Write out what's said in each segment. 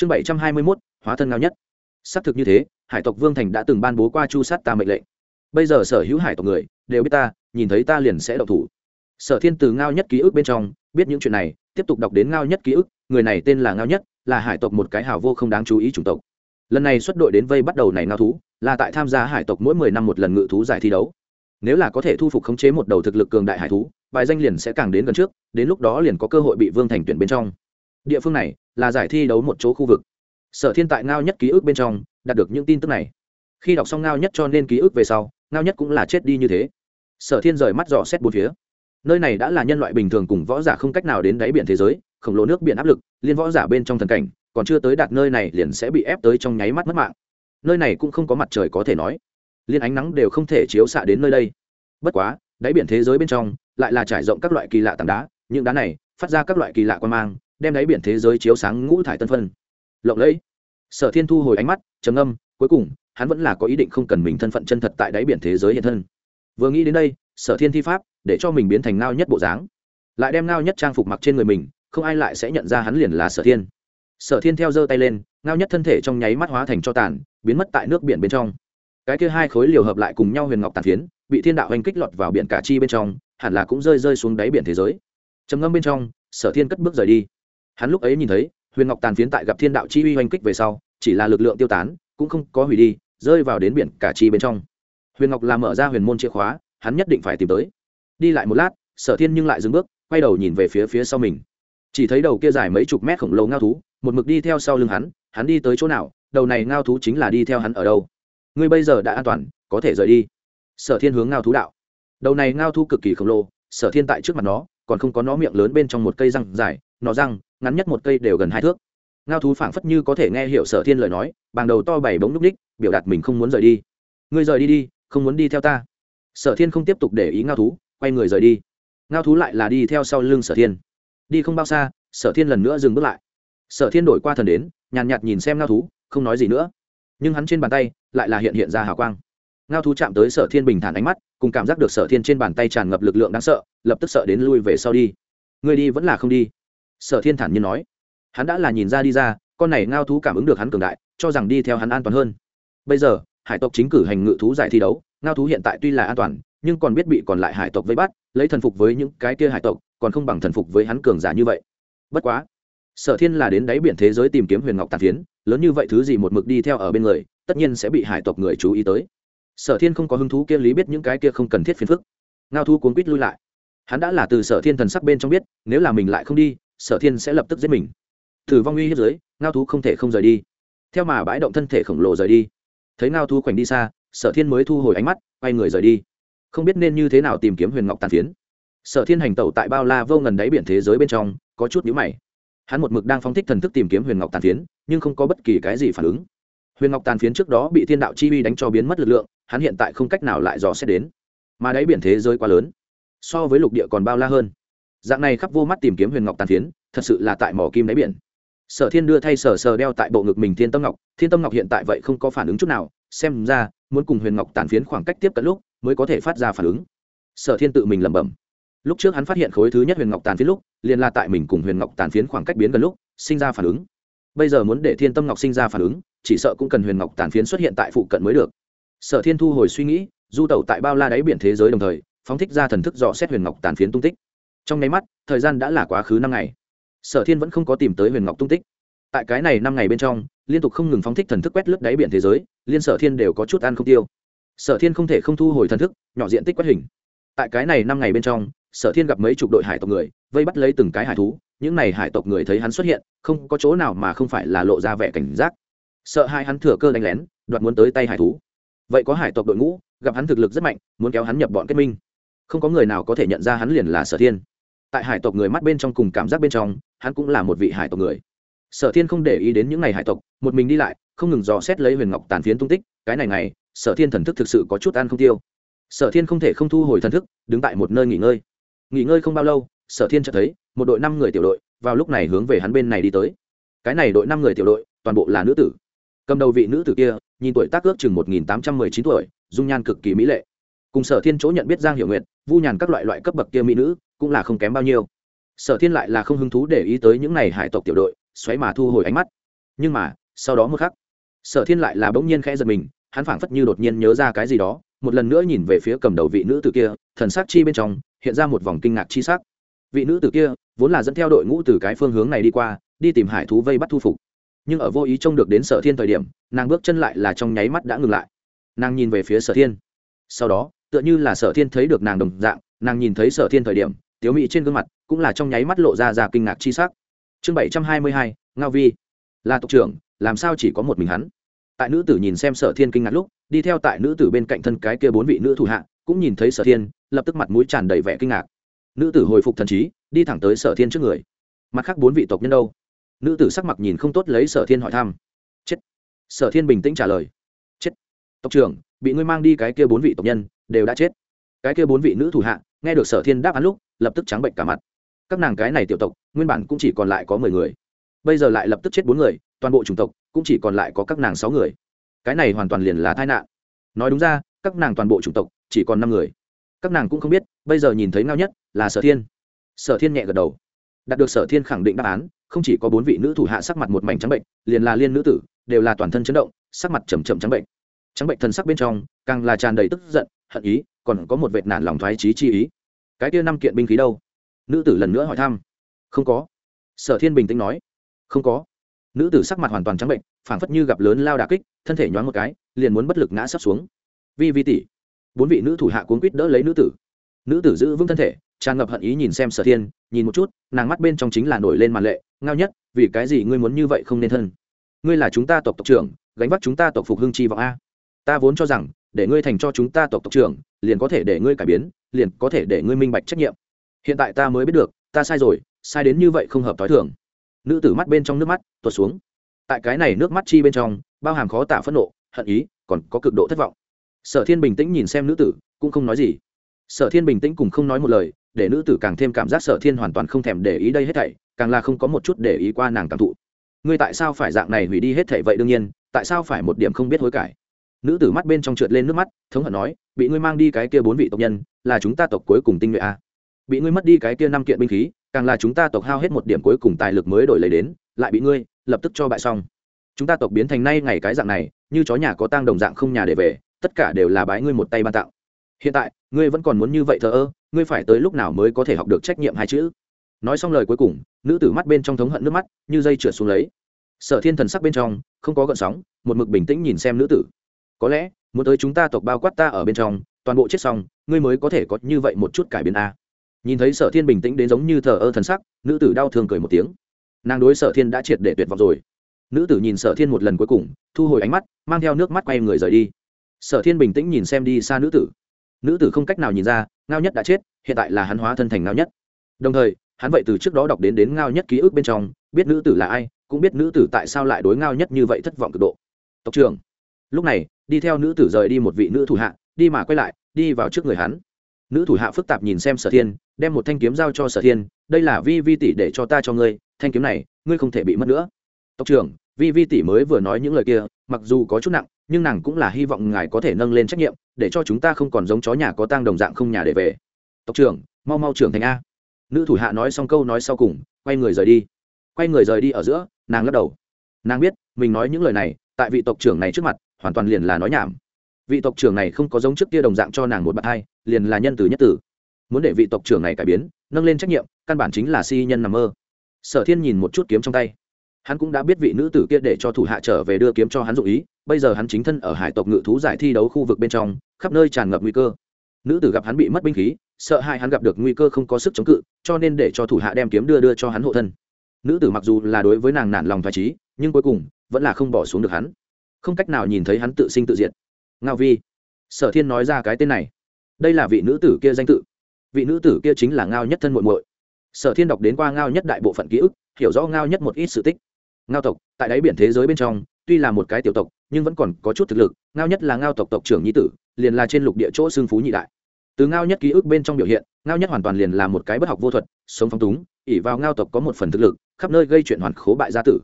chương bảy trăm hai mươi mốt, hóa thân ngao nhất. Xác thực như thế, hải tộc vương thành đã từng ban bố qua chu sát ta mệnh lệnh. Bây giờ sở hữu hải tộc người đều biết ta, nhìn thấy ta liền sẽ độc thủ. Sở thiên từ ngao nhất ký ức bên trong, biết những chuyện này, tiếp tục đọc đến ngao nhất ký ức, người này tên là ngao nhất, là hải tộc một cái hào vô không đáng chú ý chủng tộc. Lần này xuất đội đến vây bắt đầu này ngao thú, là tại tham gia hải tộc mỗi mười năm một lần ngự thú giải thi đấu. Nếu là có thể thu phục khống chế một đầu thực lực cường đại hải thú, bài danh liền sẽ càng đến gần trước, đến lúc đó liền có cơ hội bị vương thành tuyển bên trong địa phương này là giải thi đấu một chỗ khu vực. Sở thiên tại ngao nhất ký ức bên trong đạt được những tin tức này. Khi đọc xong ngao nhất cho nên ký ức về sau, ngao nhất cũng là chết đi như thế. Sở thiên rời mắt dò xét bốn phía. Nơi này đã là nhân loại bình thường cùng võ giả không cách nào đến đáy biển thế giới, khổng lồ nước biển áp lực, liên võ giả bên trong thần cảnh, còn chưa tới đạt nơi này liền sẽ bị ép tới trong nháy mắt mất mạng. Nơi này cũng không có mặt trời có thể nói. Liên ánh nắng đều không thể chiếu xạ đến nơi đây. Bất quá, đáy biển thế giới bên trong lại là trải rộng các loại kỳ lạ tảng đá, những đá này phát ra các loại kỳ lạ quan mang đem đáy biển thế giới chiếu sáng ngũ thải tân phân. Lộng lẫy. Sở thiên thu hồi ánh mắt, trầm âm cuối cùng, hắn vẫn là có ý định không cần mình thân phận chân thật tại đáy biển thế giới hiện thân. Vừa nghĩ đến đây, sở thiên thi pháp, để cho mình biến thành ngao nhất bộ dáng. Lại đem ngao nhất trang phục mặc trên người mình, không ai lại sẽ nhận ra hắn liền là sở thiên. Sở thiên theo giơ tay lên, ngao nhất thân thể trong nháy mắt hóa thành cho tàn, biến mất tại nước biển bên trong. Cái kia hai khối liều hợp lại cùng nhau huyền ngọc tàn phiến, bị thiên đạo hành kích lọt vào biển cả chi bên trong, hẳn là cũng rơi rơi xuống đáy biển thế giới. Trầm ngâm bên trong, sở thiên cất bước rời đi hắn lúc ấy nhìn thấy, huyền ngọc tàn phiến tại gặp thiên đạo chi uy hoành kích về sau, chỉ là lực lượng tiêu tán, cũng không có hủy đi, rơi vào đến biển cả chi bên trong. Huyền ngọc làm mở ra huyền môn chìa khóa, hắn nhất định phải tìm tới. Đi lại một lát, sở thiên nhưng lại dừng bước, quay đầu nhìn về phía phía sau mình. Chỉ thấy đầu kia dài mấy chục mét khổng lồ ngao thú, một mực đi theo sau lưng hắn hắn đi tới chỗ nào, đầu này ngao thú chính là đi theo hắn ở đâu. Ngươi bây giờ đã an toàn, có thể rời đi. Sở thiên hướng ngao thú đạo. Đầu này ngao thú cực kỳ khổng lồ, sở thiên tại trước mặt nó, còn không có nó miệng lớn bên trong một cây răng dài, nó răng ngắn nhất một cây đều gần hai thước. Ngao thú phảng phất như có thể nghe hiểu sở thiên lời nói bằng đầu to bảy bóng núp ních, biểu đạt mình không muốn rời đi. Ngươi rời đi đi, không muốn đi theo ta. Sở thiên không tiếp tục để ý ngao thú, quay người rời đi. Ngao thú lại là đi theo sau lưng sở thiên. Đi không bao xa, sở thiên lần nữa dừng bước lại. Sở thiên đổi qua thần đến, nhàn nhạt nhìn xem ngao thú, không nói gì nữa. Nhưng hắn trên bàn tay lại là hiện hiện ra hào quang. Ngao thú chạm tới sở thiên bình thản ánh mắt, cùng cảm giác được sở thiên trên bàn tay tràn ngập lực lượng đáng sợ, lập tức sợ đến lui về sau đi. Người đi vẫn là không đi sở thiên thản nhiên nói, hắn đã là nhìn ra đi ra, con này ngao thú cảm ứng được hắn cường đại, cho rằng đi theo hắn an toàn hơn. Bây giờ, hải tộc chính cử hành ngự thú giải thi đấu, ngao thú hiện tại tuy là an toàn, nhưng còn biết bị còn lại hải tộc vây bắt, lấy thần phục với những cái kia hải tộc, còn không bằng thần phục với hắn cường giả như vậy. Bất quá, sở thiên là đến đáy biển thế giới tìm kiếm huyền ngọc tàn phiến, lớn như vậy thứ gì một mực đi theo ở bên người, tất nhiên sẽ bị hải tộc người chú ý tới. Sở thiên không có hứng thú kia lý biết những cái kia không cần thiết phiền phức. Ngao thu cuốn quýt lui lại. Hắn đã là từ sở thiên thần sắc bên trong biết, nếu là mình lại không đi sở thiên sẽ lập tức giết mình. Thử vong uy hiếp dưới ngao thú không thể không rời đi. Theo mà bãi động thân thể khổng lồ rời đi. Thấy ngao thú khoảnh đi xa, sở thiên mới thu hồi ánh mắt, quay người rời đi. Không biết nên như thế nào tìm kiếm huyền ngọc tàn phiến. Sở thiên hành tẩu tại bao la vô ngần đáy biển thế giới bên trong, có chút nhữ mày. Hắn một mực đang phóng thích thần thức tìm kiếm huyền ngọc tàn phiến, nhưng không có bất kỳ cái gì phản ứng. Huyền ngọc tàn phiến trước đó bị thiên đạo chi uy đánh cho biến mất lực lượng, hắn hiện tại không cách nào lại dò xét đến. Mà đáy biển thế giới quá lớn, so với lục địa còn bao la hơn dạng này khắp vô mắt tìm kiếm huyền ngọc tàn phiến, thật sự là tại mỏ kim đáy biển. Sở thiên đưa thay sở sờ đeo tại bộ ngực mình thiên tâm ngọc, thiên tâm ngọc hiện tại vậy không có phản ứng chút nào, xem ra, muốn cùng huyền ngọc tàn phiến khoảng cách tiếp cận lúc, mới có thể phát ra phản ứng. Sở thiên tự mình lẩm bẩm. Lúc trước hắn phát hiện khối thứ nhất huyền ngọc tàn phiến lúc, liền là tại mình cùng huyền ngọc tàn phiến khoảng cách biến gần lúc, sinh ra phản ứng. Bây giờ muốn để thiên tâm ngọc sinh ra phản ứng, chỉ sợ cũng cần huyền ngọc tàn phiến xuất hiện tại phụ cận mới được. Sở thiên thu hồi suy nghĩ, du tẩu tại bao la đáy biển thế giới đồng thời, phóng thích ra thần thức dò xét huyền ngọc tàn phiến tung tích trong nháy mắt, thời gian đã là quá khứ năm ngày. Sở thiên vẫn không có tìm tới huyền ngọc tung tích. Tại cái này năm ngày bên trong, liên tục không ngừng phóng thích thần thức quét lướt đáy biển thế giới, liên sở thiên đều có chút ăn không tiêu. Sở thiên không thể không thu hồi thần thức, nhỏ diện tích quét hình. Tại cái này năm ngày bên trong, sở thiên gặp mấy chục đội hải tộc người, vây bắt lấy từng cái hải thú, những n à y hải tộc người thấy hắn xuất hiện, không có chỗ nào mà không phải là lộ ra vẻ cảnh giác. Sợ hai hắn thừa cơ đánh lén, đoạt muốn tới tay hải thú. Vậy có hải tộc đội ngũ, gặp hắn thực lực rất mạnh, muốn kéo hắn nhập bọn kết minh. Không có người nào có thể nhận ra hắn liền là sở thiên tại hải tộc người mắt bên trong cùng cảm giác bên trong, hắn cũng là một vị hải tộc người. Sở thiên không để ý đến những ngày hải tộc, một mình đi lại, không ngừng dò xét lấy huyền ngọc tàn phiến tung tích, cái này này sở thiên thần thức thực sự có chút ăn không tiêu. Sở thiên không thể không thu hồi thần thức, đứng tại một nơi nghỉ ngơi. Nghỉ ngơi không bao lâu, sở thiên cho thấy, một đội năm người tiểu đội, vào lúc này hướng về hắn bên này đi tới. Cái này đội năm người tiểu đội, toàn bộ là nữ tử. Cầm đầu vị nữ tử kia, nhìn tuổi tác ước chừng một nghìn tám trăm mười chín tuổi, dung nhan cực kỳ mỹ lệ. Cùng sở thiên chỗ nhận biết giang Hiểu nguyệt vu nhàn các loại loại cấp bậc kia mỹ nữ cũng là không kém bao nhiêu. Sở thiên lại là không hứng thú để ý tới những này hải tộc tiểu đội, xoáy mà thu hồi ánh mắt. Nhưng mà, sau đó một khắc, sở thiên lại là bỗng nhiên khẽ giật mình, hắn phảng phất như đột nhiên nhớ ra cái gì đó, một lần nữa nhìn về phía cầm đầu vị nữ tử kia, thần sắc chi bên trong hiện ra một vòng kinh ngạc chi sắc. Vị nữ tử kia vốn là dẫn theo đội ngũ từ cái phương hướng này đi qua, đi tìm hải thú vây bắt thu phục. Nhưng ở vô ý trông được đến sở thiên thời điểm, nàng bước chân lại là trong nháy mắt đã ngừng lại. Nàng nhìn về phía sở thiên. Sau đó tựa như là sở thiên thấy được nàng đồng dạng, nàng nhìn thấy sở thiên thời điểm, tiếu mị trên gương mặt cũng là trong nháy mắt lộ ra ra kinh ngạc chi sắc. Chương bảy trăm hai mươi hai, ngao vi. Là tộc trưởng, làm sao chỉ có một mình hắn? Tại nữ tử nhìn xem sở thiên kinh ngạc lúc, đi theo tại nữ tử bên cạnh thân cái kia bốn vị nữ thủ hạ, cũng nhìn thấy sở thiên, lập tức mặt mũi tràn đầy vẻ kinh ngạc. Nữ tử hồi phục thần trí, đi thẳng tới sở thiên trước người. Mặt khác bốn vị tộc nhân đâu? Nữ tử sắc mặt nhìn không tốt lấy sở thiên hỏi thăm. Chết. Sở thiên bình tĩnh trả lời. Chết. Tộc trưởng, bị ngươi mang đi cái kia bốn vị tộc nhân đều đã chết. Cái kia bốn vị nữ thủ hạ, nghe được sở thiên đáp án lúc, lập tức trắng bệnh cả mặt. Các nàng cái này tiểu tộc, nguyên bản cũng chỉ còn lại có mười người. Bây giờ lại lập tức chết bốn người, toàn bộ chủng tộc cũng chỉ còn lại có các nàng sáu người. Cái này hoàn toàn liền là tai nạn. Nói đúng ra, các nàng toàn bộ chủng tộc chỉ còn năm người. Các nàng cũng không biết, bây giờ nhìn thấy ngao nhất là sở thiên. Sở thiên nhẹ gật đầu. Đạt được sở thiên khẳng định đáp án, không chỉ có bốn vị nữ thủ hạ sắc mặt một mảnh trắng bệnh, liền là liên nữ tử, đều là toàn thân chấn động, sắc mặt trầm trầm trắng bệnh. Trắng bệnh thân sắc bên trong, càng là tràn đầy tức giận hận ý, còn có một vệt nản lòng thoái trí chi ý. Cái kia năm kiện binh khí đâu? Nữ tử lần nữa hỏi thăm. Không có. Sở thiên bình tĩnh nói. Không có. Nữ tử sắc mặt hoàn toàn trắng bệnh, phảng phất như gặp lớn lao đà kích, thân thể nhoáng một cái, liền muốn bất lực ngã sắp xuống. Vi vi tỷ. Bốn vị nữ thủ hạ cuốn quýt đỡ lấy nữ tử. Nữ tử giữ vững thân thể, tràn ngập hận ý nhìn xem sở thiên, nhìn một chút, nàng mắt bên trong chính là nổi lên màn lệ, ngao nhất, vì cái gì ngươi muốn như vậy không nên thân? Ngươi là chúng ta tộc tộc trưởng, gánh vác chúng ta tộc phục hưng chi vọng a. Ta vốn cho rằng để ngươi thành cho chúng ta tộc tộc trưởng, liền có thể để ngươi cải biến, liền có thể để ngươi minh bạch trách nhiệm. Hiện tại ta mới biết được, ta sai rồi, sai đến như vậy không hợp t h i thường. Nữ tử mắt bên trong nước mắt tuột xuống. Tại cái này nước mắt chi bên trong, bao hàm khó tả phẫn nộ, hận ý, còn có cực độ thất vọng. Sở thiên bình tĩnh nhìn xem nữ tử, cũng không nói gì. Sở thiên bình tĩnh cùng không nói một lời, để nữ tử càng thêm cảm giác sở thiên hoàn toàn không thèm để ý đây hết thảy, càng là không có một chút để ý qua nàng cảm thụ. Ngươi tại sao phải dạng này hủy đi hết thảy vậy đương nhiên, tại sao phải một điểm không biết hối cải? Nữ tử mắt bên trong trượt lên nước mắt, thống hận nói, bị ngươi mang đi cái kia bốn vị tộc nhân, là chúng ta tộc cuối cùng tinh nhuệ a bị ngươi mất đi cái kia năm kiện binh khí, càng là chúng ta tộc hao hết một điểm cuối cùng tài lực mới đổi lấy đến, lại bị ngươi lập tức cho bại xong. Chúng ta tộc biến thành nay ngày cái dạng này, như chó nhà có tang đồng dạng không nhà để về, tất cả đều là bái ngươi một tay ban tạo hiện tại, ngươi vẫn còn muốn như vậy thờ ơ, ngươi phải tới lúc nào mới có thể học được trách nhiệm hai chữ? Nói xong lời cuối cùng, nữ tử mắt bên trong thống hận nước mắt, như dây trượt xuống lấy. Sở thiên thần sắc bên trong, không có gợn sóng, một mực bình tĩnh nhìn xem nữ tử có lẽ, muốn tới chúng ta tộc bao quát ta ở bên trong, toàn bộ chết xong, ngươi mới có thể có như vậy một chút cải biến a. Nhìn thấy sở thiên bình tĩnh đến giống như thờ ơ thần sắc, nữ tử đau thương cười một tiếng. Nàng đối sở thiên đã triệt để tuyệt vọng rồi. Nữ tử nhìn sở thiên một lần cuối cùng, thu hồi ánh mắt, mang theo nước mắt quay người rời đi. Sở thiên bình tĩnh nhìn xem đi xa nữ tử. Nữ tử không cách nào nhìn ra, ngao nhất đã chết, hiện tại là hắn hóa thân thành ngao nhất. Đồng thời, hắn vậy từ trước đó đọc đến đến ngao nhất ký ức bên trong, biết nữ tử là ai, cũng biết nữ tử tại sao lại đối ngao nhất như vậy thất vọng cực độ. Tộc trưởng, lúc này đi theo nữ tử rời đi một vị nữ thủ hạ, đi mà quay lại, đi vào trước người hắn. Nữ thủ hạ phức tạp nhìn xem sở thiên, đem một thanh kiếm giao cho sở thiên, đây là vi vi tỷ để cho ta cho ngươi, thanh kiếm này, ngươi không thể bị mất nữa. Tộc trưởng, vi vi tỷ mới vừa nói những lời kia, mặc dù có chút nặng, nhưng nàng cũng là hy vọng ngài có thể nâng lên trách nhiệm, để cho chúng ta không còn giống chó nhà có tang đồng dạng không nhà để về. Tộc trưởng, mau mau trưởng thành a. Nữ thủ hạ nói xong câu nói sau cùng, quay người rời đi. Quay người rời đi ở giữa, nàng lắc đầu. Nàng biết, mình nói những lời này, tại vị tộc trưởng này trước mặt hoàn toàn liền là nói nhảm. Vị tộc trưởng này không có giống trước kia đồng dạng cho nàng một bạn hai, liền là nhân từ nhất tử. Muốn để vị tộc trưởng này cải biến, nâng lên trách nhiệm, căn bản chính là si nhân nằm mơ. Sở thiên nhìn một chút kiếm trong tay. Hắn cũng đã biết vị nữ tử kia để cho thủ hạ trở về đưa kiếm cho hắn dụ ý, bây giờ hắn chính thân ở hải tộc ngự thú giải thi đấu khu vực bên trong, khắp nơi tràn ngập nguy cơ. Nữ tử gặp hắn bị mất binh khí, sợ hai hắn gặp được nguy cơ không có sức chống cự, cho nên để cho thủ hạ đem kiếm đưa đưa cho hắn hộ thân. Nữ tử mặc dù là đối với nàng nản lòng thoải trí, nhưng cuối cùng vẫn là không bỏ xuống được hắn không cách nào nhìn thấy hắn tự sinh tự diệt. Ngao vi, sở thiên nói ra cái tên này. Đây là vị nữ tử kia danh tự. Vị nữ tử kia chính là ngao nhất thân muội muội. Sở thiên đọc đến qua ngao nhất đại bộ phận ký ức, hiểu rõ ngao nhất một ít sự tích. Ngao tộc, tại đáy biển thế giới bên trong, tuy là một cái tiểu tộc, nhưng vẫn còn có chút thực lực. Ngao nhất là ngao tộc tộc trưởng nhi tử, liền là trên lục địa chỗ xương phú nhị đại. Từ ngao nhất ký ức bên trong biểu hiện, ngao nhất hoàn toàn liền là một cái bất học vô thuật, sống phong túng ỉ vào ngao tộc có một phần thực lực, khắp nơi gây chuyện hoàn khố bại gia tử.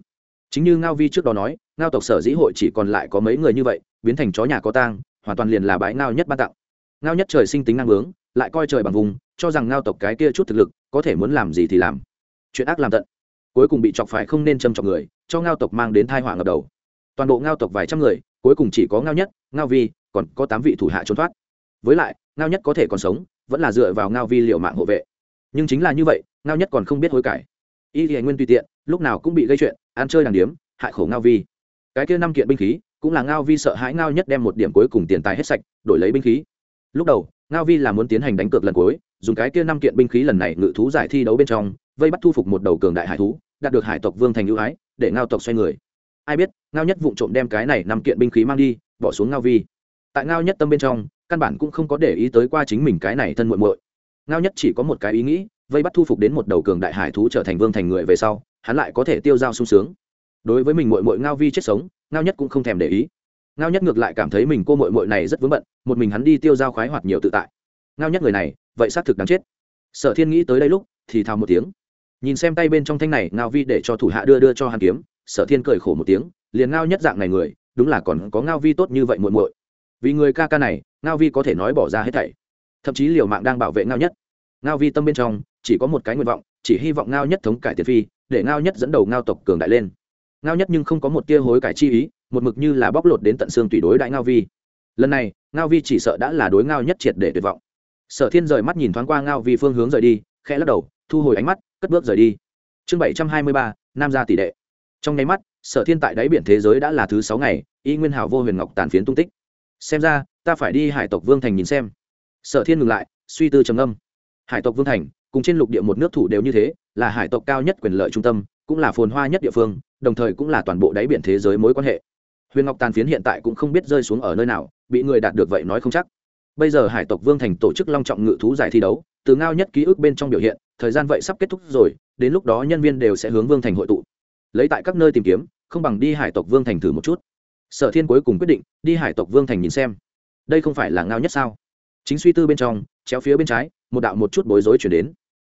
Chính như ngao vi trước đó nói ngao tộc sở dĩ hội chỉ còn lại có mấy người như vậy, biến thành chó nhà có tang, hoàn toàn liền là bãi ngao nhất ban tặng. Ngao nhất trời sinh tính năng bướng, lại coi trời bằng vùng, cho rằng ngao tộc cái kia chút thực lực, có thể muốn làm gì thì làm. Chuyện ác làm tận. Cuối cùng bị chọc phải không nên châm chọc người, cho ngao tộc mang đến thai họa ngập đầu. Toàn bộ ngao tộc vài trăm người, cuối cùng chỉ có ngao nhất, ngao vi, còn có tám vị thủ hạ trốn thoát. Với lại, ngao nhất có thể còn sống, vẫn là dựa vào ngao vi liệu mạng hộ vệ. Nhưng chính là như vậy, ngao nhất còn không biết hối cải. Y thì nguyên tùy tiện, lúc nào cũng bị gây chuyện, ăn chơi đàng điếm, hại khổ ngao vi cái kia năm kiện binh khí, cũng là ngao vi sợ hãi ngao nhất đem một điểm cuối cùng tiền tài hết sạch, đổi lấy binh khí. Lúc đầu, ngao vi là muốn tiến hành đánh cược lần cuối, dùng cái kia năm kiện binh khí lần này ngự thú giải thi đấu bên trong, vây bắt thu phục một đầu cường đại hải thú, đạt được hải tộc vương thành ưu ái, để ngao tộc xoay người. Ai biết, ngao nhất vụng trộm đem cái này năm kiện binh khí mang đi, bỏ xuống ngao vi. Tại ngao nhất tâm bên trong, căn bản cũng không có để ý tới qua chính mình cái này thân muội muội. Ngao nhất chỉ có một cái ý nghĩ, vây bắt thu phục đến một đầu cường đại hải thú trở thành vương thành người về sau, hắn lại có thể tiêu dao sung sướng đối với mình muội muội ngao vi chết sống, ngao nhất cũng không thèm để ý. Ngao nhất ngược lại cảm thấy mình cô muội muội này rất vướng bận, một mình hắn đi tiêu dao khoái hoạt nhiều tự tại. Ngao nhất người này, vậy xác thực đáng chết. Sở thiên nghĩ tới đây lúc, thì thào một tiếng. Nhìn xem tay bên trong thanh này, ngao vi để cho thủ hạ đưa đưa cho hắn kiếm, sở thiên cười khổ một tiếng, liền ngao nhất dạng này người, đúng là còn có ngao vi tốt như vậy muội muội. Vì người ca ca này, ngao vi có thể nói bỏ ra hết thảy. Thậm chí liều mạng đang bảo vệ ngao nhất. Ngao vi tâm bên trong, chỉ có một cái nguyện vọng, chỉ hy vọng ngao nhất thống cải tiền phi, để ngao nhất dẫn đầu ngao tộc cường đại lên ngao nhất nhưng không có một tia hối cải chi ý, một mực như là bóc lột đến tận xương tùy đối đại ngao vi. Lần này, ngao vi chỉ sợ đã là đối ngao nhất triệt để tuyệt vọng. Sở thiên rời mắt nhìn thoáng qua ngao vi phương hướng rời đi, khẽ lắc đầu, thu hồi ánh mắt, cất bước rời đi. Chương bảy trăm hai mươi ba, nam gia tỷ đệ. Trong nháy mắt, sở thiên tại đáy biển thế giới đã là thứ sáu ngày, y nguyên hảo vô huyền ngọc tàn phiến tung tích. Xem ra, ta phải đi hải tộc vương thành nhìn xem. Sở thiên ngừng lại, suy tư trầm âm hải tộc vương thành, cùng trên lục địa một nước thủ đều như thế, là hải tộc cao nhất quyền lợi trung tâm, cũng là phồn hoa nhất địa phương đồng thời cũng là toàn bộ đáy biển thế giới mối quan hệ. Huyền ngọc tàn phiến hiện tại cũng không biết rơi xuống ở nơi nào, bị người đạt được vậy nói không chắc. Bây giờ hải tộc vương thành tổ chức long trọng ngự thú giải thi đấu, từ ngao nhất ký ức bên trong biểu hiện, thời gian vậy sắp kết thúc rồi, đến lúc đó nhân viên đều sẽ hướng vương thành hội tụ. Lấy tại các nơi tìm kiếm, không bằng đi hải tộc vương thành thử một chút. Sở thiên cuối cùng quyết định, đi hải tộc vương thành nhìn xem. Đây không phải là ngao nhất sao? Chính suy tư bên trong, chéo phía bên trái, một đạo một chút bối rối chuyển đến.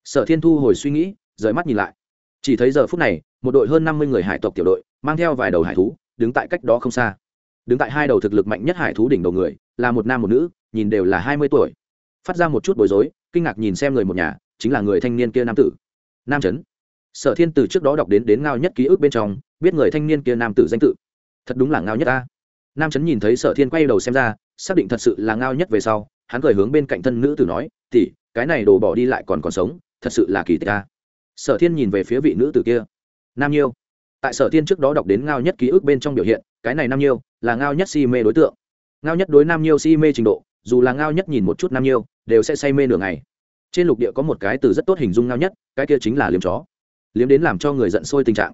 Sở thiên thu hồi suy nghĩ, rời mắt nhìn lại chỉ thấy giờ phút này, một đội hơn năm mươi người hải tộc tiểu đội, mang theo vài đầu hải thú, đứng tại cách đó không xa. Đứng tại hai đầu thực lực mạnh nhất hải thú đỉnh đầu người, là một nam một nữ, nhìn đều là hai mươi tuổi. Phát ra một chút bối rối, kinh ngạc nhìn xem người một nhà, chính là người thanh niên kia nam tử. Nam trấn sở thiên từ trước đó đọc đến đến ngao nhất ký ức bên trong, biết người thanh niên kia nam tử danh tự. Thật đúng là ngao nhất ta. Nam trấn nhìn thấy sở thiên quay đầu xem ra, xác định thật sự là ngao nhất về sau, hắn cười hướng bên cạnh thân nữ tử nói tỉ cái này đồ bỏ đi lại còn còn sống, thật sự là kỳ tích ta sở thiên nhìn về phía vị nữ tử kia. Nam nhiêu. Tại sở thiên trước đó đọc đến ngao nhất ký ức bên trong biểu hiện, cái này nam nhiêu là ngao nhất si mê đối tượng. Ngao nhất đối nam nhiêu si mê trình độ, dù là ngao nhất nhìn một chút nam nhiêu, đều sẽ say mê nửa ngày. Trên lục địa có một cái từ rất tốt hình dung ngao nhất, cái kia chính là liếm chó. Liếm đến làm cho người giận sôi tình trạng.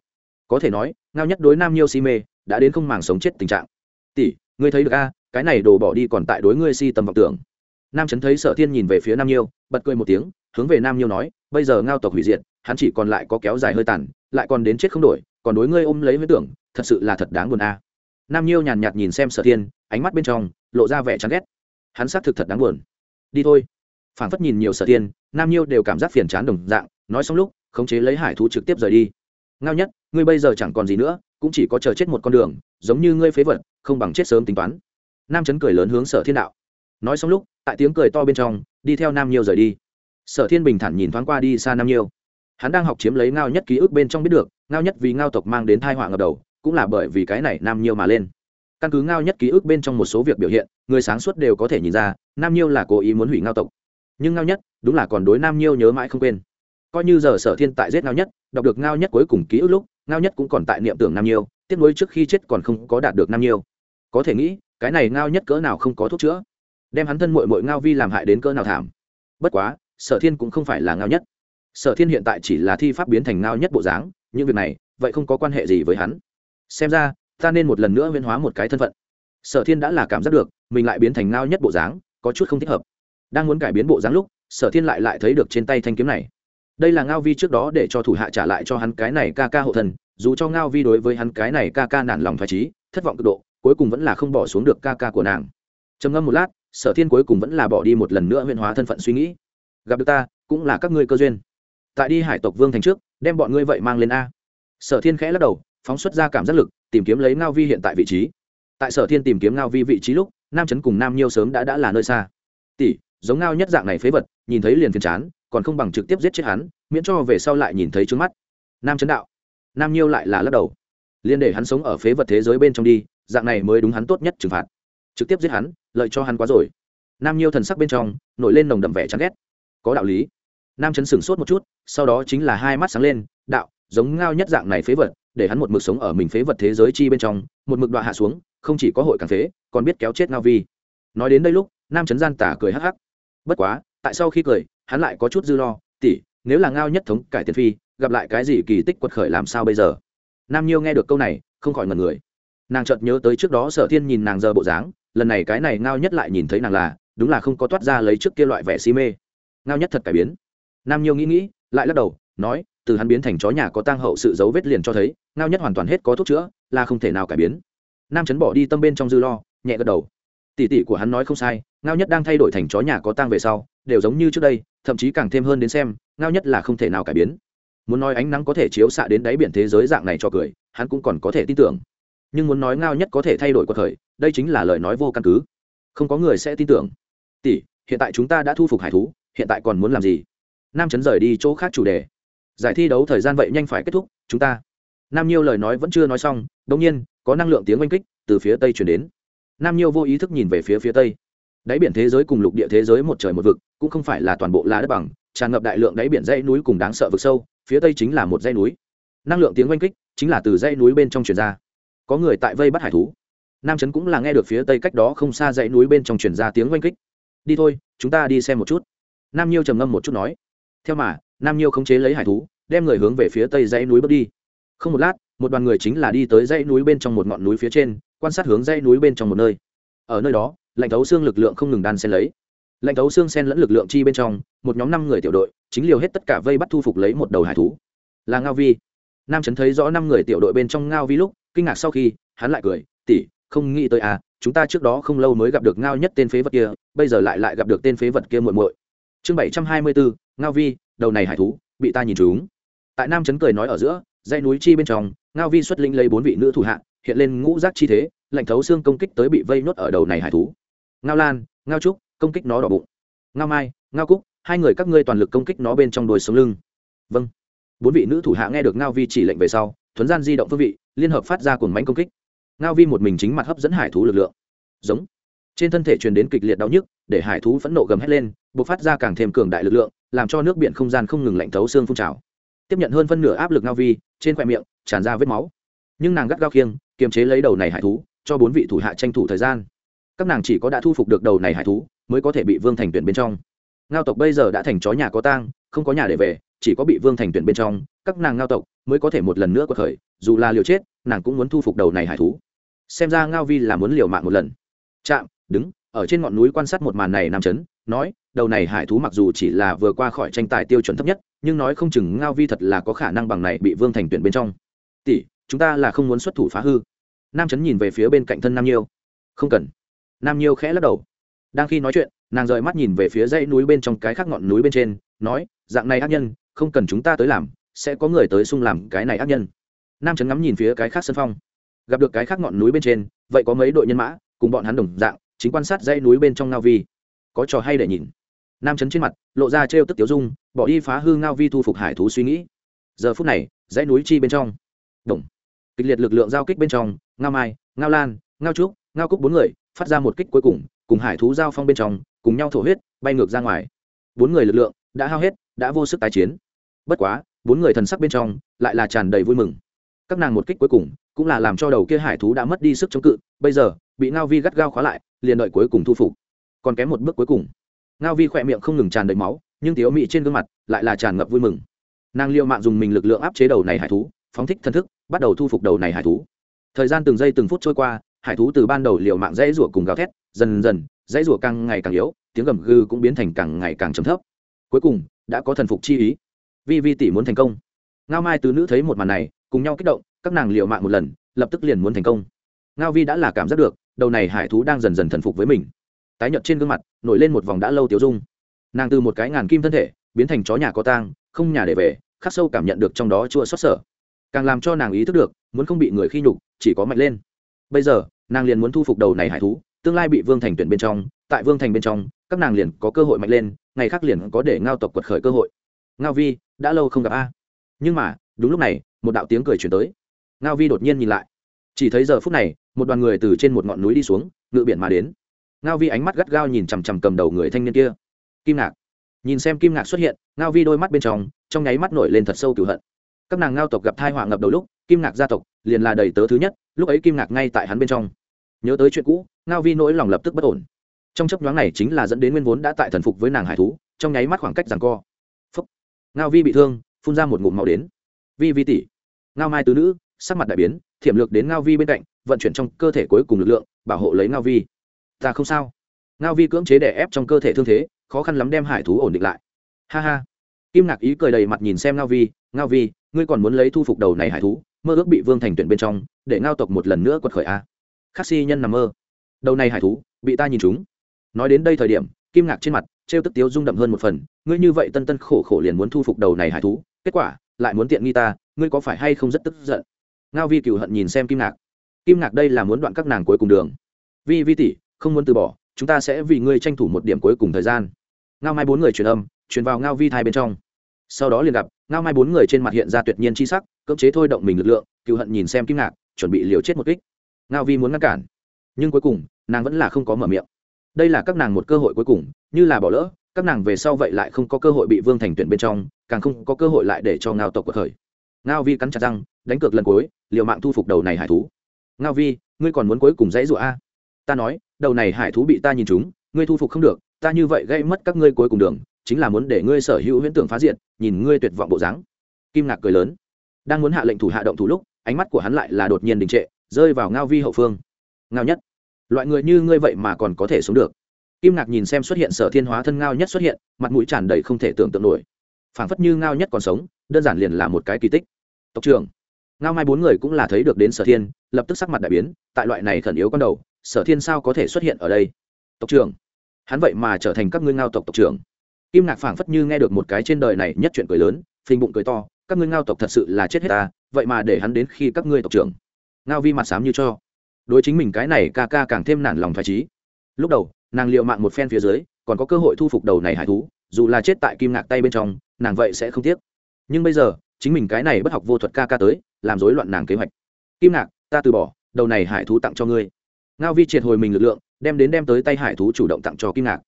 Có thể nói, ngao nhất đối nam nhiêu si mê, đã đến không màng sống chết tình trạng. Tỷ, ngươi thấy được a, cái này đồ bỏ đi còn tại đối ngươi si tầm vọng tưởng. Nam trấn thấy sở thiên nhìn về phía nam nhiêu, bật cười một tiếng, hướng về nam nhiêu nói, bây giờ ngao tộc hủy diệt hắn chỉ còn lại có kéo dài hơi tàn, lại còn đến chết không đổi, còn đối ngươi ôm lấy với tưởng, thật sự là thật đáng buồn a. Nam nhiêu nhàn nhạt nhìn xem sở thiên, ánh mắt bên trong lộ ra vẻ chán ghét. Hắn xác thực thật đáng buồn. Đi thôi. Phản phất nhìn nhiều sở thiên, nam nhiêu đều cảm giác phiền chán đồng dạng, nói xong lúc, khống chế lấy hải thú trực tiếp rời đi. Ngao nhất, ngươi bây giờ chẳng còn gì nữa, cũng chỉ có chờ chết một con đường, giống như ngươi phế vật, không bằng chết sớm tính toán. Nam chấn cười lớn hướng sở thiên đạo. Nói xong lúc, tại tiếng cười to bên trong, đi theo nam nhiêu rời đi. Sở thiên bình thản nhìn thoáng qua đi xa nam nhiêu hắn đang học chiếm lấy ngao nhất ký ức bên trong biết được, ngao nhất vì ngao tộc mang đến thai họa ngập đầu, cũng là bởi vì cái này nam nhiêu mà lên. Căn cứ ngao nhất ký ức bên trong một số việc biểu hiện, người sáng suốt đều có thể nhìn ra, nam nhiêu là cố ý muốn hủy ngao tộc. Nhưng ngao nhất, đúng là còn đối nam nhiêu nhớ mãi không quên. Coi như giờ sở thiên tại giết ngao nhất, đọc được ngao nhất cuối cùng ký ức lúc, ngao nhất cũng còn tại niệm tưởng nam nhiêu, tiếc nuối trước khi chết còn không có đạt được nam nhiêu. Có thể nghĩ, cái này ngao nhất cỡ nào không có thuốc chữa, đem hắn thân mội mội ngao vi làm hại đến cỡ nào thảm. Bất quá, sở thiên cũng không phải là ngao nhất sở thiên hiện tại chỉ là thi pháp biến thành ngao nhất bộ dáng, những việc này, vậy không có quan hệ gì với hắn. Xem ra, ta nên một lần nữa huyên hóa một cái thân phận. Sở thiên đã là cảm giác được, mình lại biến thành ngao nhất bộ dáng, có chút không thích hợp. Đang muốn cải biến bộ dáng lúc, sở thiên lại lại thấy được trên tay thanh kiếm này. Đây là ngao vi trước đó để cho thủ hạ trả lại cho hắn cái này ca ca hộ thần dù cho ngao vi đối với hắn cái này ca ca nản lòng phải trí, thất vọng cực độ, cuối cùng vẫn là không bỏ xuống được ca ca của nàng. Trầm ngâm một lát, sở thiên cuối cùng vẫn là bỏ đi một lần nữa huyên hóa thân phận suy nghĩ. Gặp được ta, cũng là các ngươi cơ duyên tại đi hải tộc vương thành trước, đem bọn ngươi vậy mang lên a. Sở thiên khẽ lắc đầu, phóng xuất ra cảm giác lực, tìm kiếm lấy ngao vi hiện tại vị trí. Tại sở thiên tìm kiếm ngao vi vị trí lúc, nam trấn cùng nam nhiêu sớm đã đã là nơi xa. Tỷ, giống ngao nhất dạng này phế vật, nhìn thấy liền phiền chán, còn không bằng trực tiếp giết chết hắn, miễn cho về sau lại nhìn thấy trước mắt. Nam trấn đạo. Nam nhiêu lại là lắc đầu. Liên để hắn sống ở phế vật thế giới bên trong đi, dạng này mới đúng hắn tốt nhất trừng phạt. Trực tiếp giết hắn, lợi cho hắn quá rồi. Nam nhiêu thần sắc bên trong, nổi lên nồng đậm vẻ chán ghét. Có đạo lý nam chấn sửng sốt một chút, sau đó chính là hai mắt sáng lên, đạo, giống ngao nhất dạng này phế vật, để hắn một mực sống ở mình phế vật thế giới chi bên trong, một mực đoạn hạ xuống, không chỉ có hội càng phế, còn biết kéo chết ngao vi. Nói đến đây lúc, nam chấn gian tả cười hắc hắc. Bất quá, tại sau khi cười, hắn lại có chút dư lo tỉ nếu là ngao nhất thống cải tiền phi, gặp lại cái gì kỳ tích quật khởi làm sao bây giờ? Nam nhiêu nghe được câu này, không khỏi ngần người. Nàng chợt nhớ tới trước đó sở thiên nhìn nàng giờ bộ dáng, lần này cái này ngao nhất lại nhìn thấy nàng là, đúng là không có toát ra lấy trước kia loại vẻ si mê. Ngao nhất thật cải biến nam nhiêu nghĩ nghĩ, lại lắc đầu, nói, từ hắn biến thành chó nhà có tang hậu sự dấu vết liền cho thấy, ngao nhất hoàn toàn hết có thuốc chữa, là không thể nào cải biến. Nam chấn bỏ đi tâm bên trong dư lo, nhẹ gật đầu. Tỷ tỷ của hắn nói không sai, ngao nhất đang thay đổi thành chó nhà có tang về sau, đều giống như trước đây, thậm chí càng thêm hơn đến xem, ngao nhất là không thể nào cải biến. Muốn nói ánh nắng có thể chiếu xạ đến đáy biển thế giới dạng này cho cười, hắn cũng còn có thể tin tưởng. Nhưng muốn nói ngao nhất có thể thay đổi cuộc thời, đây chính là lời nói vô căn cứ. Không có người sẽ tin tưởng. Tỷ, hiện tại chúng ta đã thu phục hải thú, hiện tại còn muốn làm gì? Nam chấn rời đi chỗ khác chủ đề. Giải thi đấu thời gian vậy nhanh phải kết thúc, chúng ta. Nam nhiêu lời nói vẫn chưa nói xong đông nhiên, có năng lượng tiếng oanh kích từ phía tây chuyển đến. Nam nhiêu vô ý thức nhìn về phía phía tây. Đáy biển thế giới cùng lục địa thế giới một trời một vực, cũng không phải là toàn bộ là đất bằng, tràn ngập đại lượng đáy biển dãy núi cùng đáng sợ vực sâu, phía tây chính là một dãy núi. Năng lượng tiếng oanh kích chính là từ dãy núi bên trong truyền ra. Có người tại vây bắt hải thú. Nam trấn cũng là nghe được phía tây cách đó không xa dãy núi bên trong truyền ra tiếng oanh kích. Đi thôi, chúng ta đi xem một chút. Nam nhiêu trầm ngâm một chút nói theo mà, nam nhiêu khống chế lấy hải thú, đem người hướng về phía tây dãy núi bước đi. Không một lát, một đoàn người chính là đi tới dãy núi bên trong một ngọn núi phía trên, quan sát hướng dãy núi bên trong một nơi. Ở nơi đó, lạnh thấu xương lực lượng không ngừng đan xen lấy. Lạnh thấu xương xen lẫn lực lượng chi bên trong, một nhóm năm người tiểu đội, chính liều hết tất cả vây bắt thu phục lấy một đầu hải thú. Là ngao vi. Nam trấn thấy rõ năm người tiểu đội bên trong ngao vi lúc, kinh ngạc sau khi, hắn lại cười tỉ không nghĩ tới à chúng ta trước đó không lâu mới gặp được ngao nhất tên phế vật kia, bây giờ lại lại gặp được tên phế vật kia muội muội chương bảy trăm hai mươi bốn ngao vi, đầu này hải thú, bị ta nhìn trúng. Tại nam trấn cười nói ở giữa, dãy núi chi bên trong, ngao vi xuất linh lấy bốn vị nữ thủ hạ, hiện lên ngũ giác chi thế, lạnh thấu xương công kích tới bị vây nốt ở đầu này hải thú. Ngao lan, ngao trúc, công kích nó đỏ bụng. Ngao mai, ngao cúc, hai người các ngươi toàn lực công kích nó bên trong đồi sống lưng. Vâng. Bốn vị nữ thủ hạ nghe được ngao vi chỉ lệnh về sau, thuấn gian di động phương vị, liên hợp phát ra cùng mánh công kích. Ngao vi một mình chính mặt hấp dẫn hải thú lực lượng. Giống trên thân thể truyền đến kịch liệt đau nhức, để hải thú phẫn nộ gầm hét lên b ộ c phát ra càng thêm cường đại lực lượng, làm cho nước biển không gian không ngừng lạnh thấu xương phun trào. Tiếp nhận hơn phân nửa áp lực ngao vi, trên khoe miệng tràn ra vết máu. Nhưng nàng gắt gao khiêng, kiềm chế lấy đầu này hải thú, cho bốn vị thủ hạ tranh thủ thời gian. Các nàng chỉ có đã thu phục được đầu này hải thú, mới có thể bị vương thành tuyển bên trong. Ngao tộc bây giờ đã thành chó nhà có tang, không có nhà để về, chỉ có bị vương thành tuyển bên trong, các nàng ngao tộc mới có thể một lần nữa có khởi, dù là liều chết, nàng cũng muốn thu phục đầu này hải thú. Xem ra ngao vi là muốn liều mạng một lần. Chạm đứng, ở trên ngọn núi quan sát một màn này nam chấn, nói, đầu này hải thú mặc dù chỉ là vừa qua khỏi tranh tài tiêu chuẩn thấp nhất, nhưng nói không chừng ngao vi thật là có khả năng bằng này bị vương thành tuyển bên trong. Tỷ, chúng ta là không muốn xuất thủ phá hư. Nam chấn nhìn về phía bên cạnh thân nam nhiêu. Không cần. Nam nhiêu khẽ lắc đầu. Đang khi nói chuyện, nàng rời mắt nhìn về phía dãy núi bên trong cái khác ngọn núi bên trên, nói, dạng này ác nhân, không cần chúng ta tới làm, sẽ có người tới xung làm cái này ác nhân. Nam trấn ngắm nhìn phía cái khác sân phong. Gặp được cái khác ngọn núi bên trên, vậy có mấy đội nhân mã, cùng bọn hắn đồng dạng chính quan sát dãy núi bên trong ngao vi. Có trò hay để nhìn. Nam chấn trên mặt, lộ ra trêu tức tiểu dung, bỏ đi phá hư ngao vi thu phục hải thú suy nghĩ. Giờ phút này, dãy núi chi bên trong. Đồng kịch liệt lực lượng giao kích bên trong, ngao mai, ngao lan, ngao trúc, ngao cúc bốn người, phát ra một kích cuối cùng cùng hải thú giao phong bên trong, cùng nhau thổ huyết, bay ngược ra ngoài. Bốn người lực lượng đã hao hết, đã vô sức tái chiến. Bất quá, bốn người thần sắc bên trong lại là tràn đầy vui mừng. Các nàng một kích cuối cùng cũng là làm cho đầu kia hải thú đã mất đi sức chống cự, bây giờ, bị ngao vi gắt gao khóa lại, liền đợi cuối cùng thu phục. Còn kém một bước cuối cùng. Ngao vi khỏe miệng không ngừng tràn đầy máu, nhưng tiếu mị trên gương mặt lại là tràn ngập vui mừng. Nàng liệu mạng dùng mình lực lượng áp chế đầu này hải thú, phóng thích thân thức, bắt đầu thu phục đầu này hải thú. Thời gian từng giây từng phút trôi qua, hải thú từ ban đầu liệu mạng dãy rủa cùng gào thét, dần dần, dãy rủa càng ngày càng yếu, tiếng gầm gừ cũng biến thành càng ngày càng trầm thấp. Cuối cùng, đã có thần phục chi ý. Vi vi tỷ muốn thành công. Ngao mai tứ nữ thấy một màn này, cùng nhau kích động các nàng liệu mạng một lần, lập tức liền muốn thành công. Ngao vi đã là cảm giác được, đầu này hải thú đang dần dần thần phục với mình. Tái nhợt trên gương mặt, nổi lên một vòng đã lâu tiêu dung. Nàng từ một cái ngàn kim thân thể, biến thành chó nhà có tang, không nhà để về, khắc sâu cảm nhận được trong đó chua xót sở. Càng làm cho nàng ý thức được, muốn không bị người khi nhục, chỉ có mạnh lên. Bây giờ, nàng liền muốn thu phục đầu này hải thú, tương lai bị vương thành tuyển bên trong, tại vương thành bên trong, các nàng liền có cơ hội mạnh lên, ngày khác liền có để ngao tộc quật khởi cơ hội. Ngao vi, đã lâu không gặp a. Nhưng mà, đúng lúc này, một đạo tiếng cười chuyển tới ngao vi đột nhiên nhìn lại. Chỉ thấy giờ phút này, một đoàn người từ trên một ngọn núi đi xuống, ngự biển mà đến. Ngao vi ánh mắt gắt gao nhìn chằm chằm cầm đầu người thanh niên kia. Kim ngạc. Nhìn xem kim ngạc xuất hiện, ngao vi đôi mắt bên trong trong nháy mắt nổi lên thật sâu cửu hận. Các nàng ngao tộc gặp thai họa ngập đầu lúc, kim ngạc gia tộc liền là đầy tớ thứ nhất, lúc ấy kim ngạc ngay tại hắn bên trong. Nhớ tới chuyện cũ, ngao vi nỗi lòng lập tức bất ổn. Trong chấp nhoáng này chính là dẫn đến nguyên vốn đã tại thần phục với nàng hải thú, trong nháy mắt khoảng cách rằng co. Phúc. ngao vi bị thương, phun ra một ngụm máu đến. Vi vi tỷ. Ngao mai tứ nữ sắc mặt đại biến, thiểm lược đến ngao vi bên cạnh, vận chuyển trong cơ thể cuối cùng lực lượng, bảo hộ lấy ngao vi. Ta không sao. Ngao vi cưỡng chế đè ép trong cơ thể thương thế, khó khăn lắm đem hải thú ổn định lại. Ha ha. Kim ngạc ý cười đầy mặt nhìn xem ngao vi ngao vi, ngươi còn muốn lấy thu phục đầu này hải thú, mơ ước bị vương thành tuyển bên trong, để ngao tộc một lần nữa quật khởi a khắc si nhân nằm mơ. Đầu này hải thú, bị ta nhìn chúng. Nói đến đây thời điểm, kim ngạc trên mặt, trêu tức tiếu rung đậm hơn một phần, ngươi như vậy tân tân khổ khổ liền muốn thu phục đầu này hải thú, kết quả, lại muốn tiện nghi ta, ngươi có phải hay không rất tức giận? Ngao vi cựu hận nhìn xem kim ngạc. Kim ngạc đây là muốn đoạn các nàng cuối cùng đường. Vi vi tỷ, không muốn từ bỏ, chúng ta sẽ vì ngươi tranh thủ một điểm cuối cùng thời gian. Ngao mai bốn người truyền âm, truyền vào ngao vi thai bên trong. Sau đó liền gặp, ngao mai bốn người trên mặt hiện ra tuyệt nhiên c h i sắc, cưỡng chế thôi động mình lực lượng, cựu hận nhìn xem kim ngạc, chuẩn bị liều chết một kích. Ngao vi muốn ngăn cản, nhưng cuối cùng, nàng vẫn là không có mở miệng. Đây là các nàng một cơ hội cuối cùng, như là bỏ lỡ, các nàng về sau vậy lại không có cơ hội bị vương thành tuyển bên trong, càng không có cơ hội lại để cho ngao tộc cuộc khởi. Ngao vi cắn chặt răng đánh cược lần cuối liệu mạng thu phục đầu này hải thú. Ngao vi, ngươi còn muốn cuối cùng dãy rụa a? Ta nói, đầu này hải thú bị ta nhìn chúng, ngươi thu phục không được, ta như vậy gây mất các ngươi cuối cùng đường, chính là muốn để ngươi sở hữu huyễn tưởng phá diện nhìn ngươi tuyệt vọng bộ dáng. Kim ngạc cười lớn. Đang muốn hạ lệnh thủ hạ động thủ lúc, ánh mắt của hắn lại là đột nhiên đình trệ, rơi vào ngao vi hậu phương. Ngao nhất. Loại người như ngươi vậy mà còn có thể sống được. Kim ngạc nhìn xem xuất hiện sở thiên hóa thân ngao nhất xuất hiện, mặt mũi tràn đầy không thể tưởng tượng nổi. Phảng phất như ngao nhất còn sống, đơn giản liền là một cái kỳ tích. Tộc trưởng ngao mai bốn người cũng là thấy được đến sở thiên, lập tức sắc mặt đại biến, tại loại này khẩn yếu con đầu, sở thiên sao có thể xuất hiện ở đây? Tộc trưởng, hắn vậy mà trở thành các ngươi ngao tộc tộc trưởng. Kim ngạc phảng phất như nghe được một cái trên đời này nhất chuyện cười lớn, phình bụng cười to, các ngươi ngao tộc thật sự là chết hết ta, vậy mà để hắn đến khi các ngươi tộc trưởng. Ngao vi mặt sám như cho. Đối chính mình cái này ca ca càng thêm nản lòng phải trí. Lúc đầu, nàng liệu mạng một phen phía dưới, còn có cơ hội thu phục đầu này hải thú, dù là chết tại kim ngạc tay bên trong, nàng vậy sẽ không tiếc. Nhưng bây giờ, chính mình cái này bất học vô thuật ca ca tới làm rối loạn nàng kế hoạch. Kim ngạc, ta từ bỏ, đầu này hải thú tặng cho ngươi. Ngao vi triệt hồi mình lực lượng, đem đến đem tới tay hải thú chủ động tặng cho kim ngạc.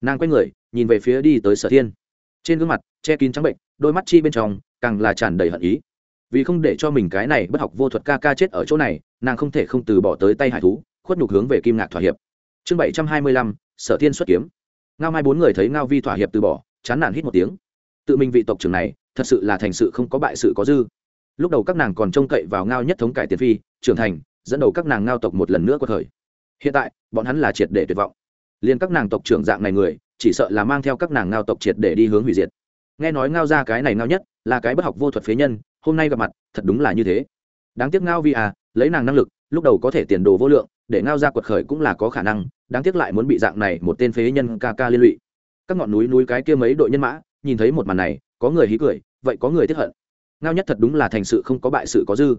Nàng quay người, nhìn về phía đi tới sở thiên. Trên gương mặt, che kín trắng bệnh, đôi mắt chi bên trong, càng là tràn đầy hận ý. Vì không để cho mình cái này bất học vô thuật ca ca chết ở chỗ này, nàng không thể không từ bỏ tới tay hải thú, khuất nhục hướng về kim ngạc thỏa hiệp. Chương bảy trăm hai mươi lăm, sở thiên xuất kiếm. Ngao mai bốn người thấy ngao vi thỏa hiệp từ bỏ, chán nản hít một tiếng. Tự mình vị tộc trưởng này, thật sự là thành sự không có bại sự có dư lúc đầu các nàng còn trông cậy vào ngao nhất thống cải tiền phi, trưởng thành, dẫn đầu các nàng ngao tộc một lần nữa qua thời. Hiện tại, bọn hắn là triệt để tuyệt vọng. Liền các nàng tộc trưởng dạng này người, chỉ sợ là mang theo các nàng ngao tộc triệt để đi hướng hủy diệt. Nghe nói ngao ra cái này ngao nhất, là cái bất học vô thuật phế nhân, hôm nay gặp mặt, thật đúng là như thế. Đáng tiếc ngao vi à lấy nàng năng lực, lúc đầu có thể tiền đồ vô lượng, để ngao ra quật khởi cũng là có khả năng, đáng tiếc lại muốn bị dạng này một tên phế nhân ca ca liên lụy. Các ngọn núi núi cái kia mấy đội nhân mã, nhìn thấy một màn này, có người hí cười, vậy có người tiếp hận ngao nhất thật đúng là thành sự không có bại sự có dư.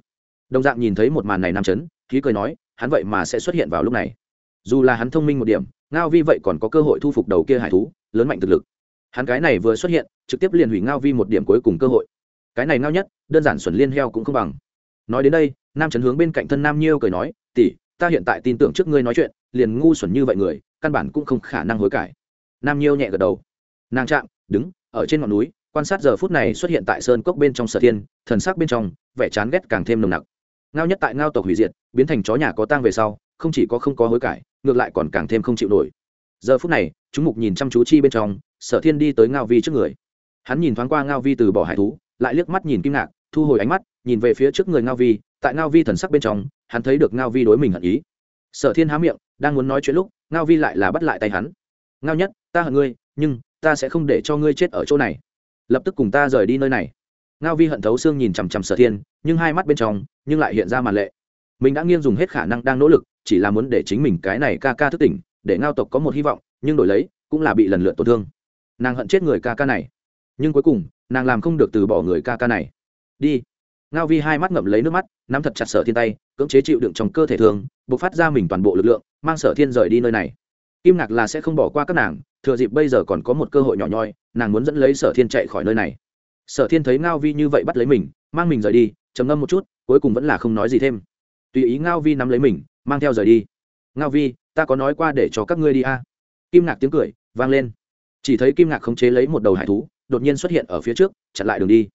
Đồng dạng nhìn thấy một màn này nam chấn, khí cười nói, hắn vậy mà sẽ xuất hiện vào lúc này. Dù là hắn thông minh một điểm, ngao vi vậy còn có cơ hội thu phục đầu kia hải thú, lớn mạnh thực lực. Hắn cái này vừa xuất hiện, trực tiếp liền hủy ngao vi một điểm cuối cùng cơ hội. Cái này ngao nhất, đơn giản xuẩn liên heo cũng không bằng. Nói đến đây, nam Chấn hướng bên cạnh thân nam nhiêu cười nói, tỷ, ta hiện tại tin tưởng trước ngươi nói chuyện, liền ngu xuẩn như vậy người, căn bản cũng không khả năng hối cải. Nam nhiêu nhẹ gật đầu. Nàng chạm, đứng, ở trên ngọn núi quan sát giờ phút này xuất hiện tại sơn cốc bên trong sở thiên, thần sắc bên trong, vẻ chán ghét càng thêm nồng nặc. Ngao nhất tại ngao tộc hủy diệt, biến thành chó nhà có tang về sau, không chỉ có không có hối cải, ngược lại còn càng thêm không chịu nổi. Giờ phút này, chúng mục nhìn chăm chú chi bên trong, sở thiên đi tới ngao vi trước người. Hắn nhìn thoáng qua ngao vi từ bỏ hải thú, lại liếc mắt nhìn kim ngạc, thu hồi ánh mắt, nhìn về phía trước người ngao vi, tại ngao vi thần sắc bên trong, hắn thấy được ngao vi đối mình hận ý. Sở thiên há miệng, đang muốn nói chuyện lúc, ngao vi lại là bắt lại tay hắn. Ngao nhất, ta hận ngươi, nhưng ta sẽ không để cho ngươi chết ở chỗ này lập tức cùng ta rời đi nơi này. Ngao vi hận thấu xương nhìn chằm chằm sở thiên, nhưng hai mắt bên trong, nhưng lại hiện ra màn lệ. Mình đã nghiêng dùng hết khả năng đang nỗ lực, chỉ là muốn để chính mình cái này ca ca thức tỉnh, để ngao tộc có một hy vọng, nhưng đổi lấy, cũng là bị lần lượt tổn thương. Nàng hận chết người ca ca này. Nhưng cuối cùng, nàng làm không được từ bỏ người ca ca này. Đi. Ngao vi hai mắt ngậm lấy nước mắt, nắm thật chặt sở thiên tay, cưỡng chế chịu đựng trong cơ thể thường buộc phát ra mình toàn bộ lực lượng, mang sở thiên rời đi nơi này kim ngạc là sẽ không bỏ qua các nàng, thừa dịp bây giờ còn có một cơ hội nhỏ nhoi, nàng muốn dẫn lấy sở thiên chạy khỏi nơi này. Sở thiên thấy ngao vi như vậy bắt lấy mình, mang mình rời đi, trầm ngâm một chút, cuối cùng vẫn là không nói gì thêm. Tùy ý ngao vi nắm lấy mình, mang theo rời đi. Ngao vi, ta có nói qua để cho các ngươi đi a. À. kim ngạc tiếng cười vang lên. Chỉ thấy kim ngạc khống chế lấy một đầu hải thú, đột nhiên xuất hiện ở phía trước, chặn lại đường đi.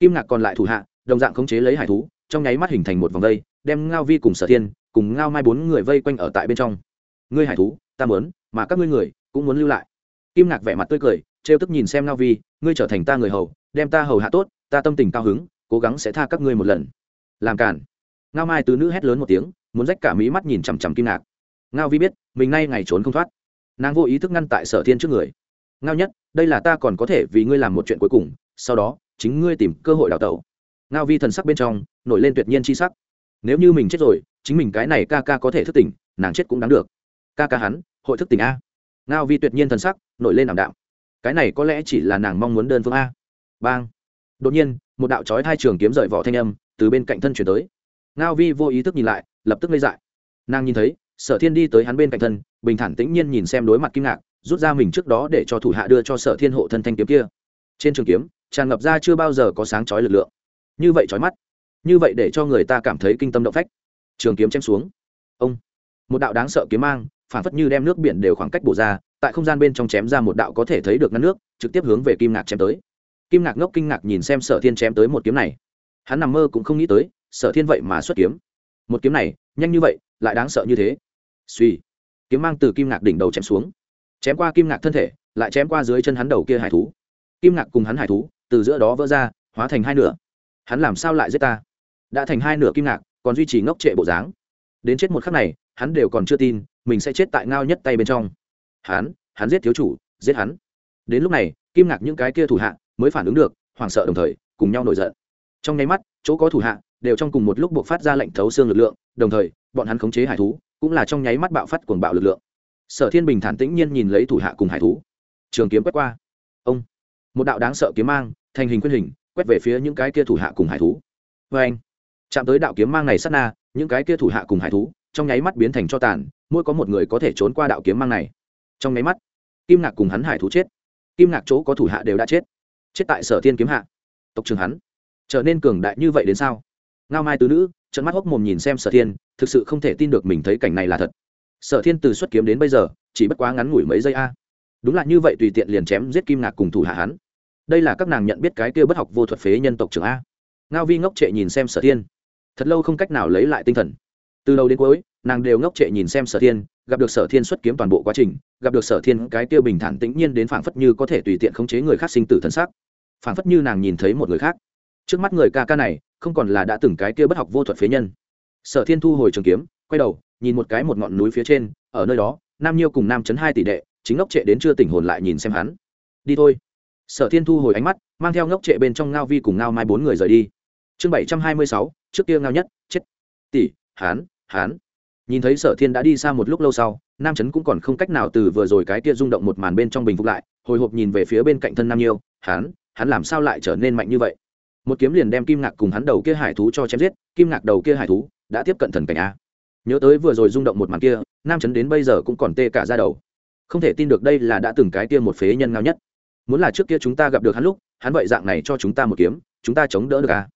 Kim ngạc còn lại thủ hạ, đồng dạng khống chế lấy hải thú, trong nháy mắt hình thành một vòng vây, đem ngao vi cùng sở thiên, cùng ngao mai bốn người vây quanh ở tại bên trong. Ngươi hải thú ta muốn, mà các ngươi người cũng muốn lưu lại. Kim ngạc vẻ mặt tươi cười, trêu tức nhìn xem ngao vi, ngươi trở thành ta người hầu, đem ta hầu hạ tốt, ta tâm tình cao hứng, cố gắng sẽ tha các ngươi một lần. Làm cản ngao mai từ nữ hét lớn một tiếng, muốn rách cả mí mắt nhìn chằm chằm kim ngạc. Ngao vi biết, mình nay ngày trốn không thoát. Nàng vô ý thức ngăn tại sở thiên trước người. Ngao nhất, đây là ta còn có thể vì ngươi làm một chuyện cuối cùng, sau đó, chính ngươi tìm cơ hội đào tẩu. Ngao vi thần sắc bên trong, nổi lên tuyệt nhiên c h i sắc. Nếu như mình chết rồi, chính mình cái này ca ca có thể thức tỉnh, nàng chết cũng đáng được. Ca ca hắn hội thức tình a. Ngao vi tuyệt nhiên thần sắc, nổi lên ảm đạm. Cái này có lẽ chỉ là nàng mong muốn đơn phương a. Bang. Đột nhiên, một đạo trói hai trường kiếm rời vỏ thanh âm từ bên cạnh thân chuyển tới. Ngao vi vô ý thức nhìn lại, lập tức lây dại. Nàng nhìn thấy, sở thiên đi tới hắn bên cạnh thân, bình thản tĩnh nhiên nhìn xem đối mặt kim ngạc, rút ra mình trước đó để cho thủ hạ đưa cho sở thiên hộ thân thanh kiếm kia. Trên trường kiếm, tràn ngập ra chưa bao giờ có sáng chói lực lượng. Như vậy chói mắt. Như vậy để cho người ta cảm thấy kinh tâm động phách. Trường kiếm chém xuống. Ông. Một đạo đáng sợ kiếm mang phản phất như đem nước biển đều khoảng cách bổ ra, tại không gian bên trong chém ra một đạo có thể thấy được ngăn nước, trực tiếp hướng về kim ngạc chém tới. Kim ngạc ngốc kinh ngạc nhìn xem sở thiên chém tới một kiếm này. Hắn nằm mơ cũng không nghĩ tới, sở thiên vậy mà xuất kiếm. Một kiếm này, nhanh như vậy, lại đáng sợ như thế. Suy kiếm mang từ kim ngạc đỉnh đầu chém xuống. Chém qua kim ngạc thân thể, lại chém qua dưới chân hắn đầu kia hải thú. Kim ngạc cùng hắn hải thú, từ giữa đó vỡ ra, hóa thành hai nửa. Hắn làm sao lại giết ta? Đã thành hai nửa kim ngạc, còn duy trì ngốc trệ bộ dáng đến chết một khắc này, hắn đều còn chưa tin, mình sẽ chết tại ngao nhất tay bên trong. Hắn hắn giết thiếu chủ, giết hắn. Đến lúc này, kim ngạc những cái kia thủ hạ mới phản ứng được, hoảng sợ đồng thời, cùng nhau nổi giận. Trong nháy mắt, chỗ có thủ hạ đều trong cùng một lúc buộc phát ra lệnh thấu xương lực lượng, đồng thời, bọn hắn khống chế hải thú, cũng là trong nháy mắt bạo phát cuồng bạo lực lượng. Sở thiên bình thản tĩnh nhiên nhìn lấy thủ hạ cùng hải thú. Trường kiếm quét qua. Ông. Một đạo đáng sợ kiếm mang, thành hình quyết hình, quét về phía những cái kia thủ hạ cùng hải thú. Vê anh chạm tới đạo kiếm mang này sát na những cái kia thủ hạ cùng hải thú, trong nháy mắt biến thành cho tàn, mỗi có một người có thể trốn qua đạo kiếm mang này. Trong nháy mắt, kim ngạc cùng hắn hải thú chết. Kim ngạc chỗ có thủ hạ đều đã chết. Chết tại sở thiên kiếm hạ. Tộc trường hắn, trở nên cường đại như vậy đến sao? Ngao mai tứ nữ trận mắt hốc mồm nhìn xem sở thiên, thực sự không thể tin được mình thấy cảnh này là thật. Sở thiên từ xuất kiếm đến bây giờ, chỉ bất quá ngắn ngủi mấy giây a. Đúng là như vậy tùy tiện liền chém giết kim ngạc cùng thủ hạ hắn. Đây là các nàng nhận biết cái kia bất học vô thuật phế nhân tộc trưởng a. Ngao vi ngốc trệ nhìn xem sở thiên thật lâu không cách nào lấy lại tinh thần. Từ đầu đến cuối, nàng đều ngốc trệ nhìn xem sở thiên, gặp được sở thiên xuất kiếm toàn bộ quá trình, gặp được sở thiên cái tiêu bình thản tĩnh nhiên đến phảng phất như có thể tùy tiện khống chế người khác sinh tử thân xác. Phảng phất như nàng nhìn thấy một người khác. Trước mắt người ca ca này, không còn là đã từng cái kia bất học vô thuật phế nhân. Sở thiên thu hồi trường kiếm, quay đầu, nhìn một cái một ngọn núi phía trên, ở nơi đó, nam nhiêu cùng nam chấn hai tỷ đệ, chính ngốc trệ đến chưa tỉnh hồn lại nhìn xem hắn. Đi thôi. Sở thiên thu hồi ánh mắt, mang theo ngốc trệ bên trong ngao vi cùng ngao mai bốn người rời đi chương bảy trăm hai mươi sáu, trước kia ngao nhất, chết. Tỷ, hán hán. Nhìn thấy sở thiên đã đi xa một lúc lâu sau, nam trấn cũng còn không cách nào từ vừa rồi cái kia rung động một màn bên trong bình phục lại, hồi hộp nhìn về phía bên cạnh thân nam nhiêu, hán hắn làm sao lại trở nên mạnh như vậy? Một kiếm liền đem kim ngạc cùng hắn đầu kia hải thú cho chém giết, kim ngạc đầu kia hải thú đã tiếp cận thần cảnh a. Nhớ tới vừa rồi rung động một màn kia, nam trấn đến bây giờ cũng còn tê cả ra đầu. Không thể tin được đây là đã từng cái kia một phế nhân ngao nhất. Muốn là trước kia chúng ta gặp được hắn lúc, hắn vậy dạng này cho chúng ta một kiếm, chúng ta chống đỡ được à?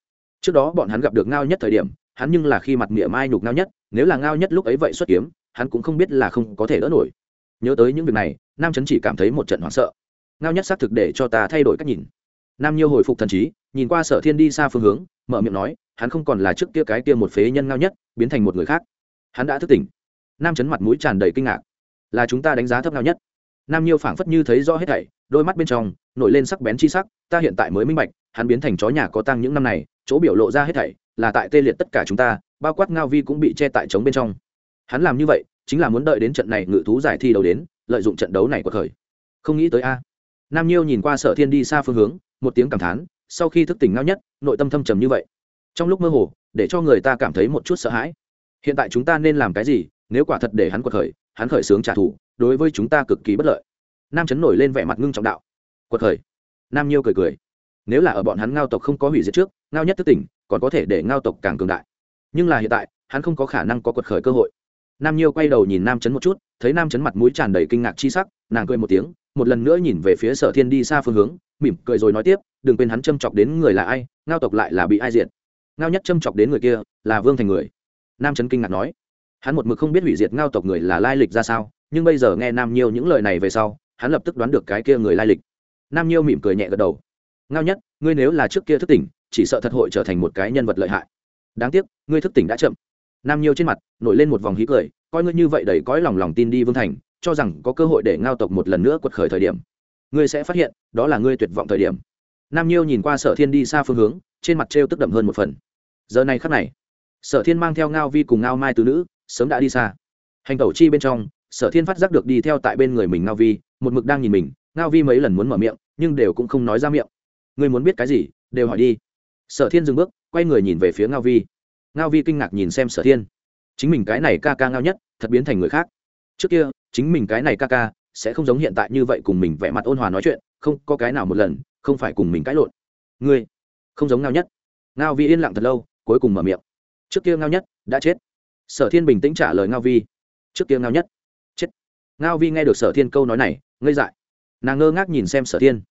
Trước đó bọn hắn gặp được ngao nhất thời điểm, hắn nhưng là khi mặt mỉa mai nhục ngao nhất, nếu là ngao nhất lúc ấy vậy xuất kiếm, hắn cũng không biết là không có thể đỡ nổi. Nhớ tới những việc này, nam chấn chỉ cảm thấy một trận hoảng sợ. Ngao nhất xác thực để cho ta thay đổi cách nhìn. Nam nhiêu hồi phục thần trí, nhìn qua sở thiên đi xa phương hướng, mở miệng nói, hắn không còn là trước kia cái kia một phế nhân ngao nhất, biến thành một người khác. Hắn đã thức tỉnh. Nam chấn mặt mũi tràn đầy kinh ngạc. Là chúng ta đánh giá thấp ngao nhất. Nam nhiêu phảng phất như thấy rõ hết thảy, đôi mắt bên trong nổi lên sắc bén chi sắc, ta hiện tại mới minh bạch, hắn biến thành chó nhà có tăng những năm này, chỗ biểu lộ ra hết thảy, là tại tê liệt tất cả chúng ta, bao quát ngao vi cũng bị che tại trống bên trong. Hắn làm như vậy, chính là muốn đợi đến trận này ngự thú giải thi đấu đến, lợi dụng trận đấu này của thời. Không nghĩ tới a. Nam nhiêu nhìn qua sở thiên đi xa phương hướng, một tiếng cảm thán, sau khi thức tỉnh ngao nhất, nội tâm thâm trầm như vậy. Trong lúc mơ hồ, để cho người ta cảm thấy một chút sợ hãi. Hiện tại chúng ta nên làm cái gì, nếu quả thật để hắn quật khởi, hắn khởi sướng trả thù, đối với chúng ta cực kỳ bất lợi. Nam chấn nổi lên vẻ mặt ngưng trọng đạo quật khởi. Nam nhiêu cười cười. Nếu là ở bọn hắn ngao tộc không có hủy diệt trước, ngao nhất thức tỉnh, còn có thể để ngao tộc càng cường đại. Nhưng là hiện tại, hắn không có khả năng có quật khởi cơ hội. Nam nhiêu quay đầu nhìn nam chấn một chút, thấy nam chấn mặt mũi tràn đầy kinh ngạc chi sắc, nàng cười một tiếng, một lần nữa nhìn về phía sở thiên đi xa phương hướng, mỉm cười rồi nói tiếp, đừng quên hắn châm chọc đến người là ai, ngao tộc lại là bị ai diện ngao nhất châm chọc đến người kia, là vương thành người. Nam trấn kinh ngạc nói. Hắn một mực không biết hủy diệt ngao tộc người là lai lịch ra sao, nhưng bây giờ nghe nam nhiêu những lời này về sau, hắn lập tức đoán được cái kia người lai lịch nam nhiêu mỉm cười nhẹ gật đầu. Ngao nhất, ngươi nếu là trước kia thức tỉnh, chỉ sợ thật hội trở thành một cái nhân vật lợi hại. Đáng tiếc, ngươi thức tỉnh đã chậm. Nam nhiêu trên mặt nổi lên một vòng hí cười, coi ngươi như vậy đầy cõi lòng lòng tin đi vương thành, cho rằng có cơ hội để ngao tộc một lần nữa quật khởi thời điểm. Ngươi sẽ phát hiện, đó là ngươi tuyệt vọng thời điểm. Nam nhiêu nhìn qua sở thiên đi xa phương hướng, trên mặt trêu tức đậm hơn một phần. Giờ này khắc này, sở thiên mang theo ngao vi cùng ngao mai từ nữ, sớm đã đi xa. Hành tẩu chi bên trong, sở thiên phát giác được đi theo tại bên người mình ngao vi, một mực đang nhìn mình ngao vi mấy lần muốn mở miệng, nhưng đều cũng không nói ra miệng. Người muốn biết cái gì, đều hỏi đi. Sở thiên dừng bước, quay người nhìn về phía ngao vi. Ngao vi kinh ngạc nhìn xem sở thiên. Chính mình cái này ca ca ngao nhất, thật biến thành người khác. Trước kia, chính mình cái này ca ca, sẽ không giống hiện tại như vậy cùng mình vẽ mặt ôn hòa nói chuyện, không có cái nào một lần, không phải cùng mình cãi lộn. Ngươi, không giống ngao nhất. Ngao vi yên lặng thật lâu, cuối cùng mở miệng. Trước kia ngao nhất, đã chết. Sở thiên bình tĩnh trả lời ngao vi. Trước kia ngao nhất, chết. Ngao vi nghe được sở thiên câu nói này, ngây dại nàng ngơ ngác nhìn xem sở thiên.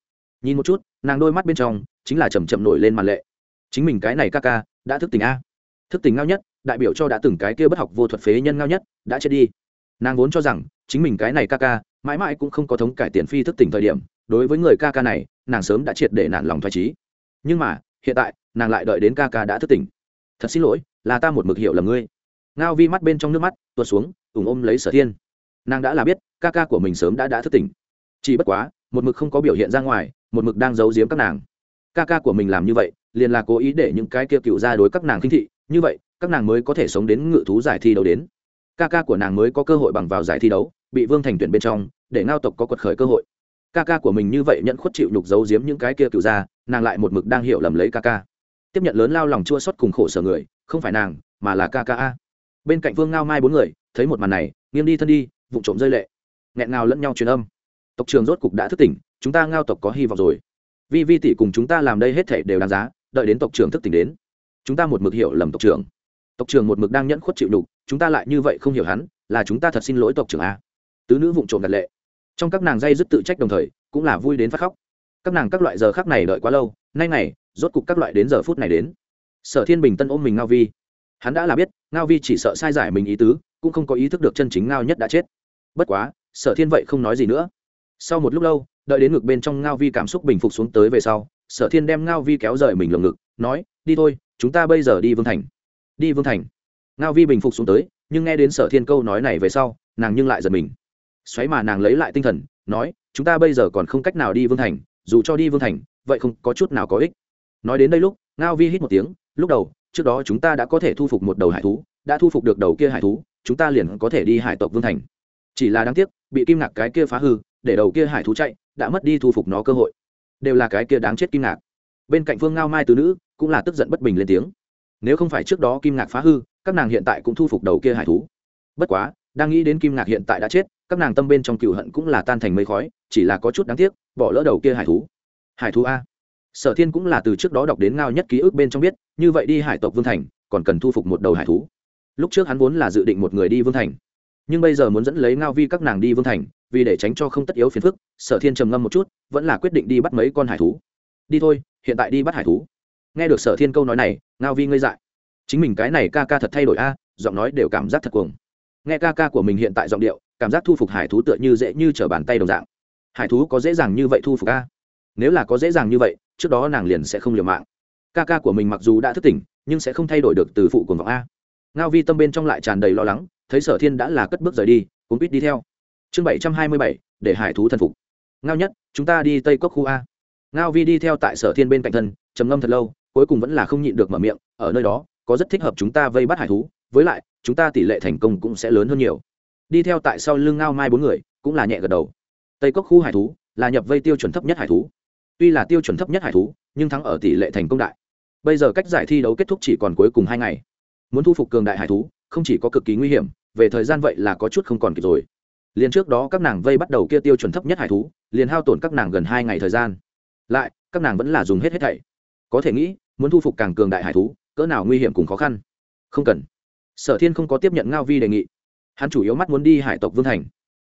Nhìn một chút, nàng đôi mắt bên trong chính là chầm chậm nổi lên màn lệ. Chính mình cái này ca ca, đã thức tỉnh a. Thức tỉnh ngao nhất, đại biểu cho đã từng cái kia bất học vô thuật phế nhân ngao nhất, đã chết đi. Nàng vốn cho rằng, chính mình cái này ca ca, mãi mãi cũng không có thống cải tiền phi thức tỉnh thời điểm, đối với người ca ca này, nàng sớm đã triệt để nản lòng thoải trí nhưng mà, hiện tại, nàng lại đợi đến ca ca đã thức tỉnh. Thật xin lỗi, là ta một mực hiểu lầm ngươi. Ngao vi mắt bên trong nước mắt, tuột xuống ủng ôm lấy sở thiên. Nàng đã là biết, ca ca của mình sớm đã đã thức tỉnh chỉ bất quá, một mực không có biểu hiện ra ngoài, một mực đang giấu giếm các nàng. Ca ca của mình làm như vậy, liền là cố ý để những cái kia cựu ra đối các nàng khinh thị, như vậy, các nàng mới có thể sống đến ngự thú giải thi đấu đến. Ca ca của nàng mới có cơ hội bằng vào giải thi đấu, bị vương thành tuyển bên trong, để ngao tộc có quật khởi cơ hội. Ca ca của mình như vậy nhận khuất chịu nhục giấu giếm những cái kia cựu ra nàng lại một mực đang hiểu lầm lấy ca ca. Tiếp nhận lớn lao lòng chua xót cùng khổ sở người, không phải nàng, mà là ca ca a. Bên cạnh vương ngao mai bốn người, thấy một màn này, nghiêng đi thân đi vụ trộm rơi lệ. Nghẹn ngào lẫn nhau truyền âm tộc trường rốt cục đã thức tỉnh, chúng ta ngao tộc có hy vọng rồi. Vi vi tỷ cùng chúng ta làm đây hết thể đều đáng giá, đợi đến tộc trưởng thức tỉnh đến. Chúng ta một mực hiểu lầm tộc trưởng. Tộc trưởng một mực đang nhẫn khuất chịu đục, chúng ta lại như vậy không hiểu hắn, là chúng ta thật xin lỗi tộc trưởng a. Tứ nữ vụng trộm đặt lệ. Trong các nàng dây dứt tự trách đồng thời, cũng là vui đến phát khóc. Các nàng các loại giờ khác này đợi quá lâu, nay này rốt cục các loại đến giờ phút này đến. Sở thiên bình tân ôm mình ngao vi. Hắn đã là biết, ngao vi chỉ sợ sai giải mình ý tứ, cũng không có ý thức được chân chính ngao nhất đã chết. Bất quá, sở thiên vậy không nói gì nữa sau một lúc lâu, đợi đến ngực bên trong ngao vi cảm xúc bình phục xuống tới về sau, sở thiên đem ngao vi kéo rời mình lồng ngực, nói, đi thôi, chúng ta bây giờ đi vương thành. Đi vương thành? Ngao vi bình phục xuống tới, nhưng nghe đến sở thiên câu nói này về sau, nàng nhưng lại giật mình. Xoáy mà nàng lấy lại tinh thần, nói, chúng ta bây giờ còn không cách nào đi vương thành, dù cho đi vương thành, vậy không có chút nào có ích. Nói đến đây lúc, ngao vi hít một tiếng, lúc đầu, trước đó chúng ta đã có thể thu phục một đầu hải thú, đã thu phục được đầu kia hải thú, chúng ta liền có thể đi hải tộc vương thành. Chỉ là đáng tiếc, bị kim ngạc cái kia phá hư để đầu kia hải thú chạy, đã mất đi thu phục nó cơ hội. Đều là cái kia đáng chết kim ngạc. Bên cạnh phương ngao mai tứ nữ cũng là tức giận bất bình lên tiếng. Nếu không phải trước đó kim ngạc phá hư, các nàng hiện tại cũng thu phục đầu kia hải thú. Bất quá, đang nghĩ đến kim ngạc hiện tại đã chết, các nàng tâm bên trong cựu hận cũng là tan thành mây khói, chỉ là có chút đáng tiếc, bỏ lỡ đầu kia hải thú. Hải thú a. Sở thiên cũng là từ trước đó đọc đến ngao nhất ký ức bên trong biết, như vậy đi hải tộc vương thành, còn cần thu phục một đầu hải thú. Lúc trước hắn vốn là dự định một người đi vương thành. Nhưng bây giờ muốn dẫn lấy ngao vi các nàng đi vương thành vì để tránh cho không tất yếu phiền phức, sở thiên trầm ngâm một chút, vẫn là quyết định đi bắt mấy con hải thú. Đi thôi, hiện tại đi bắt hải thú. Nghe được sở thiên câu nói này, ngao vi ngây dại. Chính mình cái này ca ca thật thay đổi a, giọng nói đều cảm giác thật cuồng. Nghe ca ca của mình hiện tại giọng điệu, cảm giác thu phục hải thú tựa như dễ như t r ở bàn tay đồng dạng. Hải thú có dễ dàng như vậy thu phục a? Nếu là có dễ dàng như vậy, trước đó nàng liền sẽ không liều mạng. Ca ca của mình mặc dù đã thức tỉnh, nhưng sẽ không thay đổi được từ phụ của vọng a. Ngao vi tâm bên trong lại tràn đầy lo lắng, thấy sở thiên đã là cất bước rời đi cũng quýt đi theo chương bảy trăm hai mươi bảy, để hải thú thần phục. Ngao nhất, chúng ta đi tây cốc khu a. Ngao vi đi theo tại sở thiên bên cạnh thân, trầm ngâm thật lâu, cuối cùng vẫn là không nhịn được mở miệng, ở nơi đó, có rất thích hợp chúng ta vây bắt hải thú, với lại, chúng ta tỷ lệ thành công cũng sẽ lớn hơn nhiều. Đi theo tại sau lưng ngao mai bốn người, cũng là nhẹ gật đầu. Tây cốc khu hải thú, là nhập vây tiêu chuẩn thấp nhất hải thú. Tuy là tiêu chuẩn thấp nhất hải thú, nhưng thắng ở tỷ lệ thành công đại. Bây giờ cách giải thi đấu kết thúc chỉ còn cuối cùng hai ngày. Muốn thu phục cường đại hải thú, không chỉ có cực kỳ nguy hiểm, về thời gian vậy là có chút không còn kịp rồi liền trước đó các nàng vây bắt đầu kia tiêu chuẩn thấp nhất hải thú, liền hao tổn các nàng gần hai ngày thời gian. Lại, các nàng vẫn là dùng hết hết thảy. Có thể nghĩ, muốn thu phục càng cường đại hải thú, cỡ nào nguy hiểm cùng khó khăn? Không cần. Sở thiên không có tiếp nhận ngao vi đề nghị. Hắn chủ yếu mắt muốn đi hải tộc vương thành.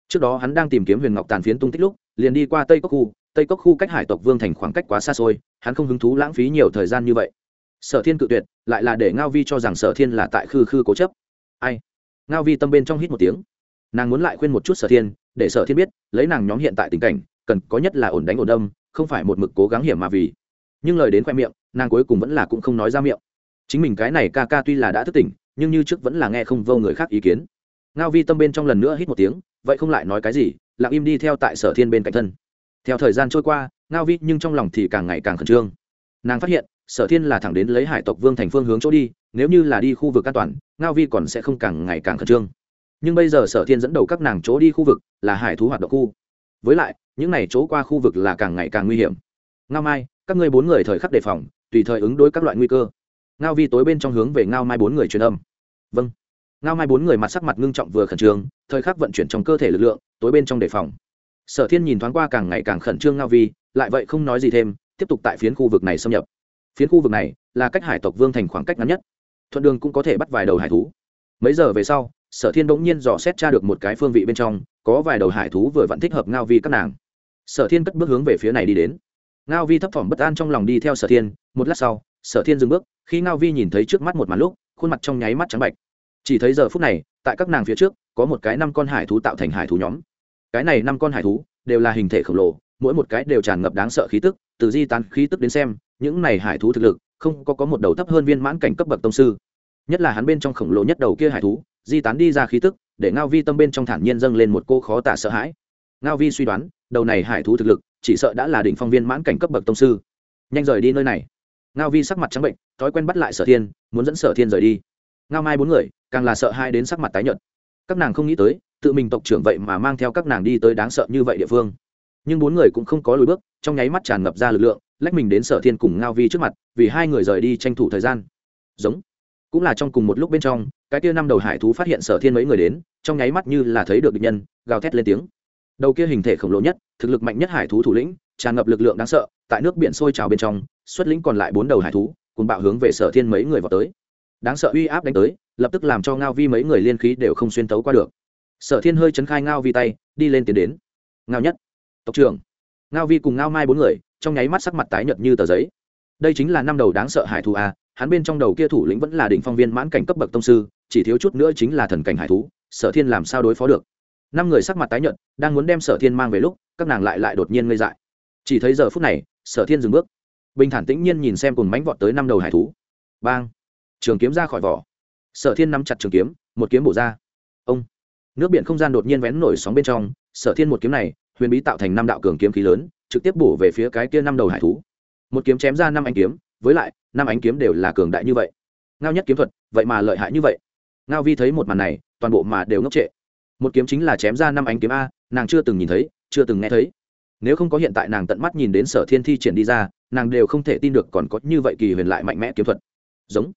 Trước đó hắn đang tìm kiếm huyền ngọc tàn phiến tung tích lúc, liền đi qua tây cốc khu. Tây cốc khu cách hải tộc vương thành khoảng cách quá xa xôi, hắn không hứng thú lãng phí nhiều thời gian như vậy. Sở thiên cự tuyệt, lại là để ngao vi cho rằng sở thiên là tại khư khư cố chấp. Ai? Ngao vi tâm bên trong hít một tiếng nàng muốn lại khuyên một chút sở thiên, để sở thiên biết, lấy nàng nhóm hiện tại tình cảnh, cần có nhất là ổn đánh ổn đâm, không phải một mực cố gắng hiểm mà vì. Nhưng lời đến khoe miệng, nàng cuối cùng vẫn là cũng không nói ra miệng. Chính mình cái này ca ca tuy là đã thức tỉnh, nhưng như trước vẫn là nghe không vô người khác ý kiến. Ngao vi tâm bên trong lần nữa hít một tiếng, vậy không lại nói cái gì, lặng im đi theo tại sở thiên bên cạnh thân. Theo thời gian trôi qua, ngao vi nhưng trong lòng thì càng ngày càng khẩn trương. Nàng phát hiện, sở thiên là thẳng đến lấy hải tộc vương thành phương hướng chỗ đi, nếu như là đi khu vực an toàn, ngao vi còn sẽ không càng ngày càng khẩn trương nhưng bây giờ sở thiên dẫn đầu các nàng chỗ đi khu vực là hải thú hoạt động khu. Với lại, những n à y chỗ qua khu vực là càng ngày càng nguy hiểm. Ngao mai, các ngươi bốn người thời khắc đề phòng, tùy thời ứng đối các loại nguy cơ. Ngao vi tối bên trong hướng về ngao mai bốn người truyền âm. Vâng. Ngao mai bốn người mặt sắc mặt ngưng trọng vừa khẩn trương, thời khắc vận chuyển trong cơ thể lực lượng, tối bên trong đề phòng. Sở thiên nhìn thoáng qua càng ngày càng khẩn trương ngao vi, lại vậy không nói gì thêm, tiếp tục tại phiến khu vực này xâm nhập. Phiến khu vực này là cách hải tộc vương thành khoảng cách ngắn nhất. Thuận đường cũng có thể bắt vài đầu hải thú mấy giờ về sau, sở thiên bỗng nhiên dò xét tra được một cái phương vị bên trong, có vài đầu hải thú vừa vặn thích hợp ngao vi các nàng. Sở thiên cất bước hướng về phía này đi đến. Ngao vi thấp thỏm bất an trong lòng đi theo sở thiên, một lát sau, sở thiên dừng bước, khi ngao vi nhìn thấy trước mắt một màn lúc, khuôn mặt trong nháy mắt trắng bạch. Chỉ thấy giờ phút này, tại các nàng phía trước, có một cái năm con hải thú tạo thành hải thú nhóm. Cái này năm con hải thú, đều là hình thể khổng lồ, mỗi một cái đều tràn ngập đáng sợ khí tức, từ di tán khí tức đến xem, những này hải thú thực lực, không có có một đầu thấp hơn viên mãn cảnh cấp bậc tông sư nhất là hắn bên trong khổng lồ nhất đầu kia hải thú, di tán đi ra khí tức, để ngao vi tâm bên trong thản nhiên dâng lên một cô khó tả sợ hãi. Ngao vi suy đoán, đầu này hải thú thực lực, chỉ sợ đã là đỉnh phong viên mãn cảnh cấp bậc tông sư. Nhanh rời đi nơi này. Ngao vi sắc mặt trắng bệnh, thói quen bắt lại sở thiên, muốn dẫn sở thiên rời đi. Ngao mai bốn người, càng là sợ hai đến sắc mặt tái nhợt. Các nàng không nghĩ tới, tự mình tộc trưởng vậy mà mang theo các nàng đi tới đáng sợ như vậy địa phương. Nhưng bốn người cũng không có lùi bước, trong nháy mắt tràn ngập ra lực lượng, lách mình đến sở thiên cùng ngao vi trước mặt, vì hai người rời đi tranh thủ thời gian. Giống cũng là trong cùng một lúc bên trong, cái kia năm đầu hải thú phát hiện sở thiên mấy người đến, trong nháy mắt như là thấy được địch nhân, gào thét lên tiếng. Đầu kia hình thể khổng lồ nhất, thực lực mạnh nhất hải thú thủ lĩnh, tràn ngập lực lượng đáng sợ, tại nước biển sôi trào bên trong, xuất lĩnh còn lại bốn đầu hải thú, cùng bạo hướng về sở thiên mấy người vào tới. Đáng sợ uy áp đánh tới, lập tức làm cho ngao vi mấy người liên khí đều không xuyên tấu qua được. Sở thiên hơi chấn khai ngao vi tay, đi lên tiến đến. Ngao nhất. Tộc trưởng. Ngao vi cùng ngao mai bốn người, trong nháy mắt sắc mặt tái nhợt như tờ giấy. Đây chính là năm đầu đáng sợ hải thú a hắn bên trong đầu kia thủ lĩnh vẫn là đỉnh phong viên mãn cảnh cấp bậc tông sư, chỉ thiếu chút nữa chính là thần cảnh hải thú, sở thiên làm sao đối phó được? Năm người sắc mặt tái nhợt, đang muốn đem sở thiên mang về lúc, các nàng lại lại đột nhiên ngây dại. Chỉ thấy giờ phút này, sở thiên dừng bước. Bình thản tĩnh nhiên nhìn xem cùng mánh vọt tới năm đầu hải thú. Bang! Trường kiếm ra khỏi vỏ. Sở thiên nắm chặt trường kiếm, một kiếm bổ ra. Ông! Nước biển không gian đột nhiên vén nổi sóng bên trong, sở thiên một kiếm này, huyền bí tạo thành năm đạo cường kiếm khí lớn, trực tiếp bổ về phía cái kia năm đầu hải thú. Một kiếm chém ra năm ánh kiếm với lại, năm ánh kiếm đều là cường đại như vậy. Ngao nhất kiếm thuật, vậy mà lợi hại như vậy. Ngao vi thấy một màn này, toàn bộ mà đều ngốc trệ. Một kiếm chính là chém ra năm ánh kiếm a, nàng chưa từng nhìn thấy, chưa từng nghe thấy. Nếu không có hiện tại nàng tận mắt nhìn đến sở thiên thi triển đi ra, nàng đều không thể tin được còn có như vậy kỳ huyền lại mạnh mẽ kiếm thuật. Giống.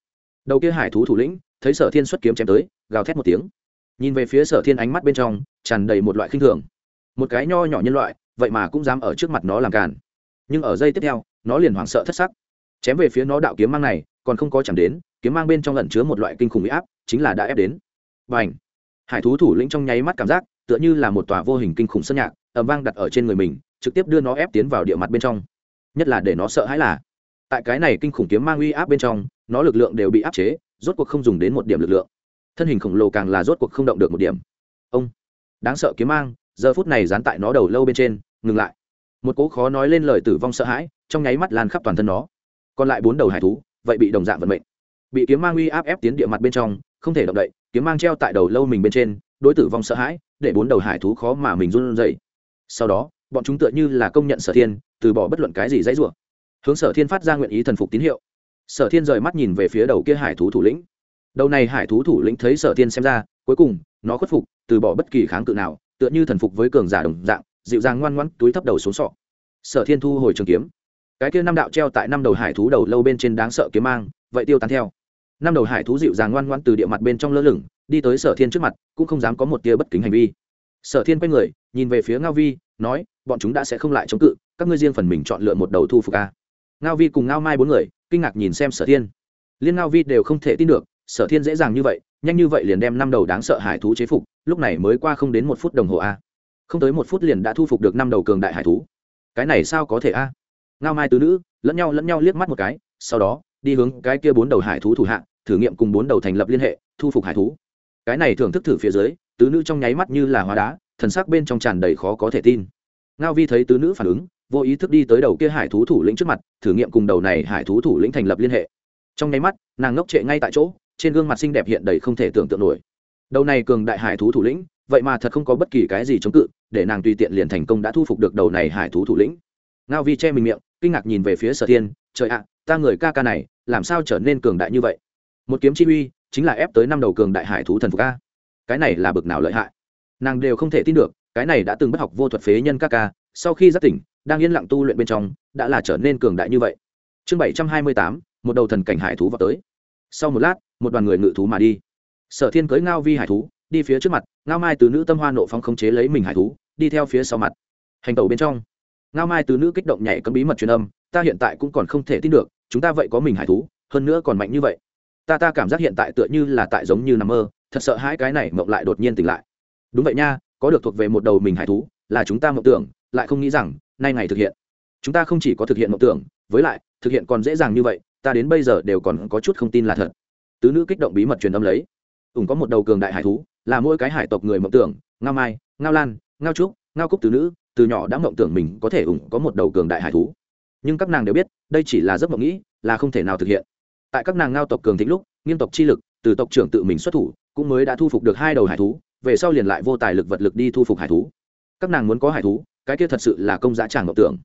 Đầu kia hải thú thủ lĩnh, thấy sở thiên xuất kiếm chém tới, gào thét một tiếng. Nhìn về phía sở thiên ánh mắt bên trong, tràn đầy một loại khinh thường. Một cái nho nhỏ nhân loại, vậy mà cũng dám ở trước mặt nó làm càn. Nhưng ở giây tiếp theo, nó liền hoảng sợ thất sắc chém về phía nó đạo kiếm mang này, còn không có chẳng đến, kiếm mang bên trong lẩn chứa một loại kinh khủng huy áp, chính là đã ép đến. B à n h hải thú thủ lĩnh trong nháy mắt cảm giác, tựa như là một tòa vô hình kinh khủng sân nhạc ẩm vang đặt ở trên người mình, trực tiếp đưa nó ép tiến vào địa mặt bên trong. Nhất là để nó sợ hãi là, tại cái này kinh khủng kiếm mang uy áp bên trong, nó lực lượng đều bị áp chế, rốt cuộc không dùng đến một điểm lực lượng. Thân hình khổng lồ càng là rốt cuộc không động được một điểm. Ông! Đáng sợ kiếm mang, giờ phút này dán tại nó đầu lâu bên trên, ngừng lại. Một cố khó nói lên lời tử vong sợ hãi, trong nháy mắt lan khắp toàn thân nó còn lại bốn đầu hải thú, vậy bị đồng dạng vận mệnh. Bị kiếm mang uy áp ép tiến địa mặt bên trong, không thể động đậy, kiếm mang treo tại đầu lâu mình bên trên, đối tử vong sợ hãi, để bốn đầu hải thú khó mà mình run dậy sau đó, bọn chúng tựa như là công nhận sở thiên, từ bỏ bất luận cái gì dãy rủa. Hướng sở thiên phát ra nguyện ý thần phục tín hiệu. Sở thiên rời mắt nhìn về phía đầu kia hải thú thủ lĩnh. Đầu này hải thú thủ lĩnh thấy sở thiên xem ra, cuối cùng, nó khuất phục, từ bỏ bất kỳ kháng cự nào, tựa như thần phục với cường giả đồng dạng, dịu dàng ngoan ngoãn, túi thấp đầu xuống sọ. Sở thiên thu hồi trường kiếm cái kia năm đạo treo tại năm đầu hải thú đầu lâu bên trên đáng sợ kiếm mang, vậy tiêu tán theo. Năm đầu hải thú dịu dàng ngoan ngoan từ địa mặt bên trong lơ lửng, đi tới sở thiên trước mặt, cũng không dám có một tia bất kính hành vi. Sở thiên quay người, nhìn về phía ngao vi, nói, bọn chúng đã sẽ không lại chống cự, các ngươi riêng phần mình chọn lựa một đầu thu phục ca ngao vi cùng ngao mai bốn người, kinh ngạc nhìn xem sở thiên. Liên ngao vi đều không thể tin được, sở thiên dễ dàng như vậy, nhanh như vậy liền đem năm đầu đáng sợ hải thú chế phục, lúc này mới qua không đến một phút đồng hồ a. Không tới một phút liền đã thu phục được năm đầu cường đại hải thú. Cái này sao có thể a? Ngao mai tứ nữ, lẫn nhau lẫn nhau liếc mắt một cái, sau đó, đi hướng cái kia bốn đầu hải thú thủ hạ, thử nghiệm cùng bốn đầu thành lập liên hệ, thu phục hải thú. Cái này thưởng thức thử phía dưới, tứ nữ trong nháy mắt như là hóa đá, thần sắc bên trong tràn đầy khó có thể tin. Ngao vi thấy tứ nữ phản ứng, vô ý thức đi tới đầu kia hải thú thủ lĩnh trước mặt, thử nghiệm cùng đầu này hải thú thủ lĩnh thành lập liên hệ. Trong nháy mắt, nàng ngốc trệ ngay tại chỗ, trên gương mặt xinh đẹp hiện đầy không thể tưởng tượng nổi. Đầu này cường đại hải thú thủ lĩnh, vậy mà thật không có bất kỳ cái gì chống cự, để nàng tùy tiện liền thành công đã thu phục được đầu này hải thú thủ lĩnh. Ngao vi che mình miệng kinh ngạc nhìn về phía sở thiên, trời ạ, ta người ca ca này, làm sao trở nên cường đại như vậy? Một kiếm chi uy, chính là ép tới năm đầu cường đại hải thú thần phục ca cái này là bực nào lợi hại? Nàng đều không thể tin được, cái này đã từng bất học vô thuật phế nhân ca ca, sau khi giác tỉnh, đang yên lặng tu luyện bên trong, đã là trở nên cường đại như vậy. Chương bảy trăm hai mươi tám, một đầu thần cảnh hải thú vào tới. Sau một lát, một đoàn người ngự thú mà đi. Sở thiên cưới ngao vi hải thú, đi phía trước mặt, ngao mai từ nữ tâm hoa nộ phong khống chế lấy mình hải thú, đi theo phía sau mặt. Hành tẩu bên trong ngao mai tứ nữ kích động nhảy cấm bí mật truyền âm, ta hiện tại cũng còn không thể tin được, chúng ta vậy có mình hải thú, hơn nữa còn mạnh như vậy. Ta ta cảm giác hiện tại tựa như là tại giống như nằm mơ, thật sợ hai cái này mộng lại đột nhiên tỉnh lại. Đúng vậy nha, có được thuộc về một đầu mình hải thú, là chúng ta mộng tưởng, lại không nghĩ rằng, nay ngày thực hiện. Chúng ta không chỉ có thực hiện mộng tưởng, với lại, thực hiện còn dễ dàng như vậy, ta đến bây giờ đều còn có chút không tin là thật. Tứ nữ kích động bí mật truyền âm lấy. Ủng có một đầu cường đại hải thú, là mỗi cái hải tộc người mộng tưởng, ngao mai, ngao lan, ngao trúc, ngao cúc tứ nữ từ nhỏ đã mộng tưởng mình có thể ủng có một đầu cường đại hải thú. Nhưng các nàng đều biết, đây chỉ là giấc mộng nghĩ, là không thể nào thực hiện. Tại các nàng ngao tộc cường thịnh lúc, nghiêm tộc chi lực, từ tộc trưởng tự mình xuất thủ, cũng mới đã thu phục được hai đầu hải thú, về sau liền lại vô tài lực vật lực đi thu phục hải thú. Các nàng muốn có hải thú, cái kia thật sự là công giá tràng mộng tưởng.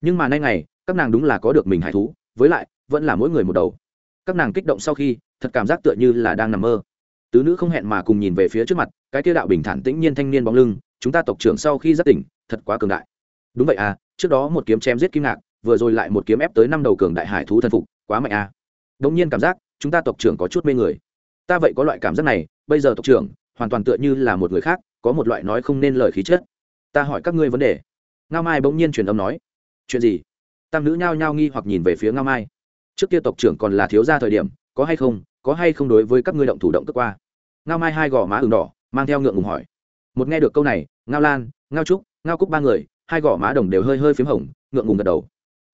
Nhưng mà nay ngày, các nàng đúng là có được mình hải thú, với lại, vẫn là mỗi người một đầu. Các nàng kích động sau khi, thật cảm giác tựa như là đang nằm mơ. Tứ nữ không hẹn mà cùng nhìn về phía trước mặt, cái kia đạo bình thản tĩnh nhiên thanh niên bóng lưng chúng ta tộc trưởng sau khi giác tỉnh, thật quá cường đại. Đúng vậy à trước đó một kiếm chém giết kim ngạc, vừa rồi lại một kiếm ép tới năm đầu cường đại hải thú thần phục, quá mạnh à. Đống nhiên cảm giác, chúng ta tộc trưởng có chút mê người. Ta vậy có loại cảm giác này, bây giờ tộc trưởng, hoàn toàn tựa như là một người khác, có một loại nói không nên lời khí chất. Ta hỏi các ngươi vấn đề. Ngao mai bỗng nhiên truyền âm nói. Chuyện gì? Tam nữ nhao nhao nghi hoặc nhìn về phía ngao mai. Trước kia tộc trưởng còn là thiếu gia thời điểm, có hay không, có hay không đối với các ngươi động thủ động tức qua? Ngao mai hai gò má ừng đỏ, mang theo ngượng ngùng hỏi một nghe được câu này, ngao lan, ngao trúc, ngao cúc ba người, hai gò má đồng đều hơi hơi p h í m hồng, ngượng ngùng gật đầu.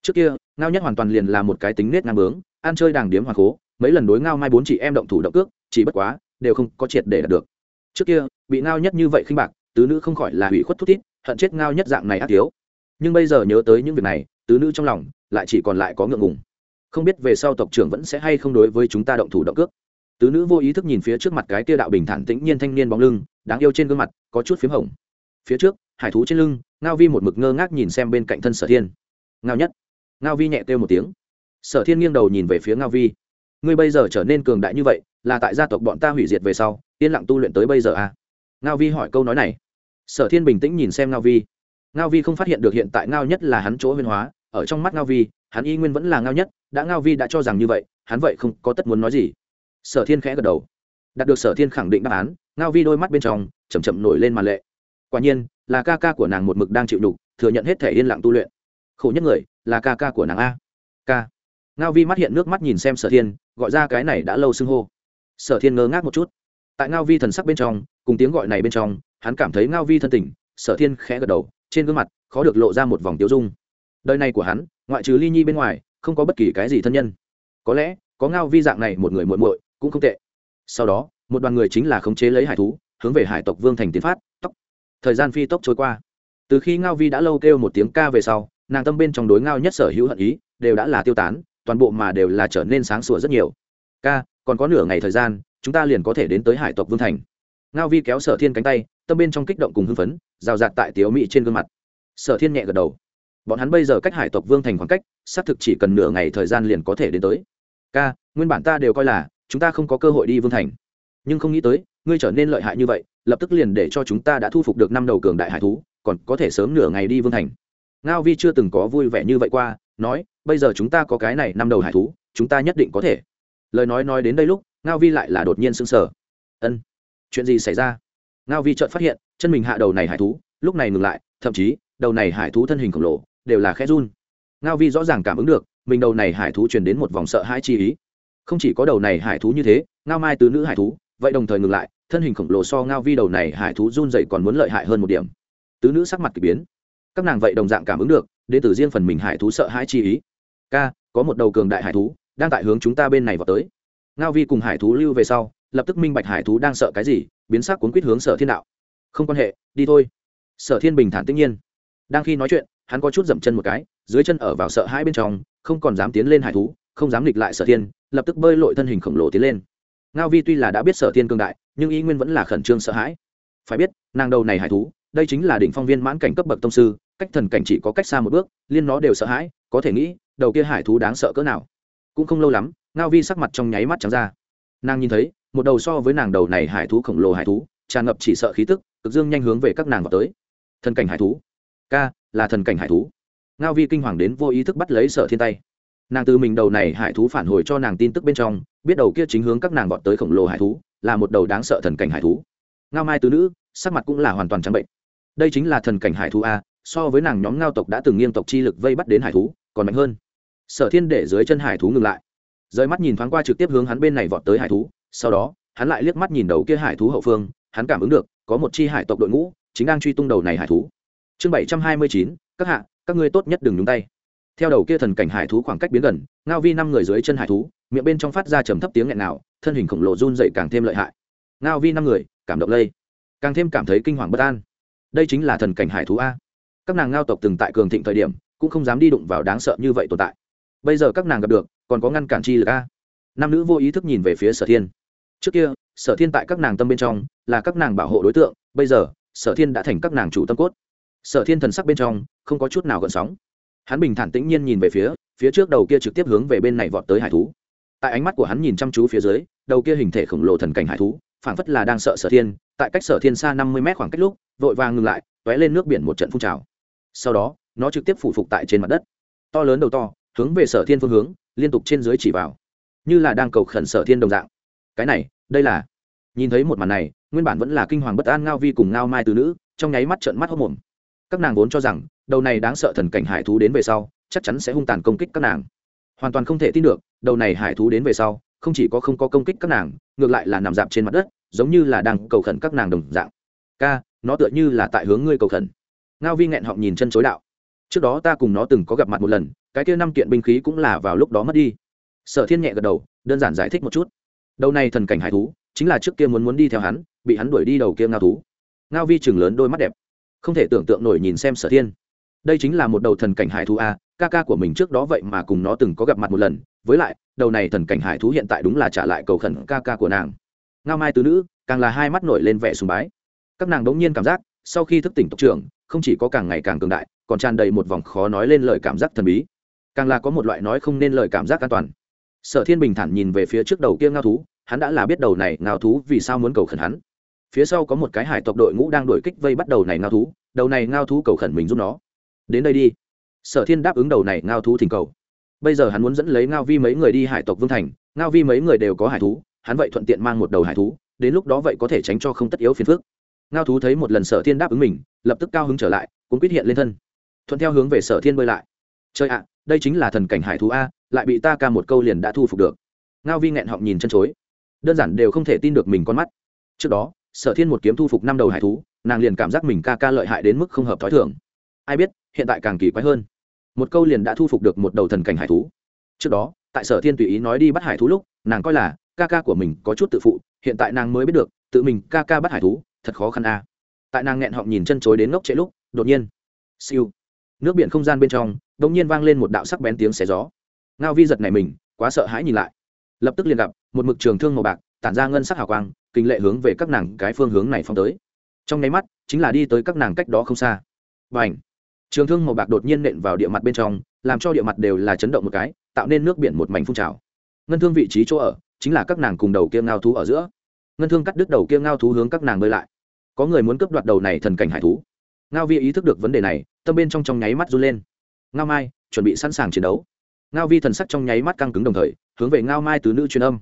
Trước kia, ngao nhất hoàn toàn liền là một cái tính nết ngang bướng, ăn chơi đàng điếm hoàng cố mấy lần đối ngao mai bốn chị em động thủ động cước, chỉ bất quá, đều không có triệt để đạt được. Trước kia, bị ngao nhất như vậy khinh bạc, tứ nữ không khỏi là hủy khuất thút thít, hận chết ngao nhất dạng này ác thiếu. Nhưng bây giờ nhớ tới những việc này, tứ nữ trong lòng lại chỉ còn lại có ngượng ngùng. Không biết về sau tộc trưởng vẫn sẽ hay không đối với chúng ta động thủ động cước. Tứ nữ vô ý thức nhìn phía trước mặt cái tia đạo bình thản tĩnh nhiên thanh niên bóng lưng đáng yêu trên gương mặt, có chút p h í m hồng. Phía trước, hải thú trên lưng, ngao vi một mực ngơ ngác nhìn xem bên cạnh thân sở thiên. Ngao nhất. Ngao vi nhẹ kêu một tiếng. Sở thiên nghiêng đầu nhìn về phía ngao vi. Ngươi bây giờ trở nên cường đại như vậy, là tại gia tộc bọn ta hủy diệt về sau, yên lặng tu luyện tới bây giờ à? ngao vi hỏi câu nói này. Sở thiên bình tĩnh nhìn xem ngao vi. Ngao vi không phát hiện được hiện tại ngao nhất là hắn chỗ huyên hóa, ở trong mắt ngao vi, hắn y nguyên vẫn là ngao nhất, đã ngao vi đã cho rằng như vậy, hắn vậy không có tất muốn nói gì. Sở thiên khẽ gật đầu đạt được sở thiên khẳng định đáp án, ngao vi đôi mắt bên trong chầm chậm nổi lên màn lệ. Quả nhiên, là ca ca của nàng một mực đang chịu đục thừa nhận hết thể yên lặng tu luyện. Khổ nhất người, là ca ca của nàng a. Ca ngao vi mắt hiện nước mắt nhìn xem sở thiên, gọi ra cái này đã lâu xưng hô. Sở thiên ngơ ngác một chút. Tại ngao vi thần sắc bên trong, cùng tiếng gọi này bên trong, hắn cảm thấy ngao vi thân tình, sở thiên khẽ gật đầu, trên gương mặt khó được lộ ra một vòng tiêu dung. Đời này của hắn, ngoại trừ ly nhi bên ngoài, không có bất kỳ cái gì thân nhân. Có lẽ, có ngao vi dạng này một người muội muội cũng không tệ sau đó, một đoàn người chính là khống chế lấy hải thú, hướng về hải tộc vương thành tiến phát. Tóc thời gian phi tốc trôi qua. Từ khi ngao vi đã lâu kêu một tiếng ca về sau, nàng tâm bên trong đối ngao nhất sở hữu hận ý, đều đã là tiêu tán, toàn bộ mà đều là trở nên sáng sủa rất nhiều. Ca, còn có nửa ngày thời gian, chúng ta liền có thể đến tới hải tộc vương thành. Ngao vi kéo sở thiên cánh tay, tâm bên trong kích động cùng hưng phấn, rào rạt tại tiếu mị trên gương mặt. Sở thiên nhẹ gật đầu. Bọn hắn bây giờ cách hải tộc vương thành khoảng cách, xác thực chỉ cần nửa ngày thời gian liền có thể đến tới. Ca, nguyên bản ta đều coi là chúng ta không có cơ hội đi vương thành. Nhưng không nghĩ tới, ngươi trở nên lợi hại như vậy, lập tức liền để cho chúng ta đã thu phục được năm đầu cường đại hải thú, còn có thể sớm nửa ngày đi vương thành. Ngao vi chưa từng có vui vẻ như vậy qua, nói, bây giờ chúng ta có cái này năm đầu hải thú, chúng ta nhất định có thể. Lời nói nói đến đây lúc, ngao vi lại là đột nhiên sững sờ. Ân, chuyện gì xảy ra? Ngao vi chợt phát hiện, chân mình hạ đầu này hải thú, lúc này ngừng lại, thậm chí, đầu này hải thú thân hình khổng lồ, đều là khẽ run. Ngao vi rõ ràng cảm ứng được, mình đầu này hải thú truyền đến một vòng sợ hãi chi ý không chỉ có đầu này hải thú như thế, ngao mai từ nữ hải thú, vậy đồng thời ngừng lại, thân hình khổng lồ so ngao vi đầu này hải thú run dậy còn muốn lợi hại hơn một điểm. Tứ nữ sắc mặt k ỳ biến. Các nàng vậy đồng dạng cảm ứng được, đến từ riêng phần mình hải thú sợ hãi chi ý. K có một đầu cường đại hải thú, đang tại hướng chúng ta bên này vào tới. Ngao vi cùng hải thú lưu về sau, lập tức minh bạch hải thú đang sợ cái gì, biến sắc cuốn quýt hướng sở thiên đạo. Không quan hệ, đi thôi. Sở thiên bình thản tất nhiên. Đang khi nói chuyện, hắn có chút dậm chân một cái, dưới chân ở vào sợ hai bên trong, không còn dám tiến lên hải thú không dám nghịch lại sở thiên, lập tức bơi lội thân hình khổng lồ tiến lên. Ngao vi tuy là đã biết sở thiên cương đại, nhưng y nguyên vẫn là khẩn trương sợ hãi. Phải biết, nàng đầu này hải thú, đây chính là đỉnh phong viên mãn cảnh cấp bậc tông sư, cách thần cảnh chỉ có cách xa một bước, liên nó đều sợ hãi, có thể nghĩ, đầu kia hải thú đáng sợ cỡ nào. Cũng không lâu lắm, ngao vi sắc mặt trong nháy mắt trắng ra. Nàng nhìn thấy, một đầu so với nàng đầu này hải thú khổng lồ hải thú, tràn ngập chỉ sợ khí tức, cực dương nhanh hướng về các nàng vào tới. Thần cảnh hải thú. Ca, là thần cảnh hải thú. Ngao vi kinh hoàng đến vô ý thức bắt lấy sở thiên tay nàng từ mình đầu này hải thú phản hồi cho nàng tin tức bên trong, biết đầu kia chính hướng các nàng vọt tới khổng lồ hải thú, là một đầu đáng sợ thần cảnh hải thú. Ngao mai tứ nữ, sắc mặt cũng là hoàn toàn trắng bệnh. Đây chính là thần cảnh hải thú a, so với nàng nhóm ngao tộc đã từng nghiêng tộc chi lực vây bắt đến hải thú, còn mạnh hơn. Sở thiên để dưới chân hải thú ngừng lại. Rời mắt nhìn thoáng qua trực tiếp hướng hắn bên này vọt tới hải thú, sau đó, hắn lại liếc mắt nhìn đầu kia hải thú hậu phương, hắn cảm ứng được, có một chi hải tộc đội ngũ, chính đang truy tung đầu này hải thú. Chương bảy trăm hai mươi chín, các hạ, các ngươi tốt nhất đừng nhúng tay theo đầu kia thần cảnh hải thú khoảng cách biến gần, ngao vi năm người dưới chân hải thú, miệng bên trong phát ra trầm thấp tiếng nghẹn nào, thân hình khổng lồ run dậy càng thêm lợi hại. Ngao vi năm người, cảm động lây. Càng thêm cảm thấy kinh hoàng bất an. Đây chính là thần cảnh hải thú a. Các nàng ngao tộc từng tại cường thịnh thời điểm, cũng không dám đi đụng vào đáng sợ như vậy tồn tại. Bây giờ các nàng gặp được, còn có ngăn cản chi lực a. Nam nữ vô ý thức nhìn về phía sở thiên. Trước kia, sở thiên tại các nàng tâm bên trong, là các nàng bảo hộ đối tượng, bây giờ, sở thiên đã thành các nàng chủ tâm cốt. Sở thiên thần sắc bên trong, không có chút nào gợn sóng hắn bình thản tĩnh nhiên nhìn về phía phía trước đầu kia trực tiếp hướng về bên này vọt tới hải thú. Tại ánh mắt của hắn nhìn chăm chú phía dưới, đầu kia hình thể khổng lồ thần cảnh hải thú, phảng phất là đang sợ sở thiên, tại cách sở thiên xa năm mươi mét khoảng cách lúc, vội vàng ngừng lại t ó é lên nước biển một trận phun trào. Sau đó, nó trực tiếp phủ phục tại trên mặt đất. To lớn đầu to, hướng về sở thiên phương hướng, liên tục trên dưới chỉ vào. Như là đang cầu khẩn sở thiên đồng dạng. Cái này, đây là nhìn thấy một màn này, nguyên bản vẫn là kinh hoàng bất an ngao vi cùng ngao mai từ nữ, trong nháy mắt trợn mắt hốc mồm các nàng vốn cho rằng đầu này đáng sợ thần cảnh hải thú đến về sau, chắc chắn sẽ hung tàn công kích các nàng. Hoàn toàn không thể tin được, đầu này hải thú đến về sau, không chỉ có không có công kích các nàng, ngược lại là nằm dạp trên mặt đất, giống như là đang cầu khẩn các nàng đồng dạng. Ca, nó tựa như là tại hướng ngươi cầu khẩn. Ngao vi nghẹn họng nhìn chân chối đạo. Trước đó ta cùng nó từng có gặp mặt một lần, cái kia năm kiện binh khí cũng là vào lúc đó mất đi. Sở thiên nhẹ gật đầu, đơn giản giải thích một chút. Đầu này thần cảnh hải thú, chính là trước kia muốn muốn đi theo hắn, bị hắn đuổi đi đầu kia ngao thú. Ngao vi chừng lớn đôi mắt đẹp. Không thể tưởng tượng nổi nhìn xem sở thiên đây chính là một đầu thần cảnh hải thú a, ca ca của mình trước đó vậy mà cùng nó từng có gặp mặt một lần, với lại, đầu này thần cảnh hải thú hiện tại đúng là trả lại cầu khẩn ca ca của nàng. Ngao mai tứ nữ, càng là hai mắt nổi lên vẻ sùng bái. Các nàng đống nhiên cảm giác, sau khi thức tỉnh tộc trưởng, không chỉ có càng ngày càng cường đại, còn tràn đầy một vòng khó nói lên lời cảm giác thần bí. Càng là có một loại nói không nên lời cảm giác an toàn. Sở thiên bình thản nhìn về phía trước đầu kia ngao thú, hắn đã là biết đầu này ngao thú vì sao muốn cầu khẩn hắn. Phía sau có một cái hải tộc đội ngũ đang đuổi kích vây bắt đầu này ngao thú, đầu này ngao thú cầu khẩn mình giúp nó đến đây đi. Sở thiên đáp ứng đầu này ngao thú thỉnh cầu. Bây giờ hắn muốn dẫn lấy ngao vi mấy người đi hải tộc vương thành. Ngao vi mấy người đều có hải thú, hắn vậy thuận tiện mang một đầu hải thú, đến lúc đó vậy có thể tránh cho không tất yếu phiền phức. Ngao thú thấy một lần sở thiên đáp ứng mình, lập tức cao hứng trở lại cũng quyết hiện lên thân. Thuận theo hướng về sở thiên bơi lại. Chơi ạ, đây chính là thần cảnh hải thú a, lại bị ta ca một câu liền đã thu phục được. Ngao vi nghẹn họng nhìn chân chối. Đơn giản đều không thể tin được mình con mắt. Trước đó, sở thiên một kiếm thu phục năm đầu hải thú, nàng liền cảm giác mình ca ca lợi hại đến mức không hợp t h ó i thường. Ai biết hiện tại càng kỳ quái hơn. Một câu liền đã thu phục được một đầu thần cảnh hải thú. Trước đó, tại sở thiên tùy ý nói đi bắt hải thú lúc, nàng coi là, ca ca của mình có chút tự phụ, hiện tại nàng mới biết được, tự mình ca ca bắt hải thú, thật khó khăn a. Tại nàng nghẹn họng nhìn chân chối đến ngốc trễ lúc, đột nhiên, siêu, nước biển không gian bên trong đ ỗ n g nhiên vang lên một đạo sắc bén tiếng xé gió. Ngao vi giật này mình, quá sợ hãi nhìn lại. Lập tức liền gặp, một mực trường thương màu bạc, tản ra ngân sắc hào quang, kinh lệ hướng về các nàng cái phương hướng này phong tới. Trong nháy mắt, chính là đi tới các nàng cách đó không xa. Và ảnh trường thương màu bạc đột nhiên nện vào địa mặt bên trong, làm cho địa mặt đều là chấn động một cái, tạo nên nước biển một mảnh phun trào. Ngân thương vị trí chỗ ở, chính là các nàng cùng đầu kia ngao thú ở giữa. Ngân thương cắt đứt đầu kia ngao thú hướng các nàng bơi lại. Có người muốn cướp đoạt đầu này thần cảnh hải thú. Ngao vi ý thức được vấn đề này, tâm bên trong trong nháy mắt run lên. Ngao mai, chuẩn bị sẵn sàng chiến đấu. Ngao vi thần sắc trong nháy mắt căng cứng đồng thời, hướng về ngao mai từ nữ truyền âm.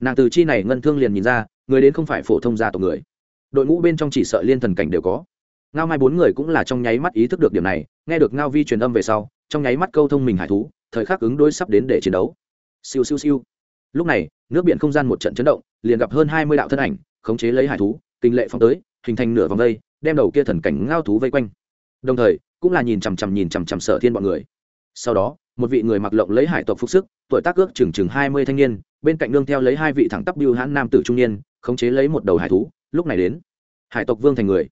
Nàng từ chi này ngân thương liền nhìn ra, người đến không phải phổ thông gia tộc người. Đội ngũ bên trong chỉ sợ liên thần cảnh đều có ngao mai bốn người cũng là trong nháy mắt ý thức được điểm này, nghe được ngao vi truyền âm về sau, trong nháy mắt câu thông mình hải thú, thời khắc ứng đối sắp đến để chiến đấu. Siêu siêu siêu. Lúc này, nước biển không gian một trận chấn động, liền gặp hơn hai mươi đạo thân ảnh, khống chế lấy hải thú, kinh lệ phóng tới, hình thành nửa vòng vây, đem đầu kia thần cảnh ngao thú vây quanh. Đồng thời, cũng là nhìn chằm chằm nhìn chằm chằm sở thiên bọn người. Sau đó, một vị người mặc lộng lấy hải tộc phục sức, tuổi tác ước chừng chừng hai mươi thanh niên, bên cạnh nương theo lấy hai vị thẳng tắp biêu hãn nam tử trung niên, khống chế lấy một đầu hải thú, lúc này đến. Hải tộc vương thành người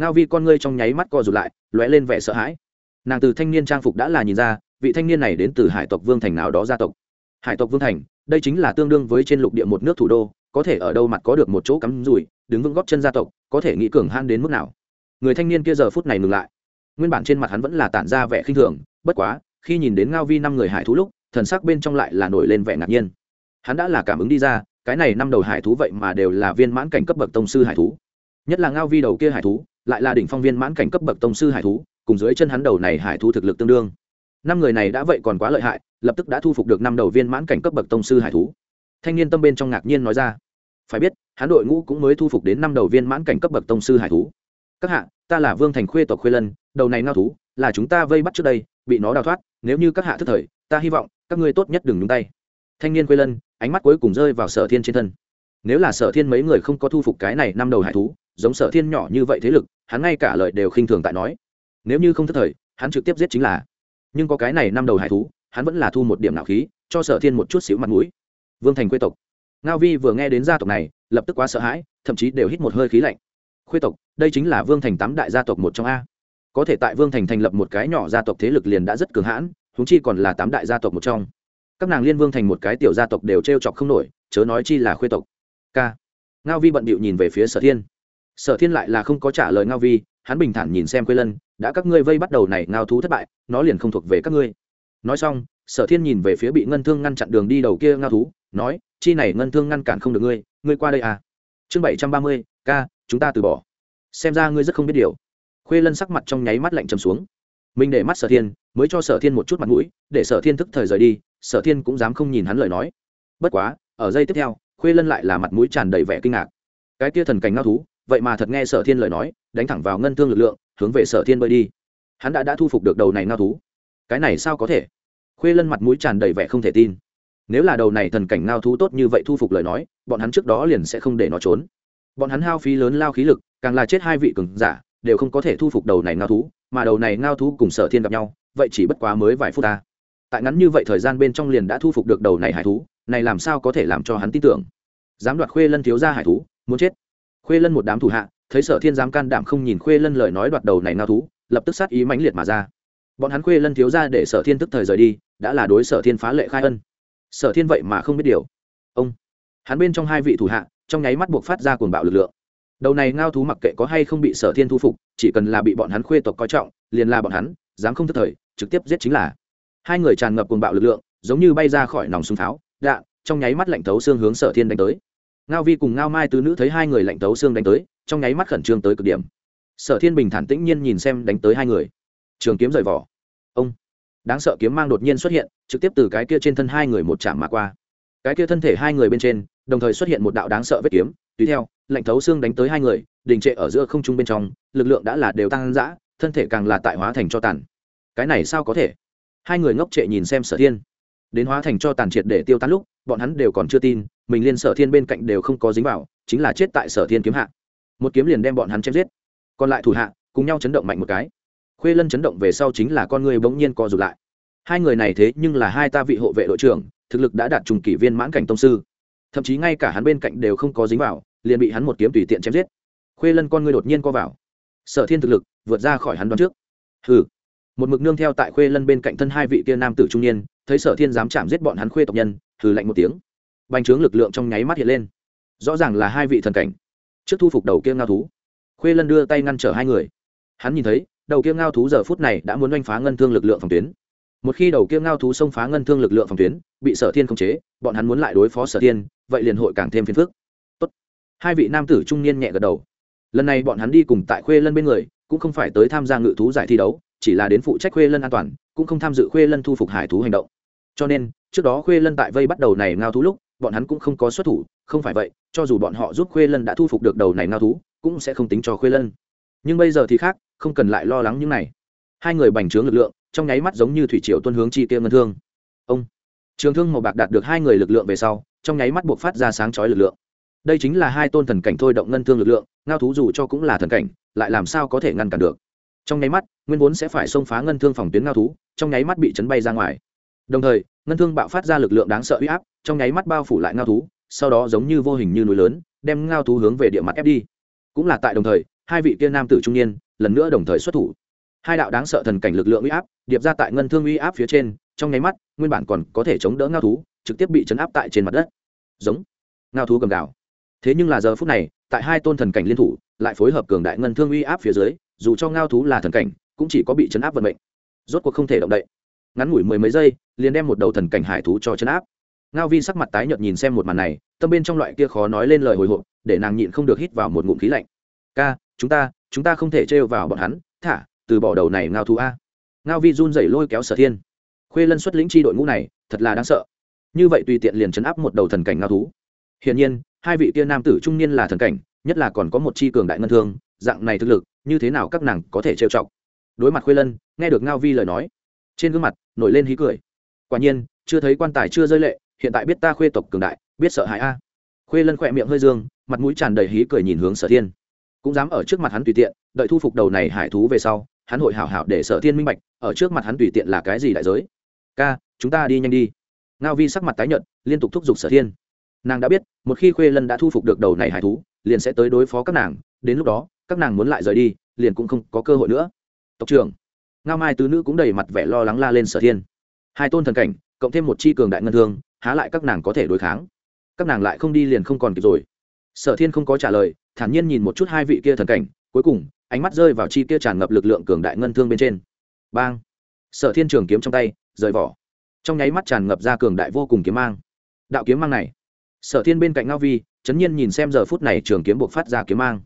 ngao vi con ngươi trong nháy mắt co rụt lại, lóe lên vẻ sợ hãi. Nàng từ thanh niên trang phục đã là nhìn ra, vị thanh niên này đến từ hải tộc vương thành nào đó gia tộc. Hải tộc vương thành, đây chính là tương đương với trên lục địa một nước thủ đô, có thể ở đâu mặt có được một chỗ cắm rủi, đứng vững góp chân gia tộc, có thể nghĩ cường han đến mức nào. Người thanh niên kia giờ phút này ngừng lại. Nguyên bản trên mặt hắn vẫn là tản ra vẻ khinh thường, bất quá, khi nhìn đến ngao vi năm người hải thú lúc, thần sắc bên trong lại là nổi lên vẻ ngạc nhiên. Hắn đã là cảm ứng đi ra, cái này năm đầu hải thú vậy mà đều là viên mãn cảnh cấp bậc tông sư hải thú. Nhất là ngao vi đầu kia hải thú lại là đỉnh phong viên mãn cảnh cấp bậc tông sư hải thú, cùng dưới chân hắn đầu này hải thú thực lực tương đương. Năm người này đã vậy còn quá lợi hại, lập tức đã thu phục được năm đầu viên mãn cảnh cấp bậc tông sư hải thú. Thanh niên tâm bên trong ngạc nhiên nói ra, phải biết, hắn đội ngũ cũng mới thu phục đến năm đầu viên mãn cảnh cấp bậc tông sư hải thú. Các hạ, ta là vương thành khuê tộc khuê lân, đầu này ngao thú, là chúng ta vây bắt trước đây, bị nó đào thoát, nếu như các hạ thức thời, ta hy vọng các ngươi tốt nhất đừng nhúng tay. Thanh niên khuê lân, ánh mắt cuối cùng rơi vào sở thiên trên thân. Nếu là sở thiên mấy người không có thu phục cái này năm đầu hải thú giống sở thiên nhỏ như vậy thế lực, hắn ngay cả lời đều khinh thường tại nói. Nếu như không thất thời, hắn trực tiếp giết chính là. Nhưng có cái này năm đầu hải thú, hắn vẫn là thu một điểm nào khí, cho sở thiên một chút xíu mặt mũi. Vương thành quê tộc. Ngao vi vừa nghe đến gia tộc này, lập tức quá sợ hãi, thậm chí đều hít một hơi khí lạnh. Khuê tộc, đây chính là vương thành tám đại gia tộc một trong a. Có thể tại vương thành thành lập một cái nhỏ gia tộc thế lực liền đã rất cường hãn húng chi còn là tám đại gia tộc một trong. Các nàng liên vương thành một cái tiểu gia tộc đều t r e o chọc không nổi, chớ nói chi là khuê tộc. K ngao vi bận bịu nhìn về phía sở thiên sở thiên lại là không có trả lời ngao vi, hắn bình thản nhìn xem quê lân, đã các ngươi vây bắt đầu này, ngao thú thất bại, nó liền không thuộc về các ngươi. Nói xong, sở thiên nhìn về phía bị ngân thương ngăn chặn đường đi đầu kia ngao thú, nói, chi này ngân thương ngăn cản không được ngươi ngươi qua đây à. Chương bảy trăm ba mươi k chúng ta từ bỏ. Xem ra ngươi rất không biết điều. Khuê lân sắc mặt trong nháy mắt lạnh trầm xuống. Mình để mắt sở thiên, mới cho sở thiên một chút mặt mũi, để sở thiên thức thời rời đi, sở thiên cũng dám không nhìn hắn lời nói. Bất quá, ở giây tiếp theo khuê lân lại là mặt mũi tràn đầy vẻ kinh ngạc. Cái tia thần cảnh ngao thú vậy mà thật nghe sở thiên lời nói, đánh thẳng vào ngân thương lực lượng, hướng về sở thiên bơi đi. Hắn đã đã thu phục được đầu này ngao thú. Cái này sao có thể? Khuê lân mặt mũi tràn đầy vẻ không thể tin. Nếu là đầu này thần cảnh ngao thú tốt như vậy thu phục lời nói, bọn hắn trước đó liền sẽ không để nó trốn. Bọn hắn hao phí lớn lao khí lực, càng là chết hai vị cường giả, đều không có thể thu phục đầu này ngao thú, mà đầu này ngao thú cùng sở thiên gặp nhau, vậy chỉ bất quá mới vài phút ta. Tại ngắn như vậy thời gian bên trong liền đã thu phục được đầu này hải thú, này làm sao có thể làm cho hắn tin tưởng? Dám đoạt khuê lân thiếu ra hải thú, muốn chết khuê lân một đám thủ hạ, thấy sở thiên dám can đảm không nhìn khuê lân lời nói đoạt đầu này ngao thú, lập tức sát ý mãnh liệt mà ra. Bọn hắn khuê lân thiếu ra để sở thiên tức thời rời đi, đã là đối sở thiên phá lệ khai ân. Sở thiên vậy mà không biết điều. Ông, hắn bên trong hai vị thủ hạ, trong nháy mắt buộc phát ra cuồng bạo lực lượng. Đầu này ngao thú mặc kệ có hay không bị sở thiên thu phục, chỉ cần là bị bọn hắn khuê tộc coi trọng, liền là bọn hắn, dám không thức thời, trực tiếp giết chính là. Hai người tràn ngập cuồng bạo lực lượng, giống như bay ra khỏi nòng súng pháo đạn, trong nháy mắt lạnh thấu xương hướng sở thiên đánh tới ngao vi cùng ngao mai tứ nữ thấy hai người lạnh tấu xương đánh tới, trong nháy mắt khẩn trương tới cực điểm. Sở thiên bình thản tĩnh nhiên nhìn xem đánh tới hai người. Trường kiếm rời vỏ. Ông. Đáng sợ kiếm mang đột nhiên xuất hiện, trực tiếp từ cái kia trên thân hai người một chạm mà qua. Cái kia thân thể hai người bên trên, đồng thời xuất hiện một đạo đáng sợ vết kiếm. Tùy theo, lạnh thấu xương đánh tới hai người, đình trệ ở giữa không trung bên trong, lực lượng đã là đều tăng dã, thân thể càng là tại hóa thành cho tàn. Cái này sao có thể? Hai người ngốc trệ nhìn xem sở thiên. Đến hóa thành cho tàn triệt để tiêu tan lúc, bọn hắn đều còn chưa tin mình liên sở thiên bên cạnh đều không có dính vào, chính là chết tại sở thiên kiếm hạ. Một kiếm liền đem bọn hắn chém giết. Còn lại thủ hạ, cùng nhau chấn động mạnh một cái. Khuê lân chấn động về sau chính là con người bỗng nhiên co rụt lại. Hai người này thế nhưng là hai ta vị hộ vệ đội trưởng, thực lực đã đạt trùng kỷ viên mãn cảnh tông sư. Thậm chí ngay cả hắn bên cạnh đều không có dính vào, liền bị hắn một kiếm tùy tiện chém giết. Khuê lân con người đột nhiên co vào. Sở thiên thực lực vượt ra khỏi hắn đoán trước. Hừ. Một mực nương theo tại khuê lân bên cạnh thân hai vị kia nam tử trung niên, thấy sở thiên dám chạm giết bọn hắn khuê tộc nhân, hừ lạnh một tiếng bành trướng lực lượng trong nháy mắt hiện lên. Rõ ràng là hai vị thần cảnh. Trước thu phục đầu kia ngao thú, khuê lân đưa tay ngăn trở hai người. Hắn nhìn thấy, đầu kia ngao thú giờ phút này đã muốn oanh phá ngân thương lực lượng phòng tuyến. Một khi đầu kia ngao thú xông phá ngân thương lực lượng phòng tuyến, bị sở thiên khống chế, bọn hắn muốn lại đối phó sở thiên, vậy liền hội càng thêm phiền phức. Tốt. hai vị nam tử trung niên nhẹ gật đầu. Lần này bọn hắn đi cùng tại khuê lân bên người, cũng không phải tới tham gia ngự thú giải thi đấu, chỉ là đến phụ trách khuê lân an toàn, cũng không tham dự khuê lân thu phục hải thú hành động. Cho nên, trước đó khuê lân tại vây bắt đầu này ngao thú lúc bọn hắn cũng không có xuất thủ, không phải vậy, cho dù bọn họ giúp khuê lân đã thu phục được đầu này ngao thú, cũng sẽ không tính cho khuê lân. Nhưng bây giờ thì khác, không cần lại lo lắng những này. Hai người bành trướng lực lượng, trong nháy mắt giống như thủy triều tuân hướng chi tiêu ngân thương. Ông, trường thương màu bạc đạt được hai người lực lượng về sau, trong nháy mắt buộc phát ra sáng chói lực lượng. Đây chính là hai tôn thần cảnh thôi động ngân thương lực lượng, ngao thú dù cho cũng là thần cảnh, lại làm sao có thể ngăn cản được? Trong nháy mắt, nguyên vốn sẽ phải xông phá ngân thương phòng tuyến ngao thú, trong nháy mắt bị chấn bay ra ngoài. Đồng thời ngân thương bạo phát ra lực lượng đáng sợ uy áp, trong nháy mắt bao phủ lại ngao thú, sau đó giống như vô hình như núi lớn, đem ngao thú hướng về địa mặt ép đi. Cũng là tại đồng thời, hai vị kia nam tử trung niên, lần nữa đồng thời xuất thủ. Hai đạo đáng sợ thần cảnh lực lượng uy áp, điệp ra tại ngân thương uy áp phía trên, trong nháy mắt, nguyên bản còn có thể chống đỡ ngao thú, trực tiếp bị chấn áp tại trên mặt đất. Giống, ngao thú cầm gào. Thế nhưng là giờ phút này, tại hai tôn thần cảnh liên thủ, lại phối hợp cường đại ngân thương uy áp phía dưới, dù cho ngao thú là thần cảnh, cũng chỉ có bị chấn áp vận mệnh. Rốt cuộc không thể động đậy ngắn ngủi mười mấy giây, liền đem một đầu thần cảnh hải thú cho chấn áp. Ngao vi sắc mặt tái nhợt nhìn xem một màn này, tâm bên trong loại kia khó nói lên lời hồi hộp, để nàng nhịn không được hít vào một ngụm khí lạnh. Ca, chúng ta chúng ta không thể trêu vào bọn hắn. Thả, từ bỏ đầu này ngao thú a. Ngao vi run rẩy lôi kéo sở thiên. Khuê lân xuất lĩnh chi đội ngũ này, thật là đáng sợ. Như vậy tùy tiện liền chấn áp một đầu thần cảnh ngao thú. Hiển nhiên, hai vị kia nam tử trung niên là thần cảnh, nhất là còn có một chi cường đại ngân thương, dạng này thực lực, như thế nào các nàng có thể trêu chọc? Đối mặt khuê lân, nghe được ngao vi lời nói trên gương mặt nổi lên hí cười. Quả nhiên, chưa thấy quan tài chưa rơi lệ, hiện tại biết ta khuê tộc cường đại, biết sợ hãi a. Khuê lân khỏe miệng hơi dương, mặt mũi tràn đầy hí cười nhìn hướng sở thiên. Cũng dám ở trước mặt hắn tùy tiện, đợi thu phục đầu này hải thú về sau, hắn hội hảo hảo để sở thiên minh bạch, ở trước mặt hắn tùy tiện là cái gì đại giới. Ca, chúng ta đi nhanh đi. Ngao vi sắc mặt tái nhợt, liên tục thúc giục sở thiên. Nàng đã biết, một khi khuê lân đã thu phục được đầu này hải thú, liền sẽ tới đối phó các nàng, đến lúc đó, các nàng muốn lại rời đi, liền cũng không có cơ hội nữa. Tộc trưởng ngao mai tứ nữ cũng đầy mặt vẻ lo lắng la lên sở thiên. Hai tôn thần cảnh, cộng thêm một chi cường đại ngân thương, há lại các nàng có thể đối kháng. Các nàng lại không đi liền không còn kịp rồi. Sở thiên không có trả lời, thản nhiên nhìn một chút hai vị kia thần cảnh, cuối cùng, ánh mắt rơi vào chi kia tràn ngập lực lượng cường đại ngân thương bên trên. Bang! Sở thiên trường kiếm trong tay, rời vỏ. Trong nháy mắt tràn ngập ra cường đại vô cùng kiếm mang. Đạo kiếm mang này. Sở thiên bên cạnh ngao vi, chấn nhiên nhìn xem giờ phút này trường kiếm buộc phát ra kiếm mang.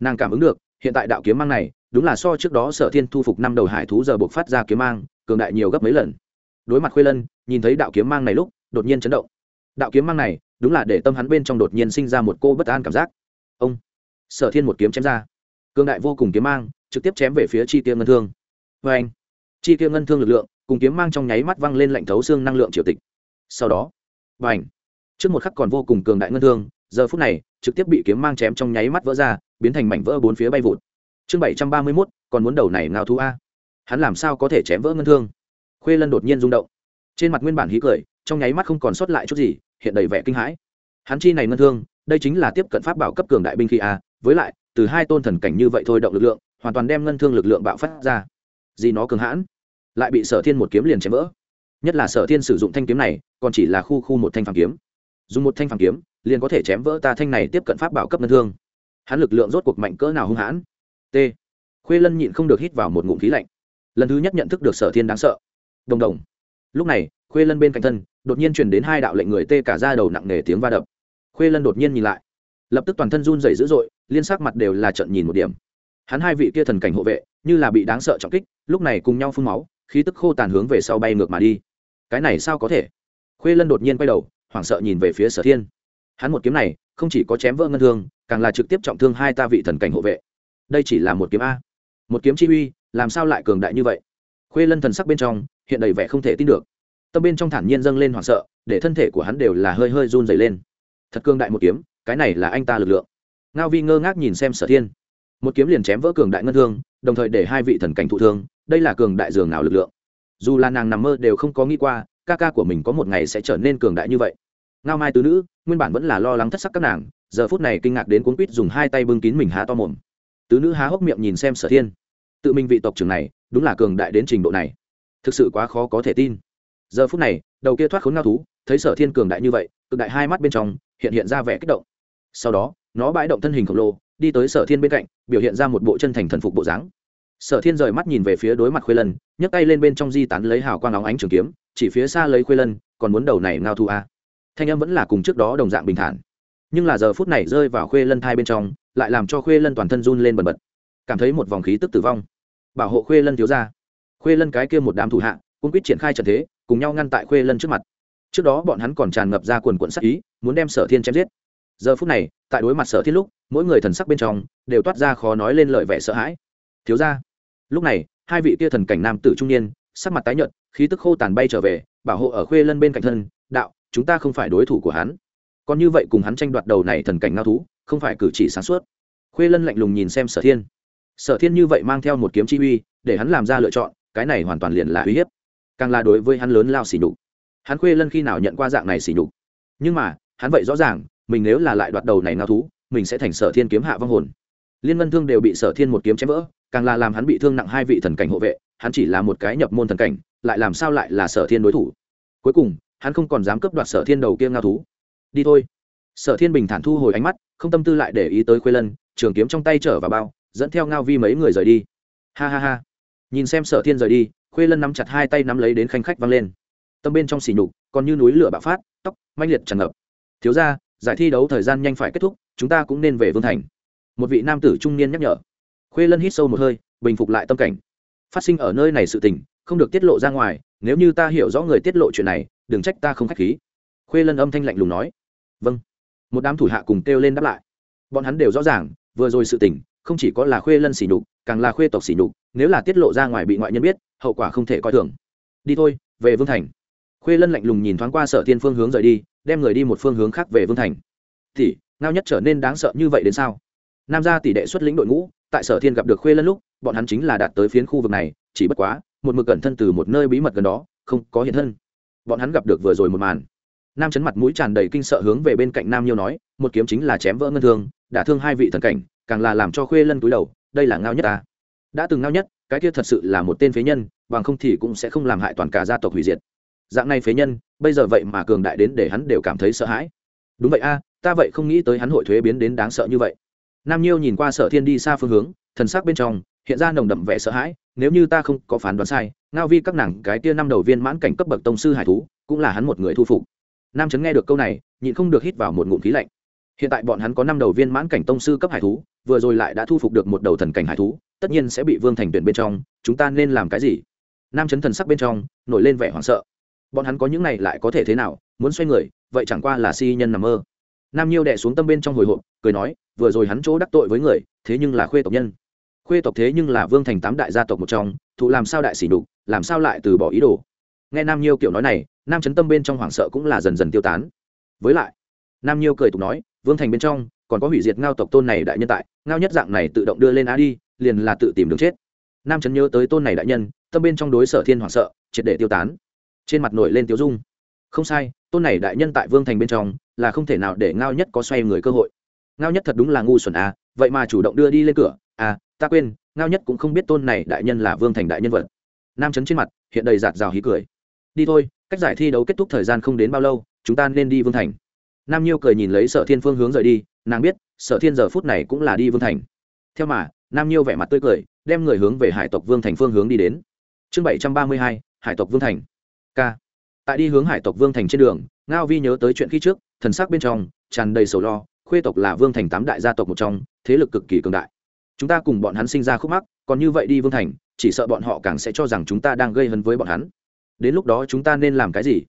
Nàng cảm ứng được, hiện tại đạo kiếm mang này đúng là so trước đó sở thiên thu phục năm đầu hải thú giờ buộc phát ra kiếm mang, cường đại nhiều gấp mấy lần. Đối mặt khuê lân, nhìn thấy đạo kiếm mang này lúc, đột nhiên chấn động. Đạo kiếm mang này, đúng là để tâm hắn bên trong đột nhiên sinh ra một cô bất an cảm giác. Ông! Sở thiên một kiếm chém ra. Cường đại vô cùng kiếm mang, trực tiếp chém về phía chi tiêu ngân thương. Vê anh, chi tiêu ngân thương lực lượng, cùng kiếm mang trong nháy mắt văng lên lạnh thấu xương năng lượng triều tịch. Sau đó, và ảnh trước một khắc còn vô cùng cường đại ngân thương, giờ phút này, trực tiếp bị kiếm mang chém trong nháy mắt vỡ ra, biến thành mảnh vỡ bốn phía bay vụt chương bảy trăm ba mươi mốt, còn muốn đầu này ngao thú a. Hắn làm sao có thể chém vỡ ngân thương? Khuê lân đột nhiên rung động. Trên mặt nguyên bản hí cười, trong nháy mắt không còn sót lại chút gì, hiện đầy vẻ kinh hãi. Hắn chi này ngân thương, đây chính là tiếp cận pháp bảo cấp cường đại binh khí a, với lại, từ hai tôn thần cảnh như vậy thôi động lực lượng, hoàn toàn đem ngân thương lực lượng bạo phát ra. Gì nó cường hãn? Lại bị sở thiên một kiếm liền chém vỡ. Nhất là sở thiên sử dụng thanh kiếm này, còn chỉ là khu khu một thanh phản kiếm. Dùng một thanh phản kiếm, liền có thể chém vỡ ta thanh này tiếp cận pháp bảo cấp ngân thương. Hắn lực lượng rốt cuộc mạnh cỡ nào hung hãn? T. Khuê lân nhịn không được hít vào một ngụm khí lạnh. Lần thứ nhất nhận thức được sở thiên đáng sợ. Đồng đồng. Lúc này, khuê lân bên cạnh thân, đột nhiên truyền đến hai đạo lệnh người tê cả ra đầu nặng nề tiếng va đập. Khuê lân đột nhiên nhìn lại. Lập tức toàn thân run rẩy dữ dội, liên sắc mặt đều là trận nhìn một điểm. Hắn hai vị kia thần cảnh hộ vệ, như là bị đáng sợ trọng kích, lúc này cùng nhau phun máu, khí tức khô tàn hướng về sau bay ngược mà đi. Cái này sao có thể? Khuê lân đột nhiên quay đầu, hoảng sợ nhìn về phía sở thiên. Hắn một kiếm này, không chỉ có chém vỡ ngân thương, càng là trực tiếp trọng thương hai ta vị thần cảnh hộ vệ đây chỉ là một kiếm a. Một kiếm chi uy, làm sao lại cường đại như vậy? Khuê lân thần sắc bên trong, hiện đầy vẻ không thể tin được. Tâm bên trong thản nhiên dâng lên hoảng sợ, để thân thể của hắn đều là hơi hơi run dày lên. Thật cường đại một kiếm, cái này là anh ta lực lượng. Ngao vi ngơ ngác nhìn xem sở thiên. Một kiếm liền chém vỡ cường đại ngân thương, đồng thời để hai vị thần cảnh thụ thương, đây là cường đại dường nào lực lượng? Dù là nàng nằm mơ đều không có nghĩ qua, ca ca của mình có một ngày sẽ trở nên cường đại như vậy. Ngao mai tứ nữ, nguyên bản vẫn là lo lắng thất sắc các nàng, giờ phút này kinh ngạc đến cuốn quýt dùng hai tay bưng kín mình há to mồm tứ nữ há hốc miệng nhìn xem sở thiên. Tự mình vị tộc trưởng này, đúng là cường đại đến trình độ này. Thực sự quá khó có thể tin. Giờ phút này, đầu kia thoát khốn ngao thú, thấy sở thiên cường đại như vậy, cực đại hai mắt bên trong, hiện hiện ra vẻ kích động. Sau đó, nó bãi động thân hình khổng lồ, đi tới sở thiên bên cạnh, biểu hiện ra một bộ chân thành thần phục bộ dáng. Sở thiên rời mắt nhìn về phía đối mặt khuê lân, nhấc tay lên bên trong di tán lấy hào quang óng ánh trường kiếm, chỉ phía xa lấy khuê lân, còn muốn đầu này ngao thu a. Thanh âm vẫn là cùng trước đó đồng dạng bình thản. Nhưng là giờ phút này rơi vào khuê lân thai bên trong lại làm cho khuê lân toàn thân run lên bần bật. Cảm thấy một vòng khí tức tử vong. Bảo hộ khuê lân thiếu ra khuê lân cái kia một đám thủ hạ cũng quyết triển khai trận thế, cùng nhau ngăn tại khuê lân trước mặt. Trước đó bọn hắn còn tràn ngập ra quần quận sắc ý, muốn đem sở thiên chém giết. Giờ phút này, tại đối mặt sở thiên lúc, mỗi người thần sắc bên trong, đều toát ra khó nói lên lời vẻ sợ hãi. Thiếu ra lúc này, hai vị kia thần cảnh nam tử trung niên, sắc mặt tái nhợt, khí tức khô tàn bay trở về, bảo hộ ở khuê lân bên cạnh thân, đạo, chúng ta không phải đối thủ của hắn. Còn như vậy cùng hắn tranh đoạt đầu này thần cảnh ngao thú không phải cử chỉ sáng suốt. Khuê lân lạnh lùng nhìn xem sở thiên. Sở thiên như vậy mang theo một kiếm chi uy, để hắn làm ra lựa chọn, cái này hoàn toàn liền là uy hiếp. Càng là đối với hắn lớn lao xỉ nhục. Hắn khuê lân khi nào nhận qua dạng này xỉ nhục? Nhưng mà, hắn vậy rõ ràng, mình nếu là lại đoạt đầu này ngao thú, mình sẽ thành sở thiên kiếm hạ vong hồn. Liên ngân thương đều bị sở thiên một kiếm chém vỡ, càng là làm hắn bị thương nặng hai vị thần cảnh hộ vệ, hắn chỉ là một cái nhập môn thần cảnh, lại làm sao lại là sở thiên đối thủ? Cuối cùng, hắn không còn dám cướp đoạt sở thiên đầu kia ngao thú. Đi thôi sở thiên bình thản thu hồi ánh mắt, không tâm tư lại để ý tới khuê lân, trường kiếm trong tay trở vào bao, dẫn theo ngao vi mấy người rời đi. Ha ha ha. Nhìn xem sở thiên rời đi, khuê lân nắm chặt hai tay nắm lấy đến khanh khách văng lên. Tâm bên trong xỉ nhục, còn như núi lửa bạo phát, tóc, manh liệt tràn ngập. Thiếu ra giải thi đấu thời gian nhanh phải kết thúc, chúng ta cũng nên về vương thành. Một vị nam tử trung niên nhắc nhở. Khuê lân hít sâu một hơi, bình phục lại tâm cảnh. Phát sinh ở nơi này sự tình, không được tiết lộ ra ngoài, nếu như ta hiểu rõ người tiết lộ chuyện này, đừng trách ta không k h á c h khí. Khuê lân âm thanh lạnh lùng nói. Vâng một đám thủ hạ cùng kêu lên đáp lại. Bọn hắn đều rõ ràng, vừa rồi sự tình, không chỉ có là khuê lân xỉ nhục, càng là khuê tộc xỉ nhục, nếu là tiết lộ ra ngoài bị ngoại nhân biết, hậu quả không thể coi thường. Đi thôi, về vương thành. Khuê lân lạnh lùng nhìn thoáng qua sở thiên phương hướng rời đi, đem người đi một phương hướng khác về vương thành. Thì ngao nhất trở nên đáng sợ như vậy đến sao? Nam gia tỷ đệ xuất lĩnh đội ngũ, tại sở thiên gặp được khuê lân lúc, bọn hắn chính là đạt tới phiến khu vực này, chỉ bất quá, một mực cẩn thân từ một nơi bí mật gần đó, không có hiện thân. Bọn hắn gặp được vừa rồi một màn nam chấn mặt mũi tràn đầy kinh sợ hướng về bên cạnh nam nhiêu nói, một kiếm chính là chém vỡ ngân thương, đả thương hai vị thần cảnh, càng là làm cho khuê lân túi đầu, đây là ngao nhất ta. Đã từng ngao nhất, cái kia thật sự là một tên phế nhân, bằng không thì cũng sẽ không làm hại toàn cả gia tộc hủy diệt. Dạng này phế nhân, bây giờ vậy mà cường đại đến để hắn đều cảm thấy sợ hãi. Đúng vậy a, ta vậy không nghĩ tới hắn hội thuế biến đến đáng sợ như vậy. Nam nhiêu nhìn qua sở thiên đi xa phương hướng, thần sắc bên trong hiện ra nồng đậm vẻ sợ hãi, nếu như ta không có phán đoán sai, ngao vi các nàng cái tia năm đầu viên mãn cảnh cấp bậc tông sư hải thú, cũng là hắn một người thu phục nam trấn nghe được câu này, nhịn không được hít vào một ngụm khí lạnh. Hiện tại bọn hắn có năm đầu viên mãn cảnh tông sư cấp hải thú, vừa rồi lại đã thu phục được một đầu thần cảnh hải thú, tất nhiên sẽ bị vương thành tuyển bên trong, chúng ta nên làm cái gì? Nam chấn thần sắc bên trong, nổi lên vẻ hoảng sợ. Bọn hắn có những này lại có thể thế nào, muốn xoay người, vậy chẳng qua là si nhân nằm mơ. Nam nhiêu đệ xuống tâm bên trong hồi hộp, cười nói, vừa rồi hắn chỗ đắc tội với người, thế nhưng là khuê tộc nhân. Khuê tộc thế nhưng là vương thành tám đại gia tộc một trong, thụ làm sao đại sỉ đục làm sao lại từ bỏ ý đồ? Nghe nam nhiêu kiểu nói này, nam chấn tâm bên trong hoảng sợ cũng là dần dần tiêu tán. Với lại, nam nhiêu cười tục nói, vương thành bên trong, còn có hủy diệt ngao tộc tôn này đại nhân tại, ngao nhất dạng này tự động đưa lên á đi, liền là tự tìm đường chết. Nam chấn nhớ tới tôn này đại nhân, tâm bên trong đối sở thiên hoảng sợ, triệt để tiêu tán. Trên mặt nổi lên tiêu dung. Không sai, tôn này đại nhân tại vương thành bên trong, là không thể nào để ngao nhất có xoay người cơ hội. Ngao nhất thật đúng là ngu xuẩn à vậy mà chủ động đưa đi lên cửa. À ta quên, ngao nhất cũng không biết tôn này đại nhân là vương thành đại nhân vật. Nam chấn trên mặt, hiện đầy giạt rào hí cười đi thôi, cách giải thi đấu kết thúc thời gian không đến bao lâu, chúng ta nên đi vương thành. Nam nhiêu cười nhìn lấy sở thiên phương hướng rời đi, nàng biết, sở thiên giờ phút này cũng là đi vương thành. Theo mà, nam nhiêu vẻ mặt tươi cười, đem người hướng về hải tộc vương thành phương hướng đi đến. Chương bảy trăm ba mươi hai, hải tộc vương thành. K tại đi hướng hải tộc vương thành trên đường, ngao vi nhớ tới chuyện khi trước, thần sắc bên trong, tràn đầy sầu lo, khuê tộc là vương thành tám đại gia tộc một trong, thế lực cực kỳ cường đại. Chúng ta cùng bọn hắn sinh ra khúc mắc, còn như vậy đi vương thành, chỉ sợ bọn họ càng sẽ cho rằng chúng ta đang gây hấn với bọn hắn đến lúc đó chúng ta nên làm cái gì?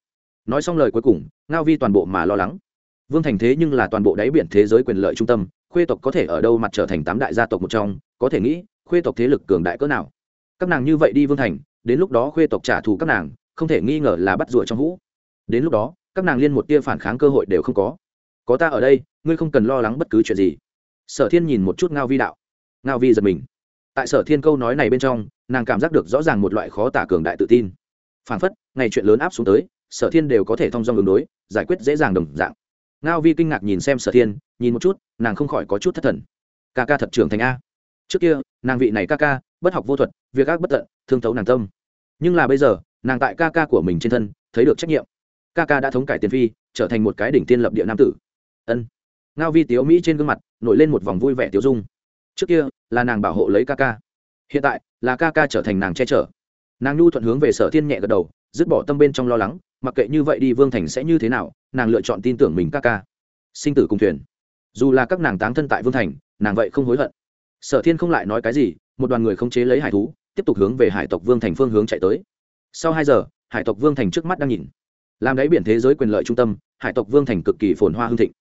Nói xong lời cuối cùng, ngao vi toàn bộ mà lo lắng. Vương thành thế nhưng là toàn bộ đáy biển thế giới quyền lợi trung tâm, khuê tộc có thể ở đâu mặt trở thành tám đại gia tộc một trong, có thể nghĩ, khuê tộc thế lực cường đại cỡ nào. Các nàng như vậy đi vương thành, đến lúc đó khuê tộc trả thù các nàng, không thể nghi ngờ là bắt rủa trong hũ. Đến lúc đó, các nàng liên một tia phản kháng cơ hội đều không có. Có ta ở đây, ngươi không cần lo lắng bất cứ chuyện gì. Sở thiên nhìn một chút ngao vi đạo. Ngao vi giật mình. Tại sở thiên câu nói này bên trong, nàng cảm giác được rõ ràng một loại khó tả cường đại tự tin phản phất, ngày chuyện lớn áp xuống tới, sở thiên đều có thể thông dong đường đối, giải quyết dễ dàng đồng dạng. Ngao vi kinh ngạc nhìn xem sở thiên, nhìn một chút, nàng không khỏi có chút thất thần. Ca ca thật trưởng thành a. Trước kia, nàng vị này ca ca, bất học vô thuật, việc ác bất tận, thương thấu nàng tâm. Nhưng là bây giờ, nàng tại ca ca của mình trên thân, thấy được trách nhiệm. Ca ca đã thống cải tiền phi, trở thành một cái đỉnh tiên lập địa nam tử. Ân. Ngao vi tiếu mỹ trên gương mặt, nổi lên một vòng vui vẻ tiếu dung. Trước kia, là nàng bảo hộ lấy ca ca. Hiện tại, là ca ca trở thành nàng che chở nàng nhu thuận hướng về sở thiên nhẹ gật đầu, dứt bỏ tâm bên trong lo lắng, mặc kệ như vậy đi vương thành sẽ như thế nào, nàng lựa chọn tin tưởng mình ca ca. Sinh tử cùng thuyền. Dù là các nàng táng thân tại vương thành, nàng vậy không hối hận. Sở thiên không lại nói cái gì, một đoàn người không chế lấy hải thú, tiếp tục hướng về hải tộc vương thành phương hướng chạy tới. Sau hai giờ, hải tộc vương thành trước mắt đang nhìn. Làm đáy biển thế giới quyền lợi trung tâm, hải tộc vương thành cực kỳ phồn hoa hương thịnh.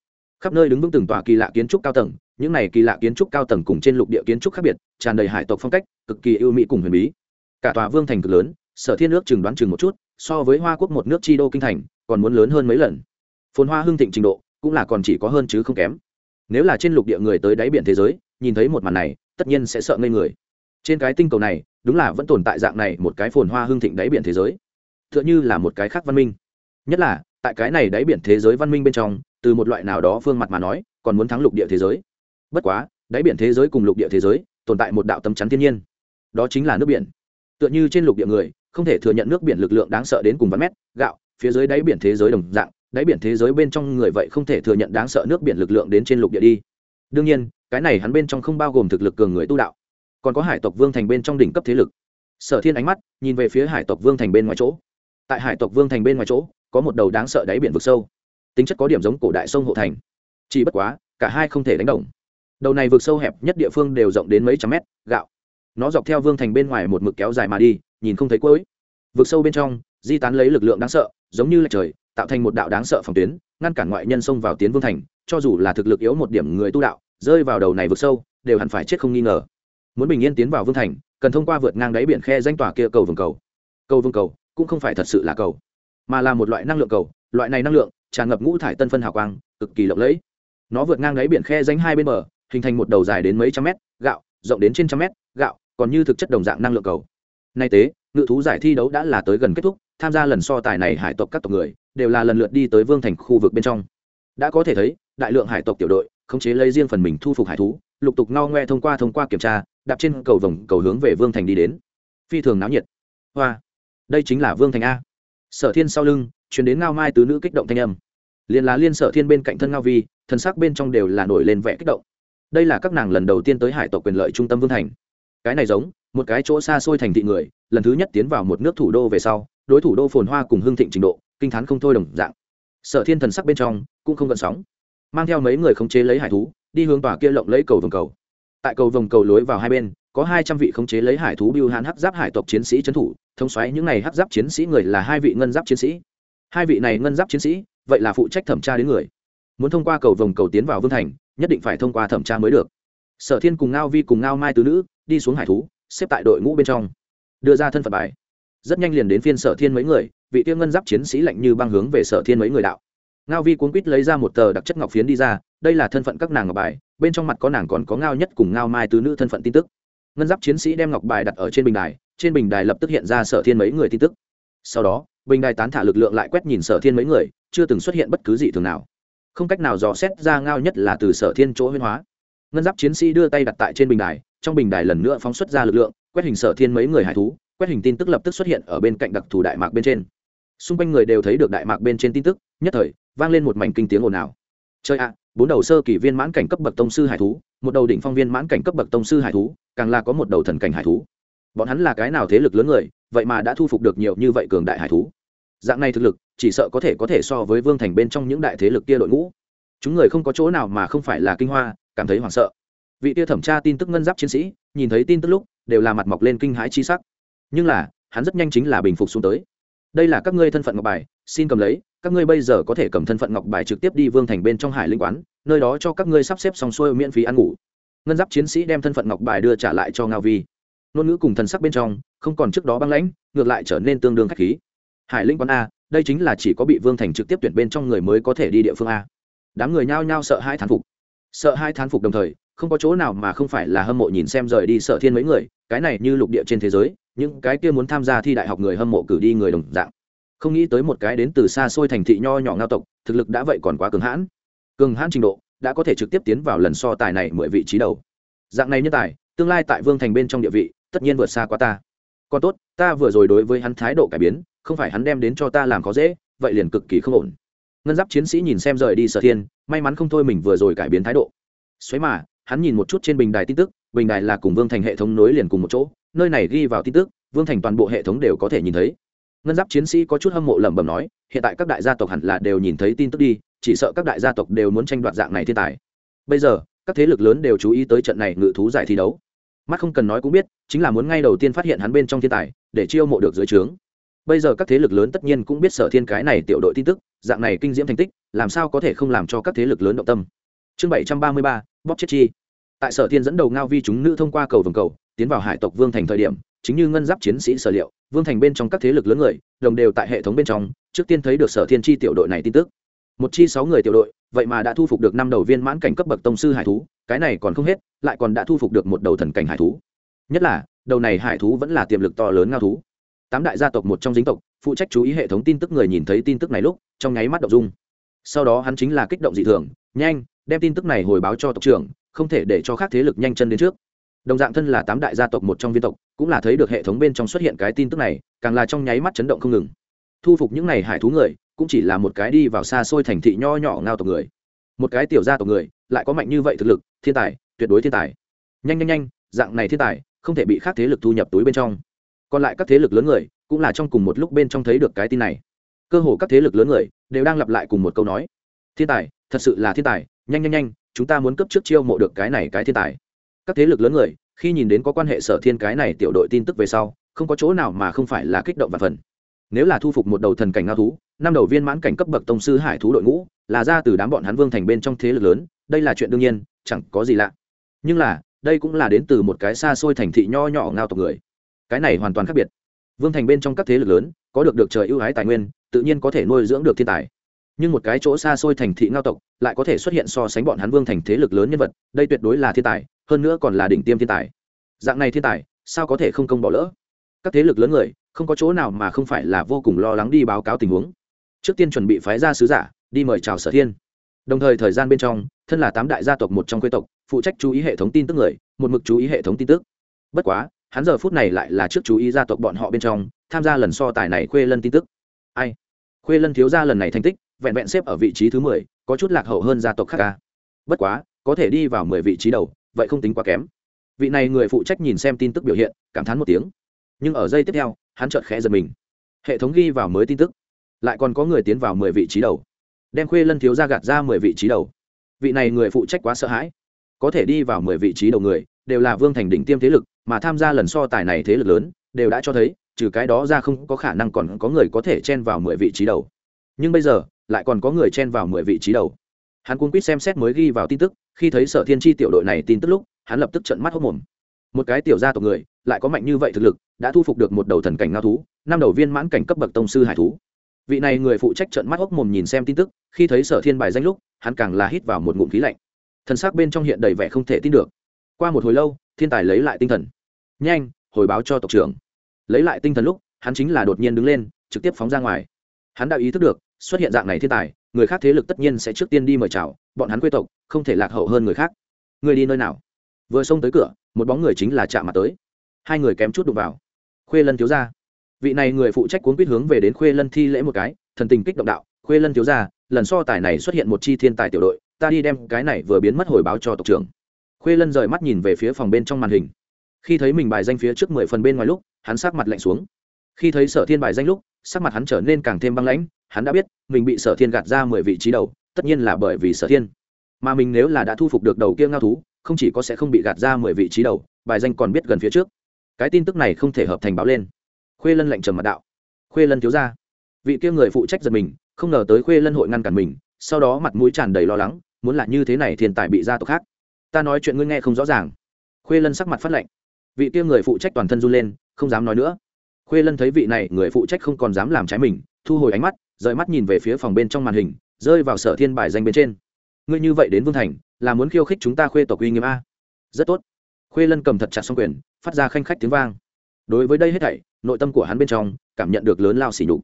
Khắp nơi đứng vững từng tòa kỳ lạ kiến trúc cao tầng, những này kỳ lạ kiến trúc cao tầng cùng trên lục địa kiến trúc khác biệt, tràn đầy hải tộc phong cách, cực kỳ ưu mỹ cùng huyền bí cả tòa vương thành cực lớn, sở thiên nước chừng đoán chừng một chút, so với hoa quốc một nước chi đô kinh thành, còn muốn lớn hơn mấy lần. Phồn hoa hương thịnh trình độ, cũng là còn chỉ có hơn chứ không kém. Nếu là trên lục địa người tới đáy biển thế giới, nhìn thấy một màn này, tất nhiên sẽ sợ ngây người. Trên cái tinh cầu này, đúng là vẫn tồn tại dạng này một cái phồn hoa hương thịnh đáy biển thế giới. T h ư ợ n h ư là một cái khác văn minh. Nhất là, tại cái này đáy biển thế giới văn minh bên trong, từ một loại nào đó phương mặt mà nói, còn muốn thắng lục địa thế giới. Bất quá, đáy biển thế giới cùng lục địa thế giới, tồn tại một đạo tấm chắn thiên nhiên. Đó chính là nước biển tựa như trên lục địa người, không thể thừa nhận nước biển lực lượng đáng sợ đến cùng vạn mét, gạo, phía dưới đáy biển thế giới đồng dạng, đáy biển thế giới bên trong người vậy không thể thừa nhận đáng sợ nước biển lực lượng đến trên lục địa đi. Đương nhiên, cái này hắn bên trong không bao gồm thực lực cường người tu đạo, còn có hải tộc vương thành bên trong đỉnh cấp thế lực. Sở thiên ánh mắt nhìn về phía hải tộc vương thành bên ngoài chỗ. Tại hải tộc vương thành bên ngoài chỗ, có một đầu đáng sợ đáy biển vực sâu. Tính chất có điểm giống cổ đại sông hộ thành. Chỉ bất quá, cả hai không thể đánh đồng. Đầu này vực sâu hẹp nhất địa phương đều rộng đến mấy trăm mét, gạo nó dọc theo vương thành bên ngoài một mực kéo dài mà đi, nhìn không thấy cuối. Vực sâu bên trong, di tán lấy lực lượng đáng sợ, giống như là trời, tạo thành một đạo đáng sợ phòng tuyến, ngăn cản ngoại nhân xông vào tiến vương thành, cho dù là thực lực yếu một điểm người tu đạo, rơi vào đầu này vực sâu, đều hẳn phải chết không nghi ngờ. Muốn bình yên tiến vào vương thành, cần thông qua vượt ngang đáy biển khe danh tòa kia cầu vương cầu. Cầu vương cầu, cũng không phải thật sự là cầu, mà là một loại năng lượng cầu, loại này năng lượng, tràn ngập ngũ thải tân phân hào quang, cực kỳ lộng lẫy. Nó vượt ngang đáy biển khe danh hai bên bờ, hình thành một đầu dài đến mấy trăm mét, gạo, rộng đến trên trăm mét, gạo còn như thực chất đồng dạng năng lượng cầu. Nay tế, ngự thú giải thi đấu đã là tới gần kết thúc, tham gia lần so tài này hải tộc các tộc người, đều là lần lượt đi tới vương thành khu vực bên trong. Đã có thể thấy, đại lượng hải tộc tiểu đội, khống chế lấy riêng phần mình thu phục hải thú, lục tục no ngoe thông qua thông qua kiểm tra, đạp trên cầu vòng, cầu hướng về vương thành đi đến. Phi thường náo nhiệt. Hoa. Đây chính là vương thành a. Sở thiên sau lưng chuyển đến ngao mai tứ nữ kích động thanh âm. Liền là liên sở thiên bên cạnh thân ngao vi thân xác bên trong đều là nổi lên vẻ kích động. Đây là các nàng lần đầu tiên tới hải tộc quyền lợi trung tâm vương thành cái này giống, một cái chỗ xa xôi thành thị người, lần thứ nhất tiến vào một nước thủ đô về sau, đối thủ đô phồn hoa cùng hương thịnh trình độ, kinh t h á n không thôi đồng dạng. Sở thiên thần sắc bên trong cũng không gợn sóng. Mang theo mấy người khống chế lấy hải thú, đi hướng tòa kia lộng lấy cầu vòng cầu. Tại cầu vòng cầu lối vào hai bên, có hai trăm vị khống chế lấy hải thú biêu hãn hắc giáp hải tộc chiến sĩ trấn thủ thông xoáy những này hắc giáp chiến sĩ người là hai vị ngân giáp chiến sĩ. Hai vị này ngân giáp chiến sĩ, vậy là phụ trách thẩm tra đến người. Muốn thông qua cầu vòng cầu tiến vào vương thành, nhất định phải thông qua thẩm tra mới được sở thiên cùng ngao vi cùng ngao mai tứ nữ đi xuống hải thú, xếp tại đội ngũ bên trong. Đưa ra thân phận bài. Rất nhanh liền đến phiên sở thiên mấy người, vị tiêu ngân giáp chiến sĩ lạnh như băng hướng về sở thiên mấy người đạo. Ngao vi cuốn quýt lấy ra một tờ đặc chất ngọc phiến đi ra, đây là thân phận các nàng ngọc bài, bên trong mặt có nàng còn có ngao nhất cùng ngao mai tứ nữ thân phận tin tức. Ngân giáp chiến sĩ đem ngọc bài đặt ở trên bình đài, trên bình đài lập tức hiện ra sở thiên mấy người tin tức. Sau đó, bình đài tán thả lực lượng lại quét nhìn sở thiên mấy người, chưa từng xuất hiện bất cứ gì thường nào. Không cách nào dò xét ra ngao nhất là từ sở thiên chỗ huyên hóa ngân giáp chiến sĩ đưa tay đặt tại trên bình đài, trong bình đài lần nữa phóng xuất ra lực lượng, quét hình sở thiên mấy người hải thú, quét hình tin tức lập tức xuất hiện ở bên cạnh đặc thù đại mạc bên trên. Xung quanh người đều thấy được đại mạc bên trên tin tức, nhất thời, vang lên một mảnh kinh tiếng ồn ào. Chơi ạ, bốn đầu sơ kỷ viên mãn cảnh cấp bậc tông sư hải thú, một đầu đỉnh phong viên mãn cảnh cấp bậc tông sư hải thú, càng là có một đầu thần cảnh hải thú. Bọn hắn là cái nào thế lực lớn người, vậy mà đã thu phục được nhiều như vậy cường đại hải thú? Dạng này thực lực, chỉ sợ có thể có thể so với vương thành bên trong những đại thế lực kia đội ngũ. Chúng người không có chỗ nào mà không phải là kinh hoa cảm thấy hoảng sợ. Vị tia thẩm tra tin tức ngân giáp chiến sĩ, nhìn thấy tin tức lúc, đều là mặt mọc lên kinh hãi chi sắc. Nhưng là, hắn rất nhanh chính là bình phục xuống tới. Đây là các ngươi thân phận ngọc bài, xin cầm lấy, các ngươi bây giờ có thể cầm thân phận ngọc bài trực tiếp đi vương thành bên trong hải linh quán, nơi đó cho các ngươi sắp xếp xong xuôi miễn phí ăn ngủ. Ngân giáp chiến sĩ đem thân phận ngọc bài đưa trả lại cho ngao vi. Ngôn ngữ cùng thần sắc bên trong, không còn trước đó băng lãnh, ngược lại trở nên tương đương khách khí. Hải linh quán a, đây chính là chỉ có bị vương thành trực tiếp tuyển bên trong người mới có thể đi địa phương a. Đám người nhao nhao sợ hai thán phục sợ hai thán phục đồng thời, không có chỗ nào mà không phải là hâm mộ nhìn xem rời đi sợ thiên mấy người, cái này như lục địa trên thế giới, những cái kia muốn tham gia thi đại học người hâm mộ cử đi người đồng dạng. Không nghĩ tới một cái đến từ xa xôi thành thị nho nhỏ ngao tộc, thực lực đã vậy còn quá cường hãn. Cường hãn trình độ đã có thể trực tiếp tiến vào lần so tài này mười vị trí đầu. Dạng này nhân tài, tương lai tại vương thành bên trong địa vị, tất nhiên vượt xa quá ta. Còn tốt, ta vừa rồi đối với hắn thái độ cải biến, không phải hắn đem đến cho ta làm khó dễ, vậy liền cực kỳ không ổn. Ngân giáp chiến sĩ nhìn xem rời đi sở thiên may mắn không thôi mình vừa rồi cải biến thái độ. Xoáy mà, hắn nhìn một chút trên bình đài tin tức, bình đài là cùng vương thành hệ thống nối liền cùng một chỗ, nơi này ghi vào tin tức, vương thành toàn bộ hệ thống đều có thể nhìn thấy. Ngân giáp chiến sĩ có chút hâm mộ lẩm bẩm nói, hiện tại các đại gia tộc hẳn là đều nhìn thấy tin tức đi, chỉ sợ các đại gia tộc đều muốn tranh đoạt dạng này thiên tài. Bây giờ, các thế lực lớn đều chú ý tới trận này ngự thú giải thi đấu. Mắt không cần nói cũng biết, chính là muốn ngay đầu tiên phát hiện hắn bên trong thiên tài, để chiêu mộ được dưới trướng bây giờ các thế lực lớn tất nhiên cũng biết sở thiên cái này tiểu đội tin tức, dạng này kinh diễm thành tích, làm sao có thể không làm cho các thế lực lớn động tâm? Chương bảy trăm ba mươi ba bóp chết chi tại sở thiên dẫn đầu ngao vi chúng nữ thông qua cầu vòng cầu, tiến vào hải tộc vương thành thời điểm, chính như ngân giáp chiến sĩ sở liệu, vương thành bên trong các thế lực lớn người, đồng đều tại hệ thống bên trong, trước tiên thấy được sở thiên chi tiểu đội này tin tức. Một chi sáu người tiểu đội, vậy mà đã thu phục được năm đầu viên mãn cảnh cấp bậc tông sư hải thú, cái này còn không hết, lại còn đã thu phục được một đầu thần cảnh hải thú. Nhất là, đầu này hải thú vẫn là tiềm lực to lớn ngao thú tám đại gia tộc một trong dính tộc, phụ trách chú ý hệ thống tin tức người nhìn thấy tin tức này lúc, trong nháy mắt động dung. Sau đó hắn chính là kích động dị thường, nhanh, đem tin tức này hồi báo cho tộc trưởng, không thể để cho khác thế lực nhanh chân đến trước. Đồng dạng thân là tám đại gia tộc một trong viên tộc, cũng là thấy được hệ thống bên trong xuất hiện cái tin tức này, càng là trong nháy mắt chấn động không ngừng. Thu phục những này hải thú người, cũng chỉ là một cái đi vào xa xôi thành thị nho nhỏ ngao tộc người. Một cái tiểu gia tộc người, lại có mạnh như vậy thực lực, thiên tài, tuyệt đối thiên tài. Nhanh nhanh nhanh, dạng này thiên tài, không thể bị khác thế lực thu nhập túi bên trong còn lại các thế lực lớn người cũng là trong cùng một lúc bên trong thấy được cái tin này. Cơ hồ các thế lực lớn người đều đang lặp lại cùng một câu nói. Thiên tài, thật sự là thiên tài, nhanh nhanh nhanh, chúng ta muốn cấp trước chiêu mộ được cái này cái thiên tài. Các thế lực lớn người, khi nhìn đến có quan hệ sở thiên cái này tiểu đội tin tức về sau, không có chỗ nào mà không phải là kích động và phần. Nếu là thu phục một đầu thần cảnh ngao thú, năm đầu viên mãn cảnh cấp bậc tông sư hải thú đội ngũ, là ra từ đám bọn hắn vương thành bên trong thế lực lớn, đây là chuyện đương nhiên, chẳng có gì lạ. Nhưng là, đây cũng là đến từ một cái xa xôi thành thị nho nhỏ ngao tộc người cái này hoàn toàn khác biệt. Vương thành bên trong các thế lực lớn, có được được trời ưu ái tài nguyên, tự nhiên có thể nuôi dưỡng được thiên tài. Nhưng một cái chỗ xa xôi thành thị ngao tộc, lại có thể xuất hiện so sánh bọn hắn vương thành thế lực lớn nhân vật, đây tuyệt đối là thiên tài, hơn nữa còn là đỉnh tiêm thiên tài. Dạng này thiên tài, sao có thể không công bỏ lỡ? Các thế lực lớn người, không có chỗ nào mà không phải là vô cùng lo lắng đi báo cáo tình huống. Trước tiên chuẩn bị phái ra sứ giả, đi mời chào sở thiên. Đồng thời thời gian bên trong, thân là tám đại gia tộc một trong quê tộc, phụ trách chú ý hệ thống tin tức người, một mực chú ý hệ thống tin tức. Bất quá hắn giờ phút này lại là trước chú ý gia tộc bọn họ bên trong, tham gia lần so tài này khuê lân tin tức. Ai? Khuê lân thiếu gia lần này thành tích, vẹn vẹn xếp ở vị trí thứ mười, có chút lạc hậu hơn gia tộc khác ca. Bất quá, có thể đi vào mười vị trí đầu, vậy không tính quá kém. Vị này người phụ trách nhìn xem tin tức biểu hiện, cảm thán một tiếng. Nhưng ở giây tiếp theo, hắn chợt khẽ giật mình. Hệ thống ghi vào mới tin tức. Lại còn có người tiến vào mười vị trí đầu. Đem khuê lân thiếu ra gạt ra mười vị trí đầu. Vị này người phụ trách quá sợ hãi. Có thể đi vào mười vị trí đầu người, đều là vương thành đỉnh tiêm thế lực mà tham gia lần so tài này thế lực lớn, đều đã cho thấy, trừ cái đó ra không có khả năng còn có người có thể chen vào mười vị trí đầu. Nhưng bây giờ, lại còn có người chen vào mười vị trí đầu. Hắn cuốn quýt xem xét mới ghi vào tin tức, khi thấy sở thiên tri tiểu đội này tin tức lúc, hắn lập tức trận mắt hốc mồm. Một cái tiểu gia tộc người, lại có mạnh như vậy thực lực, đã thu phục được một đầu thần cảnh ngao thú, năm đầu viên mãn cảnh cấp bậc tông sư hải thú. Vị này người phụ trách trận mắt hốc mồm nhìn xem tin tức, khi thấy sở thiên bài danh lúc, hắn càng là hít vào một ngụm khí lạnh. Thân xác bên trong hiện đầy vẻ không thể tin được. Qua một hồi lâu, thiên tài lấy lại tinh thần nhanh, hồi báo cho tộc trưởng. Lấy lại tinh thần lúc, hắn chính là đột nhiên đứng lên, trực tiếp phóng ra ngoài. Hắn đã ý thức được, xuất hiện dạng này thiên tài, người khác thế lực tất nhiên sẽ trước tiên đi mời chào, bọn hắn quê tộc, không thể lạc hậu hơn người khác. Người đi nơi nào? Vừa xông tới cửa, một bóng người chính là chạm mặt tới. Hai người kém chút đụng vào. Khuê lân thiếu gia. Vị này người phụ trách cuốn quýt hướng về đến khuê lân thi lễ một cái, thần tình kích động đạo, khuê lân thiếu gia, lần so tài này xuất hiện một chi thiên tài tiểu đội, ta đi đem cái này vừa biến mất hồi báo cho tộc trưởng. Khuê lân rời mắt nhìn về phía phòng bên trong màn hình khi thấy mình bài danh phía trước mười phần bên ngoài lúc, hắn sát mặt lạnh xuống. Khi thấy sở thiên bài danh lúc, sắc mặt hắn trở nên càng thêm băng lãnh, hắn đã biết, mình bị sở thiên gạt ra mười vị trí đầu, tất nhiên là bởi vì sở thiên. Mà mình nếu là đã thu phục được đầu kia ngao thú, không chỉ có sẽ không bị gạt ra mười vị trí đầu, bài danh còn biết gần phía trước. Cái tin tức này không thể hợp thành báo lên. Khuê lân lệnh trầm mặt đạo. Khuê lân thiếu ra vị kia người phụ trách giật mình, không ngờ tới khuê lân hội ngăn cản mình, sau đó mặt mũi tràn đầy lo lắng, muốn là như thế này thiên tài bị gia tộc khác. Ta nói chuyện ngươi nghe không rõ ràng. Khuê lân sắc mặt phát lạnh vị kia người phụ trách toàn thân run lên, không dám nói nữa. Khuê lân thấy vị này người phụ trách không còn dám làm trái mình, thu hồi ánh mắt, rời mắt nhìn về phía phòng bên trong màn hình, rơi vào sở thiên bài danh bên trên. Ngươi như vậy đến vương thành, là muốn khiêu khích chúng ta khuê tộc uy nghiêm a? Rất tốt. Khuê lân cầm thật chặt xong quyền, phát ra khanh khách tiếng vang. Đối với đây hết thảy, nội tâm của hắn bên trong cảm nhận được lớn lao xỉ nhục.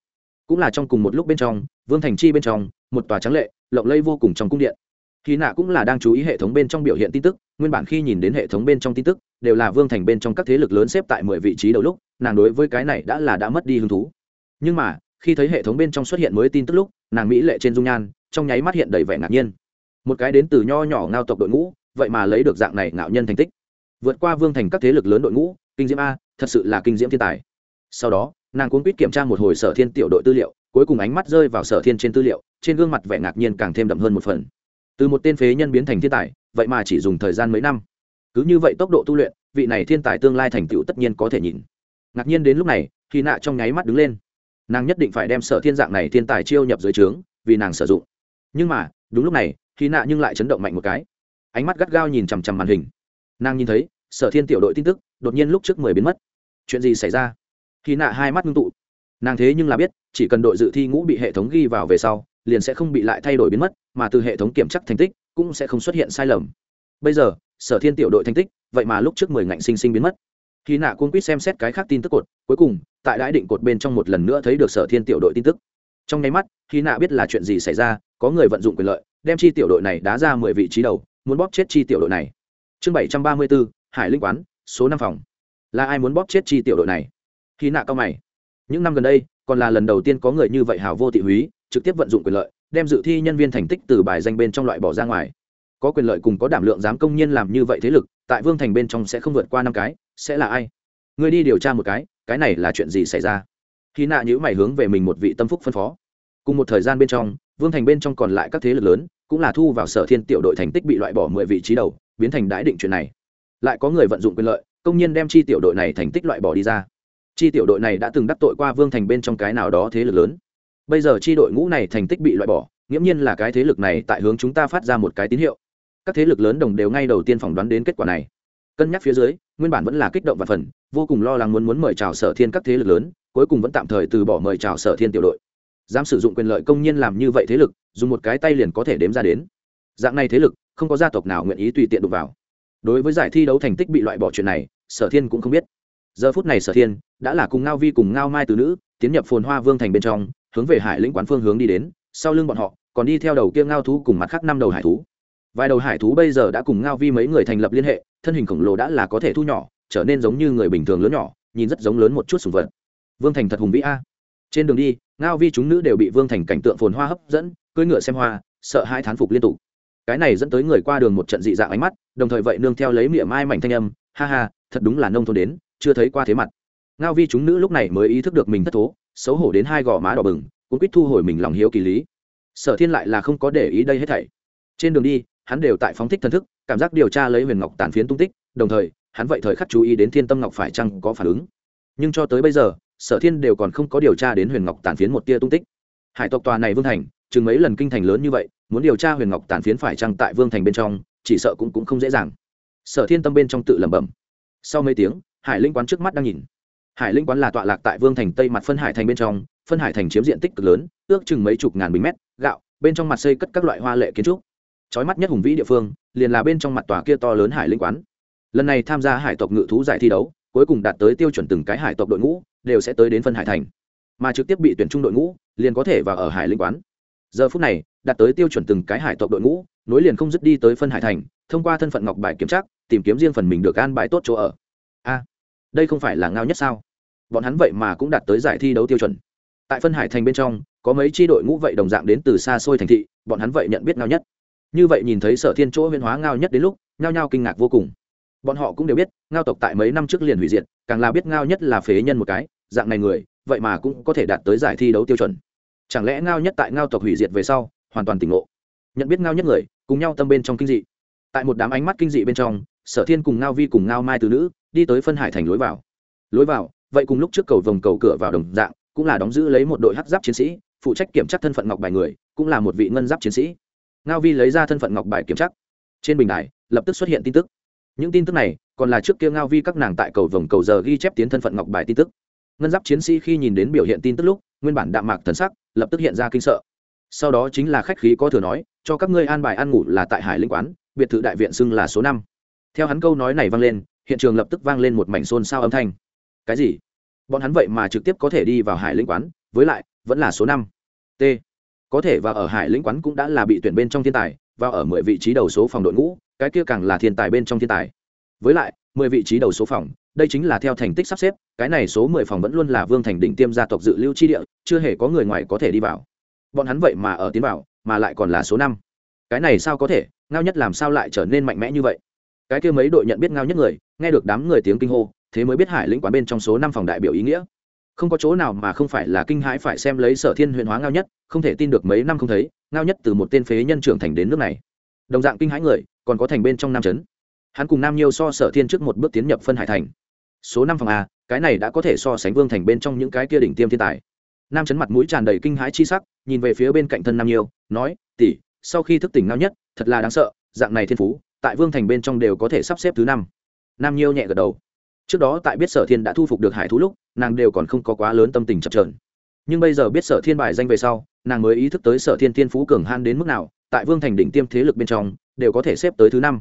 Cũng là trong cùng một lúc bên trong, vương thành chi bên trong, một tòa trắng lệ, lộng lây vô cùng trong cung điện. Khi nạ cũng là đang chú ý hệ thống bên trong biểu hiện tin tức, nguyên bản khi nhìn đến hệ thống bên trong tin tức đều là vương thành bên trong các thế lực lớn xếp tại mười vị trí đầu lúc, nàng đối với cái này đã là đã mất đi hứng thú. Nhưng mà, khi thấy hệ thống bên trong xuất hiện mới tin tức lúc, nàng mỹ lệ trên dung nhan, trong nháy mắt hiện đầy vẻ ngạc nhiên. Một cái đến từ nho nhỏ ngao tộc đội ngũ, vậy mà lấy được dạng này ngạo nhân thành tích. Vượt qua vương thành các thế lực lớn đội ngũ, kinh diễm a, thật sự là kinh diễm thiên tài. Sau đó, nàng cuốn quýt kiểm tra một hồi sở thiên tiểu đội tư liệu, cuối cùng ánh mắt rơi vào sở thiên trên tư liệu, trên gương mặt vẻ ngạc nhiên càng thêm đậm hơn một phần. Từ một tên phế nhân biến thành thiên tài, vậy mà chỉ dùng thời gian mấy năm cứ như vậy tốc độ tu luyện, vị này thiên tài tương lai thành tựu tất nhiên có thể nhìn. Ngạc nhiên đến lúc này khi nạ trong nháy mắt đứng lên. Nàng nhất định phải đem sở thiên dạng này thiên tài chiêu nhập dưới trướng, vì nàng sử dụng. Nhưng mà, đúng lúc này khi nạ nhưng lại chấn động mạnh một cái. Ánh mắt gắt gao nhìn chằm chằm màn hình. Nàng nhìn thấy, sở thiên tiểu đội tin tức, đột nhiên lúc trước mười biến mất. Chuyện gì xảy ra? Khi nạ hai mắt ngưng tụ. Nàng thế nhưng là biết, chỉ cần đội dự thi ngũ bị hệ thống ghi vào về sau, liền sẽ không bị lại thay đổi biến mất, mà từ hệ thống kiểm chắc thành tích, cũng sẽ không xuất hiện sai lầm. Bây giờ sở thiên tiểu đội thành tích, vậy mà lúc trước mười ngạnh sinh sinh biến mất. Khi nạ cuốn quýt xem xét cái khác tin tức cột, cuối cùng, tại đãi định cột bên trong một lần nữa thấy được sở thiên tiểu đội tin tức. Trong nháy mắt, khi nạ biết là chuyện gì xảy ra, có người vận dụng quyền lợi, đem chi tiểu đội này đá ra mười vị trí đầu, muốn bóp chết chi tiểu đội này. Chương bảy trăm ba mươi bốn, hải linh quán, số năm phòng. Là ai muốn bóp chết chi tiểu đội này? Khi nạ cao mày. Những năm gần đây, còn là lần đầu tiên có người như vậy hào vô thị húy, trực tiếp vận dụng quyền lợi, đem dự thi nhân viên thành tích từ bài danh bên trong loại bỏ ra ngoài có quyền lợi cùng có đảm lượng dám công nhiên làm như vậy thế lực, tại vương thành bên trong sẽ không vượt qua năm cái, sẽ là ai? Người đi điều tra một cái cái này là chuyện gì xảy ra? Khi nạ nhữ mày hướng về mình một vị tâm phúc phân phó. Cùng một thời gian bên trong, vương thành bên trong còn lại các thế lực lớn, cũng là thu vào sở thiên tiểu đội thành tích bị loại bỏ mười vị trí đầu, biến thành đãi định chuyện này. Lại có người vận dụng quyền lợi, công nhiên đem chi tiểu đội này thành tích loại bỏ đi ra. Chi tiểu đội này đã từng đắc tội qua vương thành bên trong cái nào đó thế lực lớn. Bây giờ chi đội ngũ này thành tích bị loại bỏ, nghiễm nhiên là cái thế lực này tại hướng chúng ta phát ra một cái tín hiệu các thế lực lớn đồng đều ngay đầu tiên phỏng đoán đến kết quả này. Cân nhắc phía dưới, nguyên bản vẫn là kích động và phần, vô cùng lo lắng muốn muốn mời chào sở thiên các thế lực lớn, cuối cùng vẫn tạm thời từ bỏ mời chào sở thiên tiểu đội. Dám sử dụng quyền lợi công nhiên làm như vậy thế lực, dùng một cái tay liền có thể đếm ra đến. Dạng này thế lực, không có gia tộc nào nguyện ý tùy tiện đụng vào. Đối với giải thi đấu thành tích bị loại bỏ chuyện này, sở thiên cũng không biết. Giờ phút này sở thiên đã là cùng ngao vi cùng ngao mai từ nữ, tiến nhập phồn hoa vương thành bên trong, hướng về hải lĩnh quán phương hướng đi đến, sau lưng bọn họ, còn đi theo đầu kia ngao thú cùng mặt khác năm đầu hải thú vài đầu hải thú bây giờ đã cùng ngao vi mấy người thành lập liên hệ, thân hình khổng lồ đã là có thể thu nhỏ, trở nên giống như người bình thường lớn nhỏ, nhìn rất giống lớn một chút sùng vật. Vương thành thật hùng vĩ a. Trên đường đi, ngao vi chúng nữ đều bị vương thành cảnh tượng phồn hoa hấp dẫn, cưỡi ngựa xem hoa, sợ hai thán phục liên tục. Cái này dẫn tới người qua đường một trận dị dạng ánh mắt, đồng thời vậy nương theo lấy miệng mai mảnh thanh âm, ha ha, thật đúng là nông thôn đến, chưa thấy qua thế mặt. Ngao vi chúng nữ lúc này mới ý thức được mình thất thố, xấu hổ đến hai gò má đỏ bừng cũng quýt thu hồi mình lòng hiếu kỳ lý. Sở thiên lại là không có để ý đây hết thảy. Trên đường đi hắn đều tại phóng thích thần thức cảm giác điều tra lấy huyền ngọc tàn phiến tung tích đồng thời hắn vậy thời khắc chú ý đến thiên tâm ngọc phải chăng có phản ứng. Nhưng cho tới bây giờ sở thiên đều còn không có điều tra đến huyền ngọc tàn phiến một tia tung tích. Hải tộc tòa này vương thành chừng mấy lần kinh thành lớn như vậy muốn điều tra huyền ngọc tàn phiến phải chăng tại vương thành bên trong chỉ sợ cũng, cũng không dễ dàng. Sở thiên tâm bên trong tự lẩm bẩm. Sau mấy tiếng hải linh quán trước mắt đang nhìn. Hải linh quán là tọa lạc tại vương thành tây mặt phân hải thành bên trong phân hải thành chiếm diện tích cực lớn ước chừng mấy chục ngàn bình mét gạo bên trong mặt xây cất các loại hoa lệ kiến trúc trói mắt nhất hùng vĩ địa phương, liền là bên trong mặt tòa kia to lớn hải linh quán. Lần này tham gia hải tộc ngự thú giải thi đấu, cuối cùng đạt tới tiêu chuẩn từng cái hải tộc đội ngũ, đều sẽ tới đến phân hải thành. Mà trực tiếp bị tuyển trung đội ngũ, liền có thể vào ở hải linh quán. Giờ phút này, đạt tới tiêu chuẩn từng cái hải tộc đội ngũ, nối liền không dứt đi tới phân hải thành, thông qua thân phận ngọc bài kiểm tra, tìm kiếm riêng phần mình được an bài tốt chỗ ở. A, đây không phải là ngao nhất sao? Bọn hắn vậy mà cũng đạt tới giải thi đấu tiêu chuẩn. Tại phân hải thành bên trong, có mấy tri đội ngũ vậy đồng dạng đến từ xa xôi thành thị, bọn hắn vậy nhận biết ngao nhất như vậy nhìn thấy sở thiên chỗ huyên hóa ngao nhất đến lúc ngao nhao kinh ngạc vô cùng. Bọn họ cũng đều biết, ngao tộc tại mấy năm trước liền hủy diệt, càng là biết ngao nhất là phế nhân một cái, dạng này người, vậy mà cũng có thể đạt tới giải thi đấu tiêu chuẩn. Chẳng lẽ ngao nhất tại ngao tộc hủy diệt về sau, hoàn toàn tỉnh ngộ? Nhận biết ngao nhất người, cùng nhau tâm bên trong kinh dị. Tại một đám ánh mắt kinh dị bên trong, sở thiên cùng ngao vi cùng ngao mai từ nữ đi tới phân hải thành lối vào. Lối vào, vậy cùng lúc trước cầu vòng cầu cửa vào đồng dạng, cũng là đóng giữ lấy một đội hắc giáp chiến sĩ, phụ trách kiểm tra thân phận ngọc bài người, cũng là một vị ngân giáp chiến sĩ ngao vi lấy ra thân phận ngọc bài kiểm tra. Trên bình đài, lập tức xuất hiện tin tức. Những tin tức này còn là trước kia ngao vi các nàng tại cầu vồng cầu giờ ghi chép tiến thân phận ngọc bài tin tức. Ngân giáp chiến sĩ khi nhìn đến biểu hiện tin tức lúc, nguyên bản đạm mạc thần sắc, lập tức hiện ra kinh sợ. Sau đó chính là khách khí có thừa nói, cho các ngươi an bài ăn ngủ là tại hải linh quán, biệt thự đại viện xưng là số năm. Theo hắn câu nói này vang lên, hiện trường lập tức vang lên một mảnh xôn xao âm thanh. Cái gì? Bọn hắn vậy mà trực tiếp có thể đi vào hải linh quán, với lại, vẫn là số năm. T có thể vào ở hải lĩnh quán cũng đã là bị tuyển bên trong thiên tài, vào ở mười vị trí đầu số phòng đội ngũ, cái kia càng là thiên tài bên trong thiên tài. Với lại, mười vị trí đầu số phòng, đây chính là theo thành tích sắp xếp, cái này số mười phòng vẫn luôn là vương thành đỉnh tiêm gia tộc dự lưu chi địa, chưa hề có người ngoài có thể đi vào. Bọn hắn vậy mà ở tiến vào, mà lại còn là số năm. Cái này sao có thể, ngao nhất làm sao lại trở nên mạnh mẽ như vậy? Cái kia mấy đội nhận biết ngao nhất người, nghe được đám người tiếng kinh hô, thế mới biết hải lĩnh quán bên trong số năm phòng đại biểu ý nghĩa. Không có chỗ nào mà không phải là kinh hãi phải xem lấy sở thiên huyền hóa ngao nhất không thể tin được mấy năm không thấy, ngao nhất từ một tên phế nhân trưởng thành đến nước này. Đồng dạng kinh hãi người, còn có thành bên trong nam trấn hắn cùng nam nhiêu so sở thiên trước một bước tiến nhập phân hải thành. Số năm phòng a, cái này đã có thể so sánh vương thành bên trong những cái kia đỉnh tiêm thiên tài. Nam trấn mặt mũi tràn đầy kinh hãi chi sắc, nhìn về phía bên cạnh thân nam nhiêu, nói, tỷ, sau khi thức tỉnh ngao nhất, thật là đáng sợ, dạng này thiên phú, tại vương thành bên trong đều có thể sắp xếp thứ năm. Nam nhiêu nhẹ gật đầu. Trước đó tại biết sở thiên đã thu phục được hải thú lúc, nàng đều còn không có quá lớn tâm tình chập trờn nhưng bây giờ biết sở thiên bài danh về sau, nàng mới ý thức tới sở thiên thiên phú cường han đến mức nào, tại vương thành đỉnh tiêm thế lực bên trong, đều có thể xếp tới thứ năm.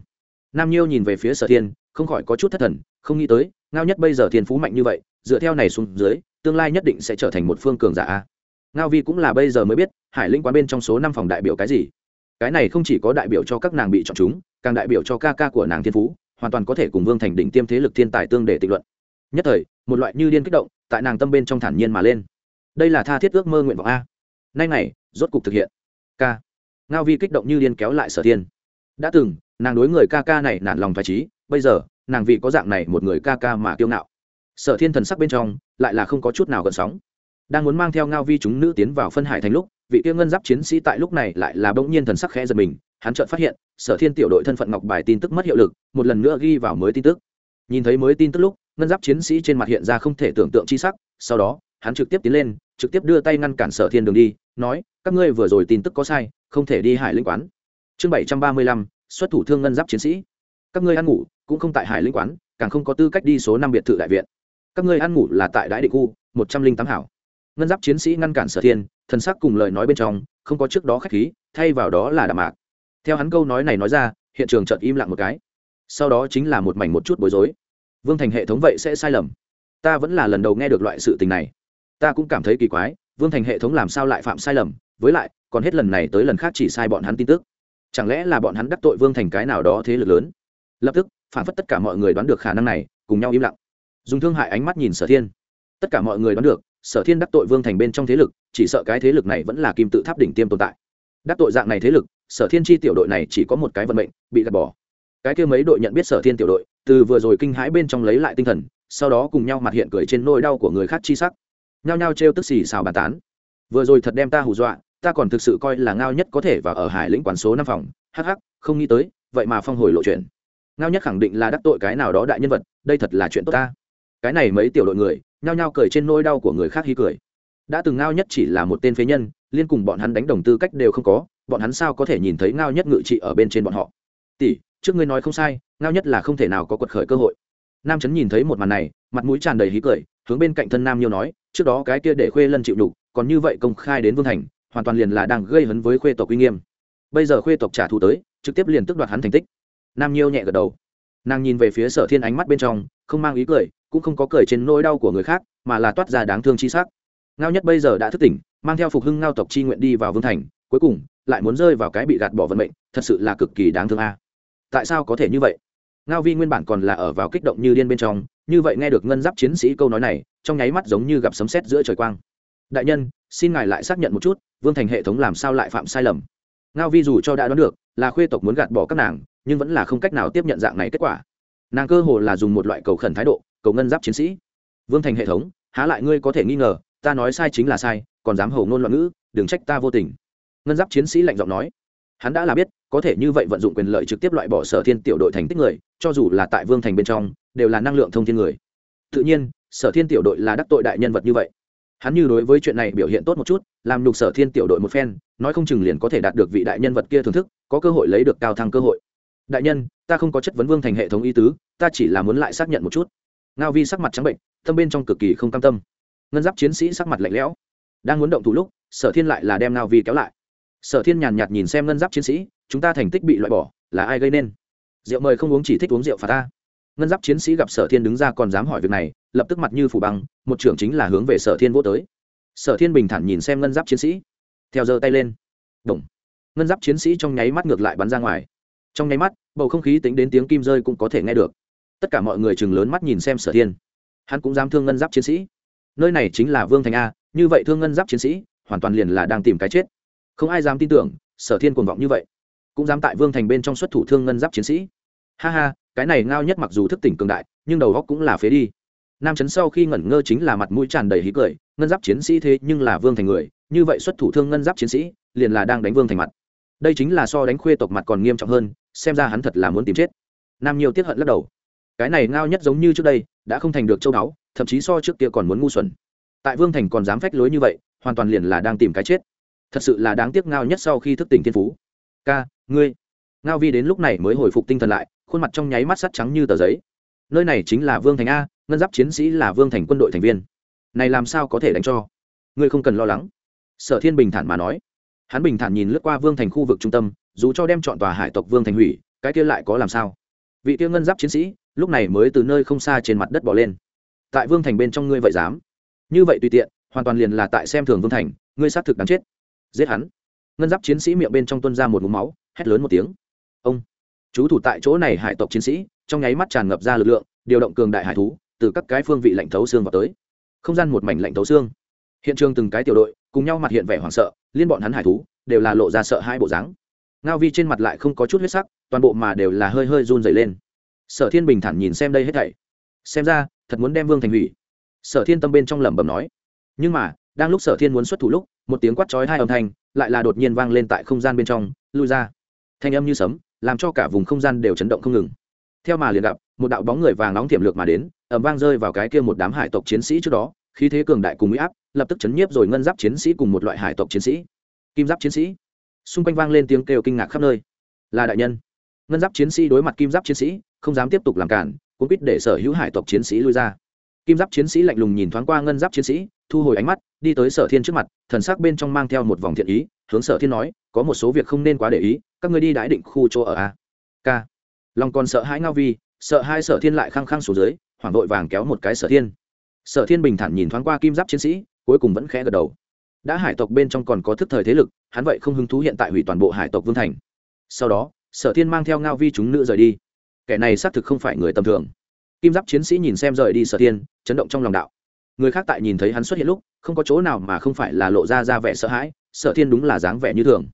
Nam nhiêu nhìn về phía sở thiên, không khỏi có chút thất thần, không nghĩ tới, ngao nhất bây giờ thiên phú mạnh như vậy, dựa theo này xuống dưới, tương lai nhất định sẽ trở thành một phương cường giả ngao vi cũng là bây giờ mới biết, hải linh quán bên trong số năm phòng đại biểu cái gì. Cái này không chỉ có đại biểu cho các nàng bị chọn chúng, càng đại biểu cho ca ca của nàng thiên phú, hoàn toàn có thể cùng vương thành đỉnh tiêm thế lực thiên tài tương để tịch luận. Nhất thời, một loại như điên kích động, tại nàng tâm bên trong thản nhiên mà lên đây là tha thiết ước mơ nguyện vọng a. Nay này rốt cục thực hiện. Ca. Ngao vi kích động như điên kéo lại sở thiên. Đã từng, nàng đối người ca ca này nản lòng phải trí bây giờ, nàng vì có dạng này một người ca ca mà kiêu ngạo. Sở thiên thần sắc bên trong, lại là không có chút nào gần sóng. Đang muốn mang theo ngao vi chúng nữ tiến vào phân hải thành lúc, vị tiêu ngân giáp chiến sĩ tại lúc này lại là bỗng nhiên thần sắc khẽ giật mình, hắn chợt phát hiện, sở thiên tiểu đội thân phận ngọc bài tin tức mất hiệu lực, một lần nữa ghi vào mới tin tức. Nhìn thấy mới tin tức lúc, ngân giáp chiến sĩ trên mặt hiện ra không thể tưởng tượng chi sắc, sau đó hắn trực tiếp tiến lên, trực tiếp đưa tay ngăn cản sở thiên đường đi, nói, các ngươi vừa rồi tin tức có sai, không thể đi hải linh quán. Chương bảy trăm ba mươi lăm, xuất thủ thương ngân giáp chiến sĩ. Các ngươi ăn ngủ, cũng không tại hải linh quán, càng không có tư cách đi số năm biệt thự đại viện. Các ngươi ăn ngủ là tại đại định khu, một trăm linh tám hảo. Ngân giáp chiến sĩ ngăn cản sở thiên, thần sắc cùng lời nói bên trong, không có trước đó khách khí, thay vào đó là đạm mạc. Theo hắn câu nói này nói ra, hiện trường chợt im lặng một cái. Sau đó chính là một mảnh một chút bối rối. Vương thành hệ thống vậy sẽ sai lầm. Ta vẫn là lần đầu nghe được loại sự tình này ta cũng cảm thấy kỳ quái, vương thành hệ thống làm sao lại phạm sai lầm, với lại, còn hết lần này tới lần khác chỉ sai bọn hắn tin tức. Chẳng lẽ là bọn hắn đắc tội vương thành cái nào đó thế lực lớn? Lập tức, phản phất tất cả mọi người đoán được khả năng này, cùng nhau im lặng. Dùng thương hại ánh mắt nhìn sở thiên. Tất cả mọi người đoán được, sở thiên đắc tội vương thành bên trong thế lực, chỉ sợ cái thế lực này vẫn là kim tự tháp đỉnh tiêm tồn tại. Đắc tội dạng này thế lực, sở thiên chi tiểu đội này chỉ có một cái vận mệnh, bị gạt bỏ. Cái kia mấy đội nhận biết sở thiên tiểu đội, từ vừa rồi kinh hãi bên trong lấy lại tinh thần, sau đó cùng nhau mặt hiện cười trên nỗi đau của người khác chi sắc nhao nhao trêu tức xì xào bàn tán. Vừa rồi thật đem ta hù dọa ta còn thực sự coi là ngao nhất có thể và ở hải lĩnh quán số năm phòng. Hắc hắc, không nghĩ tới vậy mà phong hồi lộ chuyện. Ngao nhất khẳng định là đắc tội cái nào đó đại nhân vật đây thật là chuyện tốt ta. Cái này mấy tiểu đội người nhao nhao cười trên nỗi đau của người khác khi cười. Đã từng ngao nhất chỉ là một tên phế nhân liên cùng bọn hắn đánh đồng tư cách đều không có bọn hắn sao có thể nhìn thấy ngao nhất ngự trị ở bên trên bọn họ? Tỷ trước ngươi nói không sai ngao nhất là không thể nào có quật khởi cơ hội. Nam trấn nhìn thấy một màn này mặt mũi tràn đầy hí cười hướng bên cạnh thân nam nhiêu nói trước đó cái kia để khuê lân chịu đục còn như vậy công khai đến vương thành, hoàn toàn liền là đang gây hấn với khuê tộc uy nghiêm. Bây giờ khuê tộc trả thù tới, trực tiếp liền tức đoạt hắn thành tích. Nam nhiêu nhẹ gật đầu. Nàng nhìn về phía sở thiên ánh mắt bên trong, không mang ý cười, cũng không có cười trên nỗi đau của người khác, mà là toát ra đáng thương chi sắc. Ngao nhất bây giờ đã thức tỉnh, mang theo phục hưng ngao tộc chi nguyện đi vào vương thành, cuối cùng, lại muốn rơi vào cái bị gạt bỏ vận mệnh, thật sự là cực kỳ đáng thương a. Tại sao có thể như vậy? Ngao vi nguyên bản còn là ở vào kích động như điên bên trong như vậy nghe được ngân giáp chiến sĩ câu nói này, trong nháy mắt giống như gặp sấm sét giữa trời quang. Đại nhân, xin ngài lại xác nhận một chút, vương thành hệ thống làm sao lại phạm sai lầm? Ngao vi dù cho đã đoán được, là khuê tộc muốn gạt bỏ các nàng, nhưng vẫn là không cách nào tiếp nhận dạng này kết quả. Nàng cơ hồ là dùng một loại cầu khẩn thái độ, cầu ngân giáp chiến sĩ. Vương thành hệ thống, há lại ngươi có thể nghi ngờ, ta nói sai chính là sai, còn dám hầu ngôn loạn ngữ, đừng trách ta vô tình. Ngân giáp chiến sĩ lạnh giọng nói hắn đã là biết, có thể như vậy vận dụng quyền lợi trực tiếp loại bỏ sở thiên tiểu đội thành tích người, cho dù là tại vương thành bên trong, đều là năng lượng thông thiên người. Tự nhiên, sở thiên tiểu đội là đắc tội đại nhân vật như vậy. Hắn như đối với chuyện này biểu hiện tốt một chút, làm nhục sở thiên tiểu đội một phen, nói không chừng liền có thể đạt được vị đại nhân vật kia thưởng thức, có cơ hội lấy được cao thăng cơ hội. Đại nhân, ta không có chất vấn vương thành hệ thống y tứ, ta chỉ là muốn lại xác nhận một chút. Ngao vi sắc mặt trắng bệnh, tâm bên trong cực kỳ không cam tâm. Ngân giáp chiến sĩ sắc mặt lạnh lẽo. Đang muốn động thủ lúc, sở thiên lại là đem ngao vi kéo lại sở thiên nhàn nhạt nhìn xem ngân giáp chiến sĩ, chúng ta thành tích bị loại bỏ, là ai gây nên? Rượu mời không uống chỉ thích uống rượu phạt ta. Ngân giáp chiến sĩ gặp sở thiên đứng ra còn dám hỏi việc này, lập tức mặt như phủ băng, một trưởng chính là hướng về sở thiên vô tới. Sở thiên bình thản nhìn xem ngân giáp chiến sĩ. Theo giơ tay lên. Động. ngân giáp chiến sĩ trong nháy mắt ngược lại bắn ra ngoài. Trong nháy mắt, bầu không khí tính đến tiếng kim rơi cũng có thể nghe được. Tất cả mọi người chừng lớn mắt nhìn xem sở thiên. Hắn cũng dám thương ngân giáp chiến sĩ. Nơi này chính là vương thành a, như vậy thương ngân giáp chiến sĩ, hoàn toàn liền là đang tìm cái chết không ai dám tin tưởng, sở thiên cuồng vọng như vậy. Cũng dám tại vương thành bên trong xuất thủ thương ngân giáp chiến sĩ. Ha ha, cái này ngao nhất mặc dù thức tỉnh cường đại, nhưng đầu góc cũng là phế đi. Nam chấn sau khi ngẩn ngơ chính là mặt mũi tràn đầy hí cười, ngân giáp chiến sĩ thế nhưng là vương thành người, như vậy xuất thủ thương ngân giáp chiến sĩ, liền là đang đánh vương thành mặt. Đây chính là so đánh khuê tộc mặt còn nghiêm trọng hơn, xem ra hắn thật là muốn tìm chết. Nam nhiều tiết hận lắc đầu. Cái này ngao nhất giống như trước đây, đã không thành được châu báu, thậm chí so trước kia còn muốn ngu xuẩn. Tại vương thành còn dám phách lối như vậy, hoàn toàn liền là đang tìm cái chết thật sự là đáng tiếc ngao nhất sau khi thức tỉnh thiên phú. Ca, ngươi. Ngao vi đến lúc này mới hồi phục tinh thần lại, khuôn mặt trong nháy mắt sắt trắng như tờ giấy. Nơi này chính là vương thành a, ngân giáp chiến sĩ là vương thành quân đội thành viên. Này làm sao có thể đánh cho? Ngươi không cần lo lắng. Sở thiên bình thản mà nói. Hắn bình thản nhìn lướt qua vương thành khu vực trung tâm, dù cho đem chọn tòa hải tộc vương thành hủy, cái kia lại có làm sao? Vị tiêu ngân giáp chiến sĩ, lúc này mới từ nơi không xa trên mặt đất bỏ lên. Tại vương thành bên trong ngươi vậy dám? Như vậy tùy tiện, hoàn toàn liền là tại xem thường vương thành, ngươi xác thực đáng chết giết hắn. Ngân giáp chiến sĩ miệng bên trong tuân ra một mũ máu, hét lớn một tiếng. Ông, chú thủ tại chỗ này hải tộc chiến sĩ, trong nháy mắt tràn ngập ra lực lượng, điều động cường đại hải thú, từ các cái phương vị lạnh thấu xương vào tới. Không gian một mảnh lạnh thấu xương. Hiện trường từng cái tiểu đội, cùng nhau mặt hiện vẻ hoảng sợ, liên bọn hắn hải thú, đều là lộ ra sợ hai bộ dáng. Ngao vi trên mặt lại không có chút huyết sắc, toàn bộ mà đều là hơi hơi run dày lên. Sở thiên bình thản nhìn xem đây hết thảy. Xem ra, thật muốn đem vương thành hủy. Sở thiên tâm bên trong lẩm bẩm nói. Nhưng mà đang lúc sở thiên muốn xuất thủ lúc, một tiếng quát chói hai âm thanh, lại là đột nhiên vang lên tại không gian bên trong, lui ra. Thanh âm như sấm, làm cho cả vùng không gian đều chấn động không ngừng. Theo mà liền gặp, một đạo bóng người vàng nóng tiềm lược mà đến ẩm vang rơi vào cái kia một đám hải tộc chiến sĩ trước đó, khí thế cường đại cùng mỹ áp, lập tức chấn nhiếp rồi ngân giáp chiến sĩ cùng một loại hải tộc chiến sĩ. Kim giáp chiến sĩ. Xung quanh vang lên tiếng kêu kinh ngạc khắp nơi. Là đại nhân. Ngân giáp chiến sĩ đối mặt kim giáp chiến sĩ, không dám tiếp tục làm cản cũng biết để sở hữu hải tộc chiến sĩ lui ra. Kim giáp chiến sĩ lạnh lùng nhìn thoáng qua ngân giáp chiến sĩ thu hồi ánh mắt, đi tới sở thiên trước mặt, thần sắc bên trong mang theo một vòng thiện ý, hướng sở thiên nói, có một số việc không nên quá để ý, các ngươi đi đãi định khu chỗ ở a. K lòng còn sợ hãi ngao vi, sợ hai sở thiên lại khăng khăng xuống dưới, hoảng vội vàng kéo một cái sở thiên. Sở thiên bình thản nhìn thoáng qua kim giáp chiến sĩ, cuối cùng vẫn khẽ gật đầu. Đã hải tộc bên trong còn có thức thời thế lực, hắn vậy không hứng thú hiện tại hủy toàn bộ hải tộc vương thành. Sau đó, sở thiên mang theo ngao vi chúng nữ rời đi. Kẻ này xác thực không phải người tầm thường. Kim giáp chiến sĩ nhìn xem rời đi sở thiên, chấn động trong lòng đạo người khác tại nhìn thấy hắn xuất hiện lúc, không có chỗ nào mà không phải là lộ ra ra vẻ sợ hãi, sở thiên đúng là dáng vẻ như thường.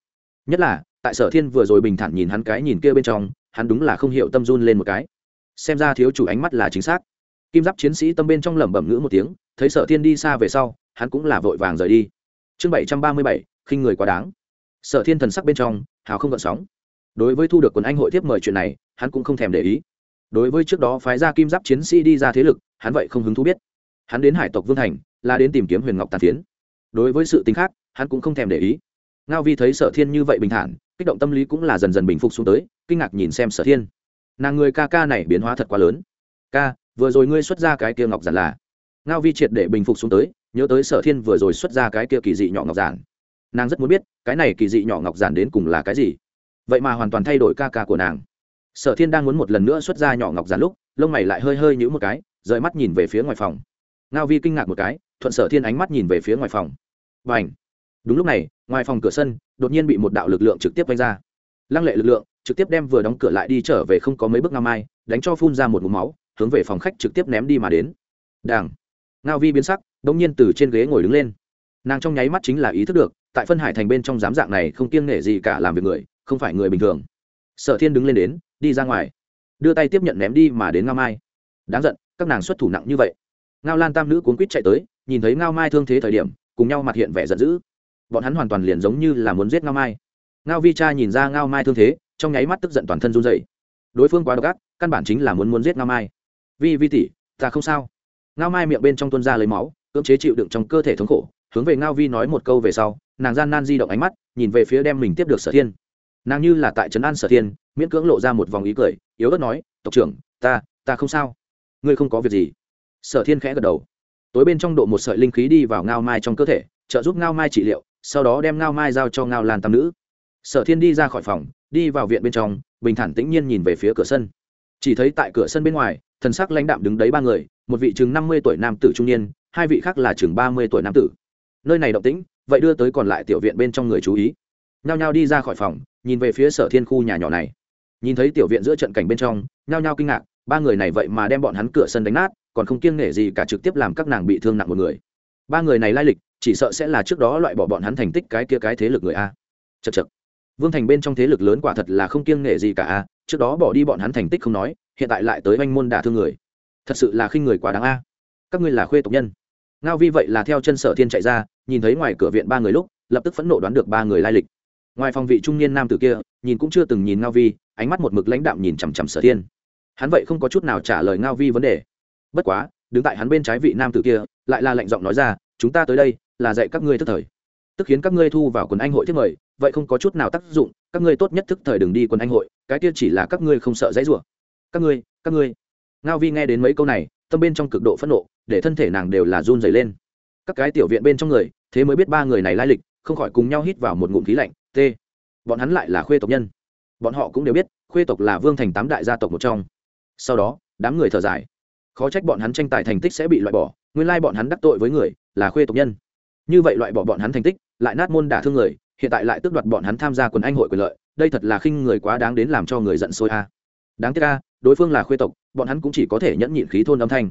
Nhất là, tại sở thiên vừa rồi bình thản nhìn hắn cái nhìn kia bên trong, hắn đúng là không hiểu tâm run lên một cái. Xem ra thiếu chủ ánh mắt là chính xác. Kim giáp chiến sĩ tâm bên trong lẩm bẩm ngữ một tiếng, thấy sở thiên đi xa về sau, hắn cũng là vội vàng rời đi. Chương bảy trăm ba mươi bảy, khinh người quá đáng. Sở thiên thần sắc bên trong, hào không gợn sóng. Đối với thu được quần anh hội tiếp mời chuyện này, hắn cũng không thèm để ý. Đối với trước đó phái ra kim giáp chiến sĩ đi ra thế lực, hắn vậy không hứng thú biết hắn đến hải tộc vương thành, là đến tìm kiếm huyền ngọc tàn phiến. Đối với sự tính khác, hắn cũng không thèm để ý. Ngao vi thấy sở thiên như vậy bình thản, kích động tâm lý cũng là dần dần bình phục xuống tới, kinh ngạc nhìn xem sở thiên. Nàng người ca ca này biến hóa thật quá lớn. Ca, vừa rồi ngươi xuất ra cái kia ngọc giản là? Ngao vi triệt để bình phục xuống tới, nhớ tới sở thiên vừa rồi xuất ra cái kia kỳ dị nhỏ ngọc giản. Nàng rất muốn biết, cái này kỳ dị nhỏ ngọc giản đến cùng là cái gì? Vậy mà hoàn toàn thay đổi ca ca của nàng. Sở thiên đang muốn một lần nữa xuất ra nhỏ ngọc giản lúc, lông mày lại hơi hơi nhữ một cái, rời mắt nhìn về phía ngoài phòng ngao vi kinh ngạc một cái, thuận sở thiên ánh mắt nhìn về phía ngoài phòng. Và ảnh đúng lúc này, ngoài phòng cửa sân, đột nhiên bị một đạo lực lượng trực tiếp vanh ra. Lăng lệ lực lượng, trực tiếp đem vừa đóng cửa lại đi trở về không có mấy bước ngao mai, đánh cho phun ra một mũ máu, hướng về phòng khách trực tiếp ném đi mà đến. Đảng ngao vi biến sắc đông nhiên từ trên ghế ngồi đứng lên. Nàng trong nháy mắt chính là ý thức được, tại phân hải thành bên trong giám dạng này không kiêng nể gì cả làm việc người, không phải người bình thường. Sở thiên đứng lên đến, đi ra ngoài. Đưa tay tiếp nhận ném đi mà đến ngao mai. Đáng giận, các nàng xuất thủ nặng như vậy ngao lan tam nữ cuốn quýt chạy tới, nhìn thấy ngao mai thương thế thời điểm, cùng nhau mặt hiện vẻ giận dữ. Bọn hắn hoàn toàn liền giống như là muốn giết ngao mai. Ngao vi cha nhìn ra ngao mai thương thế, trong nháy mắt tức giận toàn thân run dậy đối phương quá độc ác, căn bản chính là muốn muốn giết ngao mai. Vi vi tỷ, ta không sao. Ngao mai miệng bên trong tuân ra lấy máu, cưỡng chế chịu đựng trong cơ thể thống khổ, hướng về ngao vi nói một câu về sau, nàng gian nan di động ánh mắt, nhìn về phía đem mình tiếp được sở thiên. Nàng như là tại trấn an sở thiên, miễn cưỡng lộ ra một vòng ý cười, yếu ớt nói, tộc trưởng, ta ta không sao. Ngươi không có việc gì sở thiên khẽ gật đầu. Tối bên trong độ một sợi linh khí đi vào ngao mai trong cơ thể, trợ giúp ngao mai trị liệu, sau đó đem ngao mai giao cho ngao lan tam nữ. Sở thiên đi ra khỏi phòng, đi vào viện bên trong, bình thản tĩnh nhiên nhìn về phía cửa sân. Chỉ thấy tại cửa sân bên ngoài, thần sắc lãnh đạm đứng đấy ba người, một vị chừng năm mươi tuổi nam tử trung niên, hai vị khác là chừng ba mươi tuổi nam tử. Nơi này động tĩnh, vậy đưa tới còn lại tiểu viện bên trong người chú ý. Nhao nhao đi ra khỏi phòng, nhìn về phía sở thiên khu nhà nhỏ này. Nhìn thấy tiểu viện giữa trận cảnh bên trong, nhao nhao kinh ngạc, ba người này vậy mà đem bọn hắn cửa sân đánh nát còn không kiêng nể gì cả trực tiếp làm các nàng bị thương nặng một người. Ba người này lai lịch, chỉ sợ sẽ là trước đó loại bỏ bọn hắn thành tích cái kia cái thế lực người a. Chật chật vương thành bên trong thế lực lớn quả thật là không kiêng nể gì cả a, trước đó bỏ đi bọn hắn thành tích không nói, hiện tại lại tới oanh môn đả thương người. Thật sự là khinh người quá đáng a. Các ngươi là khuê tộc nhân. Ngao vi vậy là theo chân sở thiên chạy ra, nhìn thấy ngoài cửa viện ba người lúc, lập tức phẫn nộ đoán được ba người lai lịch. Ngoài phòng vị trung niên nam tử kia, nhìn cũng chưa từng nhìn ngao vi, ánh mắt một mực lãnh đạm nhìn chằm chằm sở thiên. Hắn vậy không có chút nào trả lời ngao vi vấn đề bất quá, đứng tại hắn bên trái vị nam tử kia, lại là lệnh giọng nói ra, chúng ta tới đây là dạy các ngươi tức thời. Tức khiến các ngươi thu vào quần anh hội thiết mời, vậy không có chút nào tác dụng, các ngươi tốt nhất thức thời đừng đi quần anh hội, cái kia chỉ là các ngươi không sợ dãy rủa. Các ngươi các ngươi. Ngao vi nghe đến mấy câu này, tâm bên trong cực độ phẫn nộ, để thân thể nàng đều là run dày lên. Các cái tiểu viện bên trong người, thế mới biết ba người này lai lịch, không khỏi cùng nhau hít vào một ngụm khí lạnh t bọn hắn lại là khuê tộc nhân. Bọn họ cũng đều biết, khuê tộc là vương thành tám đại gia tộc một trong. Sau đó, đám người thở dài khó trách bọn hắn tranh tài thành tích sẽ bị loại bỏ, nguyên lai bọn hắn đắc tội với người là khuê tộc nhân. Như vậy loại bỏ bọn hắn thành tích, lại nát môn đả thương người, hiện tại lại tước đoạt bọn hắn tham gia quần anh hội quyền lợi, đây thật là khinh người quá đáng đến làm cho người giận sôi a. Đáng tiếc a, đối phương là khuê tộc, bọn hắn cũng chỉ có thể nhẫn nhịn khí thôn âm thanh.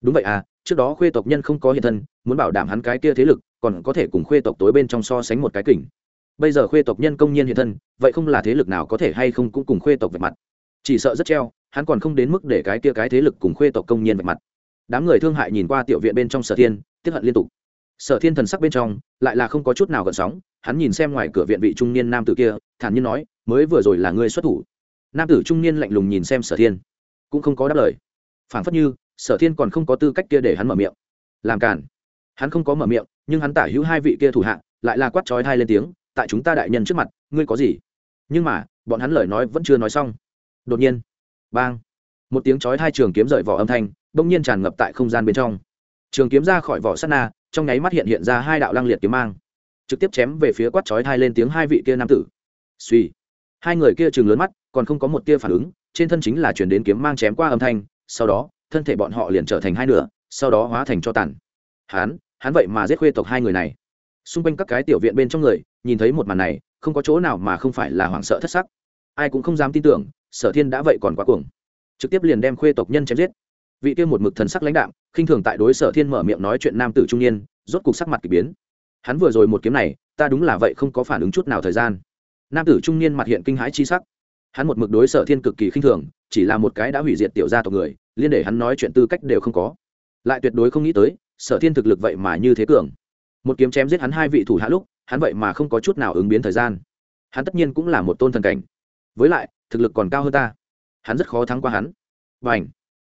Đúng vậy à trước đó khuê tộc nhân không có hiện thân, muốn bảo đảm hắn cái kia thế lực, còn có thể cùng khuê tộc tối bên trong so sánh một cái kỉnh bây giờ khuê tộc nhân công nhiên hiện thân, vậy không là thế lực nào có thể hay không cũng cùng khuê tộc về mặt chỉ sợ rất treo, hắn còn không đến mức để cái kia cái thế lực cùng khuê tộc công nhiên vạch mặt. Đám người thương hại nhìn qua tiểu viện bên trong sở thiên, tiếp hận liên tục. Sở thiên thần sắc bên trong, lại là không có chút nào gợn sóng, hắn nhìn xem ngoài cửa viện vị trung niên nam tử kia, thản nhiên nói, mới vừa rồi là ngươi xuất thủ. Nam tử trung niên lạnh lùng nhìn xem sở thiên, cũng không có đáp lời. Phảng phất như, sở thiên còn không có tư cách kia để hắn mở miệng. Làm cản hắn không có mở miệng, nhưng hắn tả hữu hai vị kia thủ hạ, lại là quát trói thai lên tiếng, tại chúng ta đại nhân trước mặt, ngươi có gì? Nhưng mà, bọn hắn lời nói vẫn chưa nói xong đột nhiên, bang, một tiếng chói hai trường kiếm rời vỏ âm thanh, bỗng nhiên tràn ngập tại không gian bên trong. Trường kiếm ra khỏi vỏ sắt na, trong nháy mắt hiện hiện ra hai đạo lăng liệt kiếm mang, trực tiếp chém về phía quát chói thai lên tiếng hai vị kia nam tử. Suy hai người kia chừng lớn mắt, còn không có một tia phản ứng, trên thân chính là chuyển đến kiếm mang chém qua âm thanh, sau đó, thân thể bọn họ liền trở thành hai nửa, sau đó hóa thành cho tàn. Hắn hắn vậy mà giết khuê tộc hai người này. Xung quanh các cái tiểu viện bên trong người, nhìn thấy một màn này, không có chỗ nào mà không phải là hoảng sợ thất sắc. Ai cũng không dám tin tưởng sở thiên đã vậy còn quá cuồng. Trực tiếp liền đem khuê tộc nhân chém giết. Vị kia một mực thần sắc lãnh đạm, khinh thường tại đối sở thiên mở miệng nói chuyện nam tử trung niên, rốt cục sắc mặt k ỳ biến. Hắn vừa rồi một kiếm này, ta đúng là vậy không có phản ứng chút nào thời gian. Nam tử trung niên mặt hiện kinh hãi chi sắc. Hắn một mực đối sở thiên cực kỳ khinh thường, chỉ là một cái đã hủy diệt tiểu gia tộc người, liên để hắn nói chuyện tư cách đều không có. Lại tuyệt đối không nghĩ tới, sở thiên thực lực vậy mà như thế cường. Một kiếm chém giết hắn hai vị thủ hạ lúc, hắn vậy mà không có chút nào ứng biến thời gian. Hắn tất nhiên cũng là một tôn thần cảnh. Với lại thực lực còn cao hơn ta. Hắn rất khó thắng qua hắn. Và ảnh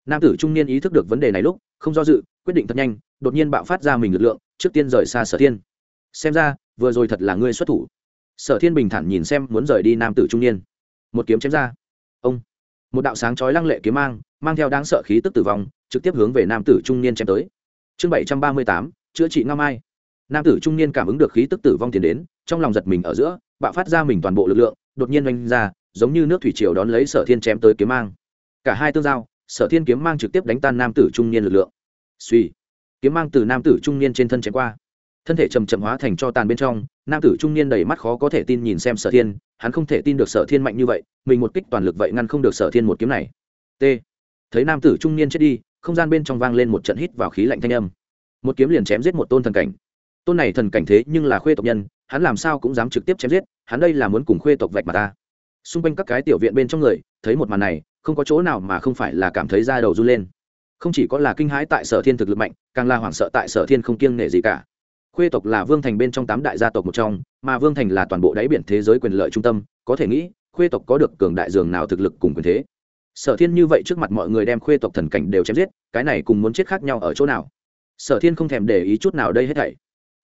nam tử trung niên ý thức được vấn đề này lúc, không do dự, quyết định thật nhanh, đột nhiên bạo phát ra mình lực lượng, trước tiên rời xa sở thiên. Xem ra, vừa rồi thật là ngươi xuất thủ. Sở thiên bình thản nhìn xem muốn rời đi nam tử trung niên. Một kiếm chém ra. Ông! Một đạo sáng chói lăng lệ kiếm mang mang theo đáng sợ khí tức tử vong, trực tiếp hướng về nam tử trung niên chém tới. Chương bảy trăm ba mươi tám, chữa trị ngao mai. Nam tử trung niên cảm ứng được khí tức tử vong tiến đến, trong lòng giật mình ở giữa, bạo phát ra mình toàn bộ lực lượng, đột nhiên oanh ra giống như nước thủy triều đón lấy sở thiên chém tới kiếm mang. Cả hai tương giao, sở thiên kiếm mang trực tiếp đánh tan nam tử trung niên lực lượng. Suy kiếm mang từ nam tử trung niên trên thân chém qua. Thân thể chầm chậm hóa thành cho tàn bên trong, nam tử trung niên đầy mắt khó có thể tin nhìn xem sở thiên, hắn không thể tin được sở thiên mạnh như vậy, mình một kích toàn lực vậy ngăn không được sở thiên một kiếm này. T, thấy nam tử trung niên chết đi, không gian bên trong vang lên một trận hít vào khí lạnh thanh âm. Một kiếm liền chém giết một tôn thần cảnh. Tôn này thần cảnh thế nhưng là khuê tộc nhân, hắn làm sao cũng dám trực tiếp chém giết, hắn đây là muốn cùng khuê tộc vạch mà ta xung quanh các cái tiểu viện bên trong người, thấy một màn này, không có chỗ nào mà không phải là cảm thấy da đầu run lên. Không chỉ có là kinh hãi tại sở thiên thực lực mạnh, càng là hoảng sợ tại sở thiên không kiêng nể gì cả. Khuê tộc là vương thành bên trong tám đại gia tộc một trong, mà vương thành là toàn bộ đáy biển thế giới quyền lợi trung tâm, có thể nghĩ, khuê tộc có được cường đại dường nào thực lực cùng quyền thế. Sở thiên như vậy trước mặt mọi người đem khuê tộc thần cảnh đều chém giết, cái này cùng muốn chết khác nhau ở chỗ nào? Sở thiên không thèm để ý chút nào đây hết thảy.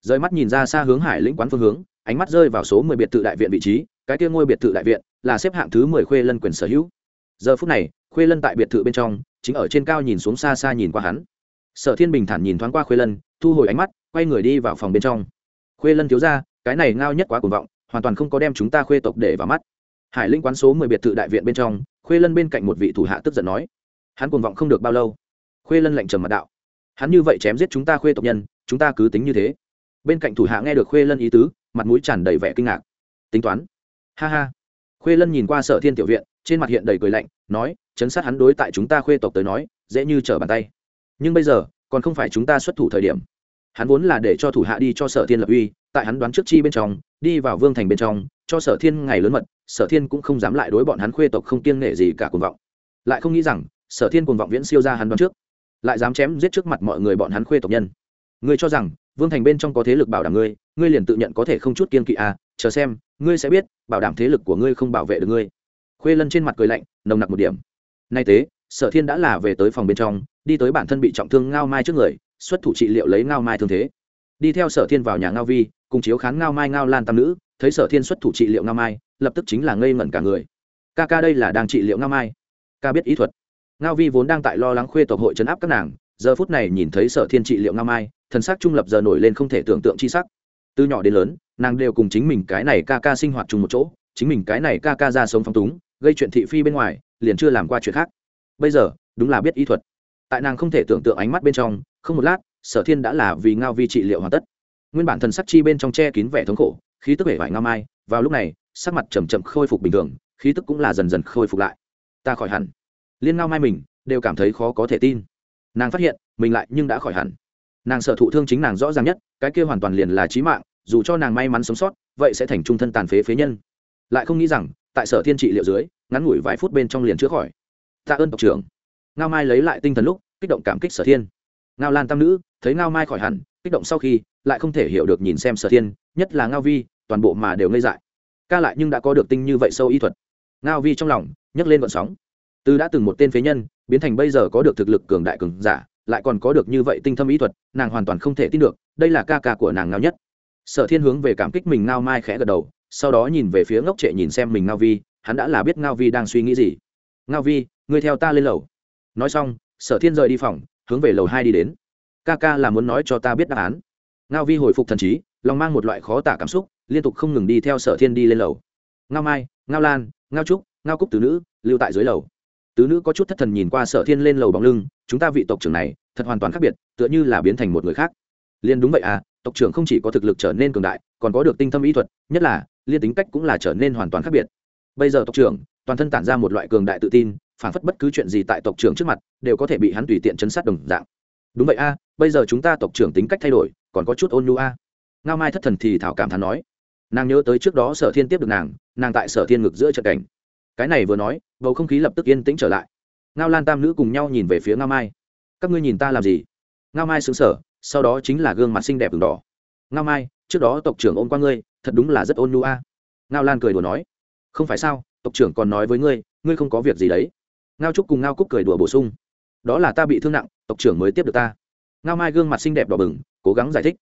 Rời mắt nhìn ra xa hướng hải lĩnh quán phương hướng, ánh mắt rơi vào số mười biệt thự đại viện vị trí, cái kia ngôi biệt thự đại viện là xếp hạng thứ mười khuê lân quyền sở hữu. Giờ phút này, khuê lân tại biệt thự bên trong, chính ở trên cao nhìn xuống xa xa nhìn qua hắn. Sở thiên bình thản nhìn thoáng qua khuê lân, thu hồi ánh mắt, quay người đi vào phòng bên trong. Khuê lân thiếu ra, cái này ngao nhất quá cuồng vọng, hoàn toàn không có đem chúng ta khuê tộc để vào mắt. Hải linh quán số mười biệt thự đại viện bên trong, khuê lân bên cạnh một vị thủ hạ tức giận nói. Hắn cuồng vọng không được bao lâu. Khuê lân lạnh trầm mặt đạo. Hắn như vậy chém giết chúng ta khuê tộc nhân, chúng ta cứ tính như thế. Bên cạnh thủ hạ nghe được khuê lân ý tứ, mặt mũi tràn đầy vẻ kinh ngạc. Tính toán. Ha ha khuê lân nhìn qua sở thiên tiểu viện, trên mặt hiện đầy cười lạnh, nói, chấn sát hắn đối tại chúng ta khuê tộc tới nói, dễ như trở bàn tay. Nhưng bây giờ, còn không phải chúng ta xuất thủ thời điểm. Hắn vốn là để cho thủ hạ đi cho sở thiên lập uy, tại hắn đoán trước chi bên trong, đi vào vương thành bên trong, cho sở thiên ngày lớn mật, sở thiên cũng không dám lại đối bọn hắn khuê tộc không kiêng nể gì cả cuồng vọng. Lại không nghĩ rằng, sở thiên cuồng vọng viễn siêu ra hắn đoán trước, lại dám chém giết trước mặt mọi người bọn hắn khuê tộc nhân. Ngươi cho rằng, vương thành bên trong có thế lực bảo đảm ngươi ngươi liền tự nhận có thể không chút kiên kỵ à chờ xem ngươi sẽ biết, bảo đảm thế lực của ngươi không bảo vệ được ngươi. Khuê lân trên mặt cười lạnh, nồng nặc một điểm. Nay tế sở thiên đã là về tới phòng bên trong, đi tới bản thân bị trọng thương ngao mai trước người, xuất thủ trị liệu lấy ngao mai thương thế. Đi theo sở thiên vào nhà ngao vi, cùng chiếu khán ngao mai ngao lan tam nữ, thấy sở thiên xuất thủ trị liệu ngao mai, lập tức chính là ngây ngẩn cả người. Ca ca đây là đang trị liệu ngao mai. Ca biết ý thuật. Ngao vi vốn đang tại lo lắng khuê tộc hội chấn áp các nàng, giờ phút này nhìn thấy sở thiên trị liệu ngao mai, thần sắc trung lập giờ nổi lên không thể tưởng tượng chi sắc. Từ nhỏ đến lớn nàng đều cùng chính mình cái này ca ca sinh hoạt chung một chỗ, chính mình cái này ca ca ra sống phong túng, gây chuyện thị phi bên ngoài, liền chưa làm qua chuyện khác. Bây giờ, đúng là biết y thuật. Tại nàng không thể tưởng tượng ánh mắt bên trong, không một lát, sở thiên đã là vì ngao vi trị liệu hoàn tất. Nguyên bản thần sắc chi bên trong che kín vẻ thống khổ, khí tức vẻ vải ngao mai, vào lúc này, sắc mặt chầm chậm khôi phục bình thường, khí tức cũng là dần dần khôi phục lại. Ta khỏi hẳn. Liên ngao mai mình, đều cảm thấy khó có thể tin. Nàng phát hiện, mình lại nhưng đã khỏi hẳn. Nàng sợ thụ thương chính nàng rõ ràng nhất, cái kia hoàn toàn liền là trí mạng dù cho nàng may mắn sống sót, vậy sẽ thành trung thân tàn phế phế nhân. Lại không nghĩ rằng, tại sở thiên trị liệu dưới, ngắn ngủi vài phút bên trong liền chữa khỏi. Tạ ơn tộc trưởng. Ngao mai lấy lại tinh thần lúc, kích động cảm kích sở thiên. Ngao lan tam nữ, thấy ngao mai khỏi hẳn, kích động sau khi, lại không thể hiểu được nhìn xem sở thiên, nhất là ngao vi, toàn bộ mà đều ngây dại. Ca lại nhưng đã có được tinh như vậy sâu y thuật. Ngao vi trong lòng, nhấc lên vận sóng. Từ đã từng một tên phế nhân, biến thành bây giờ có được thực lực cường đại cường giả, lại còn có được như vậy tinh thâm ý thuật, nàng hoàn toàn không thể tin được, đây là ca ca của nàng ngao nhất sở thiên hướng về cảm kích mình ngao mai khẽ gật đầu, sau đó nhìn về phía ngốc trệ nhìn xem mình ngao vi, hắn đã là biết ngao vi đang suy nghĩ gì. Ngao vi, ngươi theo ta lên lầu. Nói xong, sở thiên rời đi phòng, hướng về lầu hai đi đến. Ca ca là muốn nói cho ta biết đáp án. Ngao vi hồi phục thần trí, lòng mang một loại khó tả cảm xúc, liên tục không ngừng đi theo sở thiên đi lên lầu. Ngao mai, ngao lan, ngao trúc, ngao cúc tứ nữ, lưu tại dưới lầu. Tứ nữ có chút thất thần nhìn qua sở thiên lên lầu bóng lưng, chúng ta vị tộc trưởng này, thật hoàn toàn khác biệt, tựa như là biến thành một người khác. Liên đúng vậy à tộc trưởng không chỉ có thực lực trở nên cường đại, còn có được tinh thâm ý thuật, nhất là, liên tính cách cũng là trở nên hoàn toàn khác biệt. Bây giờ tộc trưởng, toàn thân tản ra một loại cường đại tự tin, phản phất bất cứ chuyện gì tại tộc trưởng trước mặt, đều có thể bị hắn tùy tiện chấn sát đồng dạng. Đúng vậy a, bây giờ chúng ta tộc trưởng tính cách thay đổi, còn có chút ôn nhu a. Ngao mai thất thần thì thảo cảm thán nói. Nàng nhớ tới trước đó sở thiên tiếp được nàng nàng tại sở thiên ngực giữa trận cảnh. Cái này vừa nói, bầu không khí lập tức yên tĩnh trở lại. Ngao lan tam nữ cùng nhau nhìn về phía ngao mai. Các ngươi nhìn ta làm gì? Ngao mai xứng sở sau đó chính là gương mặt xinh đẹp v đỏ. Ngao mai, trước đó tộc trưởng ôm qua ngươi, thật đúng là rất ôn nhu a. Ngao lan cười đùa nói, không phải sao, tộc trưởng còn nói với ngươi ngươi không có việc gì đấy. Ngao trúc cùng ngao cúc cười đùa bổ sung, đó là ta bị thương nặng, tộc trưởng mới tiếp được ta. Ngao mai gương mặt xinh đẹp đỏ bừng, cố gắng giải thích,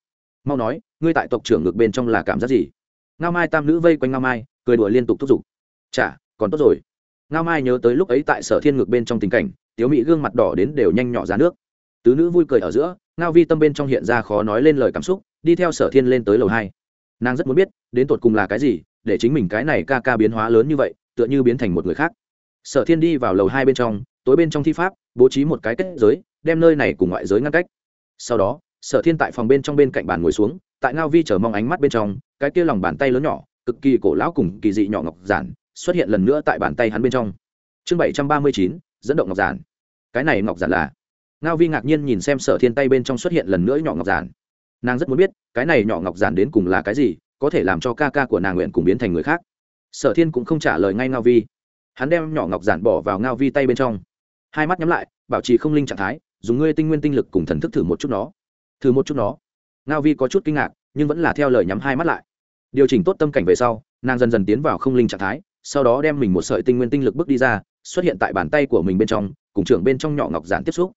mau nói, ngươi tại tộc trưởng ngược bên trong là cảm giác gì? Ngao mai tam nữ vây quanh ngao mai, cười đùa liên tục thúc giục, chả, còn tốt rồi. Ngao mai nhớ tới lúc ấy tại sở thiên ngược bên trong tình cảnh, tiếu mỹ gương mặt đỏ đến đều nhanh nhỏ ra nước tứ nữ vui cười ở giữa, ngao vi tâm bên trong hiện ra khó nói lên lời cảm xúc, đi theo sở thiên lên tới lầu hai. Nàng rất muốn biết, đến tột cùng là cái gì, để chính mình cái này ca ca biến hóa lớn như vậy, tựa như biến thành một người khác. Sở thiên đi vào lầu hai bên trong, tối bên trong thi pháp, bố trí một cái kết giới, đem nơi này cùng ngoại giới ngăn cách. Sau đó, sở thiên tại phòng bên trong bên cạnh bàn ngồi xuống, tại ngao vi chờ mong ánh mắt bên trong, cái kia lòng bàn tay lớn nhỏ, cực kỳ cổ lão cùng kỳ dị nhỏ ngọc giản, xuất hiện lần nữa tại bàn tay hắn bên trong. Chương bảy trăm ba mươi chín, dẫn động ngọc giản. Cái này ngọc giản là ngao vi ngạc nhiên nhìn xem sở thiên tay bên trong xuất hiện lần nữa nhỏ ngọc giản. Nàng rất muốn biết, cái này nhỏ ngọc giản đến cùng là cái gì, có thể làm cho ca ca của nàng nguyện cùng biến thành người khác. Sở thiên cũng không trả lời ngay ngao vi. Hắn đem nhỏ ngọc giản bỏ vào ngao vi tay bên trong. Hai mắt nhắm lại, bảo trì không linh trạng thái, dùng ngươi tinh nguyên tinh lực cùng thần thức thử một chút nó. Thử một chút nó. Ngao vi có chút kinh ngạc, nhưng vẫn là theo lời nhắm hai mắt lại. Điều chỉnh tốt tâm cảnh về sau, nàng dần dần tiến vào không linh trạng thái, sau đó đem mình một sợi tinh nguyên tinh lực bước đi ra, xuất hiện tại bàn tay của mình bên trong, cùng trưởng bên trong nhỏ ngọc giản tiếp xúc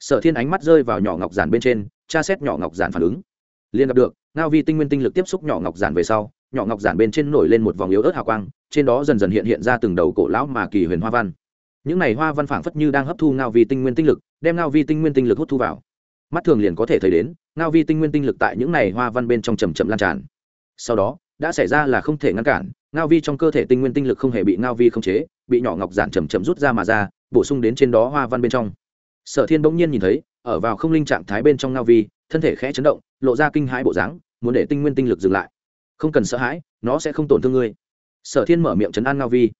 sở thiên ánh mắt rơi vào nhỏ ngọc giản bên trên, tra xét nhỏ ngọc giản phản ứng. Liền gặp được, ngao vi tinh nguyên tinh lực tiếp xúc nhỏ ngọc giản về sau, nhỏ ngọc giản bên trên nổi lên một vòng yếu ớt hào quang, trên đó dần dần hiện hiện ra từng đầu cổ lão mà kỳ huyền hoa văn. Những này hoa văn phảng phất như đang hấp thu ngao vi tinh nguyên tinh lực, đem ngao vi tinh nguyên tinh lực hút thu vào. Mắt thường liền có thể thấy đến, ngao vi tinh nguyên tinh lực tại những này hoa văn bên trong chầm chậm lan tràn. Sau đó, đã xảy ra là không thể ngăn cản, ngao vi trong cơ thể tinh nguyên tinh lực không hề bị ngao vi khống chế, bị nhỏ ngọc giản chầm chậm rút ra mà ra, bổ sung đến trên đó hoa văn bên trong sở thiên bỗng nhiên nhìn thấy, ở vào không linh trạng thái bên trong ngao vi, thân thể khẽ chấn động, lộ ra kinh hãi bộ dáng, muốn để tinh nguyên tinh lực dừng lại. Không cần sợ hãi, nó sẽ không tổn thương ngươi. Sở thiên mở miệng chấn an ngao vi.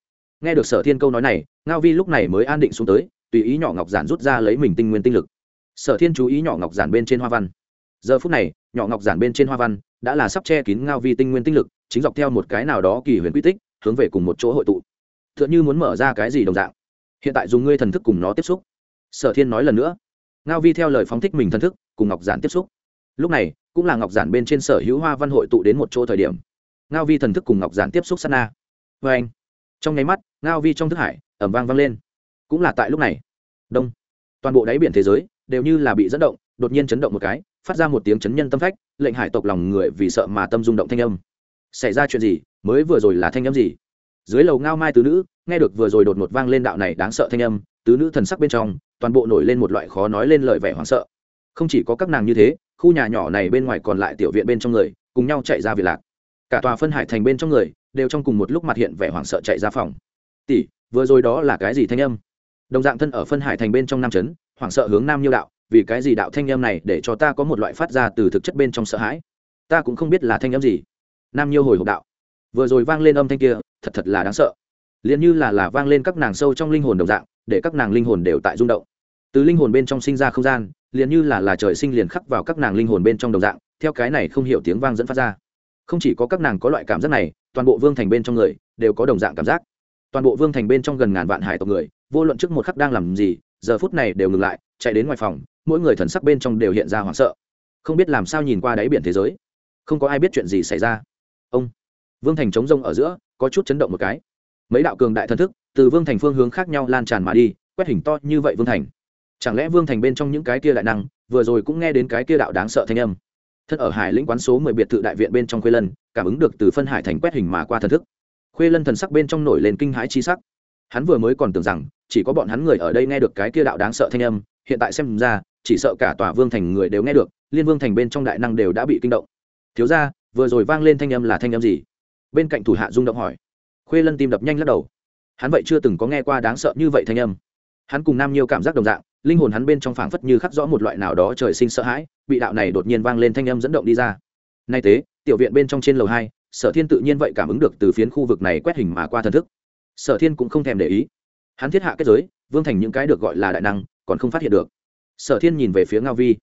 Nghe được sở thiên câu nói này, ngao vi lúc này mới an định xuống tới, tùy ý nhỏ ngọc giản rút ra lấy mình tinh nguyên tinh lực. Sở thiên chú ý nhỏ ngọc giản bên trên hoa văn. Giờ phút này, nhỏ ngọc giản bên trên hoa văn đã là sắp che kín ngao vi tinh nguyên tinh lực, chính dọc theo một cái nào đó kỳ huyền quy tích, hướng về cùng một chỗ hội tụ. T h ư ợ n h ư muốn mở ra cái gì đồng dạng. Hiện tại dùng ngươi thần thức cùng nó tiếp xúc sở thiên nói lần nữa. Ngao vi theo lời phóng thích mình thần thức, cùng ngọc giản tiếp xúc. Lúc này, cũng là ngọc giản bên trên sở hữu hoa văn hội tụ đến một chỗ thời điểm. Ngao vi thần thức cùng ngọc giản tiếp xúc sana na. Vê anh, trong nháy mắt, ngao vi trong thức hải ẩm vang vang lên. Cũng là tại lúc này. Đông. Toàn bộ đáy biển thế giới, đều như là bị dẫn động, đột nhiên chấn động một cái, phát ra một tiếng chấn nhân tâm phách, lệnh hải tộc lòng người vì sợ mà tâm rung động thanh âm. Xảy ra chuyện gì? Mới vừa rồi là thanh âm gì? Dưới lầu ngao mai tứ nữ, nghe được vừa rồi đột một vang lên đạo này đáng sợ thanh âm, tứ nữ thần sắc bên trong toàn bộ nổi lên một loại khó nói lên lời vẻ hoảng sợ. Không chỉ có các nàng như thế, khu nhà nhỏ này bên ngoài còn lại tiểu viện bên trong người, cùng nhau chạy ra viện lạc. Cả tòa phân hải thành bên trong người, đều trong cùng một lúc mặt hiện vẻ hoảng sợ chạy ra phòng. Tỷ, vừa rồi đó là cái gì thanh âm? Đồng dạng thân ở phân hải thành bên trong nam trấn hoảng sợ hướng nam nhiêu đạo, vì cái gì đạo thanh âm này để cho ta có một loại phát ra từ thực chất bên trong sợ hãi? Ta cũng không biết là thanh âm gì. Nam nhiêu hồi hộp đạo. Vừa rồi vang lên âm thanh kia, thật thật là đáng sợ. Liền như là là vang lên các nàng sâu trong linh hồn đồng dạng, để các nàng linh hồn đều tại rung động từ linh hồn bên trong sinh ra không gian, liền như là là trời sinh liền khắc vào các nàng linh hồn bên trong đồng dạng, theo cái này không hiểu tiếng vang dẫn phát ra. Không chỉ có các nàng có loại cảm giác này, toàn bộ vương thành bên trong người đều có đồng dạng cảm giác. Toàn bộ vương thành bên trong gần ngàn vạn hải tộc người, vô luận trước một khắc đang làm gì, giờ phút này đều ngừng lại, chạy đến ngoài phòng, mỗi người thần sắc bên trong đều hiện ra hoảng sợ. Không biết làm sao nhìn qua đáy biển thế giới. Không có ai biết chuyện gì xảy ra. Ông. Vương thành chống rông ở giữa, có chút chấn động một cái. Mấy đạo cường đại thần thức từ vương thành phương hướng khác nhau lan tràn mà đi, quét hình to như vậy vương thành chẳng lẽ vương thành bên trong những cái kia đại năng, vừa rồi cũng nghe đến cái kia đạo đáng sợ thanh âm? Thân ở hải lĩnh quán số mười biệt thự đại viện bên trong khuê lân, cảm ứng được từ phân hải thành quét hình mà qua thần thức. Khuê lân thần sắc bên trong nổi lên kinh hãi chi sắc. Hắn vừa mới còn tưởng rằng, chỉ có bọn hắn người ở đây nghe được cái kia đạo đáng sợ thanh âm, hiện tại xem ra, chỉ sợ cả tòa vương thành người đều nghe được, liên vương thành bên trong đại năng đều đã bị kinh động. Thiếu ra vừa rồi vang lên thanh âm là thanh âm gì? Bên cạnh thủ hạ rung động hỏi. Khuê lân tim đập nhanh lắc đầu. Hắn vậy chưa từng có nghe qua đáng sợ như vậy thanh âm. Hắn cùng nam nhiều cảm giác đồng dạng linh hồn hắn bên trong phảng phất như khắc rõ một loại nào đó trời sinh sợ hãi, bị đạo này đột nhiên vang lên thanh âm dẫn động đi ra. Nay tế tiểu viện bên trong trên lầu hai, sở thiên tự nhiên vậy cảm ứng được từ phiến khu vực này quét hình mà qua thần thức. Sở thiên cũng không thèm để ý. Hắn thiết hạ kết giới, vương thành những cái được gọi là đại năng, còn không phát hiện được. Sở thiên nhìn về phía ngao vi.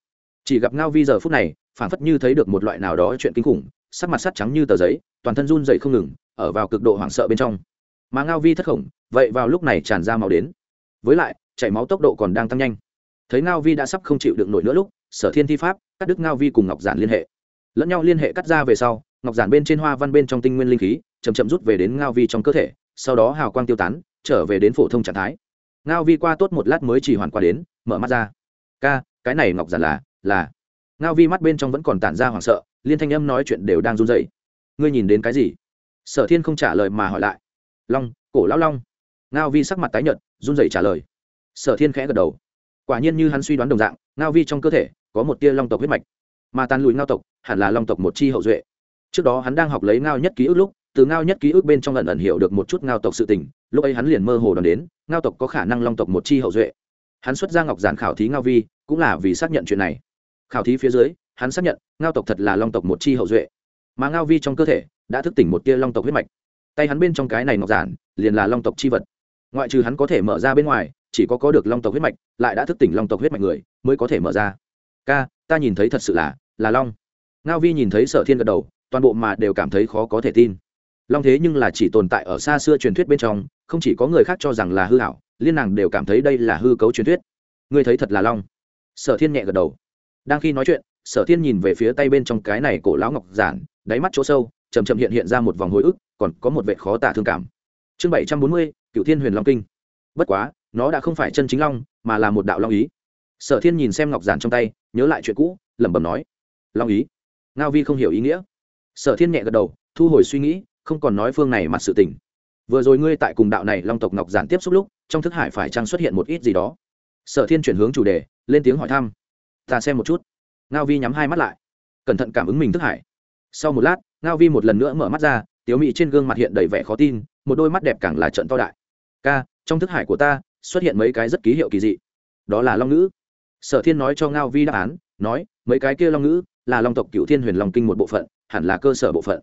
Chỉ gặp ngao vi giờ phút này, phảng phất như thấy được một loại nào đó chuyện kinh khủng, sắc mặt sắt trắng như tờ giấy, toàn thân run dậy không ngừng, ở vào cực độ hoảng sợ bên trong. Mà ngao vi thất khổng, vậy vào lúc này tràn ra máu đến với lại, chảy máu tốc độ còn đang tăng nhanh. Thấy ngao vi đã sắp không chịu được nổi nữa lúc, sở thiên thi pháp, cắt đứt ngao vi cùng ngọc giản liên hệ. Lẫn nhau liên hệ cắt ra về sau, ngọc giản bên trên hoa văn bên trong tinh nguyên linh khí chầm chậm rút về đến ngao vi trong cơ thể, sau đó hào quang tiêu tán, trở về đến phổ thông trạng thái. Ngao vi qua tốt một lát mới chỉ hoàn qua đến, mở mắt ra. Ca, cái này ngọc giản là là. Ngao vi mắt bên trong vẫn còn tản ra hoảng sợ, liên thanh âm nói chuyện đều đang run dậy ngươi nhìn đến cái gì? Sở thiên không trả lời mà hỏi lại. Long, cổ lão long ngao vi sắc mặt tái nhợt, run rẩy trả lời. Sở thiên khẽ gật đầu. Quả nhiên như hắn suy đoán đồng dạng, ngao vi trong cơ thể có một tia long tộc huyết mạch. Mà tàn lùi ngao tộc, hẳn là long tộc một chi hậu duệ. Trước đó hắn đang học lấy ngao nhất ký ức lúc, từ ngao nhất ký ức bên trong lần ẩn hiểu được một chút ngao tộc sự tình, lúc ấy hắn liền mơ hồ đoán đến, ngao tộc có khả năng long tộc một chi hậu duệ. Hắn xuất ra ngọc giản khảo thí ngao vi, cũng là vì xác nhận chuyện này. Khảo thí phía dưới, hắn xác nhận, ngao tộc thật là long tộc một chi hậu duệ. Mà ngao vi trong cơ thể, đã thức tỉnh một tia long tộc huyết mạch. Tay hắn bên trong cái này ngọc giản, liền là long tộc chi vật ngoại trừ hắn có thể mở ra bên ngoài, chỉ có có được long tộc huyết mạch, lại đã thức tỉnh long tộc huyết mạch người, mới có thể mở ra. Ca, ta nhìn thấy thật sự là là long. Ngao vi nhìn thấy sở thiên gật đầu, toàn bộ mà đều cảm thấy khó có thể tin. Long thế nhưng là chỉ tồn tại ở xa xưa truyền thuyết bên trong, không chỉ có người khác cho rằng là hư hảo liên nàng đều cảm thấy đây là hư cấu truyền thuyết. Ngươi thấy thật là long? Sở thiên nhẹ gật đầu. Đang khi nói chuyện, sở thiên nhìn về phía tay bên trong cái này cổ lão ngọc giản, đáy mắt chỗ sâu chầm chậm hiện hiện ra một vòng hồi ức, còn có một vệ khó tả thương cảm. Chương bảy trăm bốn mươi cựu thiên huyền long kinh. Bất quá, nó đã không phải chân chính long, mà là một đạo long ý. Sở thiên nhìn xem ngọc giản trong tay, nhớ lại chuyện cũ, lẩm bẩm nói, long ý? Ngao vi không hiểu ý nghĩa. Sở thiên nhẹ gật đầu, thu hồi suy nghĩ, không còn nói phương này mặt sự tình. Vừa rồi ngươi tại cùng đạo này long tộc ngọc giản tiếp xúc lúc, trong thức hải phải chăng xuất hiện một ít gì đó? Sở thiên chuyển hướng chủ đề, lên tiếng hỏi thăm, ta xem một chút. Ngao vi nhắm hai mắt lại, cẩn thận cảm ứng mình thức hải. Sau một lát, ngao vi một lần nữa mở mắt ra, tiếu mị trên gương mặt hiện đầy vẻ khó tin, một đôi mắt đẹp càng là trận to đại ca, trong thức hải của ta, xuất hiện mấy cái rất ký hiệu kỳ dị. Đó là long ngữ. Sở thiên nói cho ngao vi đáp án, nói, mấy cái kia long ngữ là long tộc cựu thiên huyền long kinh một bộ phận, hẳn là cơ sở bộ phận.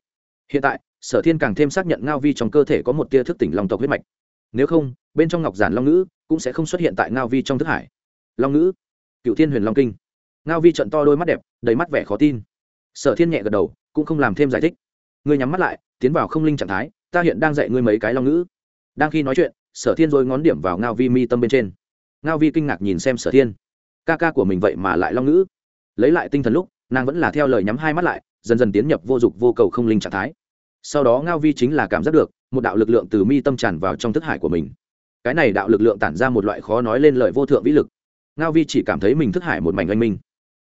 Hiện tại, sở thiên càng thêm xác nhận ngao vi trong cơ thể có một tia thức tỉnh long tộc huyết mạch. Nếu không, bên trong ngọc giản long ngữ cũng sẽ không xuất hiện tại ngao vi trong thức hải. Long ngữ cựu thiên huyền long kinh. Ngao vi trận to đôi mắt đẹp, đầy mắt vẻ khó tin. Sở thiên nhẹ gật đầu, cũng không làm thêm giải thích. Ngươi nhắm mắt lại, tiến vào không linh trạng thái, ta hiện đang dạy ngươi mấy cái long ngữ. Đang khi nói chuyện sở thiên rồi ngón điểm vào ngao vi mi tâm bên trên. Ngao vi kinh ngạc nhìn xem sở thiên. Ca ca của mình vậy mà lại long ngữ. Lấy lại tinh thần lúc, nàng vẫn là theo lời nhắm hai mắt lại, dần dần tiến nhập vô dụng vô cầu không linh trạng thái. Sau đó ngao vi chính là cảm giác được, một đạo lực lượng từ mi tâm tràn vào trong thức hải của mình. Cái này đạo lực lượng tản ra một loại khó nói lên lời vô thượng vĩ lực. Ngao vi chỉ cảm thấy mình thức hải một mảnh oanh minh.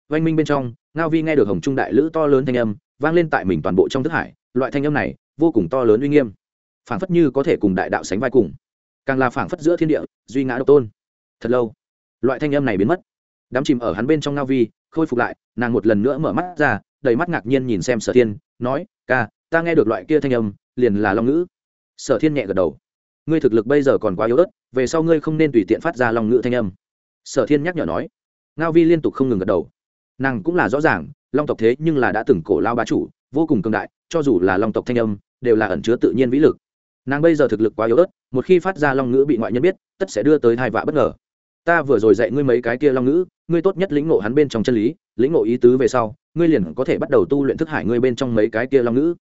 Oanh minh bên trong, ngao vi nghe được hồng trung đại lữ to lớn thanh âm, vang lên tại mình toàn bộ trong thức hải. Loại thanh âm này, vô cùng to lớn uy nghiêm. Phảng phất như có thể cùng đại đạo sánh vai cùng càng là phảng phất giữa thiên địa, duy ngã độc tôn. Thật lâu, loại thanh âm này biến mất. Đám chìm ở hắn bên trong ngao vi khôi phục lại, nàng một lần nữa mở mắt ra, đầy mắt ngạc nhiên nhìn xem sở thiên, nói, ca, ta nghe được loại kia thanh âm, liền là long ngữ. Sở thiên nhẹ gật đầu. Ngươi thực lực bây giờ còn quá yếu ớt, về sau ngươi không nên tùy tiện phát ra long ngữ thanh âm. Sở thiên nhắc nhở nói. Ngao vi liên tục không ngừng gật đầu. Nàng cũng là rõ ràng, long tộc thế nhưng là đã từng cổ lao bá chủ, vô cùng cường đại, cho dù là long tộc thanh âm, đều là ẩn chứa tự nhiên vĩ lực nàng bây giờ thực lực quá yếu ớt, một khi phát ra long ngữ bị ngoại nhân biết, tất sẽ đưa tới hai vạ bất ngờ. Ta vừa rồi dạy ngươi mấy cái kia long ngữ, ngươi tốt nhất lĩnh ngộ hắn bên trong chân lý, lĩnh ngộ ý tứ về sau, ngươi liền có thể bắt đầu tu luyện thức hải ngươi bên trong mấy cái kia long ngữ.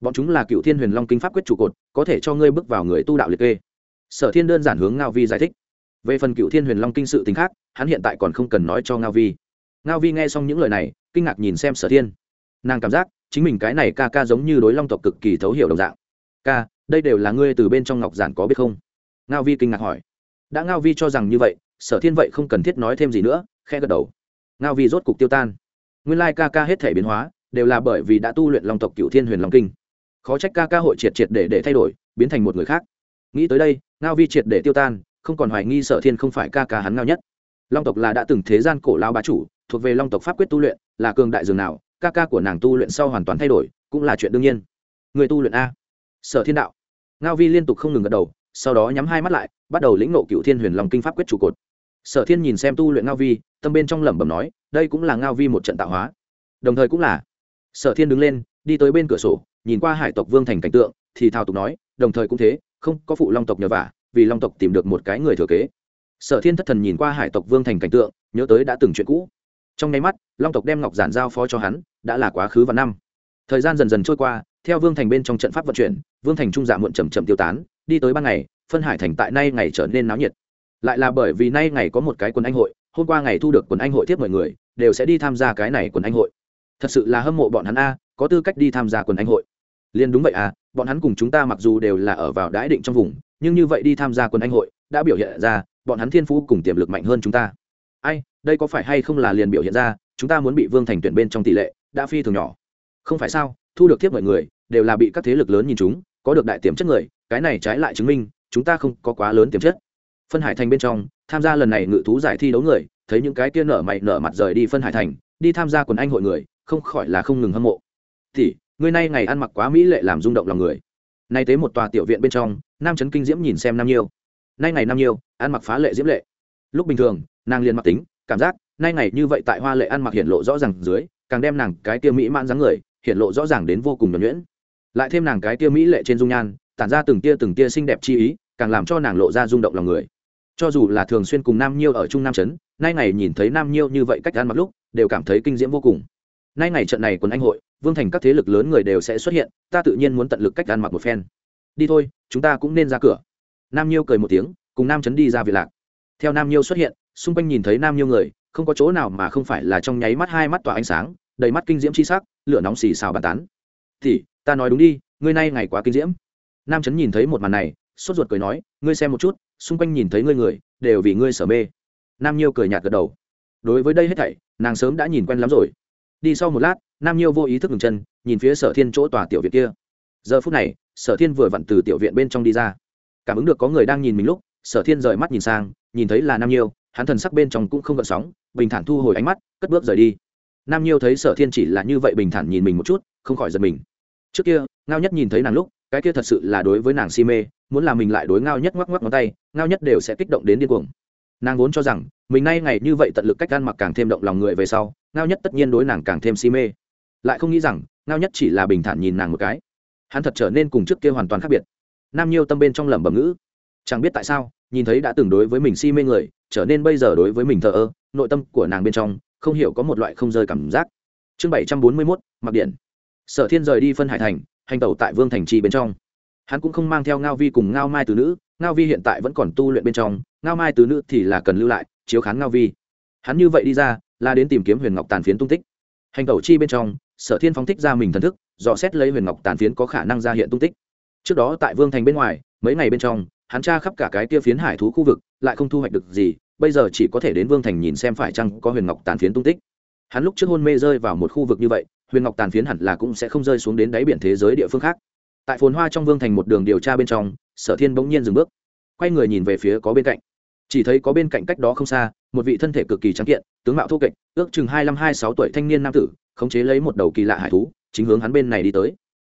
Bọn chúng là cựu thiên huyền long kinh pháp quyết trụ cột, có thể cho ngươi bước vào người tu đạo liệt kê. Sở thiên đơn giản hướng ngao vi giải thích. Về phần cựu thiên huyền long kinh sự t khác, hắn hiện tại còn không cần nói cho ngao vi. Ngao vi nghe xong những lời này, kinh ngạc nhìn xem sở thiên. Nàng cảm giác, chính mình cái này ca ca giống như đối long tộc cực kỳ thấu hiểu đồng dạng. Ca đây đều là ngươi từ bên trong ngọc giản có biết không? Ngao vi kinh ngạc hỏi. Đã ngao vi cho rằng như vậy, sở thiên vậy không cần thiết nói thêm gì nữa khe gật đầu. Ngao vi rốt cục tiêu tan. Nguyên lai ca ca hết thể biến hóa, đều là bởi vì đã tu luyện long tộc cựu thiên huyền long kinh. Khó trách ca ca hội triệt triệt để để thay đổi, biến thành một người khác. Nghĩ tới đây, ngao vi triệt để tiêu tan, không còn hoài nghi sở thiên không phải ca ca hắn ngao nhất. Long tộc là đã từng thế gian cổ lao bá chủ, thuộc về long tộc pháp quyết tu luyện, là cường đại dường nào, ca ca của nàng tu luyện sau hoàn toàn thay đổi, cũng là chuyện đương nhiên. Người tu luyện a. Sở thiên đạo ngao vi liên tục không ngừng gật đầu, sau đó nhắm hai mắt lại, bắt đầu lĩnh nộ cựu thiên huyền lòng kinh pháp quyết trụ cột. Sở thiên nhìn xem tu luyện ngao vi, tâm bên trong lẩm bẩm nói, đây cũng là ngao vi một trận tạo hóa. Đồng thời cũng là. Sở thiên đứng lên, đi tới bên cửa sổ, nhìn qua hải tộc vương thành cảnh tượng, thì thao tục nói, đồng thời cũng thế, không có phụ long tộc nhờ vả, vì long tộc tìm được một cái người thừa kế. Sở thiên thất thần nhìn qua hải tộc vương thành cảnh tượng, nhớ tới đã từng chuyện cũ. Trong nháy mắt, long tộc đem ngọc giản giao phó cho hắn, đã là quá khứ và năm. Thời gian dần dần trôi qua theo vương thành bên trong trận pháp vận chuyển, vương thành trung dạ muộn chầm chậm tiêu tán, đi tới ban ngày, phân hải thành tại nay ngày trở nên náo nhiệt. Lại là bởi vì nay ngày có một cái quần anh hội, hôm qua ngày thu được quần anh hội tiếp mọi người, đều sẽ đi tham gia cái này quần anh hội. Thật sự là hâm mộ bọn hắn a, có tư cách đi tham gia quần anh hội. Liên đúng vậy à bọn hắn cùng chúng ta mặc dù đều là ở vào đãi định trong vùng, nhưng như vậy đi tham gia quần anh hội, đã biểu hiện ra, bọn hắn thiên phú cùng tiềm lực mạnh hơn chúng ta. Ai, đây có phải hay không là liền biểu hiện ra, chúng ta muốn bị vương thành tuyển bên trong tỷ lệ, đã phi thường nhỏ. Không phải sao? Thu được thiếp mọi người, đều là bị các thế lực lớn nhìn chúng, có được đại tiềm chất người, cái này trái lại chứng minh, chúng ta không có quá lớn tiềm chất. Phân hải thành bên trong, tham gia lần này ngự thú giải thi đấu người, thấy những cái kia nở mày nở mặt rời đi phân hải thành, đi tham gia quần anh hội người, không khỏi là không ngừng hâm mộ. Thì người nay ngày ăn mặc quá mỹ lệ làm rung động lòng người. Nay tới một tòa tiểu viện bên trong, nam trấn kinh diễm nhìn xem nam nhiêu. Nay ngày nam nhiêu, ăn mặc phá lệ diễm lệ. Lúc bình thường, nàng liền mặc tính, cảm giác, nay ngày như vậy tại hoa lệ ăn mặc hiện lộ rõ ràng dưới, càng đem nàng cái tia mỹ mãn dáng người hiện lộ rõ ràng đến vô cùng nhuẩn nhuyễn. Lại thêm nàng cái tia mỹ lệ trên dung nhan, tản ra từng tia từng tia xinh đẹp chi ý, càng làm cho nàng lộ ra rung động lòng người. Cho dù là thường xuyên cùng nam nhiêu ở trung nam trấn nay ngày nhìn thấy nam nhiêu như vậy cách ăn mặc lúc, đều cảm thấy kinh diễm vô cùng. Nay ngày trận này quần anh hội, vương thành các thế lực lớn người đều sẽ xuất hiện, ta tự nhiên muốn tận lực cách ăn mặc một phen. Đi thôi, chúng ta cũng nên ra cửa. Nam nhiêu cười một tiếng, cùng nam trấn đi ra việt lạc. Theo nam nhiêu xuất hiện, xung quanh nhìn thấy nam nhiêu người, không có chỗ nào mà không phải là trong nháy mắt hai mắt tỏa ánh sáng đầy mắt kinh diễm chi sắc, lửa nóng xì xào bàn tán. Thì, ta nói đúng đi, ngươi nay ngày quá kinh diễm. Nam trấn nhìn thấy một màn này, sốt ruột cười nói, ngươi xem một chút, xung quanh nhìn thấy ngươi người, đều vì ngươi sở mê. Nam nhiêu cười nhạt gật đầu. Đối với đây hết thảy, nàng sớm đã nhìn quen lắm rồi. Đi sau một lát, nam nhiêu vô ý thức ngừng chân, nhìn phía sở thiên chỗ tòa tiểu viện kia. Giờ phút này, sở thiên vừa vặn từ tiểu viện bên trong đi ra. Cảm ứng được có người đang nhìn mình lúc, sở thiên rời mắt nhìn sang, nhìn thấy là nam nhiêu, hắn thần sắc bên trong cũng không gợn sóng, bình thản thu hồi ánh mắt, cất bước rời đi nam nhiêu thấy sở thiên chỉ là như vậy bình thản nhìn mình một chút, không khỏi giật mình. Trước kia, ngao nhất nhìn thấy nàng lúc, cái kia thật sự là đối với nàng si mê, muốn làm mình lại đối ngao nhất ngoắc ngoắc ngón tay, ngao nhất đều sẽ kích động đến điên cuồng. Nàng vốn cho rằng, mình nay ngày như vậy tận lực cách gan mặc càng thêm động lòng người về sau, ngao nhất tất nhiên đối nàng càng thêm si mê. Lại không nghĩ rằng, ngao nhất chỉ là bình thản nhìn nàng một cái. Hắn thật trở nên cùng trước kia hoàn toàn khác biệt. Nam nhiêu tâm bên trong lẩm bẩm ngữ. Chẳng biết tại sao, nhìn thấy đã từng đối với mình si mê người, trở nên bây giờ đối với mình thờ ơ, nội tâm của nàng bên trong không hiểu có một loại không rơi cảm giác. Chương bảy trăm bốn mươi mốt, mặc điện. Sở thiên rời đi phân hải thành, hành tẩu tại vương thành trì bên trong. Hắn cũng không mang theo ngao vi cùng ngao mai từ nữ, ngao vi hiện tại vẫn còn tu luyện bên trong, ngao mai từ nữ thì là cần lưu lại, chiếu khán ngao vi. Hắn như vậy đi ra, là đến tìm kiếm huyền ngọc tàn phiến tung tích. Hành tẩu chi bên trong, sở thiên phóng thích ra mình thần thức, dò xét lấy huyền ngọc tàn phiến có khả năng ra hiện tung tích. Trước đó tại vương thành bên ngoài, mấy ngày bên trong hắn tra khắp cả cái kia phiến hải thú khu vực, lại không thu hoạch được gì, bây giờ chỉ có thể đến vương thành nhìn xem phải chăng có huyền ngọc tàn phiến tung tích. Hắn lúc trước hôn mê rơi vào một khu vực như vậy, huyền ngọc tàn phiến hẳn là cũng sẽ không rơi xuống đến đáy biển thế giới địa phương khác. Tại phồn hoa trong vương thành một đường điều tra bên trong, sở thiên bỗng nhiên dừng bước, quay người nhìn về phía có bên cạnh. Chỉ thấy có bên cạnh cách đó không xa, một vị thân thể cực kỳ trắng kiện, tướng mạo thô kệch, ước chừng hai mươi hai sáu tuổi thanh niên nam tử, khống chế lấy một đầu kỳ lạ hải thú, chính hướng hắn bên này đi tới.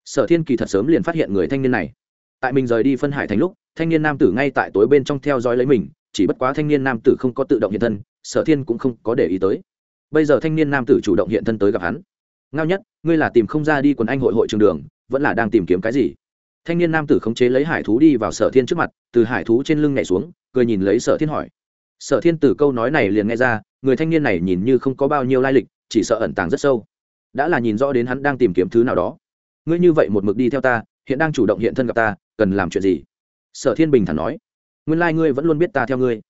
Sở thiên kỳ thật sớm liền phát hiện người thanh niên này. Tại mình rời đi phân hải thành lúc thanh niên nam tử ngay tại tối bên trong theo dõi lấy mình, chỉ bất quá thanh niên nam tử không có tự động hiện thân, sở thiên cũng không có để ý tới. Bây giờ thanh niên nam tử chủ động hiện thân tới gặp hắn. Ngao nhất, ngươi là tìm không ra đi quần anh hội hội trường đường, vẫn là đang tìm kiếm cái gì? Thanh niên nam tử khống chế lấy hải thú đi vào sở thiên trước mặt, từ hải thú trên lưng nhảy xuống, cười nhìn lấy sở thiên hỏi. Sở thiên từ câu nói này liền nghe ra, người thanh niên này nhìn như không có bao nhiêu lai lịch, chỉ sợ ẩn tàng rất sâu. Đã là nhìn rõ đến hắn đang tìm kiếm thứ nào đó. Ngươi như vậy một mực đi theo ta, hiện đang chủ động hiện thân gặp ta, cần làm chuyện gì? Sở thiên bình thản nói, nguyên lai、like、ngươi vẫn luôn biết ta theo ngươi.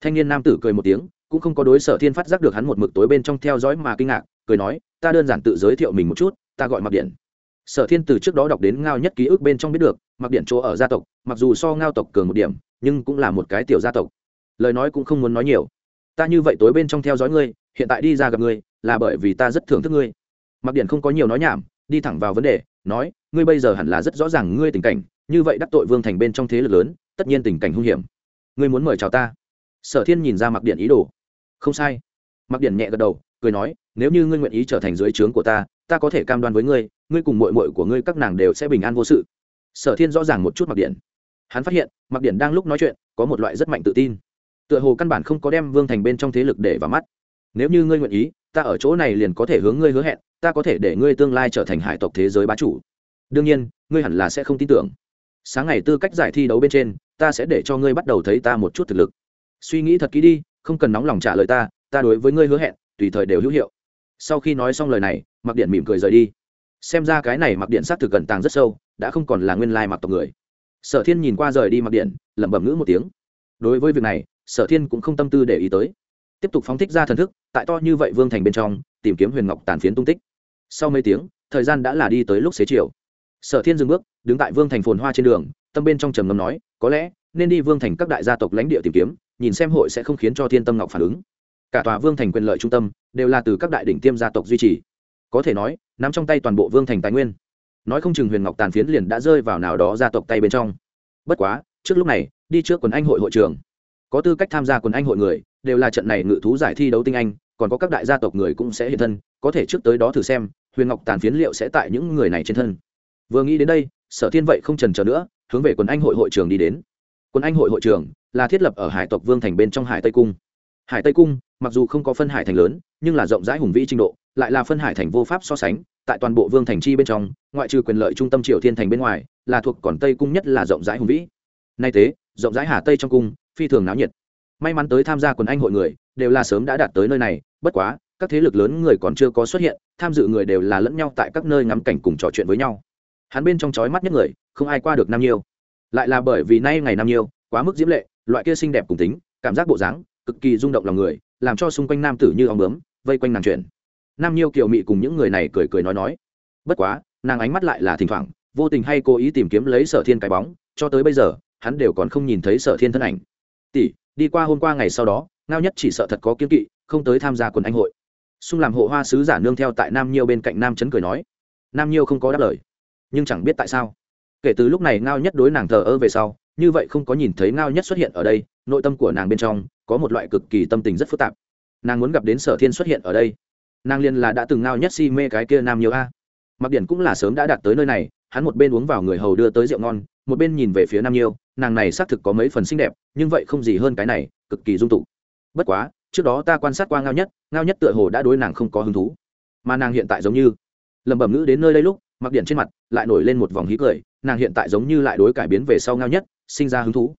Thanh niên nam tử cười một tiếng, cũng không có đối sở thiên phát giác được hắn một mực tối bên trong theo dõi mà kinh ngạc, cười nói, ta đơn giản tự giới thiệu mình một chút, ta gọi mặc điện. Sở thiên từ trước đó đọc đến ngao nhất ký ức bên trong biết được mặc điện chỗ ở gia tộc, mặc dù so ngao tộc cường một điểm, nhưng cũng là một cái tiểu gia tộc. Lời nói cũng không muốn nói nhiều. Ta như vậy tối bên trong theo dõi ngươi, hiện tại đi ra gặp ngươi, là bởi vì ta rất thưởng thức ngươi. Mặc điện không có nhiều nói nhảm đi thẳng vào vấn đề, nói, ngươi bây giờ hẳn là rất rõ ràng ngươi tình cảnh, như vậy đắc tội vương thành bên trong thế lực lớn, tất nhiên tình cảnh hung hiểm. Ngươi muốn mời chào ta? Sở thiên nhìn ra mặc điện ý đồ. Không sai. Mặc điện nhẹ gật đầu, cười nói, nếu như ngươi nguyện ý trở thành dưới trướng của ta ta có thể cam đoan với ngươi ngươi cùng mội mội của ngươi các nàng đều sẽ bình an vô sự. Sở thiên rõ ràng một chút mặc điện. Hắn phát hiện mặc điện đang lúc nói chuyện, có một loại rất mạnh tự tin. Tựa hồ căn bản không có đem vương thành bên trong thế lực để vào mắt. Nếu như ngươi nguyện ý, ta ở chỗ này liền có thể hướng ngươi hứa hẹn ta có thể để ngươi tương lai trở thành hải tộc thế giới bá chủ. Đương nhiên, ngươi hẳn là sẽ không tin tưởng. Sáng ngày tư cách giải thi đấu bên trên, ta sẽ để cho ngươi bắt đầu thấy ta một chút thực lực. Suy nghĩ thật kỹ đi, không cần nóng lòng trả lời ta ta đối với ngươi hứa hẹn, tùy thời đều hữu hiệu. Sau khi nói xong lời này mặc điện mỉm cười rời đi. Xem ra cái này mặc điện s á t thực cẩn tàng rất sâu, đã không còn là nguyên lai mặc tộc người. Sở thiên nhìn qua rời đi mặc điện, lẩm bẩm ngữ một tiếng. Đối với việc này, sở thiên cũng không tâm tư để ý tới. Tiếp tục phóng thích ra thần thức, tại to như vậy vương thành bên trong, tìm kiếm huyền ngọc tàn phiến tung tích sau mấy tiếng, thời gian đã là đi tới lúc xế chiều. Sở thiên dừng bước, đứng tại vương thành phồn hoa trên đường, tâm bên trong trầm ngâm nói, có lẽ nên đi vương thành các đại gia tộc lãnh địa tìm kiếm, nhìn xem hội sẽ không khiến cho thiên tâm ngọc phản ứng. Cả tòa vương thành quyền lợi trung tâm đều là từ các đại đỉnh tiêm gia tộc duy trì. Có thể nói n ắ m trong tay toàn bộ vương thành tài nguyên. Nói không chừng huyền ngọc tàn phiến liền đã rơi vào nào đó gia tộc tay bên trong. Bất quá, trước lúc này, đi trước quần anh hội hội trường có tư cách tham gia quần anh hội người, đều là trận này ngự thú giải thi đấu tinh anh, còn có các đại gia tộc người cũng sẽ hiện thân, có thể trước tới đó thử xem huyền ngọc tàn phiến liệu sẽ tại những người này trên thân. Vừa nghĩ đến đây, sở thiên vậy không trần trờ nữa, hướng về quần anh hội hội trường đi đến. Quân anh hội hội trường là thiết lập ở hải tộc vương thành bên trong hải tây cung. Hải tây cung, mặc dù không có phân hải thành lớn, nhưng là rộng rãi hùng vĩ trình độ, lại là phân hải thành vô pháp so sánh, tại toàn bộ vương thành chi bên trong, ngoại trừ quyền lợi trung tâm triều thiên thành bên ngoài, là thuộc còn tây cung nhất là rộng rãi hùng vĩ. Nay thế, rộng rãi hà tây trong cung, phi thường náo nhiệt. May mắn tới tham gia quần anh hội người, đều là sớm đã đạt tới nơi này, bất quá các thế lực lớn người còn chưa có xuất hiện, tham dự người đều là lẫn nhau tại các nơi ngắm cảnh cùng trò chuyện với nhau. Hắn bên trong chói mắt nhất người, không ai qua được nam nhiêu. Lại là bởi vì nay ngày nam nhiêu, quá mức diễm lệ, loại kia xinh đẹp cùng tính, cảm giác bộ dáng, cực kỳ rung động lòng người, làm cho xung quanh nam tử như ong bướm, vây quanh nàng chuyện. Nam nhiêu kiều mị cùng những người này cười cười nói nói. Bất quá, nàng ánh mắt lại là thỉnh thoảng, vô tình hay cố ý tìm kiếm lấy sở thiên cái bóng, cho tới bây giờ, hắn đều còn không nhìn thấy sở thiên thân ảnh. Tỷ, đi qua hôm qua ngày sau đó, ngao nhất chỉ sợ thật có kiếm kỵ, không tới tham gia quần anh hội xung làm hộ hoa sứ giả nương theo tại nam nhiêu bên cạnh nam trấn cười nói. Nam nhiêu không có đáp lời. Nhưng chẳng biết tại sao. Kể từ lúc này ngao nhất đối nàng thờ ơ về sau, như vậy không có nhìn thấy ngao nhất xuất hiện ở đây, nội tâm của nàng bên trong có một loại cực kỳ tâm tình rất phức tạp. Nàng muốn gặp đến sở thiên xuất hiện ở đây. Nàng liên là đã từng ngao nhất si mê cái kia nam nhiều a. Mặc điển cũng là sớm đã đạt tới nơi này, hắn một bên uống vào người hầu đưa tới rượu ngon, một bên nhìn về phía nam nhiêu, nàng này xác thực có mấy phần xinh đẹp, nhưng vậy không gì hơn cái này, cực kỳ dung tục bất quá trước đó ta quan sát qua ngao nhất ngao nhất tựa hồ đã đối nàng không có hứng thú. Mà nàng hiện tại giống như, lẩm bẩm ngữ đến nơi đây lúc, mặc điện trên mặt, lại nổi lên một vòng hí cười, nàng hiện tại giống như lại đối cải biến về sau ngao nhất, sinh ra hứng thú.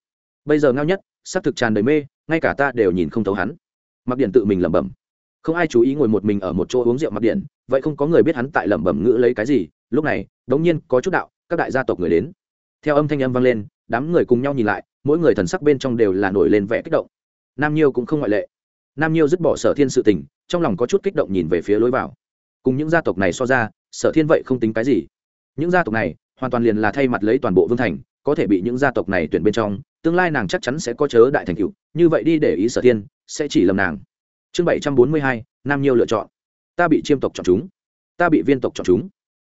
Bây giờ ngao nhất xác thực tràn đầy mê, ngay cả ta đều nhìn không thấu hắn. Mặc điện tự mình lẩm bẩm. Không ai chú ý ngồi một mình ở một chỗ uống rượu mặc điện, vậy không có người biết hắn tại lẩm bẩm ngữ lấy cái gì, lúc này, đống nhiên có chút đạo, các đại gia tộc người đến. Theo âm thanh âm vang lên, đám người cùng nhau nhìn lại, mỗi người thần sắc bên trong đều là nổi lên vẻ kích động. Nam nhiêu cũng không ngoại lệ nam nhiêu dứt bỏ sở thiên sự tình, trong lòng có chút kích động nhìn về phía lối vào. Cùng những gia tộc này so ra, sở thiên vậy không tính cái gì. Những gia tộc này, hoàn toàn liền là thay mặt lấy toàn bộ vương thành, có thể bị những gia tộc này tuyển bên trong, tương lai nàng chắc chắn sẽ có chớ đại thành cựu như vậy đi để ý sở thiên, sẽ chỉ lầm nàng. Chương bảy trăm bốn mươi hai, nam nhiêu lựa chọn. Ta bị chiêm tộc chọn chúng. Ta bị viên tộc chọn chúng.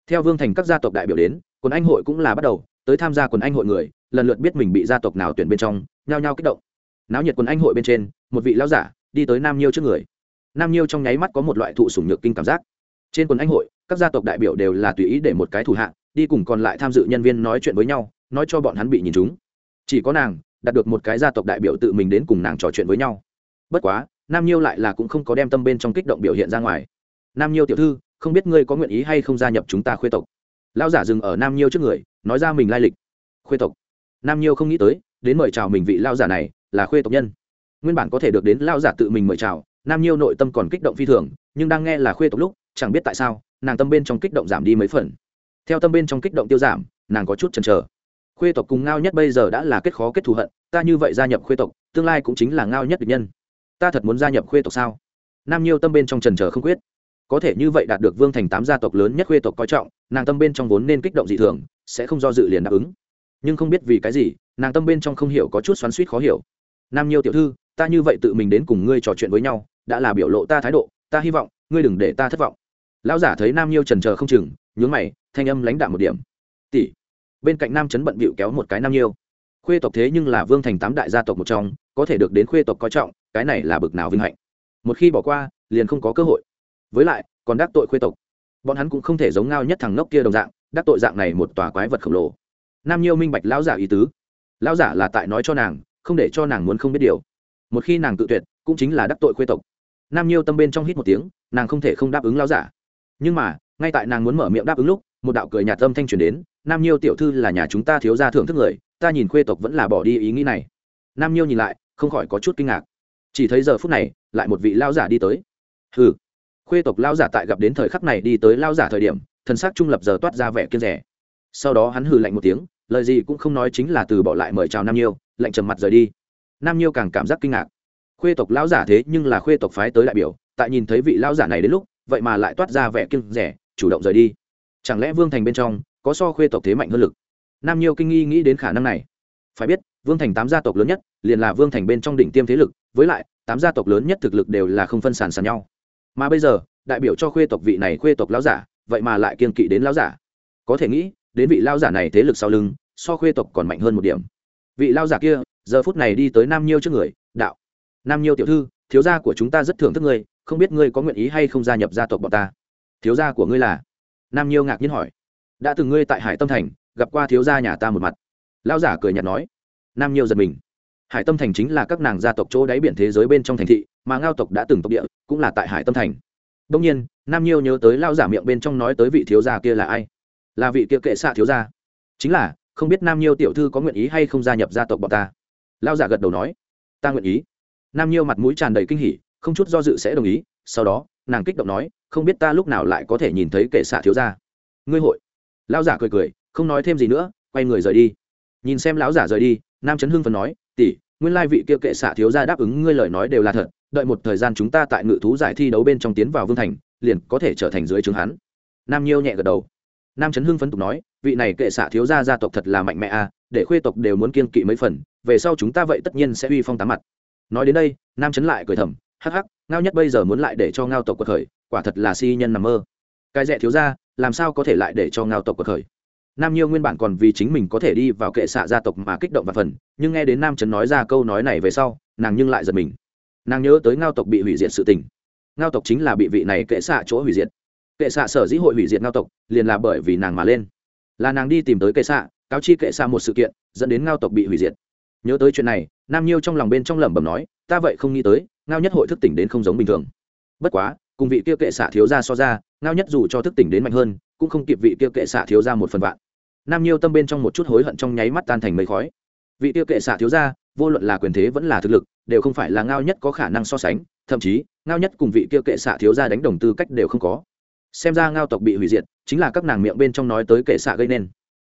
Theo vương thành các gia tộc đại biểu đến, quần anh hội cũng là bắt đầu, tới tham gia quần anh hội người, lần lượt biết mình bị gia tộc nào tuyển bên trong, nhao nhao kích động. Náo nhiệt quần anh hội bên trên, một vị lão giả đi tới nam nhiêu trước người. Nam nhiêu trong nháy mắt có một loại thụ sủng nhược kinh cảm giác. Trên quần anh hội, các gia tộc đại biểu đều là tùy ý để một cái thủ hạ, đi cùng còn lại tham dự nhân viên nói chuyện với nhau, nói cho bọn hắn bị nhìn chúng. Chỉ có nàng, đạt được một cái gia tộc đại biểu tự mình đến cùng nàng trò chuyện với nhau. Bất quá, nam nhiêu lại là cũng không có đem tâm bên trong kích động biểu hiện ra ngoài. Nam nhiêu tiểu thư, không biết ngươi có nguyện ý hay không gia nhập chúng ta khuê tộc? Lão giả dừng ở nam nhiêu trước người, nói ra mình lai lịch. Khuê tộc. Nam nhiêu không nghĩ tới, đến mời chào mình vị lao giả này, là khuê tộc nhân nguyên bản có thể được đến lao giả tự mình mời chào, nam nhiêu nội tâm còn kích động phi thường, nhưng đang nghe là khuê tộc lúc, chẳng biết tại sao, nàng tâm bên trong kích động giảm đi mấy phần. Theo tâm bên trong kích động tiêu giảm, nàng có chút chần chờ. Khuê tộc cùng ngao nhất bây giờ đã là kết khó kết thù hận, ta như vậy gia nhập khuê tộc, tương lai cũng chính là ngao nhất địch nhân. Ta thật muốn gia nhập khuê tộc sao? Nam nhiêu tâm bên trong trần chờ không quyết. Có thể như vậy đạt được vương thành tám gia tộc lớn nhất khuê tộc coi trọng, nàng tâm bên trong vốn nên kích động dị thường, sẽ không do dự liền đáp ứng. Nhưng không biết vì cái gì, nàng tâm bên trong không hiểu có chút xoắn suýt khó hiểu. Nam nhiêu tiểu thư ta như vậy tự mình đến cùng ngươi trò chuyện với nhau, đã là biểu lộ ta thái độ, ta hy vọng, ngươi đừng để ta thất vọng. Lão giả thấy nam nhiêu trần trờ không chừng, nhướng mày, thanh âm lãnh đạm một điểm. Tỷ, bên cạnh nam trấn bận bịu kéo một cái nam nhiêu. Khuê tộc thế nhưng là vương thành tám đại gia tộc một trong, có thể được đến khuê tộc coi trọng, cái này là bực nào vinh hạnh. Một khi bỏ qua, liền không có cơ hội. Với lại, còn đắc tội khuê tộc. Bọn hắn cũng không thể giống ngao nhất thằng ngốc kia đồng dạng, đắc tội dạng này một tòa quái vật khổng lồ. Nam nhiêu minh bạch lão giả ý tứ. Lão giả là tại nói cho nàng, không để cho nàng muốn không biết điều một khi nàng tự tuyệt, cũng chính là đắc tội khuê tộc. Nam nhiêu tâm bên trong hít một tiếng, nàng không thể không đáp ứng lão giả. Nhưng mà, ngay tại nàng muốn mở miệng đáp ứng lúc, một đạo cười nhạt âm thanh truyền đến, nam nhiêu tiểu thư là nhà chúng ta thiếu gia thưởng thức người, ta nhìn khuê tộc vẫn là bỏ đi ý nghĩ này. Nam nhiêu nhìn lại, không khỏi có chút kinh ngạc. Chỉ thấy giờ phút này, lại một vị lao giả đi tới. Ừ khuê tộc lao giả tại gặp đến thời khắc này đi tới lao giả thời điểm, thần sắc trung lập giờ toát ra vẻ kiên rẻ. Sau đó hắn hừ lạnh một tiếng, lời gì cũng không nói chính là từ bỏ lại mời chào nam nhiêu, lạnh trầm mặt rời đi nam nhiêu càng cảm giác kinh ngạc. Khuê tộc lão giả thế nhưng là khuê tộc phái tới đại biểu, tại nhìn thấy vị lão giả này đến lúc, vậy mà lại toát ra vẻ kiêng rẻ, chủ động rời đi. Chẳng lẽ vương thành bên trong có so khuê tộc thế mạnh hơn lực? Nam nhiêu kinh nghi nghĩ đến khả năng này. Phải biết, vương thành tám gia tộc lớn nhất, liền là vương thành bên trong đỉnh tiêm thế lực, với lại, tám gia tộc lớn nhất thực lực đều là không phân sàn sàn nhau. Mà bây giờ, đại biểu cho khuê tộc vị này khuê tộc lão giả, vậy mà lại kiên kỵ đến lão giả. Có thể nghĩ, đến vị lão giả này thế lực sau lưng, so khuê tộc còn mạnh hơn một điểm. Vị lão giả kia giờ phút này đi tới nam nhiêu trước người, đạo, nam nhiêu tiểu thư, thiếu gia của chúng ta rất thưởng thức ngươi, không biết ngươi có nguyện ý hay không gia nhập gia tộc bọn ta? Thiếu gia của ngươi là? Nam nhiêu ngạc nhiên hỏi. Đã từng ngươi tại hải tâm thành, gặp qua thiếu gia nhà ta một mặt. Lão giả cười nhạt nói. Nam nhiêu giật mình. Hải tâm thành chính là các nàng gia tộc chỗ đáy biển thế giới bên trong thành thị, mà ngao tộc đã từng tộc địa, cũng là tại hải tâm thành. Đông nhiên, nam nhiêu nhớ tới lão giả miệng bên trong nói tới vị thiếu gia kia là ai? Là vị kia kệ xạ thiếu gia. Chính là, không biết nam nhiêu tiểu thư có nguyện ý hay không gia nhập gia tộc bọn ta? Lao giả gật đầu nói, ta nguyện ý. Nam nhiêu mặt mũi tràn đầy kinh hỉ, không chút do dự sẽ đồng ý, sau đó, nàng kích động nói, không biết ta lúc nào lại có thể nhìn thấy kệ xạ thiếu gia. Ngươi hội. Lao giả cười cười, không nói thêm gì nữa, quay người rời đi. Nhìn xem lão giả rời đi, nam trấn hưng phần nói, tỷ, nguyên lai vị kia kệ xạ thiếu gia đáp ứng ngươi lời nói đều là thật, đợi một thời gian chúng ta tại ngự thú giải thi đấu bên trong tiến vào vương thành, liền có thể trở thành dưới trướng hắn. Nam nhiêu nhẹ gật đầu. Nam trấn hưng phấn tục nói, vị này kệ xạ thiếu gia gia tộc thật là mạnh mẽ a để khuê tộc đều muốn kiên kỵ mấy phần, về sau chúng ta vậy tất nhiên sẽ uy phong tám mặt. Nói đến đây, nam trấn lại cười thầm, hắc hắc, ngao nhất bây giờ muốn lại để cho ngao tộc quật khởi, quả thật là si nhân nằm mơ. Cái rẻ thiếu gia làm sao có thể lại để cho ngao tộc quật khởi? Nam nhiêu nguyên bản còn vì chính mình có thể đi vào kệ xạ gia tộc mà kích động và phần, nhưng nghe đến nam trấn nói ra câu nói này về sau, nàng nhưng lại giật mình. Nàng nhớ tới ngao tộc bị hủy diệt sự tình. Ngao tộc chính là bị vị này kệ xạ chỗ hủy diệt. Kệ xạ sở dĩ hội hủy diệt ngao tộc, liền là bởi vì nàng mà lên. Là nàng đi tìm tới kệ xạ cáo chi kệ xa một sự kiện, dẫn đến ngao tộc bị hủy diệt. Nhớ tới chuyện này, nam nhiêu trong lòng bên trong lẩm bẩm nói, ta vậy không nghĩ tới, ngao nhất hội thức tỉnh đến không giống bình thường. Bất quá, cùng vị kia kệ xạ thiếu ra so ra, ngao nhất dù cho thức tỉnh đến mạnh hơn, cũng không kịp vị kia kệ xạ thiếu ra một phần vạn. Nam nhiêu tâm bên trong một chút hối hận trong nháy mắt tan thành mây khói. Vị tiêu kệ xạ thiếu ra vô luận là quyền thế vẫn là thực lực, đều không phải là ngao nhất có khả năng so sánh, thậm chí, ngao nhất cùng vị kia kệ xạ thiếu ra đánh đồng tư cách đều không có. Xem ra ngao tộc bị hủy diệt, chính là các nàng miệng bên trong nói tới kệ xạ gây nên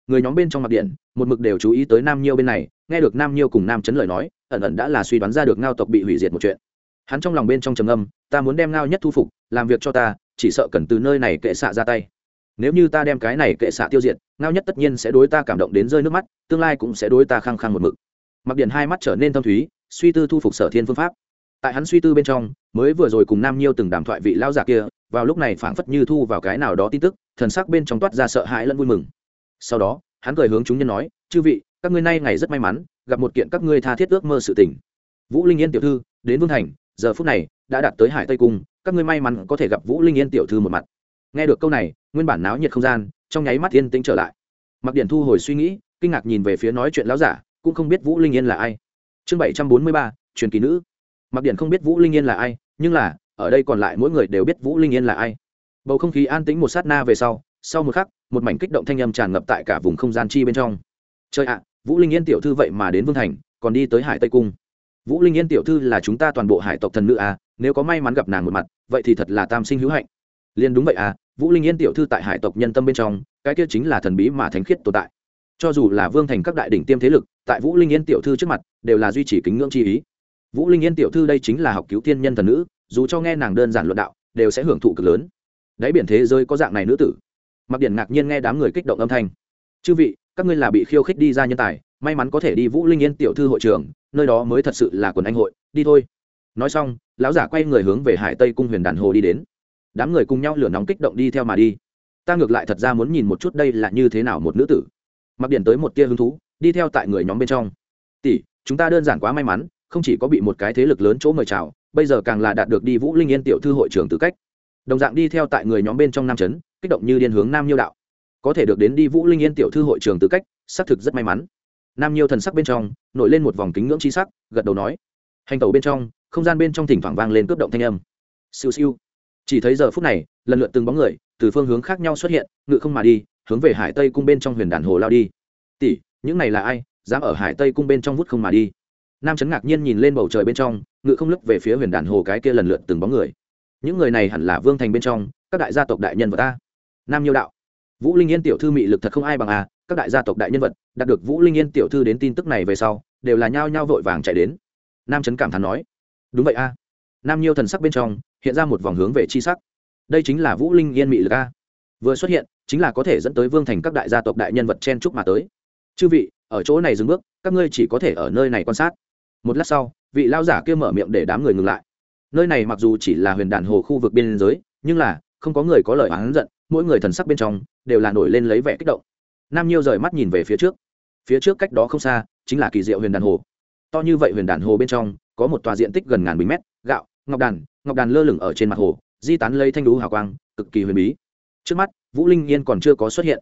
người nhóm bên trong mặt điện, một mực đều chú ý tới nam nhiêu bên này, nghe được nam nhiêu cùng nam chấn lời nói, ẩn ẩn đã là suy đoán ra được ngao tộc bị hủy diệt một chuyện. Hắn trong lòng bên trong trầm âm ta muốn đem ngao nhất thu phục, làm việc cho ta, chỉ sợ cần từ nơi này kệ xạ ra tay. Nếu như ta đem cái này kệ xạ tiêu diệt, ngao nhất tất nhiên sẽ đối ta cảm động đến rơi nước mắt, tương lai cũng sẽ đối ta khăng khăng một mực. Mặc điện hai mắt trở nên thâm thúy, suy tư thu phục sở thiên phương pháp. Tại hắn suy tư bên trong, mới vừa rồi cùng nam nhiêu từng đàm thoại vị lao giả kia, vào lúc này phảng phất như thu vào cái nào đó tin tức, thần sắc bên trong toát ra sợ hãi lẫn vui mừng sau đó, hắn cười hướng chúng nhân nói, chư vị, các ngươi nay ngày rất may mắn, gặp một kiện các ngươi tha thiết ước mơ sự tình. Vũ linh yên tiểu thư, đến vương thành, giờ phút này đã đạt tới hải tây cung, các ngươi may mắn có thể gặp vũ linh yên tiểu thư một mặt. Nghe được câu này, nguyên bản náo nhiệt không gian, trong nháy mắt yên tĩnh trở lại. Mặc điện thu hồi suy nghĩ, kinh ngạc nhìn về phía nói chuyện lão giả, cũng không biết vũ linh yên là ai. Chương bảy trăm bốn mươi ba, truyền kỳ nữ. Mặc điện không biết vũ linh yên là ai, nhưng là, ở đây còn lại mỗi người đều biết vũ linh yên là ai. Bầu không khí an tĩnh một sát na về sau sau một khắc, một mảnh kích động thanh âm tràn ngập tại cả vùng không gian chi bên trong. Chơi ạ, vũ linh yên tiểu thư vậy mà đến vương thành, còn đi tới hải tây cung. Vũ linh yên tiểu thư là chúng ta toàn bộ hải tộc thần nữ à nếu có may mắn gặp nàng một mặt, vậy thì thật là tam sinh hữu hạnh. Liền đúng vậy à vũ linh yên tiểu thư tại hải tộc nhân tâm bên trong, cái kia chính là thần bí mà thánh khiết tồn tại. Cho dù là vương thành các đại đỉnh tiêm thế lực, tại vũ linh yên tiểu thư trước mặt, đều là duy trì kính ngưỡng chi ý. Vũ linh yên tiểu thư đây chính là học cứu thiên nhân thần nữ, dù cho nghe nàng đơn giản luận đạo, đều sẽ hưởng thụ cực lớn. Đáy biển thế giới có dạng này nữ tử mặc điển ngạc nhiên nghe đám người kích động âm thanh. Chư vị, các ngươi là bị khiêu khích đi ra nhân tài, may mắn có thể đi vũ linh yên tiểu thư hội trường, nơi đó mới thật sự là quần anh hội, đi thôi. Nói xong, lão giả quay người hướng về hải tây cung huyền đàn hồ đi đến. Đám người cùng nhau lửa nóng kích động đi theo mà đi. Ta ngược lại thật ra muốn nhìn một chút đây là như thế nào một nữ tử. Mặc điển tới một tia hứng thú, đi theo tại người nhóm bên trong. Tỷ, chúng ta đơn giản quá may mắn, không chỉ có bị một cái thế lực lớn chỗ mời chào, bây giờ càng là đạt được đi vũ linh yên tiểu thư hội trưởng tư cách. Đồng dạng đi theo tại người nhóm bên trong nam trấn kích động như điên hướng nam nhiêu đạo. Có thể được đến đi vũ linh yên tiểu thư hội trường tư cách, xác thực rất may mắn. Nam nhiêu thần sắc bên trong, nổi lên một vòng kính ngưỡng chi sắc, gật đầu nói. Hành tàu bên trong, không gian bên trong thỉnh thoảng vang lên cướp động thanh âm. Siêu siêu. Chỉ thấy giờ phút này, lần lượt từng bóng người, từ phương hướng khác nhau xuất hiện, ngự không mà đi, hướng về hải tây cung bên trong huyền đàn hồ lao đi. Tỷ, những này là ai, dám ở hải tây cung bên trong vút không mà đi? Nam trấn ngạc nhiên nhìn lên bầu trời bên trong, ngự không lấp về phía huyền đàn hồ cái kia lần lượt từng bóng người. Những người này hẳn là vương thành bên trong, các đại gia tộc đại nhân và ta nam nhiêu đạo. Vũ linh yên tiểu thư mị lực thật không ai bằng à các đại gia tộc đại nhân vật, đạt được vũ linh yên tiểu thư đến tin tức này về sau, đều là nhao nhao vội vàng chạy đến. Nam trấn cảm thán nói, đúng vậy a à. nam nhiêu thần sắc bên trong, hiện ra một vòng hướng về chi sắc. Đây chính là vũ linh yên mị lực a vừa xuất hiện, chính là có thể dẫn tới vương thành các đại gia tộc đại nhân vật chen chúc mà tới. Chư vị, ở chỗ này dừng bước, các ngươi chỉ có thể ở nơi này quan sát. Một lát sau, vị lao giả kia mở miệng để đám người ngừng lại. Nơi này mặc dù chỉ là huyền đàn hồ khu vực biên giới, nhưng là không có người có lời oán giận mỗi người thần sắc bên trong đều là nổi lên lấy vẻ kích động. Nam nhiêu rời mắt nhìn về phía trước. Phía trước cách đó không xa chính là kỳ diệu huyền đàn hồ. To như vậy huyền đàn hồ bên trong có một tòa diện tích gần ngàn bình mét, gạo, ngọc đàn ngọc đàn lơ lửng ở trên mặt hồ, di tán lấy thanh đú hào quang, cực kỳ huyền bí. Trước mắt, vũ linh yên còn chưa có xuất hiện.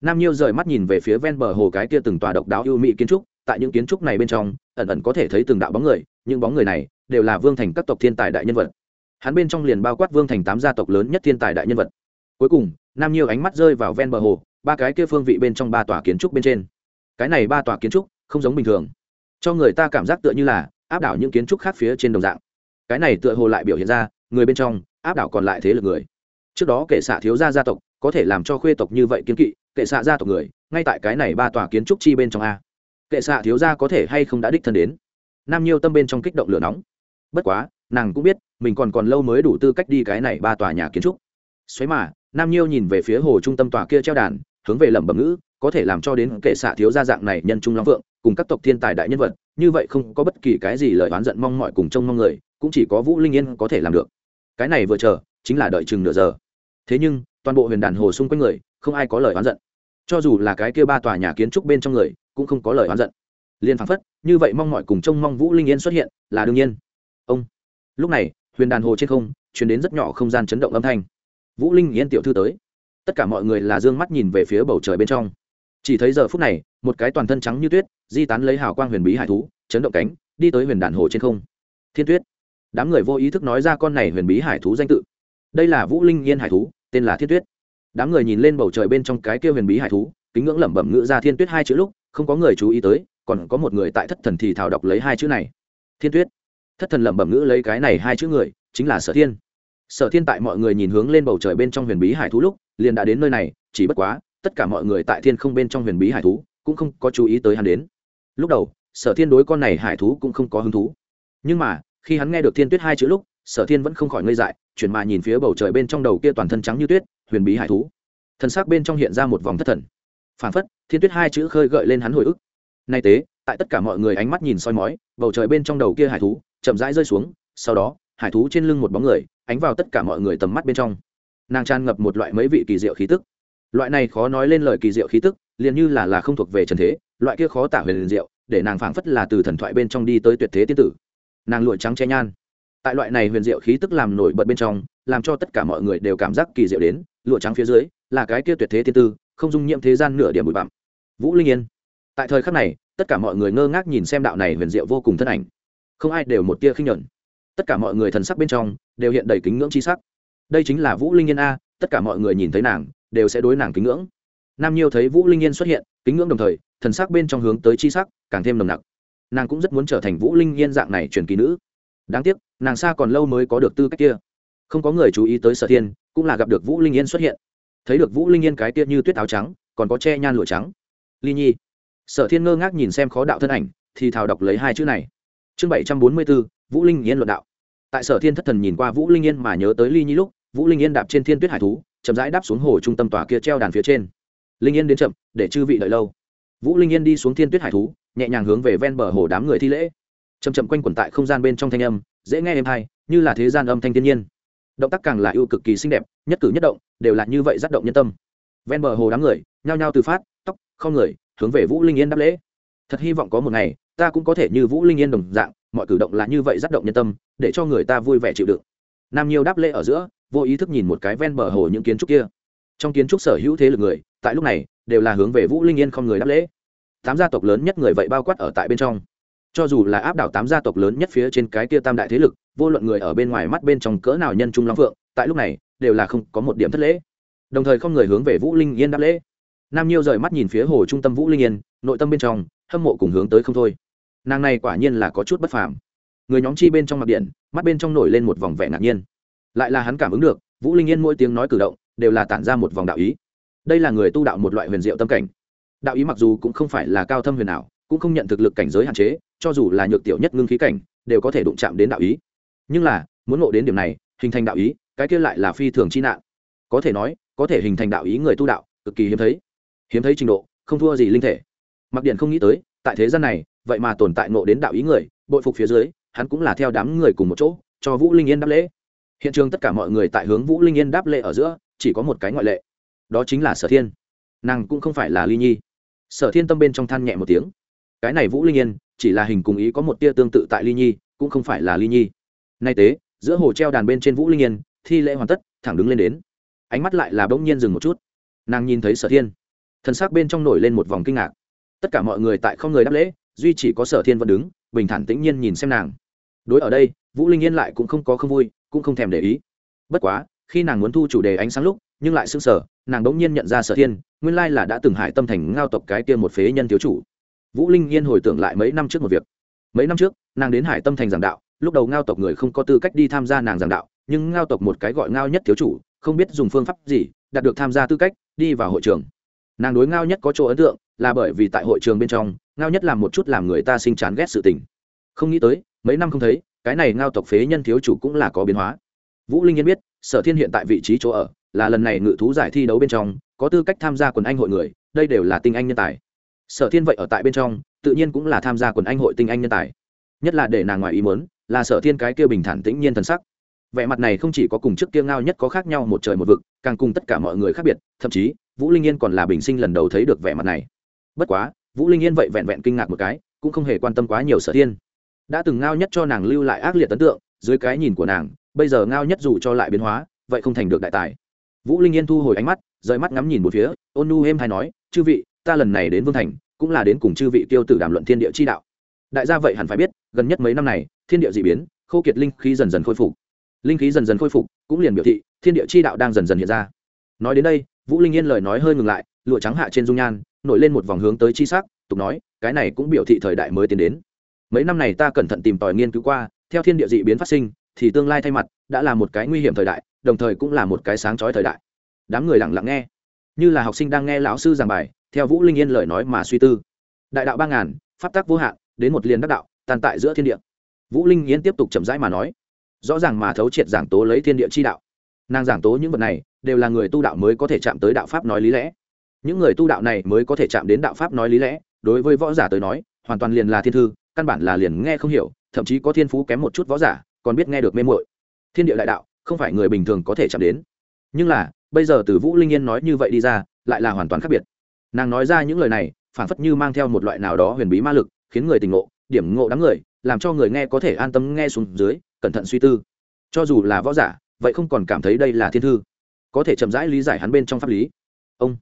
Nam nhiêu rời mắt nhìn về phía ven bờ hồ cái kia từng tòa độc đáo ưu mỹ kiến trúc, tại những kiến trúc này bên trong, ẩn ẩn có thể thấy từng đạo bóng người, những bóng người này đều là vương thành các tộc thiên tài đại nhân vật. Hắn bên trong liền bao quát vương thành tám gia tộc lớn nhất thiên tài đại nhân vật cuối cùng, nam nhiêu ánh mắt rơi vào ven bờ hồ, ba cái kia phương vị bên trong ba tòa kiến trúc bên trên. Cái này ba tòa kiến trúc không giống bình thường. Cho người ta cảm giác tựa như là áp đảo những kiến trúc khác phía trên đồng dạng. Cái này tựa hồ lại biểu hiện ra, người bên trong, áp đảo còn lại thế lực người. Trước đó kệ xạ thiếu gia gia tộc, có thể làm cho khuê tộc như vậy kiến kỵ, kệ xạ gia tộc người, ngay tại cái này ba tòa kiến trúc chi bên trong a. Kệ xạ thiếu gia có thể hay không đã đích thân đến? Nam nhiêu tâm bên trong kích động lửa nóng. Bất quá, nàng cũng biết, mình còn còn lâu mới đủ tư cách đi cái này ba tòa nhà kiến trúc. Xoáy mà nam nhiêu nhìn về phía hồ trung tâm tòa kia treo đàn, hướng về lẩm bẩm ngữ, có thể làm cho đến kệ xạ thiếu gia dạng này nhân trung long vượng, cùng các tộc thiên tài đại nhân vật, như vậy không có bất kỳ cái gì lời oán giận mong mọi cùng trông mong người, cũng chỉ có vũ linh yên có thể làm được. Cái này vừa chờ, chính là đợi chừng nửa giờ. Thế nhưng, toàn bộ huyền đàn hồ xung quanh người, không ai có lời oán giận. Cho dù là cái kia ba tòa nhà kiến trúc bên trong người, cũng không có lời oán giận. Liền phảng phất, như vậy mong mọi cùng trông mong vũ linh yên xuất hiện, là đương nhiên. Ông. Lúc này, huyền đàn hồ trên không chuyển đến rất nhỏ không gian chấn động âm thanh vũ linh yên tiểu thư tới. Tất cả mọi người là d ư ơ n g mắt nhìn về phía bầu trời bên trong. Chỉ thấy giờ phút này, một cái toàn thân trắng như tuyết, di tán lấy hào quang huyền bí hải thú, chấn động cánh, đi tới huyền đàn hồ trên không. Thiên tuyết. Đám người vô ý thức nói ra con này huyền bí hải thú danh tự. Đây là vũ linh yên hải thú, tên là thiên tuyết. Đám người nhìn lên bầu trời bên trong cái kia huyền bí hải thú, kính ngưỡng lẩm bẩm ngữ ra thiên tuyết hai chữ lúc, không có người chú ý tới, còn có một người tại thất thần thì thảo đọc lấy hai chữ này. Thiên tuyết. Thất thần lẩm bẩm ngữ lấy cái này hai chữ người, chính là sở thiên sở thiên tại mọi người nhìn hướng lên bầu trời bên trong huyền bí hải thú lúc, liền đã đến nơi này, chỉ bất quá, tất cả mọi người tại thiên không bên trong huyền bí hải thú, cũng không có chú ý tới hắn đến. Lúc đầu, sở thiên đối con này hải thú cũng không có hứng thú. Nhưng mà, khi hắn nghe được thiên tuyết hai chữ lúc, sở thiên vẫn không khỏi ngây dại, chuyển mà nhìn phía bầu trời bên trong đầu kia toàn thân trắng như tuyết, huyền bí hải thú. Thân xác bên trong hiện ra một vòng thất thần. Phản phất, thiên tuyết hai chữ khơi gợi lên hắn hồi ức. Nay tế, tại tất cả mọi người ánh mắt nhìn soi mói, bầu trời bên trong đầu kia hải thú chậm rãi rơi xuống, sau đó hải thú trên lưng một bóng người, ánh vào tất cả mọi người tầm mắt bên trong. Nàng tràn ngập một loại mấy vị kỳ diệu khí tức. Loại này khó nói lên lời kỳ diệu khí tức, liền như là là không thuộc về trần thế, loại kia khó tả huyền liền diệu, để nàng phảng phất là từ thần thoại bên trong đi tới tuyệt thế tiên tử. Nàng lụa trắng che nhan. Tại loại này huyền diệu khí tức làm nổi bật bên trong, làm cho tất cả mọi người đều cảm giác kỳ diệu đến, lụa trắng phía dưới, là cái kia tuyệt thế tiên tư không dung nhiễm thế gian nửa điểm bụi bặm. Vũ linh yên. Tại thời khắc này, tất cả mọi người ngơ ngác nhìn xem đạo này huyền diệu vô cùng thân ảnh. Không ai đều một tia khinh nhuận tất cả mọi người thần sắc bên trong đều hiện đầy kính ngưỡng chi sắc. Đây chính là vũ linh yên a, tất cả mọi người nhìn thấy nàng đều sẽ đối nàng kính ngưỡng. Nam nhiêu thấy vũ linh yên xuất hiện, kính ngưỡng đồng thời, thần sắc bên trong hướng tới chi sắc càng thêm nồng nặc. Nàng cũng rất muốn trở thành vũ linh yên dạng này truyền kỳ nữ. Đáng tiếc, nàng xa còn lâu mới có được tư cách kia. Không có người chú ý tới sở thiên, cũng là gặp được vũ linh yên xuất hiện. Thấy được vũ linh yên cái kia như tuyết áo trắng, còn có che nhan lụa trắng. Ly nhi. Sở thiên ngơ ngác nhìn xem khó đạo thân ảnh, thì thào đọc lấy hai chữ này. Chương bảy trăm bốn mươi bốn vũ linh yên luận đạo. Tại sở thiên thất thần nhìn qua vũ linh yên mà nhớ tới ly nhi lúc, vũ linh yên đạp trên thiên tuyết hải thú, chậm rãi đáp xuống hồ trung tâm tòa kia treo đàn phía trên. Linh yên đến chậm, để chư vị đợi lâu. Vũ linh yên đi xuống thiên tuyết hải thú, nhẹ nhàng hướng về ven bờ hồ đám người thi lễ. Chầm chậm quanh quẩn tại không gian bên trong thanh âm, dễ nghe êm hay như là thế gian âm thanh thiên nhiên. Động tác càng là yêu cực kỳ xinh đẹp, nhất cử nhất động, đều là như vậy rất động nhân tâm. Ven bờ hồ đám người, nhao nhao từ phát, tóc không người, hướng về vũ linh yên đáp lễ. Thật hy vọng có một ngày, ta cũng có thể như vũ linh yên đồng dạng mọi cử động là như vậy rất động nhân tâm, để cho người ta vui vẻ chịu đựng. Nam nhiêu đáp lễ ở giữa, vô ý thức nhìn một cái ven bờ hồ những kiến trúc kia. Trong kiến trúc sở hữu thế lực người, tại lúc này, đều là hướng về vũ linh yên không người đáp lễ. Tám gia tộc lớn nhất người vậy bao quát ở tại bên trong. Cho dù là áp đảo tám gia tộc lớn nhất phía trên cái kia tam đại thế lực, vô luận người ở bên ngoài mắt bên trong cỡ nào nhân trung long phượng, tại lúc này, đều là không có một điểm thất lễ. Đồng thời không người hướng về vũ linh yên đáp lễ. Nam nhiêu rời mắt nhìn phía hồ trung tâm vũ linh yên, nội tâm bên trong, hâm mộ cùng hướng tới không thôi nàng này quả nhiên là có chút bất phàm. Người nhóm chi bên trong mặt điện, mắt bên trong nổi lên một vòng vẻ ngạc nhiên. Lại là hắn cảm ứng được, vũ linh yên mỗi tiếng nói cử động, đều là tản ra một vòng đạo ý. Đây là người tu đạo một loại huyền diệu tâm cảnh. Đạo ý mặc dù cũng không phải là cao thâm huyền ảo, cũng không nhận thực lực cảnh giới hạn chế, cho dù là nhược tiểu nhất ngưng khí cảnh, đều có thể đụng chạm đến đạo ý. Nhưng là, muốn ngộ đến điểm này, hình thành đạo ý, cái kia lại là phi thường chi nạn. Có thể nói, có thể hình thành đạo ý người tu đạo, cực kỳ hiếm thấy. Hiếm thấy trình độ, không thua gì linh thể. Mặc điện không nghĩ tới, tại thế gian này vậy mà tồn tại ngộ đến đạo ý người, bội phục phía dưới, hắn cũng là theo đám người cùng một chỗ, cho vũ linh yên đáp lễ. Hiện trường tất cả mọi người tại hướng vũ linh yên đáp lễ ở giữa, chỉ có một cái ngoại lệ. Đó chính là sở thiên. Nàng cũng không phải là ly nhi. Sở thiên tâm bên trong than nhẹ một tiếng. Cái này vũ linh yên, chỉ là hình cùng ý có một tia tương tự tại ly nhi, cũng không phải là ly nhi. Nay tế, giữa hồ treo đàn bên trên vũ linh yên, thi lễ hoàn tất, thẳng đứng lên đến. Ánh mắt lại là bỗng nhiên dừng một chút. Nàng nhìn thấy sở thiên. Thân xác bên trong nổi lên một vòng kinh ngạc. Tất cả mọi người tại không người đáp lễ duy chỉ có sở thiên vẫn đứng, bình thản tĩnh nhiên nhìn xem nàng. Đối ở đây, vũ linh yên lại cũng không có không vui, cũng không thèm để ý. Bất quá, khi nàng muốn thu chủ đề ánh sáng lúc, nhưng lại sững sờ, nàng đ ỗ n g nhiên nhận ra sở thiên, nguyên lai là đã từng hải tâm thành ngao tộc cái kia một phế nhân thiếu chủ. Vũ linh yên hồi tưởng lại mấy năm trước một việc. Mấy năm trước, nàng đến hải tâm thành giảng đạo, lúc đầu ngao tộc người không có tư cách đi tham gia nàng giảng đạo, nhưng ngao tộc một cái gọi ngao nhất thiếu chủ, không biết dùng phương pháp gì, đạt được tham gia tư cách, đi vào hội trường nàng đối ngao nhất có chỗ ấn tượng, là bởi vì tại hội trường bên trong, ngao nhất làm một chút làm người ta sinh chán ghét sự tình. Không nghĩ tới, mấy năm không thấy, cái này ngao tộc phế nhân thiếu chủ cũng là có biến hóa. Vũ linh yên biết, sở thiên hiện tại vị trí chỗ ở, là lần này ngự thú giải thi đấu bên trong, có tư cách tham gia quần anh hội người, đây đều là tinh anh nhân tài. Sở thiên vậy ở tại bên trong, tự nhiên cũng là tham gia quần anh hội tinh anh nhân tài. Nhất là để nàng ngoài ý muốn, là sở thiên cái kia bình thản tĩnh nhiên thần sắc. Vẻ mặt này không chỉ có cùng trước kia ngao nhất có khác nhau một trời một vực, càng cùng tất cả mọi người khác biệt, thậm chí vũ linh yên còn là bình sinh lần đầu thấy được vẻ mặt này. Bất quá, vũ linh yên vậy vẹn vẹn kinh ngạc một cái, cũng không hề quan tâm quá nhiều sở thiên. Đã từng ngao nhất cho nàng lưu lại ác liệt ấn tượng, dưới cái nhìn của nàng, bây giờ ngao nhất dù cho lại biến hóa, vậy không thành được đại tài. Vũ linh yên thu hồi ánh mắt, rời mắt ngắm nhìn một phía, ôn nu êm hay nói, chư vị, ta lần này đến vương thành, cũng là đến cùng chư vị tiêu tử đàm luận thiên địa chi đạo. Đại gia vậy hẳn phải biết, gần nhất mấy năm này, thiên địa d ị biến, khô kiệt linh khí dần dần khôi phục. Linh khí dần dần khôi phục, cũng liền biểu thị, thiên địa chi đạo đang dần dần hiện ra. Nói đến đây vũ linh yên lời nói hơi ngừng lại, lụa trắng hạ trên dung nhan, nổi lên một vòng hướng tới chi sắc, tục nói, cái này cũng biểu thị thời đại mới tiến đến. Mấy năm này ta cẩn thận tìm tòi nghiên cứu qua, theo thiên địa dị biến phát sinh, thì tương lai thay mặt, đã là một cái nguy hiểm thời đại, đồng thời cũng là một cái sáng trói thời đại. Đám người lặng lặng nghe. Như là học sinh đang nghe lão sư giảng bài, theo vũ linh yên lời nói mà suy tư. Đại đạo ba ngàn, pháp tắc vô hạn, đến một liền đắc đạo, tàn tại giữa thiên địa. Vũ linh yên tiếp tục chậm rãi mà nói. Rõ ràng mà thấu triệt giảng tố lấy thiên địa chi đạo. Nàng giảng tố những vật này đều là người tu đạo mới có thể chạm tới đạo pháp nói lý lẽ. Những người tu đạo này mới có thể chạm đến đạo pháp nói lý lẽ, đối với võ giả tới nói, hoàn toàn liền là thiên thư, căn bản là liền nghe không hiểu, thậm chí có thiên phú kém một chút võ giả, còn biết nghe được mê mội thiên địa đại đạo, không phải người bình thường có thể chạm đến. Nhưng là, bây giờ từ vũ linh yên nói như vậy đi ra, lại là hoàn toàn khác biệt. Nàng nói ra những lời này phản phất như mang theo một loại nào đó huyền bí ma lực, khiến người tỉnh ngộ, điểm ngộ đám người, làm cho người nghe có thể an tâm nghe xuống dưới, cẩn thận suy tư. Cho dù là võ giả, vậy không còn cảm thấy đây là thiên thư có thể chậm rãi lý giải hắn bên trong pháp lý. Ông,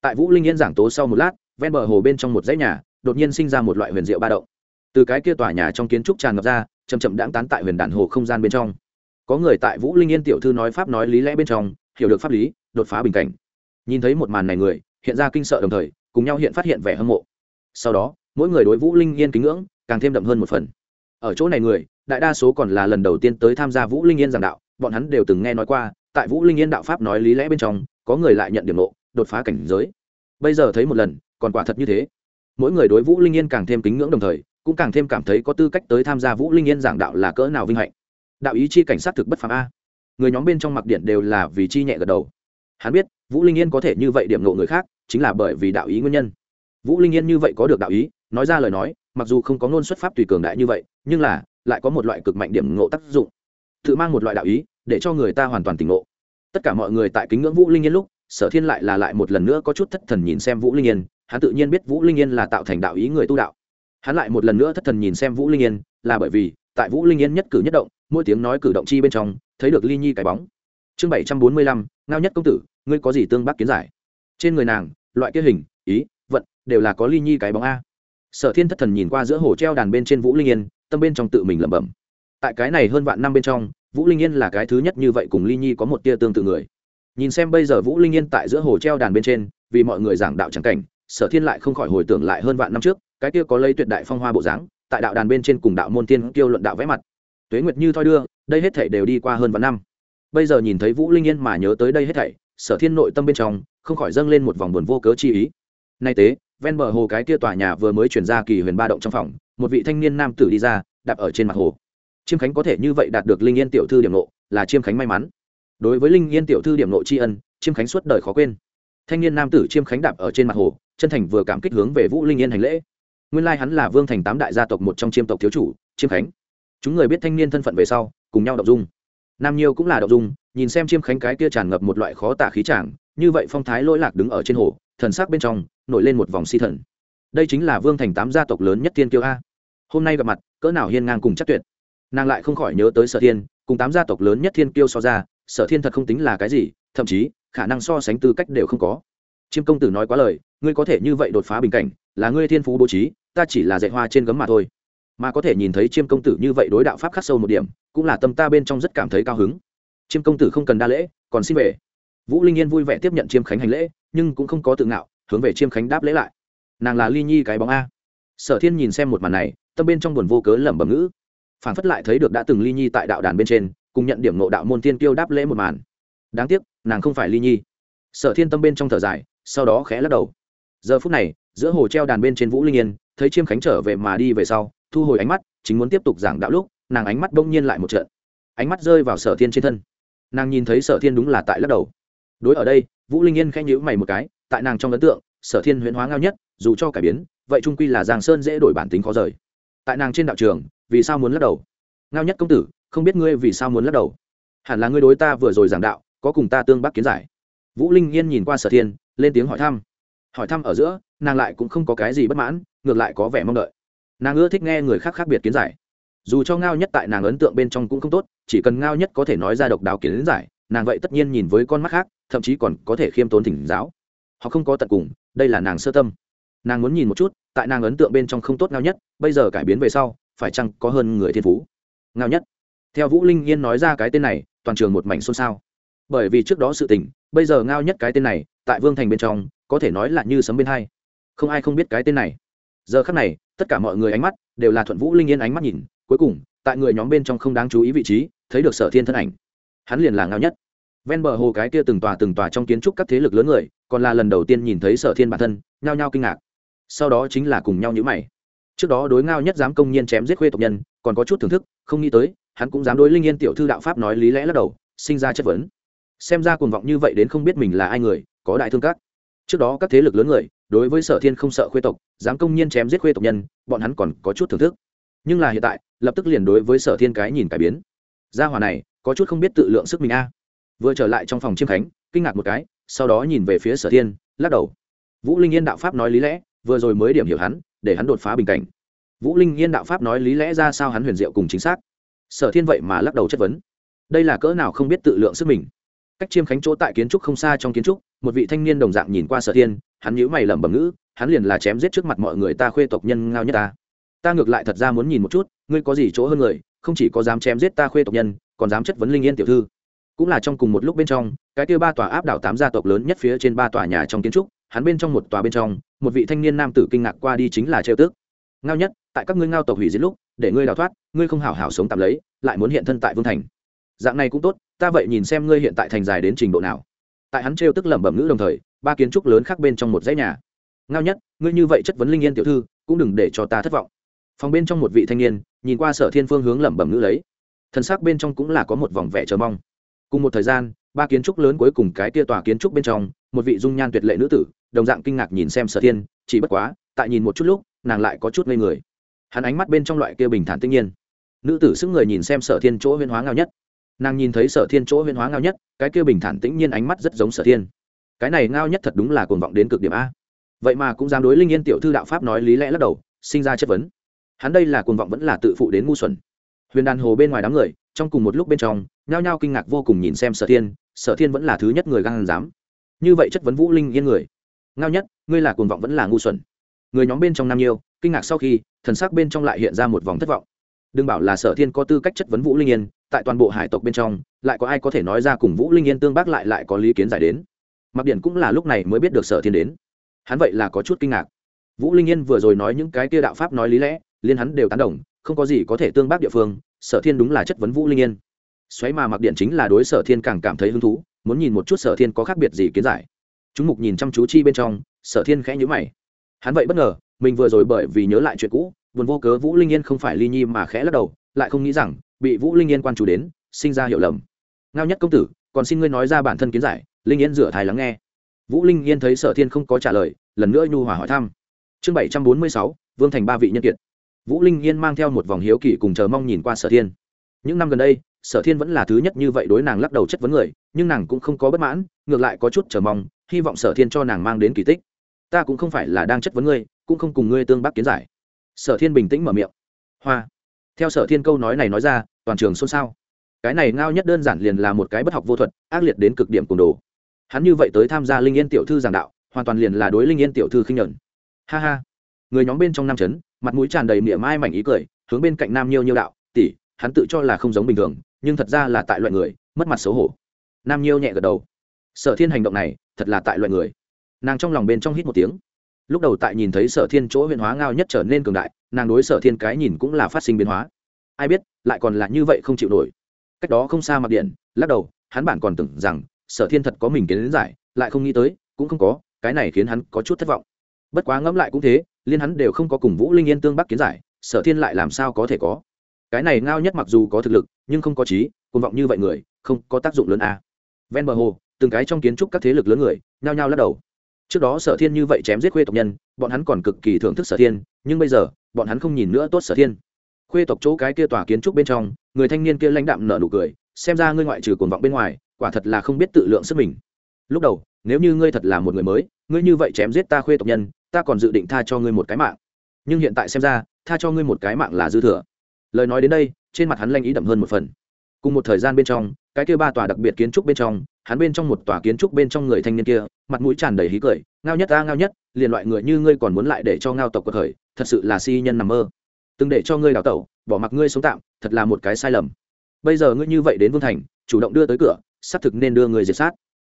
tại vũ linh yên giảng tố sau một lát, ven bờ hồ bên trong một dãy nhà, đột nhiên sinh ra một loại huyền diệu ba động. Từ cái kia tòa nhà trong kiến trúc tràn ngập ra chầm chậm đãng tán tại huyền đản hồ không gian bên trong. Có người tại vũ linh yên tiểu thư nói pháp nói lý lẽ bên trong, hiểu được pháp lý, đột phá bình cảnh. Nhìn thấy một màn này người, hiện ra kinh sợ đồng thời, cùng nhau hiện phát hiện vẻ hâm mộ. Sau đó, mỗi người đối vũ linh yên kính ngưỡng, càng thêm đậm hơn một phần. Ở chỗ này người, đại đa số còn là lần đầu tiên tới tham gia vũ linh yên giảng đạo, bọn hắn đều từng nghe nói qua tại vũ linh yên đạo pháp nói lý lẽ bên trong, có người lại nhận điểm nộ đột phá cảnh giới. Bây giờ thấy một lần, còn quả thật như thế. Mỗi người đối vũ linh yên càng thêm kính ngưỡng đồng thời, cũng càng thêm cảm thấy có tư cách tới tham gia vũ linh yên giảng đạo là cỡ nào vinh hạnh. Đạo ý chi cảnh sát thực bất phàm a. Người nhóm bên trong mặc điện đều là vì chi nhẹ gật đầu. Hắn biết, vũ linh yên có thể như vậy điểm nộ người khác, chính là bởi vì đạo ý nguyên nhân. Vũ linh yên như vậy có được đạo ý, nói ra lời nói, mặc dù không có ngôn xuất pháp tùy cường đại như vậy, nhưng là, lại có một loại cực mạnh điểm ngộ tác dụng. Tự mang một loại đạo ý để cho người ta hoàn toàn tỉnh ngộ. Tất cả mọi người tại kính ngưỡng vũ linh yên lúc, sở thiên lại là lại một lần nữa có chút thất thần nhìn xem vũ linh yên, hắn tự nhiên biết vũ linh yên là tạo thành đạo ý người tu đạo. Hắn lại một lần nữa thất thần nhìn xem vũ linh yên, là bởi vì, tại vũ linh yên nhất cử nhất động, mỗi tiếng nói cử động chi bên trong, thấy được ly nhi cái bóng. Chương bảy trăm bốn mươi lăm, ngao nhất công tử, ngươi có gì tương bác kiến giải? Trên người nàng, loại kia hình, ý, vận, đều là có ly nhi cái bóng a. Sở thiên thất thần nhìn qua giữa hồ treo đàn bên trên vũ linh yên, tâm bên trong tự mình lẩm bẩm. Tại cái này hơn vạn năm bên trong vũ linh yên là cái thứ nhất như vậy cùng ly nhi có một tia tương tự người. Nhìn xem bây giờ vũ linh yên tại giữa hồ treo đàn bên trên, vì mọi người giảng đạo trắng cảnh, sở thiên lại không khỏi hồi tưởng lại hơn vạn năm trước, cái kia có lấy tuyệt đại phong hoa bộ dáng, tại đạo đàn bên trên cùng đạo môn tiên kêu luận đạo vẽ mặt. Tuế nguyệt như thoi đưa, đây hết thảy đều đi qua hơn vạn năm. Bây giờ nhìn thấy vũ linh yên mà nhớ tới đây hết thảy, sở thiên nội tâm bên trong, không khỏi dâng lên một vòng buồn vô cớ chi ý. Nay tế, ven bờ hồ cái kia tòa nhà vừa mới chuyển ra kỳ huyền ba động trong phòng, một vị thanh niên nam tử đi ra, đạp ở trên mặt hồ chiêm khánh có thể như vậy đạt được linh yên tiểu thư điểm nộ là chiêm khánh may mắn. Đối với linh yên tiểu thư điểm nộ tri ân, chiêm khánh suốt đời khó quên. Thanh niên nam tử chiêm khánh đạp ở trên mặt hồ, chân thành vừa cảm kích hướng về vũ linh yên hành lễ. Nguyên lai hắn là vương thành tám đại gia tộc một trong chiêm tộc thiếu chủ, chiêm khánh. Chúng người biết thanh niên thân phận về sau, cùng nhau đọc dung. Nam nhiêu cũng là đọc dung, nhìn xem chiêm khánh cái kia tràn ngập một loại khó tả khí tràng như vậy phong thái lỗi lạc đứng ở trên hồ, thần sắc bên trong, nổi lên một vòng si thần. Đây chính là vương thành tám gia tộc lớn nhất Thiên kiêu a. Hôm nay gặp mặt, cỡ nào hiên ngang cùng chắc tuyệt nàng lại không khỏi nhớ tới sở thiên, cùng tám gia tộc lớn nhất thiên kiêu so ra, sở thiên thật không tính là cái gì, thậm chí, khả năng so sánh tư cách đều không có. Chiêm công tử nói quá lời, ngươi có thể như vậy đột phá bình cảnh, là ngươi thiên phú bố trí, ta chỉ là dạy hoa trên gấm mà thôi. Mà có thể nhìn thấy chiêm công tử như vậy đối đạo pháp khắc sâu một điểm, cũng là tâm ta bên trong rất cảm thấy cao hứng. Chiêm công tử không cần đa lễ, còn xin về. Vũ linh yên vui vẻ tiếp nhận chiêm khánh hành lễ, nhưng cũng không có tự ngạo, hướng về chiêm khánh đáp lễ lại. Nàng là ly nhi cái bóng a. Sở thiên nhìn xem một màn này, tâm bên trong buồn vô cớ lẩm bẩm ngữ phản phất lại thấy được đã từng ly nhi tại đạo đàn bên trên, cùng nhận điểm nộ đạo môn tiên tiêu đáp lễ một màn. Đáng tiếc, nàng không phải ly nhi. Sở thiên tâm bên trong thở dài, sau đó khẽ lắc đầu. Giờ phút này, giữa hồ treo đàn bên trên vũ linh yên, thấy chiêm khánh trở về mà đi về sau, thu hồi ánh mắt, chính muốn tiếp tục giảng đạo lúc, nàng ánh mắt bỗng nhiên lại một trận. Ánh mắt rơi vào sở thiên trên thân. Nàng nhìn thấy sở thiên đúng là tại lắc đầu. Đối ở đây, vũ linh yên khẽ nhữ mày một cái, tại nàng trong ấn tượng, sở thiên huyễn hóa ngao nhất, dù cho cải biến, vậy trung quy là giang sơn dễ đổi bản tính khó rời. Tại nàng trên đạo trường vì sao muốn lắc đầu? Ngao nhất công tử, không biết ngươi vì sao muốn lắc đầu. Hẳn là ngươi đối ta vừa rồi giảng đạo, có cùng ta tương bắc kiến giải. Vũ linh yên nhìn qua sở thiên, lên tiếng hỏi thăm. Hỏi thăm ở giữa, nàng lại cũng không có cái gì bất mãn, ngược lại có vẻ mong đợi. Nàng ưa thích nghe người khác khác biệt kiến giải. Dù cho ngao nhất tại nàng ấn tượng bên trong cũng không tốt, chỉ cần ngao nhất có thể nói ra độc đáo kiến giải, nàng vậy tất nhiên nhìn với con mắt khác, thậm chí còn có thể khiêm tốn thỉnh giáo. Họ không có tận cùng, đây là nàng sơ tâm. Nàng muốn nhìn một chút, tại nàng ấn tượng bên trong không tốt ngao nhất, bây giờ cải biến về sau phải chăng có hơn người thiên phú? Ngao nhất. Theo vũ linh yên nói ra cái tên này, toàn trường một mảnh xôn xao. Bởi vì trước đó sự tình, bây giờ ngao nhất cái tên này, tại vương thành bên trong, có thể nói là như sấm bên hai. Không ai không biết cái tên này. Giờ khắc này, tất cả mọi người ánh mắt đều là thuận vũ linh yên ánh mắt nhìn. Cuối cùng, tại người nhóm bên trong không đáng chú ý vị trí, thấy được sở thiên thân ảnh. Hắn liền là ngao nhất. Ven bờ hồ cái kia từng tòa từng tòa trong kiến trúc các thế lực lớn người, còn là lần đầu tiên nhìn thấy sở thiên bản thân, nhao nhao kinh ngạc. Sau đó chính là cùng nhau nhữ mày trước đó đối ngao nhất dám công nhiên chém giết khuê tộc nhân, còn có chút thưởng thức, không nghĩ tới, hắn cũng dám đối linh yên tiểu thư đạo pháp nói lý lẽ lắc đầu, sinh ra chất vấn. Xem ra cuồng vọng như vậy đến không biết mình là ai người, có đại thương các. Trước đó các thế lực lớn người, đối với sở thiên không sợ khuê tộc, dám công nhiên chém giết khuê tộc nhân, bọn hắn còn có chút thưởng thức. Nhưng là hiện tại, lập tức liền đối với sở thiên cái nhìn cải biến. Gia hòa này, có chút không biết tự lượng sức mình a. Vừa trở lại trong phòng chiêm khánh, kinh ngạc một cái, sau đó nhìn về phía sở thiên, lắc đầu. Vũ linh yên đạo pháp nói lý lẽ, vừa rồi mới điểm hiểu hắn để hắn đột phá bình cảnh. Vũ linh yên đạo pháp nói lý lẽ ra sao hắn huyền diệu cùng chính xác. Sở thiên vậy mà lắc đầu chất vấn. Đây là cỡ nào không biết tự lượng sức mình. Cách chiêm khánh chỗ tại kiến trúc không xa trong kiến trúc, một vị thanh niên đồng dạng nhìn qua sở thiên, hắn nhíu mày lẩm bẩm ngữ, hắn liền là chém giết trước mặt mọi người ta khuê tộc nhân ngao nhất ta. Ta ngược lại thật ra muốn nhìn một chút, ngươi có gì chỗ hơn người, không chỉ có dám chém giết ta khuê tộc nhân, còn dám chất vấn linh yên tiểu thư. Cũng là trong cùng một lúc bên trong, cái kia ba tòa áp đảo tám gia tộc lớn nhất phía trên ba tòa nhà trong kiến trúc, hắn bên trong một tòa bên trong một vị thanh niên nam tử kinh ngạc qua đi chính là trêu tước ngao nhất, tại các ngươi ngao tộc hủy diệt lúc, để ngươi đào thoát, ngươi không hảo hảo sống tạm lấy, lại muốn hiện thân tại vương thành. Dạng này cũng tốt, ta vậy nhìn xem ngươi hiện tại thành dài đến trình độ nào. Tại hắn trêu tức lẩm bẩm ngữ đồng thời, ba kiến trúc lớn khác bên trong một dãy nhà. Ngao nhất, ngươi như vậy chất vấn linh yên tiểu thư, cũng đừng để cho ta thất vọng. Phòng bên trong một vị thanh niên, nhìn qua sở thiên phương hướng lẩm bẩm ngữ lấy. Thân xác bên trong cũng là có một vòng vẻ chờ mong. Cùng một thời gian, ba kiến trúc lớn cuối cùng cái tia tòa kiến trúc bên trong, một vị dung nhan tuyệt lệ nữ tử đồng dạng kinh ngạc nhìn xem sở thiên, chỉ bất quá, tại nhìn một chút lúc, nàng lại có chút ngây người. Hắn ánh mắt bên trong loại kia bình thản tinh nhiên. Nữ tử sức người nhìn xem sở thiên chỗ huyên hóa ngao nhất. Nàng nhìn thấy sở thiên chỗ huyên hóa ngao nhất, cái kia bình thản tĩnh nhiên ánh mắt rất giống sở thiên. Cái này ngao nhất thật đúng là cuồng vọng đến cực điểm a. Vậy mà cũng dám đối linh yên tiểu thư đạo pháp nói lý lẽ lắc đầu, sinh ra chất vấn. Hắn đây là cuồng vọng vẫn là tự phụ đến ngu xuẩn. Huyền đàn hồ bên ngoài đám người, trong cùng một lúc bên trong, nhao nhao kinh ngạc vô cùng nhìn xem sở thiên sở thiên vẫn là thứ nhất người gan dám. Như vậy chất vấn vũ linh yên người ngao nhất, ngươi là cuồng vọng vẫn là ngu xuẩn. Người nhóm bên trong nam nhiêu, kinh ngạc sau khi, thần sắc bên trong lại hiện ra một vòng thất vọng. Đừng bảo là sở thiên có tư cách chất vấn vũ linh yên, tại toàn bộ hải tộc bên trong, lại có ai có thể nói ra cùng vũ linh yên tương bác lại lại có lý kiến giải đến. Mặc điện cũng là lúc này mới biết được sở thiên đến. Hắn vậy là có chút kinh ngạc. Vũ linh yên vừa rồi nói những cái kia đạo pháp nói lý lẽ, liên hắn đều tán đồng, không có gì có thể tương bác địa phương, sở thiên đúng là chất vấn vũ linh yên. Xoáy mà mặc điện chính là đối sở thiên càng cảm thấy hứng thú, muốn nhìn một chút sở thiên có khác biệt gì kiến giải chúng mục nhìn chăm chú chi bên trong, sở thiên khẽ nhữ mày. Hắn vậy bất ngờ, mình vừa rồi bởi vì nhớ lại chuyện cũ, buồn vô cớ vũ linh yên không phải ly nhi mà khẽ lắc đầu, lại không nghĩ rằng, bị vũ linh yên quan chủ đến, sinh ra hiểu lầm. Ngao nhất công tử, còn xin ngươi nói ra bản thân kiến giải, linh yên rửa thai lắng nghe. Vũ linh yên thấy sở thiên không có trả lời, lần nữa nhu hòa hỏi thăm. Chương bảy trăm bốn mươi sáu, vương thành ba vị nhân kiệt. Vũ linh yên mang theo một vòng hiếu kỳ cùng chờ mong nhìn qua sở thiên. Những năm gần đây, sở thiên vẫn là thứ nhất như vậy đối nàng lắc đầu chất vấn người, nhưng nàng cũng không có bất mãn, ngược lại có chút chờ mong hy vọng sở thiên cho nàng mang đến kỳ tích. Ta cũng không phải là đang chất vấn ngươi, cũng không cùng ngươi tương bác kiến giải. Sở thiên bình tĩnh mở miệng. Hoa. Theo sở thiên câu nói này nói ra, toàn trường xôn xao. Cái này ngao nhất đơn giản liền là một cái bất học vô thuật, ác liệt đến cực điểm cùng đồ. Hắn như vậy tới tham gia linh yên tiểu thư giảng đạo, hoàn toàn liền là đối linh yên tiểu thư khinh nhuận ha ha. Người nhóm bên trong nam chấn, mặt mũi tràn đầy miệng mai mảnh ý cười, hướng bên cạnh nam nhiêu nhiêu đạo, tỷ, hắn tự cho là không giống bình thường, nhưng thật ra là tại loại người, mất mặt xấu hổ. Nam nhiêu nhẹ gật đầu sở thiên hành động này thật là tại loại người. Nàng trong lòng bên trong hít một tiếng. Lúc đầu tại nhìn thấy sở thiên chỗ huyền hóa ngao nhất trở nên cường đại, nàng đối sở thiên cái nhìn cũng là phát sinh biến hóa. Ai biết, lại còn là như vậy không chịu nổi. Cách đó không xa mặc điện, lắc đầu, hắn bản còn tưởng rằng sở thiên thật có mình kiến giải, lại không nghĩ tới, cũng không có, cái này khiến hắn có chút thất vọng. Bất quá ngẫm lại cũng thế, liên hắn đều không có cùng vũ linh yên tương bắc kiến giải, sở thiên lại làm sao có thể có? Cái này ngao nhất mặc dù có thực lực, nhưng không có trí côn vọng như vậy người, không có tác dụng lớn à. ven bờ hồ từng cái trong kiến trúc các thế lực lớn người, nhao nhao lắc đầu. Trước đó sở thiên như vậy chém giết khuê tộc nhân, bọn hắn còn cực kỳ thưởng thức sở thiên, nhưng bây giờ, bọn hắn không nhìn nữa tốt sở thiên. Khuê tộc chỗ cái kia tòa kiến trúc bên trong, người thanh niên kia lãnh đạm nở nụ cười, xem ra ngươi ngoại trừ cuồng vọng bên ngoài, quả thật là không biết tự lượng sức mình. Lúc đầu, nếu như ngươi thật là một người mới, ngươi như vậy chém giết ta khuê tộc nhân, ta còn dự định tha cho ngươi một cái mạng. Nhưng hiện tại xem ra, tha cho ngươi một cái mạng là dư thừa. Lời nói đến đây, trên mặt hắn lanh ý đậm hơn một phần cùng một thời gian bên trong, cái kia ba tòa đặc biệt kiến trúc bên trong, hắn bên trong một tòa kiến trúc bên trong người thanh niên kia, mặt mũi tràn đầy hí cười, ngao nhất ta, ngao nhất, liền loại người như ngươi còn muốn lại để cho ngao tộc cuộc khởi, thật sự là si nhân nằm mơ. Từng để cho ngươi đào tẩu, bỏ mặc ngươi sống tạm, thật là một cái sai lầm. Bây giờ ngươi như vậy đến vương thành, chủ động đưa tới cửa, xác thực nên đưa người diệt sát.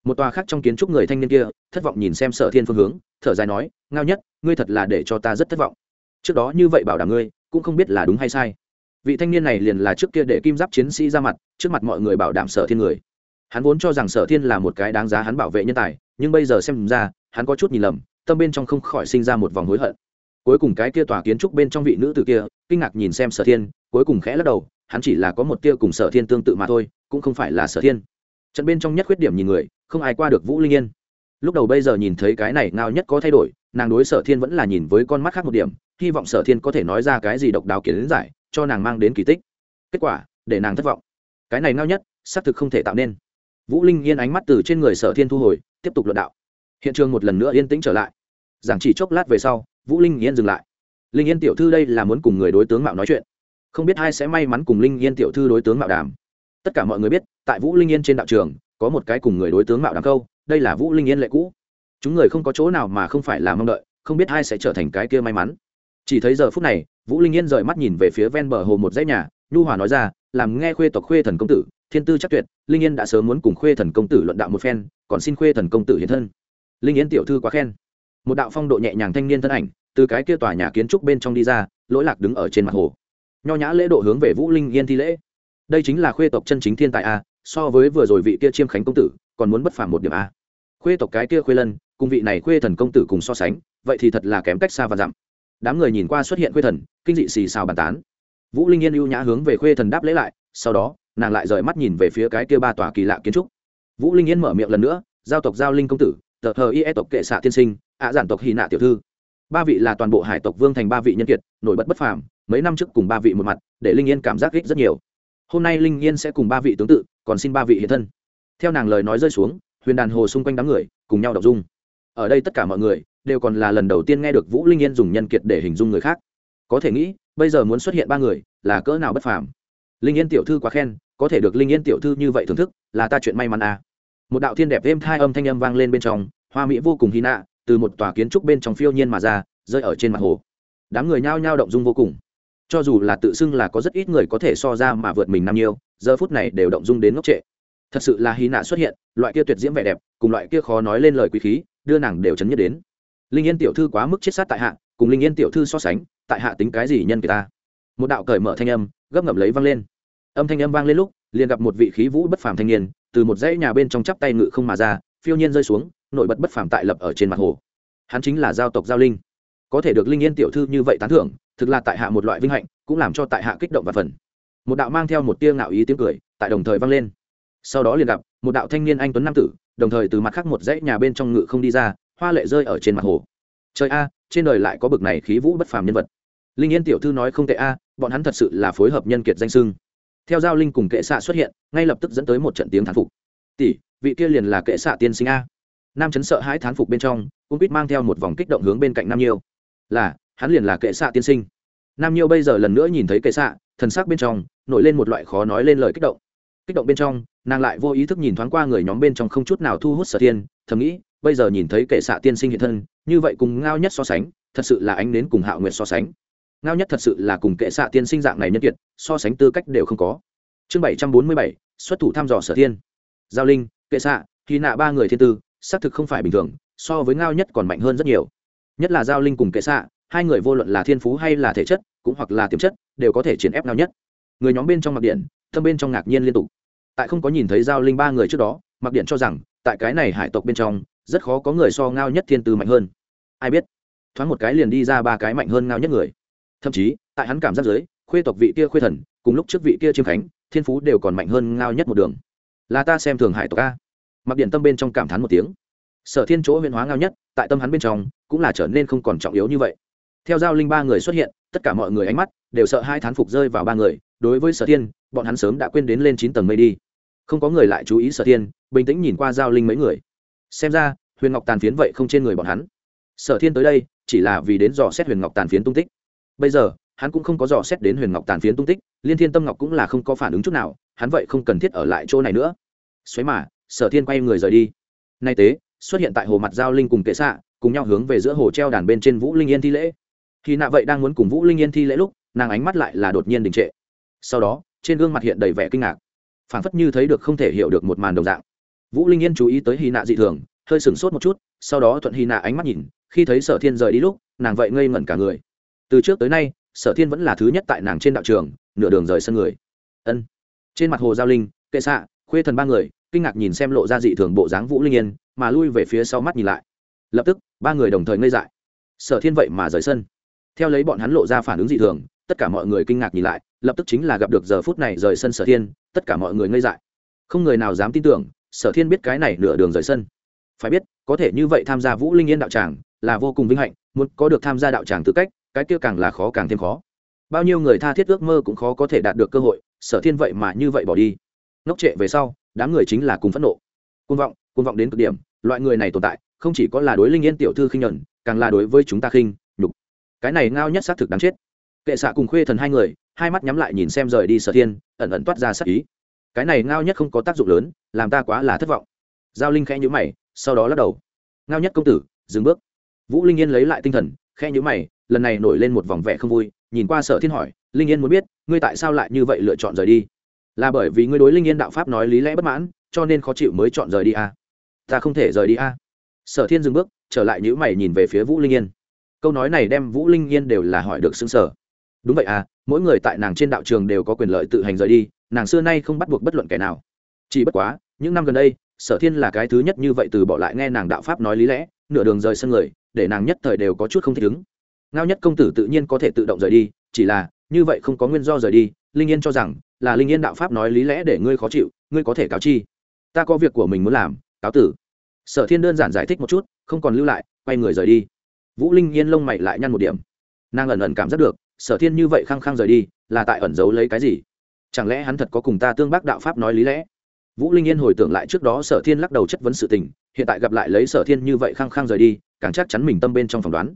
Một tòa khác trong kiến trúc người thanh niên kia, thất vọng nhìn xem sở thiên phương hướng, thở dài nói, ngao nhất, ngươi thật là để cho ta rất thất vọng. Trước đó như vậy bảo đảm ngươi, cũng không biết là đúng hay sai vị thanh niên này liền là trước kia để kim giáp chiến sĩ ra mặt, trước mặt mọi người bảo đảm sở thiên người. Hắn vốn cho rằng sở thiên là một cái đáng giá hắn bảo vệ nhân tài, nhưng bây giờ xem ra, hắn có chút nhìn lầm, tâm bên trong không khỏi sinh ra một vòng hối hận. Cuối cùng cái kia tòa kiến trúc bên trong vị nữ tử kia, kinh ngạc nhìn xem sở thiên, cuối cùng khẽ lắc đầu, hắn chỉ là có một tia cùng sở thiên tương tự mà thôi, cũng không phải là sở thiên. Trận bên trong nhất khuyết điểm nhìn người, không ai qua được vũ linh yên. Lúc đầu bây giờ nhìn thấy cái này ngao nhất có thay đổi, nàng đối sở thiên vẫn là nhìn với con mắt khác một điểm, hy vọng sở thiên có thể nói ra cái gì độc đáo kiến giải cho nàng mang đến kỳ tích. Kết quả, để nàng thất vọng. Cái này ngao nhất, xác thực không thể tạo nên. Vũ linh yên ánh mắt từ trên người sở thiên thu hồi, tiếp tục luận đạo. Hiện trường một lần nữa yên tĩnh trở lại. Giảng chỉ chốc lát về sau, vũ linh yên dừng lại. Linh yên tiểu thư đây là muốn cùng người đối tướng mạo nói chuyện. Không biết ai sẽ may mắn cùng linh yên tiểu thư đối tướng mạo đàm. Tất cả mọi người biết, tại vũ linh yên trên đạo trường, có một cái cùng người đối tướng mạo đàm câu, đây là vũ linh yên lệ cũ. Chúng người không có chỗ nào mà không phải là mong đợi, không biết ai sẽ trở thành cái kia may mắn chỉ thấy giờ phút này, vũ linh yên rời mắt nhìn về phía ven bờ hồ một dãy nhà, nhu hòa nói ra, làm nghe khuê tộc khuê thần công tử, thiên tư chắc tuyệt, linh yên đã sớm muốn cùng khuê thần công tử luận đạo một phen, còn xin khuê thần công tử hiện thân. Linh yên tiểu thư quá khen. Một đạo phong độ nhẹ nhàng thanh niên thân ảnh, từ cái kia tòa nhà kiến trúc bên trong đi ra, lỗi lạc đứng ở trên mặt hồ. Nho nhã lễ độ hướng về vũ linh yên thi lễ. Đây chính là khuê tộc chân chính thiên tài a, so với vừa rồi vị kia chiêm khánh công tử, còn muốn bất phàm một điểm a. Khuê tộc cái kia khuê lân, cùng vị này khuê thần công tử cùng so sánh, vậy thì thật là kém cách xa và dặm đám người nhìn qua xuất hiện khuê thần, kinh dị xì xào bàn tán. Vũ linh yên ưu nhã hướng về khuê thần đáp lễ lại, sau đó, nàng lại rời mắt nhìn về phía cái kia ba tòa kỳ lạ kiến trúc. Vũ linh yên mở miệng lần nữa, giao tộc giao linh công tử, tờ hờ y e tộc kệ xạ tiên sinh, ạ giản tộc hy nạ tiểu thư. Ba vị là toàn bộ hải tộc vương thành ba vị nhân kiệt, nổi bật bất phàm, mấy năm trước cùng ba vị một mặt, để linh yên cảm giác ích rất nhiều. Hôm nay linh yên sẽ cùng ba vị tướng tự, còn xin ba vị hiện thân. Theo nàng lời nói rơi xuống, huyền đàn hồ xung quanh đám người, cùng nhau đọc dung. Ở đây tất cả mọi người đều còn là lần đầu tiên nghe được vũ linh yên dùng nhân kiệt để hình dung người khác. Có thể nghĩ, bây giờ muốn xuất hiện ba người, là cỡ nào bất phàm. Linh yên tiểu thư quá khen, có thể được linh yên tiểu thư như vậy thưởng thức, là ta chuyện may mắn à. một đạo thiên đẹp êm thai âm thanh âm vang lên bên trong, hoa mỹ vô cùng hy nạ, từ một tòa kiến trúc bên trong phiêu nhiên mà ra, rơi ở trên mặt hồ. Đám người nhao nhao động dung vô cùng. Cho dù là tự xưng là có rất ít người có thể so ra mà vượt mình năm nhiêu giờ phút này đều động dung đến ngốc trệ. Thật sự là hy nạ xuất hiện, loại kia tuyệt diễm vẻ đẹp, cùng loại kia khó nói lên lời quý khí, đưa nàng đều chấn nhất đến linh yên tiểu thư quá mức chết sát tại hạ, cùng linh yên tiểu thư so sánh, tại hạ tính cái gì nhân kỳ ta? Một đạo cởi mở thanh âm, gấp ngậm lấy vang lên. Âm thanh âm vang lên lúc, liền gặp một vị khí vũ bất phàm thanh niên, từ một dãy nhà bên trong chắp tay ngự không mà ra, phiêu nhiên rơi xuống, nội bật bất phàm tại lập ở trên mặt hồ. Hắn chính là giao tộc giao linh. Có thể được linh yên tiểu thư như vậy tán thưởng, thực là tại hạ một loại vinh hạnh, cũng làm cho tại hạ kích động và phần. Một đạo mang theo một tia ngạo ý tiếng cười, tại đồng thời vang lên. Sau đó liền gặp, một đạo thanh niên anh tuấn nam tử, đồng thời từ mặt khác một dãy nhà bên trong ngự không đi ra hoa lệ rơi ở trên mặt hồ. Trời a, trên đời lại có bực này khí vũ bất phàm nhân vật. Linh yên tiểu thư nói không tệ a, bọn hắn thật sự là phối hợp nhân kiệt danh sưng. Theo giao linh cùng kệ xạ xuất hiện, ngay lập tức dẫn tới một trận tiếng thán phục. Tỷ, vị kia liền là kệ xạ tiên sinh a. Nam chấn sợ hãi thán phục bên trong cũng biết mang theo một vòng kích động hướng bên cạnh nam nhiêu. Là, hắn liền là kệ xạ tiên sinh. Nam nhiêu bây giờ lần nữa nhìn thấy kệ xạ, thần sắc bên trong, nổi lên một loại khó nói lên lời kích động. Kích động bên trong, nàng lại vô ý thức nhìn thoáng qua người nhóm bên trong không chút nào thu hút sở thiên, thầm nghĩ bây giờ nhìn thấy kệ xạ tiên sinh hiện thân, như vậy cùng ngao nhất so sánh, thật sự là ánh đến cùng hạo nguyệt so sánh. Ngao nhất thật sự là cùng kệ xạ tiên sinh dạng này nhân kiệt, so sánh tư cách đều không có. Chương bảy trăm bốn mươi bảy, xuất thủ thăm dò sở thiên. Giao linh kệ xạ khi nạ ba người thiên tư, xác thực không phải bình thường, so với ngao nhất còn mạnh hơn rất nhiều. Nhất là giao linh cùng kệ xạ, hai người vô luận là thiên phú hay là thể chất, cũng hoặc là tiềm chất, đều có thể chiến ép ngao nhất. Người nhóm bên trong mặc điện, thâm bên trong ngạc nhiên liên tục. Tại không có nhìn thấy giao linh ba người trước đó mặc điện cho rằng, tại cái này hải tộc bên trong rất khó có người so ngao nhất thiên tư mạnh hơn. Ai biết, thoáng một cái liền đi ra ba cái mạnh hơn ngao nhất người. Thậm chí, tại hắn cảm giác giới khuê tộc vị kia khuê thần, cùng lúc trước vị kia chiêm khánh, thiên phú đều còn mạnh hơn ngao nhất một đường. Là ta xem thường hải tộc a. Mặc điện tâm bên trong cảm thán một tiếng. Sở thiên chỗ huyền hóa ngao nhất, tại tâm hắn bên trong, cũng là trở nên không còn trọng yếu như vậy. Theo giao linh ba người xuất hiện, tất cả mọi người ánh mắt đều sợ hai thán phục rơi vào ba người. Đối với sở thiên, bọn hắn sớm đã quên đến lên chín tầng mây đi. Không có người lại chú ý sở thiên, bình tĩnh nhìn qua giao linh mấy người. Xem ra huyền ngọc tàn phiến vậy không trên người bọn hắn. Sở thiên tới đây, chỉ là vì đến dò xét huyền ngọc tàn phiến tung tích. Bây giờ, hắn cũng không có dò xét đến huyền ngọc tàn phiến tung tích, liên thiên tâm ngọc cũng là không có phản ứng chút nào, hắn vậy không cần thiết ở lại chỗ này nữa. Xoáy mà, sở thiên quay người rời đi. Nay tế, xuất hiện tại hồ mặt giao linh cùng kệ xạ, cùng nhau hướng về giữa hồ treo đàn bên trên vũ linh yên thi lễ. Khi nạ vậy đang muốn cùng vũ linh yên thi lễ lúc, nàng ánh mắt lại là đột nhiên đình trệ. Sau đó, trên gương mặt hiện đầy vẻ kinh ngạc. Phảng phất như thấy được không thể hiểu được một màn đồng dạng. Vũ linh yên chú ý tới hy nạ dị thường hơi sửng sốt một chút, sau đó thuận hy nạ ánh mắt nhìn, khi thấy sở thiên rời đi lúc, nàng vậy ngây ngẩn cả người. Từ trước tới nay, sở thiên vẫn là thứ nhất tại nàng trên đạo trường, nửa đường rời sân người. Ân. Trên mặt hồ giao linh, kệ xạ khuê thần ba người, kinh ngạc nhìn xem lộ ra dị thường bộ dáng vũ linh yên, mà lui về phía sau mắt nhìn lại. Lập tức, ba người đồng thời ngây dại. Sở thiên vậy mà rời sân. Theo lấy bọn hắn lộ ra phản ứng dị thường, tất cả mọi người kinh ngạc nhìn lại, lập tức chính là gặp được giờ phút này rời sân sở thiên, tất cả mọi người ngây dại. Không người nào dám tin tưởng, sở thiên biết cái này nửa đường rời sân phải biết, có thể như vậy tham gia vũ linh yên đạo tràng là vô cùng vinh hạnh, muốn có được tham gia đạo tràng tư cách, cái kia càng là khó càng thêm khó. Bao nhiêu người tha thiết ước mơ cũng khó có thể đạt được cơ hội, sở thiên vậy mà như vậy bỏ đi. Ngốc trệ về sau, đám người chính là cùng phẫn nộ. Côn vọng côn vọng đến cực điểm, loại người này tồn tại, không chỉ có là đối linh yên tiểu thư khinh nhuận, càng là đối với chúng ta khinh nhục. Cái này ngao nhất xác thực đáng chết. Kệ xạ cùng khuê thần hai người, hai mắt nhắm lại nhìn xem rời đi sở thiên, ẩn ẩn toát ra sắc ý. Cái này ngao nhất không có tác dụng lớn, làm ta quá là thất vọng. Giao linh khẽ nhữ mày sau đó lắc đầu. Ngao nhất công tử, dừng bước. Vũ linh yên lấy lại tinh thần khe nhữ mày, lần này nổi lên một vòng vẻ không vui, nhìn qua sở thiên hỏi, linh yên muốn biết, ngươi tại sao lại như vậy lựa chọn rời đi? Là bởi vì ngươi đối linh yên đạo pháp nói lý lẽ bất mãn, cho nên khó chịu mới chọn rời đi à? ta không thể rời đi à? sở thiên dừng bước, trở lại nhữ mày nhìn về phía vũ linh yên. Câu nói này đem vũ linh yên đều là hỏi được xứng sở đúng vậy à mỗi người tại nàng trên đạo trường đều có quyền lợi tự hành rời đi, nàng xưa nay không bắt buộc bất luận kẻ nào. Chỉ bất quá, những năm gần đây sở thiên là cái thứ nhất như vậy từ bỏ lại nghe nàng đạo pháp nói lý lẽ, nửa đường rời sân người, để nàng nhất thời đều có chút không thích ứng. Ngao nhất công tử tự nhiên có thể tự động rời đi, chỉ là, như vậy không có nguyên do rời đi, linh yên cho rằng, là linh yên đạo pháp nói lý lẽ để ngươi khó chịu, ngươi có thể cáo chi. Ta có việc của mình muốn làm, cáo tử. Sở thiên đơn giản giải thích một chút, không còn lưu lại, quay người rời đi. Vũ linh yên lông mày lại nhăn một điểm. Nàng ẩn ẩn cảm giác được, sở thiên như vậy khăng khăng rời đi, là tại ẩn giấu lấy cái gì? Chẳng lẽ hắn thật có cùng ta tương bác đạo pháp nói lý lẽ? Vũ linh yên hồi tưởng lại trước đó sở thiên lắc đầu chất vấn sự tình, hiện tại gặp lại lấy sở thiên như vậy khăng khăng rời đi, càng chắc chắn mình tâm bên trong phỏng đoán.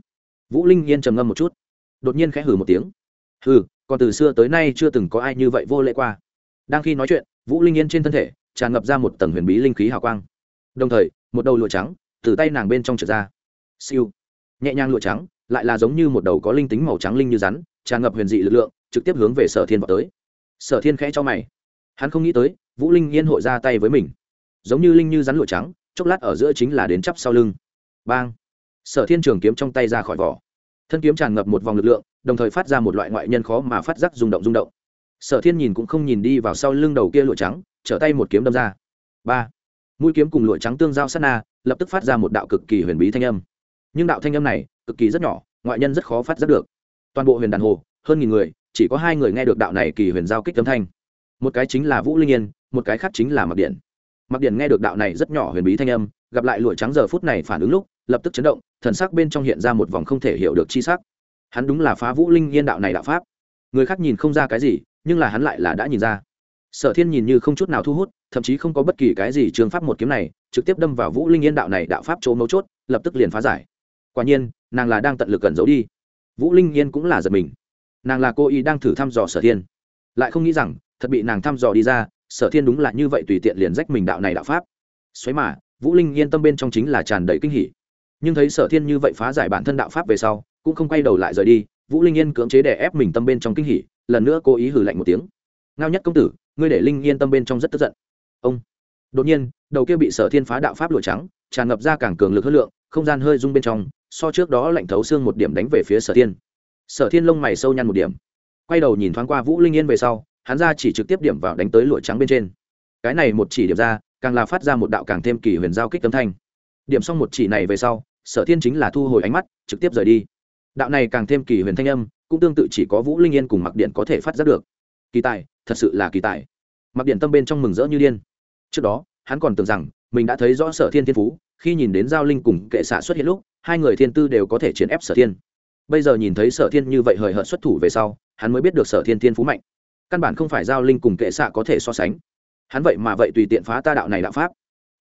Vũ linh yên trầm ngâm một chút, đột nhiên khẽ hừ một tiếng. Hừ, còn từ xưa tới nay chưa từng có ai như vậy vô lễ qua. Đang khi nói chuyện, vũ linh yên trên thân thể tràn ngập ra một tầng huyền bí linh khí hào quang. Đồng thời, một đầu lụa trắng từ tay nàng bên trong trượt ra. Siêu. Nhẹ nhàng lụa trắng, lại là giống như một đầu có linh tính màu trắng linh như rắn, tràn ngập huyền dị lực lượng, trực tiếp hướng về sở thiên vào tới. Sở thiên khẽ cho mày. Hắn không nghĩ tới vũ linh yên hội ra tay với mình. Giống như linh như rắn lụa trắng, chốc lát ở giữa chính là đến chắp sau lưng. Bang! Sở thiên trường kiếm trong tay ra khỏi vỏ. Thân kiếm tràn ngập một vòng lực lượng, đồng thời phát ra một loại ngoại nhân khó mà phát giác rung động rung động. Sở thiên nhìn cũng không nhìn đi vào sau lưng đầu kia lụa trắng, trở tay một kiếm đâm ra. Ba! Mũi kiếm cùng lụa trắng tương giao sát na, lập tức phát ra một đạo cực kỳ huyền bí thanh âm. Nhưng đạo thanh âm này, cực kỳ rất nhỏ, ngoại nhân rất khó phát giác được. Toàn bộ huyền đàn hồ, hơn nghìn người, chỉ có hai người nghe được đạo này kỳ huyền giao kích âm thanh. Một cái chính là vũ linh yên một cái khác chính là mặc điện. Mặc điện nghe được đạo này rất nhỏ huyền bí thanh âm, gặp lại lụa trắng giờ phút này phản ứng lúc, lập tức chấn động, thần sắc bên trong hiện ra một vòng không thể hiểu được chi sắc. Hắn đúng là phá vũ linh yên đạo này đạo pháp. Người khác nhìn không ra cái gì, nhưng là hắn lại là đã nhìn ra. Sở thiên nhìn như không chút nào thu hút, thậm chí không có bất kỳ cái gì trường pháp một kiếm này, trực tiếp đâm vào vũ linh yên đạo này đạo pháp chỗ mấu chốt, lập tức liền phá giải. Quả nhiên, nàng là đang tận lực gần giấu đi. Vũ linh yên cũng là giật mình. Nàng là cô y đang thử thăm dò sở thiên. Lại không nghĩ rằng, thật bị nàng thăm dò đi ra sở thiên đúng là như vậy tùy tiện liền rách mình đạo này đạo pháp. Xoáy mà, vũ linh yên tâm bên trong chính là tràn đầy kinh hỉ. Nhưng thấy sở thiên như vậy phá giải bản thân đạo pháp về sau, cũng không quay đầu lại rời đi, vũ linh yên cưỡng chế đè ép mình tâm bên trong kinh hỉ, lần nữa cố ý hử lạnh một tiếng. Ngao nhất công tử, ngươi để linh yên tâm bên trong rất tức giận. Ông. Đột nhiên, đầu kia bị sở thiên phá đạo pháp lụa trắng, tràn ngập ra càng cường lực hơn lượng, không gian hơi rung bên trong, so trước đó lạnh thấu xương một điểm đánh về phía sở thiên. Sở thiên lông mày sâu nhăn một điểm. Quay đầu nhìn thoáng qua vũ linh yên về sau hắn ra chỉ trực tiếp điểm vào đánh tới lụa trắng bên trên. Cái này một chỉ điểm ra, càng là phát ra một đạo càng thêm kỳ huyền giao kích âm thanh. Điểm xong một chỉ này về sau, sở thiên chính là thu hồi ánh mắt, trực tiếp rời đi. Đạo này càng thêm kỳ huyền thanh âm, cũng tương tự chỉ có vũ linh yên cùng mặc điện có thể phát giác được. Kỳ tài, thật sự là kỳ tài. Mặc điện tâm bên trong mừng rỡ như điên. Trước đó, hắn còn tưởng rằng, mình đã thấy rõ sở thiên thiên phú, khi nhìn đến giao linh cùng kệ xạ xuất hiện lúc, hai người thiên tư đều có thể chiến ép sở thiên. Bây giờ nhìn thấy sở thiên như vậy hời hợt xuất thủ về sau, hắn mới biết được sở thiên thiên phú mạnh căn bản không phải giao linh cùng kệ xạ có thể so sánh. Hắn vậy mà vậy tùy tiện phá ta đạo này đạo pháp.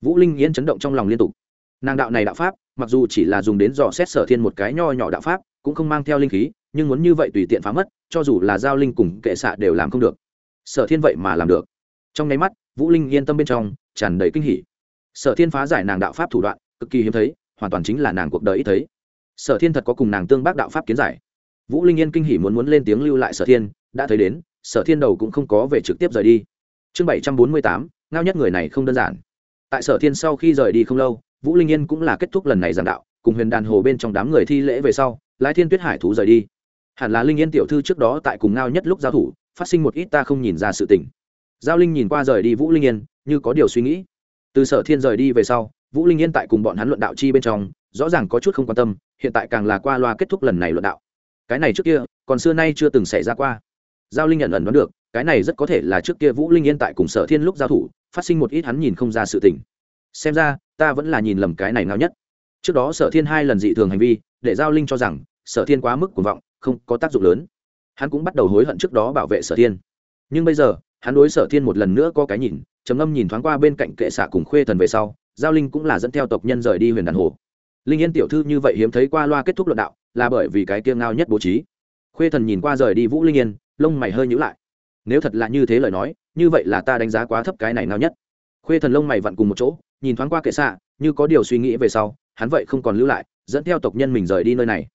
Vũ linh yên chấn động trong lòng liên tục. Nàng đạo này đạo pháp, mặc dù chỉ là dùng đến dò xét sở thiên một cái nho nhỏ đạo pháp, cũng không mang theo linh khí, nhưng muốn như vậy tùy tiện phá mất, cho dù là giao linh cùng kệ xạ đều làm không được. Sở thiên vậy mà làm được. Trong nháy mắt, vũ linh yên tâm bên trong tràn đầy kinh hỉ. Sở thiên phá giải nàng đạo pháp thủ đoạn, cực kỳ hiếm thấy, hoàn toàn chính là nàng cuộc đời ít thấy. Sở thiên thật có cùng nàng tương bác đạo pháp kiến giải. Vũ linh yên kinh hỉ muốn muốn lên tiếng lưu lại sở thiên, đã thấy đến sở thiên đầu cũng không có về trực tiếp rời đi. Chương bảy trăm bốn mươi tám, ngao nhất người này không đơn giản. Tại sở thiên sau khi rời đi không lâu, vũ linh yên cũng là kết thúc lần này giảng đạo, cùng huyền đàn hồ bên trong đám người thi lễ về sau, lái thiên tuyết hải thú rời đi. Hẳn là linh yên tiểu thư trước đó tại cùng ngao nhất lúc giao thủ, phát sinh một ít ta không nhìn ra sự tình. Giao linh nhìn qua rời đi vũ linh yên, như có điều suy nghĩ. Từ sở thiên rời đi về sau, vũ linh yên tại cùng bọn hắn luận đạo chi bên trong, rõ ràng có chút không quan tâm, hiện tại càng là qua loa kết thúc lần này luận đạo. Cái này trước kia, còn xưa nay chưa từng xảy ra qua giao linh nhận ẩn đoán được, cái này rất có thể là trước kia vũ linh yên tại cùng sở thiên lúc giao thủ, phát sinh một ít hắn nhìn không ra sự tình. Xem ra, ta vẫn là nhìn lầm cái này ngao nhất. Trước đó sở thiên hai lần dị thường hành vi, để giao linh cho rằng, sở thiên quá mức cuồng vọng, không có tác dụng lớn. Hắn cũng bắt đầu hối hận trước đó bảo vệ sở thiên. Nhưng bây giờ, hắn đối sở thiên một lần nữa có cái nhìn, trầm ngâm nhìn thoáng qua bên cạnh kệ xạ cùng khuê thần về sau, giao linh cũng là dẫn theo tộc nhân rời đi huyền đàn hồ. Linh yên tiểu thư như vậy hiếm thấy qua loa kết thúc luận đạo, là bởi vì cái kia ngao nhất bố trí. Khuê thần nhìn qua rời đi vũ linh yên lông mày hơi nhữ lại. Nếu thật là như thế lời nói, như vậy là ta đánh giá quá thấp cái này nào nhất. Khuê thần lông mày vặn cùng một chỗ, nhìn thoáng qua kệ xạ, như có điều suy nghĩ về sau, hắn vậy không còn lưu lại, dẫn theo tộc nhân mình rời đi nơi này.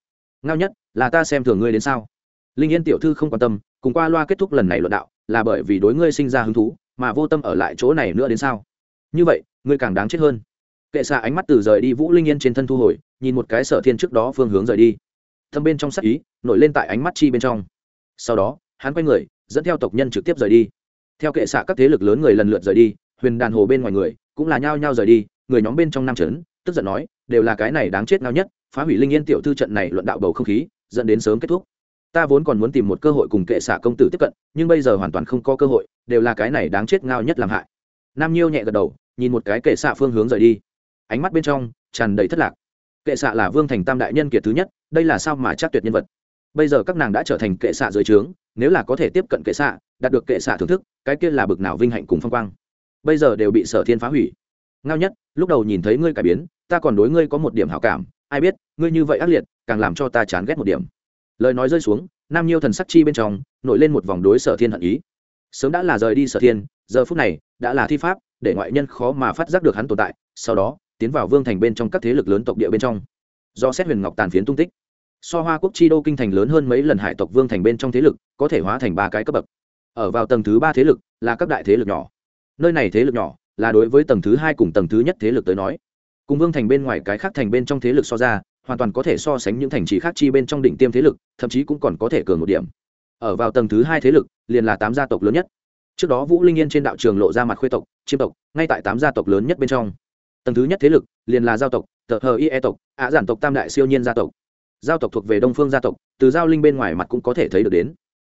Ngao nhất, là ta xem thường ngươi đến sao? Linh yên tiểu thư không quan tâm, cùng qua loa kết thúc lần này luận đạo, là bởi vì đối ngươi sinh ra hứng thú, mà vô tâm ở lại chỗ này nữa đến sao? Như vậy, ngươi càng đáng chết hơn. Kệ xạ ánh mắt từ rời đi vũ linh yên trên thân thu hồi, nhìn một cái sở thiên trước đó phương hướng rời đi. Thâm bên trong sắc ý, nổi lên tại ánh mắt chi bên trong. Sau đó hắn quay người, dẫn theo tộc nhân trực tiếp rời đi. Theo kệ xạ các thế lực lớn người lần lượt rời đi, huyền đàn hồ bên ngoài người cũng là nhao nhao rời đi, người nhóm bên trong nam trấn tức giận nói, đều là cái này đáng chết nào nhất, phá hủy linh yên tiểu thư trận này luận đạo bầu không khí, dẫn đến sớm kết thúc. Ta vốn còn muốn tìm một cơ hội cùng kệ xạ công tử tiếp cận, nhưng bây giờ hoàn toàn không có cơ hội, đều là cái này đáng chết ngao nhất làm hại. Nam nhiêu nhẹ gật đầu, nhìn một cái kệ xạ phương hướng rời đi. Ánh mắt bên trong tràn đầy thất lạc. Kệ xạ là vương thành tam đại nhân kiệt thứ nhất, đây là sao mà chắc tuyệt nhân vật? Bây giờ các nàng đã trở thành kệ xạ dưới trướng nếu là có thể tiếp cận kệ xạ, đạt được kệ xạ thưởng thức, cái kia là bực nào vinh hạnh cùng phong quang. Bây giờ đều bị sở thiên phá hủy. Ngao nhất, lúc đầu nhìn thấy ngươi cải biến, ta còn đối ngươi có một điểm hảo cảm, ai biết, ngươi như vậy ác liệt, càng làm cho ta chán ghét một điểm. Lời nói rơi xuống, nam nhiêu thần sắc chi bên trong, nổi lên một vòng đối sở thiên hận ý. Sớm đã là rời đi sở thiên, giờ phút này, đã là thi pháp, để ngoại nhân khó mà phát giác được hắn tồn tại, sau đó, tiến vào vương thành bên trong các thế lực lớn tộc địa bên trong. Do xét huyền ngọc tàn phiến tung tích so hoa quốc chi đô kinh thành lớn hơn mấy lần hải tộc vương thành bên trong thế lực, có thể hóa thành ba cái cấp bậc. Ở vào tầng thứ ba thế lực, là các đại thế lực nhỏ. Nơi này thế lực nhỏ, là đối với tầng thứ hai cùng tầng thứ nhất thế lực tới nói. Cùng vương thành bên ngoài cái khác thành bên trong thế lực so ra, hoàn toàn có thể so sánh những thành trì khác chi bên trong đỉnh tiêm thế lực, thậm chí cũng còn có thể cường một điểm. Ở vào tầng thứ hai thế lực, liền là tám gia tộc lớn nhất. Trước đó vũ linh yên trên đạo trường lộ ra mặt khuê tộc, chiêm tộc, ngay tại tám gia tộc lớn nhất bên trong. Tầng thứ nhất thế lực, liền là giao tộc tờ hờ y e tộc ạ giản tộc, tam đại siêu nhiên gia tộc giao tộc thuộc về đông phương gia tộc, từ giao linh bên ngoài mặt cũng có thể thấy được đến.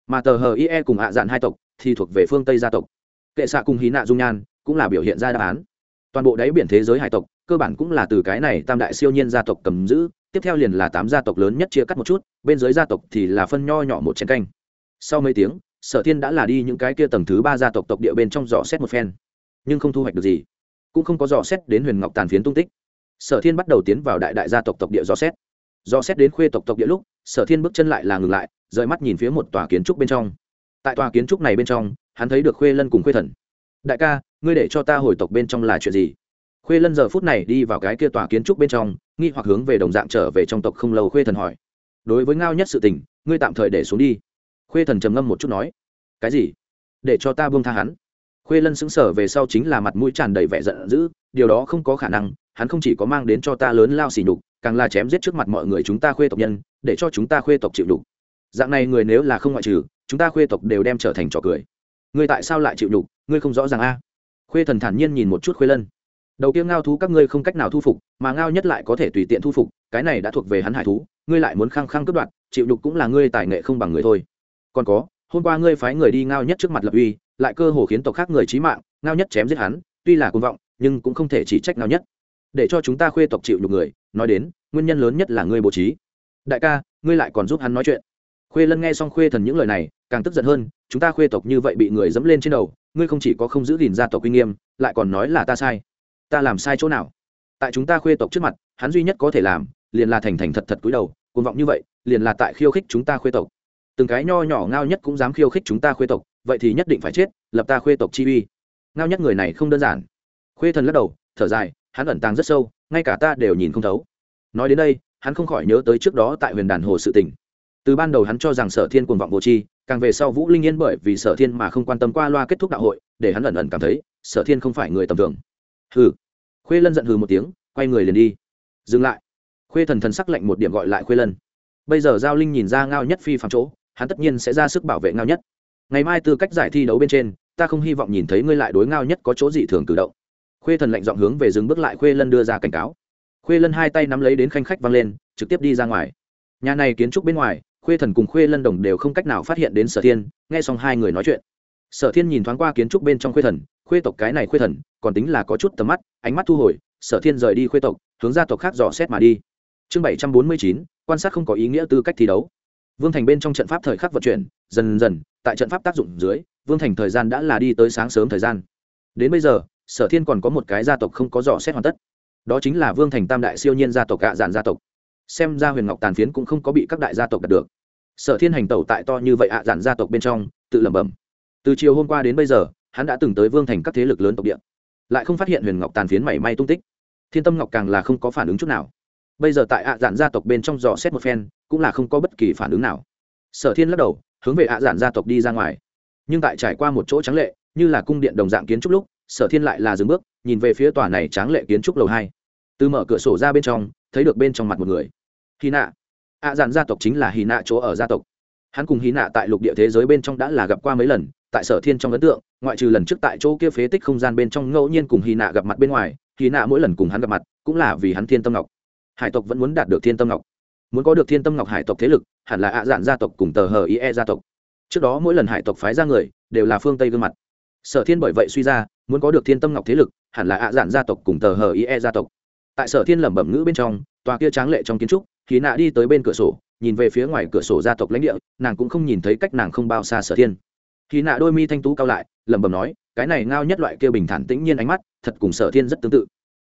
Mà tờ hờ ie cùng ạ Dạn hai tộc thì thuộc về phương tây gia tộc. Kệ xạ cùng hí nạ dung nhan cũng là biểu hiện ra đáp án. Toàn bộ đáy biển thế giới hải tộc, cơ bản cũng là từ cái này tam đại siêu nhiên gia tộc cầm giữ, tiếp theo liền là tám gia tộc lớn nhất chia cắt một chút, bên dưới gia tộc thì là phân nho nhỏ một chén canh. Sau mấy tiếng, sở thiên đã là đi những cái kia tầng thứ ba gia tộc tộc địa bên trong dò xét một phen. Nhưng không thu hoạch được gì. Cũng không có dò xét đến huyền ngọc tàn phiến tung tích. Sở thiên bắt đầu tiến vào đại đại gia tộc tộc địa dò xét do xét đến khuê tộc tộc địa lúc, sở thiên bước chân lại là ngừng lại, rời mắt nhìn phía một tòa kiến trúc bên trong. Tại tòa kiến trúc này bên trong, hắn thấy được khuê lân cùng khuê thần. Đại ca, ngươi để cho ta hồi tộc bên trong là chuyện gì? Khuê lân giờ phút này đi vào cái kia tòa kiến trúc bên trong, nghi hoặc hướng về đồng dạng trở về trong tộc không lâu khuê thần hỏi. Đối với ngao nhất sự tình, ngươi tạm thời để xuống đi. Khuê thần trầm ngâm một chút nói. Cái gì? Để cho ta buông tha hắn? Khuê lân xứng sở về sau chính là mặt mũi tràn đầy vẻ giận dữ, điều đó không có khả năng, hắn không chỉ có mang đến cho ta lớn lao xỉ nhục càng là chém giết trước mặt mọi người chúng ta khuê tộc nhân, để cho chúng ta khuê tộc chịu đục dạng này người nếu là không ngoại trừ, chúng ta khuê tộc đều đem trở thành trò cười. Ngươi tại sao lại chịu đục ngươi không rõ ràng a. Khuê thần thản nhiên nhìn một chút khuê lân. Đầu kia ngao thú các ngươi không cách nào thu phục, mà ngao nhất lại có thể tùy tiện thu phục, cái này đã thuộc về hắn hải thú, ngươi lại muốn khăng khăng cướp đoạt, chịu đục cũng là ngươi tài nghệ không bằng người thôi. Còn có, hôm qua ngươi phái người đi ngao nhất trước mặt lập uy, lại cơ hồ khiến tộc khác người trí mạng, ngao nhất chém giết hắn, tuy là côn vọng, nhưng cũng không thể chỉ trách ngao nhất để cho chúng ta khuê tộc chịu nhục người, nói đến, nguyên nhân lớn nhất là ngươi bố trí. Đại ca, ngươi lại còn giúp hắn nói chuyện. Khuê lân nghe xong khuê thần những lời này, càng tức giận hơn, chúng ta khuê tộc như vậy bị người dẫm lên trên đầu, ngươi không chỉ có không giữ gìn gia tộc uy nghiêm, lại còn nói là ta sai. Ta làm sai chỗ nào? Tại chúng ta khuê tộc trước mặt, hắn duy nhất có thể làm, liền là thành thành thật thật cúi đầu, cuồng vọng như vậy, liền là tại khiêu khích chúng ta khuê tộc. Từng cái nho nhỏ ngao nhất cũng dám khiêu khích chúng ta khuê tộc, vậy thì nhất định phải chết, lập ta khuê tộc chi uy. Ngao nhất người này không đơn giản. Khuê thần lắc đầu, thở dài hắn ẩn tàng rất sâu, ngay cả ta đều nhìn không thấu. Nói đến đây, hắn không khỏi nhớ tới trước đó tại huyền đàn hồ sự tỉnh từ ban đầu hắn cho rằng sở thiên cuồng vọng vô tri, càng về sau vũ linh yên bởi vì sở thiên mà không quan tâm qua loa kết thúc đạo hội, để hắn ẩn ẩn cảm thấy, sở thiên không phải người tầm thường. Hừ. Khuê lân giận hừ một tiếng, quay người liền đi. Dừng lại. Khuê thần thần sắc lạnh một điểm gọi lại khuê lân. Bây giờ giao linh nhìn ra ngao nhất phi phạm chỗ, hắn tất nhiên sẽ ra sức bảo vệ ngao nhất. Ngày mai tư cách giải thi đấu bên trên, ta không hy vọng nhìn thấy ngươi lại đối ngao nhất có chỗ dị thường cử động khuê thần lạnh giọng hướng về dừng bước lại khuê lân đưa ra cảnh cáo. Khuê lân hai tay nắm lấy đến khanh khách văng lên, trực tiếp đi ra ngoài. Nhà này kiến trúc bên ngoài, khuê thần cùng khuê lân đồng đều không cách nào phát hiện đến sở thiên, nghe xong hai người nói chuyện. Sở thiên nhìn thoáng qua kiến trúc bên trong khuê thần, khuê tộc cái này khuê thần, còn tính là có chút tầm mắt, ánh mắt thu hồi, sở thiên rời đi khuê tộc, hướng ra tộc khác dò xét mà đi. Chương bảy trăm bốn mươi chín, quan sát không có ý nghĩa tư cách thi đấu. Vương thành bên trong trận pháp thời khắc vận chuyển, dần dần, tại trận pháp tác dụng dưới, vương thành thời gian đã là đi tới sáng sớm thời gian. Đến bây giờ sở thiên còn có một cái gia tộc không có dò xét hoàn tất. Đó chính là vương thành tam đại siêu nhiên gia tộc gạ dạn gia tộc. Xem ra huyền ngọc tàn phiến cũng không có bị các đại gia tộc đạt được. Sở thiên hành tẩu tại to như vậy ạ à dạn gia tộc bên trong, tự lẩm bẩm. Từ chiều hôm qua đến bây giờ, hắn đã từng tới vương thành các thế lực lớn tộc địa. Lại không phát hiện huyền ngọc tàn phiến mảy may tung tích. Thiên tâm ngọc càng là không có phản ứng chút nào. Bây giờ tại ạ à dạn gia tộc bên trong dò xét một phen, cũng là không có bất kỳ phản ứng nào. Sở thiên lắc đầu, hướng về ạ à dạn gia tộc đi ra ngoài. Nhưng tại trải qua một chỗ trắng lệ, như là cung điện đồng dạng kiến trúc lúc sở thiên lại là dừng bước, nhìn về phía tòa này tráng lệ kiến trúc lầu hai. Từ mở cửa sổ ra bên trong, thấy được bên trong mặt một người. Hy nạ ạ dạn gia tộc chính là hy nạ chỗ ở gia tộc. Hắn cùng hy nạ tại lục địa thế giới bên trong đã là gặp qua mấy lần, tại sở thiên trong ấn tượng, ngoại trừ lần trước tại chỗ kia phế tích không gian bên trong ngẫu nhiên cùng hy nạ gặp mặt bên ngoài hy nạ mỗi lần cùng hắn gặp mặt, cũng là vì hắn thiên tâm ngọc. Hải tộc vẫn muốn đạt được thiên tâm ngọc. Muốn có được thiên tâm ngọc hải tộc thế lực, hẳn là à, ạ dạn gia tộc cùng tờ hờ ie gia tộc. Trước đó mỗi lần hải tộc phái ra người, đều là phương tây gương mặt. Sở thiên bởi vậy suy ra muốn có được thiên tâm ngọc thế lực, hẳn là ạ giản gia tộc cùng tờ hờ ie gia tộc. Tại sở thiên lẩm bẩm ngữ bên trong, tòa kia tráng lệ trong kiến trúc khí nạ đi tới bên cửa sổ, nhìn về phía ngoài cửa sổ gia tộc lãnh địa, nàng cũng không nhìn thấy cách nàng không bao xa sở thiên. Khí nạ đôi mi thanh tú cao lại, lẩm bẩm nói, cái này ngao nhất loại kia bình thản tĩnh nhiên ánh mắt, thật cùng sở thiên rất tương tự.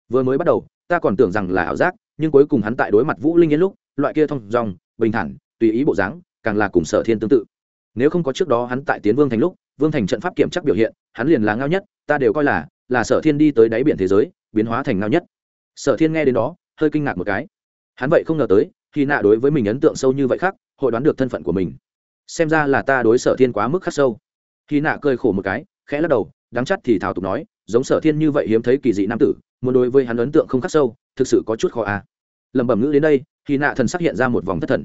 Vừa mới bắt đầu, ta còn tưởng rằng là ảo giác, nhưng cuối cùng hắn tại đối mặt vũ linh yên lúc, loại kia thông dòng, bình thản, tùy ý bộ dáng, càng là cùng sở thiên tương tự. Nếu không có trước đó hắn tại tiến vương thành lúc vương thành trận pháp kiểm chắc biểu hiện, hắn liền là ngao nhất, ta đều coi là là sở thiên đi tới đáy biển thế giới, biến hóa thành ngao nhất. Sở thiên nghe đến đó, hơi kinh ngạc một cái. Hắn vậy không ngờ tới, khi nạ đối với mình ấn tượng sâu như vậy khác, hội đoán được thân phận của mình. Xem ra là ta đối sở thiên quá mức khắc sâu. Khi nạ cười khổ một cái, khẽ lắc đầu đáng chắc thì thảo tục nói, giống sở thiên như vậy hiếm thấy kỳ dị nam tử, muốn đối với hắn ấn tượng không khắc sâu, thực sự có chút khó à. lẩm bẩm ngữ đến đây, khi nạ thần xác hiện ra một vòng thất thần.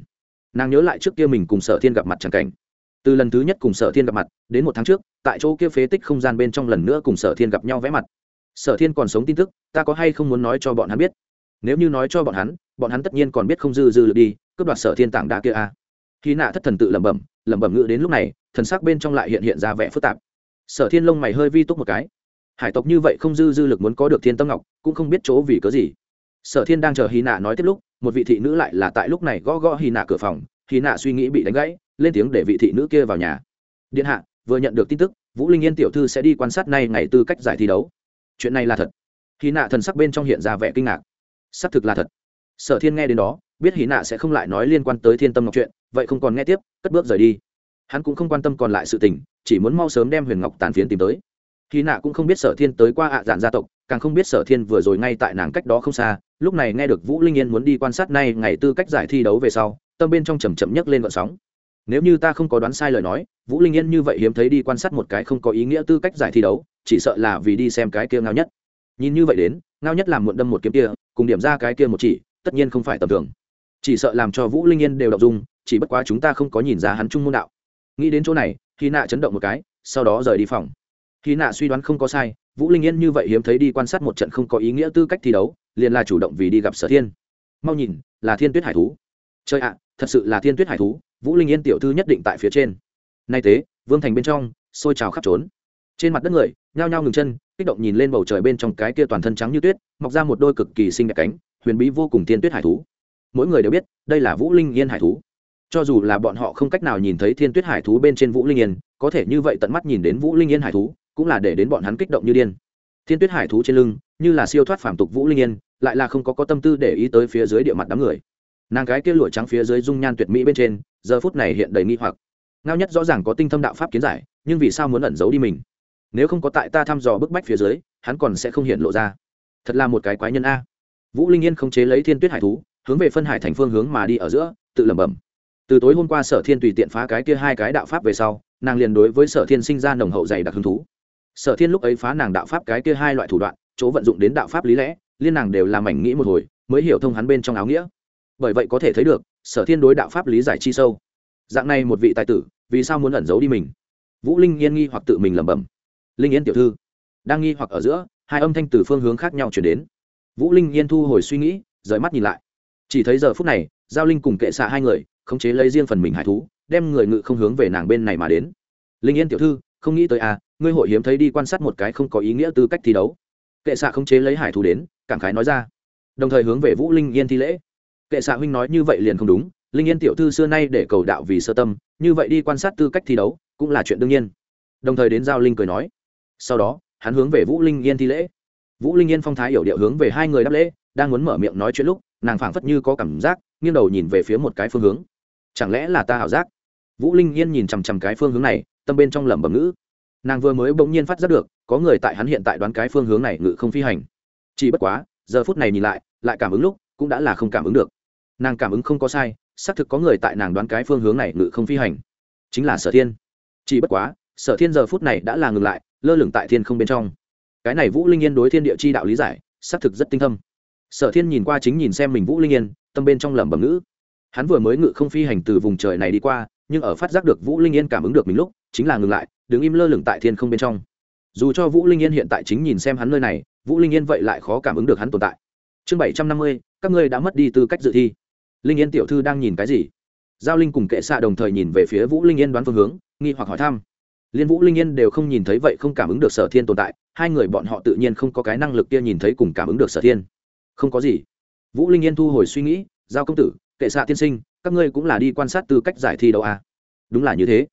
Nàng nhớ lại trước kia mình cùng sở thiên gặp mặt c cảnh từ lần thứ nhất cùng sở thiên gặp mặt, đến một tháng trước, tại chỗ kia phế tích không gian bên trong lần nữa cùng sở thiên gặp nhau vẽ mặt. Sở thiên còn sống tin tức, ta có hay không muốn nói cho bọn hắn biết? Nếu như nói cho bọn hắn bọn hắn tất nhiên còn biết không dư dư lực đi, cướp đoạt sở thiên tảng đá kia a à. khi nạ thất thần tự lẩm bẩm lẩm bẩm ngự đến lúc này, thần sắc bên trong lại hiện hiện ra vẻ phức tạp. Sở thiên lông mày hơi vi túc một cái. Hải tộc như vậy không dư dư lực muốn có được thiên tâm ngọc, cũng không biết chỗ vì cớ gì. Sở thiên đang chờ hy nạ nói tiếp lúc, một vị thị nữ lại là tại lúc này gõ gõ hy nạ cửa phòng hy nạ suy nghĩ bị đánh gãy lên tiếng để vị thị nữ kia vào nhà. Điện hạ, vừa nhận được tin tức, vũ linh yên tiểu thư sẽ đi quan sát nay ngày tư cách giải thi đấu. Chuyện này là thật. Hy nạ thần sắc bên trong hiện ra vẻ kinh ngạc. Xác thực là thật. Sở thiên nghe đến đó, biết hy nạ sẽ không lại nói liên quan tới thiên tâm ngọc chuyện, vậy không còn nghe tiếp, cất bước rời đi. Hắn cũng không quan tâm còn lại sự tình, chỉ muốn mau sớm đem huyền ngọc tàn phiến tìm tới. Hy nạ cũng không biết sở thiên tới qua ạ à dạn gia tộc, càng không biết sở thiên vừa rồi ngay tại nàng cách đó không xa, lúc này nghe được vũ linh yên muốn đi quan sát nay ngày tư cách giải thi đấu về sau, tâm bên trong chầm chậm nhấc lên vận sóng nếu như ta không có đoán sai lời nói, vũ linh yên như vậy hiếm thấy đi quan sát một cái không có ý nghĩa tư cách giải thi đấu, chỉ sợ là vì đi xem cái kia ngao nhất. Nhìn như vậy đến, ngao nhất làm muộn đâm một kiếm kia, cùng điểm ra cái kia một chỉ, tất nhiên không phải tầm thường. Chỉ sợ làm cho vũ linh yên đều đọc dung, chỉ bất quá chúng ta không có nhìn ra hắn trung môn đạo. Nghĩ đến chỗ này, khi nạ chấn động một cái, sau đó rời đi phòng. Khi nạ suy đoán không có sai, vũ linh yên như vậy hiếm thấy đi quan sát một trận không có ý nghĩa tư cách thi đấu, liền là chủ động vì đi gặp sở thiên. Mau nhìn, là thiên tuyết hải thú. Chơi ạ, thật sự là thiên tuyết hải thú vũ linh yên tiểu thư nhất định tại phía trên. Nay thế vương thành bên trong, xôi trào khắp trốn. Trên mặt đất người, nhao nhao ngừng chân, kích động nhìn lên bầu trời bên trong cái kia toàn thân trắng như tuyết, mọc ra một đôi cực kỳ xinh đẹp cánh, huyền bí vô cùng thiên tuyết hải thú. Mỗi người đều biết, đây là vũ linh yên hải thú. Cho dù là bọn họ không cách nào nhìn thấy thiên tuyết hải thú bên trên vũ linh yên, có thể như vậy tận mắt nhìn đến vũ linh yên hải thú, cũng là để đến bọn hắn kích động như điên. Thiên tuyết hải thú trên lưng, như là siêu thoát phàm tục vũ linh yên, lại là không có có tâm tư để ý tới phía dưới địa mặt đám người nàng cái kia lụa trắng phía dưới dung nhan tuyệt mỹ bên trên, giờ phút này hiện đầy nghi hoặc. Ngao nhất rõ ràng có tinh thâm đạo pháp kiến giải, nhưng vì sao muốn ẩn giấu đi mình? Nếu không có tại ta thăm dò bức bách phía dưới, hắn còn sẽ không hiện lộ ra. Thật là một cái quái nhân a. Vũ linh yên không chế lấy thiên tuyết hải thú, hướng về phân hải thành phương hướng mà đi ở giữa, tự lẩm bẩm. Từ tối hôm qua sở thiên tùy tiện phá cái kia hai cái đạo pháp về sau, nàng liền đối với sở thiên sinh ra nồng hậu dày đặc hứng thú. Sở thiên lúc ấy phá nàng đạo pháp cái kia hai loại thủ đoạn, chỗ vận dụng đến đạo pháp lý lẽ, liên nàng đều làm mảnh nghĩ một hồi, mới hiểu thông hắn bên trong áo nghĩa bởi vậy có thể thấy được, sở thiên đối đạo pháp lý giải chi sâu. Dạng này một vị tài tử, vì sao muốn ẩn giấu đi mình? Vũ linh yên nghi hoặc tự mình lẩm bẩm. Linh yên tiểu thư, đang nghi hoặc ở giữa, hai âm thanh từ phương hướng khác nhau chuyển đến. Vũ linh yên thu hồi suy nghĩ, rời mắt nhìn lại. Chỉ thấy giờ phút này, giao linh cùng kệ xạ hai người, khống chế lấy riêng phần mình hải thú, đem người ngự không hướng về nàng bên này mà đến. Linh yên tiểu thư, không nghĩ tới à ngươi hội hiếm thấy đi quan sát một cái không có ý nghĩa tư cách thi đấu. Kệ xạ khống chế lấy hải thú đến, cảm khái nói ra. Đồng thời hướng về vũ linh yên thi lễ kệ xạ huynh nói như vậy liền không đúng, linh yên tiểu thư xưa nay để cầu đạo vì sơ tâm, như vậy đi quan sát tư cách thi đấu cũng là chuyện đương nhiên. Đồng thời đến giao linh cười nói, sau đó, hắn hướng về vũ linh yên thi lễ. Vũ linh yên phong thái hiểu điệu hướng về hai người đáp lễ, đang muốn mở miệng nói chuyện lúc, nàng phảng phất như có cảm giác, nghiêng đầu nhìn về phía một cái phương hướng. Chẳng lẽ là ta ảo giác? Vũ linh yên nhìn chằm chằm cái phương hướng này, tâm bên trong lẩm bẩm ngữ. Nàng vừa mới bỗng nhiên phát giác được, có người tại hắn hiện tại đoán cái phương hướng này ngự không phi hành. Chỉ bất quá, giờ phút này nhìn lại lại cảm ứng lúc, cũng đã là không cảm ứng được nàng cảm ứng không có sai, xác thực có người tại nàng đoán cái phương hướng này ngự không phi hành. Chính là sở thiên. Chỉ bất quá, sở thiên giờ phút này đã là ngừng lại, lơ lửng tại thiên không bên trong. Cái này vũ linh yên đối thiên địa chi đạo lý giải, xác thực rất tinh thâm. Sở thiên nhìn qua chính nhìn xem mình vũ linh yên, tâm bên trong lẩm bẩm ngữ. Hắn vừa mới ngự không phi hành từ vùng trời này đi qua, nhưng ở phát giác được vũ linh yên cảm ứng được mình lúc, chính là ngừng lại, đứng im lơ lửng tại thiên không bên trong. Dù cho vũ linh yên hiện tại chính nhìn xem hắn nơi này, vũ linh yên vậy lại khó cảm ứng được hắn tồn tại. Chương bảy trăm năm mươi, các ngươi đã mất đi tư cách dự thi linh yên tiểu thư đang nhìn cái gì? Giao linh cùng kệ xạ đồng thời nhìn về phía vũ linh yên đoán phương hướng, nghi hoặc hỏi thăm. Liên vũ linh yên đều không nhìn thấy vậy không cảm ứng được sở thiên tồn tại, hai người bọn họ tự nhiên không có cái năng lực kia nhìn thấy cùng cảm ứng được sở thiên. Không có gì. Vũ linh yên thu hồi suy nghĩ, giao công tử, kệ xạ tiên sinh, các ngươi cũng là đi quan sát tư cách giải thi đấu a à? đúng là như thế.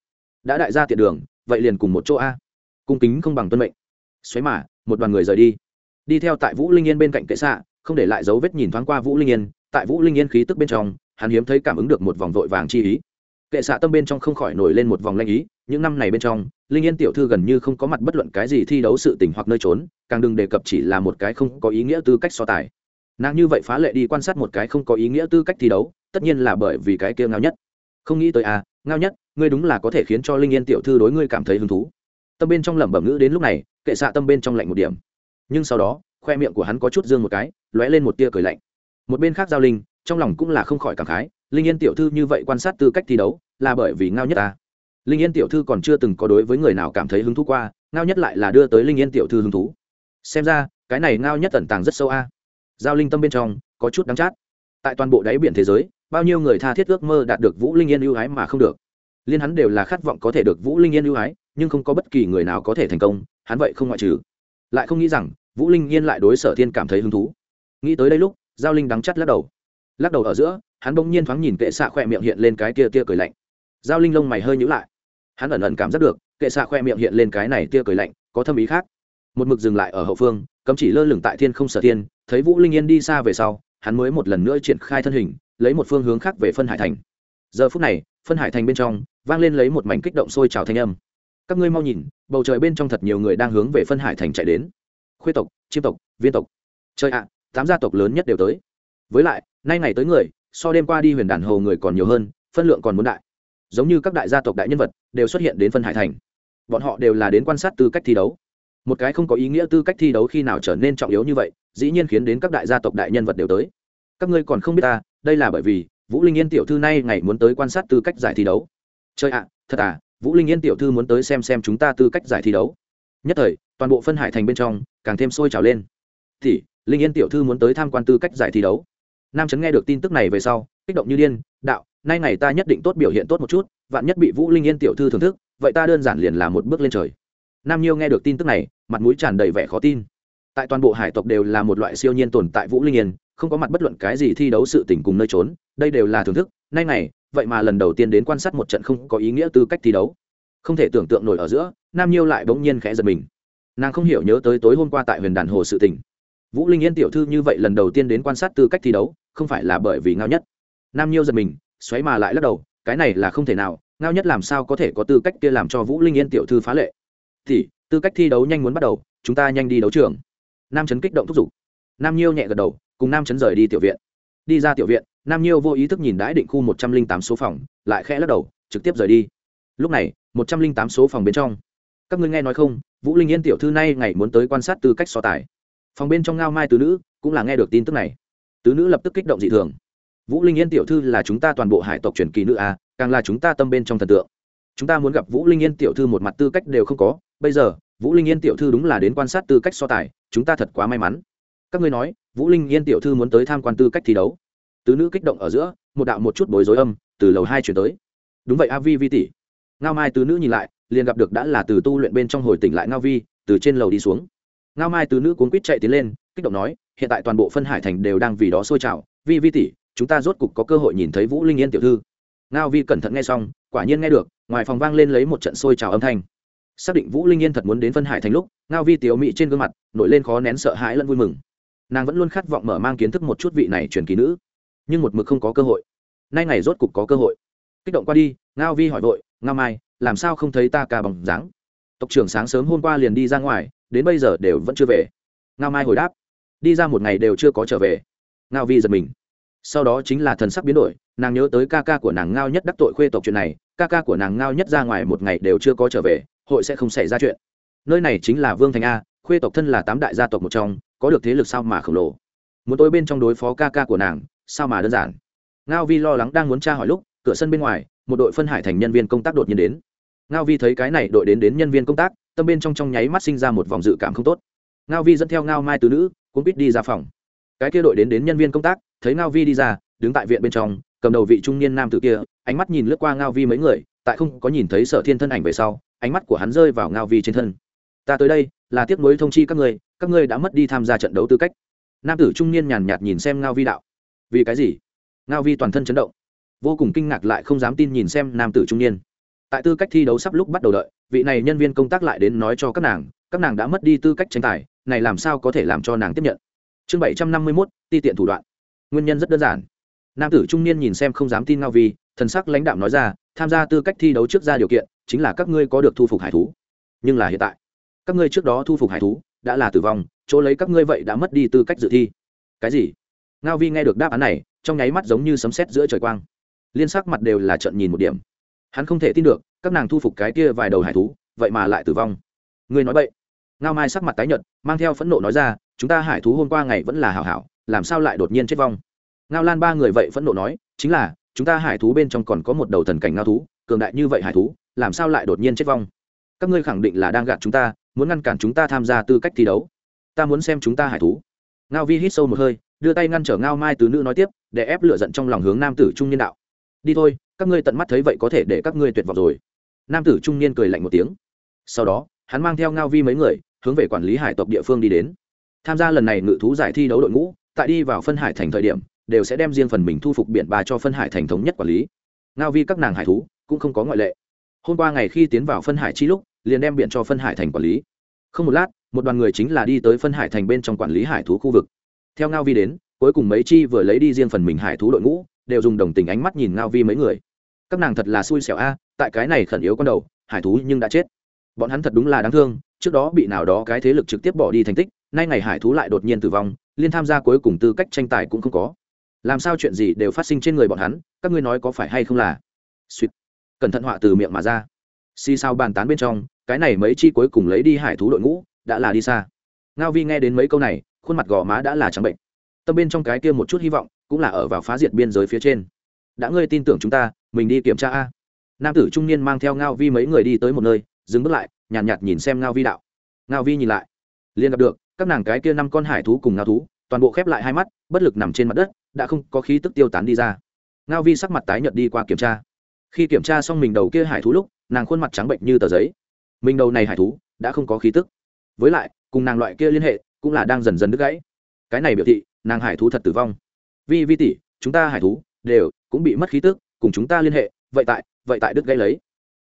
Đã đại gia tiện đường, vậy liền cùng một chỗ a. Cung kính không bằng tuân mệnh. Xoáy mà, một đoàn người rời đi. Đi theo tại vũ linh yên bên cạnh kệ xạ, không để lại dấu vết nhìn thoáng qua vũ linh yên tại vũ linh yên khí tức bên trong, hắn hiếm thấy cảm ứng được một vòng vội vàng chi ý. Kệ xạ tâm bên trong không khỏi nổi lên một vòng lanh ý, những năm này bên trong, linh yên tiểu thư gần như không có mặt bất luận cái gì thi đấu sự tình hoặc nơi trốn, càng đừng đề cập chỉ là một cái không có ý nghĩa tư cách so tài. Nàng như vậy phá lệ đi quan sát một cái không có ý nghĩa tư cách thi đấu, tất nhiên là bởi vì cái kia ngao nhất. Không nghĩ tới à ngao nhất, ngươi đúng là có thể khiến cho linh yên tiểu thư đối ngươi cảm thấy hứng thú. Tâm bên trong lẩm bẩm ngữ đến lúc này, kệ xạ tâm bên trong lạnh một điểm. Nhưng sau đó, khoe miệng của hắn có chút dương một cái, lóe lên một tia cười lạnh một bên khác giao linh, trong lòng cũng là không khỏi cảm khái, linh yên tiểu thư như vậy quan sát tư cách thi đấu, là bởi vì ngao nhất ta. Linh yên tiểu thư còn chưa từng có đối với người nào cảm thấy hứng thú qua, ngao nhất lại là đưa tới linh yên tiểu thư hứng thú. Xem ra, cái này ngao nhất tẩn tàng rất sâu a. Giao linh tâm bên trong, có chút đắng chát. Tại toàn bộ đáy biển thế giới, bao nhiêu người tha thiết ước mơ đạt được vũ linh yên ưu ái mà không được. Liên hắn đều là khát vọng có thể được vũ linh yên ưu ái, nhưng không có bất kỳ người nào có thể thành công, hắn vậy không ngoại trừ. Lại không nghĩ rằng, vũ linh yên lại đối sở thiên cảm thấy hứng thú. Nghĩ tới đây lúc giao linh đắng chắt lắc đầu. Lắc đầu ở giữa, hắn bỗng nhiên thoáng nhìn kệ xạ khoe miệng hiện lên cái tia tia cười lạnh. Giao linh lông mày hơi nhữ lại. Hắn ẩn ẩn cảm giác được, kệ xạ khoe miệng hiện lên cái này tia cười lạnh, có thâm ý khác. Một mực dừng lại ở hậu phương, cấm chỉ lơ lửng tại thiên không sở thiên, thấy vũ linh yên đi xa về sau, hắn mới một lần nữa triển khai thân hình, lấy một phương hướng khác về phân hải thành. Giờ phút này, phân hải thành bên trong, vang lên lấy một mảnh kích động sôi trào thanh âm. Các ngươi mau nhìn, bầu trời bên trong thật nhiều người đang hướng về phân hải thành chạy đến. Khuê tộc chiêm tộc, viên tộc. Trời ạ tám gia tộc lớn nhất đều tới. Với lại, nay ngày tới người, so đêm qua đi huyền đàn hồ người còn nhiều hơn, phân lượng còn muốn đại. Giống như các đại gia tộc đại nhân vật, đều xuất hiện đến phân hải thành. Bọn họ đều là đến quan sát tư cách thi đấu. Một cái không có ý nghĩa tư cách thi đấu khi nào trở nên trọng yếu như vậy, dĩ nhiên khiến đến các đại gia tộc đại nhân vật đều tới. Các ngươi còn không biết ta, đây là bởi vì, vũ linh yên tiểu thư nay ngày muốn tới quan sát tư cách giải thi đấu. Chơi ạ, thật à vũ linh yên tiểu thư muốn tới xem xem chúng ta tư cách giải thi đấu. Nhất thời, toàn bộ phân hải thành bên trong, càng thêm sôi trào lên. Thì linh yên tiểu thư muốn tới tham quan tư cách giải thi đấu. Nam trấn nghe được tin tức này về sau, kích động như điên, đạo, nay ngày ta nhất định tốt biểu hiện tốt một chút, vạn nhất bị vũ linh yên tiểu thư thưởng thức, vậy ta đơn giản liền là một bước lên trời. Nam nhiêu nghe được tin tức này, mặt mũi tràn đầy vẻ khó tin. Tại toàn bộ hải tộc đều là một loại siêu nhiên tồn tại vũ linh yên, không có mặt bất luận cái gì thi đấu sự tình cùng nơi trốn, đây đều là thưởng thức, nay này vậy mà lần đầu tiên đến quan sát một trận không có ý nghĩa tư cách thi đấu. Không thể tưởng tượng nổi ở giữa, nam nhiêu lại bỗng nhiên khẽ giật mình. Nàng không hiểu nhớ tới tối hôm qua tại huyền đàn hồ sự tình vũ linh yên tiểu thư như vậy lần đầu tiên đến quan sát tư cách thi đấu, không phải là bởi vì ngao nhất. Nam nhiêu giật mình, xoáy mà lại lắc đầu, cái này là không thể nào, ngao nhất làm sao có thể có tư cách kia làm cho vũ linh yên tiểu thư phá lệ? Thì, tư cách thi đấu nhanh muốn bắt đầu, chúng ta nhanh đi đấu trường. Nam trấn kích động thúc giục. Nam nhiêu nhẹ gật đầu, cùng nam trấn rời đi tiểu viện. Đi ra tiểu viện, nam nhiêu vô ý thức nhìn đãi định khu một trăm linh tám số phòng, lại khẽ lắc đầu, trực tiếp rời đi. Lúc này, một trăm linh tám số phòng bên trong. Các ngươi nghe nói không, vũ linh yên tiểu thư nay ngày muốn tới quan sát tư cách so tài phòng bên trong ngao mai tứ nữ cũng là nghe được tin tức này. Tứ nữ lập tức kích động dị thường. Vũ linh yên tiểu thư là chúng ta toàn bộ hải tộc truyền kỳ nữ a càng là chúng ta tâm bên trong thần tượng. Chúng ta muốn gặp vũ linh yên tiểu thư một mặt tư cách đều không có. Bây giờ, vũ linh yên tiểu thư đúng là đến quan sát tư cách so tài, chúng ta thật quá may mắn. Các ngươi nói, vũ linh yên tiểu thư muốn tới tham quan tư cách thi đấu. Tứ nữ kích động ở giữa, một đạo một chút bối rối âm từ lầu hai chuyển tới. Đúng vậy a vi vi tỷ. Ngao mai tứ nữ nhìn lại, liền gặp được đã là từ tu luyện bên trong hồi tỉnh lại ngao vi, từ trên lầu đi xuống ngao mai tứ nữ cuốn quýt chạy tiến lên, kích động nói, hiện tại toàn bộ phân hải thành đều đang vì đó sôi trào. Vi vi tỷ, chúng ta rốt cục có cơ hội nhìn thấy vũ linh yên tiểu thư. Ngao vi cẩn thận nghe xong, quả nhiên nghe được, ngoài phòng vang lên lấy một trận sôi trào âm thanh. Xác định vũ linh yên thật muốn đến phân hải thành lúc, ngao vi tiểu mỹ trên gương mặt, nổi lên khó nén sợ hãi lẫn vui mừng. Nàng vẫn luôn khát vọng mở mang kiến thức một chút vị này truyền kỳ nữ, nhưng một mực không có cơ hội. Nay ngày rốt cục có cơ hội. Kích động qua đi, ngao vi hỏi vội, ngao mai, làm sao không thấy ta ca bằng dáng? Tộc trưởng sáng sớm hôm qua liền đi ra ngoài đến bây giờ đều vẫn chưa về. Ngao mai hồi đáp, đi ra một ngày đều chưa có trở về. Ngao vi giật mình. Sau đó chính là thần sắc biến đổi, nàng nhớ tới ca ca của nàng ngao nhất đắc tội khuê tộc chuyện này, ca ca của nàng ngao nhất ra ngoài một ngày đều chưa có trở về, hội sẽ không xảy ra chuyện. Nơi này chính là vương thành a, khuê tộc thân là tám đại gia tộc một trong, có được thế lực sao mà khổng lồ. Muốn tôi bên trong đối phó ca ca của nàng, sao mà đơn giản? Ngao vi lo lắng đang muốn tra hỏi lúc, cửa sân bên ngoài, một đội phân hải thành nhân viên công tác đột nhiên đến. Ngao vi thấy cái này đội đến đến nhân viên công tác tâm bên trong trong nháy mắt sinh ra một vòng dự cảm không tốt. Ngao vi dẫn theo ngao mai tứ nữ cũng biết đi ra phòng. Cái kia đội đến đến nhân viên công tác, thấy ngao vi đi ra, đứng tại viện bên trong, cầm đầu vị trung niên nam tử kia, ánh mắt nhìn lướt qua ngao vi mấy người, tại không có nhìn thấy sở thiên thân ảnh về sau, ánh mắt của hắn rơi vào ngao vi trên thân. Ta tới đây, là tiếp nối thông chi các ngươi các ngươi đã mất đi tham gia trận đấu tư cách. Nam tử trung niên nhàn nhạt nhìn xem ngao vi đạo. Vì cái gì? Ngao vi toàn thân chấn động, vô cùng kinh ngạc lại không dám tin nhìn xem nam tử trung niên tại tư cách thi đấu sắp lúc bắt đầu đợi, vị này nhân viên công tác lại đến nói cho các nàng các nàng đã mất đi tư cách tranh tài, này làm sao có thể làm cho nàng tiếp nhận? Chương bảy trăm năm mươi mốt, ti tiện thủ đoạn. Nguyên nhân rất đơn giản. Nam tử trung niên nhìn xem không dám tin ngao vi, thần sắc lãnh đạm nói ra, tham gia tư cách thi đấu trước ra điều kiện, chính là các ngươi có được thu phục hải thú. Nhưng là hiện tại, các ngươi trước đó thu phục hải thú, đã là tử vong, chỗ lấy các ngươi vậy đã mất đi tư cách dự thi. Cái gì? Ngao vi nghe được đáp án này, trong nháy mắt giống như sấm sét giữa trời quang. Liên sắc mặt đều là trận nhìn một điểm hắn không thể tin được, các nàng thu phục cái kia vài đầu hải thú, vậy mà lại tử vong. Ngươi nói vậy ngao mai sắc mặt tái nhợt, mang theo phẫn nộ nói ra, chúng ta hải thú hôm qua ngày vẫn là hảo hảo, làm sao lại đột nhiên chết vong? Ngao lan ba người vậy phẫn nộ nói, chính là, chúng ta hải thú bên trong còn có một đầu thần cảnh ngao thú, cường đại như vậy hải thú, làm sao lại đột nhiên chết vong? Các ngươi khẳng định là đang gạt chúng ta, muốn ngăn cản chúng ta tham gia tư cách thi đấu. Ta muốn xem chúng ta hải thú. Ngao vi hít sâu một hơi, đưa tay ngăn trở ngao mai tứ nữ nói tiếp, để ép lựa giận trong lòng hướng nam tử trung niên đạo. Đi thôi các ngươi tận mắt thấy vậy có thể để các ngươi tuyệt vọng rồi. Nam tử trung niên cười lạnh một tiếng. Sau đó, hắn mang theo ngao vi mấy người, hướng về quản lý hải tộc địa phương đi đến. Tham gia lần này ngự thú giải thi đấu đội ngũ, tại đi vào phân hải thành thời điểm, đều sẽ đem riêng phần mình thu phục biển bà cho phân hải thành thống nhất quản lý. Ngao vi các nàng hải thú, cũng không có ngoại lệ. Hôm qua ngày khi tiến vào phân hải chi lúc, liền đem biển cho phân hải thành quản lý. Không một lát, một đoàn người chính là đi tới phân hải thành bên trong quản lý hải thú khu vực. Theo ngao vi đến, cuối cùng mấy chi vừa lấy đi riêng phần mình hải thú đội ngũ đều dùng đồng tình ánh mắt nhìn ngao vi mấy người. Các nàng thật là xui xẻo a, tại cái này khẩn yếu con đầu, hải thú nhưng đã chết. Bọn hắn thật đúng là đáng thương, trước đó bị nào đó cái thế lực trực tiếp bỏ đi thành tích, nay ngày hải thú lại đột nhiên tử vong, liên tham gia cuối cùng tư cách tranh tài cũng không có. Làm sao chuyện gì đều phát sinh trên người bọn hắn, các ngươi nói có phải hay không là? Suýt. Cẩn thận họa từ miệng mà ra. Xì sao bàn tán bên trong, cái này mấy chi cuối cùng lấy đi hải thú đội ngũ, đã là đi xa. Ngao vi nghe đến mấy câu này, khuôn mặt gò má đã là trắng bệnh. Tâm bên trong cái kia một chút hy vọng cũng là ở vào phá diệt biên giới phía trên. Đã ngươi tin tưởng chúng ta mình đi kiểm tra a. Nam tử trung niên mang theo ngao vi mấy người đi tới một nơi dừng bước lại nhàn nhạt, nhạt nhìn xem ngao vi đạo. Ngao vi nhìn lại liền gặp được các nàng cái kia năm con hải thú cùng ngao thú toàn bộ khép lại hai mắt bất lực nằm trên mặt đất đã không có khí tức tiêu tán đi ra. Ngao vi sắc mặt tái nhợt đi qua kiểm tra. Khi kiểm tra xong mình đầu kia hải thú lúc nàng khuôn mặt trắng bệnh như tờ giấy. Mình đầu này hải thú đã không có khí tức. Với lại cùng nàng loại kia liên hệ cũng là đang dần dần đứt gãy. Cái này biểu thị nàng hải thú thật tử vong vi vi tỷ, chúng ta hải thú, đều cũng bị mất khí tức, cùng chúng ta liên hệ, vậy tại vậy tại đứt gãy lấy.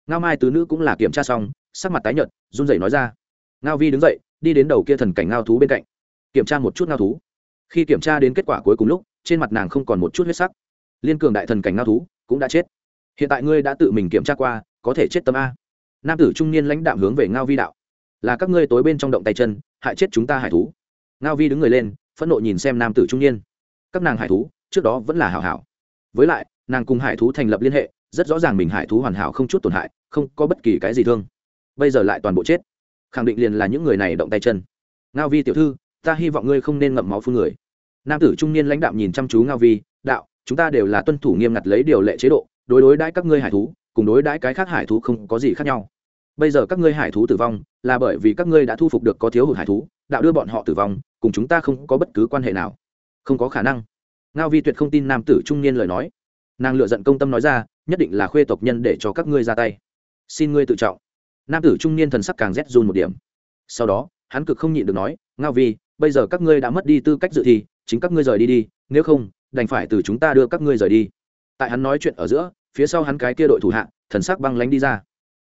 Ngao mai tứ nữ cũng là kiểm tra xong, sắc mặt tái nhợt, run rẩy nói ra. Ngao vi đứng dậy, đi đến đầu kia thần cảnh ngao thú bên cạnh, kiểm tra một chút ngao thú. Khi kiểm tra đến kết quả cuối cùng lúc, trên mặt nàng không còn một chút huyết sắc. Liên cường đại thần cảnh ngao thú cũng đã chết. Hiện tại ngươi đã tự mình kiểm tra qua, có thể chết tâm a. Nam tử trung niên lãnh đạm hướng về ngao vi đạo. Là các ngươi tối bên trong động tay chân, hại chết chúng ta hải thú. Ngao vi đứng người lên, phẫn nộ nhìn xem nam tử trung niên các nàng hải thú, trước đó vẫn là hảo hảo. Với lại, nàng cùng hải thú thành lập liên hệ, rất rõ ràng mình hải thú hoàn hảo không chút tổn hại, không có bất kỳ cái gì thương. Bây giờ lại toàn bộ chết. Khẳng định liền là những người này động tay chân. Ngao vi tiểu thư, ta hy vọng ngươi không nên ngậm máu phun người. Nam tử trung niên lãnh đạo nhìn chăm chú ngao vi, đạo, chúng ta đều là tuân thủ nghiêm ngặt lấy điều lệ chế độ, đối đối đãi các ngươi hải thú, cùng đối đãi cái khác hải thú không có gì khác nhau. Bây giờ các ngươi hải thú tử vong, là bởi vì các ngươi đã thu phục được có thiếu hụt hải thú, đạo đưa bọn họ tử vong, cùng chúng ta không có bất cứ quan hệ nào không có khả năng. Ngao vi tuyệt không tin nam tử trung niên lời nói. Nàng lựa giận công tâm nói ra, nhất định là khuê tộc nhân để cho các ngươi ra tay. Xin ngươi tự trọng. Nam tử trung niên thần sắc càng rét run một điểm. Sau đó, hắn cực không nhịn được nói, ngao vi, bây giờ các ngươi đã mất đi tư cách dự thi, chính các ngươi rời đi đi, nếu không, đành phải từ chúng ta đưa các ngươi rời đi. Tại hắn nói chuyện ở giữa, phía sau hắn cái kia đội thủ hạ, thần sắc băng lánh đi ra.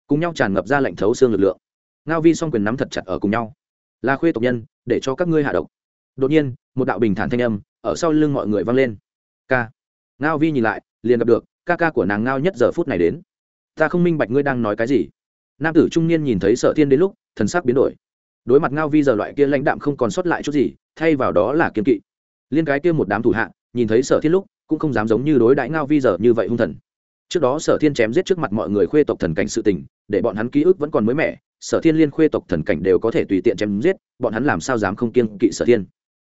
Cùng nhau tràn ngập ra lệnh thấu xương lực lượng. Ngao vi s o n g quyền nắm thật chặt ở cùng nhau. Là khuê tộc nhân, để cho các ngươi hạ độc. Đột nhiên, một đạo bình thản thanh âm ở sau lưng mọi người vang lên. Ca. Ngao vi nhìn lại, liền gặp được, ca ca của nàng ngao nhất giờ phút này đến. Ta không minh bạch ngươi đang nói cái gì. Nam tử trung niên nhìn thấy sở thiên đến lúc, thần sắc biến đổi. Đối mặt ngao vi giờ loại kia lãnh đạm không còn sót lại chút gì, thay vào đó là kiên kỵ. Liên cái kia một đám thủ hạ, nhìn thấy sở thiên lúc, cũng không dám giống như đối đãi ngao vi giờ như vậy hung thần. Trước đó sở thiên chém giết trước mặt mọi người khuê tộc thần cảnh sự tình, để bọn hắn ký ức vẫn còn mới mẻ, sở thiên liên khuê tộc thần cảnh đều có thể tùy tiện chém giết, bọn hắn làm sao dám không kiên kỵ sở thiên?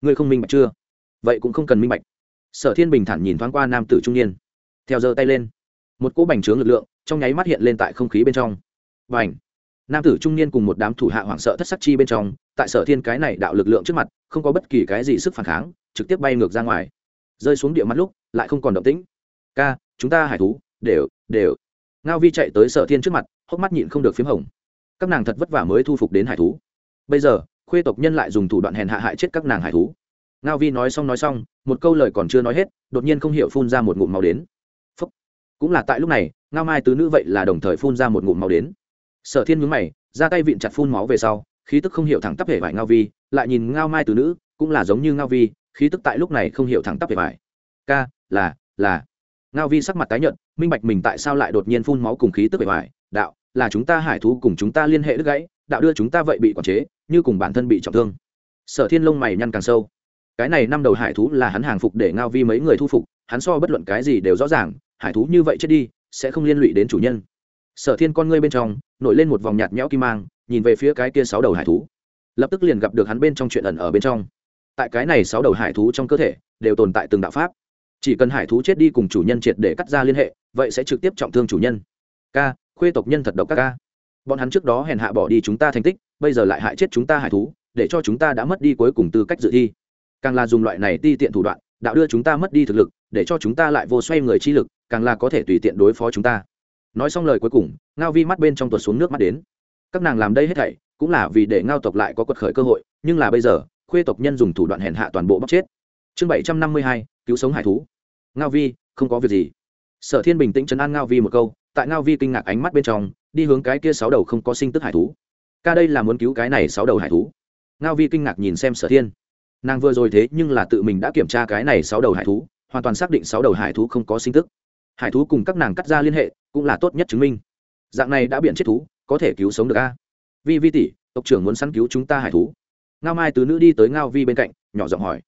Ngươi không minh bạch chưa? Vậy cũng không cần minh bạch. Sở thiên bình thản nhìn thoáng qua nam tử trung niên. Theo giơ tay lên, một cỗ bành trướng lực lượng trong nháy mắt hiện lên tại không khí bên trong. Và ảnh nam tử trung niên cùng một đám thủ hạ hoảng sợ thất sắc chi bên trong, tại sở thiên cái này đạo lực lượng trước mặt, không có bất kỳ cái gì sức phản kháng, trực tiếp bay ngược ra ngoài. Rơi xuống địa mắt lúc, lại không còn động tĩnh. Ca, chúng ta hải thú, đều đều. Ngao vi chạy tới sở thiên trước mặt, hốc mắt nhịn không được p h í m hồng. Các nàng thật vất vả mới thu phục đến hải thú. Bây giờ, khuê tộc nhân lại dùng thủ đoạn hèn hạ hại chết các nàng hải thú ngao vi nói xong nói xong, một câu lời còn chưa nói hết, đột nhiên không hiểu phun ra một ngụm màu đến. Phúc. cũng là tại lúc này, ngao mai tứ nữ vậy là đồng thời phun ra một ngụm màu đến. Sở thiên mướn mày, ra tay vịn chặt phun máu về sau, khí tức không hiểu thẳng tắp hệ vải ngao vi, lại nhìn ngao mai tứ nữ, cũng là giống như ngao vi, khí tức tại lúc này không hiểu thẳng tắp hệ vải. Ca, là là. Ngao vi sắc mặt tái nhợt, minh bạch mình tại sao lại đột nhiên phun máu cùng khí tức bề ngoài đạo, là chúng ta hải thú cùng chúng ta liên hệ đứt gãy, đạo đưa chúng ta vậy bị quản chế, như cùng bản thân bị trọng thương. Sở thiên lông mày nhăn càng sâu cái này năm đầu hải thú là hắn hàng phục để ngao vi mấy người thu phục, hắn so bất luận cái gì đều rõ ràng, hải thú như vậy chết đi, sẽ không liên lụy đến chủ nhân. Sở thiên con ngươi bên trong, nổi lên một vòng nhạt nhẽo kim mang, nhìn về phía cái kia sáu đầu hải thú. Lập tức liền gặp được hắn bên trong chuyện ẩn ở bên trong. Tại cái này sáu đầu hải thú trong cơ thể, đều tồn tại từng đạo pháp. Chỉ cần hải thú chết đi cùng chủ nhân triệt để cắt ra liên hệ, vậy sẽ trực tiếp trọng thương chủ nhân. Ca, khuê tộc nhân thật độc các ca. Bọn hắn trước đó hèn hạ bỏ đi chúng ta thành tích, bây giờ lại hại chết chúng ta hải thú, để cho chúng ta đã mất đi cuối cùng tư cách dự thi càng là dùng loại này ti tiện thủ đoạn, đạo đưa chúng ta mất đi thực lực, để cho chúng ta lại vô xoay người chi lực, càng là có thể tùy tiện đối phó chúng ta. Nói xong lời cuối cùng, ngao vi mắt bên trong tuột xuống nước mắt đến. Các nàng làm đây hết thảy, cũng là vì để ngao tộc lại có quật khởi cơ hội, nhưng là bây giờ, khuê tộc nhân dùng thủ đoạn hèn hạ toàn bộ bóc chết. Chương bảy trăm năm mươi hai, cứu sống hải thú. Ngao vi, không có việc gì. Sở thiên bình tĩnh chấn an ngao vi một câu, tại ngao vi kinh ngạc ánh mắt bên trong, đi hướng cái kia sáu đầu không có sinh tức hải thú. Ca đây là muốn cứu cái này sáu đầu hải thú. Ngao vi kinh ngạc nhìn xem sở thiên nàng vừa rồi thế nhưng là tự mình đã kiểm tra cái này sáu đầu hải thú, hoàn toàn xác định sáu đầu hải thú không có sinh tức. Hải thú cùng các nàng cắt ra liên hệ, cũng là tốt nhất chứng minh. Dạng này đã biện chết thú, có thể cứu sống được a. Vi vi tỷ, tộc trưởng muốn săn cứu chúng ta hải thú. Ngao mai từ nữ đi tới ngao vi bên cạnh, nhỏ giọng hỏi.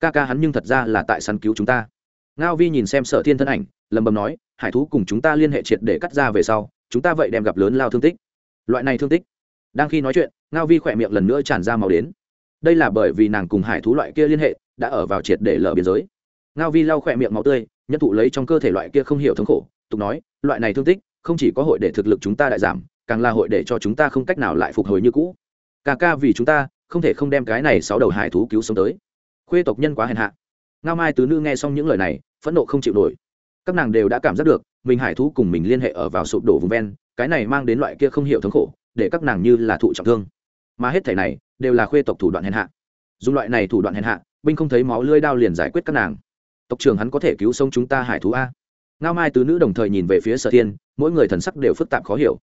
Ca ca hắn nhưng thật ra là tại săn cứu chúng ta. Ngao vi nhìn xem sở thiên thân ảnh lầm bầm nói, hải thú cùng chúng ta liên hệ triệt để cắt ra về sau, chúng ta vậy đem gặp lớn lao thương tích. Loại này thương tích. Đang khi nói chuyện, ngao vi khỏe miệng lần nữa tràn ra màu đến đây là bởi vì nàng cùng hải thú loại kia liên hệ, đã ở vào triệt để lở biên giới. Ngao vi lau khỏe miệng máu tươi nhất thụ lấy trong cơ thể loại kia không hiểu thống khổ, tục nói, loại này thương tích, không chỉ có hội để thực lực chúng ta đại giảm, càng là hội để cho chúng ta không cách nào lại phục hồi như cũ. Ca ca vì chúng ta, không thể không đem cái này sáu đầu hải thú cứu sống tới. Khuê tộc nhân quá hèn hạ. Ngao mai tứ nữ nghe xong những lời này, phẫn nộ không chịu nổi. Các nàng đều đã cảm giác được, mình hải thú cùng mình liên hệ ở vào sụp đổ vùng ven, cái này mang đến loại kia không hiểu thống khổ, để các nàng như là thụ trọng thương mà hết thể này đều là khuê tộc thủ đoạn hèn hạ. Dùng loại này thủ đoạn hèn hạ, binh không thấy máu lưỡi đao liền giải quyết các nàng. Tộc trưởng hắn có thể cứu sống chúng ta hải thú a. Ngao mai tứ nữ đồng thời nhìn về phía sở thiên, mỗi người thần sắc đều phức tạp khó hiểu.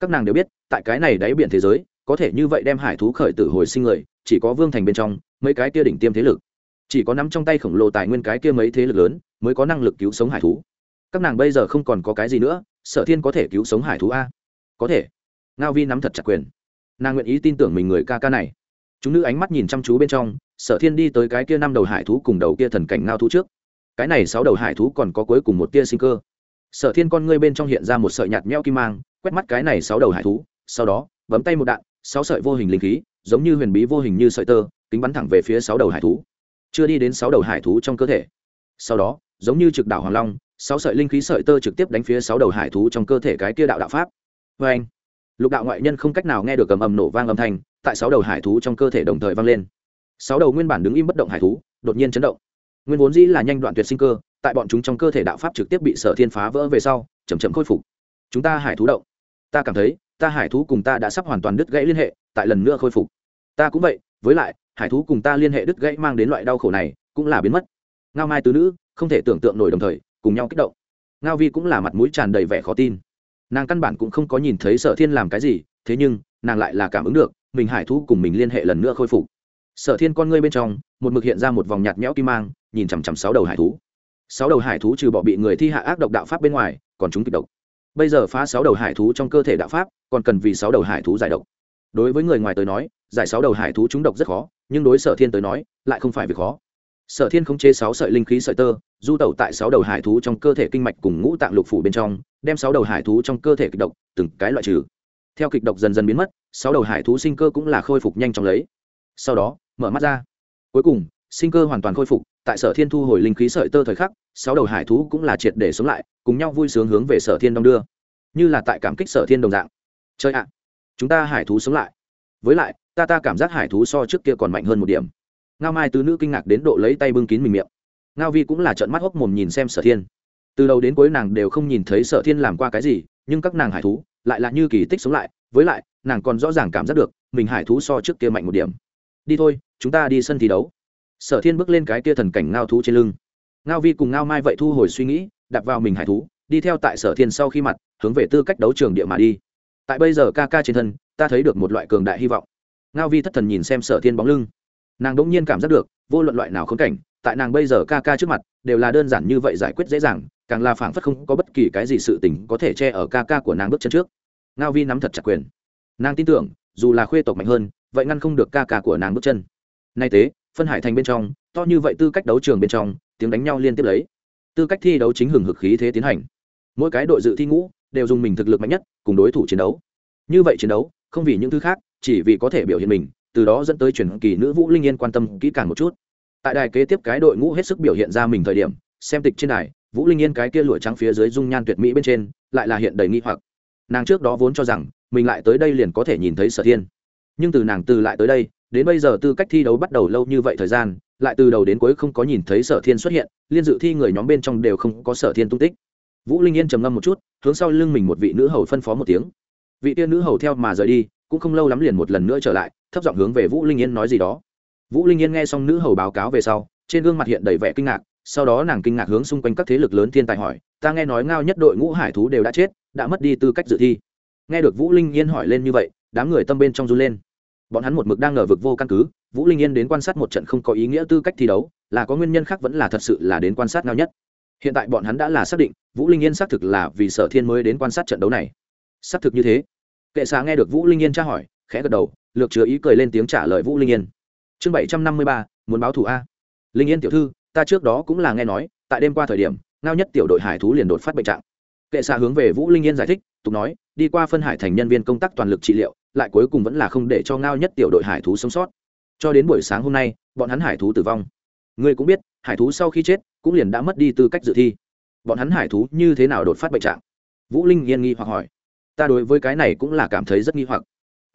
Các nàng đều biết, tại cái này đáy biển thế giới, có thể như vậy đem hải thú khởi tử hồi sinh người, chỉ có vương thành bên trong mấy cái kia đỉnh tiêm thế lực. Chỉ có nắm trong tay khổng lồ tài nguyên cái kia mấy thế lực lớn mới có năng lực cứu sống hải thú. Các nàng bây giờ không còn có cái gì nữa, sở thiên có thể cứu sống hải thú a. Có thể. Ngao vi nắm thật chặt quyền nàng nguyện ý tin tưởng mình người ca ca này. Chúng nữ ánh mắt nhìn chăm chú bên trong, sở thiên đi tới cái kia năm đầu hải thú cùng đầu kia thần cảnh ngao thú trước. Cái này sáu đầu hải thú còn có cuối cùng một tia sinh cơ. Sở thiên con ngươi bên trong hiện ra một sợi nhạt meo kim mang, quét mắt cái này sáu đầu hải thú, sau đó, bấm tay một đạn, sáu sợi vô hình linh khí, giống như huyền bí vô hình như sợi tơ, kính bắn thẳng về phía sáu đầu hải thú. Chưa đi đến sáu đầu hải thú trong cơ thể. Sau đó, giống như trực đảo hoàng long, sáu sợi linh khí sợi tơ trực tiếp đánh phía sáu đầu hải thú trong cơ thể cái kia đạo đạo pháp. Vê anh lục đạo ngoại nhân không cách nào nghe được cầm ầm nổ vang âm thanh, tại sáu đầu hải thú trong cơ thể đồng thời vang lên. Sáu đầu nguyên bản đứng im bất động hải thú, đột nhiên chấn động. Nguyên vốn dĩ là nhanh đoạn tuyệt sinh cơ, tại bọn chúng trong cơ thể đạo pháp trực tiếp bị sở thiên phá vỡ về sau chầm chậm khôi phục. Chúng ta hải thú động. Ta cảm thấy, ta hải thú cùng ta đã sắp hoàn toàn đứt gãy liên hệ, tại lần nữa khôi phục. Ta cũng vậy, với lại, hải thú cùng ta liên hệ đứt gãy mang đến loại đau khổ này, cũng là biến mất. Ngao mai tứ nữ, không thể tưởng tượng nổi đồng thời, cùng nhau kích động. Ngao vi cũng là mặt mũi tràn đầy vẻ khó tin nàng căn bản cũng không có nhìn thấy sở thiên làm cái gì, thế nhưng, nàng lại là cảm ứng được, mình hải thú cùng mình liên hệ lần nữa khôi phục. Sở thiên con ngươi bên trong, một mực hiện ra một vòng nhạt nhẽo kim mang, nhìn chằm chằm sáu đầu hải thú. Sáu đầu hải thú trừ bỏ bị người thi hạ ác độc đạo pháp bên ngoài, còn chúng kịch độc. Bây giờ phá sáu đầu hải thú trong cơ thể đạo pháp, còn cần vì sáu đầu hải thú giải độc. Đối với người ngoài tới nói, giải sáu đầu hải thú chúng độc rất khó, nhưng đối sở thiên tới nói, lại không phải việc khó sở thiên khống chế sáu sợi linh khí sợi tơ, du tẩu tại sáu đầu hải thú trong cơ thể kinh mạch cùng ngũ tạng lục phủ bên trong, đem sáu đầu hải thú trong cơ thể kịch độc, từng cái loại trừ. Theo kịch độc dần dần biến mất, sáu đầu hải thú sinh cơ cũng là khôi phục nhanh chóng lấy. Sau đó, mở mắt ra. Cuối cùng, sinh cơ hoàn toàn khôi phục, tại sở thiên thu hồi linh khí sợi tơ thời khắc, sáu đầu hải thú cũng là triệt để sống lại, cùng nhau vui sướng hướng về sở thiên đông đưa. Như là tại cảm kích sở thiên đồng dạng. Chơi ạ, chúng ta hải thú sống lại. Với lại, ta ta cảm giác hải thú so trước kia còn mạnh hơn một điểm ngao mai tứ nữ kinh ngạc đến độ lấy tay bưng kín mình miệng ngao vi cũng là trận mắt hốc mồm nhìn xem sở thiên từ đầu đến cuối nàng đều không nhìn thấy sở thiên làm qua cái gì nhưng các nàng hải thú lại là như kỳ tích sống lại với lại nàng còn rõ ràng cảm giác được mình hải thú so trước kia mạnh một điểm đi thôi chúng ta đi sân thi đấu sở thiên bước lên cái kia thần cảnh ngao thú trên lưng ngao vi cùng ngao mai vậy thu hồi suy nghĩ đặt vào mình hải thú đi theo tại sở thiên sau khi mặt hướng về tư cách đấu trường địa mà đi tại bây giờ ca ca trên thân ta thấy được một loại cường đại hy vọng ngao vi thất thần nhìn xem sở thiên bóng lưng nàng đỗng nhiên cảm giác được vô luận loại nào khốn cảnh tại nàng bây giờ ca ca trước mặt đều là đơn giản như vậy giải quyết dễ dàng càng là phảng phất không có bất kỳ cái gì sự tình có thể che ở ca ca của nàng bước chân trước ngao vi nắm thật chặt quyền nàng tin tưởng dù là khuê tộc mạnh hơn vậy ngăn không được ca ca của nàng bước chân nay tế phân hải thành bên trong to như vậy tư cách đấu trường bên trong tiếng đánh nhau liên tiếp lấy tư cách thi đấu chính hừng hực khí thế tiến hành mỗi cái đội dự thi ngũ đều dùng mình thực lực mạnh nhất cùng đối thủ chiến đấu như vậy chiến đấu không vì những thứ khác chỉ vì có thể biểu hiện mình từ đó dẫn tới truyền kỳ nữ vũ linh yên quan tâm kỹ càng một chút. Tại đài kế tiếp cái đội ngũ hết sức biểu hiện ra mình thời điểm, xem tịch trên đài, vũ linh yên cái kia lụa trắng phía dưới dung nhan tuyệt mỹ bên trên, lại là hiện đầy nghi hoặc. Nàng trước đó vốn cho rằng, mình lại tới đây liền có thể nhìn thấy sở thiên. Nhưng từ nàng từ lại tới đây, đến bây giờ tư cách thi đấu bắt đầu lâu như vậy thời gian, lại từ đầu đến cuối không có nhìn thấy sở thiên xuất hiện, liên dự thi người nhóm bên trong đều không có sở thiên tung tích. Vũ linh yên trầm ngâm một chút, hướng sau lưng mình một vị nữ hầu phân phó một tiếng. Vị tiên nữ hầu theo mà rời đi, cũng không lâu lắm liền một lần nữa trở lại thấp giọng hướng về vũ linh yên nói gì đó. Vũ linh yên nghe xong nữ hầu báo cáo về sau, trên gương mặt hiện đầy vẻ kinh ngạc, sau đó nàng kinh ngạc hướng xung quanh các thế lực lớn thiên tài hỏi, ta nghe nói ngao nhất đội ngũ hải thú đều đã chết, đã mất đi tư cách dự thi. Nghe được vũ linh yên hỏi lên như vậy, đám người tâm bên trong run lên. Bọn hắn một mực đang ngờ vực vô căn cứ, vũ linh yên đến quan sát một trận không có ý nghĩa tư cách thi đấu, là có nguyên nhân khác vẫn là thật sự là đến quan sát ngao nhất. Hiện tại bọn hắn đã là xác định, vũ linh yên xác thực là vì sở thiên mới đến quan sát trận đấu này. Xác thực như thế. Kệ xá nghe được vũ linh yên tra hỏi khẽ gật đầu, lược chứa ý cười lên tiếng trả lời vũ linh yên. Chương bảy trăm năm mươi ba, muốn báo thù a. Linh yên tiểu thư, ta trước đó cũng là nghe nói, tại đêm qua thời điểm, ngao nhất tiểu đội hải thú liền đột phát bệnh trạng. Kệ xạ hướng về vũ linh yên giải thích, tục nói, đi qua phân hải thành nhân viên công tác toàn lực trị liệu, lại cuối cùng vẫn là không để cho ngao nhất tiểu đội hải thú sống sót. Cho đến buổi sáng hôm nay, bọn hắn hải thú tử vong. Ngươi cũng biết, hải thú sau khi chết, cũng liền đã mất đi tư cách dự thi. Bọn hắn hải thú như thế nào đột phát bệnh trạng? Vũ linh yên nghi hoặc hỏi. Ta đối với cái này cũng là cảm thấy rất nghi hoặc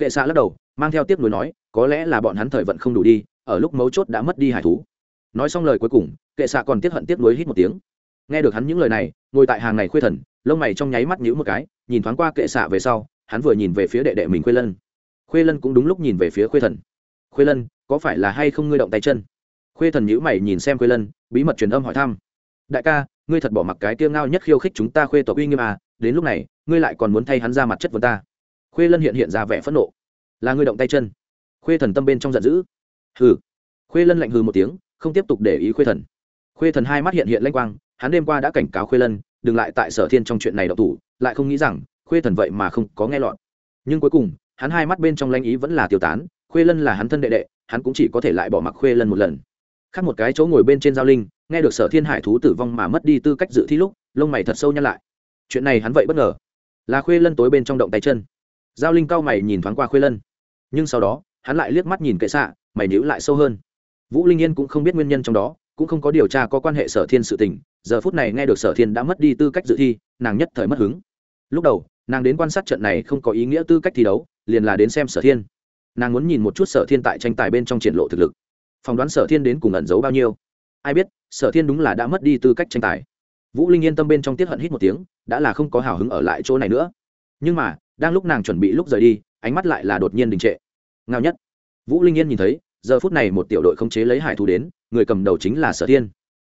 kệ xạ lắc đầu, mang theo tiếp nối nói, có lẽ là bọn hắn thời vận không đủ đi, ở lúc mấu chốt đã mất đi hải thú. Nói xong lời cuối cùng, kệ xạ còn tiếp hận tiếp nối hít một tiếng. Nghe được hắn những lời này, ngồi tại hàng này khuê thần, lông mày trong nháy mắt nhíu một cái, nhìn thoáng qua kệ xạ về sau, hắn vừa nhìn về phía đệ đệ mình khuê lân. Khuê lân cũng đúng lúc nhìn về phía khuê thần. Khuê lân, có phải là hay không ngươi động tay chân? Khuê thần nhữ mày nhìn xem khuê lân, bí mật truyền âm hỏi thăm. Đại ca, ngươi thật bỏ mặc cái tiêu ngao nhất khiêu khích chúng ta khuê tộc uy nghiêm à đến lúc này, ngươi lại còn muốn thay hắn ra mặt chất vấn ta khuê lân hiện hiện ra vẻ phẫn nộ. Là người động tay chân. Khuê thần tâm bên trong giận dữ. Hừ. Khuê lân lạnh hừ một tiếng, không tiếp tục để ý khuê thần. Khuê thần hai mắt hiện hiện lanh quang, hắn đêm qua đã cảnh cáo khuê lân, đừng lại tại sở thiên trong chuyện này đậu thủ, lại không nghĩ rằng khuê thần vậy mà không có nghe lọt. Nhưng cuối cùng, hắn hai mắt bên trong lanh ý vẫn là tiêu tán, khuê lân là hắn thân đệ đệ, hắn cũng chỉ có thể lại bỏ mặc khuê lân một lần. Khác một cái chỗ ngồi bên trên giao linh, nghe được sở thiên hải thú tử vong mà mất đi tư cách dự thi lúc, lông mày thật sâu nhăn lại. Chuyện này hắn vậy bất ngờ. Là khuê lân tối bên trong động tay chân giao linh cao mày nhìn thoáng qua khuê lân. Nhưng sau đó, hắn lại liếc mắt nhìn kệ xạ, mày nhữ lại sâu hơn. Vũ linh yên cũng không biết nguyên nhân trong đó, cũng không có điều tra có quan hệ sở thiên sự tình, giờ phút này nghe được sở thiên đã mất đi tư cách dự thi, nàng nhất thời mất hứng. Lúc đầu, nàng đến quan sát trận này không có ý nghĩa tư cách thi đấu, liền là đến xem sở thiên. Nàng muốn nhìn một chút sở thiên tại tranh tài bên trong triển lộ thực lực. Phỏng đoán sở thiên đến cùng ẩn giấu bao nhiêu? Ai biết, sở thiên đúng là đã mất đi tư cách tranh tài. Vũ linh yên tâm bên trong tiết hận hít một tiếng, đã là không có hào hứng ở lại chỗ này nữa. Nhưng mà đang lúc nàng chuẩn bị lúc rời đi, ánh mắt lại là đột nhiên đình trệ. Ngao nhất. Vũ linh yên nhìn thấy, giờ phút này một tiểu đội không chế lấy hải thú đến, người cầm đầu chính là sở thiên.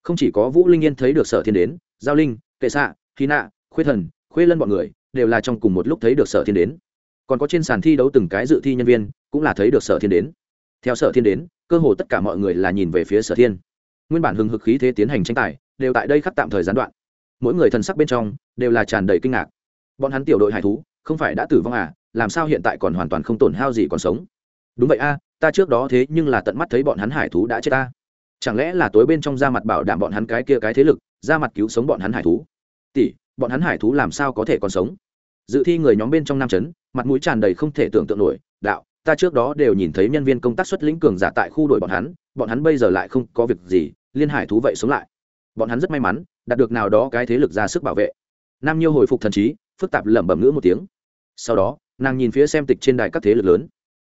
Không chỉ có vũ linh yên thấy được sở thiên đến, giao linh, kệ xạ khí nạ, khuê thần, khuê lân b ọ n người đều là trong cùng một lúc thấy được sở thiên đến. Còn có trên sàn thi đấu từng cái dự thi nhân viên cũng là thấy được sở thiên đến. Theo sở thiên đến, cơ hồ tất cả mọi người là nhìn về phía sở thiên. Nguyên bản hừng hực khí thế tiến hành tranh tài, đều tại đây khắc tạm thời gián đoạn. Mỗi người thần sắc bên trong đều là tràn đầy kinh ngạc. Bọn hắn tiểu đội hải thú không phải đã tử vong à làm sao hiện tại còn hoàn toàn không tổn hao gì còn sống? Đúng vậy a, ta trước đó thế nhưng là tận mắt thấy bọn hắn hải thú đã chết ta. Chẳng lẽ là tối bên trong ra mặt bảo đảm bọn hắn cái kia cái thế lực, ra mặt cứu sống bọn hắn hải thú? Tỷ, bọn hắn hải thú làm sao có thể còn sống? Dự thi người nhóm bên trong nam chấn, mặt mũi tràn đầy không thể tưởng tượng nổi, đạo, ta trước đó đều nhìn thấy nhân viên công tác xuất lĩnh cường giả tại khu đội bọn hắn bọn hắn bây giờ lại không có việc gì, liên hải thú vậy sống lại. Bọn hắn rất may mắn, đạt được nào đó cái thế lực ra sức bảo vệ. Nam nhiêu hồi phục thần trí, phức tạp lẩm bẩm ngữ một tiếng sau đó, nàng nhìn phía xem tịch trên đài các thế lực lớn.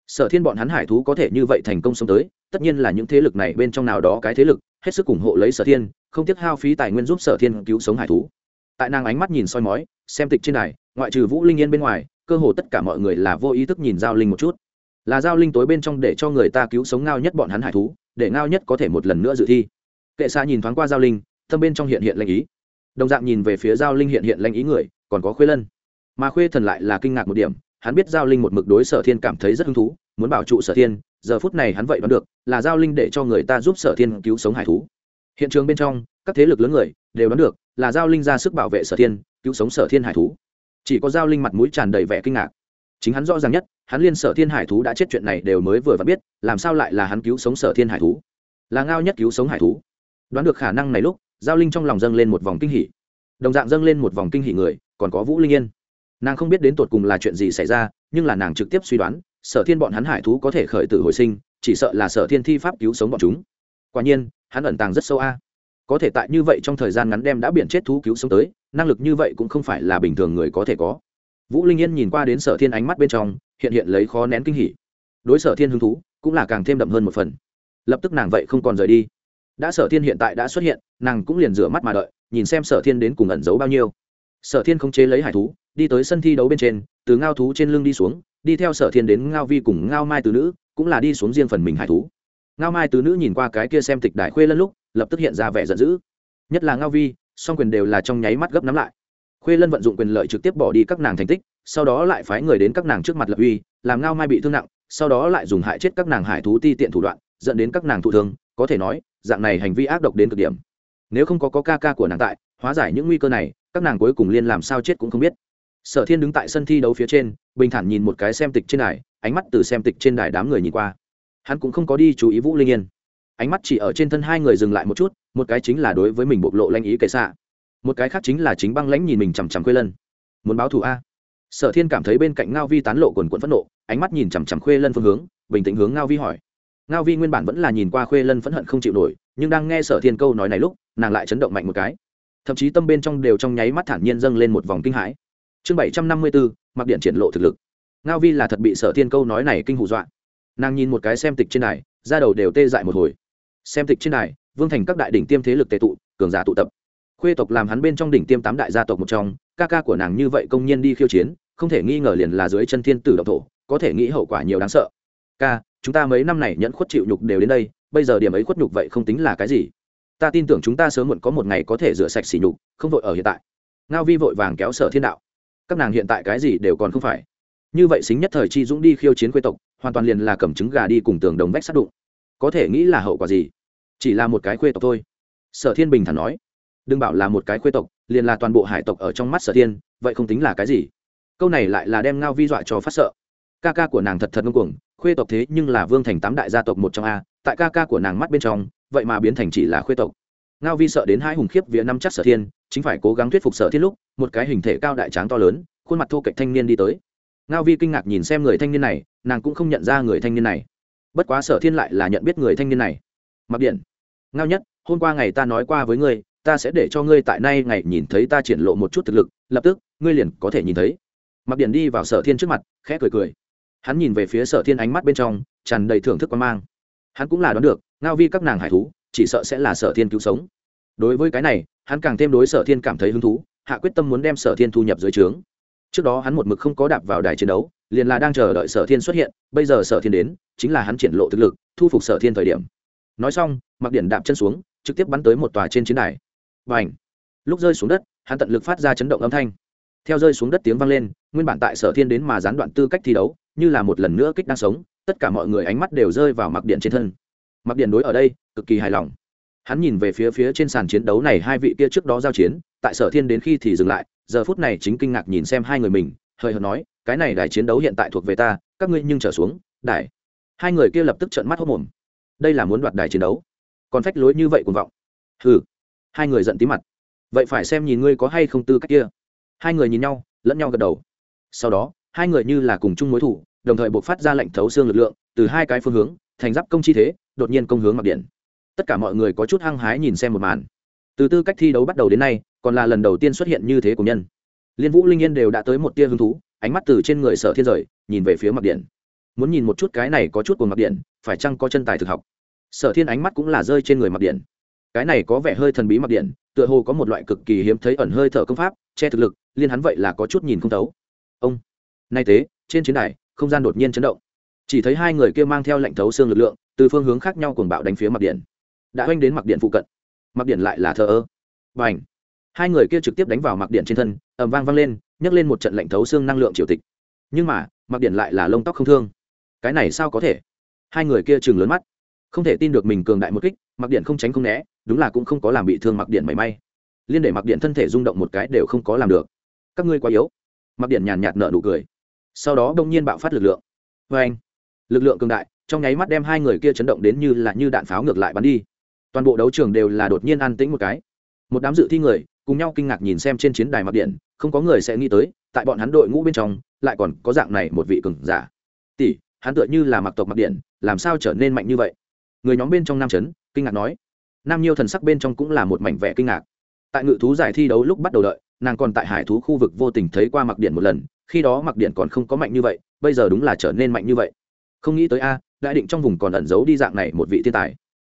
Sở thiên bọn hắn hải thú có thể như vậy thành công sống tới, tất nhiên là những thế lực này bên trong nào đó cái thế lực, hết sức ủng hộ lấy sở thiên, không tiếc hao phí tài nguyên giúp sở thiên cứu sống hải thú. Tại nàng ánh mắt nhìn soi mói, xem tịch trên đài, ngoại trừ vũ linh yên bên ngoài, cơ hồ tất cả mọi người là vô ý thức nhìn giao linh một chút. Là giao linh tối bên trong để cho người ta cứu sống ngao nhất bọn hắn hải thú, để ngao nhất có thể một lần nữa dự thi. Kệ xa nhìn thoáng qua giao linh, thâm bên trong hiện hiện lanh ý. Đồng dạng nhìn về phía giao linh hiện hiện lanh ý người, còn có khuê lân mà khuê thần lại là kinh ngạc một điểm, hắn biết giao linh một mực đối sở thiên cảm thấy rất hứng thú, muốn bảo trụ sở thiên, giờ phút này hắn vậy đoán được, là giao linh để cho người ta giúp sở thiên cứu sống hải thú. Hiện trường bên trong, các thế lực lớn người đều đoán được, là giao linh ra sức bảo vệ sở thiên, cứu sống sở thiên hải thú. Chỉ có giao linh mặt mũi tràn đầy vẻ kinh ngạc. Chính hắn rõ ràng nhất, hắn liên sở thiên hải thú đã chết chuyện này đều mới vừa và biết, làm sao lại là hắn cứu sống sở thiên hải thú? Là ngao nhất cứu sống hải thú. Đoán được khả năng này lúc, giao linh trong lòng dâng lên một vòng kinh hỉ. Đồng dạng dâng lên một vòng kinh hỉ người, còn có vũ linh yên nàng không biết đến tột cùng là chuyện gì xảy ra, nhưng là nàng trực tiếp suy đoán, sở thiên bọn hắn hải thú có thể khởi tử hồi sinh, chỉ sợ là sở thiên thi pháp cứu sống bọn chúng. Quả nhiên, hắn ẩn tàng rất sâu a. Có thể tại như vậy trong thời gian ngắn đem đã biển chết thú cứu sống tới, năng lực như vậy cũng không phải là bình thường người có thể có. Vũ linh yên nhìn qua đến sở thiên ánh mắt bên trong, hiện hiện lấy khó nén kinh hỉ. Đối sở thiên hứng thú, cũng là càng thêm đậm hơn một phần. Lập tức nàng vậy không còn rời đi. Đã sở thiên hiện tại đã xuất hiện, nàng cũng liền rửa mắt mà đợi, nhìn xem sở thiên đến cùng ẩn giấu bao nhiêu. Sở thiên không chế lấy hải thú đi tới sân thi đấu bên trên từ ngao thú trên lưng đi xuống đi theo sở thiên đến ngao vi cùng ngao mai tứ nữ cũng là đi xuống riêng phần mình hải thú. Ngao mai tứ nữ nhìn qua cái kia xem tịch đại khuê lân lúc lập tức hiện ra vẻ giận dữ. Nhất là ngao vi song quyền đều là trong nháy mắt gấp nắm lại. Khuê lân vận dụng quyền lợi trực tiếp bỏ đi các nàng thành tích sau đó lại phái người đến các nàng trước mặt lập uy làm ngao mai bị thương nặng sau đó lại dùng hại chết các nàng hải thú ti tiện thủ đoạn dẫn đến các nàng thụ thương có thể nói dạng này hành vi ác độc đến cực điểm. Nếu không có, có ca ca của nàng tại hóa giải những nguy cơ này các nàng cuối cùng liên làm sao chết cũng không biết sở thiên đứng tại sân thi đấu phía trên, bình thản nhìn một cái xem tịch trên đài, ánh mắt từ xem tịch trên đài đám người nhìn qua. Hắn cũng không có đi chú ý vũ linh yên. Ánh mắt chỉ ở trên thân hai người dừng lại một chút, một cái chính là đối với mình bộc lộ lanh ý kệ xạ. Một cái khác chính là chính băng lãnh nhìn mình chằm chằm khuê lân. Muốn báo thù a? Sở thiên cảm thấy bên cạnh ngao vi tán lộ quần quẫn phẫn nộ, ánh mắt nhìn chằm chằm khuê lân phương hướng, bình tĩnh hướng ngao vi hỏi. Ngao vi nguyên bản vẫn là nhìn qua khuê lân phẫn hận không chịu nổi, nhưng đang nghe sở thiên câu nói này lúc, nàng lại chấn động mạnh một cái. Thậm chí tâm bên trong đều trong nháy mắt thản nhiên dâng lên một vòng kinh hãi chương bảy trăm năm mươi bốn mặc điện triển lộ thực lực. Ngao vi là thật bị sở thiên câu nói này kinh hù dọa. Nàng nhìn một cái xem tịch trên này ra đầu đều tê dại một hồi. Xem tịch trên này vương thành các đại đỉnh tiêm thế lực tệ tụ, cường giả tụ tập. Khuê tộc làm hắn bên trong đỉnh tiêm tám đại gia tộc một trong, ca ca của nàng như vậy công nhiên đi khiêu chiến, không thể nghi ngờ liền là dưới chân thiên tử động thổ, có thể nghĩ hậu quả nhiều đáng sợ. Ca, chúng ta mấy năm này nhẫn khuất chịu nhục đều đến đây, bây giờ điểm ấy khuất nhục vậy không tính là cái gì. Ta tin tưởng chúng ta sớm muộn có một ngày có thể rửa sạch xỉ nhục, không vội ở hiện tại. Ngao vi vội vàng kéo sở thiên đạo các nàng hiện tại cái gì đều còn không phải. Như vậy xính nhất thời chi dũng đi khiêu chiến quê tộc, hoàn toàn liền là cầm trứng gà đi cùng tường đồng vách sát đụng. Có thể nghĩ là hậu quả gì? Chỉ là một cái quê tộc thôi. Sở thiên bình thản nói. Đừng bảo là một cái quê tộc, liền là toàn bộ hải tộc ở trong mắt sở thiên, vậy không tính là cái gì. Câu này lại là đem ngao vi dọa cho phát sợ. Ca ca của nàng thật thật ngông cuồng khuê tộc thế nhưng là vương thành tám đại gia tộc một trong a, tại ca ca của nàng mắt bên trong, vậy mà biến thành chỉ là khuê tộc ngao vi sợ đến hai hùng khiếp vía năm chắc sở thiên, chính phải cố gắng thuyết phục sở thiên lúc, một cái hình thể cao đại tráng to lớn, khuôn mặt thô cạnh thanh niên đi tới. Ngao vi kinh ngạc nhìn xem người thanh niên này, nàng cũng không nhận ra người thanh niên này. Bất quá sở thiên lại là nhận biết người thanh niên này. Mặc điện. Ngao nhất, hôm qua ngày ta nói qua với ngươi, ta sẽ để cho ngươi tại nay ngày nhìn thấy ta triển lộ một chút thực lực, lập tức, ngươi liền có thể nhìn thấy. Mặc điện đi vào sở thiên trước mặt, khẽ cười cười. Hắn nhìn về phía sở thiên ánh mắt bên trong, tràn đầy thưởng thức quan mang. Hắn cũng là đoán được, ngao vi các nàng hải thú chỉ sợ sẽ là sở thiên cứu sống. Đối với cái này, hắn càng thêm đối sở thiên cảm thấy hứng thú, hạ quyết tâm muốn đem sở thiên thu nhập dưới trướng. Trước đó hắn một mực không có đạp vào đài chiến đấu, liền là đang chờ đợi sở thiên xuất hiện, bây giờ sở thiên đến, chính là hắn triển lộ thực lực, thu phục sở thiên thời điểm. Nói xong, mặc điện đạp chân xuống, trực tiếp bắn tới một tòa trên chiến đài. Và ảnh lúc rơi xuống đất, hắn tận lực phát ra chấn động âm thanh. Theo rơi xuống đất tiếng vang lên, nguyên bản tại sở thiên đến mà gián đoạn tư cách thi đấu, như là một lần nữa kích đang sống, tất cả mọi người ánh mắt đều rơi vào mặc điện trên thân. Mặc điện đối ở đây cực kỳ hài lòng. Hắn nhìn về phía phía trên sàn chiến đấu này hai vị kia trước đó giao chiến, tại sở thiên đến khi thì dừng lại, giờ phút này chính kinh ngạc nhìn xem hai người mình, hơi hợt nói, cái này đài chiến đấu hiện tại thuộc về ta, các ngươi nhưng trở xuống, đài. Hai người kia lập tức trợn mắt hốc mồm. Đây là muốn đoạt đài chiến đấu. Còn phách lối như vậy cuồng vọng. Hừ. Hai người giận tí mặt. Vậy phải xem nhìn ngươi có hay không tư cách kia. Hai người nhìn nhau, lẫn nhau gật đầu. Sau đó, hai người như là cùng chung mối thủ, đồng thời buộc phát ra lệnh thấu xương lực lượng, từ hai cái phương hướng, thành giáp công chi thế, đột nhiên công hướng mặc điện tất cả mọi người có chút hăng hái nhìn xem một màn. Từ tư cách thi đấu bắt đầu đến nay, còn là lần đầu tiên xuất hiện như thế của nhân. Liên vũ linh yên đều đã tới một tia hứng thú, ánh mắt từ trên người sở thiên rời, nhìn về phía mặc điện. Muốn nhìn một chút cái này có chút của mặc điện, phải chăng có chân tài thực học? Sở thiên ánh mắt cũng là rơi trên người mặc điện. Cái này có vẻ hơi thần bí mặc điện, tựa hồ có một loại cực kỳ hiếm thấy ẩn hơi thở công pháp, che thực lực, liên hắn vậy là có chút nhìn không thấu. Ông! Nay thế, trên chiến đài, không gian đột nhiên chấn động. Chỉ thấy hai người kia mang theo lệnh thấu xương lực lượng, từ phương hướng khác nhau cuồng bạo đánh phía mặc điện đã oanh đến mặc điện phụ cận. Mặc điện lại là thờ ơ. Và ảnh hai người kia trực tiếp đánh vào mặc điện trên thân ẩm vang vang lên, nhấc lên một trận lệnh thấu xương năng lượng triều tịch. Nhưng mà, mặc điện lại là lông tóc không thương. Cái này sao có thể? Hai người kia chừng lớn mắt. Không thể tin được mình cường đại một kích, mặc điện không tránh không né, đúng là cũng không có làm bị thương mặc điện mảy may. Liên để mặc điện thân thể rung động một cái đều không có làm được. Các ngươi quá yếu. Mặc điện nhàn nhạt nợ nụ cười. Sau đó đông nhiên bạo phát lực lượng. Vê anh lực lượng cường đại, trong nháy mắt đem hai người kia chấn động đến như là như đạn pháo ngược lại bắn đi toàn bộ đấu trường đều là đột nhiên an tĩnh một cái. Một đám dự thi người, cùng nhau kinh ngạc nhìn xem trên chiến đài mặc điện, không có người sẽ nghĩ tới, tại bọn hắn đội ngũ bên trong, lại còn có dạng này một vị cường giả. Tỷ, hắn tựa như là mặc tộc mặc điện, làm sao trở nên mạnh như vậy? Người nhóm bên trong nam trấn kinh ngạc nói. Nam nhiêu thần sắc bên trong cũng là một mảnh vẻ kinh ngạc. Tại ngự thú giải thi đấu lúc bắt đầu đợi, nàng còn tại hải thú khu vực vô tình thấy qua mặc điện một lần, khi đó mặc điện còn không có mạnh như vậy, bây giờ đúng là trở nên mạnh như vậy. Không nghĩ tới a, đại định trong vùng còn ẩn giấu đi dạng này một vị thiên tài.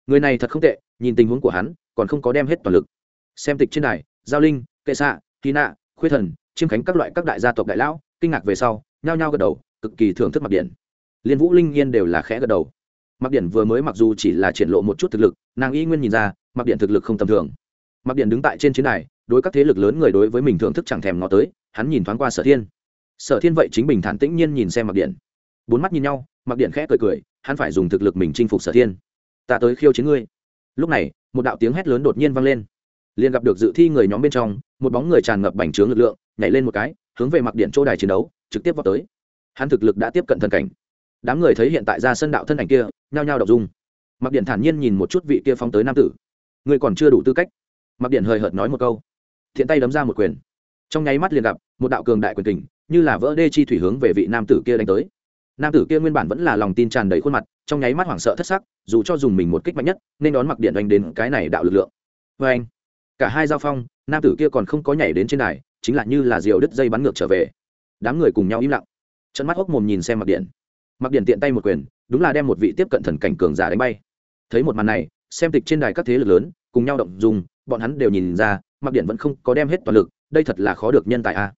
Người này thật không tệ nhìn tình huống của hắn, còn không có đem hết toàn lực. Xem tịch trên đài, giao linh, kệ xạ kỳ nạ khuyết thần, chiêm khánh các loại các đại gia tộc đại lão, kinh ngạc về sau, nhao nhao gật đầu, cực kỳ thưởng thức mặc điện. Liên vũ linh yên đều là khẽ gật đầu. Mặc điện vừa mới mặc dù chỉ là triển lộ một chút thực lực, nàng y nguyên nhìn ra mặc điện thực lực không tầm thường. Mặc điện đứng tại trên chiến đài, đối các thế lực lớn người đối với mình thưởng thức chẳng thèm ngó tới, hắn nhìn thoáng qua sở thiên. Sở thiên vậy chính bình thản tĩnh nhiên nhìn xem mặc điện. Bốn mắt nhìn nhau mặc điện khẽ cười cười, hắn phải dùng thực lực mình chinh phục sở thiên. Ta tới khiêu chiến ngươi lúc này, một đạo tiếng hét lớn đột nhiên vang lên. Liền gặp được dự thi người nhóm bên trong, một bóng người tràn ngập bành trướng lực lượng, nhảy lên một cái, hướng về mặc điện chỗ đài chiến đấu, trực tiếp vào tới. Hắn thực lực đã tiếp cận thần cảnh. Đám người thấy hiện tại ra sân đạo thân ảnh kia, nhao nhao đọc dung. Mặc điện thản nhiên nhìn một chút vị kia phóng tới nam tử. Người còn chưa đủ tư cách. Mặc điện hời hợt nói một câu. Thiện tay đấm ra một quyền. Trong nháy mắt liền gặp, một đạo cường đại quyền kình, như là vỡ đê chi thủy hướng về vị nam tử kia đánh tới nam tử kia nguyên bản vẫn là lòng tin tràn đầy khuôn mặt, trong nháy mắt hoảng sợ thất sắc, dù cho dùng mình một kích mạnh nhất, nên đón mặc điện oanh đến cái này đạo lực lượng. Vê anh, cả hai giao phong, nam tử kia còn không có nhảy đến trên đài, chính là như là diều đứt dây bắn ngược trở về. Đám người cùng nhau im lặng. Trận mắt hốc mồm nhìn xem mặc điện. Mặc điện tiện tay một quyền, đúng là đem một vị tiếp cận thần cảnh cường giả đánh bay. Thấy một màn này, xem tịch trên đài các thế lực lớn, cùng nhau động dùng bọn hắn đều nhìn ra mặc điện vẫn không có đem hết toàn lực, đây thật là khó được nhân tài a.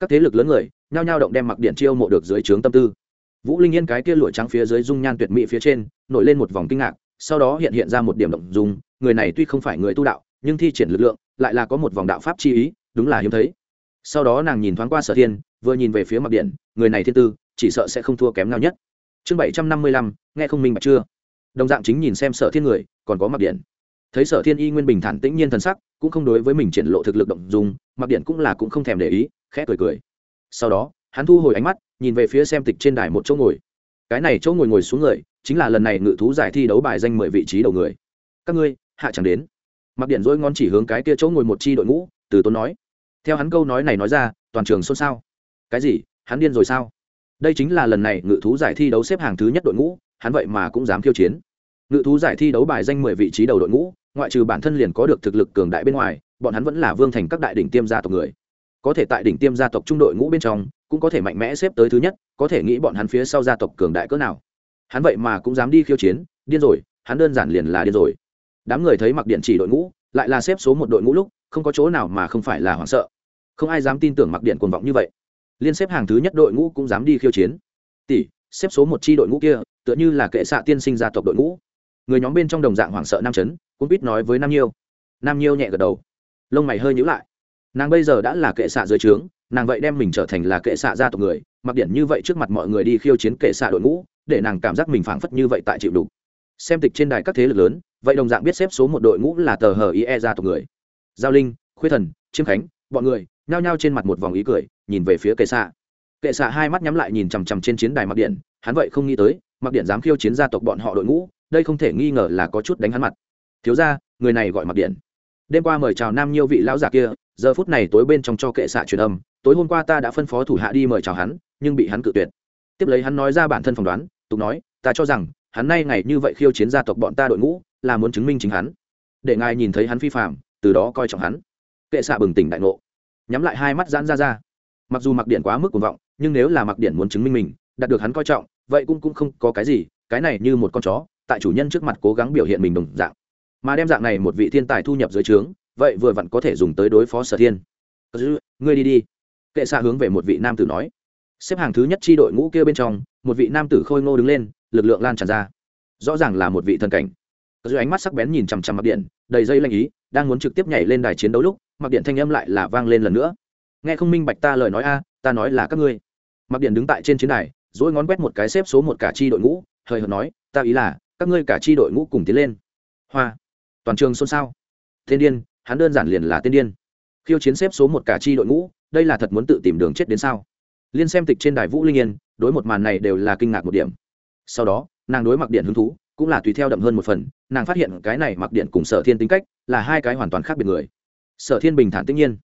Các thế lực lớn người, nhao nhao động đem mặc điện chiêu mộ được dưới trướng tâm tư vũ linh yên cái kia lụa trắng phía dưới dung nhan tuyệt mỹ phía trên, nổi lên một vòng kinh ngạc, sau đó hiện hiện ra một điểm động dùng người này tuy không phải người tu đạo, nhưng thi triển lực lượng, lại là có một vòng đạo pháp chi ý, đúng là hiếm thấy. Sau đó nàng nhìn thoáng qua sở thiên, vừa nhìn về phía mặc điện, người này thiên tư, chỉ sợ sẽ không thua kém nào nhất. Chương bảy trăm năm mươi lăm, nghe không minh bạch chưa? Đồng dạng chính nhìn xem sở thiên người, còn có mặc điện. Thấy sở thiên y nguyên bình thản tĩnh nhiên thần sắc, cũng không đối với mình triển lộ thực lực động dùng mặc điện cũng là cũng không thèm để ý, khẽ cười cười. Sau đó, hắn thu hồi ánh mắt nhìn về phía xem tịch trên đài một chỗ ngồi. Cái này chỗ ngồi ngồi xuống người, chính là lần này ngự thú giải thi đấu bài danh mười vị trí đầu người. Các ngươi, hạ chẳng đến. Mặc điện dỗi ngon chỉ hướng cái kia chỗ ngồi một chi đội ngũ, từ tốn nói. Theo hắn câu nói này nói ra, toàn trường xôn xao. Cái gì? Hắn điên rồi sao? Đây chính là lần này ngự thú giải thi đấu xếp hàng thứ nhất đội ngũ, hắn vậy mà cũng dám khiêu chiến. Ngự thú giải thi đấu bài danh mười vị trí đầu đội ngũ, ngoại trừ bản thân liền có được thực lực cường đại bên ngoài, bọn hắn vẫn là vương thành các đại đỉnh tiêm gia tộc người có thể tại đỉnh tiêm gia tộc trung đội ngũ bên trong cũng có thể mạnh mẽ xếp tới thứ nhất có thể nghĩ bọn hắn phía sau gia tộc cường đại cỡ nào. Hắn vậy mà cũng dám đi khiêu chiến điên rồi hắn đơn giản liền là điên rồi. Đám người thấy mặc điện chỉ đội ngũ lại là xếp số một đội ngũ lúc không có chỗ nào mà không phải là hoảng sợ. Không ai dám tin tưởng mặc điện cuồng vọng như vậy. Liên xếp hàng thứ nhất đội ngũ cũng dám đi khiêu chiến. Tỷ xếp số một chi đội ngũ kia tựa như là kệ xạ tiên sinh gia tộc đội ngũ. Người nhóm bên trong đồng dạng hoảng sợ nam chấn, cũng biết nói với nam nhiêu. Nam nhiêu nhẹ gật đầu. Lông mày hơi nhữ lại nàng bây giờ đã là kệ xạ dưới trướng, nàng vậy đem mình trở thành là kệ xạ gia tộc người, mặc điển như vậy trước mặt mọi người đi khiêu chiến kệ xạ đội ngũ, để nàng cảm giác mình phảng phất như vậy tại chịu đủ xem tịch trên đài các thế lực lớn, vậy đồng dạng biết xếp số một đội ngũ là tờ hờ ie gia tộc người. Giao linh, khuê thần, chiêm khánh, bọn người, nhao nhao trên mặt một vòng ý cười, nhìn về phía kệ xạ. Kệ xạ hai mắt nhắm lại nhìn chằm chằm trên chiến đài mặc điện hắn vậy không nghĩ tới, mặc điện dám khiêu chiến gia tộc bọn họ đội ngũ, đây không thể nghi ngờ là có chút đánh hắn mặt. Thiếu ra người này gọi mặc điện đêm qua mời chào nam nhiêu vị lão già kia giờ phút này tối bên trong cho kệ xạ truyền âm, tối hôm qua ta đã phân phó thủ hạ đi mời chào hắn, nhưng bị hắn cự tuyệt. Tiếp lấy hắn nói ra bản thân phỏng đoán, tục nói, ta cho rằng, hắn nay ngày như vậy khiêu chiến gia tộc bọn ta đội ngũ, là muốn chứng minh chính hắn. Để ngài nhìn thấy hắn phi phạm từ đó coi trọng hắn. Kệ xạ bừng tỉnh đại ngộ. Nhắm lại hai mắt giãn ra ra. Mặc dù mặc điện quá mức cuồng vọng, nhưng nếu là mặc điện muốn chứng minh mình, đạt được hắn coi trọng, vậy cũng cũng không có cái gì, cái này như một con chó, tại chủ nhân trước mặt cố gắng biểu hiện mình đồng dạng. Mà đem dạng này một vị thiên tài thu nhập dưới trướng vậy vừa vặn có thể dùng tới đối phó sở thiên. Ngươi đi đi. Kệ xạ hướng về một vị nam tử nói. Xếp hàng thứ nhất tri đội ngũ kia bên trong, một vị nam tử khôi ngô đứng lên, lực lượng lan tràn ra. Rõ ràng là một vị thần cảnh. Dưới ánh mắt sắc bén nhìn chằm chằm mặc điện, đầy dây lanh ý, đang muốn trực tiếp nhảy lên đài chiến đấu lúc mặc điện thanh âm lại là vang lên lần nữa. Nghe không minh bạch ta lời nói a, ta nói là các ngươi. Mặc điện đứng tại trên chiến đài dỗi ngón quét một cái xếp số một cả chi đội ngũ hời hợt nói, ta ý là, các ngươi cả chi đội ngũ cùng tiến lên. Hoa. Toàn trường xôn xao. Thiên điên hắn đơn giản liền là tiên điên. Khiêu chiến xếp số một cả chi đội ngũ, đây là thật muốn tự tìm đường chết đến sao? Liên xem tịch trên đài vũ linh yên, đối một màn này đều là kinh ngạc một điểm. Sau đó, nàng đối mặc điện hứng thú, cũng là tùy theo đậm hơn một phần, nàng phát hiện cái này mặc điện cùng sở thiên tính cách là hai cái hoàn toàn khác biệt người. Sở thiên bình thản tất nhiên,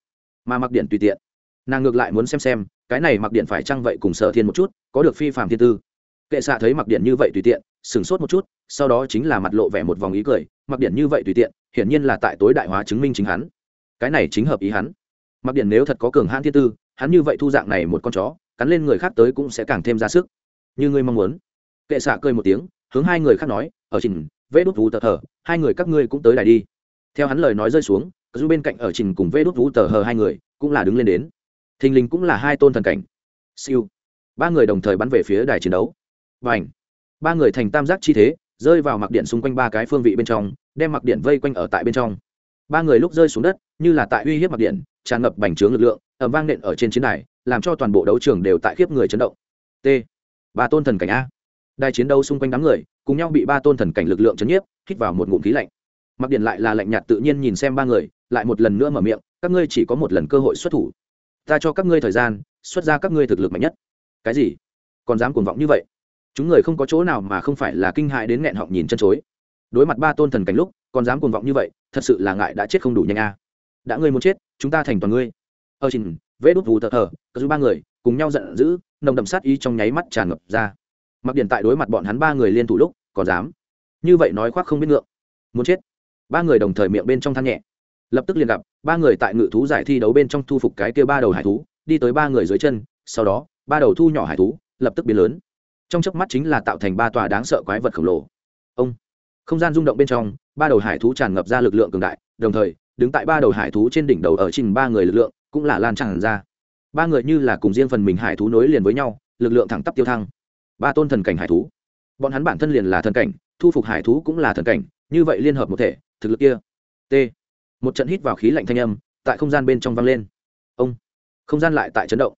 mà mặc điện tùy tiện. Nàng ngược lại muốn xem xem, cái này mặc điện phải chăng vậy cùng sở thiên một chút, có được phi phạm thiên tư kệ xạ thấy mặc điện như vậy tùy tiện, sửng sốt một chút, sau đó chính là mặt lộ vẻ một vòng ý cười mặc điện như vậy tùy tiện, hiển nhiên là tại tối đại hóa chứng minh chính hắn. Cái này chính hợp ý hắn. Mặc điện nếu thật có cường hãn thiên tư, hắn như vậy thu dạng này một con chó, cắn lên người khác tới cũng sẽ càng thêm ra sức. Như ngươi mong muốn. Kệ xạ cười một tiếng, hướng hai người khác nói, ở trình, vê đốt vũ tờ hờ, hai người các ngươi cũng tới đài đi. Theo hắn lời nói rơi xuống dù bên cạnh ở trình cùng vê đốt vũ tờ hờ hai người cũng là đứng lên đến. Thình lình cũng là hai tôn thần cảnh. Siêu. Ba người đồng thời bắn về phía đài chiến đấu và ảnh ba người thành tam giác chi thế, rơi vào mặc điện xung quanh ba cái phương vị bên trong, đem mặc điện vây quanh ở tại bên trong. Ba người lúc rơi xuống đất, như là tại uy hiếp mặc điện, tràn ngập bành trướng lực lượng ẩm vang nện ở trên chiến đài, làm cho toàn bộ đấu trường đều tại khiếp người chấn động. T. Ba tôn thần cảnh a. Đài chiến đấu xung quanh đám người, cùng nhau bị ba tôn thần cảnh lực lượng chấn nhiếp, hít vào một ngụm khí lạnh. Mặc điện lại là lạnh nhạt tự nhiên nhìn xem ba người, lại một lần nữa mở miệng, các ngươi chỉ có một lần cơ hội xuất thủ. Ta cho các ngươi thời gian, xuất ra các ngươi thực lực mạnh nhất. Cái gì? Còn dám cuồng vọng như vậy? Chúng người không có chỗ nào mà không phải là kinh hại đến nghẹn họng nhìn chân chối. Đối mặt ba tôn thần cảnh lúc còn dám cuồng vọng như vậy, thật sự là ngại đã chết không đủ nhanh a. Đã ngươi muốn chết, chúng ta thành toàn ngươi. Ơ trình, vê đút vù tờ thờ cứ ba người cùng nhau giận dữ, nồng đậm sát ý trong nháy mắt tràn ngập ra. Mặc điện tại đối mặt bọn hắn ba người liên thủ lúc, còn dám. Như vậy nói khoác không biết ngượng. Muốn chết. Ba người đồng thời miệng bên trong than nhẹ. Lập tức liền gặp, ba người tại ngự thú giải thi đấu bên trong thu phục cái kia ba đầu hải thú, đi tới ba người dưới chân, sau đó, ba đầu thu nhỏ hải thú, lập tức biến lớn trong chớp mắt chính là tạo thành ba tòa đáng sợ quái vật khổng lồ. Ông, không gian rung động bên trong, ba đầu hải thú tràn ngập ra lực lượng cường đại, đồng thời, đứng tại ba đầu hải thú trên đỉnh đầu ở trình ba người lực lượng, cũng là lan tràn ra. Ba người như là cùng riêng phần mình hải thú nối liền với nhau, lực lượng thẳng tắp tiêu thăng. Ba tôn thần cảnh hải thú. Bọn hắn bản thân liền là thần cảnh, thu phục hải thú cũng là thần cảnh, như vậy liên hợp một thể, thực lực kia. T. Một trận hít vào khí lạnh thanh âm, tại không gian bên trong vang lên. Ông, không gian lại tại chấn động.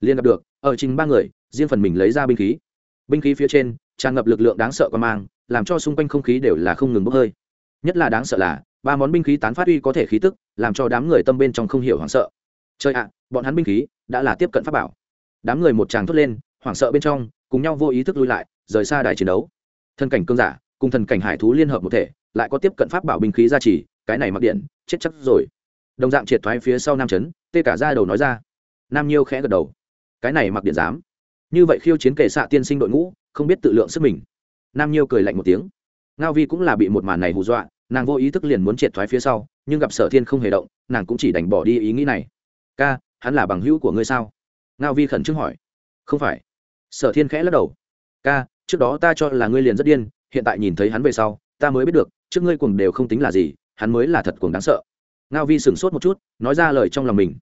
Liên gặp được, ở trình ba người, riêng phần mình lấy ra binh khí binh khí phía trên, tràn ngập lực lượng đáng sợ qua mang, làm cho xung quanh không khí đều là không ngừng bốc hơi. Nhất là đáng sợ là, ba món binh khí tán phát uy có thể khí tức, làm cho đám người tâm bên trong không hiểu hoảng sợ. Chơi ạ, bọn hắn binh khí đã là tiếp cận pháp bảo. Đám người một tràng thốt lên, hoảng sợ bên trong, cùng nhau vô ý thức lui lại, rời xa đài chiến đấu. Thân cảnh cương giả cùng thần cảnh hải thú liên hợp một thể, lại có tiếp cận pháp bảo binh khí gia trì, cái này mặc điện, chết chắc rồi. Đồng dạng triệt thoái phía sau nam chấn, tê cả ra đầu nói ra. Nam nhiêu khẽ gật đầu. Cái này mặc điện dám như vậy khiêu chiến kệ xạ tiên sinh đội ngũ, không biết tự lượng sức mình. Nam nhiêu cười lạnh một tiếng. Ngao vi cũng là bị một màn này hù dọa, nàng vô ý thức liền muốn triệt thoái phía sau, nhưng gặp sở thiên không hề động, nàng cũng chỉ đành bỏ đi ý nghĩ này. Ca, hắn là bằng hữu của ngươi sao? Ngao vi khẩn trương hỏi. Không phải. Sở thiên khẽ lắc đầu. Ca, trước đó ta cho là ngươi liền rất điên, hiện tại nhìn thấy hắn về sau, ta mới biết được, trước ngươi cuồng đều không tính là gì, hắn mới là thật cuồng đáng sợ. Ngao vi sửng sốt một chút, nói ra lời trong lòng mình.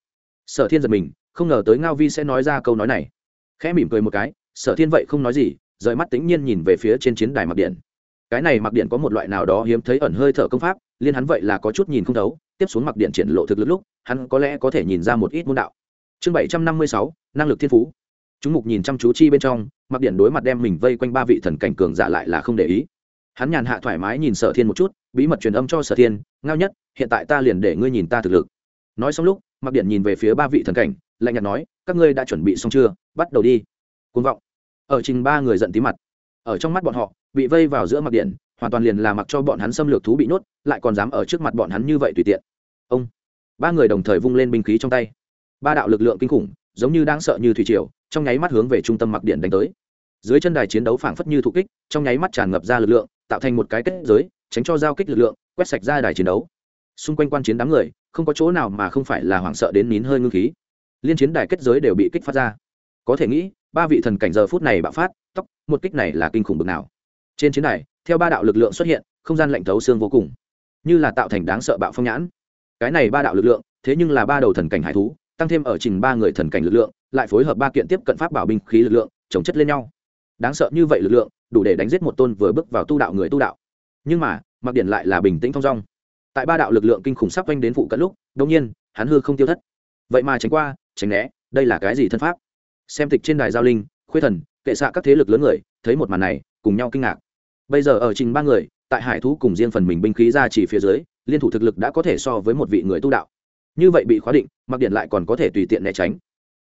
Sở thiên giật mình, không ngờ tới ngao vi sẽ nói ra câu nói này khẽ mỉm cười một cái, sở thiên vậy không nói gì, rời mắt tĩnh nhiên nhìn về phía trên chiến đài mặc điện. Cái này mặc điện có một loại nào đó hiếm thấy ẩn hơi thở công pháp, liên hắn vậy là có chút nhìn không thấu, tiếp xuống mặc điện triển lộ thực lực lúc, hắn có lẽ có thể nhìn ra một ít môn đạo. Chương bảy trăm năm mươi sáu, năng lực thiên phú. Chúng mục nhìn chăm chú chi bên trong mặc điện đối mặt đem mình vây quanh ba vị thần cảnh cường giả lại là không để ý. Hắn nhàn hạ thoải mái nhìn sở thiên một chút, bí mật truyền âm cho sở thiên, ngao nhất, hiện tại ta liền để ngươi nhìn ta thực lực. Nói xong lúc mặc điện nhìn về phía ba vị thần cảnh lạnh nhạt nói, các ngươi đã chuẩn bị xong chưa? Bắt đầu đi. Côn vọng. Ở trình ba người giận tí mặt. Ở trong mắt bọn họ, bị vây vào giữa mặt điện, hoàn toàn liền là mặc cho bọn hắn xâm lược thú bị nhốt, lại còn dám ở trước mặt bọn hắn như vậy tùy tiện. Ông. Ba người đồng thời vung lên binh khí trong tay. Ba đạo lực lượng kinh khủng, giống như đang sợ như thủy triều, trong nháy mắt hướng về trung tâm mặc điện đánh tới. Dưới chân đài chiến đấu phảng phất như thụ kích, trong nháy mắt tràn ngập ra lực lượng, tạo thành một cái kết giới, tránh cho giao kích lực lượng, quét sạch ra đài chiến đấu. Xung quanh quan chiến đám người, không có chỗ nào mà không phải là hoảng sợ đến nín hơi ngưng khí liên chiến đài kết giới đều bị kích phát ra. Có thể nghĩ, ba vị thần cảnh giờ phút này bạo phát tóc một kích này là kinh khủng bực nào. Trên chiến đài, theo ba đạo lực lượng xuất hiện, không gian lạnh thấu xương vô cùng. Như là tạo thành đáng sợ bạo phong nhãn. Cái này ba đạo lực lượng, thế nhưng là ba đầu thần cảnh hải thú, tăng thêm ở trình ba người thần cảnh lực lượng, lại phối hợp ba kiện tiếp cận pháp bảo binh khí lực lượng, chống chất lên nhau. Đáng sợ như vậy lực lượng, đủ để đánh giết một tôn vừa bước vào tu đạo người tu đạo. Nhưng mà, mặc điển lại là bình tĩnh thong dong. Tại ba đạo lực lượng kinh khủng sắp quanh đến phụ cận lúc đông nhiên, hắn hư không tiêu thất. Vậy mà tránh qua tránh né, đây là cái gì thân pháp? Xem tịch trên đài giao linh, khuê thần, kệ xạ các thế lực lớn người, thấy một màn này, cùng nhau kinh ngạc. Bây giờ ở trình ba người, tại hải thú cùng riêng phần mình binh khí ra chỉ phía dưới, liên thủ thực lực đã có thể so với một vị người tu đạo. Như vậy bị khóa định, mặc điện lại còn có thể tùy tiện né tránh.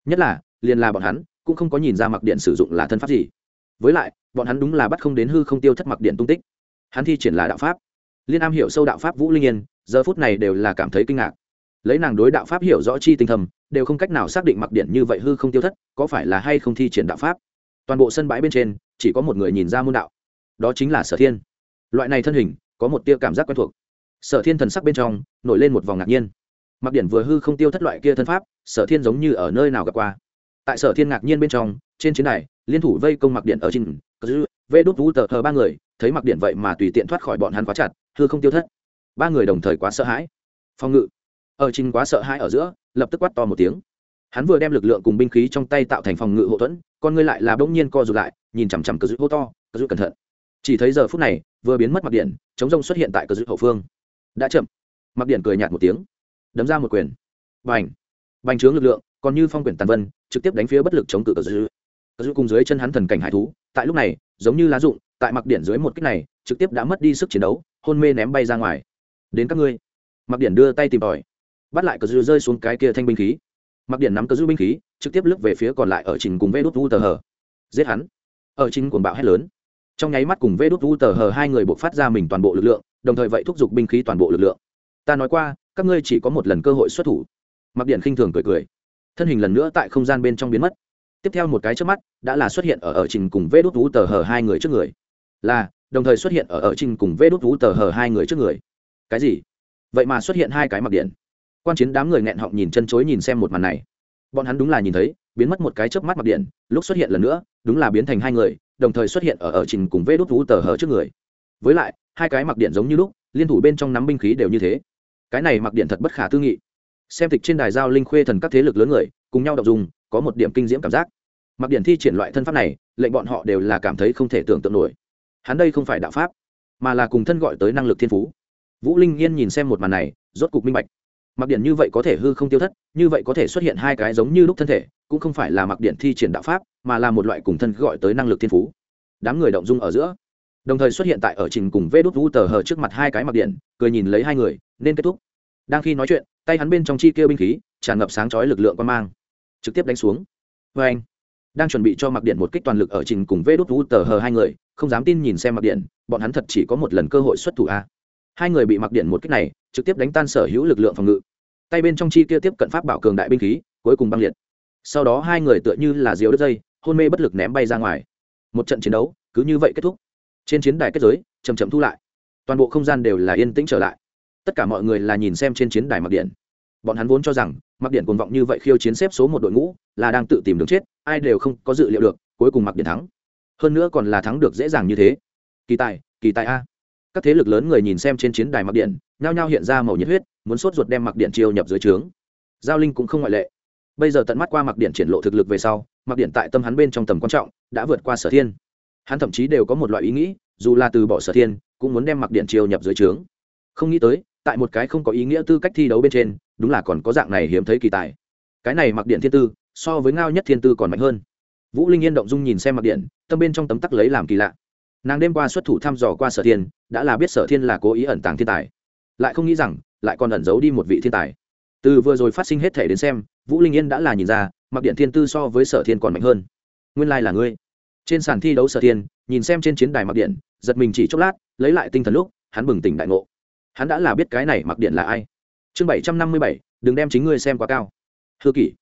Nhất là, liền là bọn hắn, cũng không có nhìn ra mặc điện sử dụng là thân pháp gì. Với lại, bọn hắn đúng là bắt không đến hư không tiêu thất mặc điện tung tích. Hắn thi triển là đạo pháp. Liên am hiểu sâu đạo pháp vũ linh yên, giờ phút này đều là cảm thấy kinh ngạc lấy nàng đối đạo pháp hiểu rõ chi tinh thầm đều không cách nào xác định mặc điện như vậy hư không tiêu thất, có phải là hay không thi triển đạo pháp. Toàn bộ sân bãi bên trên, chỉ có một người nhìn ra môn đạo. Đó chính là sở thiên. Loại này thân hình, có một tia cảm giác quen thuộc. Sở thiên thần sắc bên trong, nổi lên một vòng ngạc nhiên. Mặc điện vừa hư không tiêu thất loại kia thân pháp, sở thiên giống như ở nơi nào gặp qua. Tại sở thiên ngạc nhiên bên trong, trên chiến đài, liên thủ vây công mặc điện ở trên vê đốt vũ tờ thờ ba người, thấy mặc điện vậy mà tùy tiện thoát khỏi bọn hắn quá chặt, hư không tiêu thất. Ba người đồng thời quá sợ hãi. Phòng ngự ở trình quá sợ hãi ở giữa, lập tức quát to một tiếng. Hắn vừa đem lực lượng cùng binh khí trong tay tạo thành phòng ngự hậu thuẫn, con ngươi lại là bỗng nhiên co rụt lại, nhìn chằm chằm cờ giữ hô to, cờ giữ cẩn thận. Chỉ thấy giờ phút này, vừa biến mất mặc điện, chống rông xuất hiện tại cờ giữ hậu phương. Đã chậm. Mặc điện cười nhạt một tiếng. Đấm ra một quyền. Bành. Bành trướng lực lượng, còn như phong quyển tàn vân, trực tiếp đánh phía bất lực chống cự cờ giữ cờ giữ cùng dưới chân hắn thần cảnh hải thú, tại lúc này, giống như lá rụng, tại mặc điện dưới một kích này, trực tiếp đã mất đi sức chiến đấu, hôn mê ném bay ra ngoài. Đến các ngươi. Mặc điện đưa tay tìm tòi bắt lại cờ dư rơi xuống cái kia thanh binh khí. Mặc điện nắm cờ dư binh khí, trực tiếp lướt về phía còn lại ở trình cùng vê đốt vu tờ hờ. Giết hắn. Ở trình cuồng bạo hét lớn. Trong nháy mắt cùng vê đốt vu tờ hờ hai người buộc phát ra mình toàn bộ lực lượng, đồng thời vậy thúc giục binh khí toàn bộ lực lượng. Ta nói qua, các ngươi chỉ có một lần cơ hội xuất thủ. Mặc điện khinh thường cười cười. Thân hình lần nữa tại không gian bên trong biến mất. Tiếp theo một cái trước mắt, đã là xuất hiện ở ở trình cùng vê đốt vu tờ hờ hai người trước người. Là, đồng thời xuất hiện ở ở trình cùng vê đốt vu tờ hờ hai người trước người. Cái gì? Vậy mà xuất hiện hai cái mặc điện quan chiến đám người nghẹn họng nhìn chân chối nhìn xem một màn này. Bọn hắn đúng là nhìn thấy, biến mất một cái chớp mắt mặc điện, lúc xuất hiện lần nữa, đúng là biến thành hai người, đồng thời xuất hiện ở ở trình cùng vê đốt thú tờ hở trước người. Với lại, hai cái mặc điện giống như lúc, liên thủ bên trong nắm binh khí đều như thế. Cái này mặc điện thật bất khả tư nghị. Xem tịch trên đài giao linh khuê thần các thế lực lớn người, cùng nhau đọc dùng, có một điểm kinh diễm cảm giác. Mặc điện thi triển loại thân pháp này, lệnh bọn họ đều là cảm thấy không thể tưởng tượng nổi. Hắn đây không phải đạo pháp, mà là cùng thân gọi tới năng lực thiên phú. Vũ linh yên nhìn xem một màn này, rốt cục minh bạch mặc điện như vậy có thể hư không tiêu thất, như vậy có thể xuất hiện hai cái giống như lúc thân thể, cũng không phải là mặc điện thi triển đạo pháp, mà là một loại cùng thân gọi tới năng lực thiên phú. Đám người động dung ở giữa. Đồng thời xuất hiện tại ở trình cùng vê đốt vũ tờ hờ trước mặt hai cái mặc điện, cười nhìn lấy hai người, nên kết thúc. Đang khi nói chuyện, tay hắn bên trong chi kêu binh khí, tràn ngập sáng chói lực lượng quan mang. Trực tiếp đánh xuống. Vê anh, đang chuẩn bị cho mặc điện một kích toàn lực ở trình cùng vê đốt vũ tờ hờ hai người, không dám tin nhìn xem mặc điện, bọn hắn thật chỉ có một lần cơ hội xuất thủ a hai người bị mặc điện một kích này, trực tiếp đánh tan sở hữu lực lượng phòng ngự. Tay bên trong chi kia tiếp cận pháp bảo cường đại binh khí, cuối cùng băng liệt. Sau đó hai người tựa như là diều đứt dây, hôn mê bất lực ném bay ra ngoài. Một trận chiến đấu, cứ như vậy kết thúc. Trên chiến đài kết giới chầm chậm thu lại. Toàn bộ không gian đều là yên tĩnh trở lại. Tất cả mọi người là nhìn xem trên chiến đài mặc điện. Bọn hắn vốn cho rằng, mặc điện cuồng vọng như vậy khiêu chiến xếp số một đội ngũ, là đang tự tìm đường chết, ai đều không có dự liệu được, cuối cùng mặc điện thắng. Hơn nữa còn là thắng được dễ dàng như thế. Kỳ tài kỳ tài a các thế lực lớn người nhìn xem trên chiến đài mặc điện, nhao nhao hiện ra màu nhiệt huyết, muốn sốt ruột đem mặc điện chiêu nhập dưới trướng. Giao linh cũng không ngoại lệ. Bây giờ tận mắt qua mặc điện triển lộ thực lực về sau mặc điện tại tâm hắn bên trong tầm quan trọng, đã vượt qua sở thiên. Hắn thậm chí đều có một loại ý nghĩ, dù là từ bỏ sở thiên, cũng muốn đem mặc điện chiêu nhập dưới trướng. Không nghĩ tới, tại một cái không có ý nghĩa tư cách thi đấu bên trên, đúng là còn có dạng này hiếm thấy kỳ tài. Cái này mặc điện thiên tư, so với ngao nhất thiên tư còn mạnh hơn. Vũ linh yên động dung nhìn xem mặc điện, tâm bên trong tấm tắc lấy làm kỳ lạ nàng đêm qua xuất thủ thăm dò qua sở thiên, đã là biết sở thiên là cố ý ẩn tàng thiên tài. Lại không nghĩ rằng, lại còn ẩn giấu đi một vị thiên tài. Từ vừa rồi phát sinh hết thể đến xem, vũ linh yên đã là nhìn ra, mặc điện thiên tư so với sở thiên còn mạnh hơn. Nguyên lai là ngươi. Trên sàn thi đấu sở thiên, nhìn xem trên chiến đài mặc điện, giật mình chỉ chốc lát, lấy lại tinh thần lúc, hắn bừng tỉnh đại ngộ. Hắn đã là biết cái này mặc điện là ai. Chương bảy trăm năm mươi bảy, đừng đem chính ngươi xem quá cao. Hư kỷ.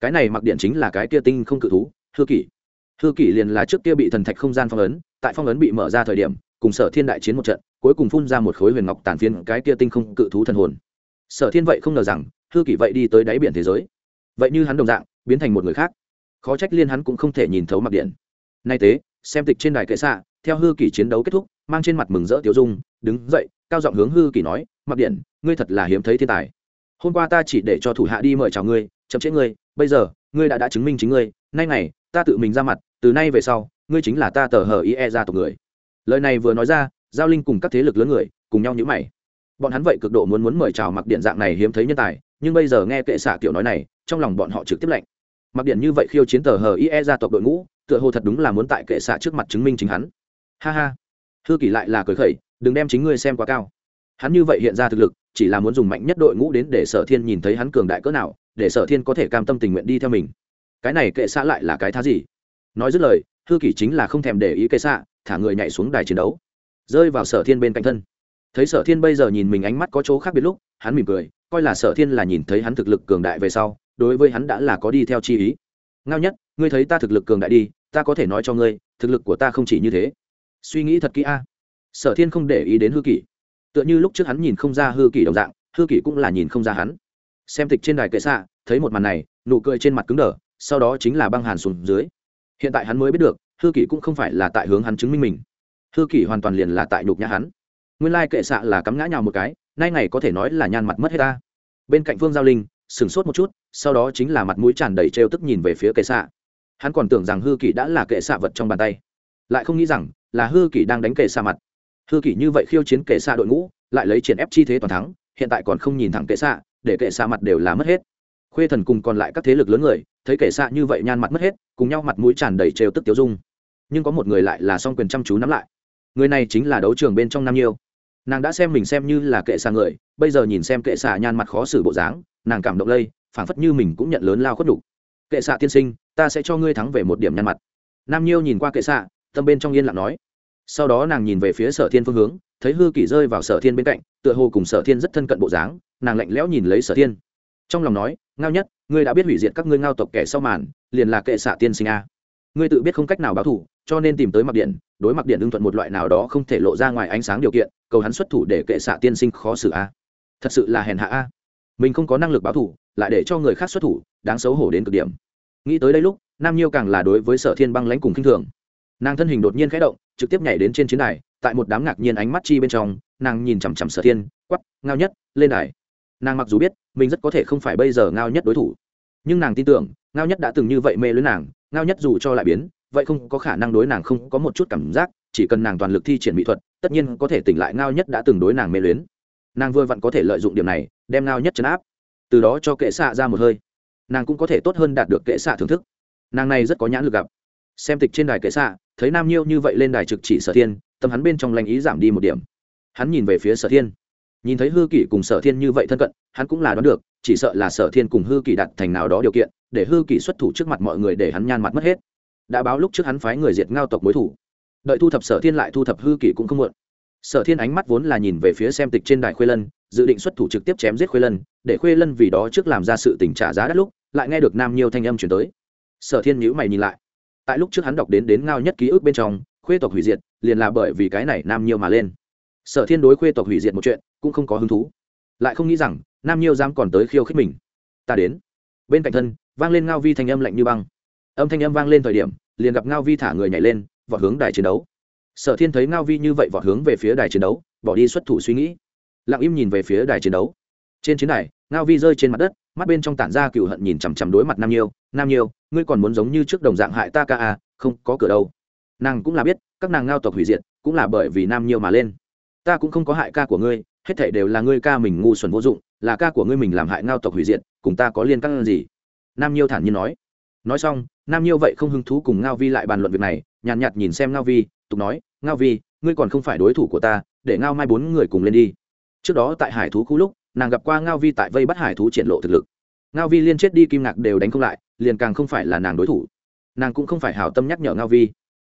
Cái này mặc điện chính là cái kia tinh không cự thú, hư kỷ. Hư kỷ liền là trước kia bị thần thạch không gian phong ấn tại phong ấn bị mở ra thời điểm, cùng sở thiên đại chiến một trận, cuối cùng phun ra một khối huyền ngọc tàn phiên cái kia tinh không cự thú thần hồn. Sở thiên vậy không ngờ rằng, hư kỷ vậy đi tới đáy biển thế giới. Vậy như hắn đồng dạng, biến thành một người khác. Khó trách liên hắn cũng không thể nhìn thấu mặc điện. Nay tế xem tịch trên đài kệ xạ, theo hư kỷ chiến đấu kết thúc, mang trên mặt mừng rỡ tiểu dung, đứng dậy, cao giọng hướng hư kỷ nói, mặc điện, ngươi thật là hiếm thấy thiên tài. Hôm qua ta chỉ để cho thủ hạ đi mời chào ngươi, chậm chế ngươi, bây giờ, ngươi đã đã chứng minh chính ngươi. Nay này ta tự mình ra mặt, từ nay về sau ngươi chính là ta tờ hờ ie ra tộc người. Lời này vừa nói ra, giao linh cùng các thế lực lớn người cùng nhau nhữ mày. Bọn hắn vậy cực độ muốn muốn mời chào mặc điện dạng này hiếm thấy nhân tài, nhưng bây giờ nghe kệ xạ kiểu nói này, trong lòng bọn họ trực tiếp lạnh. mặc điện như vậy khiêu chiến tờ hờ ie ra tộc đội ngũ, tựa hồ thật đúng là muốn tại kệ xạ trước mặt chứng minh chính hắn. Ha ha. Thư kỷ lại là cười khẩy, đừng đem chính ngươi xem quá cao. Hắn như vậy hiện ra thực lực, chỉ là muốn dùng mạnh nhất đội ngũ đến để sở thiên nhìn thấy hắn cường đại cỡ nào, để sở thiên có thể cam tâm tình nguyện đi theo mình. Cái này kệ xã lại là cái thá gì? Nói dứt lời hư kỷ chính là không thèm để ý cây xạ, thả người nhảy xuống đài chiến đấu. Rơi vào sở thiên bên cạnh thân. Thấy sở thiên bây giờ nhìn mình ánh mắt có chỗ khác biệt lúc, hắn mỉm cười, coi là sở thiên là nhìn thấy hắn thực lực cường đại về sau, đối với hắn đã là có đi theo chi ý. Ngao nhất, ngươi thấy ta thực lực cường đại đi, ta có thể nói cho ngươi, thực lực của ta không chỉ như thế. Suy nghĩ thật kỹ a. Sở thiên không để ý đến hư kỷ. Tựa như lúc trước hắn nhìn không ra hư kỷ đồng dạng, hư kỷ cũng là nhìn không ra hắn. Xem tịch trên đài kệ xạ, thấy một màn này, nụ cười trên mặt cứng đờ, sau đó chính là băng hàn xuống dưới hiện tại hắn mới biết được, hư kỷ cũng không phải là tại hướng hắn chứng minh mình. Hư kỷ hoàn toàn liền là tại nhục nhã hắn. Nguyên lai kệ xạ là cắm ngã nhào một cái, nay ngày có thể nói là nhan mặt mất hết ta. Bên cạnh phương giao linh, sửng sốt một chút, sau đó chính là mặt mũi tràn đầy trêu tức nhìn về phía kệ xạ. Hắn còn tưởng rằng hư kỷ đã là kệ xạ vật trong bàn tay, lại không nghĩ rằng là hư kỷ đang đánh kệ xạ mặt. Hư kỷ như vậy khiêu chiến kệ xạ đội ngũ, lại lấy triển ép chi thế toàn thắng, hiện tại còn không nhìn thẳng kệ xạ, để kệ xạ mặt đều là mất hết. Khuê thần cùng còn lại các thế lực lớn người thấy kệ xạ như vậy nhan mặt mất hết, cùng nhau mặt mũi tràn đầy trêu tức tiêu dung. Nhưng có một người lại là song quyền chăm chú nắm lại. Người này chính là đấu trường bên trong nam nhiêu. Nàng đã xem mình xem như là kệ xạ người, bây giờ nhìn xem kệ xạ nhan mặt khó xử bộ dáng, nàng cảm động lây, phảng phất như mình cũng nhận lớn lao khuất đục kệ xạ tiên sinh, ta sẽ cho ngươi thắng về một điểm nhan mặt. Nam nhiêu nhìn qua kệ xạ tâm bên trong yên lặng nói. Sau đó nàng nhìn về phía sở thiên phương hướng, thấy hư kỷ rơi vào sở thiên bên cạnh, tựa hồ cùng sở thiên rất thân cận bộ dáng, nàng lạnh lẽo nhìn lấy sở thiên. Trong lòng nói ngao nhất, ngươi đã biết hủy diệt các ngươi ngao tộc kẻ sau màn, liền là kệ xạ tiên sinh a. Ngươi tự biết không cách nào báo thủ cho nên tìm tới mặc điện, đối mặc điện ưng thuận một loại nào đó không thể lộ ra ngoài ánh sáng điều kiện, cầu hắn xuất thủ để kệ xạ tiên sinh khó xử a. Thật sự là hèn hạ a. Mình không có năng lực báo thủ lại để cho người khác xuất thủ, đáng xấu hổ đến cực điểm. Nghĩ tới đây lúc, nam nhiêu càng là đối với sở thiên băng lãnh cùng k i n h thường. Nàng thân hình đột nhiên khẽ động, trực tiếp nhảy đến trên chiến đài, tại một đám ngạc nhiên ánh mắt chi bên trong, nàng nhìn chằm chằm sở thiên quắp ngao nhất, lên đài nàng mặc dù biết mình rất có thể không phải bây giờ ngao nhất đối thủ nhưng nàng tin tưởng ngao nhất đã từng như vậy mê lưới nàng ngao nhất dù cho lại biến vậy không có khả năng đối nàng không có một chút cảm giác chỉ cần nàng toàn lực thi triển mỹ thuật tất nhiên có thể tỉnh lại ngao nhất đã từng đối nàng mê luyến nàng vừa vặn có thể lợi dụng điểm này đem ngao nhất chấn áp từ đó cho kệ xạ ra một hơi nàng cũng có thể tốt hơn đạt được kệ xạ thưởng thức nàng này rất có nhãn lực gặp xem tịch trên đài kệ xạ thấy nam nhiêu như vậy lên đài trực chỉ sở thiên tâm hắn bên trong lanh ý giảm đi một điểm hắn nhìn về phía sở thiên nhìn thấy hư kỷ cùng sở thiên như vậy thân cận, hắn cũng là đoán được, chỉ sợ là sở thiên cùng hư kỷ đặt thành nào đó điều kiện, để hư kỷ xuất thủ trước mặt mọi người để hắn nhan mặt mất hết. Đã báo lúc trước hắn phái người diệt ngao tộc mối thủ. Đợi thu thập sở thiên lại thu thập hư kỷ cũng không muộn. Sở thiên ánh mắt vốn là nhìn về phía xem tịch trên đài khuê lân, dự định xuất thủ trực tiếp chém giết khuê lân, để khuê lân vì đó trước làm ra sự tình trả giá đắt lúc, lại nghe được nam nhiêu thanh âm chuyển tới. Sở thiên nhữ mày nhìn lại. Tại lúc trước hắn đọc đến đến ngao nhất ký ức bên trong, khuê tộc hủy diệt, liền là bởi vì cái này nam nhiêu mà lên sở thiên đối khuê tộc hủy diệt một chuyện, cũng không có hứng thú. Lại không nghĩ rằng, nam nhiêu dám còn tới khiêu khích mình. Ta đến. Bên cạnh thân, vang lên ngao vi thanh âm lạnh như băng. Âm thanh âm vang lên thời điểm, liền gặp ngao vi thả người nhảy lên, vọt hướng đài chiến đấu. Sở thiên thấy ngao vi như vậy vọt hướng về phía đài chiến đấu, bỏ đi xuất thủ suy nghĩ. Lặng im nhìn về phía đài chiến đấu. Trên chiến đài, ngao vi rơi trên mặt đất, mắt bên trong tản ra cựu hận nhìn chằm chằm đối mặt nam nhiêu. Nam nhiêu, ngươi còn muốn giống như trước đồng dạng hại ta ca à không có cửa đâu. Nàng cũng là biết, các nàng ngao tộc hủy diệt, cũng là bởi vì nam nhiêu mà lên ta cũng không có hại ca của ngươi hết thảy đều là ngươi ca mình ngu xuẩn vô dụng là ca của ngươi mình làm hại ngao tộc hủy diệt cùng ta có liên căn gì? Nam nhiêu thản nhiên nói. Nói xong nam nhiêu vậy không hứng thú cùng ngao vi lại bàn luận việc này nhàn nhạt, nhạt nhìn xem ngao vi tục nói ngao vi ngươi còn không phải đối thủ của ta để ngao mai bốn người cùng lên đi. Trước đó tại hải thú khu lúc nàng gặp qua ngao vi tại vây bắt hải thú triển lộ thực lực. Ngao vi liên chết đi kim ngạc đều đánh không lại liền càng không phải là nàng đối thủ. Nàng cũng không phải hảo tâm nhắc nhở ngao vi.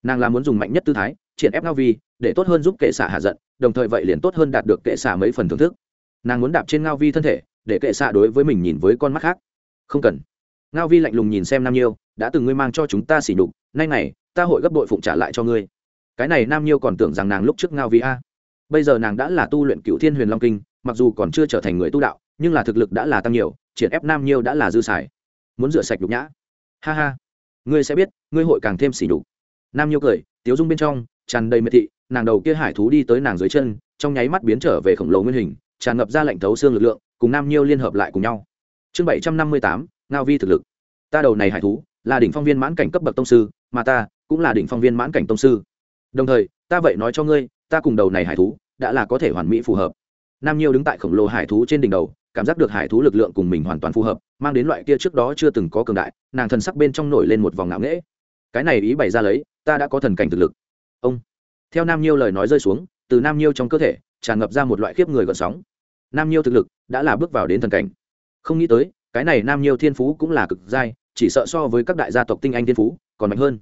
Nàng là muốn dùng mạnh nhất tư thái triển ép ngao vi, để tốt hơn giúp kệ xạ hạ giận, đồng thời vậy liền tốt hơn đạt được kệ xạ mấy phần thưởng thức. Nàng muốn đạp trên ngao vi thân thể, để kệ xạ đối với mình nhìn với con mắt khác. Không cần. Ngao vi lạnh lùng nhìn xem nam nhiêu, đã từng ngươi mang cho chúng ta xỉ nhục, nay này ta hội gấp đội phụng trả lại cho ngươi. Cái này nam nhiêu còn tưởng rằng nàng lúc trước ngao vi a. Bây giờ nàng đã là tu luyện cựu thiên huyền long kinh, mặc dù còn chưa trở thành người tu đạo, nhưng là thực lực đã là tăng nhiều, triển ép nam nhiêu đã là dư xài. Muốn rửa sạch nhục nhã. Ha ha. Ngươi sẽ biết, ngươi hội càng thêm xỉ nhục. Nam nhiêu cười, tiếu dung bên trong tràn đầy miệt thị, nàng đầu kia hải thú đi tới nàng dưới chân, trong nháy mắt biến trở về khổng lồ nguyên hình, tràn ngập ra lệnh thấu xương lực lượng, cùng nam nhiêu liên hợp lại cùng nhau. Chương bảy trăm năm mươi tám, ngao vi thực lực. Ta đầu này hải thú, là đỉnh phong viên mãn cảnh cấp bậc tông sư, mà ta, cũng là đỉnh phong viên mãn cảnh tông sư. Đồng thời, ta vậy nói cho ngươi, ta cùng đầu này hải thú, đã là có thể hoàn mỹ phù hợp. Nam nhiêu đứng tại khổng lồ hải thú trên đỉnh đầu, cảm giác được hải thú lực lượng cùng mình hoàn toàn phù hợp, mang đến loại kia trước đó chưa từng có cường đại, nàng thần sắc bên trong nổi lên một vòng ngạo nghễ. Cái này ý bày ra lấy, ta đã có thần cảnh thực lực ông. Theo nam nhiêu lời nói rơi xuống, từ nam nhiêu trong cơ thể, tràn ngập ra một loại khiếp người gợn sóng. Nam nhiêu thực lực đã là bước vào đến thần cảnh. Không nghĩ tới, cái này nam nhiêu thiên phú cũng là cực giai chỉ sợ so với các đại gia tộc tinh anh thiên phú, còn mạnh hơn.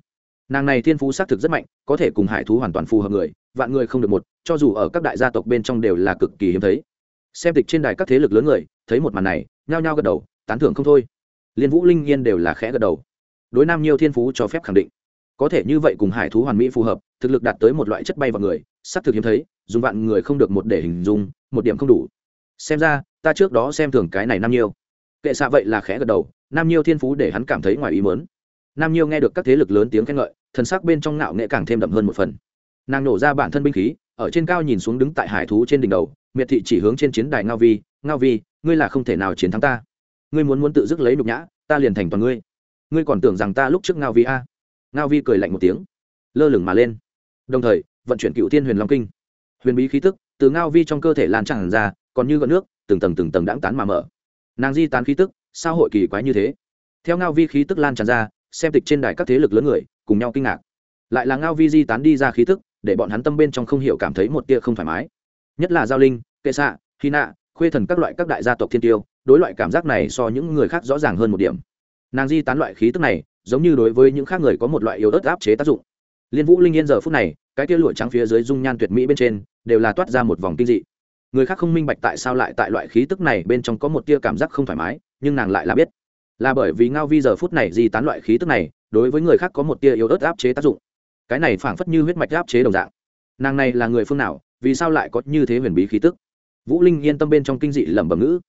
Nàng này thiên phú xác thực rất mạnh, có thể cùng hải thú hoàn toàn phù hợp người, vạn người không được một, cho dù ở các đại gia tộc bên trong đều là cực kỳ hiếm thấy. Xem tịch trên đài các thế lực lớn người, thấy một màn này, nhao nhao gật đầu, tán thưởng không thôi. Liên vũ linh yên đều là khẽ gật đầu. Đối nam nhiêu thiên phú cho phép khẳng định, có thể như vậy cùng hải thú hoàn mỹ phù hợp thực lực đạt tới một loại chất bay vào người, xác thực hiếm thấy, dùng vạn người không được một để hình dung, một điểm không đủ. Xem ra, ta trước đó xem thường cái này nam nhiêu. Kệ xạ vậy là khẽ gật đầu, nam nhiêu thiên phú để hắn cảm thấy ngoài ý mớn nam nhiêu nghe được các thế lực lớn tiếng khen ngợi, thần sắc bên trong ngạo nghệ càng thêm đậm hơn một phần. Nàng nổ ra bản thân binh khí, ở trên cao nhìn xuống đứng tại hải thú trên đỉnh đầu, miệt thị chỉ hướng trên chiến đài ngao vi ngao vi, ngươi là không thể nào chiến thắng ta. Ngươi muốn muốn tự dứt lấy nhục nhã, ta liền thành toàn ngươi. Ngươi còn tưởng rằng ta lúc trước ngao vi a? Ngao vi cười lạnh một tiếng, lơ lửng mà lên đồng thời, vận chuyển cựu thiên huyền long kinh. Huyền bí khí tức từ ngao vi trong cơ thể lan tràn ra, còn như gợn nước, từng tầng từng tầng đãng tán mà mở. Nàng di tán khí tức, sao hội kỳ quái như thế? Theo ngao vi khí tức lan tràn ra, xem tịch trên đài các thế lực lớn người, cùng nhau kinh ngạc. Lại là ngao vi di tán đi ra khí tức, để bọn hắn tâm bên trong không hiểu cảm thấy một tia không thoải mái. Nhất là giao linh, kệ xạ hy nạ, khuê thần các loại các đại gia tộc thiên tiêu, đối loại cảm giác này so những người khác rõ ràng hơn một điểm. Nàng di tán loại khí tức này, giống như đối với những khác người có một loại yếu ớt áp chế tác dụng liên vũ linh yên giờ phút này, cái tia lụa trắng phía dưới dung nhan tuyệt mỹ bên trên, đều là toát ra một vòng kinh dị. Người khác không minh bạch tại sao lại tại loại khí tức này bên trong có một tia cảm giác không thoải mái, nhưng nàng lại là biết. Là bởi vì ngao vi giờ phút này di tán loại khí tức này, đối với người khác có một tia yếu ớt áp chế tác dụng. Cái này phảng phất như huyết mạch áp chế đồng dạng. Nàng này là người phương nào, vì sao lại có như thế huyền bí khí tức? Vũ linh yên tâm bên trong kinh dị lẩm bẩm ngữ.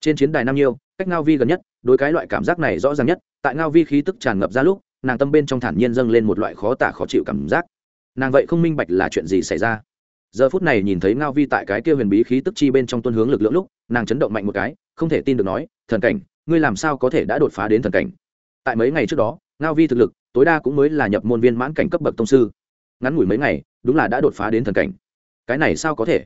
Trên chiến đài nam nhiêu, cách ngao vi gần nhất, đối cái loại cảm giác này rõ ràng nhất, tại ngao vi khí tức tràn ngập ra lúc nàng tâm bên trong thản nhiên dâng lên một loại khó tả khó chịu cảm giác. Nàng vậy không minh bạch là chuyện gì xảy ra. Giờ phút này nhìn thấy ngao vi tại cái kia huyền bí khí tức chi bên trong tuân hướng lực lượng lúc, nàng chấn động mạnh một cái, không thể tin được nói, thần cảnh, ngươi làm sao có thể đã đột phá đến thần cảnh? Tại mấy ngày trước đó, ngao vi thực lực, tối đa cũng mới là nhập môn viên mãn cảnh cấp bậc tông sư. Ngắn ngủi mấy ngày, đúng là đã đột phá đến thần cảnh. Cái này sao có thể?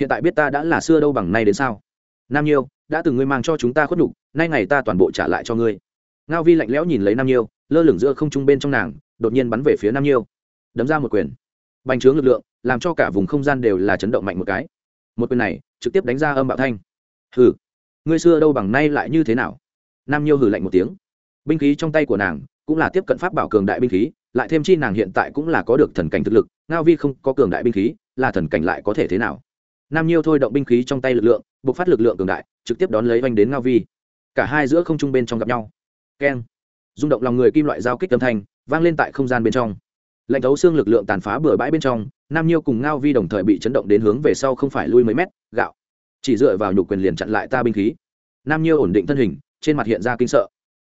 Hiện tại biết ta đã là xưa đâu bằng nay đến sao? Nam nhiêu, đã từng ngươi mang cho chúng ta khuất nhục, nay ngày ta toàn bộ trả lại cho ngươi. Ngao vi lạnh lẽo nhìn lấy nam nhiêu lơ lửng giữa không trung bên trong nàng, đột nhiên bắn về phía nam nhiêu. Đấm ra một quyền. Bành trướng lực lượng, làm cho cả vùng không gian đều là chấn động mạnh một cái. Một quyền này, trực tiếp đánh ra âm bạo thanh. Hừ, ngươi xưa đâu bằng nay lại như thế nào? Nam nhiêu hừ lạnh một tiếng. Binh khí trong tay của nàng, cũng là tiếp cận pháp bảo cường đại binh khí, lại thêm chi nàng hiện tại cũng là có được thần cảnh thực lực, ngao vi không có cường đại binh khí, là thần cảnh lại có thể thế nào? Nam nhiêu thôi động binh khí trong tay lực lượng buộc phát lực lượng cường đại, trực tiếp đón lấy oanh đến ngao vi. Cả hai giữa không trung bên trong gặp nhau. Keng rung động lòng người kim loại giao kích âm thanh, vang lên tại không gian bên trong. Lạnh thấu xương lực lượng tàn phá bừa bãi bên trong, nam nhiêu cùng ngao vi đồng thời bị chấn động đến hướng về sau không phải lui mấy mét, gạo. Chỉ dựa vào nhục quyền liền chặn lại ta binh khí. Nam nhiêu ổn định thân hình, trên mặt hiện ra kinh sợ.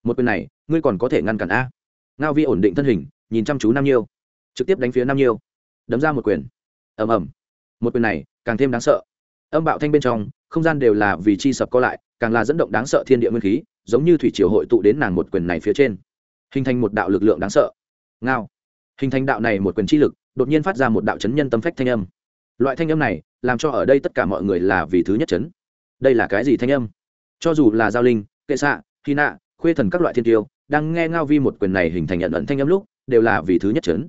Một quyền này, ngươi còn có thể ngăn cản a. Ngao vi ổn định thân hình, nhìn chăm chú nam nhiêu. Trực tiếp đánh phía nam nhiêu. Đấm ra một quyền. Ầm ầm. Một quyền này, càng thêm đáng sợ. Âm bạo thanh bên trong, không gian đều là vì chi sập co lại, càng là dẫn động đáng sợ thiên địa nguyên khí giống như thủy triều hội tụ đến nàng một quyền này phía trên, hình thành một đạo lực lượng đáng sợ. Ngao. Hình thành đạo này một quyền chi lực, đột nhiên phát ra một đạo chấn nhân tâm phách thanh âm. Loại thanh âm này, làm cho ở đây tất cả mọi người là vì thứ nhất chấn. Đây là cái gì thanh âm? Cho dù là giao linh, kệ xạ, hy nạ, khuê thần các loại thiên tiêu, đang nghe ngao vi một quyền này hình thành nhận ẩn thanh âm lúc, đều là vì thứ nhất chấn.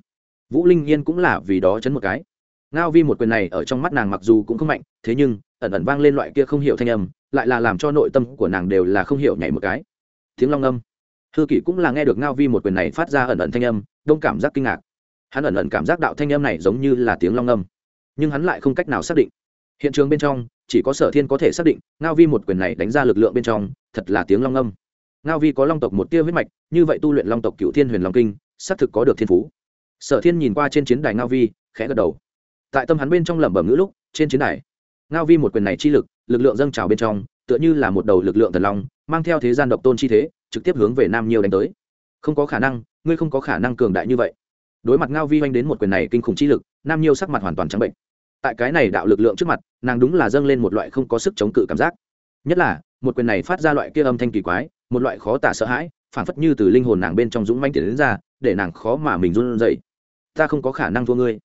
Vũ linh yên cũng là vì đó chấn một cái. Ngao vi một quyền này ở trong mắt nàng mặc dù cũng không mạnh, thế nhưng ẩn ẩn vang lên loại kia không hiểu thanh âm lại là làm cho nội tâm của nàng đều là không hiểu nhảy một cái. Tiếng long âm. Hư kỷ cũng là nghe được ngao vi một quyền này phát ra ẩn ẩn thanh âm, đông cảm giác kinh ngạc. Hắn ẩn ẩn cảm giác đạo thanh âm này giống như là tiếng long âm, nhưng hắn lại không cách nào xác định. Hiện trường bên trong, chỉ có sở thiên có thể xác định, ngao vi một quyền này đánh ra lực lượng bên trong, thật là tiếng long âm. Ngao vi có long tộc một tia huyết mạch, như vậy tu luyện long tộc cựu thiên huyền long kinh, xác thực có được thiên phú. Sở thiên nhìn qua trên chiến đài ngao vi, khẽ gật đầu. Tại tâm hắn bên trong lẩm bẩm ngữ lúc, trên chiến đài, ngao vi một quyền này chi lực lực lượng dâng trào bên trong, tựa như là một đầu lực lượng thần long, mang theo thế gian độc tôn chi thế, trực tiếp hướng về nam nhiều đánh tới. Không có khả năng, ngươi không có khả năng cường đại như vậy. Đối mặt ngao vi oanh đến một quyền này kinh khủng chi lực, nam nhiêu sắc mặt hoàn toàn trắng bệnh. Tại cái này đạo lực lượng trước mặt, nàng đúng là dâng lên một loại không có sức chống cự cảm giác. Nhất là, một quyền này phát ra loại kia âm thanh kỳ quái, một loại khó tả sợ hãi phản phất như từ linh hồn nàng bên trong dũng manh tiền đến ra, để nàng khó mà mình run dậy ta không có khả năng thua ngươi.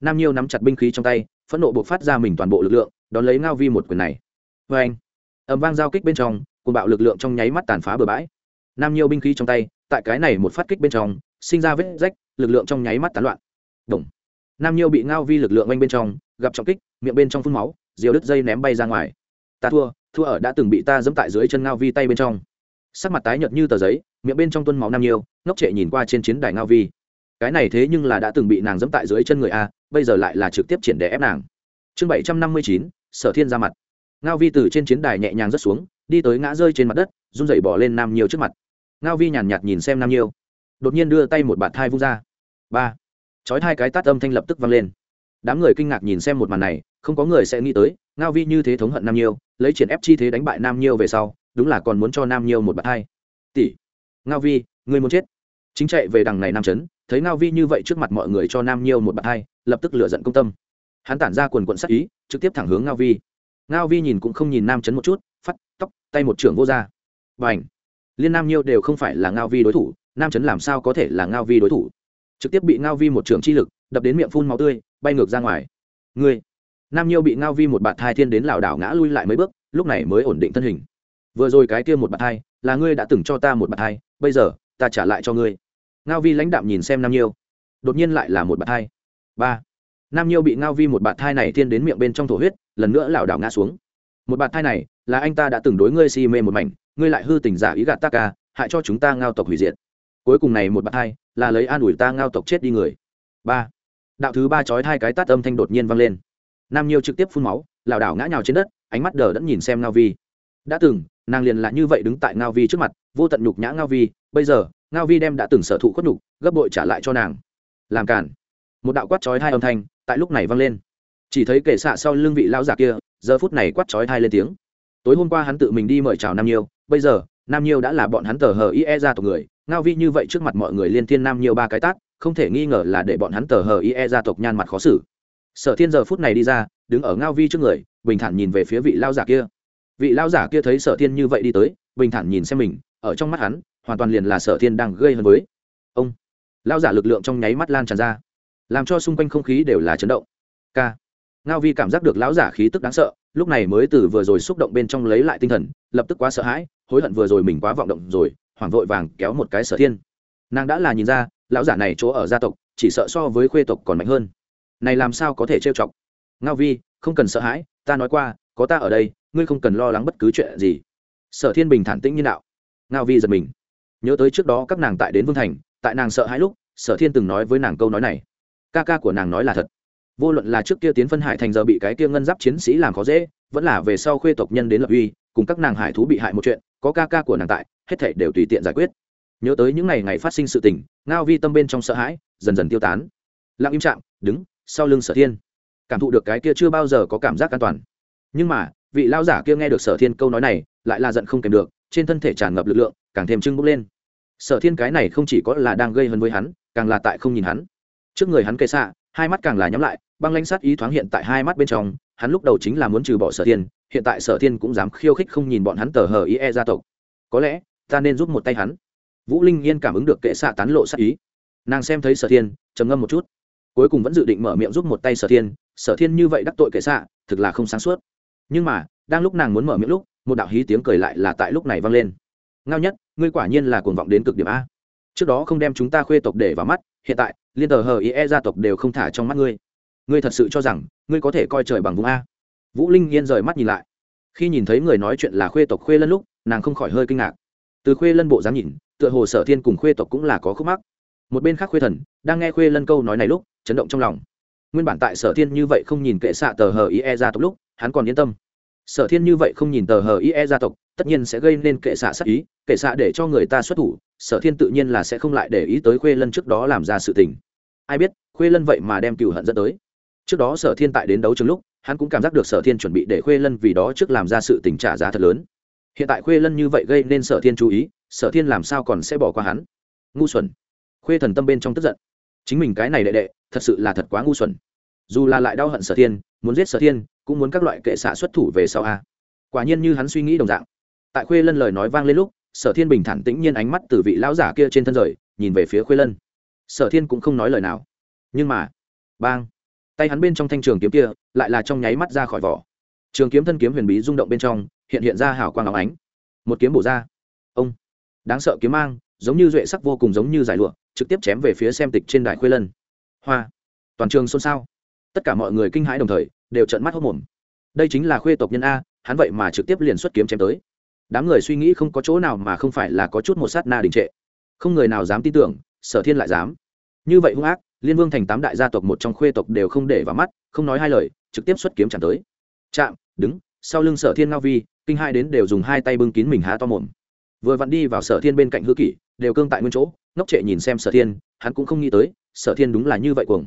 Nam nhiêu nắm chặt binh khí trong tay, phẫn nộ buộc phát ra mình toàn bộ lực lượng, đón lấy ngao vi một quyền này vê anh ẩm vang giao kích bên trong cùng bạo lực lượng trong nháy mắt tàn phá bừa bãi. Nam nhiêu binh khí trong tay, tại cái này một phát kích bên trong, sinh ra vết rách, lực lượng trong nháy mắt tán loạn. Đồng. nam nhiêu bị ngao vi lực lượng oanh bên trong, gặp trọng kích, miệng bên trong phun máu, diều đứt dây ném bay ra ngoài. Ta thua thua ở đã từng bị ta dẫm tại dưới chân ngao vi tay bên trong. Sắc mặt tái nhợt như tờ giấy, miệng bên trong tuân máu nam nhiêu, ngốc trệ nhìn qua trên chiến đài ngao vi. Cái này thế nhưng là đã từng bị nàng dẫm tại dưới chân người a, bây giờ lại là trực tiếp triển để ép nàng. Chương bảy trăm năm mươi chín, sở thiên ra mặt ngao vi từ trên chiến đài nhẹ nhàng rớt xuống, đi tới ngã rơi trên mặt đất, run rẩy bỏ lên nam nhiều trước mặt. Ngao vi nhàn nhạt nhìn xem nam nhiều đột nhiên đưa tay một bạt thai vung ra. Ba. Chói hai cái tát âm thanh lập tức vang lên. Đám người kinh ngạc nhìn xem một màn này, không có người sẽ nghĩ tới, ngao vi như thế thống hận nam nhiêu, lấy triển ép chi thế đánh bại nam nhiêu về sau, đúng là còn muốn cho nam nhiêu một bạt thai. Tỷ. Ngao vi người muốn chết. Chính chạy về đằng này nam trấn, thấy ngao vi như vậy trước mặt mọi người cho nam nhiêu một bạt thai, lập tức lựa giận công tâm. Hắn tản ra quần quận sắc ý, trực tiếp thẳng hướng ngao vi ngao vi nhìn cũng không nhìn nam Chấn một chút phát tóc, tay một trưởng vô r a b à n h liên nam nhiêu đều không phải là ngao vi đối thủ, nam Chấn làm sao có thể là ngao vi đối thủ? Trực tiếp bị ngao vi một trưởng chi lực, đập đến miệng phun máu tươi, bay ngược ra ngoài. Ngươi! Nam nhiêu bị ngao vi một bạt thai thiên đến lảo đảo ngã lui lại mấy bước, lúc này mới ổn định thân hình. Vừa rồi cái kia một bạt thai, là ngươi đã từng cho ta một bạt thai, bây giờ, ta trả lại cho ngươi. Ngao vi lãnh đạm nhìn xem nam nhiêu. Đột nhiên lại là một bạt thai. Ba! Nam nhiêu bị ngao vi một bạt thai này thiên đến miệng bên trong thổ huyết lần nữa lảo đảo ngã xuống. Một bạt thai này, là anh ta đã từng đối ngươi si mê một mảnh, ngươi lại hư tình giả ý gạt ta ca hại cho chúng ta ngao tộc hủy diệt. Cuối cùng này một bạt thai, là lấy an ủi ta ngao tộc chết đi người. Ba. Đạo thứ ba chói hai cái tát âm thanh đột nhiên vang lên. Nam nhiêu trực tiếp phun máu, lảo đảo ngã nhào trên đất, ánh mắt đờ đẫn nhìn xem ngao vi. Đã từng, nàng liền là như vậy đứng tại ngao vi trước mặt, vô tận nhục nhã ngao vi, bây giờ, ngao vi đem đã từng sở thụ khuất nhục, gấp bội trả lại cho nàng. Làm cản một đạo quát chói hai âm thanh, tại lúc này vang lên chỉ thấy kệ xạ sau lưng vị lão giả kia, giờ phút này quát chói thai lên tiếng. Tối hôm qua hắn tự mình đi mời chào nam nhiêu, bây giờ, nam nhiêu đã là bọn hắn tờ hờ ie ra tộc người. Ngao vi như vậy trước mặt mọi người liên thiên nam nhiêu ba cái tát, không thể nghi ngờ là để bọn hắn tờ hờ ie gia tộc nhan mặt khó xử. Sở thiên giờ phút này đi ra, đứng ở ngao vi trước người, bình thản nhìn về phía vị lao giả kia. Vị lao giả kia thấy sở thiên như vậy đi tới, bình thản nhìn xem mình, ở trong mắt hắn, hoàn toàn liền là sở thiên đang gây hấn với. Ông! Lao giả lực lượng trong nháy mắt lan tràn ra, làm cho xung quanh không khí đều là chấn động. K ngao vi cảm giác được lão giả khí tức đáng sợ, lúc này mới từ vừa rồi xúc động bên trong lấy lại tinh thần, lập tức quá sợ hãi, hối hận vừa rồi mình quá vọng động rồi, hoảng vội vàng kéo một cái sở thiên. Nàng đã là nhìn ra, lão giả này chỗ ở gia tộc, chỉ sợ so với khuê tộc còn mạnh hơn. Này làm sao có thể trêu chọc? Ngao vi, không cần sợ hãi, ta nói qua, có ta ở đây, ngươi không cần lo lắng bất cứ chuyện gì. Sở thiên bình thản tĩnh như đạo ngao vi giật mình. Nhớ tới trước đó các nàng tại đến vương thành, tại nàng sợ hãi lúc, sở thiên từng nói với nàng câu nói này. Ca ca của nàng nói là thật vô luận là trước kia tiến phân hải thành giờ bị cái kia ngân giáp chiến sĩ làm khó dễ, vẫn là về sau khuê tộc nhân đến lập uy, cùng các nàng hải thú bị hại một chuyện, có ca ca của nàng tại, hết thể đều tùy tiện giải quyết. Nhớ tới những ngày ngày phát sinh sự tình, ngao vi tâm bên trong sợ hãi, dần dần tiêu tán. Lặng im trạng đứng, sau lưng sở thiên. Cảm thụ được cái kia chưa bao giờ có cảm giác an toàn. Nhưng mà, vị lao giả kia nghe được sở thiên câu nói này, lại là giận không kèm được, trên thân thể tràn ngập lực lượng, càng thêm trưng bốc lên. Sở thiên cái này không chỉ có là đang gây hấn với hắn, càng là tại không nhìn hắn. Trước người hắn kệ xạ hai mắt càng là nhắm lại băng lãnh sát ý thoáng hiện tại hai mắt bên trong, hắn lúc đầu chính là muốn trừ bỏ sở thiên, hiện tại sở thiên cũng dám khiêu khích không nhìn bọn hắn tờ hờ ý e gia tộc. Có lẽ, ta nên giúp một tay hắn. Vũ linh yên cảm ứng được kệ xạ tán lộ sát ý. Nàng xem thấy sở thiên, trầm ngâm một chút. Cuối cùng vẫn dự định mở miệng giúp một tay sở thiên sở thiên như vậy đắc tội kệ xạ, thực là không sáng suốt. Nhưng mà, đang lúc nàng muốn mở miệng lúc, một đạo hí tiếng cười lại là tại lúc này vang lên. Ngao nhất, ngươi quả nhiên là cuồng vọng đến cực điểm a. Trước đó không đem chúng ta khuê tộc để vào mắt, hiện tại, liên tờ hờ ý e gia tộc đều không thả trong mắt ngươi ngươi thật sự cho rằng ngươi có thể coi trời bằng vùng a? Vũ linh yên rời mắt nhìn lại. Khi nhìn thấy người nói chuyện là khuê tộc khuê lân lúc, nàng không khỏi hơi kinh ngạc. Từ khuê lân bộ dáng nhìn, tựa hồ sở thiên cùng khuê tộc cũng là có khúc mắc. Một bên khác khuê thần, đang nghe khuê lân câu nói này lúc, chấn động trong lòng. Nguyên bản tại sở thiên như vậy không nhìn kệ xạ tờ hờ ý e gia tộc lúc, hắn còn yên tâm. Sở thiên như vậy không nhìn tờ hờ ý e gia tộc, tất nhiên sẽ gây nên kệ xạ sắc ý, kệ xạ để cho người ta xuất thủ, sở thiên tự nhiên là sẽ không lại để ý tới khuê lân trước đó làm ra sự tình. Ai biết, khuê lân vậy mà đem cựu hận dẫn tới trước đó sở thiên tại đến đấu trường lúc, hắn cũng cảm giác được sở thiên chuẩn bị để khuê lân vì đó trước làm ra sự tình trả giá thật lớn. Hiện tại khuê lân như vậy gây nên sở thiên chú ý, sở thiên làm sao còn sẽ bỏ qua hắn? Ngu xuẩn. Khuê thần tâm bên trong tức giận. Chính mình cái này đệ đệ, thật sự là thật quá ngu xuẩn. Dù là lại đau hận sở thiên, muốn giết sở thiên, cũng muốn các loại kệ xạ xuất thủ về sau a. Quả nhiên như hắn suy nghĩ đồng dạng. Tại khuê lân lời nói vang lên lúc, sở thiên bình thản tĩnh nhiên ánh mắt từ vị lão giả kia trên thân rời, nhìn về phía khuê lân. Sở thiên cũng không nói lời nào. Nhưng mà, bang tay hắn bên trong thanh trường kiếm kia lại là trong nháy mắt ra khỏi vỏ. Trường kiếm thân kiếm huyền bí rung động bên trong, hiện hiện ra hào quang áo ánh. Một kiếm bổ ra. Ông. Đáng sợ kiếm mang, giống như duệ sắc vô cùng giống như giải lụa, trực tiếp chém về phía xem tịch trên đài khuê lân. Hoa. Toàn trường xôn xao. Tất cả mọi người kinh hãi đồng thời, đều trợn mắt hốc mồm. Đây chính là khuê tộc nhân a, hắn vậy mà trực tiếp liền xuất kiếm chém tới. Đám người suy nghĩ không có chỗ nào mà không phải là có chút một sát na đình trệ. Không người nào dám tin tưởng, sở thiên lại dám. Như vậy hung ác liên vương thành tám đại gia tộc một trong khuê tộc đều không để vào mắt, không nói hai lời, trực tiếp xuất kiếm chạm tới. Chạm, đứng, sau lưng sở thiên ngao vi, kinh hai đến đều dùng hai tay bưng kín mình há to mồm. Vừa vặn đi vào sở thiên bên cạnh hư kỷ, đều cương tại nguyên chỗ, ngốc trệ nhìn xem sở thiên, hắn cũng không nghĩ tới, sở thiên đúng là như vậy cuồng.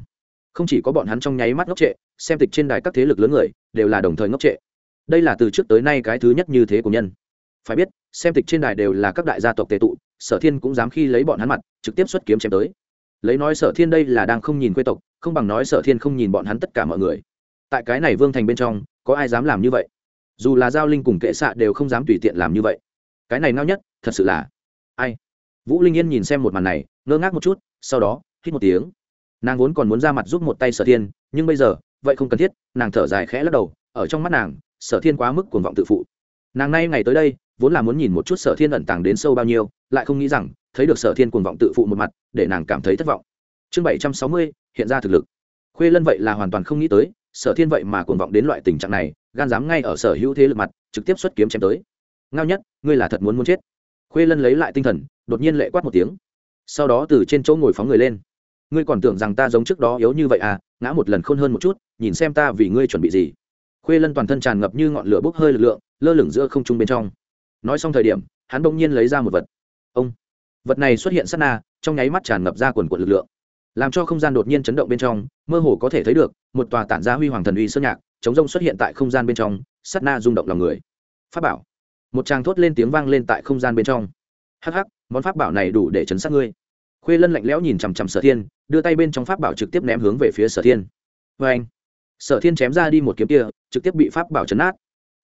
Không chỉ có bọn hắn trong nháy mắt ngốc trệ, xem tịch trên đài các thế lực lớn người, đều là đồng thời ngốc trệ. Đây là từ trước tới nay cái thứ nhất như thế của nhân. Phải biết, xem tịch trên đài đều là các đại gia tộc tề tụ, sở thiên cũng dám khi lấy bọn hắn mặt, trực tiếp xuất kiếm chém tới lấy nói sở thiên đây là đang không nhìn quê tộc, không bằng nói sở thiên không nhìn bọn hắn tất cả mọi người. Tại cái này vương thành bên trong, có ai dám làm như vậy? Dù là giao linh cùng kệ xạ đều không dám tùy tiện làm như vậy. Cái này nao nhất, thật sự là ai? Vũ linh yên nhìn xem một màn này, ngơ ngác một chút, sau đó, hít một tiếng. Nàng vốn còn muốn ra mặt giúp một tay sở thiên, nhưng bây giờ, vậy không cần thiết, nàng thở dài khẽ lắc đầu, ở trong mắt nàng, sở thiên quá mức cuồng vọng tự phụ. Nàng nay ngày tới đây vốn là muốn nhìn một chút sở thiên ẩn tàng đến sâu bao nhiêu, lại không nghĩ rằng, thấy được sở thiên cuồng vọng tự phụ một mặt, để nàng cảm thấy thất vọng. Chương bảy trăm sáu mươi, hiện ra thực lực. Khuê lân vậy là hoàn toàn không nghĩ tới, sở thiên vậy mà cuồng vọng đến loại tình trạng này, gan dám ngay ở sở hữu thế lực mặt, trực tiếp xuất kiếm chém tới. Ngao nhất, ngươi là thật muốn muốn chết. Khuê lân lấy lại tinh thần, đột nhiên lệ quát một tiếng. Sau đó từ trên chỗ ngồi phóng người lên. Ngươi còn tưởng rằng ta giống trước đó yếu như vậy à ngã một lần khôn hơn một chút, nhìn xem ta vì ngươi chuẩn bị gì. Khuê lân toàn thân tràn ngập như ngọn lửa bốc hơi lực lượng, lơ lửng giữa không trung bên trong nói xong thời điểm, hắn bỗng nhiên lấy ra một vật. Ông! Vật này xuất hiện sát na, trong nháy mắt tràn ngập ra quần quần lực lượng. Làm cho không gian đột nhiên chấn động bên trong, mơ hồ có thể thấy được, một tòa tản gia huy hoàng thần uy sơn nhạc, chống rông xuất hiện tại không gian bên trong, sát na rung động lòng người. Pháp bảo! Một tràng thốt lên tiếng vang lên tại không gian bên trong. Hắc hắc, món pháp bảo này đủ để chấn sát ngươi. Khuê lân lạnh lẽo nhìn chằm chằm sở thiên, đưa tay bên trong pháp bảo trực tiếp ném hướng về phía sở thiên. Vê anh sở thiên chém ra đi một kiếm kia, trực tiếp bị pháp bảo chấn át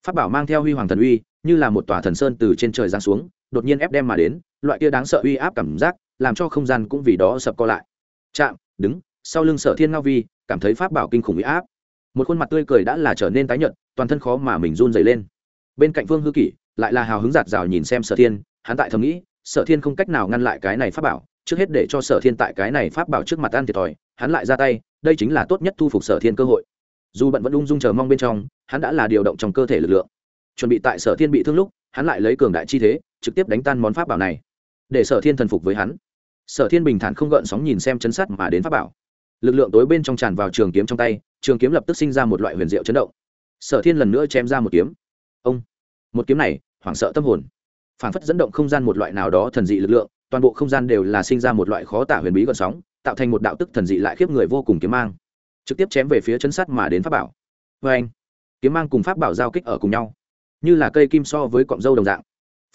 pháp bảo mang theo huy hoàng thần uy, như là một tòa thần sơn từ trên trời giáng xuống, đột nhiên ép đem mà đến, loại kia đáng sợ uy áp cảm giác, làm cho không gian cũng vì đó sập co lại. Chạm, đứng, sau lưng sở thiên ngao vi, cảm thấy pháp bảo kinh khủng uy áp. Một khuôn mặt tươi cười đã là trở nên tái nhợt, toàn thân khó mà mình run dày lên. Bên cạnh Vương hư kỷ, lại là hào hứng giạt rào nhìn xem sở thiên, hắn tại thầm nghĩ, sở thiên không cách nào ngăn lại cái này pháp bảo, trước hết để cho sở thiên tại cái này pháp bảo trước mặt ăn thiệt thòi, hắn lại ra tay, đây chính là tốt nhất thu phục sở thiên cơ hội dù bận vẫn ung dung chờ mong bên trong, hắn đã là điều động trong cơ thể lực lượng. Chuẩn bị tại sở thiên bị thương lúc, hắn lại lấy cường đại chi thế, trực tiếp đánh tan món pháp bảo này, để sở thiên thần phục với hắn. Sở thiên bình thản không gợn sóng nhìn xem chấn sát mà đến pháp bảo. Lực lượng tối bên trong tràn vào trường kiếm trong tay, trường kiếm lập tức sinh ra một loại huyền diệu chấn động. Sở thiên lần nữa chém ra một kiếm. Ông! Một kiếm này, hoảng sợ tâm hồn. Phản phất dẫn động không gian một loại nào đó thần dị lực lượng, toàn bộ không gian đều là sinh ra một loại khó tả huyền bí gợn sóng, tạo thành một đạo tức thần dị lại khiếp người vô cùng kiếm mang trực tiếp chém về phía chấn sát mà đến pháp bảo. Vê anh, kiếm mang cùng pháp bảo giao kích ở cùng nhau, như là cây kim so với cọng dâu đồng dạng,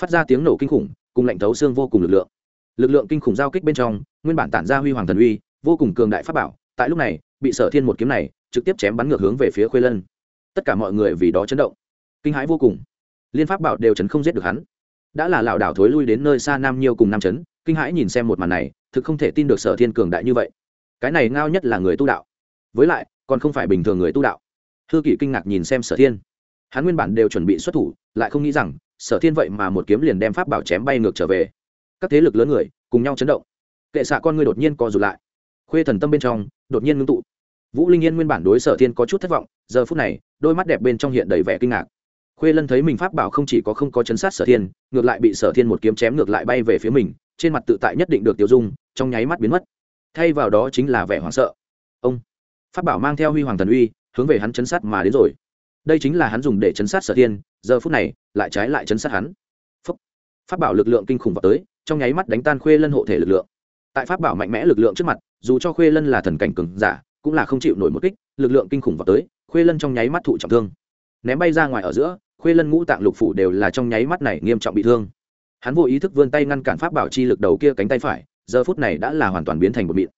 phát ra tiếng nổ kinh khủng, cùng lạnh thấu xương vô cùng lực lượng. Lực lượng kinh khủng giao kích bên trong, nguyên bản tản ra huy hoàng thần uy, vô cùng cường đại pháp bảo, tại lúc này, bị sở thiên một kiếm này, trực tiếp chém bắn ngược hướng về phía khuê lân. Tất cả mọi người vì đó chấn động, kinh hãi vô cùng. Liên pháp bảo đều chấn không giết được hắn. Đã là lảo đảo thối lui đến nơi xa nam nhiêu cùng nam chấn, kinh hãi nhìn xem một màn này, thực không thể tin được sở thiên cường đại như vậy. Cái này ngao nhất là người tu đạo với lại, còn không phải bình thường người tu đạo. Hư kỷ kinh ngạc nhìn xem sở thiên. Hắn nguyên bản đều chuẩn bị xuất thủ, lại không nghĩ rằng, sở thiên vậy mà một kiếm liền đem pháp bảo chém bay ngược trở về. Các thế lực lớn người, cùng nhau chấn động. Kệ xạ con người đột nhiên co rụt lại. Khuê thần tâm bên trong, đột nhiên ngưng tụ. Vũ linh yên nguyên bản đối sở thiên có chút thất vọng, giờ phút này, đôi mắt đẹp bên trong hiện đầy vẻ kinh ngạc. Khuê lân thấy mình pháp bảo không chỉ có không có chấn sát sở thiên, ngược lại bị sở thiên một kiếm chém ngược lại bay về phía mình, trên mặt tự tại nhất định được tiêu dung, trong nháy mắt biến mất. Thay vào đó chính là vẻ hoảng sợ. Ông! Pháp bảo mang theo huy hoàng thần uy, hướng về hắn chấn sát mà đến rồi. Đây chính là hắn dùng để chấn sát sở thiên, giờ phút này, lại trái lại chấn sát hắn. Phúc. pháp bảo lực lượng kinh khủng vào tới, trong nháy mắt đánh tan khuê lân hộ thể lực lượng. Tại pháp bảo mạnh mẽ lực lượng trước mặt, dù cho khuê lân là thần cảnh cường giả, cũng là không chịu nổi một kích, lực lượng kinh khủng vào tới, khuê lân trong nháy mắt thụ trọng thương. Ném bay ra ngoài ở giữa, khuê lân ngũ tạng lục phủ đều là trong nháy mắt này nghiêm trọng bị thương. Hắn vô ý thức vươn tay ngăn cản pháp bảo chi lực đầu kia cánh tay phải, giờ phút này đã là hoàn toàn biến thành một mịn.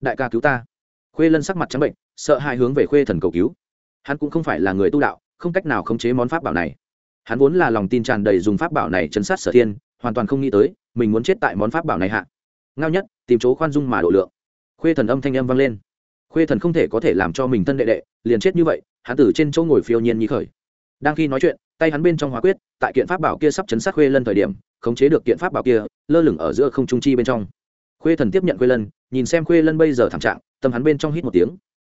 Đại ca cứu ta khuê lân sắc mặt trắng bệnh, sợ hai hướng về khuê thần cầu cứu. Hắn cũng không phải là người tu đạo, không cách nào khống chế món pháp bảo này. Hắn vốn là lòng tin tràn đầy dùng pháp bảo này chấn sát sở thiên, hoàn toàn không nghĩ tới, mình muốn chết tại món pháp bảo này hạ. Ngao nhất, tìm chỗ khoan dung mà độ lượng. Khuê thần âm thanh âm vang lên. Khuê thần không thể có thể làm cho mình thân đệ đệ, liền chết như vậy, hắn từ trên chỗ ngồi phiêu nhiên như khởi. Đang khi nói chuyện, tay hắn bên trong hóa quyết, tại kiện pháp bảo kia sắp chấn sát khuê lân thời điểm, khống chế được kiện pháp bảo kia, lơ lửng ở giữa không trung chi bên trong. Khuê thần tiếp nhận khuê lân, nhìn xem khuê lân bây giờ thảm trạng tâm hắn bên trong hít một tiếng.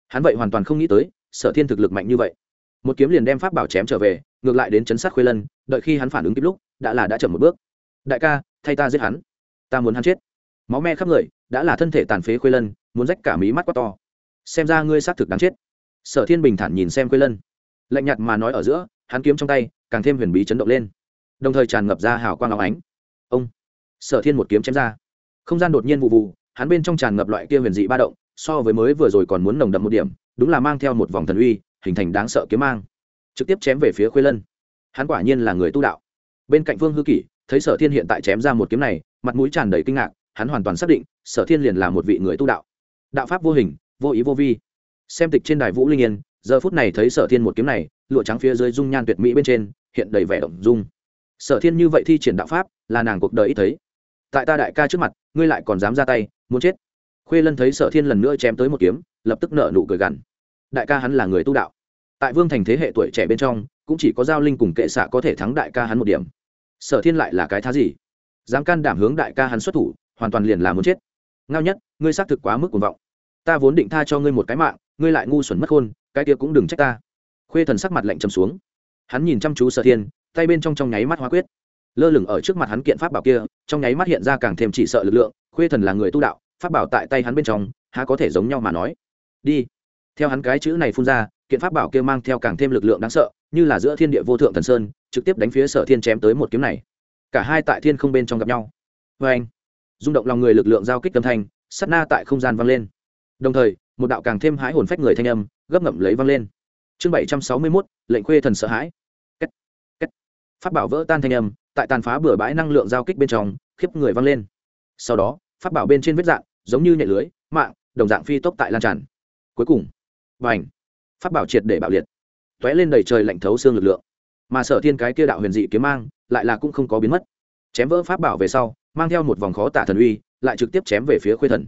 Hắn vậy hoàn toàn không nghĩ tới, sở thiên thực lực mạnh như vậy. Một kiếm liền đem pháp bảo chém trở về, ngược lại đến chấn sát khuê lân, đợi khi hắn phản ứng kịp lúc, đã là đã chậm một bước. Đại ca, thay ta giết hắn. Ta muốn hắn chết. Máu me khắp người, đã là thân thể tàn phế khuê lân, muốn rách cả mí mắt quá to. Xem ra ngươi xác thực đáng chết. Sở thiên bình thản nhìn xem khuê lân. Lạnh nhạt mà nói ở giữa, hắn kiếm trong tay, càng thêm huyền bí chấn động lên. Đồng thời tràn ngập ra hào quang áo ánh. Ông. Sở thiên một kiếm chém ra. Không gian đột nhiên vụ vụ, hắn bên trong tràn ngập loại kia huyền dị ba động so với mới vừa rồi còn muốn nồng đậm một điểm, đúng là mang theo một vòng thần uy, hình thành đáng sợ kiếm mang. Trực tiếp chém về phía khuê lân. Hắn quả nhiên là người tu đạo. Bên cạnh vương hư kỷ, thấy sở thiên hiện tại chém ra một kiếm này, mặt mũi tràn đầy kinh ngạc, hắn hoàn toàn xác định, sở thiên liền là một vị người tu đạo. Đạo pháp vô hình, vô ý vô vi. Xem tịch trên đài vũ linh yên, giờ phút này thấy sở thiên một kiếm này, lụa trắng phía dưới dung nhan tuyệt mỹ bên trên, hiện đầy vẻ động dung. Sở thiên như vậy thi triển đạo pháp, là nàng cuộc đời ít thấy. Tại ta đại ca trước mặt, ngươi lại còn dám ra tay, muốn chết khuê lân thấy sở thiên lần nữa chém tới một kiếm, lập tức nợ nụ cười gằn. Đại ca hắn là người tu đạo. Tại vương thành thế hệ tuổi trẻ bên trong, cũng chỉ có giao linh cùng kệ xạ có thể thắng đại ca hắn một điểm. Sở thiên lại là cái thá gì? Dám can đảm hướng đại ca hắn xuất thủ, hoàn toàn liền là muốn chết. Ngao nhất, ngươi xác thực quá mức cuồng vọng. Ta vốn định tha cho ngươi một cái mạng, ngươi lại ngu xuẩn mất khôn, cái kia cũng đừng trách ta. Khuê thần sắc mặt lạnh trầm xuống. Hắn nhìn chăm chú sở thiên, tay bên trong trong nháy mắt hóa quyết. Lơ lửng ở trước mặt hắn kiện pháp bảo kia, trong nháy mắt hiện ra càng thêm chỉ sợ lực lượng, khuê thần là người tu đạo pháp bảo tại tay hắn bên trong, há có thể giống nhau mà nói. Đi. Theo hắn cái chữ này phun ra, kiện pháp bảo kia mang theo càng thêm lực lượng đáng sợ, như là giữa thiên địa vô thượng thần sơn, trực tiếp đánh phía sở thiên chém tới một kiếm này. Cả hai tại thiên không bên trong gặp nhau. Vê anh, rung động lòng người lực lượng giao kích tâm thanh sắt na tại không gian vang lên. Đồng thời, một đạo càng thêm hãi hồn phách người thanh âm, gấp ngậm lấy vang lên. Chương bảy trăm sáu mươi mốt, lệnh khuê thần sợ hãi. Kết. Kết. pháp bảo vỡ tan thanh âm, tại tàn phá bừa bãi năng lượng giao kích bên trong, khiếp người vang lên. Sau đó pháp bảo bên trên vết dạng, giống như nhẹ lưới, mạng, đồng dạng phi tốc tại lan tràn. Cuối cùng và ảnh pháp bảo triệt để bạo liệt t ó é lên đầy trời lạnh thấu xương lực lượng. Mà sở thiên cái kia đạo huyền dị kiếm mang, lại là cũng không có biến mất. Chém vỡ pháp bảo về sau, mang theo một vòng khó tả thần uy, lại trực tiếp chém về phía khuê thần.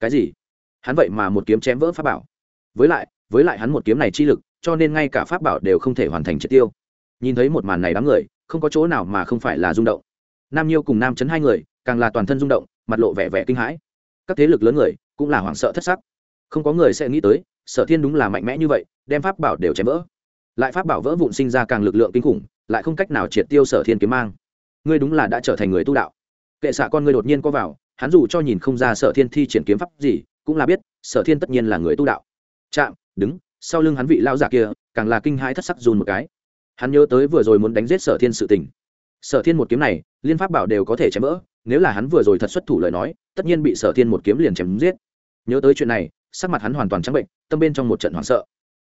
Cái gì? Hắn vậy mà một kiếm chém vỡ pháp bảo? Với lại với lại hắn một kiếm này chi lực, cho nên ngay cả pháp bảo đều không thể hoàn thành triệt tiêu. Nhìn thấy một màn này đám người, không có chỗ nào mà không phải là rung động. Nam nhiêu cùng nam chấn hai người càng là toàn thân rung động, mặt lộ vẻ vẻ kinh hãi. Các thế lực lớn người cũng là hoảng sợ thất sắc. Không có người sẽ nghĩ tới, sở thiên đúng là mạnh mẽ như vậy, đem pháp bảo đều chém vỡ. Lại pháp bảo vỡ vụn sinh ra càng lực lượng kinh khủng, lại không cách nào triệt tiêu sở thiên kiếm mang. Ngươi đúng là đã trở thành người tu đạo. Kệ xạ con ngươi đột nhiên có vào, hắn dù cho nhìn không ra sở thiên thi triển kiếm pháp gì, cũng là biết sở thiên tất nhiên là người tu đạo. Chạm, đứng, sau lưng hắn vị lao giả kia, càng là kinh hãi thất sắc dùn một cái. Hắn nhớ tới vừa rồi muốn đánh giết sở thiên sự tình. Sở thiên một kiếm này, liên pháp bảo đều có thể chém vỡ nếu là hắn vừa rồi thật xuất thủ lời nói, tất nhiên bị sở thiên một kiếm liền chém giết. Nhớ tới chuyện này, sắc mặt hắn hoàn toàn trắng bệnh, tâm bên trong một trận hoảng sợ.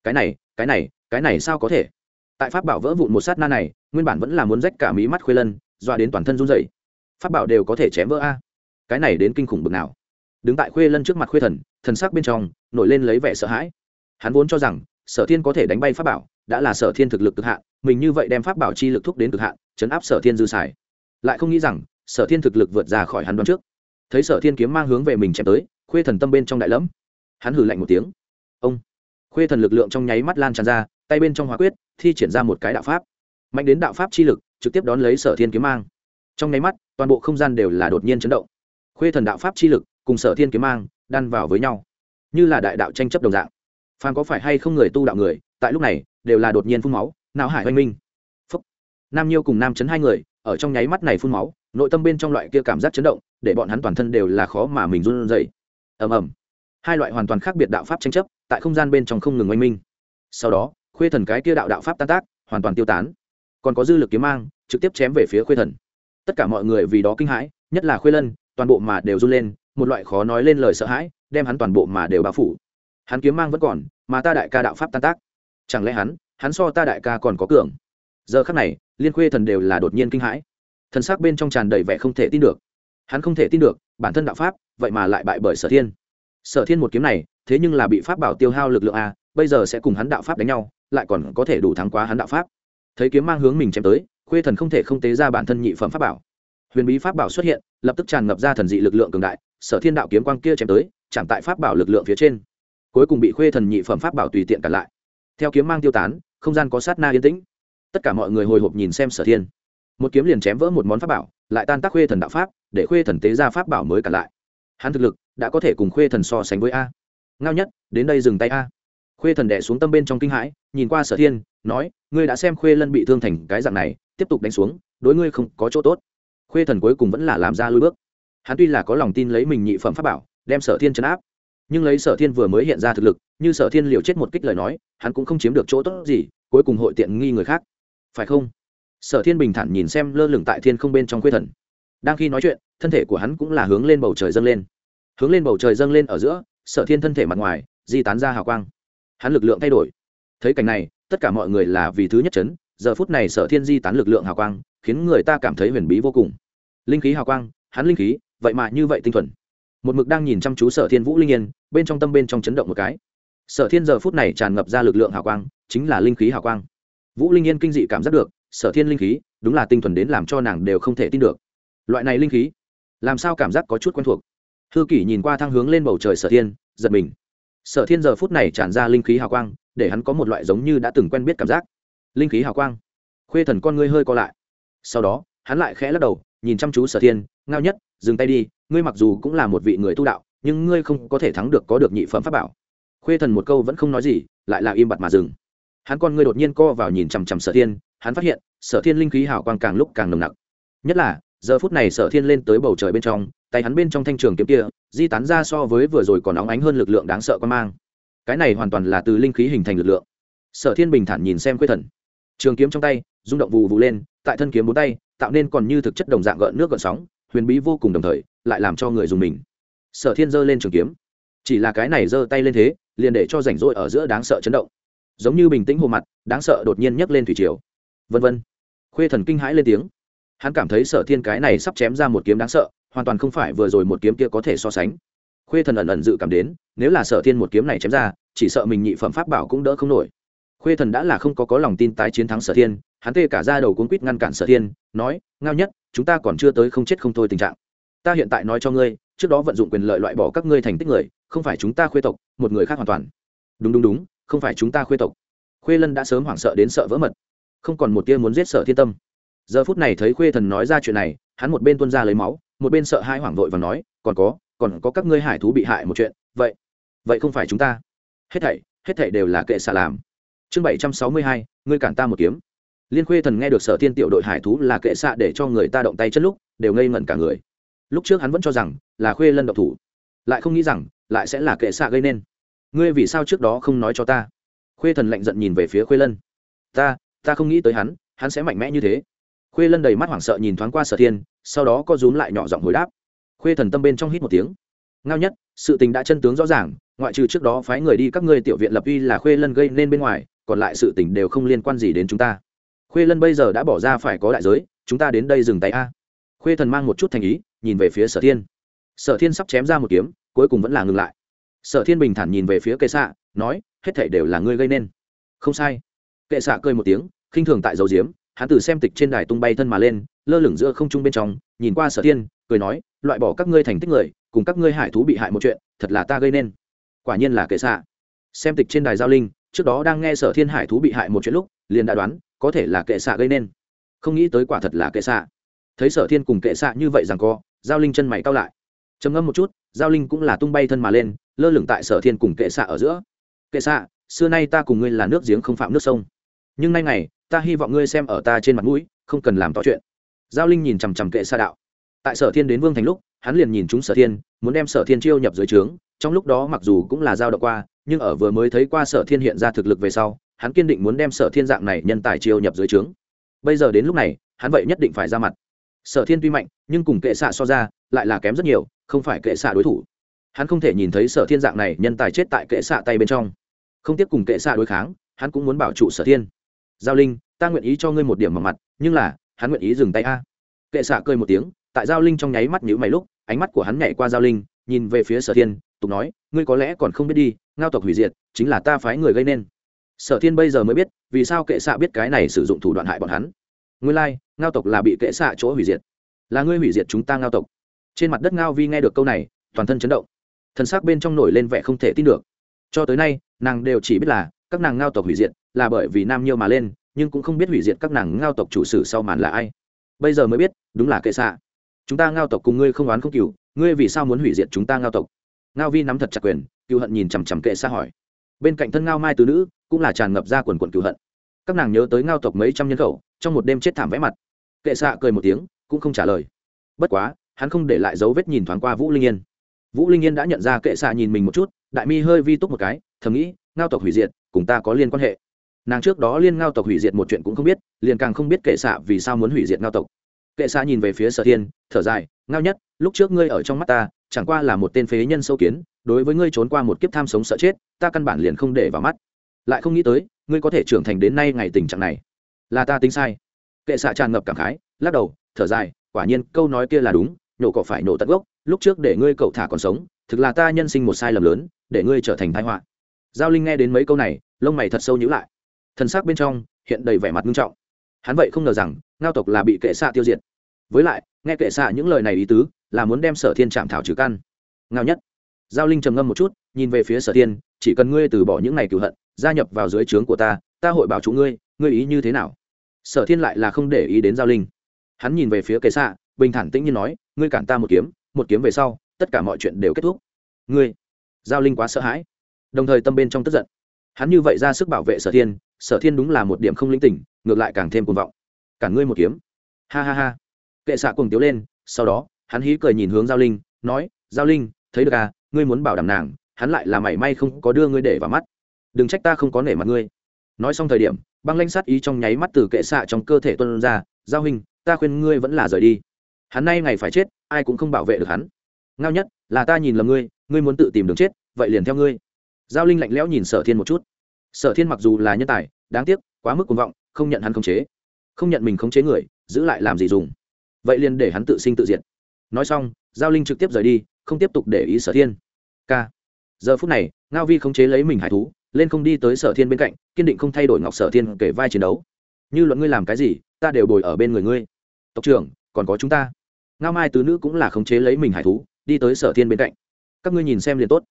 Cái này cái này cái này sao có thể? Tại pháp bảo vỡ vụn một sát na này, nguyên bản vẫn là muốn rách cả mí mắt khuê lân, doa đến toàn thân run dậy pháp bảo đều có thể chém vỡ a. Cái này đến kinh khủng bực nào. Đứng tại khuê lân trước mặt khuê thần thần sắc bên trong nổi lên lấy vẻ sợ hãi. Hắn vốn cho rằng, sở thiên có thể đánh bay pháp bảo, đã là sở thiên thực lực cực hạn, mình như vậy đem pháp bảo chi lực thúc đến cực hạn, chấn áp sở thiên dư xài. Lại không nghĩ rằng sở thiên thực lực vượt ra khỏi hắn đoán trước. Thấy sở thiên kiếm mang hướng về mình chém tới, khuê thần tâm bên trong đại lẫm. Hắn hử lạnh một tiếng. Ông! Khuê thần lực lượng trong nháy mắt lan tràn ra, tay bên trong hóa quyết, thi triển ra một cái đạo pháp. Mạnh đến đạo pháp chi lực, trực tiếp đón lấy sở thiên kiếm mang. Trong nháy mắt, toàn bộ không gian đều là đột nhiên chấn động. Khuê thần đạo pháp chi lực cùng sở thiên kiếm mang, đan vào với nhau. Như là đại đạo tranh chấp đồng dạng. Phan có phải hay không người tu đạo người, tại lúc này, đều là đột nhiên phun máu, não hải oanh minh. Phúc. nam nhiêu cùng nam chấn hai người, ở trong nháy mắt này phun máu nội tâm bên trong loại kia cảm giác chấn động, để bọn hắn toàn thân đều là khó mà mình run dậy ầm ầm. Hai loại hoàn toàn khác biệt đạo pháp tranh chấp, tại không gian bên trong không ngừng oanh minh. Sau đó, khuê thần cái kia đạo đạo pháp tan tác, hoàn toàn tiêu tán. Còn có dư lực kiếm mang, trực tiếp chém về phía khuê thần. Tất cả mọi người vì đó kinh hãi, nhất là khuê lân, toàn bộ mà đều run lên, một loại khó nói lên lời sợ hãi, đem hắn toàn bộ mà đều bao phủ. Hắn kiếm mang vẫn còn, mà ta đại ca đạo pháp tan tác. Chẳng lẽ hắn hắn so ta đại ca còn có cường? Giờ khắc này, liên khuê thần đều là đột nhiên kinh hãi thần sắc bên trong tràn đầy vẻ không thể tin được. Hắn không thể tin được, bản thân đạo pháp, vậy mà lại bại bởi sở thiên. Sở thiên một kiếm này, thế nhưng là bị pháp bảo tiêu hao lực lượng a, bây giờ sẽ cùng hắn đạo pháp đánh nhau, lại còn có thể đủ thắng quá hắn đạo pháp. Thấy kiếm mang hướng mình chém tới, khuê thần không thể không tế ra bản thân nhị phẩm pháp bảo. Huyền bí pháp bảo xuất hiện, lập tức tràn ngập ra thần dị lực lượng cường đại, sở thiên đạo kiếm quang kia chém tới, chạm tại pháp bảo lực lượng phía trên. Cuối cùng bị khuê thần nhị phẩm pháp bảo tùy tiện cản lại. Theo kiếm mang tiêu tán, không gian có sát na yên tĩnh. Tất cả mọi người hồi hộp nhìn xem sở thiên một kiếm liền chém vỡ một món pháp bảo, lại tan tác khuê thần đạo pháp, để khuê thần tế ra pháp bảo mới cả lại. Hắn thực lực đã có thể cùng khuê thần so sánh với a. Ngao nhất, đến đây dừng tay a. Khuê thần đẻ xuống tâm bên trong kinh hãi, nhìn qua sở thiên, nói, ngươi đã xem khuê lân bị thương thành cái dạng này, tiếp tục đánh xuống, đối ngươi không có chỗ tốt. Khuê thần cuối cùng vẫn là làm ra lui bước. Hắn tuy là có lòng tin lấy mình nhị phẩm pháp bảo, đem sở thiên chấn áp, nhưng lấy sở thiên vừa mới hiện ra thực lực, như sở thiên liều chết một kích lời nói, hắn cũng không chiếm được chỗ tốt gì, cuối cùng hội tiện nghi người khác. Phải không? Sở thiên bình thản nhìn xem lơ lửng tại thiên không bên trong quê thần. Đang khi nói chuyện, thân thể của hắn cũng là hướng lên bầu trời dâng lên. Hướng lên bầu trời dâng lên ở giữa, sở thiên thân thể mặt ngoài, di tán ra hào quang. Hắn lực lượng thay đổi. Thấy cảnh này, tất cả mọi người là vì thứ nhất chấn, giờ phút này sở thiên di tán lực lượng hào quang, khiến người ta cảm thấy huyền bí vô cùng. Linh khí hào quang, hắn linh khí, vậy mà như vậy tinh thuần. Một mực đang nhìn chăm chú sở thiên vũ linh yên, bên trong tâm bên trong chấn động một cái. Sở thiên giờ phút này tràn ngập ra lực lượng hào quang, chính là linh khí hào quang. Vũ linh yên kinh dị cảm giác được sở thiên linh khí, đúng là tinh thuần đến làm cho nàng đều không thể tin được. Loại này linh khí, làm sao cảm giác có chút quen thuộc? Hư kỷ nhìn qua thang hướng lên bầu trời sở thiên, giật mình. Sở thiên giờ phút này tràn ra linh khí hào quang, để hắn có một loại giống như đã từng quen biết cảm giác. Linh khí hào quang. Khuê thần con ngươi hơi co lại. Sau đó, hắn lại khẽ lắc đầu, nhìn chăm chú sở thiên, ngao nhất, dừng tay đi, ngươi mặc dù cũng là một vị người tu đạo, nhưng ngươi không có thể thắng được có được nhị phẩm pháp bảo. Khuê thần một câu vẫn không nói gì, lại là im bặt mà dừng. Hắn con ngươi đột nhiên co vào nhìn chằm chằm sở thiên hắn phát hiện, sở thiên linh khí hào quang càng lúc càng nồng nặc. Nhất là, giờ phút này sở thiên lên tới bầu trời bên trong, tay hắn bên trong thanh trường kiếm kia, di tán ra so với vừa rồi còn óng ánh hơn lực lượng đáng sợ quan mang. Cái này hoàn toàn là từ linh khí hình thành lực lượng. Sở thiên bình thản nhìn xem quê thần. Trường kiếm trong tay, rung động vụ vụ lên, tại thân kiếm bốn tay, tạo nên còn như thực chất đồng dạng gợn nước gợn sóng, huyền bí vô cùng đồng thời, lại làm cho người dùng mình. Sở thiên giơ lên trường kiếm. Chỉ là cái này giơ tay lên thế, liền để cho rảnh rỗi ở giữa đáng sợ chấn động. Giống như bình tĩnh hồ mặt, đáng sợ đột nhiên nhấc lên thủy triều vân vân. Khuê thần kinh hãi lên tiếng. Hắn cảm thấy sở thiên cái này sắp chém ra một kiếm đáng sợ, hoàn toàn không phải vừa rồi một kiếm kia có thể so sánh. Khuê thần ẩn ẩn dự cảm đến, nếu là sở thiên một kiếm này chém ra, chỉ sợ mình nhị phẩm pháp bảo cũng đỡ không nổi. Khuê thần đã là không có có lòng tin tái chiến thắng sở thiên, hắn tê cả ra đầu cuốn quýt ngăn cản sở thiên, nói, ngao nhất, chúng ta còn chưa tới không chết không thôi tình trạng. Ta hiện tại nói cho ngươi, trước đó vận dụng quyền lợi loại bỏ các ngươi thành tích người, không phải chúng ta khuê tộc, một người khác hoàn toàn. Đúng đúng đúng, không phải chúng ta khuê tộc. Khuê lân đã sớm hoảng sợ đến sợ vỡ mật không còn một tia muốn giết sở thiên tâm. Giờ phút này thấy khuê thần nói ra chuyện này, hắn một bên tuân ra lấy máu, một bên sợ hai hoảng vội và nói, còn có còn có các ngươi hải thú bị hại một chuyện, vậy vậy không phải chúng ta. Hết thảy hết thảy đều là kệ xạ làm. Chương bảy trăm sáu mươi hai, ngươi cản ta một kiếm. Liên khuê thần nghe được sở thiên tiểu đội hải thú là kệ xạ để cho người ta động tay chân lúc, đều ngây ngẩn cả người. Lúc trước hắn vẫn cho rằng là khuê lân độc thủ, lại không nghĩ rằng lại sẽ là kệ xạ gây nên. Ngươi vì sao trước đó không nói cho ta? Khuê thần lạnh giận nhìn về phía khuê lân. Ta ta không nghĩ tới hắn hắn sẽ mạnh mẽ như thế. Khuê lân đầy mắt hoảng sợ nhìn thoáng qua sở thiên, sau đó co rúm lại nhỏ giọng hồi đáp. Khuê thần tâm bên trong hít một tiếng. Ngao nhất, sự tình đã chân tướng rõ ràng, ngoại trừ trước đó phái người đi các ngươi tiểu viện lập uy là khuê lân gây nên bên ngoài, còn lại sự tình đều không liên quan gì đến chúng ta. Khuê lân bây giờ đã bỏ ra phải có đại giới, chúng ta đến đây dừng tay a. Khuê thần mang một chút thành ý, nhìn về phía sở thiên. Sở thiên sắp chém ra một kiếm, cuối cùng vẫn là ngừng lại. Sở thiên bình thản nhìn về phía kệ xạ nói, hết thể đều là ngươi gây nên. Không sai. Kệ xạ cười một tiếng khinh thường tại dầu diếm, hắn từ xem tịch trên đài tung bay thân mà lên, lơ lửng giữa không trung bên trong, nhìn qua sở thiên, cười nói, loại bỏ các ngươi thành tích người, cùng các ngươi hải thú bị hại một chuyện, thật là ta gây nên. Quả nhiên là kệ xạ. Xem tịch trên đài giao linh, trước đó đang nghe sở thiên hải thú bị hại một chuyện lúc, liền đã đoán, có thể là kệ xạ gây nên. Không nghĩ tới quả thật là kệ xạ. Thấy sở thiên cùng kệ xạ như vậy rằng co, giao linh chân mày cao lại. Trầm ngâm một chút, giao linh cũng là tung bay thân mà lên, lơ lửng tại sở thiên cùng kệ xạ ở giữa. Kệ xạ, xưa nay ta cùng ngươi là nước giếng không phạm nước sông nhưng nay ngày, ta hy vọng ngươi xem ở ta trên mặt mũi, không cần làm tỏ chuyện. Giao linh nhìn chằm chằm kệ xa đạo. Tại sở thiên đến vương thành lúc, hắn liền nhìn chúng sở thiên, muốn đem sở thiên chiêu nhập dưới trướng. Trong lúc đó mặc dù cũng là giao động qua, nhưng ở vừa mới thấy qua sở thiên hiện ra thực lực về sau, hắn kiên định muốn đem sở thiên dạng này nhân tài chiêu nhập dưới trướng. Bây giờ đến lúc này, hắn vậy nhất định phải ra mặt. Sở thiên tuy mạnh, nhưng cùng kệ xạ so ra, lại là kém rất nhiều, không phải kệ xạ đối thủ. Hắn không thể nhìn thấy sở thiên dạng này nhân tài chết tại kệ xạ tay bên trong. Không tiếp cùng kệ xạ đối kháng, hắn cũng muốn bảo trụ sở thiên giao linh ta nguyện ý cho ngươi một điểm mặt mặt nhưng là hắn nguyện ý dừng tay a. Kệ xạ cười một tiếng tại giao linh trong nháy mắt nhữ mày lúc ánh mắt của hắn nhảy qua giao linh nhìn về phía sở thiên tục nói ngươi có lẽ còn không biết đi ngao tộc hủy diệt chính là ta phái người gây nên. Sở thiên bây giờ mới biết vì sao kệ xạ biết cái này sử dụng thủ đoạn hại bọn hắn. Ngươi lai、like, ngao tộc là bị kệ xạ chỗ hủy diệt. Là ngươi hủy diệt chúng ta ngao tộc. Trên mặt đất ngao vi nghe được câu này toàn thân chấn động. Thân xác bên trong nổi lên vẻ không thể tin được. Cho tới nay nàng đều chỉ biết là các nàng ngao tộc hủy diệt là bởi vì nam nhiêu mà lên, nhưng cũng không biết hủy diệt các nàng ngao tộc chủ sử sau màn là ai. Bây giờ mới biết, đúng là kệ xạ. Chúng ta ngao tộc cùng ngươi không oán không cừu, ngươi vì sao muốn hủy diệt chúng ta ngao tộc? Ngao vi nắm thật chặt quyền, cựu hận nhìn chằm chằm kệ xa hỏi. Bên cạnh thân ngao mai tứ nữ, cũng là tràn ngập ra quần quần cựu hận. Các nàng nhớ tới ngao tộc mấy trăm nhân khẩu, trong một đêm chết thảm vẽ mặt. Kệ xạ cười một tiếng, cũng không trả lời. Bất quá, hắn không để lại dấu vết nhìn thoáng qua vũ linh yên. Vũ linh yên đã nhận ra kệ xạ nhìn mình một chút, đại mi hơi vi túc một cái, thầm nghĩ ngao tộc hủy diệt, cùng ta có liên quan hệ. Nàng trước đó liên ngao tộc hủy diệt một chuyện cũng không biết, liền càng không biết kệ xạ vì sao muốn hủy diệt ngao tộc. Kệ xạ nhìn về phía sở thiên, thở dài, ngao nhất, lúc trước ngươi ở trong mắt ta, chẳng qua là một tên phế nhân sâu kiến, đối với ngươi trốn qua một kiếp tham sống sợ chết, ta căn bản liền không để vào mắt. Lại không nghĩ tới, ngươi có thể trưởng thành đến nay ngày tình trạng này. Là ta tính sai. Kệ xạ tràn ngập cảm khái, lắc đầu, thở dài, quả nhiên, câu nói kia là đúng, nhổ cỏ phải nổ tận gốc, lúc trước để ngươi cậu thả còn sống, thực là ta nhân sinh một sai lầm lớn, để ngươi trở thành thái họa giao linh nghe đến mấy câu này, lông mày thật sâu nhữ lại. Thân xác bên trong hiện đầy vẻ mặt nghiêm trọng. Hắn vậy không ngờ rằng, ngao tộc là bị kệ xạ tiêu diệt. Với lại, nghe kệ xạ những lời này ý tứ, là muốn đem sở thiên chạm thảo trừ căn. Ngao nhất. Giao linh trầm ngâm một chút, nhìn về phía sở thiên, chỉ cần ngươi từ bỏ những ngày cựu hận, gia nhập vào dưới trướng của ta ta hội bảo chủ ngươi ngươi ý như thế nào? Sở thiên lại là không để ý đến giao linh. Hắn nhìn về phía kệ xạ, bình thản tĩnh như nói, ngươi cản ta một kiếm một kiếm về sau, tất cả mọi chuyện đều kết thúc. Ngươi. Giao linh quá sợ hãi đồng thời tâm bên trong tức giận. Hắn như vậy ra sức bảo vệ sở thiên sở thiên đúng là một điểm không linh tỉnh ngược lại càng thêm cuồng vọng. Cản ngươi một kiếm. Ha ha ha. Kệ xạ cùng tiếu lên, sau đó, hắn hí cười nhìn hướng giao linh, nói, giao linh, thấy được à ngươi muốn bảo đảm nàng, hắn lại là mảy may không có đưa ngươi để vào mắt. Đừng trách ta không có nể mặt ngươi. Nói xong thời điểm, băng lanh sát ý trong nháy mắt từ kệ xạ trong cơ thể tuân ra, giao hình ta khuyên ngươi vẫn là rời đi. Hắn nay ngày phải chết, ai cũng không bảo vệ được hắn. Ngao nhất, là ta nhìn lầm ngươi ngươi muốn tự tìm đường chết, vậy liền theo ngươi giao linh lạnh lẽo nhìn sở thiên một chút. Sở thiên mặc dù là nhân tài, đáng tiếc, quá mức cuồng vọng, không nhận hắn khống chế. Không nhận mình khống chế người, giữ lại làm gì dùng? Vậy liền để hắn tự sinh tự diệt. Nói xong, giao linh trực tiếp rời đi, không tiếp tục để ý sở thiên. K. Giờ phút này, ngao vi khống chế lấy mình hải thú, lên không đi tới sở thiên bên cạnh, kiên định không thay đổi ngọc sở thiên kể vai chiến đấu. Như luận ngươi làm cái gì, ta đều bồi ở bên người ngươi. Tộc trưởng, còn có chúng ta. Ngao mai tứ nữ cũng là khống chế lấy mình hải thú, đi tới sở thiên bên cạnh. Các ngươi nhìn xem liền tốt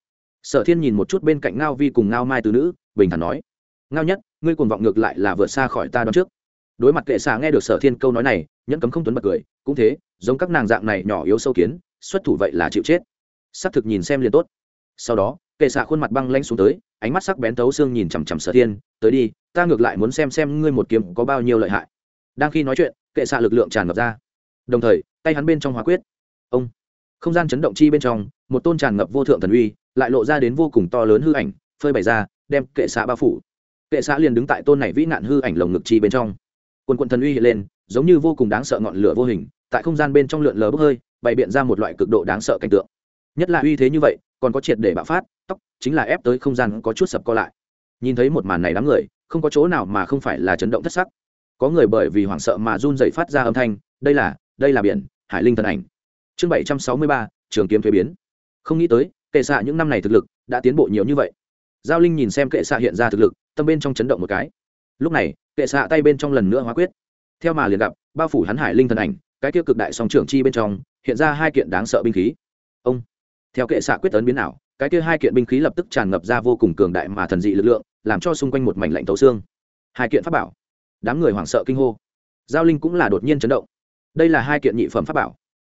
sở thiên nhìn một chút bên cạnh ngao vi cùng ngao mai tứ nữ, bình thản nói, ngao nhất, ngươi cuồng vọng ngược lại là vượt xa khỏi ta đón trước. Đối mặt kệ xạ nghe được sở thiên câu nói này, nhẫn cấm không tuấn bật cười, cũng thế, giống các nàng dạng này nhỏ yếu sâu kiến, xuất thủ vậy là chịu chết. Xác thực nhìn xem liền tốt. Sau đó, kệ xạ khuôn mặt băng lanh xuống tới, ánh mắt sắc bén thấu xương nhìn chằm chằm sở thiên, tới đi, ta ngược lại muốn xem xem ngươi một kiếm có bao nhiêu lợi hại. Đang khi nói chuyện, kệ xạ lực lượng tràn ngập ra. Đồng thời, tay hắn bên trong hóa quyết. Ông. Không gian chấn động chi bên trong, một tôn tràn ngập vô thượng thần uy lại lộ ra đến vô cùng to lớn hư ảnh, phơi bày ra, đem kệ xạ bao phủ. Kệ xạ liền đứng tại tôn này vĩ nạn hư ảnh lồng ngực chi bên trong. Quần quần thần uy hiện lên, giống như vô cùng đáng sợ ngọn lửa vô hình, tại không gian bên trong lượn lờ bốc hơi, bày biện ra một loại cực độ đáng sợ cảnh tượng. Nhất là uy thế như vậy, còn có triệt để bạo phát, tóc, chính là ép tới không gian có chút sập co lại. Nhìn thấy một màn này đám người, không có chỗ nào mà không phải là chấn động thất sắc. Có người bởi vì hoảng sợ mà run dậy phát ra âm thanh, đây là đây là biển, hải linh thần ảnh. Chương bảy trăm sáu mươi ba, trường kiếm thuế biến. Không nghĩ tới kệ xạ những năm này thực lực đã tiến bộ nhiều như vậy. Giao linh nhìn xem kệ xạ hiện ra thực lực, tâm bên trong chấn động một cái. Lúc này, kệ xạ tay bên trong lần nữa hóa quyết. Theo mà liền gặp, bao phủ hắn hải linh thần ảnh, cái tiêu cực đại song trưởng chi bên trong, hiện ra hai kiện đáng sợ binh khí. Ông, theo kệ xạ quyết tấn biến ảo, cái kia hai kiện binh khí lập tức tràn ngập ra vô cùng cường đại mà thần dị lực lượng, làm cho xung quanh một mảnh lạnh tấu xương. Hai kiện pháp bảo. Đám người hoảng sợ kinh hô. Giao linh cũng là đột nhiên chấn động. Đây là hai kiện nhị phẩm pháp bảo.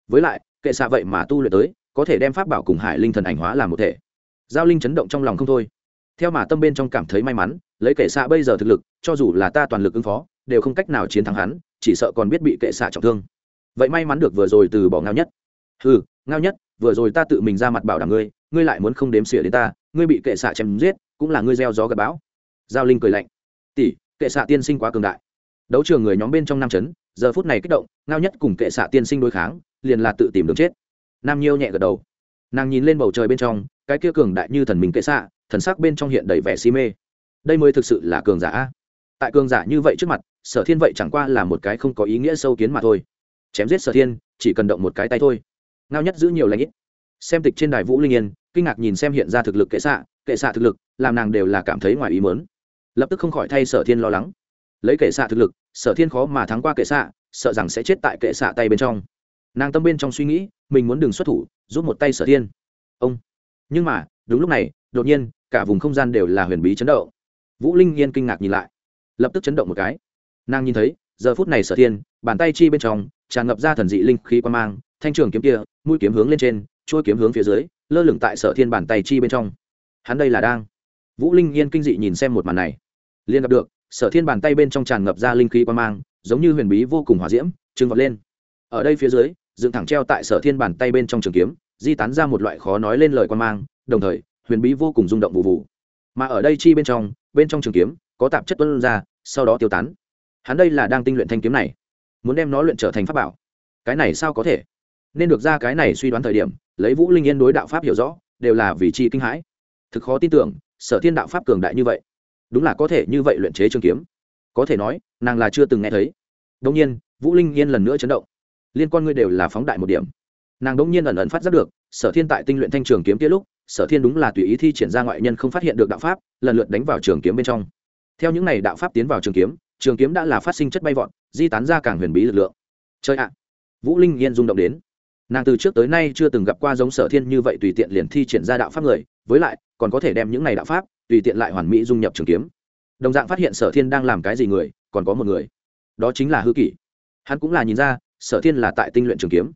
Với lại, kệ xạ vậy mà tu luyện tới có thể đem pháp bảo cùng hải linh thần ảnh hóa làm một thể. Giao linh chấn động trong lòng không thôi. Theo mà tâm bên trong cảm thấy may mắn, lấy kệ xạ bây giờ thực lực, cho dù là ta toàn lực ứng phó, đều không cách nào chiến thắng hắn, chỉ sợ còn biết bị kệ xạ trọng thương. Vậy may mắn được vừa rồi từ bỏ ngao nhất. Ừ ngao nhất, vừa rồi ta tự mình ra mặt bảo đảm ngươi ngươi lại muốn không đếm xỉa đến ta, ngươi bị kệ xạ chém giết, cũng là ngươi gieo gió gặp bão. Giao linh cười lạnh. Tỷ, kệ xạ tiên sinh quá cường đại. Đấu trường người nhóm bên trong nam chấn, giờ phút này kích động, ngao nhất cùng kệ xạ tiên sinh đối kháng, liền là tự tìm đường chết nam nhiêu nhẹ gật đầu. Nàng nhìn lên bầu trời bên trong, cái kia cường đại như thần mình kệ xạ, thần sắc bên trong hiện đầy vẻ si mê. Đây mới thực sự là cường giả tại cường giả như vậy trước mặt, sở thiên vậy chẳng qua là một cái không có ý nghĩa sâu kiến mà thôi. Chém giết sở thiên, chỉ cần động một cái tay thôi. Ngao nhất giữ nhiều lãnh ít. Xem tịch trên đài vũ linh yên, kinh ngạc nhìn xem hiện ra thực lực kệ xạ kệ xạ thực lực, làm nàng đều là cảm thấy ngoài ý mớn lập tức không khỏi thay sở thiên lo lắng. Lấy kệ xạ thực lực, sở thiên khó mà thắng qua kệ xạ, sợ rằng sẽ chết tại kệ xạ tay bên trong nàng tâm bên trong suy nghĩ, mình muốn đừng xuất thủ, giúp một tay sở thiên. Ông. Nhưng mà, đúng lúc này, đột nhiên, cả vùng không gian đều là huyền bí chấn động. Vũ linh yên kinh ngạc nhìn lại. Lập tức chấn động một cái. Nàng nhìn thấy, giờ phút này sở thiên, bàn tay chi bên trong, tràn ngập ra thần dị linh khí quan mang, thanh trường kiếm kia, mũi kiếm hướng lên trên trôi kiếm hướng phía dưới, lơ lửng tại sở thiên bàn tay chi bên trong. Hắn đây là đang. Vũ linh yên kinh dị nhìn xem một màn này. Liền gặp được, sở thiên bàn tay bên trong tràn ngập ra linh khí quan mang, giống như huyền bí vô cùng hòa diễm, trừng vọt lên. Ở đây phía dưới dựng thẳng treo tại sở thiên bàn tay bên trong trường kiếm, di tán ra một loại khó nói lên lời quan mang, đồng thời, huyền bí vô cùng rung động vụ vụ. Mà ở đây chi bên trong bên trong trường kiếm, có tạp chất tuân ra, sau đó tiêu tán. Hắn đây là đang tinh luyện thanh kiếm này. Muốn đem nó luyện trở thành pháp bảo. Cái này sao có thể? Nên được ra cái này suy đoán thời điểm, lấy vũ linh yên đối đạo pháp hiểu rõ, đều là vì chi kinh hãi. Thực khó tin tưởng, sở thiên đạo pháp cường đại như vậy. Đúng là có thể như vậy luyện chế trường kiếm. Có thể nói, nàng là chưa từng nghe thấy. Đông nhiên, vũ linh yên lần nữa chấn động liên quan ngươi đều là phóng đại một điểm. Nàng đông nhiên ẩn ẩn phát giác được, sở thiên tại tinh luyện thanh trường kiếm kia lúc, sở thiên đúng là tùy ý thi triển ra ngoại nhân không phát hiện được đạo pháp, lần lượt đánh vào trường kiếm bên trong. Theo những n à y đạo pháp tiến vào trường kiếm trường kiếm đã là phát sinh chất bay vọt, di tán ra càng huyền bí lực lượng. Chơi ạ! Vũ linh yên rung động đến. Nàng từ trước tới nay chưa từng gặp qua giống sở thiên như vậy tùy tiện liền thi triển ra đạo pháp người, với lại, còn có thể đem những này đạo pháp, tùy tiện lại hoàn mỹ dung nhập trường kiếm. Đồng dạng phát hiện sở thiên đang làm cái gì người, còn có một người. Đó chính là hư kỷ. Hắn cũng là nhìn ra sở thiên là tại tinh luyện trường kiếm.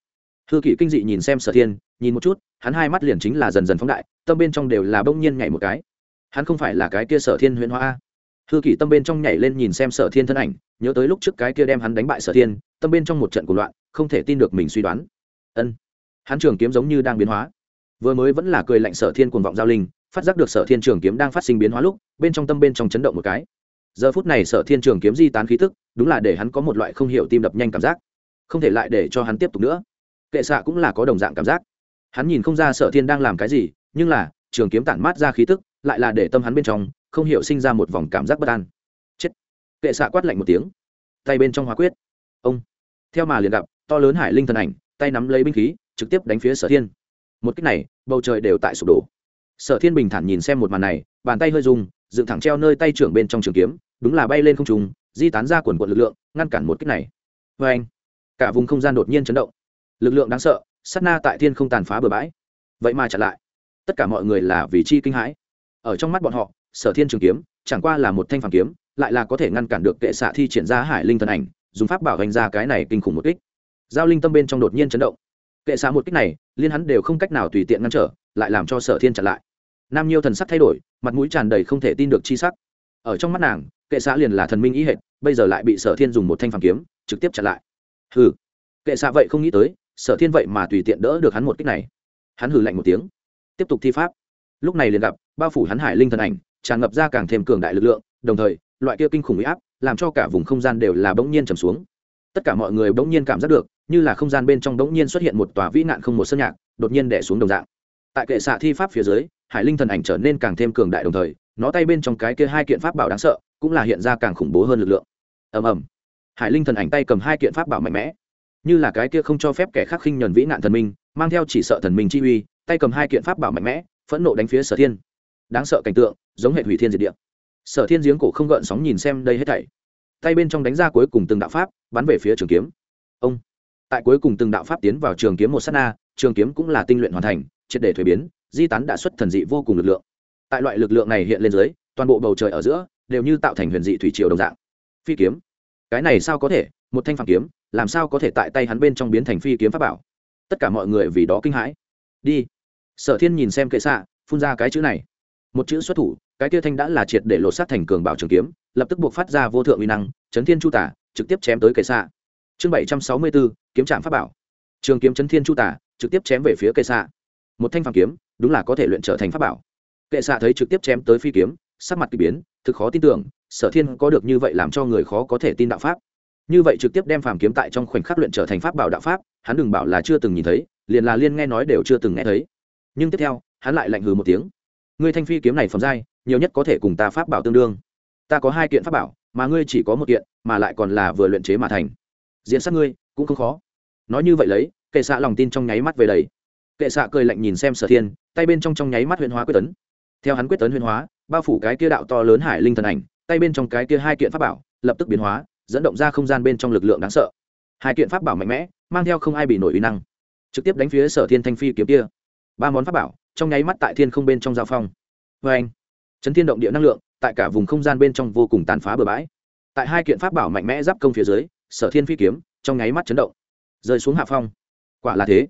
Hư kỷ kinh dị nhìn xem sở thiên, nhìn một chút, hắn hai mắt liền chính là dần dần phóng đại, tâm bên trong đều là bỗng nhiên nhảy một cái. Hắn không phải là cái kia sở thiên huyễn hoa hư kỷ tâm bên trong nhảy lên nhìn xem sở thiên thân ảnh, nhớ tới lúc trước cái kia đem hắn đánh bại sở thiên, tâm bên trong một trận cuộc loạn, không thể tin được mình suy đoán. Ân, hắn trường kiếm giống như đang biến hóa. Vừa mới vẫn là cười lạnh sở thiên cuồng vọng giao linh, phát giác được sở thiên trường kiếm đang phát sinh biến hóa lúc, bên trong tâm bên trong chấn động một cái. Giờ phút này sở thiên trường kiếm di tán khí tức, đúng là để hắn có một loại không hiểu tim đập nhanh cảm giác không thể lại để cho hắn tiếp tục nữa. Kệ xạ cũng là có đồng dạng cảm giác. Hắn nhìn không ra sở thiên đang làm cái gì, nhưng là, trường kiếm tản mát ra khí tức, lại là để tâm hắn bên trong, không hiểu sinh ra một vòng cảm giác bất an. Chết. Kệ xạ quát lạnh một tiếng. Tay bên trong hóa quyết. Ông. Theo mà liền gặp, to lớn hải linh thần ảnh, tay nắm lấy binh khí, trực tiếp đánh phía sở thiên. Một cách này, bầu trời đều tại sụp đổ. Sở thiên bình thản nhìn xem một màn này, bàn tay hơi rung, dựng thẳng treo nơi tay trưởng bên trong trường kiếm, đúng là bay lên không trùng di tán ra quần quận lực lượng, ngăn cản một cách này. Vê anh cả vùng không gian đột nhiên chấn động. Lực lượng đáng sợ, sát na tại thiên không tàn phá bừa bãi. Vậy mà trả lại. Tất cả mọi người là vì chi kinh hãi. Ở trong mắt bọn họ, sở thiên trường kiếm, chẳng qua là một thanh phản kiếm, lại là có thể ngăn cản được kệ xạ thi triển ra hải linh thần ảnh, dùng pháp bảo hành ra cái này kinh khủng một kích. Giao linh tâm bên trong đột nhiên chấn động. Kệ xạ một kích này, liên hắn đều không cách nào tùy tiện ngăn trở, lại làm cho sở thiên chặn lại. Nam nhiêu thần sắc thay đổi, mặt mũi tràn đầy không thể tin được chi sắc. Ở trong mắt nàng, kệ xạ liền là thần minh ý hệ bây giờ lại bị sở thiên dùng một thanh phản kiếm, trực tiếp chặn lại hừ, kệ xạ vậy không nghĩ tới, sở thiên vậy mà tùy tiện đỡ được hắn một kích này. Hắn hừ lạnh một tiếng, tiếp tục thi pháp. Lúc này liền gặp, bao phủ hắn hải linh thần ảnh, tràn ngập ra càng thêm cường đại lực lượng, đồng thời, loại kia kinh khủng huy áp, làm cho cả vùng không gian đều là bỗng nhiên trầm xuống. Tất cả mọi người bỗng nhiên cảm giác được, như là không gian bên trong bỗng nhiên xuất hiện một tòa vĩ nạn không một sân nhạc, đột nhiên đẻ xuống đồng dạng. Tại kệ xạ thi pháp phía dưới, hải linh thần ảnh trở nên càng thêm cường đại đồng thời, nó tay bên trong cái kia hai kiện pháp bảo đáng sợ, cũng là hiện ra càng khủng bố hơn lực lượng. Ầm ầm hải linh thần ảnh tay cầm hai kiện pháp bảo mạnh mẽ. Như là cái kia không cho phép kẻ khác khinh nhuần vĩ nạn thần minh, mang theo chỉ sợ thần minh chi uy, tay cầm hai kiện pháp bảo mạnh mẽ, phẫn nộ đánh phía sở thiên. Đáng sợ cảnh tượng, giống hệ hủy thiên diệt địa. Sở thiên giếng cổ không gợn sóng nhìn xem đây hết thảy. Tay bên trong đánh ra cuối cùng từng đạo pháp, bắn về phía trường kiếm. Ông. Tại cuối cùng từng đạo pháp tiến vào trường kiếm một s á t na, trường kiếm cũng là tinh luyện hoàn thành, triệt để thuế biến, di tán đã xuất thần dị vô cùng lực lượng. Tại loại lực lượng này hiện lên dưới, toàn bộ bầu trời ở giữa, đều như tạo thành huyền dị thủy triều đồng dạng. Phi kiếm cái này sao có thể, một thanh phản kiếm, làm sao có thể tại tay hắn bên trong biến thành phi kiếm pháp bảo? Tất cả mọi người vì đó kinh hãi. Đi. Sở thiên nhìn xem kệ xạ, phun ra cái chữ này. Một chữ xuất thủ, cái kia thanh đã là triệt để lột sát thành cường bảo trường kiếm, lập tức buộc phát ra vô thượng uy năng, chấn thiên chu tả, trực tiếp chém tới kệ xạ. Chương bảy trăm sáu mươi bốn kiếm trạm pháp bảo. Trường kiếm chấn thiên chu tả, trực tiếp chém về phía kệ xạ. Một thanh phản kiếm, đúng là có thể luyện trở thành pháp bảo. Kệ xạ thấy trực tiếp chém tới phi kiếm, sắc mặt k ỳ biến, thực khó tin tưởng sở thiên có được như vậy làm cho người khó có thể tin đạo pháp. Như vậy trực tiếp đem phàm kiếm tại trong khoảnh khắc luyện trở thành pháp bảo đạo pháp, hắn đừng bảo là chưa từng nhìn thấy, liền là liên nghe nói đều chưa từng nghe thấy. Nhưng tiếp theo, hắn lại lạnh hừ một tiếng. Ngươi thanh phi kiếm này phẩm giai, nhiều nhất có thể cùng ta pháp bảo tương đương. Ta có hai kiện pháp bảo, mà ngươi chỉ có một kiện, mà lại còn là vừa luyện chế mà thành. Diễn sát ngươi, cũng không khó. Nói như vậy lấy, kệ xạ lòng tin trong nháy mắt về đầy. Kệ xạ cười lạnh nhìn xem sở thiên, tay bên trong trong nháy mắt huyền hóa quyết tấn. Theo hắn quyết tấn huyền hóa, bao phủ cái kia đạo to lớn hải linh thần ảnh tay bên trong cái kia hai kiện pháp bảo, lập tức biến hóa, dẫn động ra không gian bên trong lực lượng đáng sợ. Hai kiện pháp bảo mạnh mẽ, mang theo không ai bị nổi uy năng. Trực tiếp đánh phía sở thiên thanh phi kiếm kia. Ba món pháp bảo, trong nháy mắt tại thiên không bên trong giao phong. Vê anh, chấn thiên động địa năng lượng, tại cả vùng không gian bên trong vô cùng tàn phá bừa bãi. Tại hai kiện pháp bảo mạnh mẽ giáp công phía dưới, sở thiên phi kiếm, trong nháy mắt chấn động. Rơi xuống hạ phong. Quả là thế.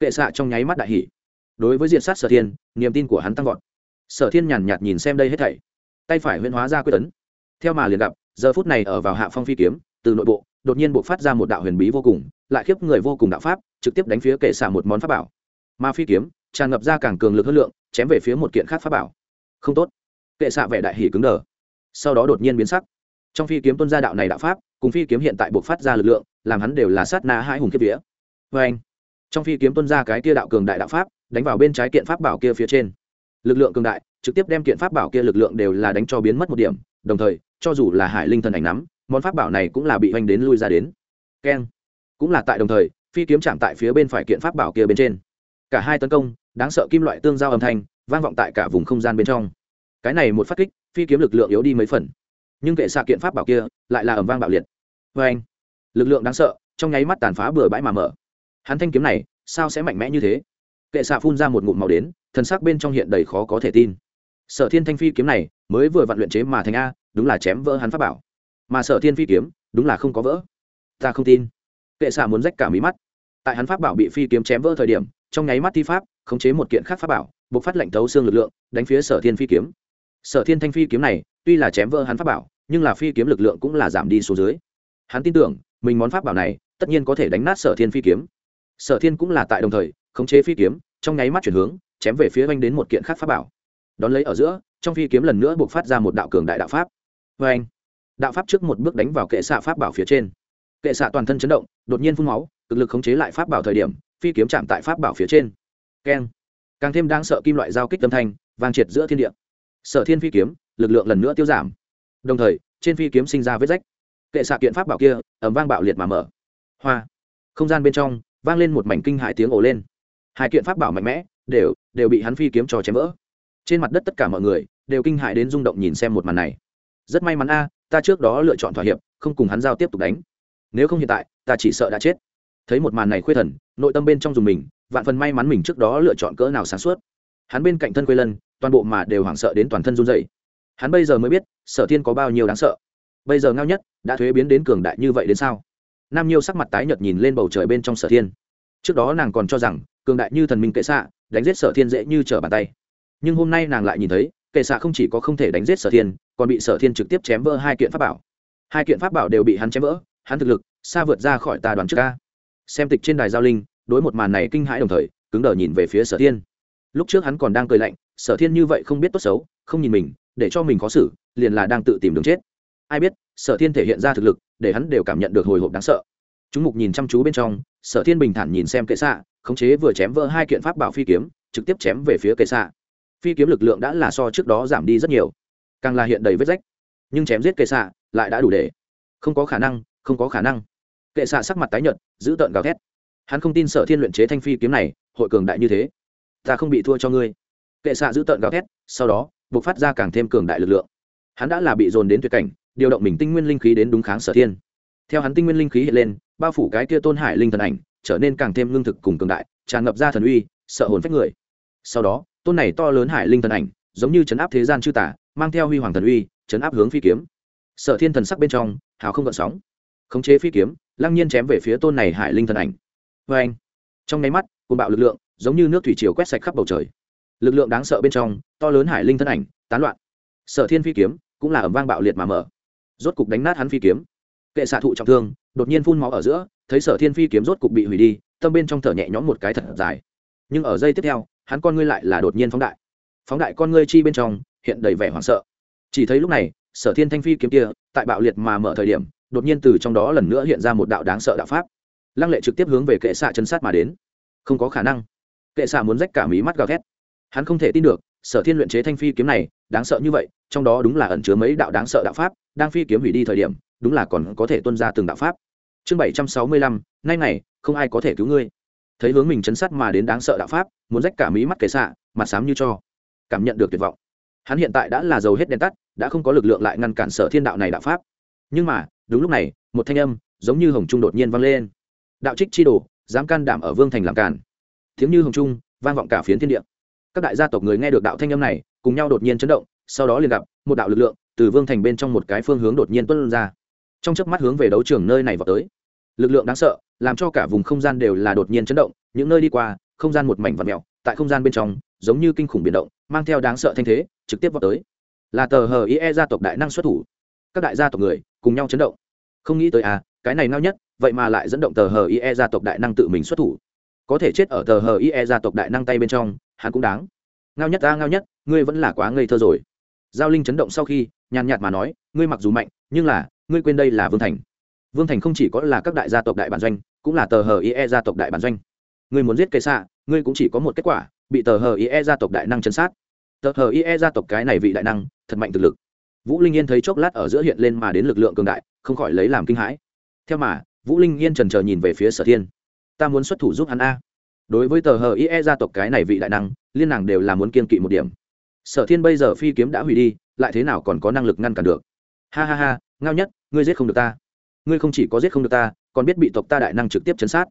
Kệ xạ trong nháy mắt đại hỷ đối với diện sát sở thiên, niềm tin của hắn tăng vọt. Sở thiên nhàn nhạt nhìn xem đây hết thảy. Tay phải huyễn hóa ra quyết tấn theo mà liền gặp, giờ phút này ở vào hạ phong phi kiếm, từ nội bộ, đột nhiên buộc phát ra một đạo huyền bí vô cùng, lại khiếp người vô cùng đạo pháp, trực tiếp đánh phía kệ xả một món pháp bảo. Ma phi kiếm, tràn ngập ra càng cường lực hơn lượng, chém về phía một kiện khác pháp bảo. Không tốt. Kệ xạ vẻ đại hỉ cứng đờ. Sau đó đột nhiên biến sắc. Trong phi kiếm tuân gia đạo này đạo pháp, cùng phi kiếm hiện tại buộc phát ra lực lượng, làm hắn đều là sát na hai hùng kiếp vía. Vê anh trong phi kiếm tuân ra cái kia đạo cường đại đạo pháp, đánh vào bên trái kiện pháp bảo kia phía trên. Lực lượng cường đại, trực tiếp đem kiện pháp bảo kia lực lượng đều là đánh cho biến mất một điểm đồng thời, cho dù là hải linh thần ảnh nắm, món pháp bảo này cũng là bị hoành đến lui ra đến. Keng cũng là tại đồng thời, phi kiếm chạm tại phía bên phải kiện pháp bảo kia bên trên. Cả hai tấn công, đáng sợ kim loại tương giao âm thanh, vang vọng tại cả vùng không gian bên trong. Cái này một phát kích, phi kiếm lực lượng yếu đi mấy phần. Nhưng kệ xạ kiện pháp bảo kia, lại là ẩm vang bạo liệt. Vê anh, lực lượng đáng sợ, trong nháy mắt tàn phá bừa bãi mà mở. Hắn thanh kiếm này, sao sẽ mạnh mẽ như thế? Kệ xạ phun ra một ngụm màu đến, thần sắc bên trong hiện đầy khó có thể tin sở thiên thanh phi kiếm này mới vừa vặn luyện chế mà thành a, đúng là chém vỡ hắn pháp bảo. Mà sở thiên phi kiếm, đúng là không có vỡ. Ta không tin. Kệ xạ muốn rách cả mí mắt. Tại hắn pháp bảo bị phi kiếm chém vỡ thời điểm, trong nháy mắt thi pháp, khống chế một kiện khác pháp bảo buộc phát lệnh thấu xương lực lượng, đánh phía sở thiên phi kiếm. Sở thiên thanh phi kiếm này, tuy là chém vỡ hắn pháp bảo, nhưng là phi kiếm lực lượng cũng là giảm đi số dưới. Hắn tin tưởng, mình món pháp bảo này, tất nhiên có thể đánh nát sở thiên phi kiếm. Sở thiên cũng là tại đồng thời, khống chế phi kiếm, trong nháy mắt chuyển hướng, chém về phía oanh đến một kiện khác pháp bảo đón lấy ở giữa, trong phi kiếm lần nữa buộc phát ra một đạo cường đại đạo pháp. Vê anh, đạo pháp trước một bước đánh vào kệ xạ pháp bảo phía trên. Kệ xạ toàn thân chấn động, đột nhiên phun máu, cực lực khống chế lại pháp bảo thời điểm, phi kiếm chạm tại pháp bảo phía trên. Keng. Càng thêm đang sợ kim loại giao kích tâm thanh, vang triệt giữa thiên địa. Sở thiên phi kiếm, lực lượng lần nữa tiêu giảm. Đồng thời, trên phi kiếm sinh ra vết rách. Kệ xạ kiện pháp bảo kia ẩm vang bạo liệt mà mở. Hoa. Không gian bên trong, vang lên một mảnh kinh hại tiếng ồ lên. Hai kiện pháp bảo mạnh mẽ, đều đều bị hắn phi kiếm cho chém vỡ trên mặt đất tất cả mọi người đều kinh hại đến rung động nhìn xem một màn này. Rất may mắn a, ta trước đó lựa chọn thỏa hiệp, không cùng hắn giao tiếp tục đánh. Nếu không hiện tại, ta chỉ sợ đã chết. Thấy một màn này khuê thần, nội tâm bên trong dùng mình, vạn phần may mắn mình trước đó lựa chọn cỡ nào sáng suốt. Hắn bên cạnh thân quê lân, toàn bộ mà đều hoảng sợ đến toàn thân run dậy hắn bây giờ mới biết, sở thiên có bao nhiêu đáng sợ. Bây giờ ngao nhất, đã thuế biến đến cường đại như vậy đến sao? Nam nhiêu sắc mặt tái nhợt nhìn lên bầu trời bên trong sở thiên. Trước đó nàng còn cho rằng, cường đại như thần minh kệ xạ, đánh giết sở thiên dễ như trở bàn tay nhưng hôm nay nàng lại nhìn thấy, kệ xạ không chỉ có không thể đánh giết sở thiên, còn bị sở thiên trực tiếp chém vỡ hai kiện pháp bảo. Hai kiện pháp bảo đều bị hắn chém vỡ, hắn thực lực xa vượt ra khỏi ta đoàn trước ca xem tịch trên đài giao linh, đối một màn này kinh hãi đồng thời, cứng đờ nhìn về phía sở thiên. Lúc trước hắn còn đang cười lạnh, sở thiên như vậy không biết tốt xấu, không nhìn mình, để cho mình khó xử, liền là đang tự tìm đường chết. Ai biết, sở thiên thể hiện ra thực lực, để hắn đều cảm nhận được hồi hộp đáng sợ. Chúng mục nhìn chăm chú bên trong, sở thiên bình thản nhìn xem kệ xạ, khống chế vừa chém vỡ hai kiện pháp bảo phi kiếm, trực tiếp chém về phía kệ xạ phi kiếm lực lượng đã là so trước đó giảm đi rất nhiều. Càng là hiện đầy vết rách. Nhưng chém giết kệ xạ lại đã đủ để. Không có khả năng, không có khả năng. Kệ xạ sắc mặt tái nhợt, giữ tợn gào thét. Hắn không tin sở thiên luyện chế thanh phi kiếm này, hội cường đại như thế. Ta không bị thua cho ngươi. Kệ xạ giữ tợn gào thét, sau đó, buộc phát ra càng thêm cường đại lực lượng. Hắn đã là bị dồn đến tuyệt cảnh, điều động mình tinh nguyên linh khí đến đúng kháng sở thiên. Theo hắn tinh nguyên linh khí hiện lên, bao phủ cái kia tôn hải linh thần ảnh, trở nên càng thêm lương thực cùng cường đại, tràn ngập ra thần uy, sợ hồn phách người. Sau đó tôn này to lớn hải linh thần ảnh, giống như chấn áp thế gian chư tả mang theo huy hoàng thần uy, chấn áp hướng phi kiếm. Sở thiên thần sắc bên trong, hào không gợn sóng. Khống chế phi kiếm, lăng nhiên chém về phía tôn này hải linh thần ảnh. Vê anh, trong nháy mắt côn bạo lực lượng, giống như nước thủy chiều quét sạch khắp bầu trời. Lực lượng đáng sợ bên trong, to lớn hải linh thân ảnh, tán loạn. Sở thiên phi kiếm, cũng là ẩm vang bạo liệt mà mở. Rốt cục đánh nát hắn phi kiếm. Kệ xạ thụ trọng thương, đột nhiên phun máu ở giữa, thấy sở thiên phi kiếm rốt cục bị hủy đi, tâm bên trong thở nhẹ nhõm một cái thật dài. Nhưng ở giây tiếp theo hắn con ngươi lại là đột nhiên phóng đại. Phóng đại con ngươi chi bên trong, hiện đầy vẻ hoảng sợ. Chỉ thấy lúc này, sở thiên thanh phi kiếm kia, tại bạo liệt mà mở thời điểm, đột nhiên từ trong đó lần nữa hiện ra một đạo đáng sợ đạo pháp. Lăng lệ trực tiếp hướng về kệ xạ chân sát mà đến. Không có khả năng. Kệ xạ muốn rách cả mí mắt gào thét. Hắn không thể tin được, sở thiên luyện chế thanh phi kiếm này, đáng sợ như vậy, trong đó đúng là ẩn chứa mấy đạo đáng sợ đạo pháp, đang phi kiếm hủy đi thời điểm, đúng là còn có thể tuân ra từng đạo pháp. Chương bảy trăm sáu mươi lăm, nay này không ai có thể cứu ngươi thấy hướng mình chấn sát mà đến đáng sợ đạo pháp, muốn rách cả mí mắt kệ xạ, mặt xám như cho. Cảm nhận được tuyệt vọng. Hắn hiện tại đã là giàu hết đèn tắt, đã không có lực lượng lại ngăn cản sở thiên đạo này đạo pháp. Nhưng mà, đúng lúc này, một thanh âm, giống như hồng trung đột nhiên vang lên. Đạo trích chi đồ, dám can đảm ở vương thành làm cản tiếng như hồng trung, vang vọng cả phiến thiên địa. Các đại gia tộc người nghe được đạo thanh âm này, cùng nhau đột nhiên chấn động, sau đó liền gặp, một đạo lực lượng, từ vương thành bên trong một cái phương hướng đột nhiên tuân ra. Trong chớp mắt hướng về đấu trường nơi này vào tới lực lượng đáng sợ, làm cho cả vùng không gian đều là đột nhiên chấn động, những nơi đi qua, không gian một mảnh vật mẹo tại không gian bên trong, giống như kinh khủng biển động, mang theo đáng sợ thanh thế, trực tiếp vào tới. Là tờ hờ ie gia tộc đại năng xuất thủ. Các đại gia tộc người, cùng nhau chấn động. Không nghĩ tới à cái này ngao nhất, vậy mà lại dẫn động tờ hờ ie gia tộc đại năng tự mình xuất thủ. Có thể chết ở tờ hờ ie gia tộc đại năng tay bên trong, hắn cũng đáng. Ngao nhất ta ngao nhất, ngươi vẫn là quá ngây thơ rồi. Giao linh chấn động sau khi, nhàn nhạt mà nói, ngươi mặc dù mạnh, nhưng là, ngươi quên đây là vương thành vương thành không chỉ có là các đại gia tộc đại bản doanh, cũng là tờ hờ ie gia tộc đại bản doanh. Ngươi muốn giết cây xạ, ngươi cũng chỉ có một kết quả, bị tờ hờ ie gia tộc đại năng chấn sát. Tờ hờ ie gia tộc cái này vị đại năng, thật mạnh thực lực. Vũ linh yên thấy chốc lát ở giữa hiện lên mà đến lực lượng cường đại, không khỏi lấy làm kinh hãi. Theo mà, vũ linh yên trần trờ nhìn về phía sở thiên. Ta muốn xuất thủ giúp hắn a. Đối với tờ hờ ie gia tộc cái này vị đại năng, liên nàng đều là muốn kiên kỵ một điểm. Sở thiên bây giờ phi kiếm đã hủy đi, lại thế nào còn có năng lực ngăn cản được? Ha ha ha, ngao nhất, ngươi giết không được ta ngươi không chỉ có giết không được ta, còn biết bị tộc ta đại năng trực tiếp chấn sát.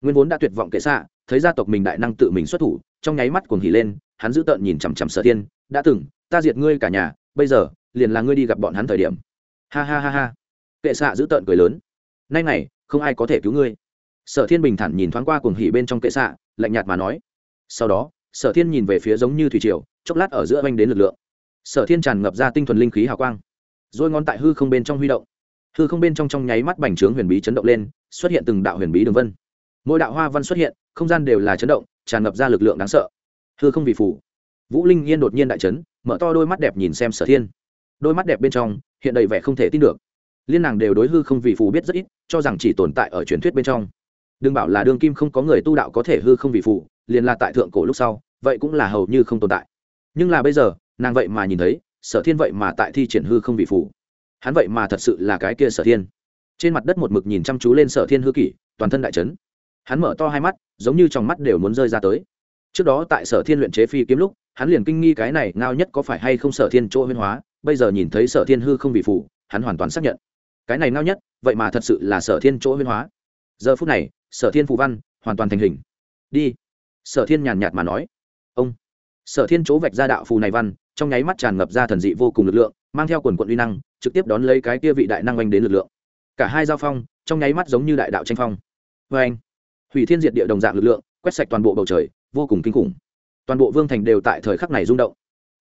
Nguyên vốn đã tuyệt vọng kệ xạ, thấy gia tộc mình đại năng tự mình xuất thủ, trong nháy mắt cuồng hỉ lên, hắn giữ tợn nhìn chằm chằm sở thiên, đã từng, ta diệt ngươi cả nhà, bây giờ, liền là ngươi đi gặp bọn hắn thời điểm. Ha ha ha ha. Kệ xạ giữ tợn cười lớn. Nay này không ai có thể cứu ngươi. Sở thiên bình thản nhìn thoáng qua cuồng hỉ bên trong kệ xạ, lạnh nhạt mà nói. Sau đó, sở thiên nhìn về phía giống như thủy triều, chốc lát ở giữa oanh đến lực lượng. Sở thiên tràn ngập ra tinh thuần linh khí hào quang. Rồi ngón tại hư không bên trong huy động hư không bên trong trong nháy mắt bành trướng huyền bí chấn động lên, xuất hiện từng đạo huyền bí đường vân. Mỗi đạo hoa văn xuất hiện, không gian đều là chấn động, tràn ngập ra lực lượng đáng sợ. Hư không vì phủ. Vũ linh yên đột nhiên đại chấn, mở to đôi mắt đẹp nhìn xem sở thiên. Đôi mắt đẹp bên trong, hiện đầy vẻ không thể tin được. Liên nàng đều đối hư không vì phù biết rất ít, cho rằng chỉ tồn tại ở truyền thuyết bên trong. Đừng bảo là đương kim không có người tu đạo có thể hư không vì phù liền là tại thượng cổ lúc sau, vậy cũng là hầu như không tồn tại. Nhưng là bây giờ, nàng vậy mà nhìn thấy, sở thiên vậy mà tại thi triển hư không vì phù hắn vậy mà thật sự là cái kia sở thiên. Trên mặt đất một mực nhìn chăm chú lên sở thiên hư kỷ, toàn thân đại trấn hắn mở to hai mắt, giống như trong mắt đều muốn rơi ra tới. Trước đó tại sở thiên luyện chế phi kiếm lúc, hắn liền kinh nghi cái này ngao nhất có phải hay không sở thiên chỗ huyên hóa, bây giờ nhìn thấy sở thiên hư không bị phủ, hắn hoàn toàn xác nhận. Cái này ngao nhất, vậy mà thật sự là sở thiên chỗ huyên hóa. Giờ phút này, sở thiên phù văn hoàn toàn thành hình. Đi. Sở thiên nhàn nhạt mà nói. Ông. Sở thiên chỗ vạch ra đạo phù này văn, trong nháy mắt tràn ngập ra thần dị vô cùng lực lượng, mang theo quần quận uy năng trực tiếp đón lấy cái kia vị đại năng oanh đến lực lượng. Cả hai giao phong, trong nháy mắt giống như đại đạo tranh phong. Vê anh, hủy thiên diệt địa đồng dạng lực lượng, quét sạch toàn bộ bầu trời, vô cùng kinh khủng. Toàn bộ vương thành đều tại thời khắc này rung động.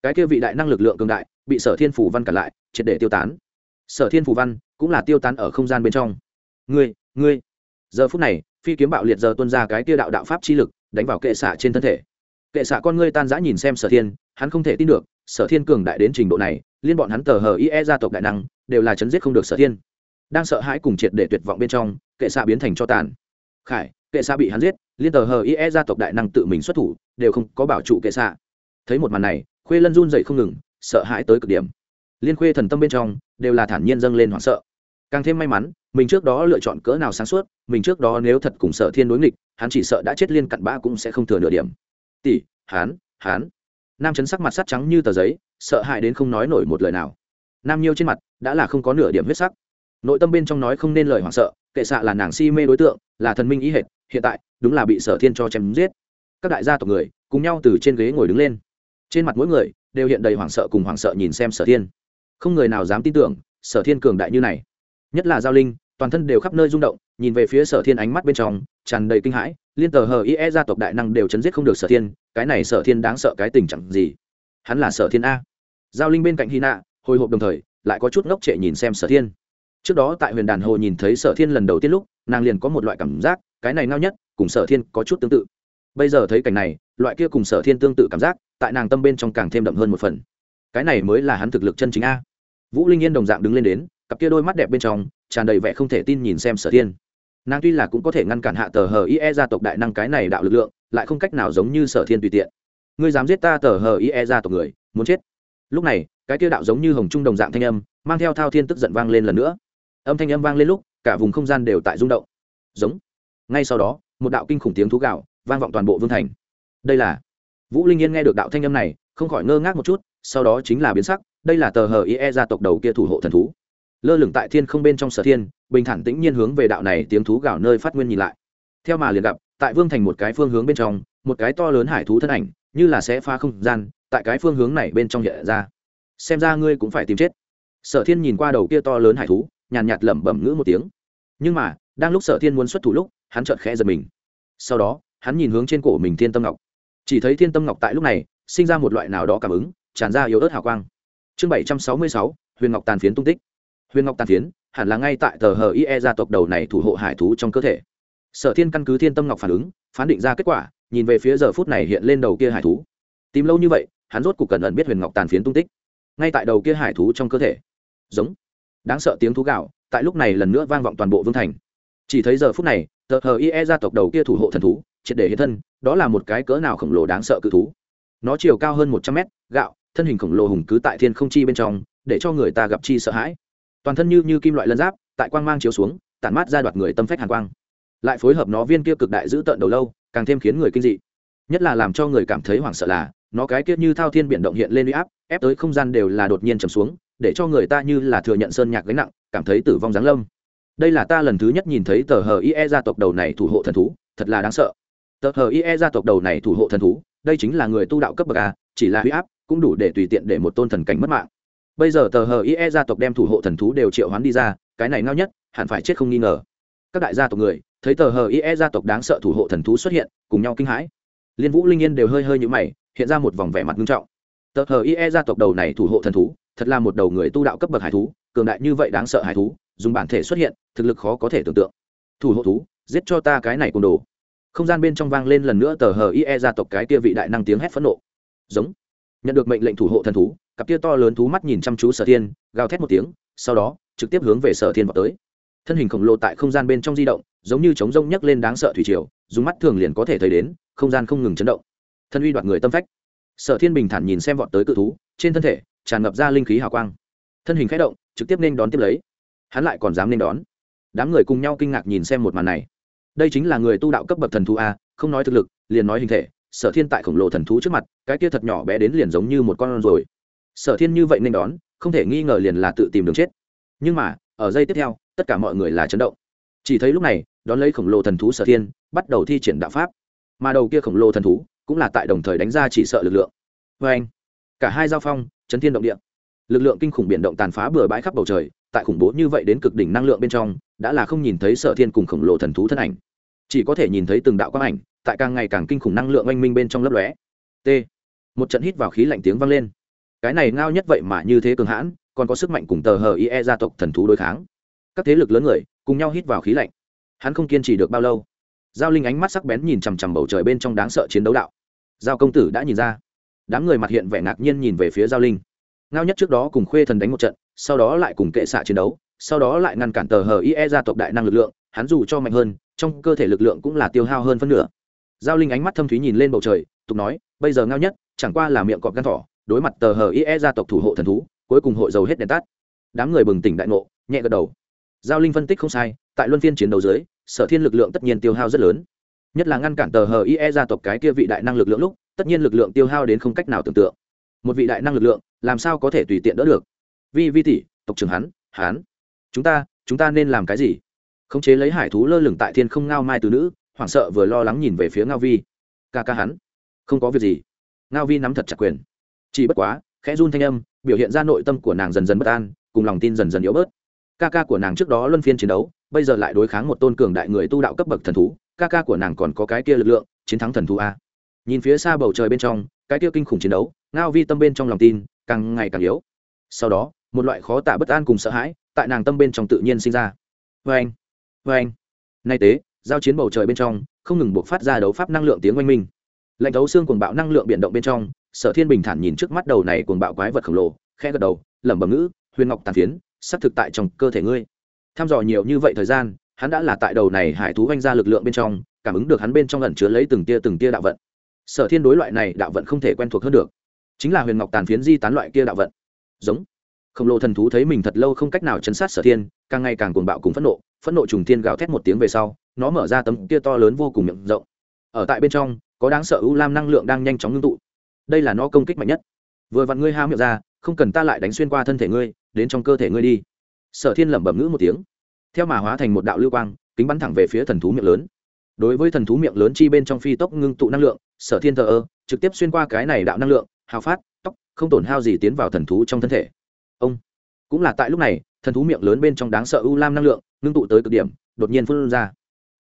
Cái kia vị đại năng lực lượng cường đại, bị sở thiên phủ văn cản lại, triệt để tiêu tán. Sở thiên phủ văn cũng là tiêu tán ở không gian bên trong. Ngươi ngươi. Giờ phút này, phi kiếm bạo liệt giờ tuân ra cái kia đạo đạo pháp chi lực, đánh vào kệ xạ trên thân thể. Kệ xạ con ngươi tan giã nhìn xem sở thiên, hắn không thể tin được, sở thiên cường đại đến trình độ này liên bọn hắn tờ hờ ie gia tộc đại năng, đều là chấn giết không được sở thiên. Đang sợ hãi cùng triệt để tuyệt vọng bên trong, kệ xạ biến thành cho tàn. Khải, kệ xạ bị hắn giết, liên tờ hờ ie gia tộc đại năng tự mình xuất thủ, đều không có bảo trụ kệ xạ. Thấy một màn này, khuê lân run dậy không ngừng, sợ hãi tới cực điểm. Liên khuê thần tâm bên trong, đều là thản nhiên dâng lên hoảng sợ. Càng thêm may mắn, mình trước đó lựa chọn cỡ nào sáng suốt, mình trước đó nếu thật cùng sợ thiên đối nghịch, hắn chỉ sợ đã chết liên cặn bã cũng sẽ không thừa nửa điểm. Tỷ, hán hán nam chấn sắc mặt sắt trắng như tờ giấy, sợ hãi đến không nói nổi một lời nào. Nam nhiêu trên mặt đã là không có nửa điểm huyết sắc. Nội tâm bên trong nói không nên lời hoảng sợ, kệ xạ là nàng si mê đối tượng, là thần minh ý hệt, hiện tại, đúng là bị sở thiên cho chém giết. Các đại gia tộc người, cùng nhau từ trên ghế ngồi đứng lên. Trên mặt mỗi người, đều hiện đầy hoảng sợ cùng hoảng sợ nhìn xem sở thiên. Không người nào dám tin tưởng, sở thiên cường đại như này. Nhất là giao linh, toàn thân đều khắp nơi rung động, nhìn về phía sở thiên ánh mắt bên trong tràn đầy kinh hãi, liên tờ hờ ie gia tộc đại năng đều chấn giết không được sở thiên, cái này sở thiên đáng sợ cái tình trạng gì? Hắn là sở thiên a. Giao linh bên cạnh hy nạ, hồi hộp đồng thời, lại có chút ngốc trệ nhìn xem sở thiên. Trước đó tại huyền đàn hồ nhìn thấy sở thiên lần đầu tiên lúc, nàng liền có một loại cảm giác, cái này ngao nhất, cùng sở thiên có chút tương tự. Bây giờ thấy cảnh này, loại kia cùng sở thiên tương tự cảm giác, tại nàng tâm bên trong càng thêm đậm hơn một phần. Cái này mới là hắn thực lực chân chính a. Vũ linh yên đồng dạng đứng lên đến, cặp kia đôi mắt đẹp bên trong, tràn đầy vẻ không thể tin nhìn xem sở thiên nàng tuy là cũng có thể ngăn cản hạ tờ hờ ie gia tộc đại năng cái này đạo lực lượng, lại không cách nào giống như sở thiên tùy tiện. Ngươi dám giết ta tờ hờ ie gia tộc người, muốn chết. Lúc này, cái kia đạo giống như hồng trung đồng dạng thanh âm, mang theo thao thiên tức giận vang lên lần nữa. Âm thanh âm vang lên lúc, cả vùng không gian đều tại rung động. Giống. Ngay sau đó, một đạo kinh khủng tiếng thú gạo vang vọng toàn bộ vương thành. Đây là vũ linh yên nghe được đạo thanh âm này, không khỏi ngơ ngác một chút, sau đó chính là biến sắc, đây là tờ hờ ie gia tộc đầu kia thủ hộ thần thú lơ lửng tại thiên không bên trong sở thiên, bình thản tĩnh nhiên hướng về đạo này tiếng thú gào nơi phát nguyên nhìn lại. Theo mà liền gặp, tại vương thành một cái phương hướng bên trong, một cái to lớn hải thú thân ảnh, như là sẽ pha không gian, tại cái phương hướng này bên trong hiện ra. Xem ra ngươi cũng phải tìm chết. Sở thiên nhìn qua đầu kia to lớn hải thú, nhàn nhạt lẩm bẩm ngữ một tiếng. Nhưng mà, đang lúc sở thiên muốn xuất thủ lúc, hắn chợt khẽ giật mình. Sau đó, hắn nhìn hướng trên cổ mình thiên tâm ngọc. Chỉ thấy thiên tâm ngọc tại lúc này, sinh ra một loại nào đó cảm ứng, tràn ra yếu ớt hào quang. Chương bảy trăm sáu mươi sáu, huyền ngọc tàn phiến tung tích huyền ngọc tàn phiến, hẳn là ngay tại tờ hờ ie gia tộc đầu này thủ hộ hải thú trong cơ thể. Sở thiên căn cứ thiên tâm ngọc phản ứng, phán định ra kết quả, nhìn về phía giờ phút này hiện lên đầu kia hải thú. Tìm lâu như vậy, hắn rốt cuộc cẩn ẩn biết huyền ngọc tàn phiến tung tích. Ngay tại đầu kia hải thú trong cơ thể. Giống. Đáng sợ tiếng thú gạo tại lúc này lần nữa vang vọng toàn bộ vương thành. Chỉ thấy giờ phút này, tờ hờ ie gia tộc đầu kia thủ hộ thần thú, triệt để hiện thân, đó là một cái cỡ nào khổng lồ đáng sợ cự thú. Nó chiều cao hơn một trăm mét, gạo, thân hình khổng lồ hùng cứ tại thiên không chi bên trong, để cho người ta gặp chi sợ hãi toàn thân như như kim loại lân giáp, tại quang mang chiếu xuống, tản mát ra đoạt người tâm phách hàn quang. Lại phối hợp nó viên kia cực đại giữ tợn đầu lâu, càng thêm khiến người kinh dị. Nhất là làm cho người cảm thấy hoảng sợ là, nó cái kia như thao thiên biển động hiện lên uy áp, ép tới không gian đều là đột nhiên trầm xuống, để cho người ta như là thừa nhận sơn nhạc gánh nặng, cảm thấy tử vong giáng lâm. Đây là ta lần thứ nhất nhìn thấy tờ hờ ie gia tộc đầu này thủ hộ thần thú, thật là đáng sợ. Tờ hờ ie gia tộc đầu này thủ hộ thần thú, đây chính là người tu đạo cấp bậc a, chỉ là huy áp, cũng đủ để tùy tiện để một tôn thần cảnh mất mạng bây giờ tờ hờ ie gia tộc đem thủ hộ thần thú đều triệu hoán đi ra, cái này ngao nhất, hẳn phải chết không nghi ngờ. Các đại gia tộc người, thấy tờ hờ ie gia tộc đáng sợ thủ hộ thần thú xuất hiện, cùng nhau kinh hãi. Liên vũ linh yên đều hơi hơi nhũ mày, hiện ra một vòng vẻ mặt nghiêm trọng. Tờ hờ ie gia tộc đầu này thủ hộ thần thú, thật là một đầu người tu đạo cấp bậc hải thú, cường đại như vậy đáng sợ hải thú, dùng bản thể xuất hiện, thực lực khó có thể tưởng tượng. Thủ hộ thú, giết cho ta cái này cùng đồ. Không gian bên trong vang lên lần nữa tờ hờ ie gia tộc cái kia vị đại năng tiếng hét phẫn nộ. Giống. Nhận được mệnh lệnh thủ hộ thần thú cặp kia to lớn thú mắt nhìn chăm chú sở thiên, gào thét một tiếng, sau đó, trực tiếp hướng về sở thiên vào tới. Thân hình khổng lồ tại không gian bên trong di động, giống như trống rông nhấc lên đáng sợ thủy triều, dùng mắt thường liền có thể thấy đến, không gian không ngừng chấn động. Thân uy đoạt người tâm phách. Sở thiên bình thản nhìn xem vọt tới cự thú, trên thân thể, tràn ngập ra linh khí hào quang. Thân hình k h ẽ động, trực tiếp nên đón tiếp lấy. Hắn lại còn dám nên đón. Đám người cùng nhau kinh ngạc nhìn xem một màn này. Đây chính là người tu đạo cấp bậc thần thú a, không nói thực lực, liền nói hình thể, sở thiên tại khổng lồ thần thú trước mặt, cái kia thật nhỏ bé đến liền giống như một con rồi sở thiên như vậy nên đón, không thể nghi ngờ liền là tự tìm đường chết. Nhưng mà, ở giây tiếp theo, tất cả mọi người là chấn động. Chỉ thấy lúc này, đón lấy khổng lồ thần thú sở thiên, bắt đầu thi triển đạo pháp. Mà đầu kia khổng lồ thần thú cũng là tại đồng thời đánh ra chỉ sợ lực lượng. Vê anh, cả hai giao phong, chấn thiên động địa. Lực lượng kinh khủng biển động tàn phá bừa bãi khắp bầu trời, tại khủng bố như vậy đến cực đỉnh năng lượng bên trong, đã là không nhìn thấy sở thiên cùng khổng lồ thần thú thân ảnh. Chỉ có thể nhìn thấy từng đạo quang ảnh, tại càng ngày càng kinh khủng năng lượng oanh minh bên trong lấp lóe. T. Một trận hít vào khí lạnh tiếng vang lên cái này ngao nhất vậy mà như thế cường hãn, còn có sức mạnh cùng tờ hờ ie gia tộc thần thú đối kháng. Các thế lực lớn người cùng nhau hít vào khí lạnh. Hắn không kiên trì được bao lâu, giao linh ánh mắt sắc bén nhìn chằm chằm bầu trời bên trong đáng sợ chiến đấu đạo. Giao công tử đã nhìn ra. Đám người mặt hiện vẻ ngạc nhiên nhìn về phía giao linh. Ngao nhất trước đó cùng khuê thần đánh một trận, sau đó lại cùng kệ xạ chiến đấu, sau đó lại ngăn cản tờ hờ ie gia tộc đại năng lực lượng, hắn dù cho mạnh hơn, trong cơ thể lực lượng cũng là tiêu hao hơn phân nửa. Giao linh ánh mắt thâm thúy nhìn lên bầu trời, tục nói, bây giờ ngao nhất chẳng qua là miệng cọp gan thỏ đối mặt tờ hờ ie gia tộc thủ hộ thần thú, cuối cùng hội dầu hết đèn tắt. Đám người bừng tỉnh đại ngộ, nhẹ gật đầu. Giao linh phân tích không sai, tại luân phiên chiến đấu dưới, sở thiên lực lượng tất nhiên tiêu hao rất lớn. Nhất là ngăn cản tờ hờ ie gia tộc cái kia vị đại năng lực lượng lúc, tất nhiên lực lượng tiêu hao đến không cách nào tưởng tượng. Một vị đại năng lực lượng, làm sao có thể tùy tiện đỡ được? Vi vi tỷ, tộc trưởng hắn hắn. Chúng ta chúng ta nên làm cái gì? Khống chế lấy hải thú lơ lửng tại thiên không ngao mai từ nữ, hoảng sợ vừa lo lắng nhìn về phía ngao vi. Ca ca hắn, không có việc gì. Ngao vi nắm thật chặt quyền chỉ bất quá, khẽ run thanh âm, biểu hiện ra nội tâm của nàng dần dần bất an, cùng lòng tin dần dần yếu bớt. Ca ca của nàng trước đó luân phiên chiến đấu, bây giờ lại đối kháng một tôn cường đại người tu đạo cấp bậc thần thú, ca ca của nàng còn có cái kia lực lượng, chiến thắng thần thú a. Nhìn phía xa bầu trời bên trong, cái kia kinh khủng chiến đấu, ngao vi tâm bên trong lòng tin, càng ngày càng yếu. Sau đó, một loại khó tả bất an cùng sợ hãi, tại nàng tâm bên trong tự nhiên sinh ra. Vê anh vê anh nay tế, giao chiến bầu trời bên trong, không ngừng buộc phát ra đấu pháp năng lượng tiếng oanh minh. Lạnh thấu xương cuồng bạo năng lượng biển động bên trong sở thiên bình thản nhìn trước mắt đầu này cuồng bạo quái vật khổng lồ khe gật đầu, lẩm bẩm ngữ, huyền ngọc tàn phiến, sắp thực tại trong cơ thể ngươi. Tham dò nhiều như vậy thời gian, hắn đã là tại đầu này hải thú oanh ra lực lượng bên trong, cảm ứng được hắn bên trong lần chứa lấy từng tia từng tia đạo vận. Sở thiên đối loại này đạo vận không thể quen thuộc hơn được. Chính là huyền ngọc tàn phiến di tán loại kia đạo vận. Giống. Khổng lồ thần thú thấy mình thật lâu không cách nào chấn sát sở thiên, càng ngày càng cuồng bạo cùng phẫn nộ phẫn nộ trùng thiên gào thét một tiếng về sau, nó mở ra tấm kia to lớn vô cùng miệng rộng. Ở tại bên trong, có đáng sợ u lam năng lượng đang nhanh chóng ngưng tụ đây là nó công kích mạnh nhất. Vừa vặn ngươi hao miệng ra, không cần ta lại đánh xuyên qua thân thể ngươi, đến trong cơ thể ngươi đi. Sở thiên lẩm bẩm ngữ một tiếng. Theo mà hóa thành một đạo lưu quang, kính bắn thẳng về phía thần thú miệng lớn. Đối với thần thú miệng lớn chi bên trong phi tốc ngưng tụ năng lượng, sở thiên thờ ơ, trực tiếp xuyên qua cái này đạo năng lượng, hào phát, tóc, không tổn hao gì tiến vào thần thú trong thân thể. Ông. Cũng là tại lúc này, thần thú miệng lớn bên trong đáng sợ u lam năng lượng, ngưng tụ tới cực điểm, đột nhiên phun ra.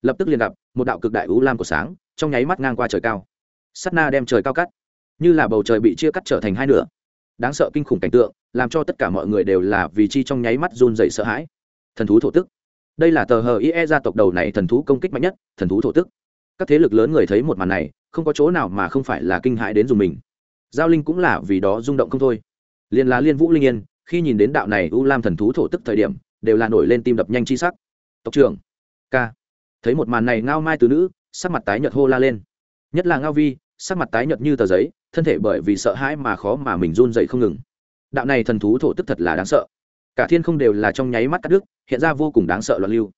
Lập tức liền gặp, một đạo cực đại u lam của sáng, trong nháy mắt ngang qua trời cao. Sắt na đem trời cao cắt như là bầu trời bị chia cắt trở thành hai nửa. Đáng sợ kinh khủng cảnh tượng, làm cho tất cả mọi người đều là vì chi trong nháy mắt run dậy sợ hãi. Thần thú thổ tức. Đây là tờ hờ ie gia tộc đầu này thần thú công kích mạnh nhất, thần thú thổ tức. Các thế lực lớn người thấy một màn này, không có chỗ nào mà không phải là kinh hãi đến dùng mình. Giao linh cũng là vì đó rung động không thôi. Liền là liên vũ linh yên, khi nhìn đến đạo này u lam thần thú thổ tức thời điểm, đều là nổi lên tim đập nhanh chi sắc. Tộc trưởng k thấy một màn này ngao mai từ nữ, sắc mặt tái nhợt hô la lên. Nhất là ngao vi sắc mặt tái nhợt như tờ giấy, thân thể bởi vì sợ hãi mà khó mà mình run dậy không ngừng. Đạo này thần thú thổ tức thật là đáng sợ. Cả thiên không đều là trong nháy mắt cắt đứt, hiện ra vô cùng đáng sợ loạn lưu.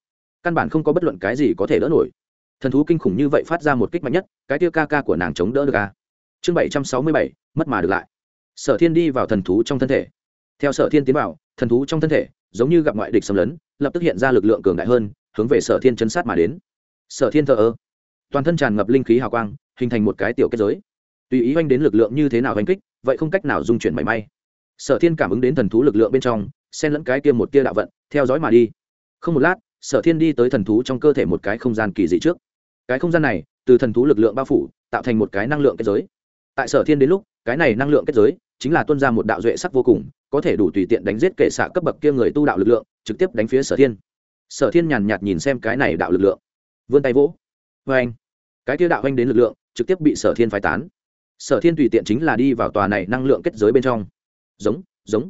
Căn bản không có bất luận cái gì có thể đỡ nổi. Thần thú kinh khủng như vậy phát ra một kích mạnh nhất, cái tiêu ca ca của nàng chống đỡ được à. chương bảy trăm sáu mươi bảy, mất mà được lại. Sở thiên đi vào thần thú trong thân thể. Theo sở thiên tiến vào, thần thú trong thân thể, giống như gặp ngoại địch xâm lấn, lập tức hiện ra lực lượng cường đại hơn, hướng về sở thiên chấn sát mà đến. Sở thiên thờ ơ. Toàn thân tràn ngập linh khí hào quang hình thành một cái tiểu kết giới. Tùy ý oanh đến lực lượng như thế nào oanh kích, vậy không cách nào dung chuyển mảy may. Sở thiên cảm ứng đến thần thú lực lượng bên trong, xen lẫn cái kia một tia đạo vận, theo dõi mà đi. Không một lát, sở thiên đi tới thần thú trong cơ thể một cái không gian kỳ dị trước. Cái không gian này, từ thần thú lực lượng bao phủ, tạo thành một cái năng lượng kết giới. Tại sở thiên đến lúc, cái này năng lượng kết giới chính là tuân ra một đạo duệ sắc vô cùng, có thể đủ tùy tiện đánh giết kệ xạ cấp bậc kia người tu đạo lực lượng, trực tiếp đánh phía sở thiên. Sở thiên nhàn nhạt nhìn xem cái này đạo lực lượng. Vươn tay vỗ. Vê anh cái kia đạo anh đến lực lượng trực tiếp bị sở thiên phái tán. Sở thiên tùy tiện chính là đi vào tòa này năng lượng kết giới bên trong. Giống giống.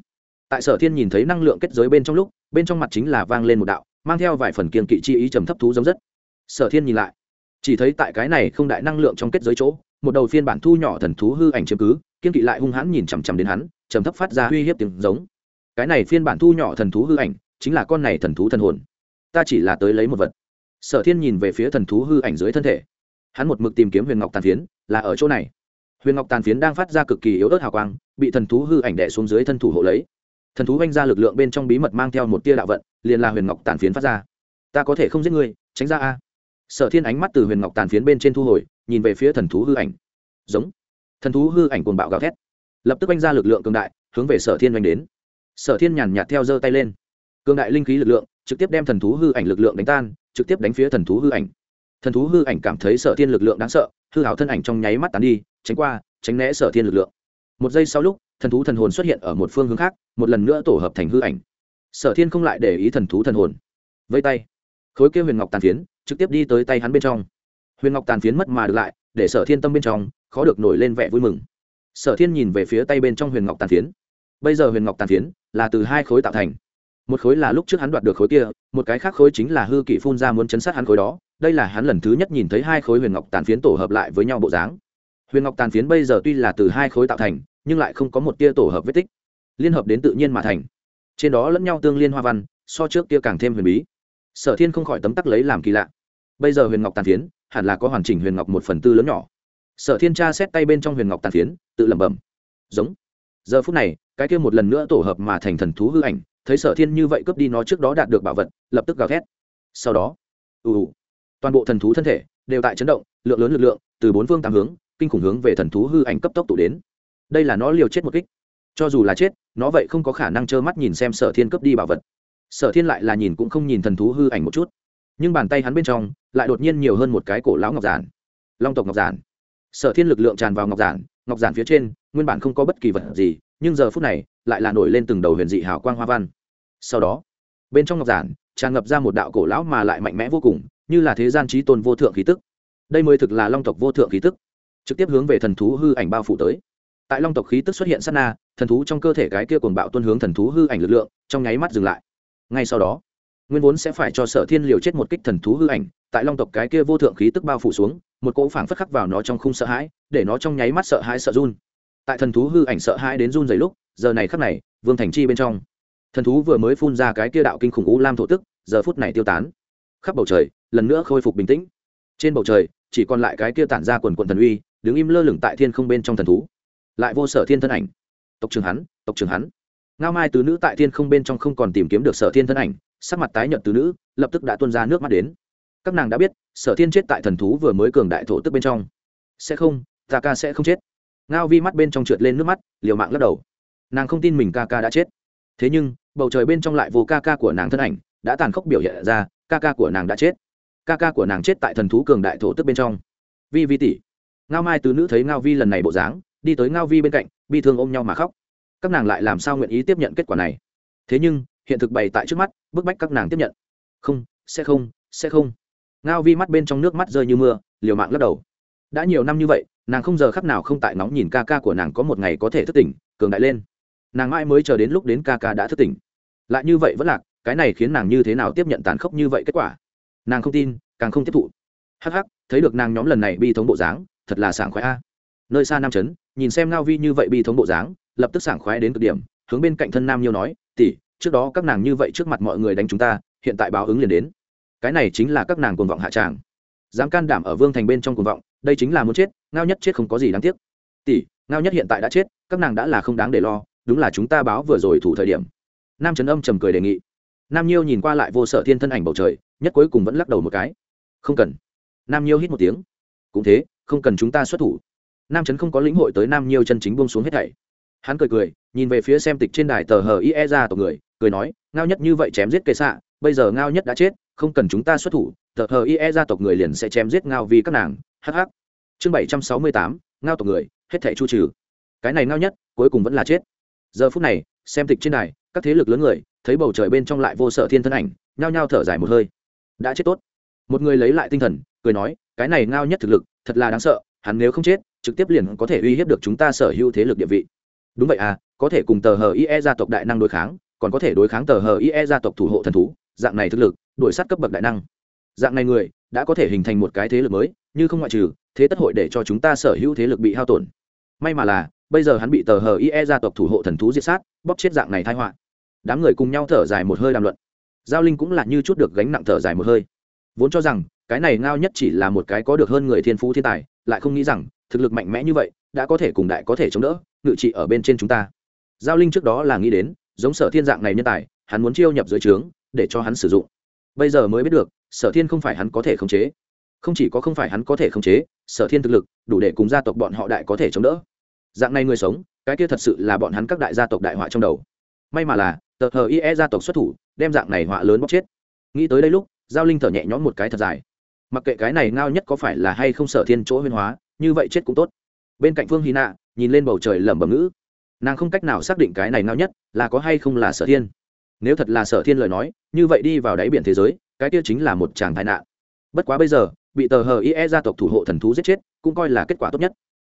Tại sở thiên nhìn thấy năng lượng kết giới bên trong lúc, bên trong mặt chính là vang lên một đạo, mang theo vài phần kiên kỵ chi ý trầm thấp thú giống rất. Sở thiên nhìn lại, chỉ thấy tại cái này không đại năng lượng trong kết giới chỗ, một đầu phiên bản thu nhỏ thần thú hư ảnh chiếm cứ, kiên kỵ lại hung hãn nhìn chằm chằm đến hắn, trầm thấp phát ra uy hiếp tiếng giống. Cái này phiên bản thu nhỏ thần thú hư ảnh, chính là con này thần thú thần hồn. Ta chỉ là tới lấy một vật. Sở thiên nhìn về phía thần thú hư ảnh dưới thân thể hắn một mực tìm kiếm huyền ngọc tàn phiến, là ở chỗ này. Huyền ngọc tàn phiến đang phát ra cực kỳ yếu ớt hào quang, bị thần thú hư ảnh đẻ xuống dưới thân thủ hộ lấy. Thần thú oanh ra lực lượng bên trong bí mật mang theo một tia đạo vận, liền là huyền ngọc tàn phiến phát ra. Ta có thể không giết ngươi, tránh ra a. Sở thiên ánh mắt từ huyền ngọc tàn phiến bên trên thu hồi, nhìn về phía thần thú hư ảnh. Giống. Thần thú hư ảnh cuồng bạo gào thét. Lập tức oanh ra lực lượng cường đại, hướng về sở thiên oanh đến. Sở thiên nhàn nhạt theo giơ tay lên. Cường đại linh khí lực lượng trực tiếp đem thần thú hư ảnh lực lượng đánh tan, trực tiếp đánh phía thần thú hư ảnh thần thú hư ảnh cảm thấy sở thiên lực lượng đáng sợ, hư hảo thân ảnh trong nháy mắt tán đi, tránh qua, tránh né sở thiên lực lượng. Một giây sau lúc, thần thú thần hồn xuất hiện ở một phương hướng khác, một lần nữa tổ hợp thành hư ảnh. Sở thiên không lại để ý thần thú thần hồn. Vây tay. Khối kêu huyền ngọc tàn phiến, trực tiếp đi tới tay hắn bên trong. Huyền ngọc tàn phiến mất mà được lại, để sở thiên tâm bên trong, khó được nổi lên vẻ vui mừng. Sở thiên nhìn về phía tay bên trong huyền ngọc tàn phiến. Bây giờ huyền ngọc tàn phiến là từ hai khối tạo thành. Một khối là lúc trước hắn đoạt được khối kia, một cái khác khối chính là hư kỷ phun ra muốn chấn sát hắn khối đó đây là hắn lần thứ nhất nhìn thấy hai khối huyền ngọc tàn phiến tổ hợp lại với nhau bộ dáng. Huyền ngọc tàn phiến bây giờ tuy là từ hai khối tạo thành, nhưng lại không có một tia tổ hợp vết tích. Liên hợp đến tự nhiên mà thành. Trên đó lẫn nhau tương liên hoa văn, so trước kia càng thêm huyền bí. Sở thiên không khỏi tấm tắc lấy làm kỳ lạ. Bây giờ huyền ngọc tàn phiến, hẳn là có hoàn chỉnh huyền ngọc một phần tư lớn nhỏ. Sở thiên tra xét tay bên trong huyền ngọc tàn phiến, tự lẩm bẩm. Giống. Giờ phút này, cái kia một lần nữa tổ hợp mà thành thần thú hư ảnh, thấy sở thiên như vậy cướp đi nó trước đó đạt được bảo vật, lập tức gào thét. Sau đó, ù ù toàn bộ thần thú thân thể đều tại chấn động, lượng lớn lực lượng từ bốn phương tám hướng, kinh khủng hướng về thần thú hư ảnh cấp tốc tụ đến. Đây là nó liều chết một kích. Cho dù là chết, nó vậy không có khả năng trơ mắt nhìn xem sở thiên cướp đi bảo vật. Sở thiên lại là nhìn cũng không nhìn thần thú hư ảnh một chút. Nhưng bàn tay hắn bên trong lại đột nhiên nhiều hơn một cái cổ lão ngọc giản. Long tộc ngọc giản. Sở thiên lực lượng tràn vào ngọc giản ngọc giản phía trên nguyên bản không có bất kỳ vật gì, nhưng giờ phút này lại là nổi lên từng đầu huyền dị hào quang hoa văn. Sau đó, bên trong ngọc giản tràn ngập ra một đạo cổ lão mà lại mạnh mẽ vô cùng như là thế gian trí tôn vô thượng khí tức. Đây mới thực là long tộc vô thượng khí tức. Trực tiếp hướng về thần thú hư ảnh bao phủ tới. Tại long tộc khí tức xuất hiện sát na, thần thú trong cơ thể cái kia cuồng bạo tuân hướng thần thú hư ảnh lực lượng, trong nháy mắt dừng lại. Ngay sau đó, nguyên vốn sẽ phải cho sở thiên liều chết một kích thần thú hư ảnh, tại long tộc cái kia vô thượng khí tức bao phủ xuống, một cỗ phảng phất khắc vào nó trong khung sợ hãi, để nó trong nháy mắt sợ hãi sợ run. Tại thần thú hư ảnh sợ hãi đến run dày lúc, giờ này khắc này, vương thành chi bên trong, thần thú vừa mới phun ra cái kia đạo kinh khủng u lam thổ tức, giờ phút này tiêu tán. Khắp bầu trời lần nữa khôi phục bình tĩnh. Trên bầu trời, chỉ còn lại cái kia tản ra quần quần thần uy, đứng im lơ lửng tại thiên không bên trong thần thú. Lại vô sở thiên thân ảnh. Tộc trường hắn, tộc trường hắn. Ngao mai tứ nữ tại thiên không bên trong không còn tìm kiếm được sở thiên thân ảnh, sắc mặt tái nhợt tứ nữ, lập tức đã tuôn ra nước mắt đến. Các nàng đã biết, sở thiên chết tại thần thú vừa mới cường đại thổ tức bên trong. Sẽ không, ta ca sẽ không chết. Ngao vi mắt bên trong trượt lên nước mắt, liều mạng lắc đầu. Nàng không tin mình ca ca đã chết. Thế nhưng, bầu trời bên trong lại vô ca ca của nàng thân ảnh, đã tàn khốc biểu hiện ra, ca ca của nàng đã chết ca ca của nàng chết tại thần thú cường đại thổ tức bên trong. Vi vi tỷ. Ngao mai tứ nữ thấy ngao vi lần này bộ dáng, đi tới ngao vi bên cạnh, bi thương ôm nhau mà khóc. Các nàng lại làm sao nguyện ý tiếp nhận kết quả này? Thế nhưng, hiện thực bày tại trước mắt, bức bách các nàng tiếp nhận. Không, sẽ không sẽ không. Ngao vi mắt bên trong nước mắt rơi như mưa, liều mạng lắc đầu. Đã nhiều năm như vậy, nàng không giờ khắc nào không tại nóng nhìn ca ca của nàng có một ngày có thể thức tỉnh, cường đại lên. Nàng mãi mới chờ đến lúc đến ca ca đã thức tỉnh. Lại như vậy vẫn lạc, cái này khiến nàng như thế nào tiếp nhận tàn khốc như vậy kết quả? Nàng không tin, càng không tiếp thụ. Hắc hắc, thấy được nàng nhóm lần này bi thống bộ dáng, thật là sảng khoái a. Nơi xa nam trấn, nhìn xem ngao vi như vậy bi thống bộ dáng, lập tức sảng khoái đến cực điểm, hướng bên cạnh thân nam nhiêu nói tỉ trước đó các nàng như vậy trước mặt mọi người đánh chúng ta, hiện tại báo ứng liền đến. Cái này chính là các nàng cuồng vọng hạ tràng. Dám can đảm ở vương thành bên trong cuồng vọng, đây chính là muốn chết, ngao nhất chết không có gì đáng tiếc. Tỷ, ngao nhất hiện tại đã chết, các nàng đã là không đáng để lo, đúng là chúng ta báo vừa rồi thủ thời điểm. Nam trấn âm trầm cười đề nghị nam nhiêu nhìn qua lại vô sợ thiên thân ảnh bầu trời, nhất cuối cùng vẫn lắc đầu một cái. Không cần. Nam nhiêu hít một tiếng. Cũng thế, không cần chúng ta xuất thủ. Nam trấn không có lĩnh hội tới nam nhiêu chân chính buông xuống hết thảy. Hắn cười cười, nhìn về phía xem tịch trên đài tờ hờ ie ra tộc người, cười nói, ngao nhất như vậy chém giết kệ xạ, bây giờ ngao nhất đã chết, không cần chúng ta xuất thủ, tờ hờ ie ra tộc người liền sẽ chém giết ngao vì các nàng. Hh chương bảy trăm sáu mươi tám, ngao tộc người, hết thảy chu trừ. Cái này ngao nhất, cuối cùng vẫn là chết. Giờ phút này, xem tịch trên đài các thế lực lớn người, thấy bầu trời bên trong lại vô sợ thiên thân ảnh, nhao nhao thở dài một hơi. Đã chết tốt. Một người lấy lại tinh thần, cười nói, cái này ngao nhất thực lực, thật là đáng sợ, hắn nếu không chết, trực tiếp liền có thể uy hiếp được chúng ta sở hữu thế lực địa vị. Đúng vậy à có thể cùng tờ hờ ie gia tộc đại năng đối kháng, còn có thể đối kháng tờ hờ ie gia tộc thủ hộ thần thú, dạng này thực lực đổi sát cấp bậc đại năng. Dạng này người, đã có thể hình thành một cái thế lực mới, như không ngoại trừ, thế tất hội để cho chúng ta sở hữu thế lực bị hao tổn. May mà là, bây giờ hắn bị tờ hờ ie gia tộc thủ hộ thần thú diệt sát, bóp chết dạng này thai họa đám người cùng nhau thở dài một hơi đàm luận. Giao linh cũng là như chút được gánh nặng thở dài một hơi. Vốn cho rằng, cái này ngao nhất chỉ là một cái có được hơn người thiên phú thiên tài, lại không nghĩ rằng, thực lực mạnh mẽ như vậy, đã có thể cùng đại có thể chống đỡ, ngự trị ở bên trên chúng ta. Giao linh trước đó là nghĩ đến, giống sở thiên dạng này nhân tài, hắn muốn chiêu nhập dưới trướng, để cho hắn sử dụng. Bây giờ mới biết được, sở thiên không phải hắn có thể khống chế. Không chỉ có không phải hắn có thể khống chế, sở thiên thực lực, đủ để cùng gia tộc bọn họ đại có thể chống đỡ. Dạng này người sống, cái kia thật sự là bọn hắn các đại gia tộc đại họa trong đầu. May mà là tờ hờ ie gia tộc xuất thủ, đem dạng này họa lớn bóc chết. Nghĩ tới đây lúc, giao linh thở nhẹ nhõm một cái thật dài. Mặc kệ cái này ngao nhất có phải là hay không sở thiên chỗ huyên hóa, như vậy chết cũng tốt. Bên cạnh phương hy nạ nhìn lên bầu trời lẩm bẩm ngữ. Nàng không cách nào xác định cái này ngao nhất là có hay không là sở thiên. Nếu thật là sở thiên lời nói, như vậy đi vào đáy biển thế giới, cái kia chính là một chàng tai nạn. Bất quá bây giờ, bị tờ hờ ie gia tộc thủ hộ thần thú giết chết, cũng coi là kết quả tốt nhất.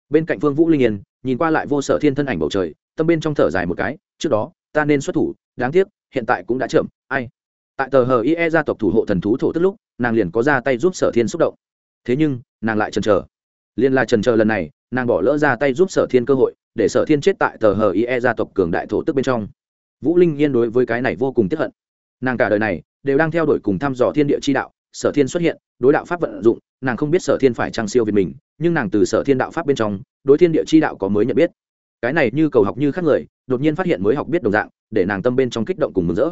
Bên cạnh phương vũ linh yên, nhìn qua lại vô sở thiên thân ảnh bầu trời, tâm bên trong thở dài một cái, trước đó ta nên xuất thủ, đáng tiếc, hiện tại cũng đã chậm, ai? Tại tờ hờ ie gia tộc thủ hộ thần thú thổ tức lúc, nàng liền có ra tay giúp sở thiên xúc động. Thế nhưng, nàng lại chần chờ. Liên là trần chờ lần này, nàng bỏ lỡ ra tay giúp sở thiên cơ hội, để sở thiên chết tại tờ hờ ie gia tộc cường đại thổ tức bên trong. Vũ linh yên đối với cái này vô cùng tiếp hận. Nàng cả đời này, đều đang theo đuổi cùng thăm dò thiên địa chi đạo, sở thiên xuất hiện, đối đạo pháp vận dụng, nàng không biết sở thiên phải trang siêu việt mình, nhưng nàng từ sở thiên đạo pháp bên trong, đối thiên địa chi đạo có mới nhận biết. Cái này như cầu học như khác người đột nhiên phát hiện mới học biết đồng dạng, để nàng tâm bên trong kích động cùng mừng rỡ.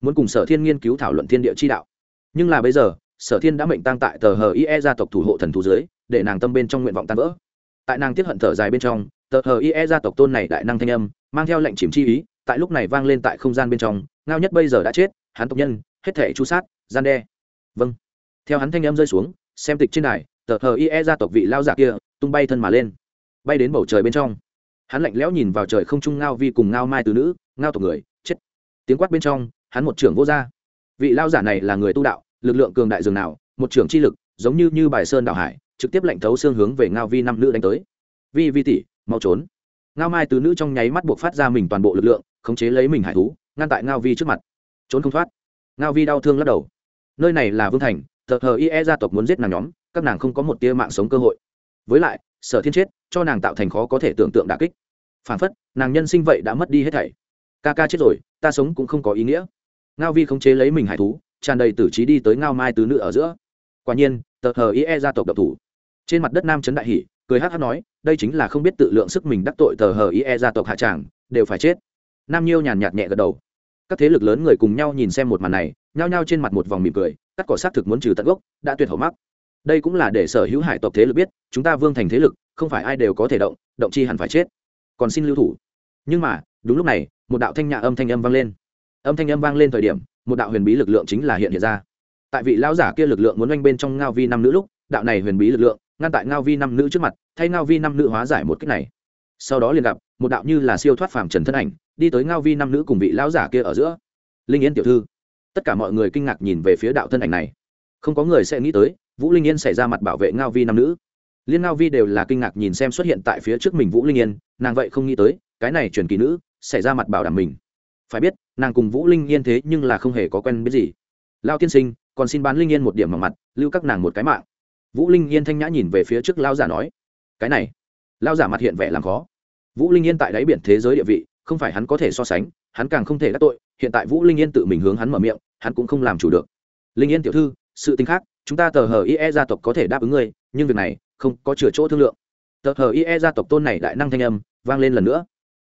Muốn cùng sở thiên nghiên cứu thảo luận thiên địa chi đạo. Nhưng là bây giờ, sở thiên đã mệnh tăng tại tờ hờ ie gia tộc thủ hộ thần thú dưới, để nàng tâm bên trong nguyện vọng tan vỡ. Tại nàng tiếp hận thở dài bên trong, tờ hờ ie gia tộc tôn này đại năng thanh âm, mang theo lệnh chìm chi ý, tại lúc này vang lên tại không gian bên trong, ngao nhất bây giờ đã chết, hắn tộc nhân, hết thể chu sát, gian đe. Vâng. Theo hắn thanh âm rơi xuống, xem tịch trên đài, tờ hờ ie gia tộc vị lao giả kia, tung bay thân mà lên. Bay đến bầu trời bên trong hắn lạnh lẽo nhìn vào trời không trung ngao vi cùng ngao mai từ nữ, ngao tộc người, chết. Tiếng quát bên trong, hắn một trưởng vô r vị lao giả này là người tu đạo, lực lượng cường đại dường nào, một trưởng chi lực, giống như như bài sơn đạo hải, trực tiếp lệnh thấu xương hướng về ngao vi năm nữ đánh tới. Vi vi tỷ, mau trốn. Ngao mai từ nữ trong nháy mắt buộc phát ra mình toàn bộ lực lượng, khống chế lấy mình hải thú, ngăn tại ngao vi trước mặt. Trốn không thoát. Ngao vi đau thương lắc đầu. Nơi này là vương thành thờ hờ ie gia tộc muốn giết nàng nhóm, các nàng không có một tia mạng sống cơ hội. Với lại sở thiên chết, cho nàng tạo thành khó có thể tưởng tượng đà kích. Phản phất, nàng nhân sinh vậy đã mất đi hết thảy. Ca ca chết rồi, ta sống cũng không có ý nghĩa. Ngao vi khống chế lấy mình hải thú, tràn đầy tử trí đi tới ngao mai tứ nữ ở giữa. Quả nhiên, tờ hờ ie gia tộc độc thủ. Trên mặt đất nam trấn đại hỷ cười hát hát nói, đây chính là không biết tự lượng sức mình đắc tội tờ hờ ie gia tộc hạ tràng, đều phải chết. Nam nhiêu nhàn nhạt nhẹ gật đầu. Các thế lực lớn người cùng nhau nhìn xem một màn này, nhao nhao trên mặt một vòng mỉm cười, cắt cỏ xác thực muốn trừ tận gốc, đã tuyệt hậu mắc đây cũng là để sở hữu hải tộc thế lực biết, chúng ta vương thành thế lực, không phải ai đều có thể động động chi hẳn phải chết. Còn xin lưu thủ. Nhưng mà, đúng lúc này, một đạo thanh nhạ âm thanh âm vang lên. Âm thanh âm vang lên thời điểm, một đạo huyền bí lực lượng chính là hiện hiện ra. Tại vị lão giả kia lực lượng muốn oanh bên trong ngao vi năm nữ lúc, đạo này huyền bí lực lượng, ngăn tại ngao vi năm nữ trước mặt, thay ngao vi năm nữ hóa giải một cách này. Sau đó liền gặp, một đạo như là siêu thoát phàm trần thân ảnh, đi tới ngao vi năm nữ cùng vị lão giả kia ở giữa. Linh yên tiểu thư. Tất cả mọi người kinh ngạc nhìn về phía đạo thân ảnh này. Không có người sẽ nghĩ tới vũ linh yên xảy ra mặt bảo vệ ngao vi nam nữ. Liên ngao vi đều là kinh ngạc nhìn xem xuất hiện tại phía trước mình vũ linh yên, nàng vậy không nghĩ tới, cái này truyền kỳ nữ, xảy ra mặt bảo đảm mình. Phải biết, nàng cùng vũ linh yên thế nhưng là không hề có quen biết gì. Lao tiên sinh, còn xin bán linh yên một điểm bằng mặt, lưu các nàng một cái mạng. Vũ linh yên thanh nhã nhìn về phía trước lao giả nói, cái này. Lao giả mặt hiện vẻ làm khó. Vũ linh yên tại đáy biển thế giới địa vị, không phải hắn có thể so sánh, hắn càng không thể đắc tội, hiện tại vũ linh yên tự mình hướng hắn mở miệng, hắn cũng không làm chủ được. Linh yên tiểu thư, sự tính khác chúng ta tờ hờ ie gia tộc có thể đáp ứng ngươi, nhưng việc này không có chừa chỗ thương lượng. Tờ hờ ie gia tộc tôn này đại năng thanh âm vang lên lần nữa.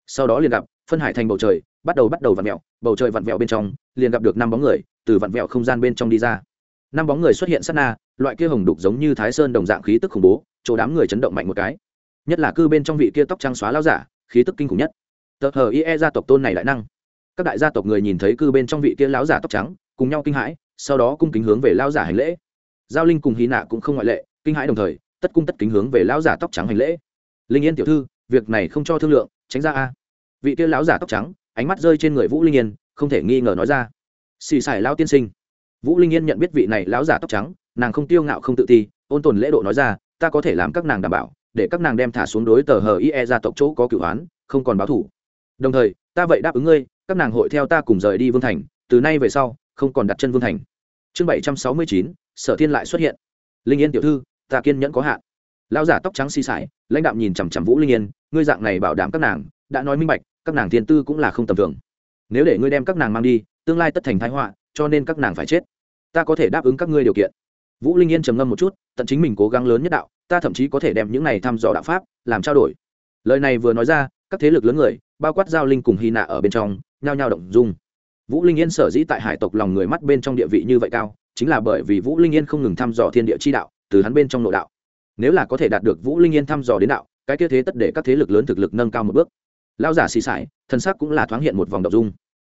Sau đó liền gặp phân hải thành bầu trời, bắt đầu bắt đầu vặn vẹo, bầu trời vặn vẹo bên trong, liền gặp được năm bóng người từ vặn vẹo không gian bên trong đi ra. Năm bóng người xuất hiện sát na, loại kia hồng đục giống như thái sơn đồng dạng khí tức khủng bố, chỗ đám người chấn động mạnh một cái. Nhất là cư bên trong vị kia tóc trắng xóa lao giả, khí tức kinh khủng nhất. Tờ hờ ie gia tộc tôn này đại năng. Các đại gia tộc người nhìn thấy cư bên trong vị kia lão giả tóc trắng, cùng nhau kinh hãi, sau đó cung kính hướng về lao giả hành lễ giao linh cùng hí nạ cũng không ngoại lệ, kinh hãi đồng thời, tất cung tất kính hướng về lão giả tóc trắng hành lễ. Linh yên tiểu thư, việc này không cho thương lượng, tránh ra a. Vị kia lão giả tóc trắng, ánh mắt rơi trên người vũ linh yên, không thể nghi ngờ nói ra. Xì xài lao tiên sinh. Vũ linh yên nhận biết vị này lão giả tóc trắng, nàng không tiêu ngạo không tự ti, ôn tồn lễ độ nói ra, ta có thể làm các nàng đảm bảo, để các nàng đem thả xuống đối tờ hờ ie ra tộc chỗ có cửu án không còn báo thủ đồng thời, ta vậy đáp ứng ngươi, các nàng hội theo ta cùng rời đi vương thành, từ nay về sau, không còn đặt chân vương thành. Chương bảy trăm sáu mươi chín sở thiên lại xuất hiện. Linh yên tiểu thư, ta kiên nhẫn có hạn. Lão giả tóc trắng xì xài lãnh đạo nhìn chằm chằm vũ linh yên, ngươi dạng này bảo đảm các nàng, đã nói minh bạch, các nàng thiên tư cũng là không tầm thường. Nếu để ngươi đem các nàng mang đi, tương lai tất thành thái họa, cho nên các nàng phải chết. Ta có thể đáp ứng các ngươi điều kiện. Vũ linh yên trầm ngâm một chút, tận chính mình cố gắng lớn nhất đạo, ta thậm chí có thể đem những này thăm dò đạo pháp, làm trao đổi. Lời này vừa nói ra, các thế lực lớn người, bao quát giao linh cùng hy nạ ở bên trong, nhao nhao động dung. Vũ linh yên sở dĩ tại hải tộc lòng người mắt bên trong địa vị như vậy cao chính là bởi vì vũ linh yên không ngừng thăm dò thiên địa chi đạo, từ hắn bên trong nội đạo. Nếu là có thể đạt được vũ linh yên thăm dò đến đạo, cái kia thế tất để các thế lực lớn thực lực nâng cao một bước. Lao giả xì xài thân sắc cũng là thoáng hiện một vòng động dung.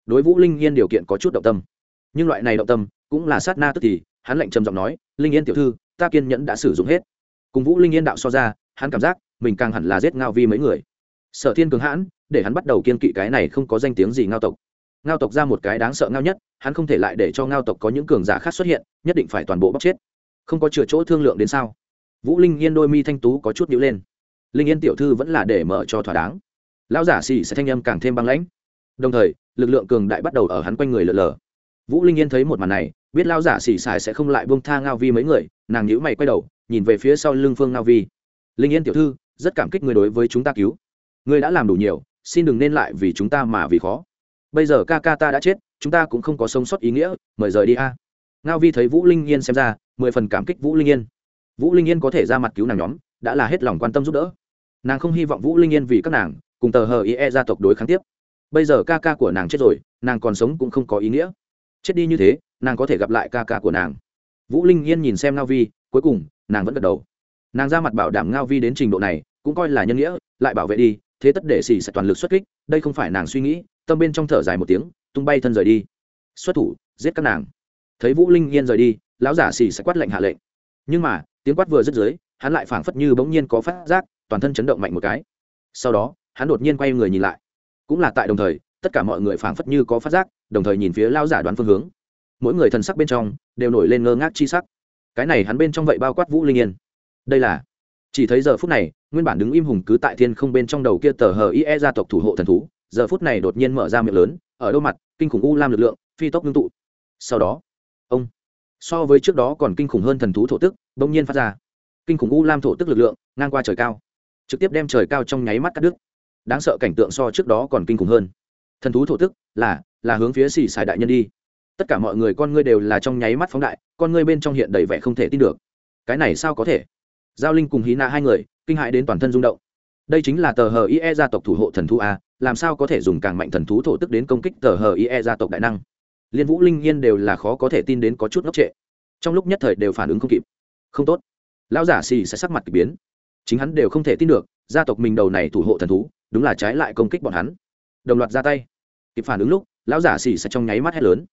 Đối vũ linh yên điều kiện có chút động tâm. Nhưng loại này động tâm, cũng là sát na tức thì, hắn lệnh trầm giọng nói, linh yên tiểu thư, ta kiên nhẫn đã sử dụng hết. Cùng vũ linh yên đạo so ra, hắn cảm giác mình càng hẳn là giết ngao vi mấy người. Sở thiên cường hãn, để hắn bắt đầu kiên kỵ cái này không có danh tiếng gì ngao tộc ngao tộc ra một cái đáng sợ ngao nhất, hắn không thể lại để cho ngao tộc có những cường giả khác xuất hiện, nhất định phải toàn bộ bóc chết. Không có chừa chỗ thương lượng đến sao? Vũ linh yên đôi mi thanh tú có chút nhữ lên. Linh yên tiểu thư vẫn là để mở cho thỏa đáng. Lão giả xì sẽ thanh âm càng thêm băng lãnh. Đồng thời, lực lượng cường đại bắt đầu ở hắn quanh người lờ lờ vũ linh yên thấy một màn này, biết lão giả xì xài sẽ không lại buông tha ngao vi mấy người, nàng nhíu mày quay đầu, nhìn về phía sau lưng phương ngao vi. Linh yên tiểu thư, rất cảm kích người đối với chúng ta cứu. Người đã làm đủ nhiều, xin đừng nên lại vì chúng ta mà vì khó bây giờ ca ca ta đã chết, chúng ta cũng không có sống sót ý nghĩa, mời rời đi a. Ngao vi thấy vũ linh yên xem ra, mười phần cảm kích vũ linh yên. Vũ linh yên có thể ra mặt cứu nàng nhóm, đã là hết lòng quan tâm giúp đỡ. Nàng không hy vọng vũ linh yên vì các nàng, cùng tờ hờ ie gia tộc đối kháng tiếp. Bây giờ ca ca của nàng chết rồi, nàng còn sống cũng không có ý nghĩa. Chết đi như thế, nàng có thể gặp lại ca ca của nàng. Vũ linh yên nhìn xem ngao vi, cuối cùng, nàng vẫn gật đầu. Nàng ra mặt bảo đảm ngao vi đến trình độ này, cũng coi là nhân nghĩa, lại bảo vệ đi, thế tất để xì sẽ toàn lực xuất kích, đây không phải nàng suy nghĩ tâm bên trong thở dài một tiếng, tung bay thân rời đi. Xuất thủ, giết các nàng. Thấy vũ linh yên rời đi, lão giả xì sẽ quát lệnh hạ lệnh. Nhưng mà, tiếng quát vừa dứt dưới, hắn lại phảng phất như bỗng nhiên có phát giác, toàn thân chấn động mạnh một cái. Sau đó, hắn đột nhiên quay người nhìn lại. Cũng là tại đồng thời, tất cả mọi người phảng phất như có phát giác, đồng thời nhìn phía lão giả đoán phương hướng. Mỗi người thần sắc bên trong đều nổi lên ngơ ngác chi sắc. Cái này hắn bên trong vậy bao quát vũ linh yên đây là, chỉ thấy giờ phút này, nguyên bản đứng im hùng cứ tại thiên không bên trong đầu kia tờ hờ ie gia tộc thủ hộ thần thú giờ phút này đột nhiên mở ra miệng lớn, ở đâu mặt, kinh khủng u lam lực lượng, phi tốc ngưng tụ. Sau đó, ông, so với trước đó còn kinh khủng hơn thần thú thổ tức, bỗng nhiên phát ra. Kinh khủng u lam thổ tức lực lượng, ngang qua trời cao, trực tiếp đem trời cao trong nháy mắt cắt đứt. Đáng sợ cảnh tượng so trước đó còn kinh khủng hơn. Thần thú thổ tức, là là hướng phía xì xài đại nhân đi. Tất cả mọi người con ngươi đều là trong nháy mắt phóng đại, con ngươi bên trong hiện đầy vẻ không thể tin được. Cái này sao có thể? Giao linh cùng hí na hai người, kinh hại đến toàn thân rung động. Đây chính là tờ hờ ie gia tộc thủ hộ thần thú a làm sao có thể dùng càng mạnh thần thú thổ tức đến công kích tờ hờ ie gia tộc đại năng? Liên vũ linh yên đều là khó có thể tin đến có chút ngốc trệ. Trong lúc nhất thời đều phản ứng không kịp. Không tốt. Lão giả xì sẽ sắc mặt k ỳ biến. Chính hắn đều không thể tin được, gia tộc mình đầu này thủ hộ thần thú, đúng là trái lại công kích bọn hắn. Đồng loạt ra tay. Kịp phản ứng lúc, lão giả xì sẽ trong nháy mắt hét lớn.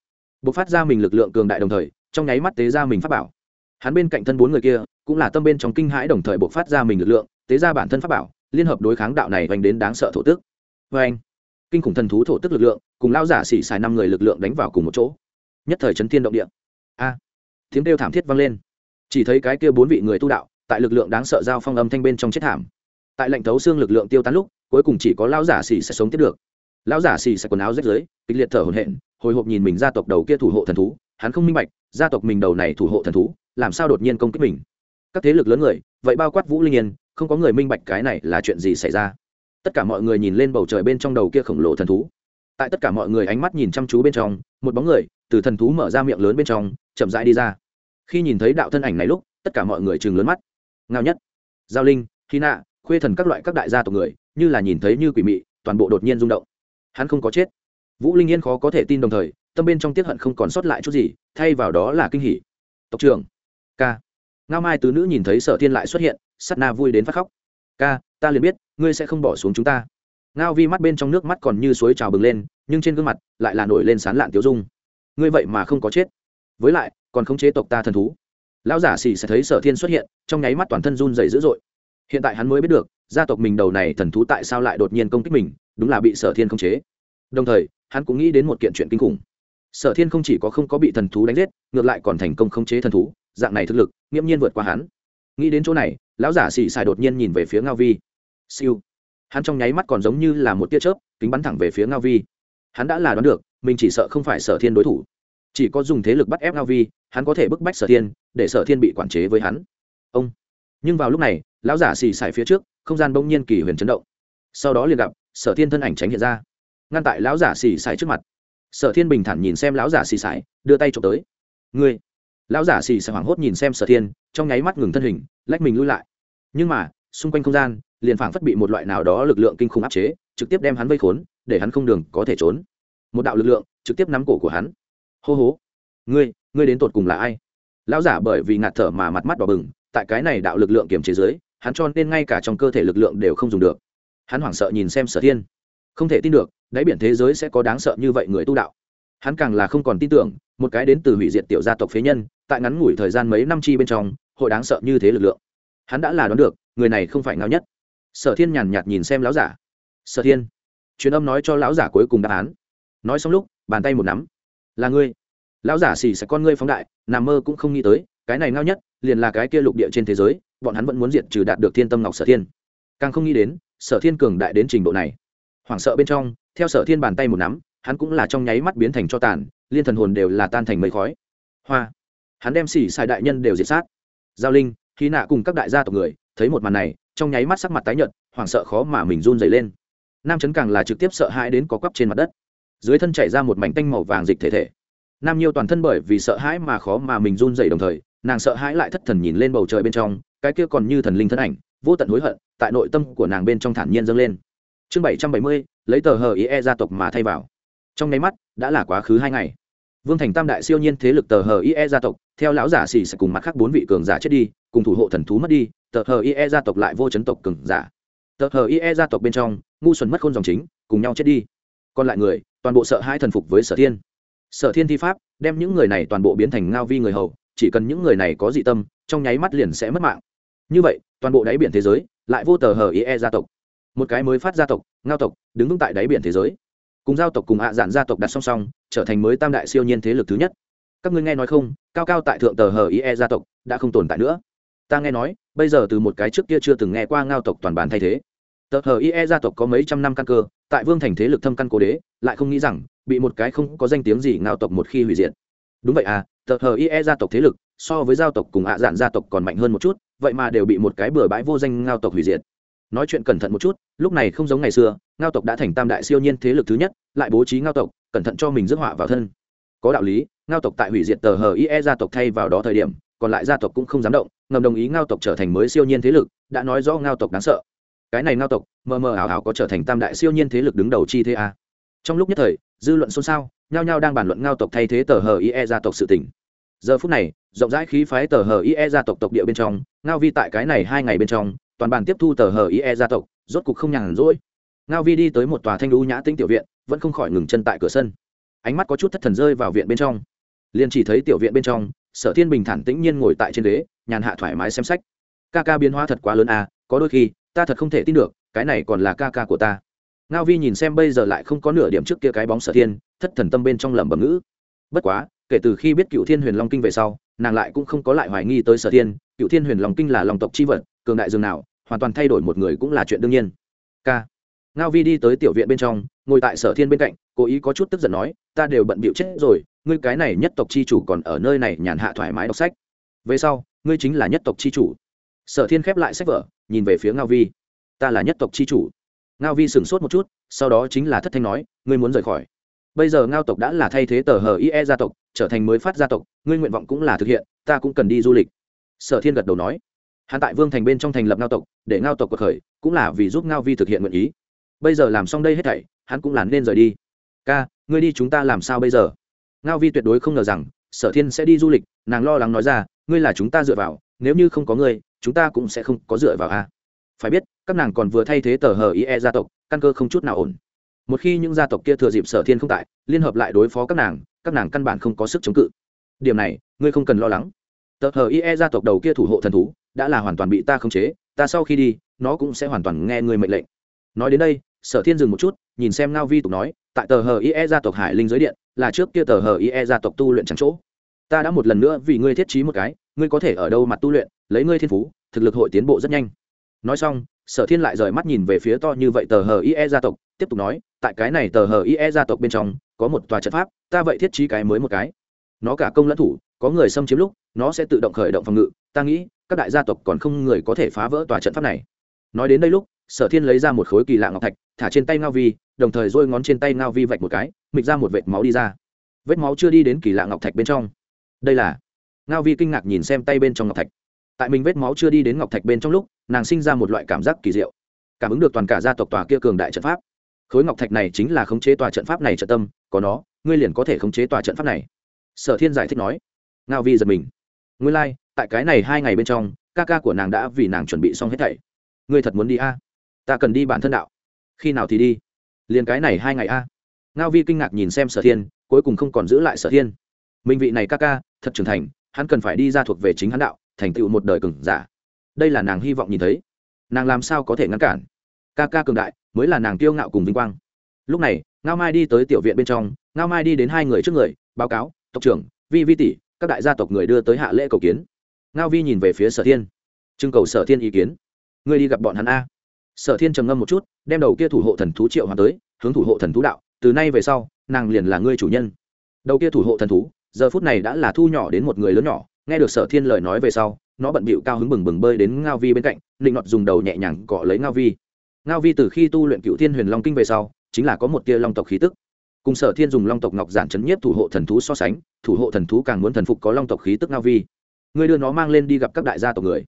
B ộ c phát ra mình lực lượng cường đại đồng thời, trong nháy mắt tế ra mình phát bảo. Hắn bên cạnh thân bốn người kia, cũng là tâm bên trong kinh hãi đồng thời b ộ c phát ra mình lực lượng, tế ra bản thân phát bảo, liên hợp đối kháng đạo này vành đến đáng sợ thổ tức vê anh, kinh khủng thần thú thổ tức lực lượng, cùng lao giả xỉ xài năm người lực lượng đánh vào cùng một chỗ. Nhất thời chấn thiên động địa. A, tiếng kêu thảm thiết vang lên. Chỉ thấy cái kia bốn vị người tu đạo, tại lực lượng đáng sợ giao phong âm thanh bên trong chết thảm. Tại lệnh thấu xương lực lượng tiêu tán lúc, cuối cùng chỉ có lão giả xỉ sẽ sống tiếp được. Lão giả xỉ sẽ quần áo rách rưới, kịch liệt thở hổn hển, hồi hộp nhìn mình gia tộc đầu kia thủ hộ thần thú, hắn không minh bạch, gia tộc mình đầu này thủ hộ thần thú, làm sao đột nhiên công kích mình? Các thế lực lớn người, vậy bao quát vũ linh yên, không có người minh bạch cái này là chuyện gì xảy ra tất cả mọi người nhìn lên bầu trời bên trong đầu kia khổng lồ thần thú. Tại tất cả mọi người ánh mắt nhìn chăm chú bên trong, một bóng người từ thần thú mở ra miệng lớn bên trong, chậm rãi đi ra. Khi nhìn thấy đạo thân ảnh này lúc, tất cả mọi người chừng lớn mắt. Ngao nhất, giao linh khi nạ khuê thần các loại các đại gia tộc người, như là nhìn thấy như quỷ mị, toàn bộ đột nhiên rung động. Hắn không có chết. Vũ linh yên khó có thể tin đồng thời, tâm bên trong tiết hận không còn sót lại chút gì, thay vào đó là kinh hỉ. Tộc trưởng k ngao mai tứ nữ nhìn thấy sở thiên lại xuất hiện, sắt na vui đến phát khóc. Ca, ta liền biết ngươi sẽ không bỏ xuống chúng ta. Ngao vi mắt bên trong nước mắt còn như suối trào bừng lên, nhưng trên gương mặt lại là nổi lên sán lạn tiêu dung. Ngươi vậy mà không có chết. Với lại, còn khống chế tộc ta thần thú. Lão giả xì sẽ thấy sở thiên xuất hiện, trong nháy mắt toàn thân run dày dữ dội. Hiện tại hắn mới biết được, gia tộc mình đầu này thần thú tại sao lại đột nhiên công kích mình, đúng là bị sở thiên khống chế. Đồng thời, hắn cũng nghĩ đến một kiện chuyện kinh khủng. Sở thiên không chỉ có không có bị thần thú đánh giết, ngược lại còn thành công khống chế thần thú, dạng này thực lực, nghiễm nhiên vượt qua hắn. Nghĩ đến chỗ này, lão giả xì xài đột nhiên nhìn về phía ngao vi siêu. Hắn trong nháy mắt còn giống như là một tia chớp, kính bắn thẳng về phía ngao vi. Hắn đã là đoán được, mình chỉ sợ không phải sở thiên đối thủ. Chỉ có dùng thế lực bắt ép ngao vi, hắn có thể bức bách sở thiên, để sở thiên bị quản chế với hắn. Ông. Nhưng vào lúc này, lão giả xì xài phía trước, không gian bỗng nhiên kỳ huyền chấn động. Sau đó liền gặp, sở thiên thân ảnh tránh hiện ra. Ngăn tại lão giả xì xài trước mặt. Sở thiên bình thản nhìn xem lão giả xì xài đưa tay trộm tới. Ngươi. Lão giả xì xài hoảng hốt nhìn xem sở thiên, trong nháy mắt ngừng thân hình, lách mình lui lại. Nhưng mà, xung quanh không gian liền phảng phất bị một loại nào đó lực lượng kinh khủng áp chế trực tiếp đem hắn vây khốn để hắn không đường có thể trốn. Một đạo lực lượng trực tiếp nắm cổ của hắn. Hô hố ngươi ngươi đến tột cùng là ai? Lão giả bởi vì ngạt thở mà mặt mắt đỏ bừng tại cái này đạo lực lượng kiềm chế dưới, hắn cho nên ngay cả trong cơ thể lực lượng đều không dùng được. Hắn hoảng sợ nhìn xem sở thiên. Không thể tin được đáy biển thế giới sẽ có đáng sợ như vậy người tu đạo. Hắn càng là không còn tin tưởng một cái đến từ hủy diệt tiểu gia tộc phế nhân tại ngắn ngủi thời gian mấy năm chi bên trong hội đáng sợ như thế lực lượng. Hắn đã là đoán được người này không phải ngao nhất sở thiên nhàn nhạt nhìn xem lão giả. Sở thiên, truyền âm nói cho lão giả cuối cùng đáp án. Nói xong lúc, bàn tay một nắm. Là ngươi. Lão giả xì sẽ con ngươi phóng đại, nằm mơ cũng không nghĩ tới, cái này ngao nhất, liền là cái kia lục địa trên thế giới, bọn hắn vẫn muốn diệt trừ đạt được thiên tâm ngọc sở thiên. Càng không nghĩ đến, sở thiên cường đại đến trình độ này. Hoảng sợ bên trong, theo sở thiên bàn tay một nắm, hắn cũng là trong nháy mắt biến thành cho tàn, liên thần hồn đều là tan thành mây khói. Hoa! Hắn đem xỉ xài đại nhân đều diệt sát. Giao linh khi nạ cùng các đại gia tộc người thấy một màn này, trong nháy mắt sắc mặt tái nhợt, hoảng sợ khó mà mình run dày lên. Nam chấn càng là trực tiếp sợ hãi đến có quắp trên mặt đất. Dưới thân chảy ra một mảnh tanh màu vàng dịch thể thể. Nam nhiêu toàn thân bởi vì sợ hãi mà khó mà mình run dày đồng thời, nàng sợ hãi lại thất thần nhìn lên bầu trời bên trong, cái kia còn như thần linh thân ảnh, vô tận hối hận, tại nội tâm của nàng bên trong thản nhiên dâng lên. Chương bảy trăm bảy mươi, lấy tờ hờ ý e gia tộc mà thay vào. Trong nháy mắt, đã là quá khứ hai ngày. Vương thành tam đại siêu nhiên thế lực tờ hờ ý e gia tộc, theo lão giả xì sẽ cùng mặt khác bốn vị cường giả chết đi, cùng thủ hộ thần thú mất đi tờ hờ ie gia tộc lại vô chấn tộc cừng giả. Tờ hờ ie gia tộc bên trong, ngu xuẩn mất khôn dòng chính, cùng nhau chết đi. Còn lại người, toàn bộ sợ hai thần phục với sở thiên. Sở thiên thi pháp, đem những người này toàn bộ biến thành ngao vi người hầu, chỉ cần những người này có dị tâm, trong nháy mắt liền sẽ mất mạng. Như vậy, toàn bộ đáy biển thế giới, lại vô tờ hờ ie gia tộc. Một cái mới phát gia tộc, ngao tộc, đứng vững tại đáy biển thế giới. Cùng giao tộc cùng hạ giản gia tộc đặt song song, trở thành mới tam đại siêu nhiên thế lực thứ nhất. Các ngươi nghe nói không, cao cao tại thượng tờ hờ ie gia tộc, đã không tồn tại nữa ta nghe nói, bây giờ từ một cái trước kia chưa từng nghe qua ngao tộc toàn bản thay thế. Tờ hờ ie gia tộc có mấy trăm năm căn cơ, tại vương thành thế lực thâm căn cố đế, lại không nghĩ rằng, bị một cái không có danh tiếng gì ngao tộc một khi hủy diệt. Đúng vậy à tờ hờ ie gia tộc thế lực, so với giao tộc cùng ạ dạn gia tộc còn mạnh hơn một chút, vậy mà đều bị một cái bừa bãi vô danh ngao tộc hủy diệt. Nói chuyện cẩn thận một chút, lúc này không giống ngày xưa, ngao tộc đã thành tam đại siêu nhiên thế lực thứ nhất, lại bố trí ngao tộc, cẩn thận cho mình rước họa vào thân. Có đạo lý, ngao tộc tại hủy diệt tờ hờ ie gia tộc thay vào đó thời điểm còn lại gia tộc cũng không dám động, ngầm đồng ý ngao tộc trở thành mới siêu nhiên thế lực, đã nói rõ ngao tộc đáng sợ. Cái này ngao tộc, mờ mờ ảo ảo có trở thành tam đại siêu nhiên thế lực đứng đầu chi thế à. trong lúc nhất thời, dư luận xôn xao, nhao nhao đang bàn luận ngao tộc thay thế tờ hờ ie gia tộc sự tỉnh giờ phút này, rộng rãi khí phái tờ hờ ie gia tộc tộc địa bên trong, ngao vi tại cái này hai ngày bên trong, toàn bàn tiếp thu tờ hờ ie gia tộc, rốt cục không nhàn rỗi. Ngao vi đi tới một tòa thanh lũ nhã tĩnh tiểu viện, vẫn không khỏi ngừng chân tại cửa sân. Ánh mắt có chút thất thần rơi vào viện bên trong. Liền chỉ thấy tiểu viện bên trong sở thiên bình thản tĩnh nhiên ngồi tại trên ghế, nhàn hạ thoải mái xem sách. Ca ca biến hóa thật quá lớn à có đôi khi, ta thật không thể tin được, cái này còn là ca ca của ta. Ngao vi nhìn xem bây giờ lại không có nửa điểm trước kia cái bóng sở thiên, thất thần tâm bên trong lẩm bẩm ngữ. Bất quá, kể từ khi biết cựu thiên huyền long kinh về sau, nàng lại cũng không có lại hoài nghi tới sở thiên, cựu thiên huyền long kinh là lòng tộc c h i vật, cường đại dường nào, hoàn toàn thay đổi một người cũng là chuyện đương nhiên. K ngao vi đi tới tiểu viện bên trong, ngồi tại sở thiên bên cạnh, cố ý có chút tức giận nói, ta đều bận bịu chết rồi ngươi cái này nhất tộc chi chủ còn ở nơi này nhàn hạ thoải mái đọc sách. Về sau, ngươi chính là nhất tộc chi chủ. Sở thiên khép lại sách vở, nhìn về phía ngao vi. Ta là nhất tộc chi chủ. Ngao vi sửng sốt một chút, sau đó chính là thất thanh nói, ngươi muốn rời khỏi. Bây giờ ngao tộc đã là thay thế tờ hờ ie gia tộc, trở thành mới phát gia tộc, ngươi nguyện vọng cũng là thực hiện, ta cũng cần đi du lịch. Sở thiên gật đầu nói. Hắn tại vương thành bên trong thành lập ngao tộc, để ngao tộc cuộc khởi, cũng là vì giúp ngao vi thực hiện nguyện ý. Bây giờ làm xong đây hết thảy, hắn cũng là nên rời đi. Ca, ngươi đi chúng ta làm sao bây giờ? Ngao vi tuyệt đối không ngờ rằng, sở thiên sẽ đi du lịch, nàng lo lắng nói ra, ngươi là chúng ta dựa vào, nếu như không có ngươi, chúng ta cũng sẽ không có dựa vào a. Phải biết, các nàng còn vừa thay thế tờ hờ ie gia tộc, căn cơ không chút nào ổn. Một khi những gia tộc kia thừa dịp sở thiên không tại, liên hợp lại đối phó các nàng các nàng căn bản không có sức chống cự. Điểm này, ngươi không cần lo lắng. Tờ hờ ie gia tộc đầu kia thủ hộ thần thú, đã là hoàn toàn bị ta khống chế, ta sau khi đi, nó cũng sẽ hoàn toàn nghe ngươi mệnh lệnh. Nói đến đây, sở thiên dừng một chút, nhìn xem ngao vi tục nói tại tờ hờ ie gia tộc hải linh giới điện, là trước kia tờ hờ ie gia tộc tu luyện trắng chỗ. Ta đã một lần nữa vì ngươi thiết trí một cái, ngươi có thể ở đâu mặt tu luyện, lấy ngươi thiên phú, thực lực hội tiến bộ rất nhanh. Nói xong, sở thiên lại rời mắt nhìn về phía to như vậy tờ hờ ie gia tộc, tiếp tục nói, tại cái này tờ hờ ie gia tộc bên trong, có một tòa trận pháp, ta vậy thiết trí cái mới một cái. Nó cả công lẫn thủ, có người xâm chiếm lúc, nó sẽ tự động khởi động phòng ngự. Ta nghĩ, các đại gia tộc còn không người có thể phá vỡ tòa trận pháp này nói đến đây lúc sở thiên lấy ra một khối kỳ lạ ngọc thạch thả trên tay ngao vi đồng thời dôi ngón trên tay ngao vi vạch một cái mịch ra một vệt máu đi ra. Vết máu chưa đi đến kỳ lạ ngọc thạch bên trong. Đây là ngao vi kinh ngạc nhìn xem tay bên trong ngọc thạch. Tại mình vết máu chưa đi đến ngọc thạch bên trong lúc nàng sinh ra một loại cảm giác kỳ diệu. Cảm ứng được toàn cả gia tộc tòa kia cường đại trận pháp. Khối ngọc thạch này chính là khống chế tòa trận pháp này trận tâm có nó ngươi liền có thể khống chế tòa trận pháp này. Sở thiên giải thích nói. Ngao vi giật mình. Ngươi lai、like, tại cái này hai ngày bên trong ca ca của nàng đã vì nàng chuẩn bị xong hết thảy ngươi thật muốn đi a? À? ta cần đi bản thân đạo. Khi nào thì đi? Liền cái này hai ngày a. À? ngao vi kinh ngạc nhìn xem sở thiên, cuối cùng không còn giữ lại sở thiên. Minh vị này ca ca, thật trưởng thành, hắn cần phải đi ra thuộc về chính hắn đạo, thành tựu một đời cừng giả. Đây là nàng hy vọng nhìn thấy. Nàng làm sao có thể ngăn cản? Ca ca cường đại, mới là nàng kiêu ngạo cùng vinh quang. Lúc này, ngao mai đi tới tiểu viện bên trong, ngao mai đi đến hai người trước người, báo cáo, tộc trưởng, vi vi tỷ, các đại gia tộc người đưa tới hạ lễ cầu kiến. Ngao vi nhìn về phía sở thiên. Trưng cầu sở thiên ý kiến ngươi đi gặp bọn hắn a. Sở thiên trầm ngâm một chút, đem đầu kia thủ hộ thần thú triệu hoàng tới, hướng thủ hộ thần thú đạo, từ nay về sau, nàng liền là ngươi chủ nhân. Đầu kia thủ hộ thần thú, giờ phút này đã là thu nhỏ đến một người lớn nhỏ, nghe được sở thiên lời nói về sau, nó bận bịu cao hứng bừng bừng bơi đến ngao vi bên cạnh định nọt dùng đầu nhẹ nhàng cọ lấy ngao vi. Ngao vi từ khi tu luyện cựu thiên huyền long kinh về sau, chính là có một tia long tộc khí tức. Cùng sở thiên dùng long tộc ngọc giản chấn nhiếp thủ hộ thần thú so sánh, thủ hộ thần thú càng muốn thần phục có long tộc khí tức ngao vi. Ngươi đưa nó mang lên đi gặp các đại gia tộc người.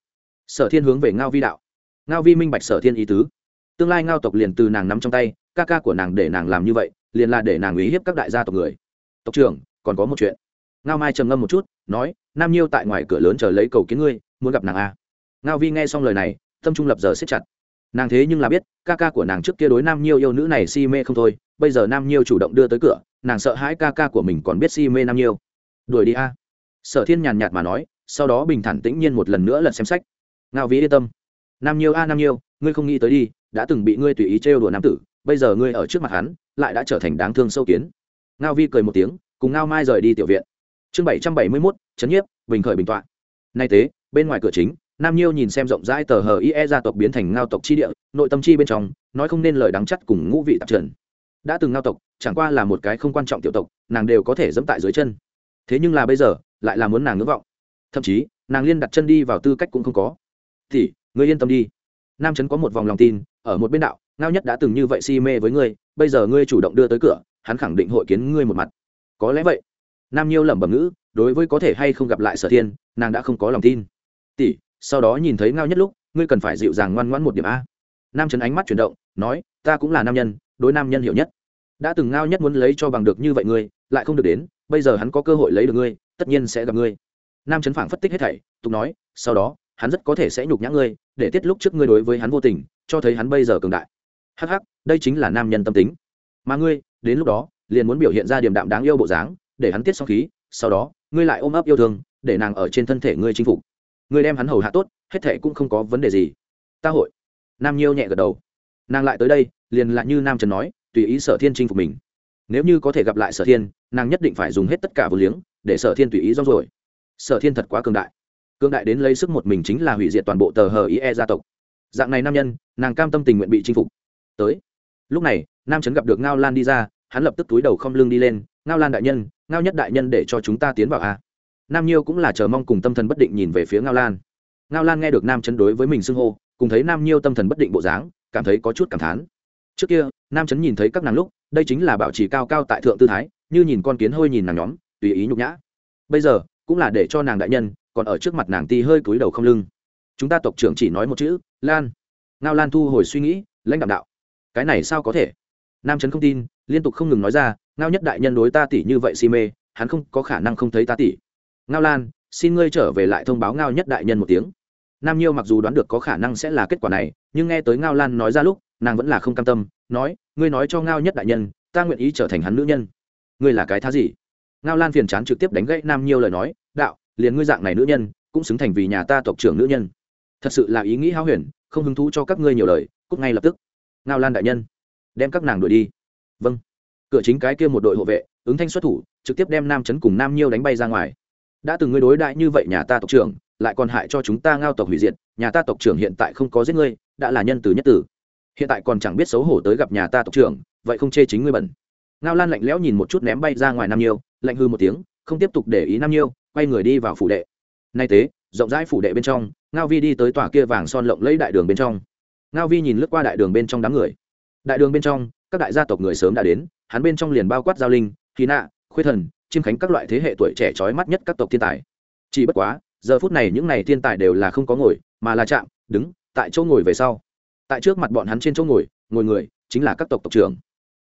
Sở thiên hướng về ngao vi đạo ngao vi minh bạch sở thiên ý tứ. Tương lai ngao tộc liền từ nàng nắm trong tay, ca ca của nàng để nàng làm như vậy, liền là để nàng uy hiếp các đại gia tộc người. Tộc trưởng, còn có một chuyện. Ngao mai trầm ngâm một chút, nói, nam nhiêu tại ngoài cửa lớn chờ lấy cầu kiến ngươi, muốn gặp nàng a ngao vi nghe xong lời này, tâm trung lập giờ xếp chặt. Nàng thế nhưng là biết, ca ca của nàng trước kia đối nam nhiêu yêu nữ này si mê không thôi, bây giờ nam nhiêu chủ động đưa tới cửa, nàng sợ hãi ca ca của mình còn biết si mê nam nhiêu. Đuổi đi a. Sở thiên nhàn nhạt mà nói, sau đó bình thản tĩnh nhiên một lần nữa lật xem sách. Ngao Vi yên tâm nam nhiêu a, nam nhiêu, ngươi không nghĩ tới đi, đã từng bị ngươi tùy ý trêu đùa nam tử, bây giờ ngươi ở trước mặt hắn, lại đã trở thành đáng thương sâu kiến. Ngao vi cười một tiếng, cùng ngao mai rời đi tiểu viện. Chương bảy trăm bảy mươi mốt, trấn nhiếp, bình khởi bình tọa. Nay tế bên ngoài cửa chính, nam nhiêu nhìn xem rộng rãi tờ hờ ie gia tộc biến thành ngao tộc chi địa, nội tâm chi bên trong, nói không nên lời đắng chắt cùng ngũ vị tạp trần. Đã từng ngao tộc, chẳng qua là một cái không quan trọng tiểu tộc, nàng đều có thể dẫm tại dưới chân. Thế nhưng là bây giờ, lại là muốn nàng ngưỡng vọng. Thậm chí, nàng liên đặt chân đi vào tư cách cũng không có. Thì ngươi yên tâm đi. Nam trấn có một vòng lòng tin, ở một bên đạo, ngao nhất đã từng như vậy si mê với ngươi, bây giờ ngươi chủ động đưa tới cửa, hắn khẳng định hội kiến ngươi một mặt. Có lẽ vậy. Nam nhiêu lẩm bẩm ngữ, đối với có thể hay không gặp lại sở thiên, nàng đã không có lòng tin. Tỷ, sau đó nhìn thấy ngao nhất lúc, ngươi cần phải dịu dàng ngoan ngoãn một điểm a. Nam trấn ánh mắt chuyển động, nói, ta cũng là nam nhân, đối nam nhân hiểu nhất. Đã từng ngao nhất muốn lấy cho bằng được như vậy ngươi, lại không được đến, bây giờ hắn có cơ hội lấy được ngươi, tất nhiên sẽ gặp ngươi. Nam trấn phảng phất tích hết thảy, tục nói, sau đó hắn rất có thể sẽ nhục nhã ngươi, để tiết lúc trước ngươi đối với hắn vô tình, cho thấy hắn bây giờ cường đại. Hắc hắc, đây chính là nam nhân tâm tính. Mà ngươi, đến lúc đó, liền muốn biểu hiện ra điểm đạm đáng yêu bộ dáng, để hắn tiết xong khí, sau đó, ngươi lại ôm ấp yêu thương, để nàng ở trên thân thể ngươi chinh phục. Ngươi đem hắn hầu hạ tốt, hết thệ cũng không có vấn đề gì. Ta hội. Nam nhiêu nhẹ gật đầu. Nàng lại tới đây, liền lại như nam trần nói, tùy ý sở thiên chinh phục mình. Nếu như có thể gặp lại sở thiên, nàng nhất định phải dùng hết tất cả vô liếng, để sở thiên tùy ý rong rồi sở thiên thật quá cường đại cương đại đến lấy sức một mình chính là hủy diệt toàn bộ tờ hờ ie gia tộc. Dạng này nam nhân, nàng cam tâm tình nguyện bị chinh phục. Tới. Lúc này, nam trấn gặp được ngao lan đi ra, hắn lập tức túi đầu không lưng đi lên, ngao lan đại nhân, ngao nhất đại nhân để cho chúng ta tiến vào a. Nam nhiêu cũng là chờ mong cùng tâm thần bất định nhìn về phía ngao lan. Ngao lan nghe được nam trấn đối với mình xưng hô, cùng thấy nam nhiêu tâm thần bất định bộ dáng, cảm thấy có chút cảm thán. Trước kia, nam trấn nhìn thấy các nàng lúc, đây chính là bảo trì cao cao tại thượng tư thái, như nhìn con kiến hơi nhìn nàng nhóm, tùy ý nhục nhã. Bây giờ, cũng là để cho nàng đại nhân còn ở trước mặt nàng ti hơi cúi đầu không lưng. Chúng ta tộc trưởng chỉ nói một chữ, lan. Ngao lan thu hồi suy nghĩ, lãnh đạo đạo, cái này sao có thể? Nam trấn không tin, liên tục không ngừng nói ra, ngao nhất đại nhân đối ta tỷ như vậy si mê, hắn không có khả năng không thấy ta tỷ. Ngao lan, xin ngươi trở về lại thông báo ngao nhất đại nhân một tiếng. Nam nhiêu mặc dù đoán được có khả năng sẽ là kết quả này, nhưng nghe tới ngao lan nói ra lúc, nàng vẫn là không cam tâm, nói, ngươi nói cho ngao nhất đại nhân, ta nguyện ý trở thành hắn nữ nhân. Ngươi là cái thá gì? Ngao lan phiền chán trực tiếp đánh gãy nam nhiêu lời nói, đạo liền ngươi dạng này nữ nhân, cũng xứng thành vì nhà ta tộc trưởng nữ nhân. Thật sự là ý nghĩ háo huyền, không hứng thú cho các ngươi nhiều lời cúc ngay lập tức. Ngao lan đại nhân, đem các nàng đuổi đi. Vâng. Cửa chính cái kia một đội hộ vệ, ứng thanh xuất thủ, trực tiếp đem nam chấn cùng nam nhiêu đánh bay ra ngoài. Đã từng ngươi đối đại như vậy nhà ta tộc trưởng, lại còn hại cho chúng ta ngao tộc hủy diệt, nhà ta tộc trưởng hiện tại không có giết ngươi, đã là nhân từ nhất tử. Hiện tại còn chẳng biết xấu hổ tới gặp nhà ta tộc trưởng, vậy không chê chính ngươi bẩn. Ngao lan lạnh lẽo nhìn một chút ném bay ra ngoài nam nhiêu, lạnh hư một tiếng, không tiếp tục để ý nam nhiêu quay người đi vào phủ đệ. Nay tế, rộng rãi phủ đệ bên trong, ngao vi đi tới tòa kia vàng son lộng lấy đại đường bên trong. Ngao vi nhìn lướt qua đại đường bên trong đám người. Đại đường bên trong, các đại gia tộc người sớm đã đến, hắn bên trong liền bao quát giao linh khí nạ, khuê thần, chiêm khánh các loại thế hệ tuổi trẻ trói mắt nhất các tộc thiên tài. Chỉ bất quá, giờ phút này những n à y thiên tài đều là không có ngồi, mà là chạm, đứng, tại chỗ ngồi về sau. Tại trước mặt bọn hắn trên chỗ ngồi ngồi người chính là các tộc tộc trưởng.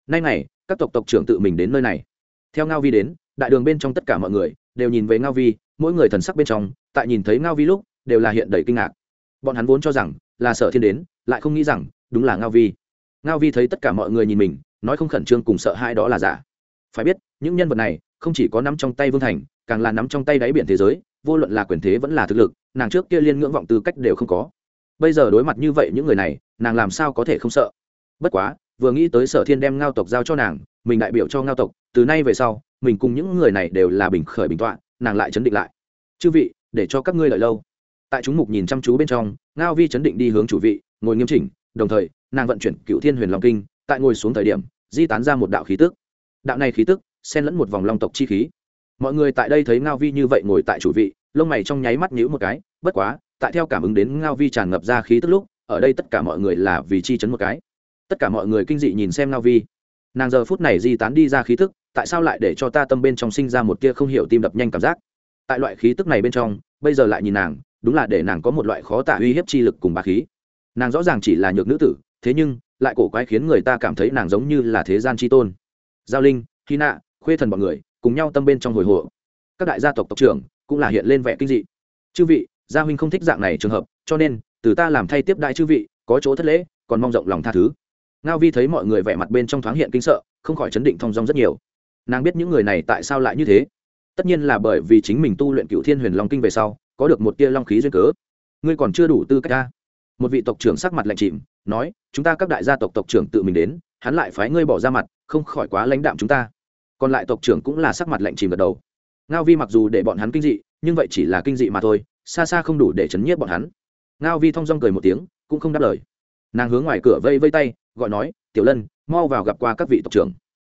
Nay này, các tộc tộc trưởng tự mình đến nơi này. Theo ngao vi đến đại đường bên trong tất cả mọi người đều nhìn về ngao vi, mỗi người thần sắc bên trong, tại nhìn thấy ngao vi lúc, đều là hiện đầy kinh ngạc. Bọn hắn vốn cho rằng là sở thiên đến, lại không nghĩ rằng đúng là ngao vi. Ngao vi thấy tất cả mọi người nhìn mình, nói không khẩn trương cùng sợ hai đó là giả. Phải biết, những nhân vật này không chỉ có nắm trong tay vương thành, càng là nắm trong tay đáy biển thế giới, vô luận là quyền thế vẫn là thực lực, nàng trước kia liên ngưỡng vọng tư cách đều không có. Bây giờ đối mặt như vậy những người này, nàng làm sao có thể không sợ? Bất quá, vừa nghĩ tới sở thiên đem ngao tộc giao cho nàng mình đại biểu cho ngao tộc, từ nay về sau, mình cùng những người này đều là bình khởi bình tọa, nàng lại chấn định lại. Chư vị, để cho các ngươi lợi lâu. Tại chúng mục nhìn chăm chú bên trong, ngao vi chấn định đi hướng chủ vị, ngồi nghiêm chỉnh, đồng thời, nàng vận chuyển cựu thiên huyền long kinh, tại ngồi xuống thời điểm, di tán ra một đạo khí tức. Đạo này khí tức, xen lẫn một vòng long tộc chi khí. Mọi người tại đây thấy ngao vi như vậy ngồi tại chủ vị, lông mày trong nháy mắt nhíu một cái, bất quá, tại theo cảm ứng đến ngao vi tràn ngập ra khí tức lúc, ở đây tất cả mọi người là vì chi chấn một cái. Tất cả mọi người kinh dị nhìn xem ngao vi nàng giờ phút này di tán đi ra khí tức, tại sao lại để cho ta tâm bên trong sinh ra một tia không hiểu tim đập nhanh cảm giác? Tại loại khí tức này bên trong, bây giờ lại nhìn nàng, đúng là để nàng có một loại khó tả uy hiếp chi lực cùng bà khí. Nàng rõ ràng chỉ là nhược nữ tử, thế nhưng, lại cổ quái khiến người ta cảm thấy nàng giống như là thế gian c h i tôn. Giao linh hy nạ khuê thần b ọ n người, cùng nhau tâm bên trong hồi hộ các đại gia tộc tộc trưởng cũng là hiện lên vẻ kinh dị. Chư vị, gia huynh không thích dạng này trường hợp, cho nên, từ ta làm thay tiếp đại chư vị, có chỗ thất lễ, còn mong rộng lòng tha thứ ngao vi thấy mọi người vẻ mặt bên trong thoáng hiện kinh sợ, không khỏi chấn định thong dong rất nhiều. Nàng biết những người này tại sao lại như thế. Tất nhiên là bởi vì chính mình tu luyện cựu thiên huyền long kinh về sau, có được một tia long khí duyên cớ. Ngươi còn chưa đủ tư cách ta. Một vị tộc trưởng sắc mặt lạnh chìm, nói, chúng ta các đại gia tộc tộc trưởng tự mình đến, hắn lại phái ngươi bỏ ra mặt, không khỏi quá lãnh đạm chúng ta. Còn lại tộc trưởng cũng là sắc mặt lạnh chìm gật đầu. Ngao vi mặc dù để bọn hắn kinh dị, nhưng vậy chỉ là kinh dị mà thôi, xa xa không đủ để chấn nhiếp bọn hắn. Ngao vi thong dong cười một tiếng, cũng không đáp lời. Nàng hướng ngoài cửa vây vây tay gọi nói, tiểu lân, mau vào gặp qua các vị tộc trưởng.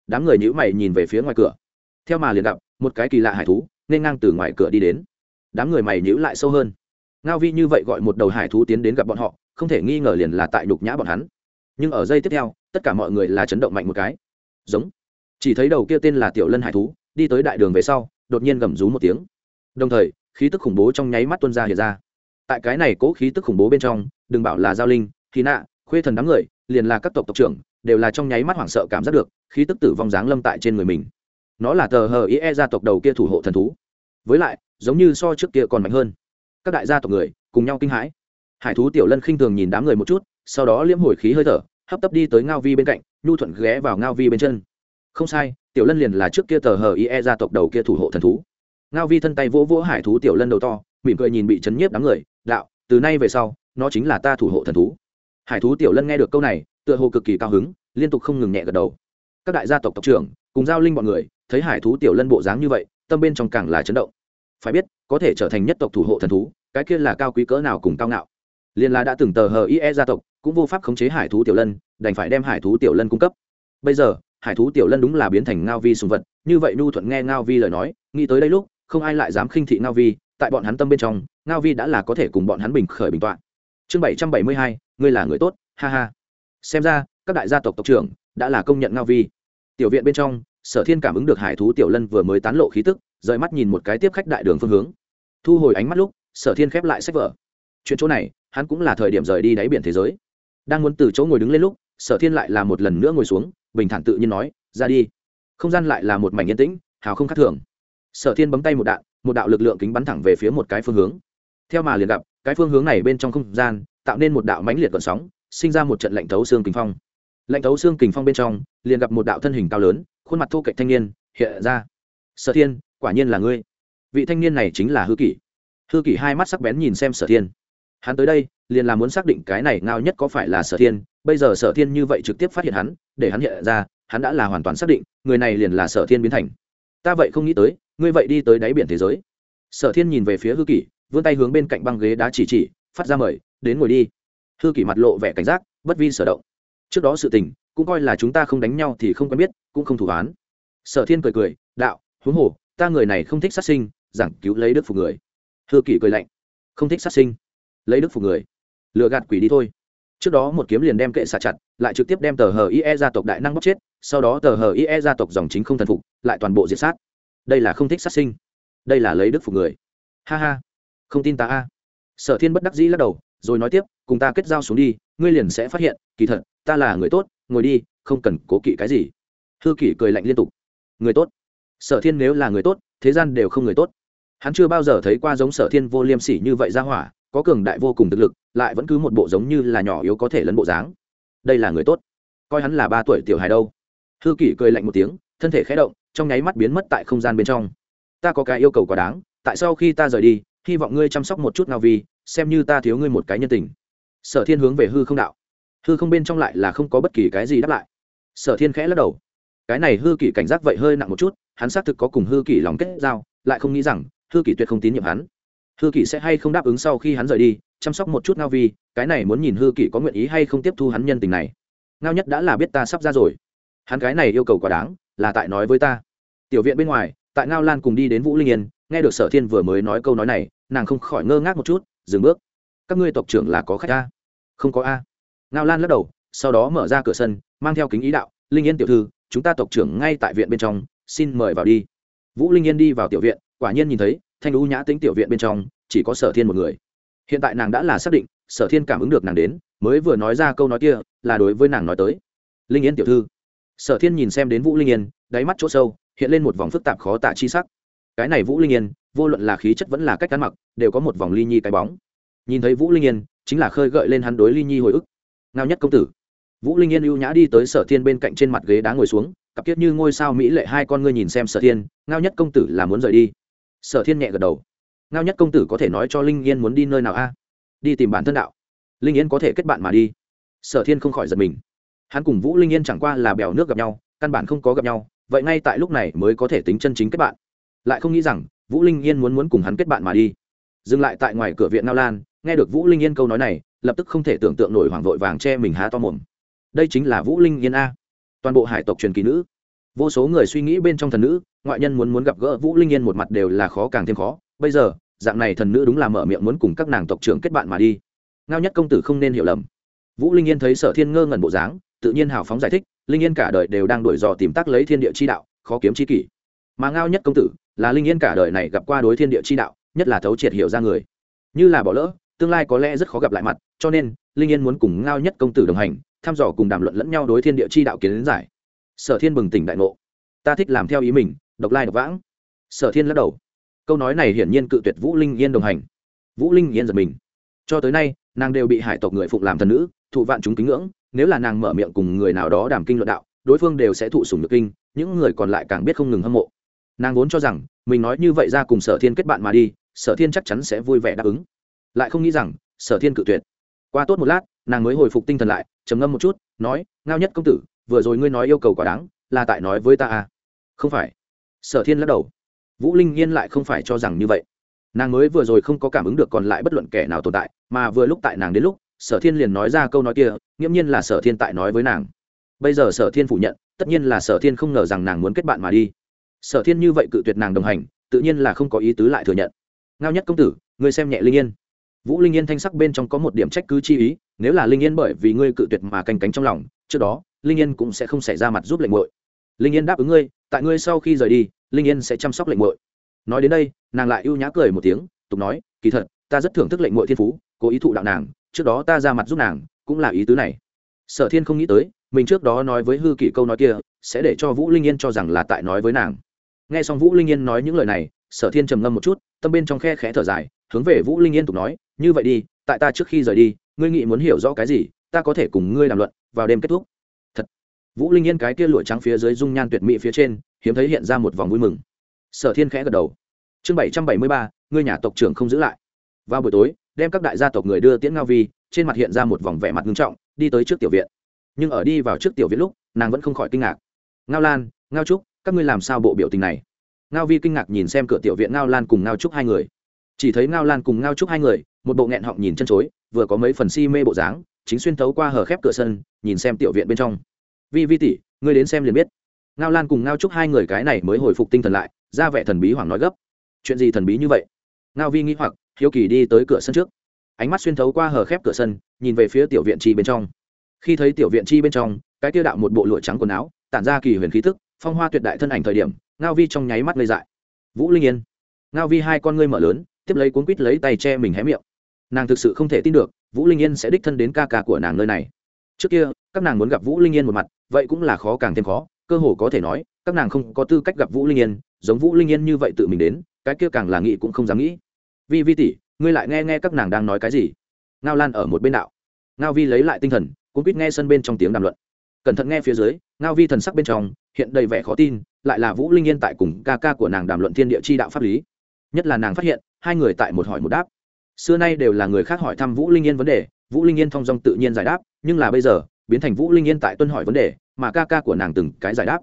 Đám người nhữ mày nhìn về phía ngoài cửa. Theo mà liền gặp, một cái kỳ lạ hải thú, nên ngang từ ngoài cửa đi đến. Đám người mày nhữ lại sâu hơn. Ngao vi như vậy gọi một đầu hải thú tiến đến gặp bọn họ, không thể nghi ngờ liền là tại nhục nhã bọn hắn. Nhưng ở giây tiếp theo, tất cả mọi người là chấn động mạnh một cái. Giống. Chỉ thấy đầu kia tên là tiểu lân hải thú, đi tới đại đường về sau, đột nhiên gầm rú một tiếng. Đồng thời, khí tức khủng bố trong nháy mắt tuân ra hiện ra. Tại cái này cố khí tức khủng bố bên trong, đừng bảo là giao linh khí nạ khuê thần đám người, liền là các tộc tộc trưởng, đều là trong nháy mắt hoảng sợ cảm giác được, khí tức tử vong dáng lâm tại trên người mình. Nó là tờ hờ ý e gia tộc đầu kia thủ hộ thần thú. Với lại, giống như so trước kia còn mạnh hơn. Các đại gia tộc người, cùng nhau kinh hãi. Hải thú tiểu lân khinh thường nhìn đám người một chút, sau đó liễm hồi khí hơi thở, hấp tấp đi tới ngao vi bên cạnh, nhu thuận ghé vào ngao vi bên chân. Không sai, tiểu lân liền là trước kia tờ hờ ie gia tộc đầu kia thủ hộ thần thú. Ngao vi thân tay vỗ vỗ hải thú tiểu lân đầu to, mỉm cười nhìn bị chấn nhiếp đám người, đạo, từ nay về sau, nó chính là ta thủ hộ thần thú hải thú tiểu lân nghe được câu này, tựa hồ cực kỳ cao hứng, liên tục không ngừng nhẹ gật đầu. Các đại gia tộc tộc trưởng, cùng giao linh bọn người, thấy hải thú tiểu lân bộ dáng như vậy, tâm bên trong càng là chấn động. Phải biết, có thể trở thành nhất tộc thủ hộ thần thú, cái kia là cao quý cỡ nào cùng cao ngạo. Liên là đã từng tờ hờ ie gia tộc, cũng vô pháp khống chế hải thú tiểu lân, đành phải đem hải thú tiểu lân cung cấp. Bây giờ, hải thú tiểu lân đúng là biến thành ngao vi sùng vật, như vậy nhu thuận nghe ngao vi lời nói, nghĩ tới đây lúc, không ai lại dám khinh thị ngao vi, tại bọn hắn tâm bên trong, ngao vi đã là có thể cùng bọn hắn bình khởi bình t o ạ n chương bảy trăm bảy mươi hai, ngươi là người tốt, ha ha. Xem ra, các đại gia tộc tộc trưởng đã là công nhận ngao vi. Tiểu viện bên trong, sở thiên cảm ứng được hải thú tiểu lân vừa mới tán lộ khí tức, rời mắt nhìn một cái tiếp khách đại đường phương hướng. Thu hồi ánh mắt lúc, sở thiên khép lại sách vở. Chuyện chỗ này, hắn cũng là thời điểm rời đi đáy biển thế giới. Đang muốn từ chỗ ngồi đứng lên lúc, sở thiên lại là một lần nữa ngồi xuống, bình thản tự nhiên nói, ra đi. Không gian lại là một mảnh yên tĩnh, hào không khác thường. Sở thiên bấm tay một đạn, một đạo lực lượng kính bắn thẳng về phía một cái phương hướng. Theo mà liền gặp cái phương hướng này bên trong không gian, tạo nên một đạo mãnh liệt cận sóng, sinh ra một trận lạnh thấu xương kình phong. Lạnh thấu xương kình phong bên trong, liền gặp một đạo thân hình cao lớn, khuôn mặt thô cạnh thanh niên, hiện ra. Sở thiên, quả nhiên là ngươi. Vị thanh niên này chính là hư kỷ. Hư kỷ hai mắt sắc bén nhìn xem sở thiên. Hắn tới đây, liền là muốn xác định cái này ngao nhất có phải là sở thiên, bây giờ sở thiên như vậy trực tiếp phát hiện hắn, để hắn hiện ra, hắn đã là hoàn toàn xác định, người này liền là sở thiên biến thành. Ta vậy không nghĩ tới, ngươi vậy đi tới đáy biển thế giới. Sở thiên nhìn về phía hư kỷ vươn tay hướng bên cạnh băng ghế đá chỉ chỉ, phát ra mời, đến ngồi đi. Hư kỷ mặt lộ vẻ cảnh giác, bất vi sở động. Trước đó sự tình, cũng coi là chúng ta không đánh nhau thì không quen biết, cũng không thủ án sở thiên cười cười, đạo, huống hồ, ta người này không thích sát sinh, giảng cứu lấy đức phục người. Hư kỷ cười lạnh, không thích sát sinh, lấy đức phục người. Lựa gạt quỷ đi thôi. Trước đó một kiếm liền đem kệ xả chặt, lại trực tiếp đem tờ hờ ie gia tộc đại năng bóc chết, sau đó tờ hờ ie gia tộc dòng chính không thần phục, lại toàn bộ diệt sát. Đây là không thích sát sinh, đây là lấy đức phục người. Ha ha không tin ta a. Sở thiên bất đắc dĩ lắc đầu, rồi nói tiếp, cùng ta kết giao xuống đi, ngươi liền sẽ phát hiện, kỳ thật, ta là người tốt, ngồi đi, không cần cố kỵ cái gì. Hư kỷ cười lạnh liên tục. Người tốt. Sở thiên nếu là người tốt, thế gian đều không người tốt. Hắn chưa bao giờ thấy qua giống sở thiên vô liêm sỉ như vậy ra hỏa, có cường đại vô cùng thực lực, lại vẫn cứ một bộ giống như là nhỏ yếu có thể lấn bộ dáng. Đây là người tốt. Coi hắn là ba tuổi tiểu hài đâu. Hư kỷ cười lạnh một tiếng, thân thể khé động, trong nháy mắt biến mất tại không gian bên trong. Ta có cái yêu cầu quá đáng, tại sao khi ta rời đi hy vọng ngươi chăm sóc một chút ngao vi, xem như ta thiếu ngươi một cái nhân tình. Sở thiên hướng về hư không đạo. Hư không bên trong lại là không có bất kỳ cái gì đáp lại. Sở thiên khẽ lắc đầu. Cái này hư kỷ cảnh giác vậy hơi nặng một chút hắn xác thực có cùng hư kỷ lòng kết giao lại không nghĩ rằng hư kỷ tuyệt không tín nhiệm hắn. Hư kỷ sẽ hay không đáp ứng sau khi hắn rời đi chăm sóc một chút ngao vi cái này muốn nhìn hư kỷ có nguyện ý hay không tiếp thu hắn nhân tình này. Ngao nhất đã là biết ta sắp ra rồi. Hắn cái này yêu cầu quá đáng là tại nói với ta. Tiểu viện bên ngoài tại ngao lan cùng đi đến vũ linh yên nghe được sở thiên vừa mới nói câu nói này nàng không khỏi ngơ ngác một chút, dừng bước. Các ngươi tộc trưởng là có khách a? Không có a. Ngao lan lắc đầu, sau đó mở ra cửa sân, mang theo kính ý đạo, linh yên tiểu thư, chúng ta tộc trưởng ngay tại viện bên trong, xin mời vào đi. Vũ linh yên đi vào tiểu viện, quả nhiên nhìn thấy, thanh lũ nhã tính tiểu viện bên trong, chỉ có sở thiên một người. Hiện tại nàng đã là xác định, sở thiên cảm ứng được nàng đến, mới vừa nói ra câu nói kia, là đối với nàng nói tới. Linh yên tiểu thư. Sở thiên nhìn xem đến vũ linh yên, đáy mắt chỗ sâu, hiện lên một vòng phức tạp khó tả chi sắc. Cái này vũ linh yên vô luận là khí chất vẫn là cách ăn mặc, đều có một vòng ly nhi cái bóng. Nhìn thấy vũ linh yên, chính là khơi gợi lên hắn đối ly nhi hồi ức. Ngao nhất công tử. Vũ linh yên ưu nhã đi tới sở thiên bên cạnh trên mặt ghế đá ngồi xuống, cặp kiết như ngôi sao mỹ lệ hai con ngươi nhìn xem sở thiên, ngao nhất công tử là muốn rời đi. Sở thiên nhẹ gật đầu. Ngao nhất công tử có thể nói cho linh yên muốn đi nơi nào a? Đi tìm bản thân đạo. Linh yên có thể kết bạn mà đi. Sở thiên không khỏi giật mình. Hắn cùng vũ linh yên chẳng qua là bèo nước gặp nhau, căn bản không có gặp nhau, vậy ngay tại lúc này mới có thể tính chân chính kết bạn. Lại không nghĩ rằng vũ linh yên muốn muốn cùng hắn kết bạn mà đi. Dừng lại tại ngoài cửa viện ngao lan, nghe được vũ linh yên câu nói này, lập tức không thể tưởng tượng nổi hoàng vội vàng che mình há to mồm. Đây chính là vũ linh yên a. Toàn bộ hải tộc truyền kỳ nữ. Vô số người suy nghĩ bên trong thần nữ, ngoại nhân muốn muốn gặp gỡ vũ linh yên một mặt đều là khó càng thêm khó. Bây giờ, dạng này thần nữ đúng là mở miệng muốn cùng các nàng tộc trưởng kết bạn mà đi. Ngao nhất công tử không nên hiểu lầm. Vũ linh yên thấy sở thiên ngơ ngẩn bộ dáng, tự nhiên hào phóng giải thích, linh yên cả đời đều đang đổi dò tìm tác lấy thiên địa chi đạo, khó kiếm chi kỷ. Mà ngao nhất công tử là linh yên cả đời này gặp qua đối thiên địa chi đạo, nhất là thấu triệt hiểu ra người. Như là bỏ lỡ, tương lai có lẽ rất khó gặp lại mặt, cho nên, linh yên muốn cùng ngao nhất công tử đồng hành, thăm dò cùng đàm luận lẫn nhau đối thiên địa chi đạo kiến giải. Sở thiên bừng tỉnh đại ngộ. Ta thích làm theo ý mình, độc lai độc vãng. Sở thiên lắc đầu. Câu nói này hiển nhiên cự tuyệt vũ linh yên đồng hành. Vũ linh yên giật mình. Cho tới nay, nàng đều bị hải tộc người phụng làm thần nữ, thụ vạn chúng kính ngưỡng, nếu là nàng mở miệng cùng người nào đó đàm kinh luận đạo, đối phương đều sẽ thụ sùng được kinh, những người còn lại càng biết không ngừng hâm mộ nàng vốn cho rằng mình nói như vậy ra cùng sở thiên kết bạn mà đi, sở thiên chắc chắn sẽ vui vẻ đáp ứng. Lại không nghĩ rằng, sở thiên cự tuyệt. Qua tốt một lát, nàng mới hồi phục tinh thần lại, trầm ngâm một chút, nói, ngao nhất công tử, vừa rồi ngươi nói yêu cầu quả đáng, là tại nói với ta à? Không phải. Sở thiên lắc đầu. Vũ linh nhiên lại không phải cho rằng như vậy. Nàng mới vừa rồi không có cảm ứng được còn lại bất luận kẻ nào tồn tại, mà vừa lúc tại nàng đến lúc, sở thiên liền nói ra câu nói kia, nghiễm nhiên là sở thiên tại nói với nàng. Bây giờ sở thiên phủ nhận, tất nhiên là sở thiên không ngờ rằng nàng muốn kết bạn mà đi sở thiên như vậy cự tuyệt nàng đồng hành, tự nhiên là không có ý tứ lại thừa nhận. Ngao nhất công tử, ngươi xem nhẹ linh yên. Vũ linh yên thanh sắc bên trong có một điểm trách cứ chi ý, nếu là linh yên bởi vì ngươi cự tuyệt mà canh cánh trong lòng, trước đó, linh yên cũng sẽ không xảy ra mặt giúp lệnh mội linh yên đáp ứng ngươi, tại ngươi sau khi rời đi, linh yên sẽ chăm sóc lệnh mội nói đến đây, nàng lại ưu nhã cười một tiếng, tục nói, kỳ thật, ta rất thưởng thức lệnh mội thiên phú, cố ý thụ đạo nàng, trước đó ta ra mặt giúp nàng, cũng là ý tứ này. Sở thiên không nghĩ tới, mình trước đó nói với hư kỷ câu nói kia, sẽ để cho vũ linh yên cho rằng là tại nói với nàng nghe xong vũ linh yên nói những lời này, sở thiên trầm ngâm một chút, tâm bên trong khe khẽ thở dài, hướng về vũ linh yên tục nói, như vậy đi, tại ta trước khi rời đi, ngươi nghĩ muốn hiểu rõ cái gì, ta có thể cùng ngươi làm luận, vào đêm kết thúc. Thật. Vũ linh yên cái kia lụa trắng phía dưới dung nhan tuyệt mỹ phía trên, hiếm thấy hiện ra một vòng vui mừng. Sở thiên khẽ gật đầu. Chương bảy trăm bảy mươi ba, ngươi nhà tộc trưởng không giữ lại. Vào buổi tối, đem các đại gia tộc người đưa tiễn ngao vi, trên mặt hiện ra một vòng vẻ mặt nghiêm trọng, đi tới trước tiểu viện. Nhưng ở đi vào trước tiểu viện lúc, nàng vẫn không khỏi kinh ngạc. Ngao lan, ngao trúc các ngươi làm sao bộ biểu tình này? Ngao vi kinh ngạc nhìn xem cửa tiểu viện ngao lan cùng ngao trúc hai người. Chỉ thấy ngao lan cùng ngao trúc hai người, một bộ nghẹn họng nhìn chân chối, vừa có mấy phần si mê bộ dáng, chính xuyên thấu qua hở khép cửa sân, nhìn xem tiểu viện bên trong. Vi vi tỷ, ngươi đến xem liền biết. Ngao lan cùng ngao trúc hai người cái này mới hồi phục tinh thần lại, ra vẻ thần bí hoảng nói gấp. Chuyện gì thần bí như vậy? Ngao vi nghĩ hoặc, hiếu kỳ đi tới cửa sân trước. Ánh mắt xuyên thấu qua hở khép cửa sân, nhìn về phía tiểu viện chi bên trong. Khi thấy tiểu viện chi bên trong, cái tiêu đạo một bộ lụa trắng quần áo, tản ra kỳ huyền khí tức phong hoa tuyệt đại thân ảnh thời điểm, ngao vi trong nháy mắt lây dại. Vũ linh yên, ngao vi hai con ngươi mở lớn, tiếp lấy cuốn quýt lấy tay che mình hé miệng. Nàng thực sự không thể tin được, vũ linh yên sẽ đích thân đến ca ca của nàng nơi này. Trước kia, các nàng muốn gặp vũ linh yên một mặt, vậy cũng là khó càng thêm khó, cơ hồ có thể nói, các nàng không có tư cách gặp vũ linh yên, giống vũ linh yên như vậy tự mình đến, cái kia càng là nghĩ cũng không dám nghĩ. Vi vi tỷ, ngươi lại nghe nghe các nàng đang nói cái gì? Ngao lan ở một bên đạo. Ngao vi lấy lại tinh thần cũng quýt nghe sân bên trong tiếng đàm luận. Cẩn thận nghe phía dưới, ngao vi thần sắc bên trong hiện đầy vẻ khó tin, lại là vũ linh yên tại cùng ca ca của nàng đàm luận thiên địa chi đạo pháp lý. Nhất là nàng phát hiện, hai người tại một hỏi một đáp. Xưa nay đều là người khác hỏi thăm vũ linh yên vấn đề, vũ linh yên thong dong tự nhiên giải đáp, nhưng là bây giờ, biến thành vũ linh yên tại tuân hỏi vấn đề, mà ca ca của nàng từng cái giải đáp.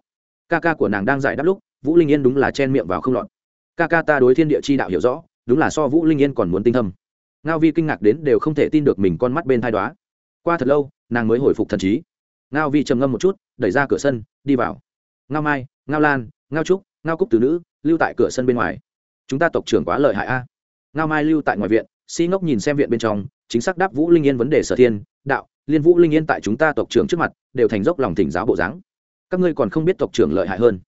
Ca ca của nàng đang giải đáp lúc, vũ linh yên đúng là chen miệng vào không lọt. Ca ca ta đối thiên địa chi đạo hiểu rõ, đúng là so vũ linh yên còn muốn tinh thâm. Ngao vi kinh ngạc đến đều không thể tin được mình con mắt bên thai đoá qua thật lâu, nàng mới hồi phục thần trí. Ngao vi trầm ngâm một chút, đẩy ra cửa sân, đi vào ngao mai, ngao lan, ngao trúc, ngao cúc từ nữ, lưu tại cửa sân bên ngoài. Chúng ta tộc trưởng quá lợi hại a. Ngao mai lưu tại ngoài viện, si ngốc nhìn xem viện bên trong, chính xác đáp vũ linh yên vấn đề sở thiên, đạo, liên vũ linh yên tại chúng ta tộc trưởng trước mặt, đều thành dốc lòng thỉnh giáo bộ dáng. Các ngươi còn không biết tộc trưởng lợi hại hơn.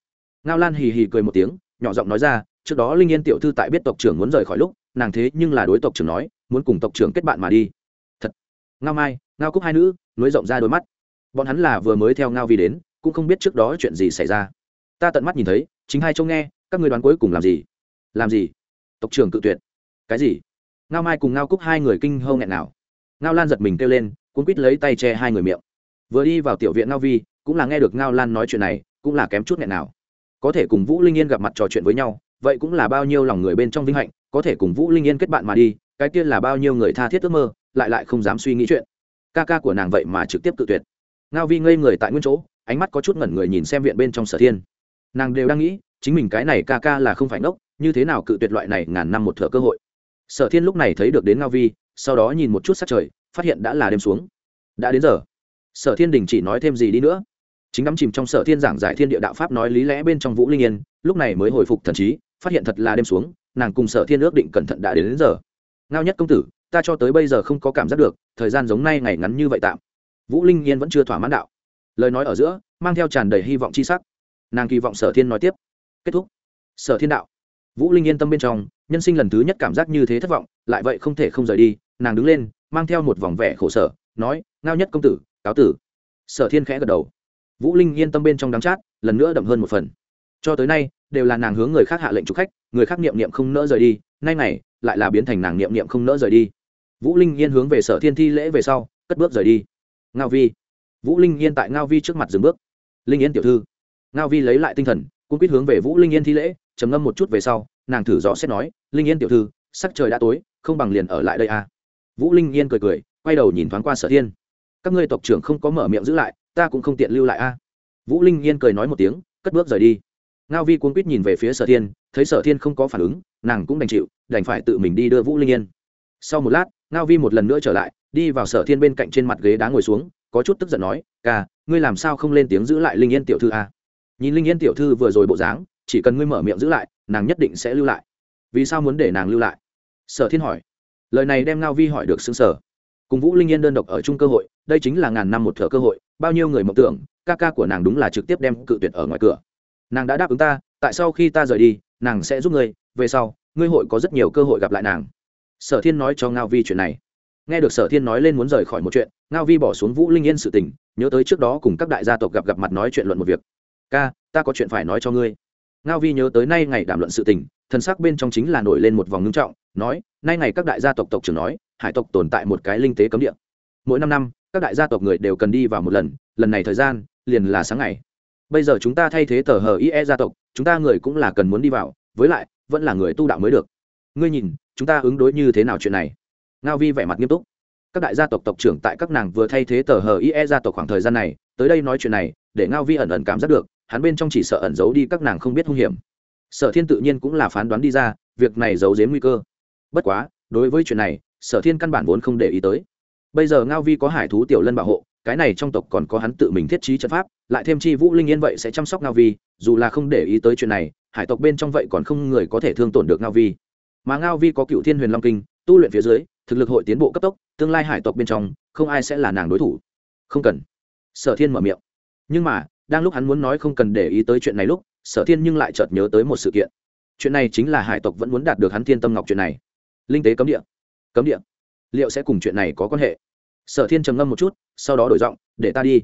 Ngao lan hì hì cười một tiếng, nhỏ giọng nói ra, trước đó linh yên tiểu thư tại biết tộc trưởng muốn rời khỏi lúc, nàng thế nhưng là đối tộc trưởng nói, muốn cùng tộc trưởng kết bạn mà đi. Thật. Ngao mai, ngao cúc hai nữ, nối rộng ra đôi mắt. Bọn hắn là vừa mới theo ngao vi đến cũng không biết trước đó chuyện gì xảy ra. Ta tận mắt nhìn thấy, chính hai châu nghe, các người đoán cuối cùng làm gì? Làm gì? Tộc trưởng cự tuyệt. Cái gì? Ngao mai cùng ngao cúc hai người kinh hâu nghẹn nào. Ngao lan giật mình kêu lên, cuốn quít lấy tay che hai người miệng. Vừa đi vào tiểu viện ngao vi, cũng là nghe được ngao lan nói chuyện này, cũng là kém chút nghẹn nào. Có thể cùng vũ linh yên gặp mặt trò chuyện với nhau, vậy cũng là bao nhiêu lòng người bên trong vinh hạnh, có thể cùng vũ linh yên kết bạn mà đi, cái kia là bao nhiêu người tha thiết ước mơ, lại lại không dám suy nghĩ chuyện. Ca ca của nàng vậy mà trực tiếp tự tuyệt. Ngao vi ngây người tại nguyên chỗ ánh mắt có chút ngẩn người nhìn xem viện bên trong sở thiên. Nàng đều đang nghĩ chính mình cái này ca ca là không phải ngốc như thế nào cự tuyệt loại này ngàn năm một thợ cơ hội. Sở thiên lúc này thấy được đến ngao vi sau đó nhìn một chút sát trời phát hiện đã là đêm xuống. Đã đến giờ. Sở thiên đình chỉ nói thêm gì đi nữa. Chính đắm chìm trong sở thiên giảng giải thiên địa đạo pháp nói lý lẽ bên trong vũ linh yên lúc này mới hồi phục thần trí phát hiện thật là đêm xuống nàng cùng sở thiên ước định cẩn thận đã đến, đến giờ. Ngao nhất công tử ta cho tới bây giờ không có cảm giác được thời gian giống nay ngày ngắn như vậy tạm. Vũ linh yên vẫn chưa thỏa mãn đạo lời nói ở giữa, mang theo tràn đầy hy vọng c h i sắc. Nàng kỳ vọng sở thiên nói tiếp. Kết thúc. Sở thiên đạo. Vũ linh yên tâm bên trong, nhân sinh lần thứ nhất cảm giác như thế thất vọng, lại vậy không thể không rời đi, nàng đứng lên, mang theo một vòng vẻ khổ sở, nói, ngao nhất công tử, cáo tử. Sở thiên khẽ gật đầu. Vũ linh yên tâm bên trong đắng chát, lần nữa đậm hơn một phần. Cho tới nay, đều là nàng hướng người khác hạ lệnh chụp khách, người khác niệm niệm không nỡ rời đi, nay này lại là biến thành nàng niệm niệm không nỡ rời đi. Vũ linh yên hướng về sở thiên thi lễ về sau, cất bước rời đi. Ngao vi vũ linh yên tại ngao vi trước mặt dừng bước. Linh yên tiểu thư. Ngao vi lấy lại tinh thần cũng quyết hướng về vũ linh yên thi lễ, trầm ngâm một chút về sau, nàng thử dò xét nói, linh yên tiểu thư, sắc trời đã tối, không bằng liền ở lại đây à. vũ linh yên cười cười, quay đầu nhìn thoáng qua sở thiên. Các ngươi tộc trưởng không có mở miệng giữ lại, ta cũng không tiện lưu lại a. À. vũ linh yên cười nói một tiếng, cất bước rời đi. Ngao vi cuốn quýt nhìn về phía sở thiên, thấy sở thiên không có phản ứng, nàng cũng đành chịu, đành phải tự mình đi đưa vũ linh yên. Sau một lát, ngao vi một lần nữa trở lại, đi vào sở thiên bên cạnh trên mặt ghế đá ngồi xuống có chút tức giận nói, ca, ngươi làm sao không lên tiếng giữ lại linh yên tiểu thư a? Nhìn linh yên tiểu thư vừa rồi bộ dáng, chỉ cần ngươi mở miệng giữ lại, nàng nhất định sẽ lưu lại. Vì sao muốn để nàng lưu lại? Sở thiên hỏi. Lời này đem ngao vi hỏi được xứng sở cùng vũ linh yên đơn độc ở chung cơ hội, đây chính là ngàn năm một thợ cơ hội, bao nhiêu người mộng tưởng, ca ca của nàng đúng là trực tiếp đem cự tuyệt ở ngoài cửa. Nàng đã đáp ứng ta, tại sao khi ta rời đi, nàng sẽ giúp ngươi, về sau, ngươi hội có rất nhiều cơ hội gặp lại nàng. Sở thiên nói cho ngao vi chuyện này. Nghe được sở thiên nói lên muốn rời khỏi một chuyện ngao vi bỏ xuống vũ linh yên sự tình, nhớ tới trước đó cùng các đại gia tộc gặp gặp mặt nói chuyện luận một việc. Ca, ta có chuyện phải nói cho ngươi. Ngao vi nhớ tới nay ngày đàm luận sự tình, thân sắc bên trong chính là nổi lên một vòng ngưng trọng, nói, nay ngày các đại gia tộc tộc trưởng nói, hải tộc tồn tại một cái linh tế cấm địa. Mỗi năm năm, các đại gia tộc người đều cần đi vào một lần lần này thời gian, liền là sáng ngày. Bây giờ chúng ta thay thế tờ hờ ie gia tộc, chúng ta người cũng là cần muốn đi vào, với lại, vẫn là người tu đạo mới được. Ngươi nhìn, chúng ta ứng đối như thế nào chuyện này? Ngao vi vẻ mặt nghiêm túc các đại gia tộc tộc trưởng tại các nàng vừa thay thế tờ hờ ie gia tộc khoảng thời gian này, tới đây nói chuyện này, để ngao vi ẩn ẩn cảm giác được, hắn bên trong chỉ sợ ẩn giấu đi các nàng không biết hung hiểm. Sở thiên tự nhiên cũng là phán đoán đi ra, việc này giấu giếm nguy cơ. Bất quá, đối với chuyện này, sở thiên căn bản vốn không để ý tới. Bây giờ ngao vi có hải thú tiểu lân bảo hộ, cái này trong tộc còn có hắn tự mình thiết trí trận pháp, lại thêm chi vũ linh yên vậy sẽ chăm sóc ngao vi, dù là không để ý tới chuyện này, hải tộc bên trong vậy còn không người có thể thương tổn được ngao vi. Mà ngao vi có cựu thiên huyền long kinh, tu luyện phía dưới thực lực hội tiến bộ cấp tốc, tương lai hải tộc bên trong, không ai sẽ là nàng đối thủ. Không cần. Sở thiên mở miệng. Nhưng mà, đang lúc hắn muốn nói không cần để ý tới chuyện này lúc, sở thiên nhưng lại chợt nhớ tới một sự kiện. Chuyện này chính là hải tộc vẫn muốn đạt được hắn thiên tâm ngọc chuyện này. Linh tế cấm địa. Cấm địa. Liệu sẽ cùng chuyện này có quan hệ? Sở thiên trầm ngâm một chút, sau đó đổi giọng, để ta đi.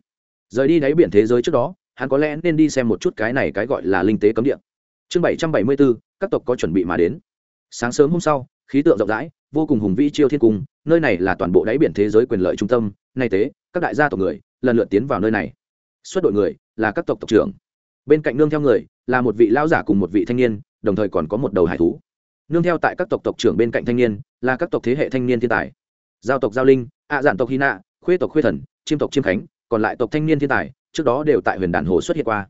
Rời đi đáy biển thế giới trước đó, hắn có lẽ nên đi xem một chút cái này cái gọi là linh tế cấm địa. Chương bảy trăm bảy mươi bốn, các tộc có chuẩn bị mà đến. Sáng sớm hôm sau khí tượng rộng rãi, vô cùng hùng vĩ chiêu thiên cung, nơi này là toàn bộ đáy biển thế giới quyền lợi trung tâm, nay tế, các đại gia tộc người, lần lượt tiến vào nơi này. Xuất đội người, là các tộc tộc trưởng. Bên cạnh nương theo người, là một vị lao giả cùng một vị thanh niên, đồng thời còn có một đầu hải thú. Nương theo tại các tộc tộc trưởng bên cạnh thanh niên, là các tộc thế hệ thanh niên thiên tài. Giao tộc giao linh, ạ giản tộc hy nạ, khuê tộc khuê thần, chiêm tộc chiêm khánh, còn lại tộc thanh niên thiên tài, trước đó đều tại huyền đàn hồ xuất hiện qua.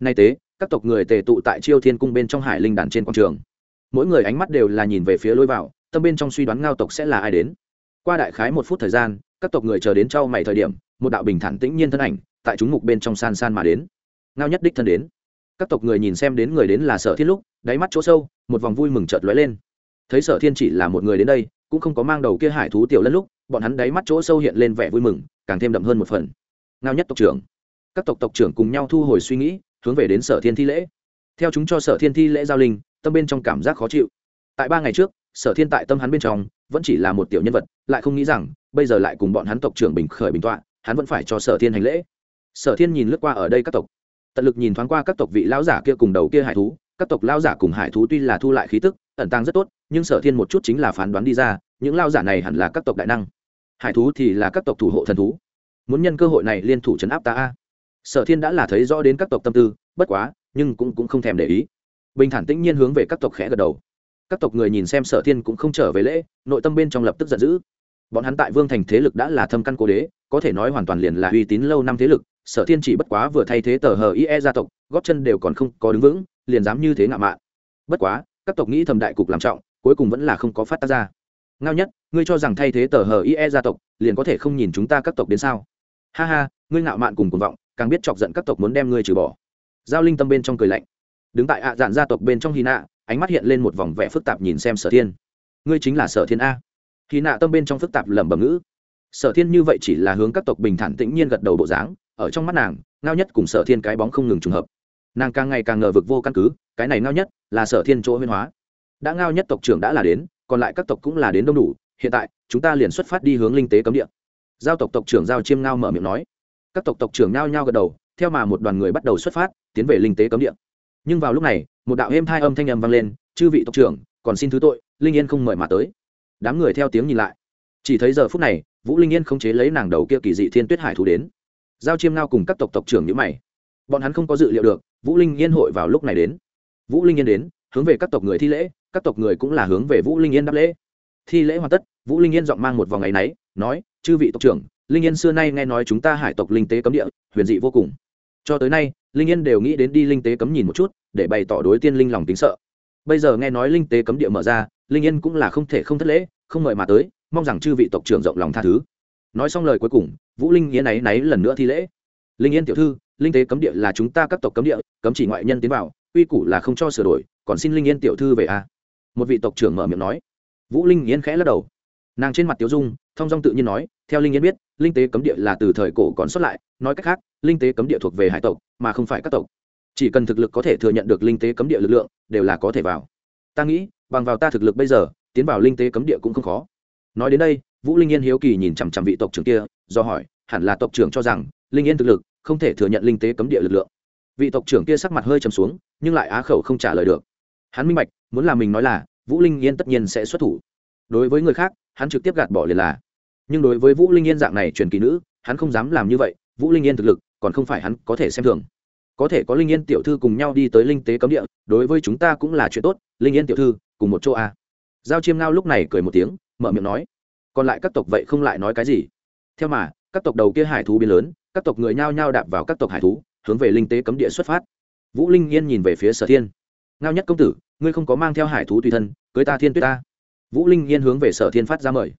Nay tế, các tộc người tề tụ tại chiêu thiên cung bên trong hải linh đàn trên quảng trường mỗi người ánh mắt đều là nhìn về phía lối vào, tâm bên trong suy đoán ngao tộc sẽ là ai đến. Qua đại khái một phút thời gian, các tộc người chờ đến trao mày thời điểm, một đạo bình thản tĩnh nhiên thân ảnh, tại chúng mục bên trong san san mà đến. Ngao nhất đích thân đến. Các tộc người nhìn xem đến người đến là sở thiên lúc, đáy mắt chỗ sâu, một vòng vui mừng chợt lóe lên. Thấy sở thiên chỉ là một người đến đây, cũng không có mang đầu kia hải thú tiểu lân lúc, bọn hắn đáy mắt chỗ sâu hiện lên vẻ vui mừng, càng thêm đậm hơn một phần. Ngao nhất tộc trưởng. Các tộc tộc trưởng cùng nhau thu hồi suy nghĩ, hướng về đến sở thiên thi lễ. Theo chúng cho sở thiên thi lễ giao linh tâm bên trong cảm giác khó chịu. Tại ba ngày trước sở thiên tại tâm hắn bên trong vẫn chỉ là một tiểu nhân vật lại không nghĩ rằng bây giờ lại cùng bọn hắn tộc trưởng bình khởi bình tọa hắn vẫn phải cho sở thiên hành lễ. Sở thiên nhìn lướt qua ở đây các tộc tận lực nhìn thoáng qua các tộc vị lão giả kia cùng đầu kia hải thú các tộc lão giả cùng hải thú tuy là thu lại khí tức ẩn tàng rất tốt nhưng sở thiên một chút chính là phán đoán đi ra những lao giả này hẳn là các tộc đại năng. Hải thú thì là các tộc thủ hộ thần thú. Muốn nhân cơ hội này liên thủ chấn áp ta a. Sở thiên đã là thấy rõ đến các tộc tâm tư bất quá nhưng cũng, cũng không thèm để ý bình thản tĩnh nhiên hướng về các tộc khẽ gật đầu. Các tộc người nhìn xem sở thiên cũng không trở về lễ, nội tâm bên trong lập tức giận dữ. Bọn hắn tại vương thành thế lực đã là thâm căn cố đế, có thể nói hoàn toàn liền là uy tín lâu năm thế lực, sở thiên chỉ bất quá vừa thay thế tờ hờ ie gia tộc, góp chân đều còn không có đứng vững, liền dám như thế ngạo mạn. Bất quá, các tộc nghĩ thầm đại cục làm trọng, cuối cùng vẫn là không có phát tác ra. Ngao nhất, ngươi cho rằng thay thế tờ hờ ie gia tộc, liền có thể không nhìn chúng ta các tộc đến sao? Ha ha, ngươi ngạo mạn cùng cuồng vọng, càng biết chọc giận các tộc muốn đem ngươi trừ bỏ. Giao linh tâm bên trong cười lạnh đứng tại ạ dạn gia tộc bên trong hy nạ ánh mắt hiện lên một vòng vẻ phức tạp nhìn xem sở thiên. Ngươi chính là sở thiên a. Hy nạ tâm bên trong phức tạp lẩm bẩm ngữ. Sở thiên như vậy chỉ là hướng các tộc bình thản tĩnh nhiên gật đầu bộ dáng, ở trong mắt nàng, ngao nhất cùng sở thiên cái bóng không ngừng trùng hợp. Nàng càng ngày càng ngờ vực vô căn cứ, cái này ngao nhất là sở thiên chỗ huyên hóa. Đã ngao nhất tộc trưởng đã là đến, còn lại các tộc cũng là đến đông đủ, hiện tại, chúng ta liền xuất phát đi hướng linh tế cấm địa. Giao tộc tộc trưởng giao chiêm ngao mở miệng nói. Các tộc tộc trưởng nhao nhao gật đầu, theo mà một đoàn người bắt đầu xuất phát, tiến về linh tế cấm địa nhưng vào lúc này, một đạo êm thai âm thanh âm vang lên, chư vị tộc trưởng, còn xin thứ tội, linh yên không mời mà tới. Đám người theo tiếng nhìn lại. Chỉ thấy giờ phút này, vũ linh yên không chế lấy nàng đầu kia kỳ dị thiên tuyết hải thú đến. Giao chiêm ngao cùng các tộc tộc trưởng nhữ mày. Bọn hắn không có dự liệu được, vũ linh yên hội vào lúc này đến. Vũ linh yên đến, hướng về các tộc người thi lễ, các tộc người cũng là hướng về vũ linh yên đáp lễ. Thi lễ hoàn tất, vũ linh yên giọng mang một vòng ngày náy, nói, chư vị tộc trưởng, linh yên xưa nay nghe nói chúng ta hải tộc linh tế cấm địa, huyền dị vô cùng. Cho tới nay linh yên đều nghĩ đến đi linh tế cấm nhìn một chút, để bày tỏ đối tiên linh lòng tính sợ. Bây giờ nghe nói linh tế cấm địa mở ra, linh yên cũng là không thể không thất lễ, không mời mà tới, mong rằng chư vị tộc trưởng rộng lòng tha thứ. Nói xong lời cuối cùng, vũ linh yên ấy náy lần nữa thi lễ. Linh yên tiểu thư, linh tế cấm địa là chúng ta các tộc cấm địa, cấm chỉ ngoại nhân tiến vào uy củ là không cho sửa đổi, còn xin linh yên tiểu thư về a một vị tộc trưởng mở miệng nói. Vũ linh yên khẽ lắc đầu nàng trên mặt tiếu dung, thong dong tự nhiên nói, theo linh yên biết, linh tế cấm địa là từ thời cổ còn xuất lại, nói cách khác, linh tế cấm địa thuộc về hải tộc, mà không phải các tộc. Chỉ cần thực lực có thể thừa nhận được linh tế cấm địa lực lượng, đều là có thể vào. Ta nghĩ, bằng vào ta thực lực bây giờ, tiến vào linh tế cấm địa cũng không khó. Nói đến đây, vũ linh yên hiếu kỳ nhìn chằm chằm vị tộc trưởng kia, do hỏi, hẳn là tộc trưởng cho rằng, linh yên thực lực, không thể thừa nhận linh tế cấm địa lực lượng. Vị tộc trưởng kia sắc mặt hơi trầm xuống, nhưng lại á khẩu không trả lời được. Hắn minh bạch, muốn là mình nói là, vũ linh yên tất nhiên sẽ xuất thủ. Đối với người khác hắn trực tiếp gạt bỏ liền là. Nhưng đối với vũ linh yên dạng này truyền kỳ nữ, hắn không dám làm như vậy, vũ linh yên thực lực, còn không phải hắn có thể xem thường. Có thể có linh yên tiểu thư cùng nhau đi tới linh tế cấm địa, đối với chúng ta cũng là chuyện tốt, linh yên tiểu thư, cùng một chỗ a à. giao chiêm ngao lúc này cười một tiếng, mở miệng nói, còn lại các tộc vậy không lại nói cái gì? Theo mà, các tộc đầu kia hải thú biến lớn, các tộc người nhao nhao đạp vào các tộc hải thú, hướng về linh tế cấm địa xuất phát. Vũ linh yên nhìn về phía sở thiên. Ngao nhất công tử, ngươi không có mang theo hải thú tùy thân, cưới ta thiên tuyết ta vũ linh yên hướng về sở thiên phát ra mời.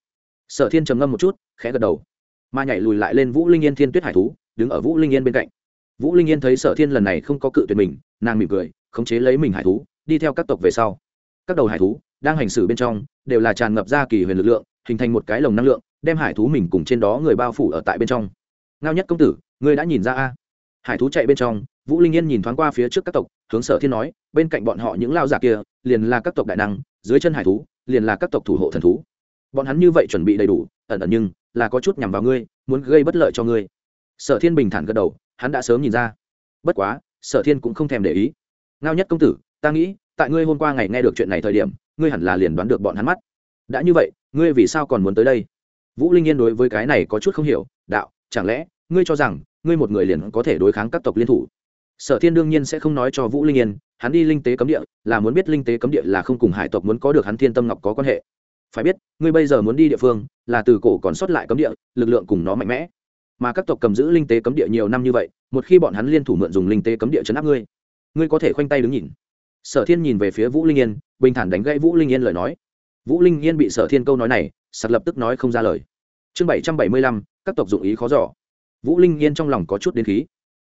Sở thiên trầm ngâm một chút, khẽ gật đầu. Mà nhảy lùi lại lên vũ linh yên thiên tuyết hải thú, đứng ở vũ linh yên bên cạnh. Vũ linh yên thấy sở thiên lần này không có cự tuyệt mình, nàng mỉm cười, khống chế lấy mình hải thú, đi theo các tộc về sau. Các đầu hải thú đang hành xử bên trong, đều là tràn ngập ra kỳ huyền lực lượng, hình thành một cái lồng năng lượng, đem hải thú mình cùng trên đó người bao phủ ở tại bên trong. Ngao nhất công tử, ngươi đã nhìn ra a? Hải thú chạy bên trong, vũ linh yên nhìn thoáng qua phía trước các tộc, hướng sở thiên nói, bên cạnh bọn họ những lao giả kia, liền là các tộc đại năng dưới chân hải thú, liền là các tộc thủ hộ thần thú. Bọn hắn như vậy chuẩn bị đầy đủ, ẩn ẩn nhưng là có chút nhằm vào ngươi, muốn gây bất lợi cho ngươi. Sở thiên bình thản gật đầu, hắn đã sớm nhìn ra. Bất quá, sở thiên cũng không thèm để ý. Ngao nhất công tử, ta nghĩ, tại ngươi hôm qua ngày nghe được chuyện này thời điểm, ngươi hẳn là liền đoán được bọn hắn mắt. Đã như vậy, ngươi vì sao còn muốn tới đây? Vũ linh yên đối với cái này có chút không hiểu, đạo, chẳng lẽ ngươi cho rằng ngươi một người liền có thể đối kháng các tộc liên thủ? Sở thiên đương nhiên sẽ không nói cho vũ linh yên, hắn đi linh tế cấm địa, là muốn biết linh tế cấm địa là không cùng hải tộc muốn có được hắn thiên tâm ngọc có quan hệ. Phải biết, ngươi bây giờ muốn đi địa phương, là từ cổ còn sót lại cấm địa, lực lượng cùng nó mạnh mẽ. Mà các tộc cầm giữ linh tế cấm địa nhiều năm như vậy, một khi bọn hắn liên thủ mượn dùng linh tế cấm địa chấn áp ngươi ngươi có thể khoanh tay đứng nhìn. Sở thiên nhìn về phía vũ linh yên, bình thản đánh gãy vũ linh yên lời nói. Vũ linh yên bị sở thiên câu nói này, sặc lập tức nói không ra lời. Chương bảy trăm bảy mươi lăm, các tộc dụng ý khó giỏ vũ linh yên trong lòng có chút đến khí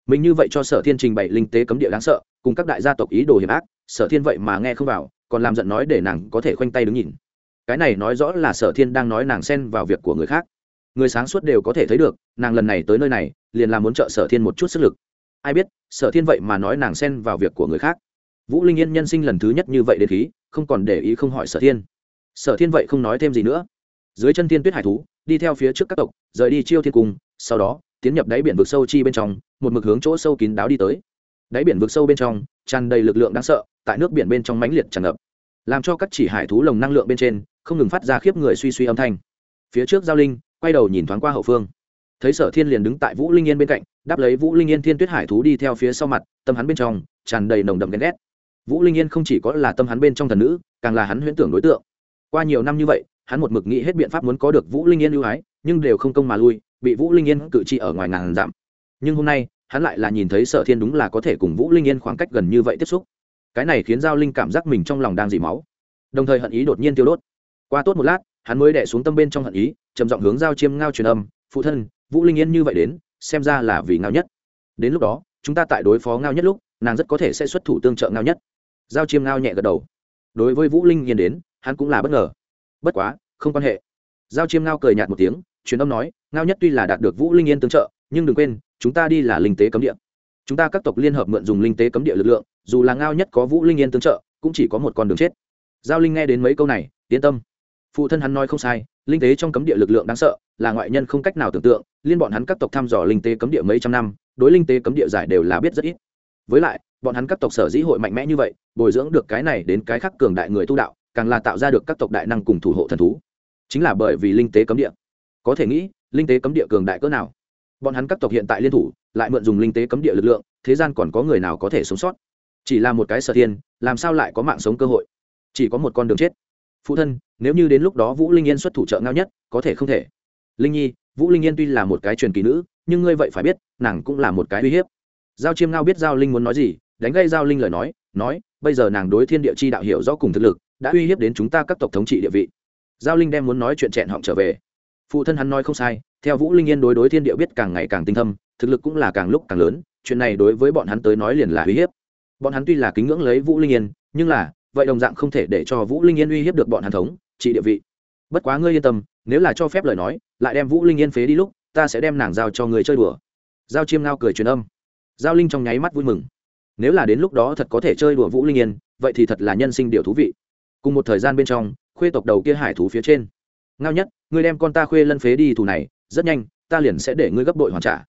mình như vậy cho sở thiên trình bày linh tế cấm địa đáng sợ, cùng các đại gia tộc ý đồ hiểm ác, sở thiên vậy mà nghe không vào, còn làm giận nói để nàng có thể khoanh tay đứng nhìn. Cái này nói rõ là sở thiên đang nói nàng xen vào việc của người khác. Người sáng suốt đều có thể thấy được, nàng lần này tới nơi này, liền là muốn trợ sở thiên một chút sức lực. Ai biết, sở thiên vậy mà nói nàng xen vào việc của người khác. Vũ linh yên nhân sinh lần thứ nhất như vậy đến khí, không còn để ý không hỏi sở thiên. Sở thiên vậy không nói thêm gì nữa. Dưới chân thiên tuyết hải thú, đi theo phía trước các tộc, rời đi chiêu thiên cung, sau đó tiến nhập đáy biển vực sâu chi bên trong, một mực hướng chỗ sâu kín đáo đi tới. Đáy biển vực sâu bên trong, tràn đầy lực lượng đáng sợ, tại nước biển bên trong mãnh liệt tràn ngập. Làm cho các chỉ hải thú lồng năng lượng bên trên, không ngừng phát ra khiếp người suy suy âm thanh. Phía trước giao linh, quay đầu nhìn thoáng qua hậu phương. Thấy sở thiên liền đứng tại vũ linh yên bên cạnh, đáp lấy vũ linh yên thiên tuyết hải thú đi theo phía sau mặt, tâm hắn bên trong tràn đầy nồng đậm ghen ghét. Vũ linh yên không chỉ có là tâm hắn bên trong thần nữ, càng là hắn huyễn tưởng đối tượng. Qua nhiều năm như vậy, hắn một mực nghĩ hết biện pháp muốn có được vũ linh yên ưu ái, nhưng đều không công mà lui bị vũ linh yên cự trị ở ngoài ngàn dặm. Nhưng hôm nay, hắn lại là nhìn thấy sở thiên đúng là có thể cùng vũ linh yên khoảng cách gần như vậy tiếp xúc. Cái này khiến giao linh cảm giác mình trong lòng đang dỉ máu. Đồng thời hận ý đột nhiên tiêu đốt. Qua tốt một lát, hắn mới đẻ xuống tâm bên trong hận ý, trầm giọng hướng giao chiêm ngao truyền âm, phụ thân, vũ linh yên như vậy đến, xem ra là vì ngao nhất. Đến lúc đó, chúng ta tại đối phó ngao nhất lúc, nàng rất có thể sẽ xuất thủ tương trợ ngao nhất. Giao chiêm ngao nhẹ gật đầu. Đối với vũ linh yên đến, hắn cũng là bất ngờ. Bất quá, không quan hệ. Giao chiêm ngao cười nhạt một tiếng, truyền âm nói ngao nhất tuy là đạt được vũ linh yên tương trợ, nhưng đừng quên, chúng ta đi là linh tế cấm địa. Chúng ta các tộc liên hợp mượn dùng linh tế cấm địa lực lượng, dù là ngao nhất có vũ linh yên tương trợ, cũng chỉ có một con đường chết. Giao linh nghe đến mấy câu này, yên tâm. Phụ thân hắn nói không sai, linh tế trong cấm địa lực lượng đáng sợ, là ngoại nhân không cách nào tưởng tượng, liên bọn hắn các tộc thăm dò linh tế cấm địa mấy trăm năm, đối linh tế cấm địa giải đều là biết rất ít. Với lại, bọn hắn các tộc sở dĩ hội mạnh mẽ như vậy, bồi dưỡng được cái này đến cái khác cường đại người tu đạo, càng là tạo ra được các tộc đại năng cùng thủ hộ thần thú. Chính là bởi vì linh tế cấm địa. Có thể nghĩ linh tế cấm địa cường đại cỡ nào? Bọn hắn các tộc hiện tại liên thủ, lại mượn dùng linh tế cấm địa lực lượng, thế gian còn có người nào có thể sống sót? Chỉ là một cái sở thiên, làm sao lại có mạng sống cơ hội? Chỉ có một con đường chết. Phụ thân, nếu như đến lúc đó vũ linh yên xuất thủ trợ ngao nhất, có thể không thể. Linh nhi, vũ linh yên tuy là một cái truyền kỳ nữ, nhưng ngươi vậy phải biết, nàng cũng là một cái uy hiếp. Giao chiêm ngao biết giao linh muốn nói gì, đánh gây giao linh lời nói nói, bây giờ nàng đối thiên địa chi đạo hiểu rõ cùng thực lực, đã uy hiếp đến chúng ta các tộc thống trị địa vị. Giao linh đem muốn nói chuyện chẹn họng trở về phụ thân hắn nói không sai, theo vũ linh yên đối đối thiên địa biết càng ngày càng tinh thâm, thực lực cũng là càng lúc càng lớn, chuyện này đối với bọn hắn tới nói liền là uy hiếp. Bọn hắn tuy là kính ngưỡng lấy vũ linh yên, nhưng là, vậy đồng dạng không thể để cho vũ linh yên uy hiếp được bọn hắn thống, trị địa vị. Bất quá ngươi yên tâm, nếu là cho phép lời nói, lại đem vũ linh yên phế đi lúc, ta sẽ đem nàng giao cho người chơi đùa. Giao chiêm ngao cười truyền âm. Giao linh trong nháy mắt vui mừng. Nếu là đến lúc đó thật có thể chơi đùa vũ linh yên, vậy thì thật là nhân sinh điều thú vị. Cùng một thời gian bên trong, khuê tộc đầu kia hải thú phía trên ngao nhất, ngươi đem con ta khuê lân phế đi thù này, rất nhanh, ta liền sẽ để ngươi gấp đội hoàn trả.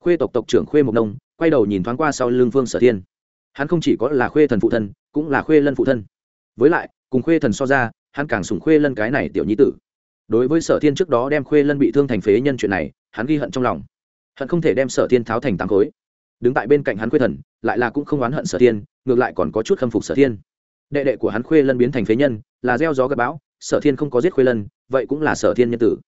Khuê tộc tộc trưởng khuê mộc nông quay đầu nhìn thoáng qua sau lưng phương sở thiên. Hắn không chỉ có là khuê thần phụ thân, cũng là khuê lân phụ thân. Với lại, cùng khuê thần so ra, hắn càng sủng khuê lân cái này tiểu nhi tử. Đối với sở thiên trước đó đem khuê lân bị thương thành phế nhân chuyện này, hắn ghi hận trong lòng. Hận không thể đem sở thiên tháo thành tám khối. Đứng tại bên cạnh hắn khuê thần, lại là cũng không oán hận sở thiên, ngược lại còn có chút khâm phục sở thiên. Đệ đệ của hắn khuê lân biến thành phế nhân, là gieo gió gặp bão sở thiên không có giết khuê lân, vậy cũng là sở thiên nhân tử.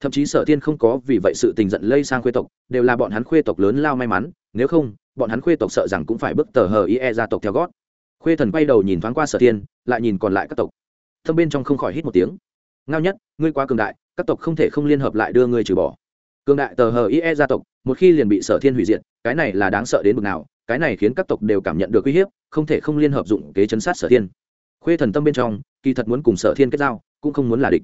Thậm chí sở thiên không có vì vậy sự tình giận lây sang khuê tộc, đều là bọn hắn khuê tộc lớn lao may mắn, nếu không, bọn hắn khuê tộc sợ rằng cũng phải bước tờ hờ ie ra tộc theo gót. Khuê thần quay đầu nhìn thoáng qua sở thiên, lại nhìn còn lại các tộc. Thâm bên trong không khỏi hít một tiếng. Ngao nhất, ngươi quá cường đại, các tộc không thể không liên hợp lại đưa ngươi trừ bỏ. Cường đại tờ hờ ie gia tộc, một khi liền bị sở thiên hủy diệt, cái này là đáng sợ đến bực nào, cái này khiến các tộc đều cảm nhận được uy hiếp, không thể không liên hợp dụng kế chấn sát sở thiên. Khuê thần tâm bên trong kỳ thật muốn cùng sở thiên kết giao, cũng không muốn là địch.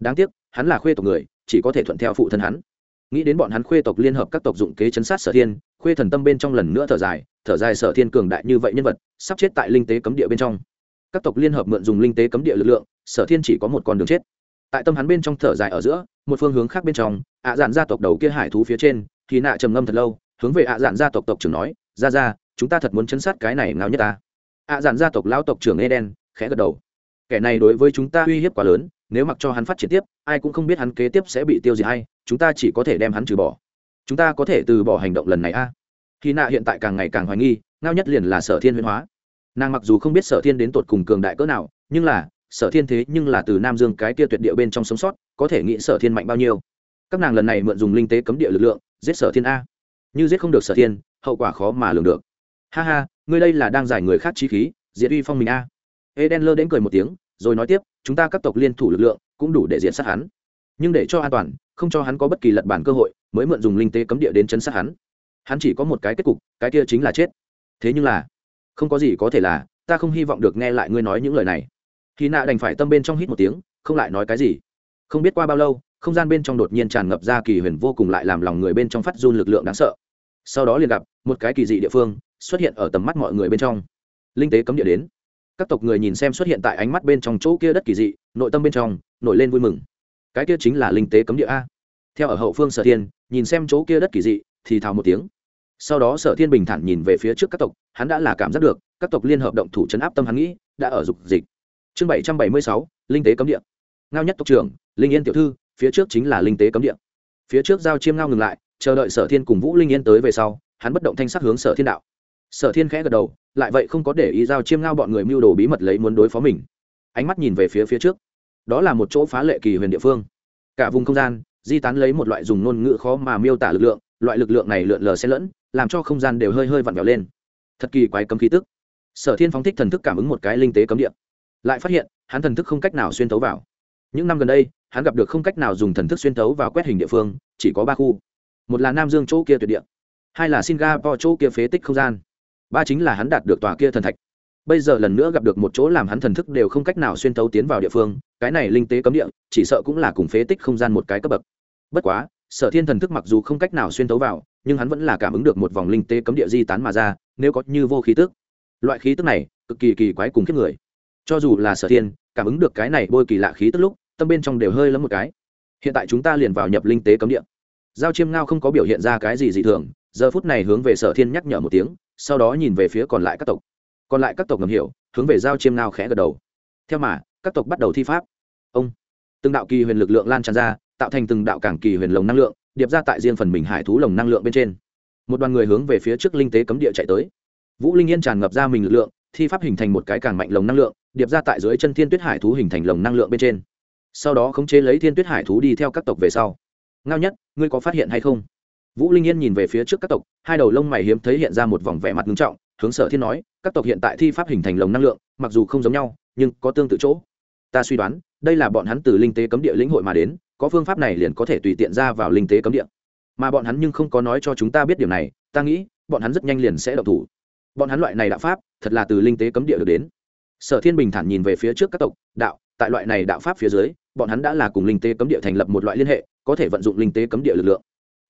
Đáng tiếc, hắn là khuê tộc người, chỉ có thể thuận theo phụ thân hắn. Nghĩ đến bọn hắn khuê tộc liên hợp các tộc dụng kế chấn sát sở thiên, khuê thần tâm bên trong lần nữa thở dài thở dài sở thiên cường đại như vậy nhân vật, sắp chết tại linh tế cấm địa bên trong. Các tộc liên hợp mượn dùng linh tế cấm địa lực lượng, sở thiên chỉ có một con đường chết. Tại tâm hắn bên trong thở dài ở giữa, một phương hướng khác bên trong, ạ dạn gia tộc đầu kia hải thú phía trên, thì nạ trầm ngâm thật lâu, hướng về ạ dạn gia tộc tộc trưởng nói, ra ra, chúng ta thật muốn chấn sát cái này ngao nhất ta. ạ dạn gia tộc lão tộc trưởng eden khẽ gật đầu kẻ này đối với chúng ta uy hiếp quá lớn, nếu mặc cho hắn phát triển tiếp, ai cũng không biết hắn kế tiếp sẽ bị tiêu diệt hay, chúng ta chỉ có thể đem hắn trừ bỏ. Chúng ta có thể từ bỏ hành động lần này a. Khi nạ hiện tại càng ngày càng hoài nghi, ngao nhất liền là sở thiên huyên hóa. Nàng mặc dù không biết sở thiên đến tột cùng cường đại cỡ nào, nhưng là, sở thiên thế nhưng là từ nam dương cái kia tuyệt địa bên trong sống sót, có thể nghĩ sở thiên mạnh bao nhiêu. Các nàng lần này mượn dùng linh tế cấm địa lực lượng, giết sở thiên a. Như giết không được sở thiên, hậu quả khó mà lường được. Ha ha, ngươi đây là đang giải người khác trí khí, diệt uy phong mình a eden lơ đến cười một tiếng, rồi nói tiếp, chúng ta các tộc liên thủ lực lượng cũng đủ để diệt sát hắn. Nhưng để cho an toàn, không cho hắn có bất kỳ lật bản cơ hội, mới mượn dùng linh tế cấm địa đến chấn sát hắn. Hắn chỉ có một cái kết cục, cái kia chính là chết. Thế nhưng là, không có gì có thể là, ta không hy vọng được nghe lại ngươi nói những lời này. Khi nạ đành phải tâm bên trong hít một tiếng, không lại nói cái gì. Không biết qua bao lâu, không gian bên trong đột nhiên tràn ngập ra kỳ huyền vô cùng lại làm lòng người bên trong phát run lực lượng đáng sợ. Sau đó liền gặp, một cái kỳ dị địa phương xuất hiện ở tầm mắt mọi người bên trong. Linh tế cấm địa đến các tộc người nhìn xem xuất hiện tại ánh mắt bên trong chỗ kia đất kỳ dị, nội tâm bên trong, nổi lên vui mừng. Cái kia chính là linh tế cấm địa a. Theo ở hậu phương sở thiên, nhìn xem chỗ kia đất kỳ dị, thì thào một tiếng. Sau đó sở thiên bình thản nhìn về phía trước các tộc, hắn đã là cảm giác được, các tộc liên hợp động thủ chấn áp tâm hắn nghĩ, đã ở dục dịch. Chương bảy trăm bảy mươi sáu, linh tế cấm địa. Ngao nhất tộc trưởng, linh yên tiểu thư, phía trước chính là linh tế cấm địa. Phía trước giao chiêm ngao ngừng lại, chờ đợi sở thiên cùng vũ linh yên tới về sau, hắn bất động thanh sắc hướng sở thiên đạo sở thiên khẽ gật đầu, lại vậy không có để ý giao chiêm ngao bọn người mưu đồ bí mật lấy muốn đối phó mình. Ánh mắt nhìn về phía phía trước. Đó là một chỗ phá lệ kỳ huyền địa phương. Cả vùng không gian, di tán lấy một loại dùng ngôn ngữ khó mà miêu tả lực lượng, loại lực lượng này lượn lờ xen lẫn, làm cho không gian đều hơi hơi vặn vẹo lên. Thật kỳ quái cấm khí tức. Sở thiên phóng thích thần thức cảm ứng một cái linh tế cấm địa. Lại phát hiện, hắn thần thức không cách nào xuyên tấu vào. Những năm gần đây, hắn gặp được không cách nào dùng thần thức xuyên tấu vào quét hình địa phương, chỉ có ba khu. Một là nam dương chỗ kia tuyệt địa, hai là singapore chỗ kia phế tích không gian ba chính là hắn đạt được tòa kia thần thạch. Bây giờ lần nữa gặp được một chỗ làm hắn thần thức đều không cách nào xuyên thấu tiến vào địa phương, cái này linh tế cấm địa, chỉ sợ cũng là cùng phế tích không gian một cái cấp bậc. Bất quá, sở thiên thần thức mặc dù không cách nào xuyên thấu vào, nhưng hắn vẫn là cảm ứng được một vòng linh tế cấm địa di tán mà ra, nếu có như vô khí tức. Loại khí tức này, cực kỳ kỳ quái cùng kiếp người. Cho dù là sở thiên, cảm ứng được cái này bôi kỳ lạ khí tức lúc, tâm bên trong đều hơi lắm một cái. Hiện tại chúng ta liền vào nhập linh tế cấm địa. Giao chiêm ngao không có biểu hiện ra cái gì dị thường, giờ phút này hướng về sở thiên nhắc nhở một tiếng sau đó nhìn về phía còn lại các tộc. Còn lại các tộc ngầm hiểu, hướng về giao chiêm ngao khẽ gật đầu. Theo mà, các tộc bắt đầu thi pháp. Ông, từng đạo kỳ huyền lực lượng lan tràn ra, tạo thành từng đạo cảng kỳ huyền lồng năng lượng, điệp ra tại riêng phần mình hải thú lồng năng lượng bên trên. Một đoàn người hướng về phía trước linh tế cấm địa chạy tới. Vũ linh yên tràn ngập ra mình lực lượng, thi pháp hình thành một cái càng mạnh lồng năng lượng, điệp ra tại dưới chân thiên tuyết hải thú hình thành lồng năng lượng bên trên. Sau đó khống chế lấy thiên tuyết hải thú đi theo các tộc về sau. Ngao nhất, ngươi có phát hiện hay không? Vũ linh yên nhìn về phía trước các tộc, hai đầu lông mày hiếm thấy hiện ra một vòng vẻ mặt nghiêm trọng, hướng sở thiên nói, các tộc hiện tại thi pháp hình thành lồng năng lượng, mặc dù không giống nhau, nhưng có tương tự chỗ. Ta suy đoán, đây là bọn hắn từ linh tế cấm địa lĩnh hội mà đến, có phương pháp này liền có thể tùy tiện ra vào linh tế cấm địa. Mà bọn hắn nhưng không có nói cho chúng ta biết điều này, ta nghĩ, bọn hắn rất nhanh liền sẽ độc thủ. Bọn hắn loại này đạo pháp, thật là từ linh tế cấm địa được đến. Sở thiên bình thản nhìn về phía trước các tộc, đạo, tại loại này đạo pháp phía dưới, bọn hắn đã là cùng linh tế cấm địa thành lập một loại liên hệ, có thể vận dụng linh tế cấm địa lực lượng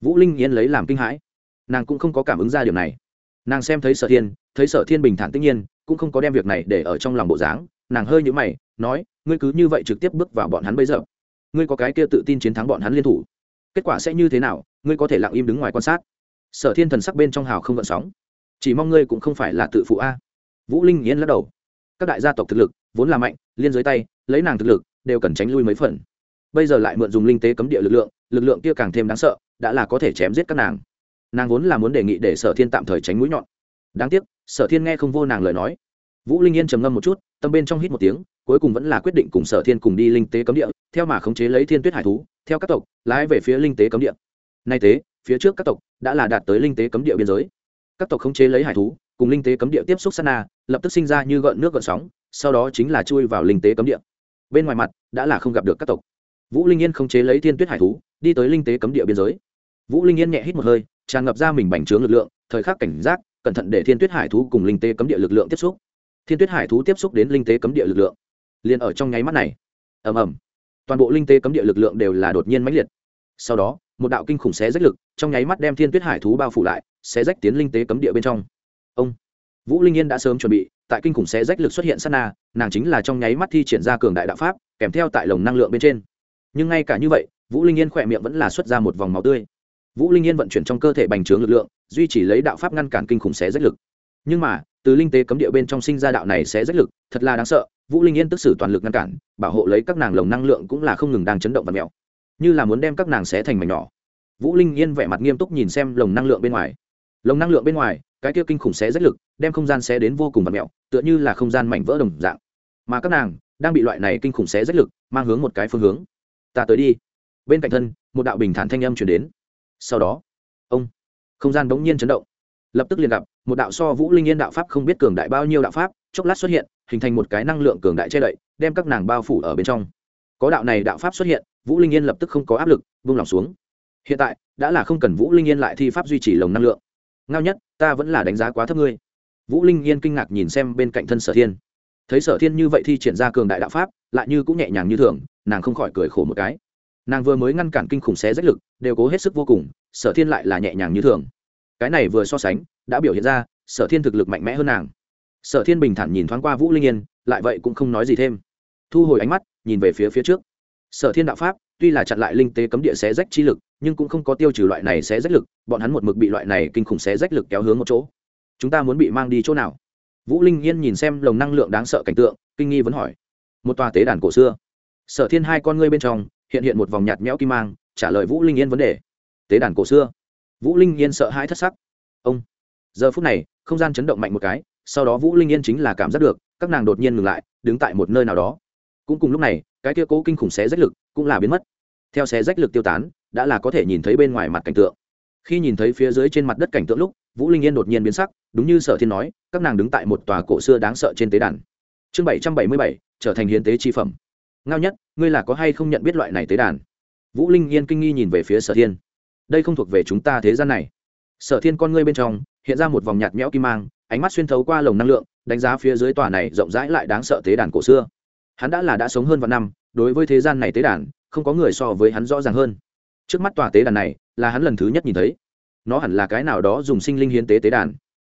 vũ linh yên lấy làm kinh hãi. Nàng cũng không có cảm ứng ra điều này. Nàng xem thấy sở thiên, thấy sở thiên bình thản tất nhiên, cũng không có đem việc này để ở trong lòng bộ dáng. Nàng hơi nhũ mày, nói, ngươi cứ như vậy trực tiếp bước vào bọn hắn bây giờ. Ngươi có cái kia tự tin chiến thắng bọn hắn liên thủ. Kết quả sẽ như thế nào, ngươi có thể lặng im đứng ngoài quan sát. Sở thiên thần sắc bên trong hào không gợn sóng. Chỉ mong ngươi cũng không phải là tự phụ a. Vũ linh yên lắc đầu. Các đại gia tộc thực lực vốn là mạnh, liên dưới tay, lấy nàng thực lực, đều cần tránh lui mấy phần. Bây giờ lại mượn dùng linh tế cấm địa lực lượng lực lượng kia càng thêm đáng sợ đã là có thể chém giết các nàng. Nàng vốn là muốn đề nghị để sở thiên tạm thời tránh mũi nhọn. Đáng tiếc, sở thiên nghe không vô nàng lời nói. Vũ linh yên trầm ngâm một chút, tâm bên trong hít một tiếng, cuối cùng vẫn là quyết định cùng sở thiên cùng đi linh tế cấm địa, theo mà khống chế lấy thiên tuyết hải thú, theo các tộc, lái về phía linh tế cấm địa. Nay tế phía trước các tộc đã là đạt tới linh tế cấm địa biên giới. Các tộc khống chế lấy hải thú, cùng linh tế cấm địa tiếp xúc sát na, lập tức sinh ra như gợn nước gợn sóng, sau đó chính là chui vào linh tế cấm địa. Bên ngoài mặt, đã là không gặp được các tộc. Vũ linh yên khống chế lấy thiên tuyết hải thú, đi tới linh tế cấm địa biên giới vũ linh yên nhẹ hít một hơi, tràn ngập ra mình bành trướng lực lượng, thời khắc cảnh giác, cẩn thận để thiên tuyết hải thú cùng linh tế cấm địa lực lượng tiếp xúc. Thiên tuyết hải thú tiếp xúc đến linh tế cấm địa lực lượng. Liền ở trong nháy mắt này, ầm ầm, toàn bộ linh tế cấm địa lực lượng đều là đột nhiên mãnh liệt. Sau đó, một đạo kinh khủng xé rách lực, trong nháy mắt đem thiên tuyết hải thú bao phủ lại, xé rách tiến linh tế cấm địa bên trong. Ông, vũ linh yên đã sớm chuẩn bị, tại kinh khủng xé rách lực xuất hiện sát na, nàng chính là trong nháy mắt thi triển ra cường đại đạo pháp, kèm theo tại lồng năng lượng bên trên. Nhưng ngay cả như vậy, vũ linh yên khỏe miệng vẫn là xuất ra một vòng máu tươi vũ linh yên vận chuyển trong cơ thể bành trướng lực lượng, duy trì lấy đạo pháp ngăn cản kinh khủng xé rách lực. Nhưng mà, từ linh tế cấm địa bên trong sinh ra đạo này sẽ rách lực, thật là đáng sợ, vũ linh yên tức xử toàn lực ngăn cản, bảo hộ lấy các nàng lồng năng lượng cũng là không ngừng đang chấn động và mèo. Như là muốn đem các nàng xé thành mảnh nhỏ. Vũ linh yên vẻ mặt nghiêm túc nhìn xem lồng năng lượng bên ngoài. Lồng năng lượng bên ngoài, cái kia kinh khủng xé rách lực, đem không gian xé đến vô cùng và mèo, tựa như là không gian mảnh vỡ đồng dạng. Mà các nàng, đang bị loại này kinh khủng xé rách lực, mang hướng một cái phương hướng. Ta tới đi. Bên cạnh thân, một đạo bình thản thanh âm chuyển đến sau đó, ông không gian bỗng nhiên chấn động. Lập tức liền gặp một đạo so vũ linh yên đạo pháp không biết cường đại bao nhiêu đạo pháp, chốc lát xuất hiện, hình thành một cái năng lượng cường đại che đậy, đem các nàng bao phủ ở bên trong. Có đạo này đạo pháp xuất hiện, vũ linh yên lập tức không có áp lực vung lòng xuống. Hiện tại, đã là không cần vũ linh yên lại thi pháp duy trì lồng năng lượng. Ngao nhất, ta vẫn là đánh giá quá thấp ngươi. Vũ linh yên kinh ngạc nhìn xem bên cạnh thân sở thiên. Thấy sở thiên như vậy thi triển ra cường đại đạo pháp, lại như cũng nhẹ nhàng như thường, nàng không khỏi cười khổ một cái nàng vừa mới ngăn cản kinh khủng xé rách lực, đều cố hết sức vô cùng, sở thiên lại là nhẹ nhàng như thường. Cái này vừa so sánh, đã biểu hiện ra, sở thiên thực lực mạnh mẽ hơn nàng. Sở thiên bình thản nhìn thoáng qua vũ linh yên, lại vậy cũng không nói gì thêm. Thu hồi ánh mắt, nhìn về phía phía trước. Sở thiên đạo pháp, tuy là chặn lại linh tế cấm địa xé rách chi lực, nhưng cũng không có tiêu trừ loại này xé rách lực, bọn hắn một mực bị loại này kinh khủng xé rách lực kéo hướng một chỗ. Chúng ta muốn bị mang đi chỗ nào? Vũ linh yên nhìn xem lồng năng lượng đáng sợ cảnh tượng, kinh nghi vẫn hỏi. Một tòa tế đàn cổ xưa. Sở thiên hai con ngươi bên trong hiện hiện một vòng nhạt nhẽo kim mang, trả lời vũ linh yên vấn đề. Tế đàn cổ xưa. Vũ linh yên sợ hãi thất sắc. Ông. Giờ phút này, không gian chấn động mạnh một cái, sau đó vũ linh yên chính là cảm giác được, các nàng đột nhiên ngừng lại, đứng tại một nơi nào đó. Cũng cùng lúc này, cái kia cố kinh khủng xé rách lực cũng là biến mất. Theo xé rách lực tiêu tán, đã là có thể nhìn thấy bên ngoài mặt cảnh tượng. Khi nhìn thấy phía dưới trên mặt đất cảnh tượng lúc, vũ linh yên đột nhiên biến sắc, đúng như sở thiên nói, các nàng đứng tại một tòa cổ xưa đáng sợ trên tế đàn. Chương bảy trăm bảy mươi bảy, trở thành hiến tế chi phẩm ngao nhất, ngươi là có hay không nhận biết loại này tế đàn? Vũ linh yên kinh nghi nhìn về phía sở thiên. Đây không thuộc về chúng ta thế gian này. Sở thiên con ngươi bên trong, hiện ra một vòng nhạt nhẽo kim mang, ánh mắt xuyên thấu qua lồng năng lượng, đánh giá phía dưới tòa này rộng rãi lại đáng sợ tế đàn cổ xưa. Hắn đã là đã sống hơn vạn năm, đối với thế gian này tế đàn, không có người so với hắn rõ ràng hơn. Trước mắt tòa tế đàn này, là hắn lần thứ nhất nhìn thấy. Nó hẳn là cái nào đó dùng sinh linh hiến tế tế đàn.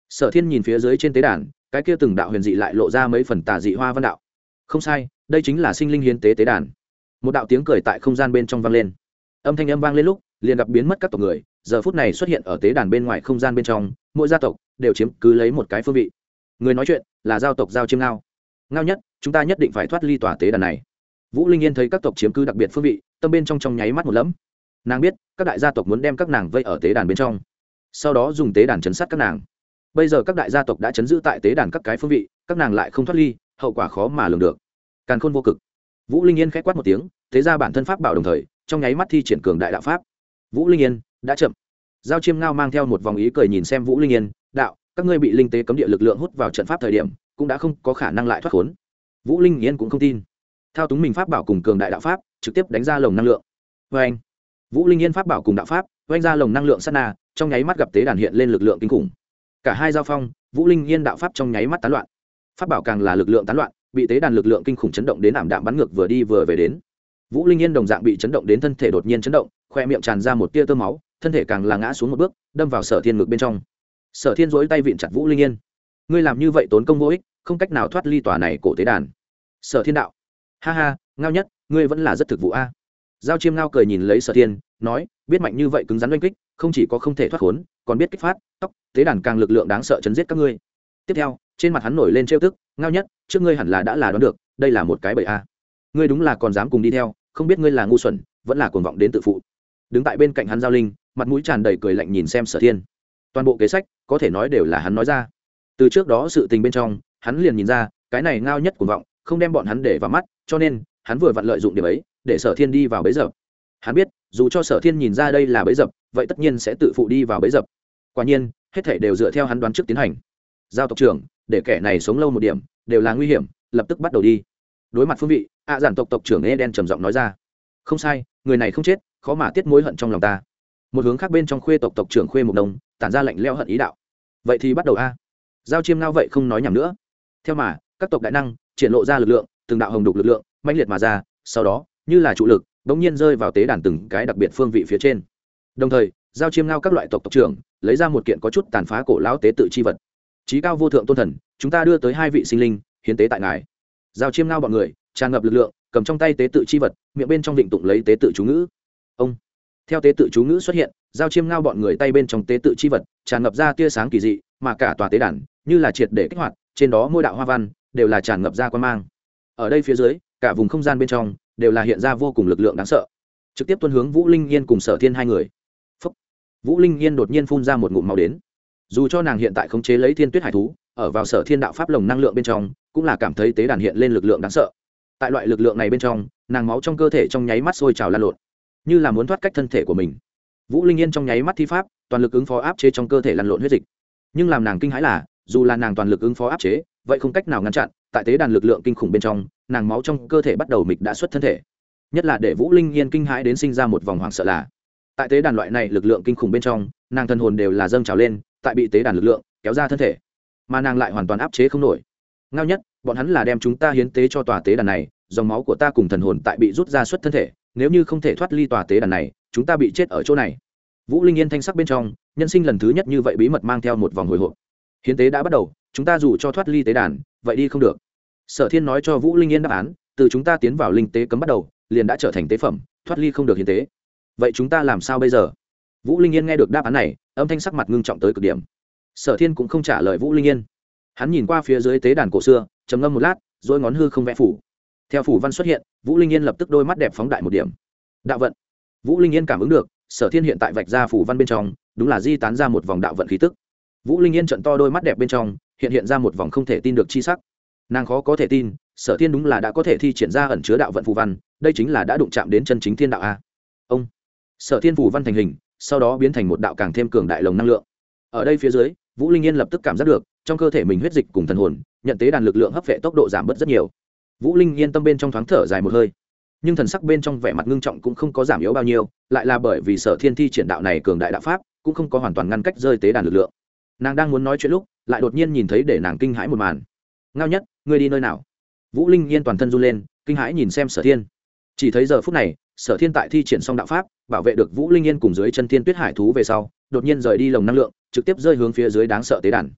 Sở thiên nhìn phía dưới trên tế đàn, cái kia từng đạo huyền dị lại lộ ra mấy phần tà dị hoa văn đạo. Không sai đây chính là sinh linh hiến tế tế đàn. Một đạo tiếng cười tại không gian bên trong vang lên. Âm thanh âm vang lên lúc, liền gặp biến mất các tộc người, giờ phút này xuất hiện ở tế đàn bên ngoài không gian bên trong, mỗi gia tộc đều chiếm cứ lấy một cái phương vị. Người nói chuyện là giao tộc giao chiêm ngao. Ngao nhất, chúng ta nhất định phải thoát ly tòa tế đàn này. Vũ linh yên thấy các tộc chiếm cứ đặc biệt phương vị, tâm bên trong trong nháy mắt một lẫm. Nàng biết, các đại gia tộc muốn đem các nàng vây ở tế đàn bên trong. Sau đó dùng tế đàn chấn sát các nàng. Bây giờ các đại gia tộc đã chấn giữ tại tế đàn các cái phương vị, các nàng lại không thoát ly, hậu quả khó mà lường được càn khôn vô cực. Vũ linh yên k h á c quát một tiếng, thế ra bản thân pháp bảo đồng thời, trong nháy mắt thi triển cường đại đạo pháp. Vũ linh yên, đã chậm. Giao chiêm ngao mang theo một vòng ý cười nhìn xem vũ linh yên, đạo, các ngươi bị linh tế cấm địa lực lượng hút vào trận pháp thời điểm, cũng đã không có khả năng lại thoát khốn. Vũ linh yên cũng không tin. Thao túng mình pháp bảo cùng cường đại đạo pháp, trực tiếp đánh ra lồng năng lượng. Vê anh, vũ linh yên pháp bảo cùng đạo pháp, oanh ra lồng năng lượng sát na, trong nháy mắt gặp tế đàn hiện lên lực lượng kinh khủng. Cả hai giao phong, vũ linh yên đạo pháp trong nháy mắt tán loạn. Pháp bảo càng là lực lượng tán loạn bị tế đàn lực lượng kinh khủng chấn động đến ảm đạm bắn ngược vừa đi vừa về đến. Vũ linh yên đồng dạng bị chấn động đến thân thể đột nhiên chấn động, khoe miệng tràn ra một tia tơ máu, thân thể càng là ngã xuống một bước, đâm vào sở thiên ngực bên trong. Sở thiên dối tay vịn chặt vũ linh yên. Ngươi làm như vậy tốn công vô ích, không cách nào thoát ly tòa này cổ tế đàn. Sở thiên đạo. Ha ha, ngao nhất, ngươi vẫn là rất thực vụ a. Giao chiêm ngao cười nhìn lấy sở thiên, nói, biết mạnh như vậy cứng rắn oanh kích, không chỉ có không thể thoát khốn, còn biết kích phát, tóc, tế đàn càng lực lượng đáng sợ chấn giết các ngươi tiếp theo, trên mặt hắn nổi lên trêu tức, ngao nhất, trước ngươi hẳn là đã là đoán được, đây là một cái bậy a. Ngươi đúng là còn dám cùng đi theo, không biết ngươi là ngu xuẩn, vẫn là cuồng vọng đến tự phụ. Đứng tại bên cạnh hắn giao linh, mặt mũi tràn đầy cười lạnh nhìn xem sở thiên. Toàn bộ kế sách, có thể nói đều là hắn nói ra. Từ trước đó sự tình bên trong, hắn liền nhìn ra, cái này ngao nhất cuồng vọng, không đem bọn hắn để vào mắt, cho nên, hắn vừa vặn lợi dụng điểm ấy, để sở thiên đi vào bấy giờ hắn biết, dù cho sở thiên nhìn ra đây là bấy dập, vậy tất nhiên sẽ tự phụ đi vào bấy dập. Quả nhiên, hết thể đều dựa theo hắn đoán trước tiến hành giao tộc trưởng để kẻ này sống lâu một điểm đều là nguy hiểm lập tức bắt đầu đi. Đối mặt phương vị ạ giản tộc tộc trưởng e đen trầm giọng nói ra. Không sai người này không chết khó mà tiết mối hận trong lòng ta. Một hướng khác bên trong khuê tộc tộc trưởng khuê mục đồng, tản ra lệnh leo hận ý đạo. Vậy thì bắt đầu a. Giao chiêm ngao vậy không nói nhầm nữa. Theo mà các tộc đại năng triển lộ ra lực lượng từng đạo hồng đục lực lượng mãnh liệt mà ra sau đó như là trụ lực bỗng nhiên rơi vào tế đàn từng cái đặc biệt phương vị phía trên. Đồng thời giao chiêm ngao các loại tộc tộc trưởng lấy ra một kiện có chút tàn phá cổ lão tế tự chi vật trí cao vô thượng tôn thần, chúng ta đưa tới hai vị sinh linh, hiến tế tại ngài. Giao chiêm ngao bọn người, tràn ngập lực lượng, cầm trong tay tế tự chi vật, miệng bên trong vịnh tụng lấy tế tự chú ngữ. Ông. Theo tế tự chú ngữ xuất hiện, giao chiêm ngao bọn người tay bên trong tế tự chi vật, tràn ngập ra tia sáng kỳ dị, mà cả tòa tế đàn, như là triệt để kích hoạt, trên đó mỗi đạo hoa văn, đều là tràn ngập ra quan mang. Ở đây phía dưới, cả vùng không gian bên trong, đều là hiện ra vô cùng lực lượng đáng sợ. Trực tiếp tuân hướng vũ linh yên cùng sở thiên hai người. Phúc. vũ linh yên đột nhiên phun ra một ngụm màu đến dù cho nàng hiện tại khống chế lấy thiên tuyết hải thú, ở vào sở thiên đạo pháp lồng năng lượng bên trong, cũng là cảm thấy tế đàn hiện lên lực lượng đáng sợ. Tại loại lực lượng này bên trong, nàng máu trong cơ thể trong nháy mắt sôi trào lan lộn, như là muốn thoát cách thân thể của mình. Vũ linh yên trong nháy mắt thi pháp, toàn lực ứng phó áp chế trong cơ thể lăn lộn huyết dịch. Nhưng làm nàng kinh hãi là, dù là nàng toàn lực ứng phó áp chế, vậy không cách nào ngăn chặn, tại tế đàn lực lượng kinh khủng bên trong, nàng máu trong cơ thể bắt đầu mịch đã xuất thân thể. Nhất là để vũ linh yên kinh hãi đến sinh ra một vòng hoảng sợ là, tại tế đàn loại này lực lượng kinh khủng bên trong, nàng thân hồn đều là dâng trào lên tại bị tế đàn lực lượng kéo ra thân thể, mà nàng lại hoàn toàn áp chế không nổi. Ngao nhất, bọn hắn là đem chúng ta hiến tế cho tòa tế đàn này, dòng máu của ta cùng thần hồn tại bị rút ra xuất thân thể, nếu như không thể thoát ly tòa tế đàn này, chúng ta bị chết ở chỗ này. Vũ linh yên thanh sắc bên trong, nhân sinh lần thứ nhất như vậy bí mật mang theo một vòng hồi hộp. Hiến tế đã bắt đầu, chúng ta dù cho thoát ly tế đàn, vậy đi không được. Sở thiên nói cho vũ linh yên đáp án, từ chúng ta tiến vào linh tế cấm bắt đầu, liền đã trở thành tế phẩm, thoát ly không được hiến tế. Vậy chúng ta làm sao bây giờ? Vũ linh yên nghe được đáp án này, âm thanh sắc mặt ngưng trọng tới cực điểm. Sở thiên cũng không trả lời vũ linh yên. Hắn nhìn qua phía dưới tế đàn cổ xưa, trầm ngâm một lát, rồi ngón hư không vẽ phủ. Theo phủ văn xuất hiện, vũ linh yên lập tức đôi mắt đẹp phóng đại một điểm. Đạo vận. Vũ linh yên cảm ứng được, sở thiên hiện tại vạch ra phủ văn bên trong, đúng là di tán ra một vòng đạo vận khí tức. Vũ linh yên trận to đôi mắt đẹp bên trong, hiện hiện ra một vòng không thể tin được chi sắc. Nàng khó có thể tin, sở thiên đúng là đã có thể thi triển ra ẩn chứa đạo vận phù văn, đây chính là đã đụng chạm đến chân chính thiên đạo a. Ông. Sở thiên phù văn thành hình sau đó biến thành một đạo càng thêm cường đại lồng năng lượng. Ở đây phía dưới, vũ linh yên lập tức cảm giác được, trong cơ thể mình huyết dịch cùng thần hồn, nhận tế đàn lực lượng hấp vệ tốc độ giảm bớt rất nhiều. Vũ linh yên tâm bên trong thoáng thở dài một hơi. Nhưng thần sắc bên trong vẻ mặt ngưng trọng cũng không có giảm yếu bao nhiêu, lại là bởi vì sở thiên thi triển đạo này cường đại đạo pháp, cũng không có hoàn toàn ngăn cách rơi tế đàn lực lượng. Nàng đang muốn nói chuyện lúc, lại đột nhiên nhìn thấy để nàng kinh hãi một màn. Ngao nhất, ngươi đi nơi nào? Vũ linh yên toàn thân run lên, kinh hãi nhìn xem sở thiên. Chỉ thấy giờ phút này, sở thiên tại thi triển xong đạo pháp bảo vệ được vũ linh yên cùng dưới chân thiên tuyết hải thú về sau, đột nhiên rời đi lồng năng lượng, trực tiếp rơi hướng phía dưới đáng sợ tế đàn.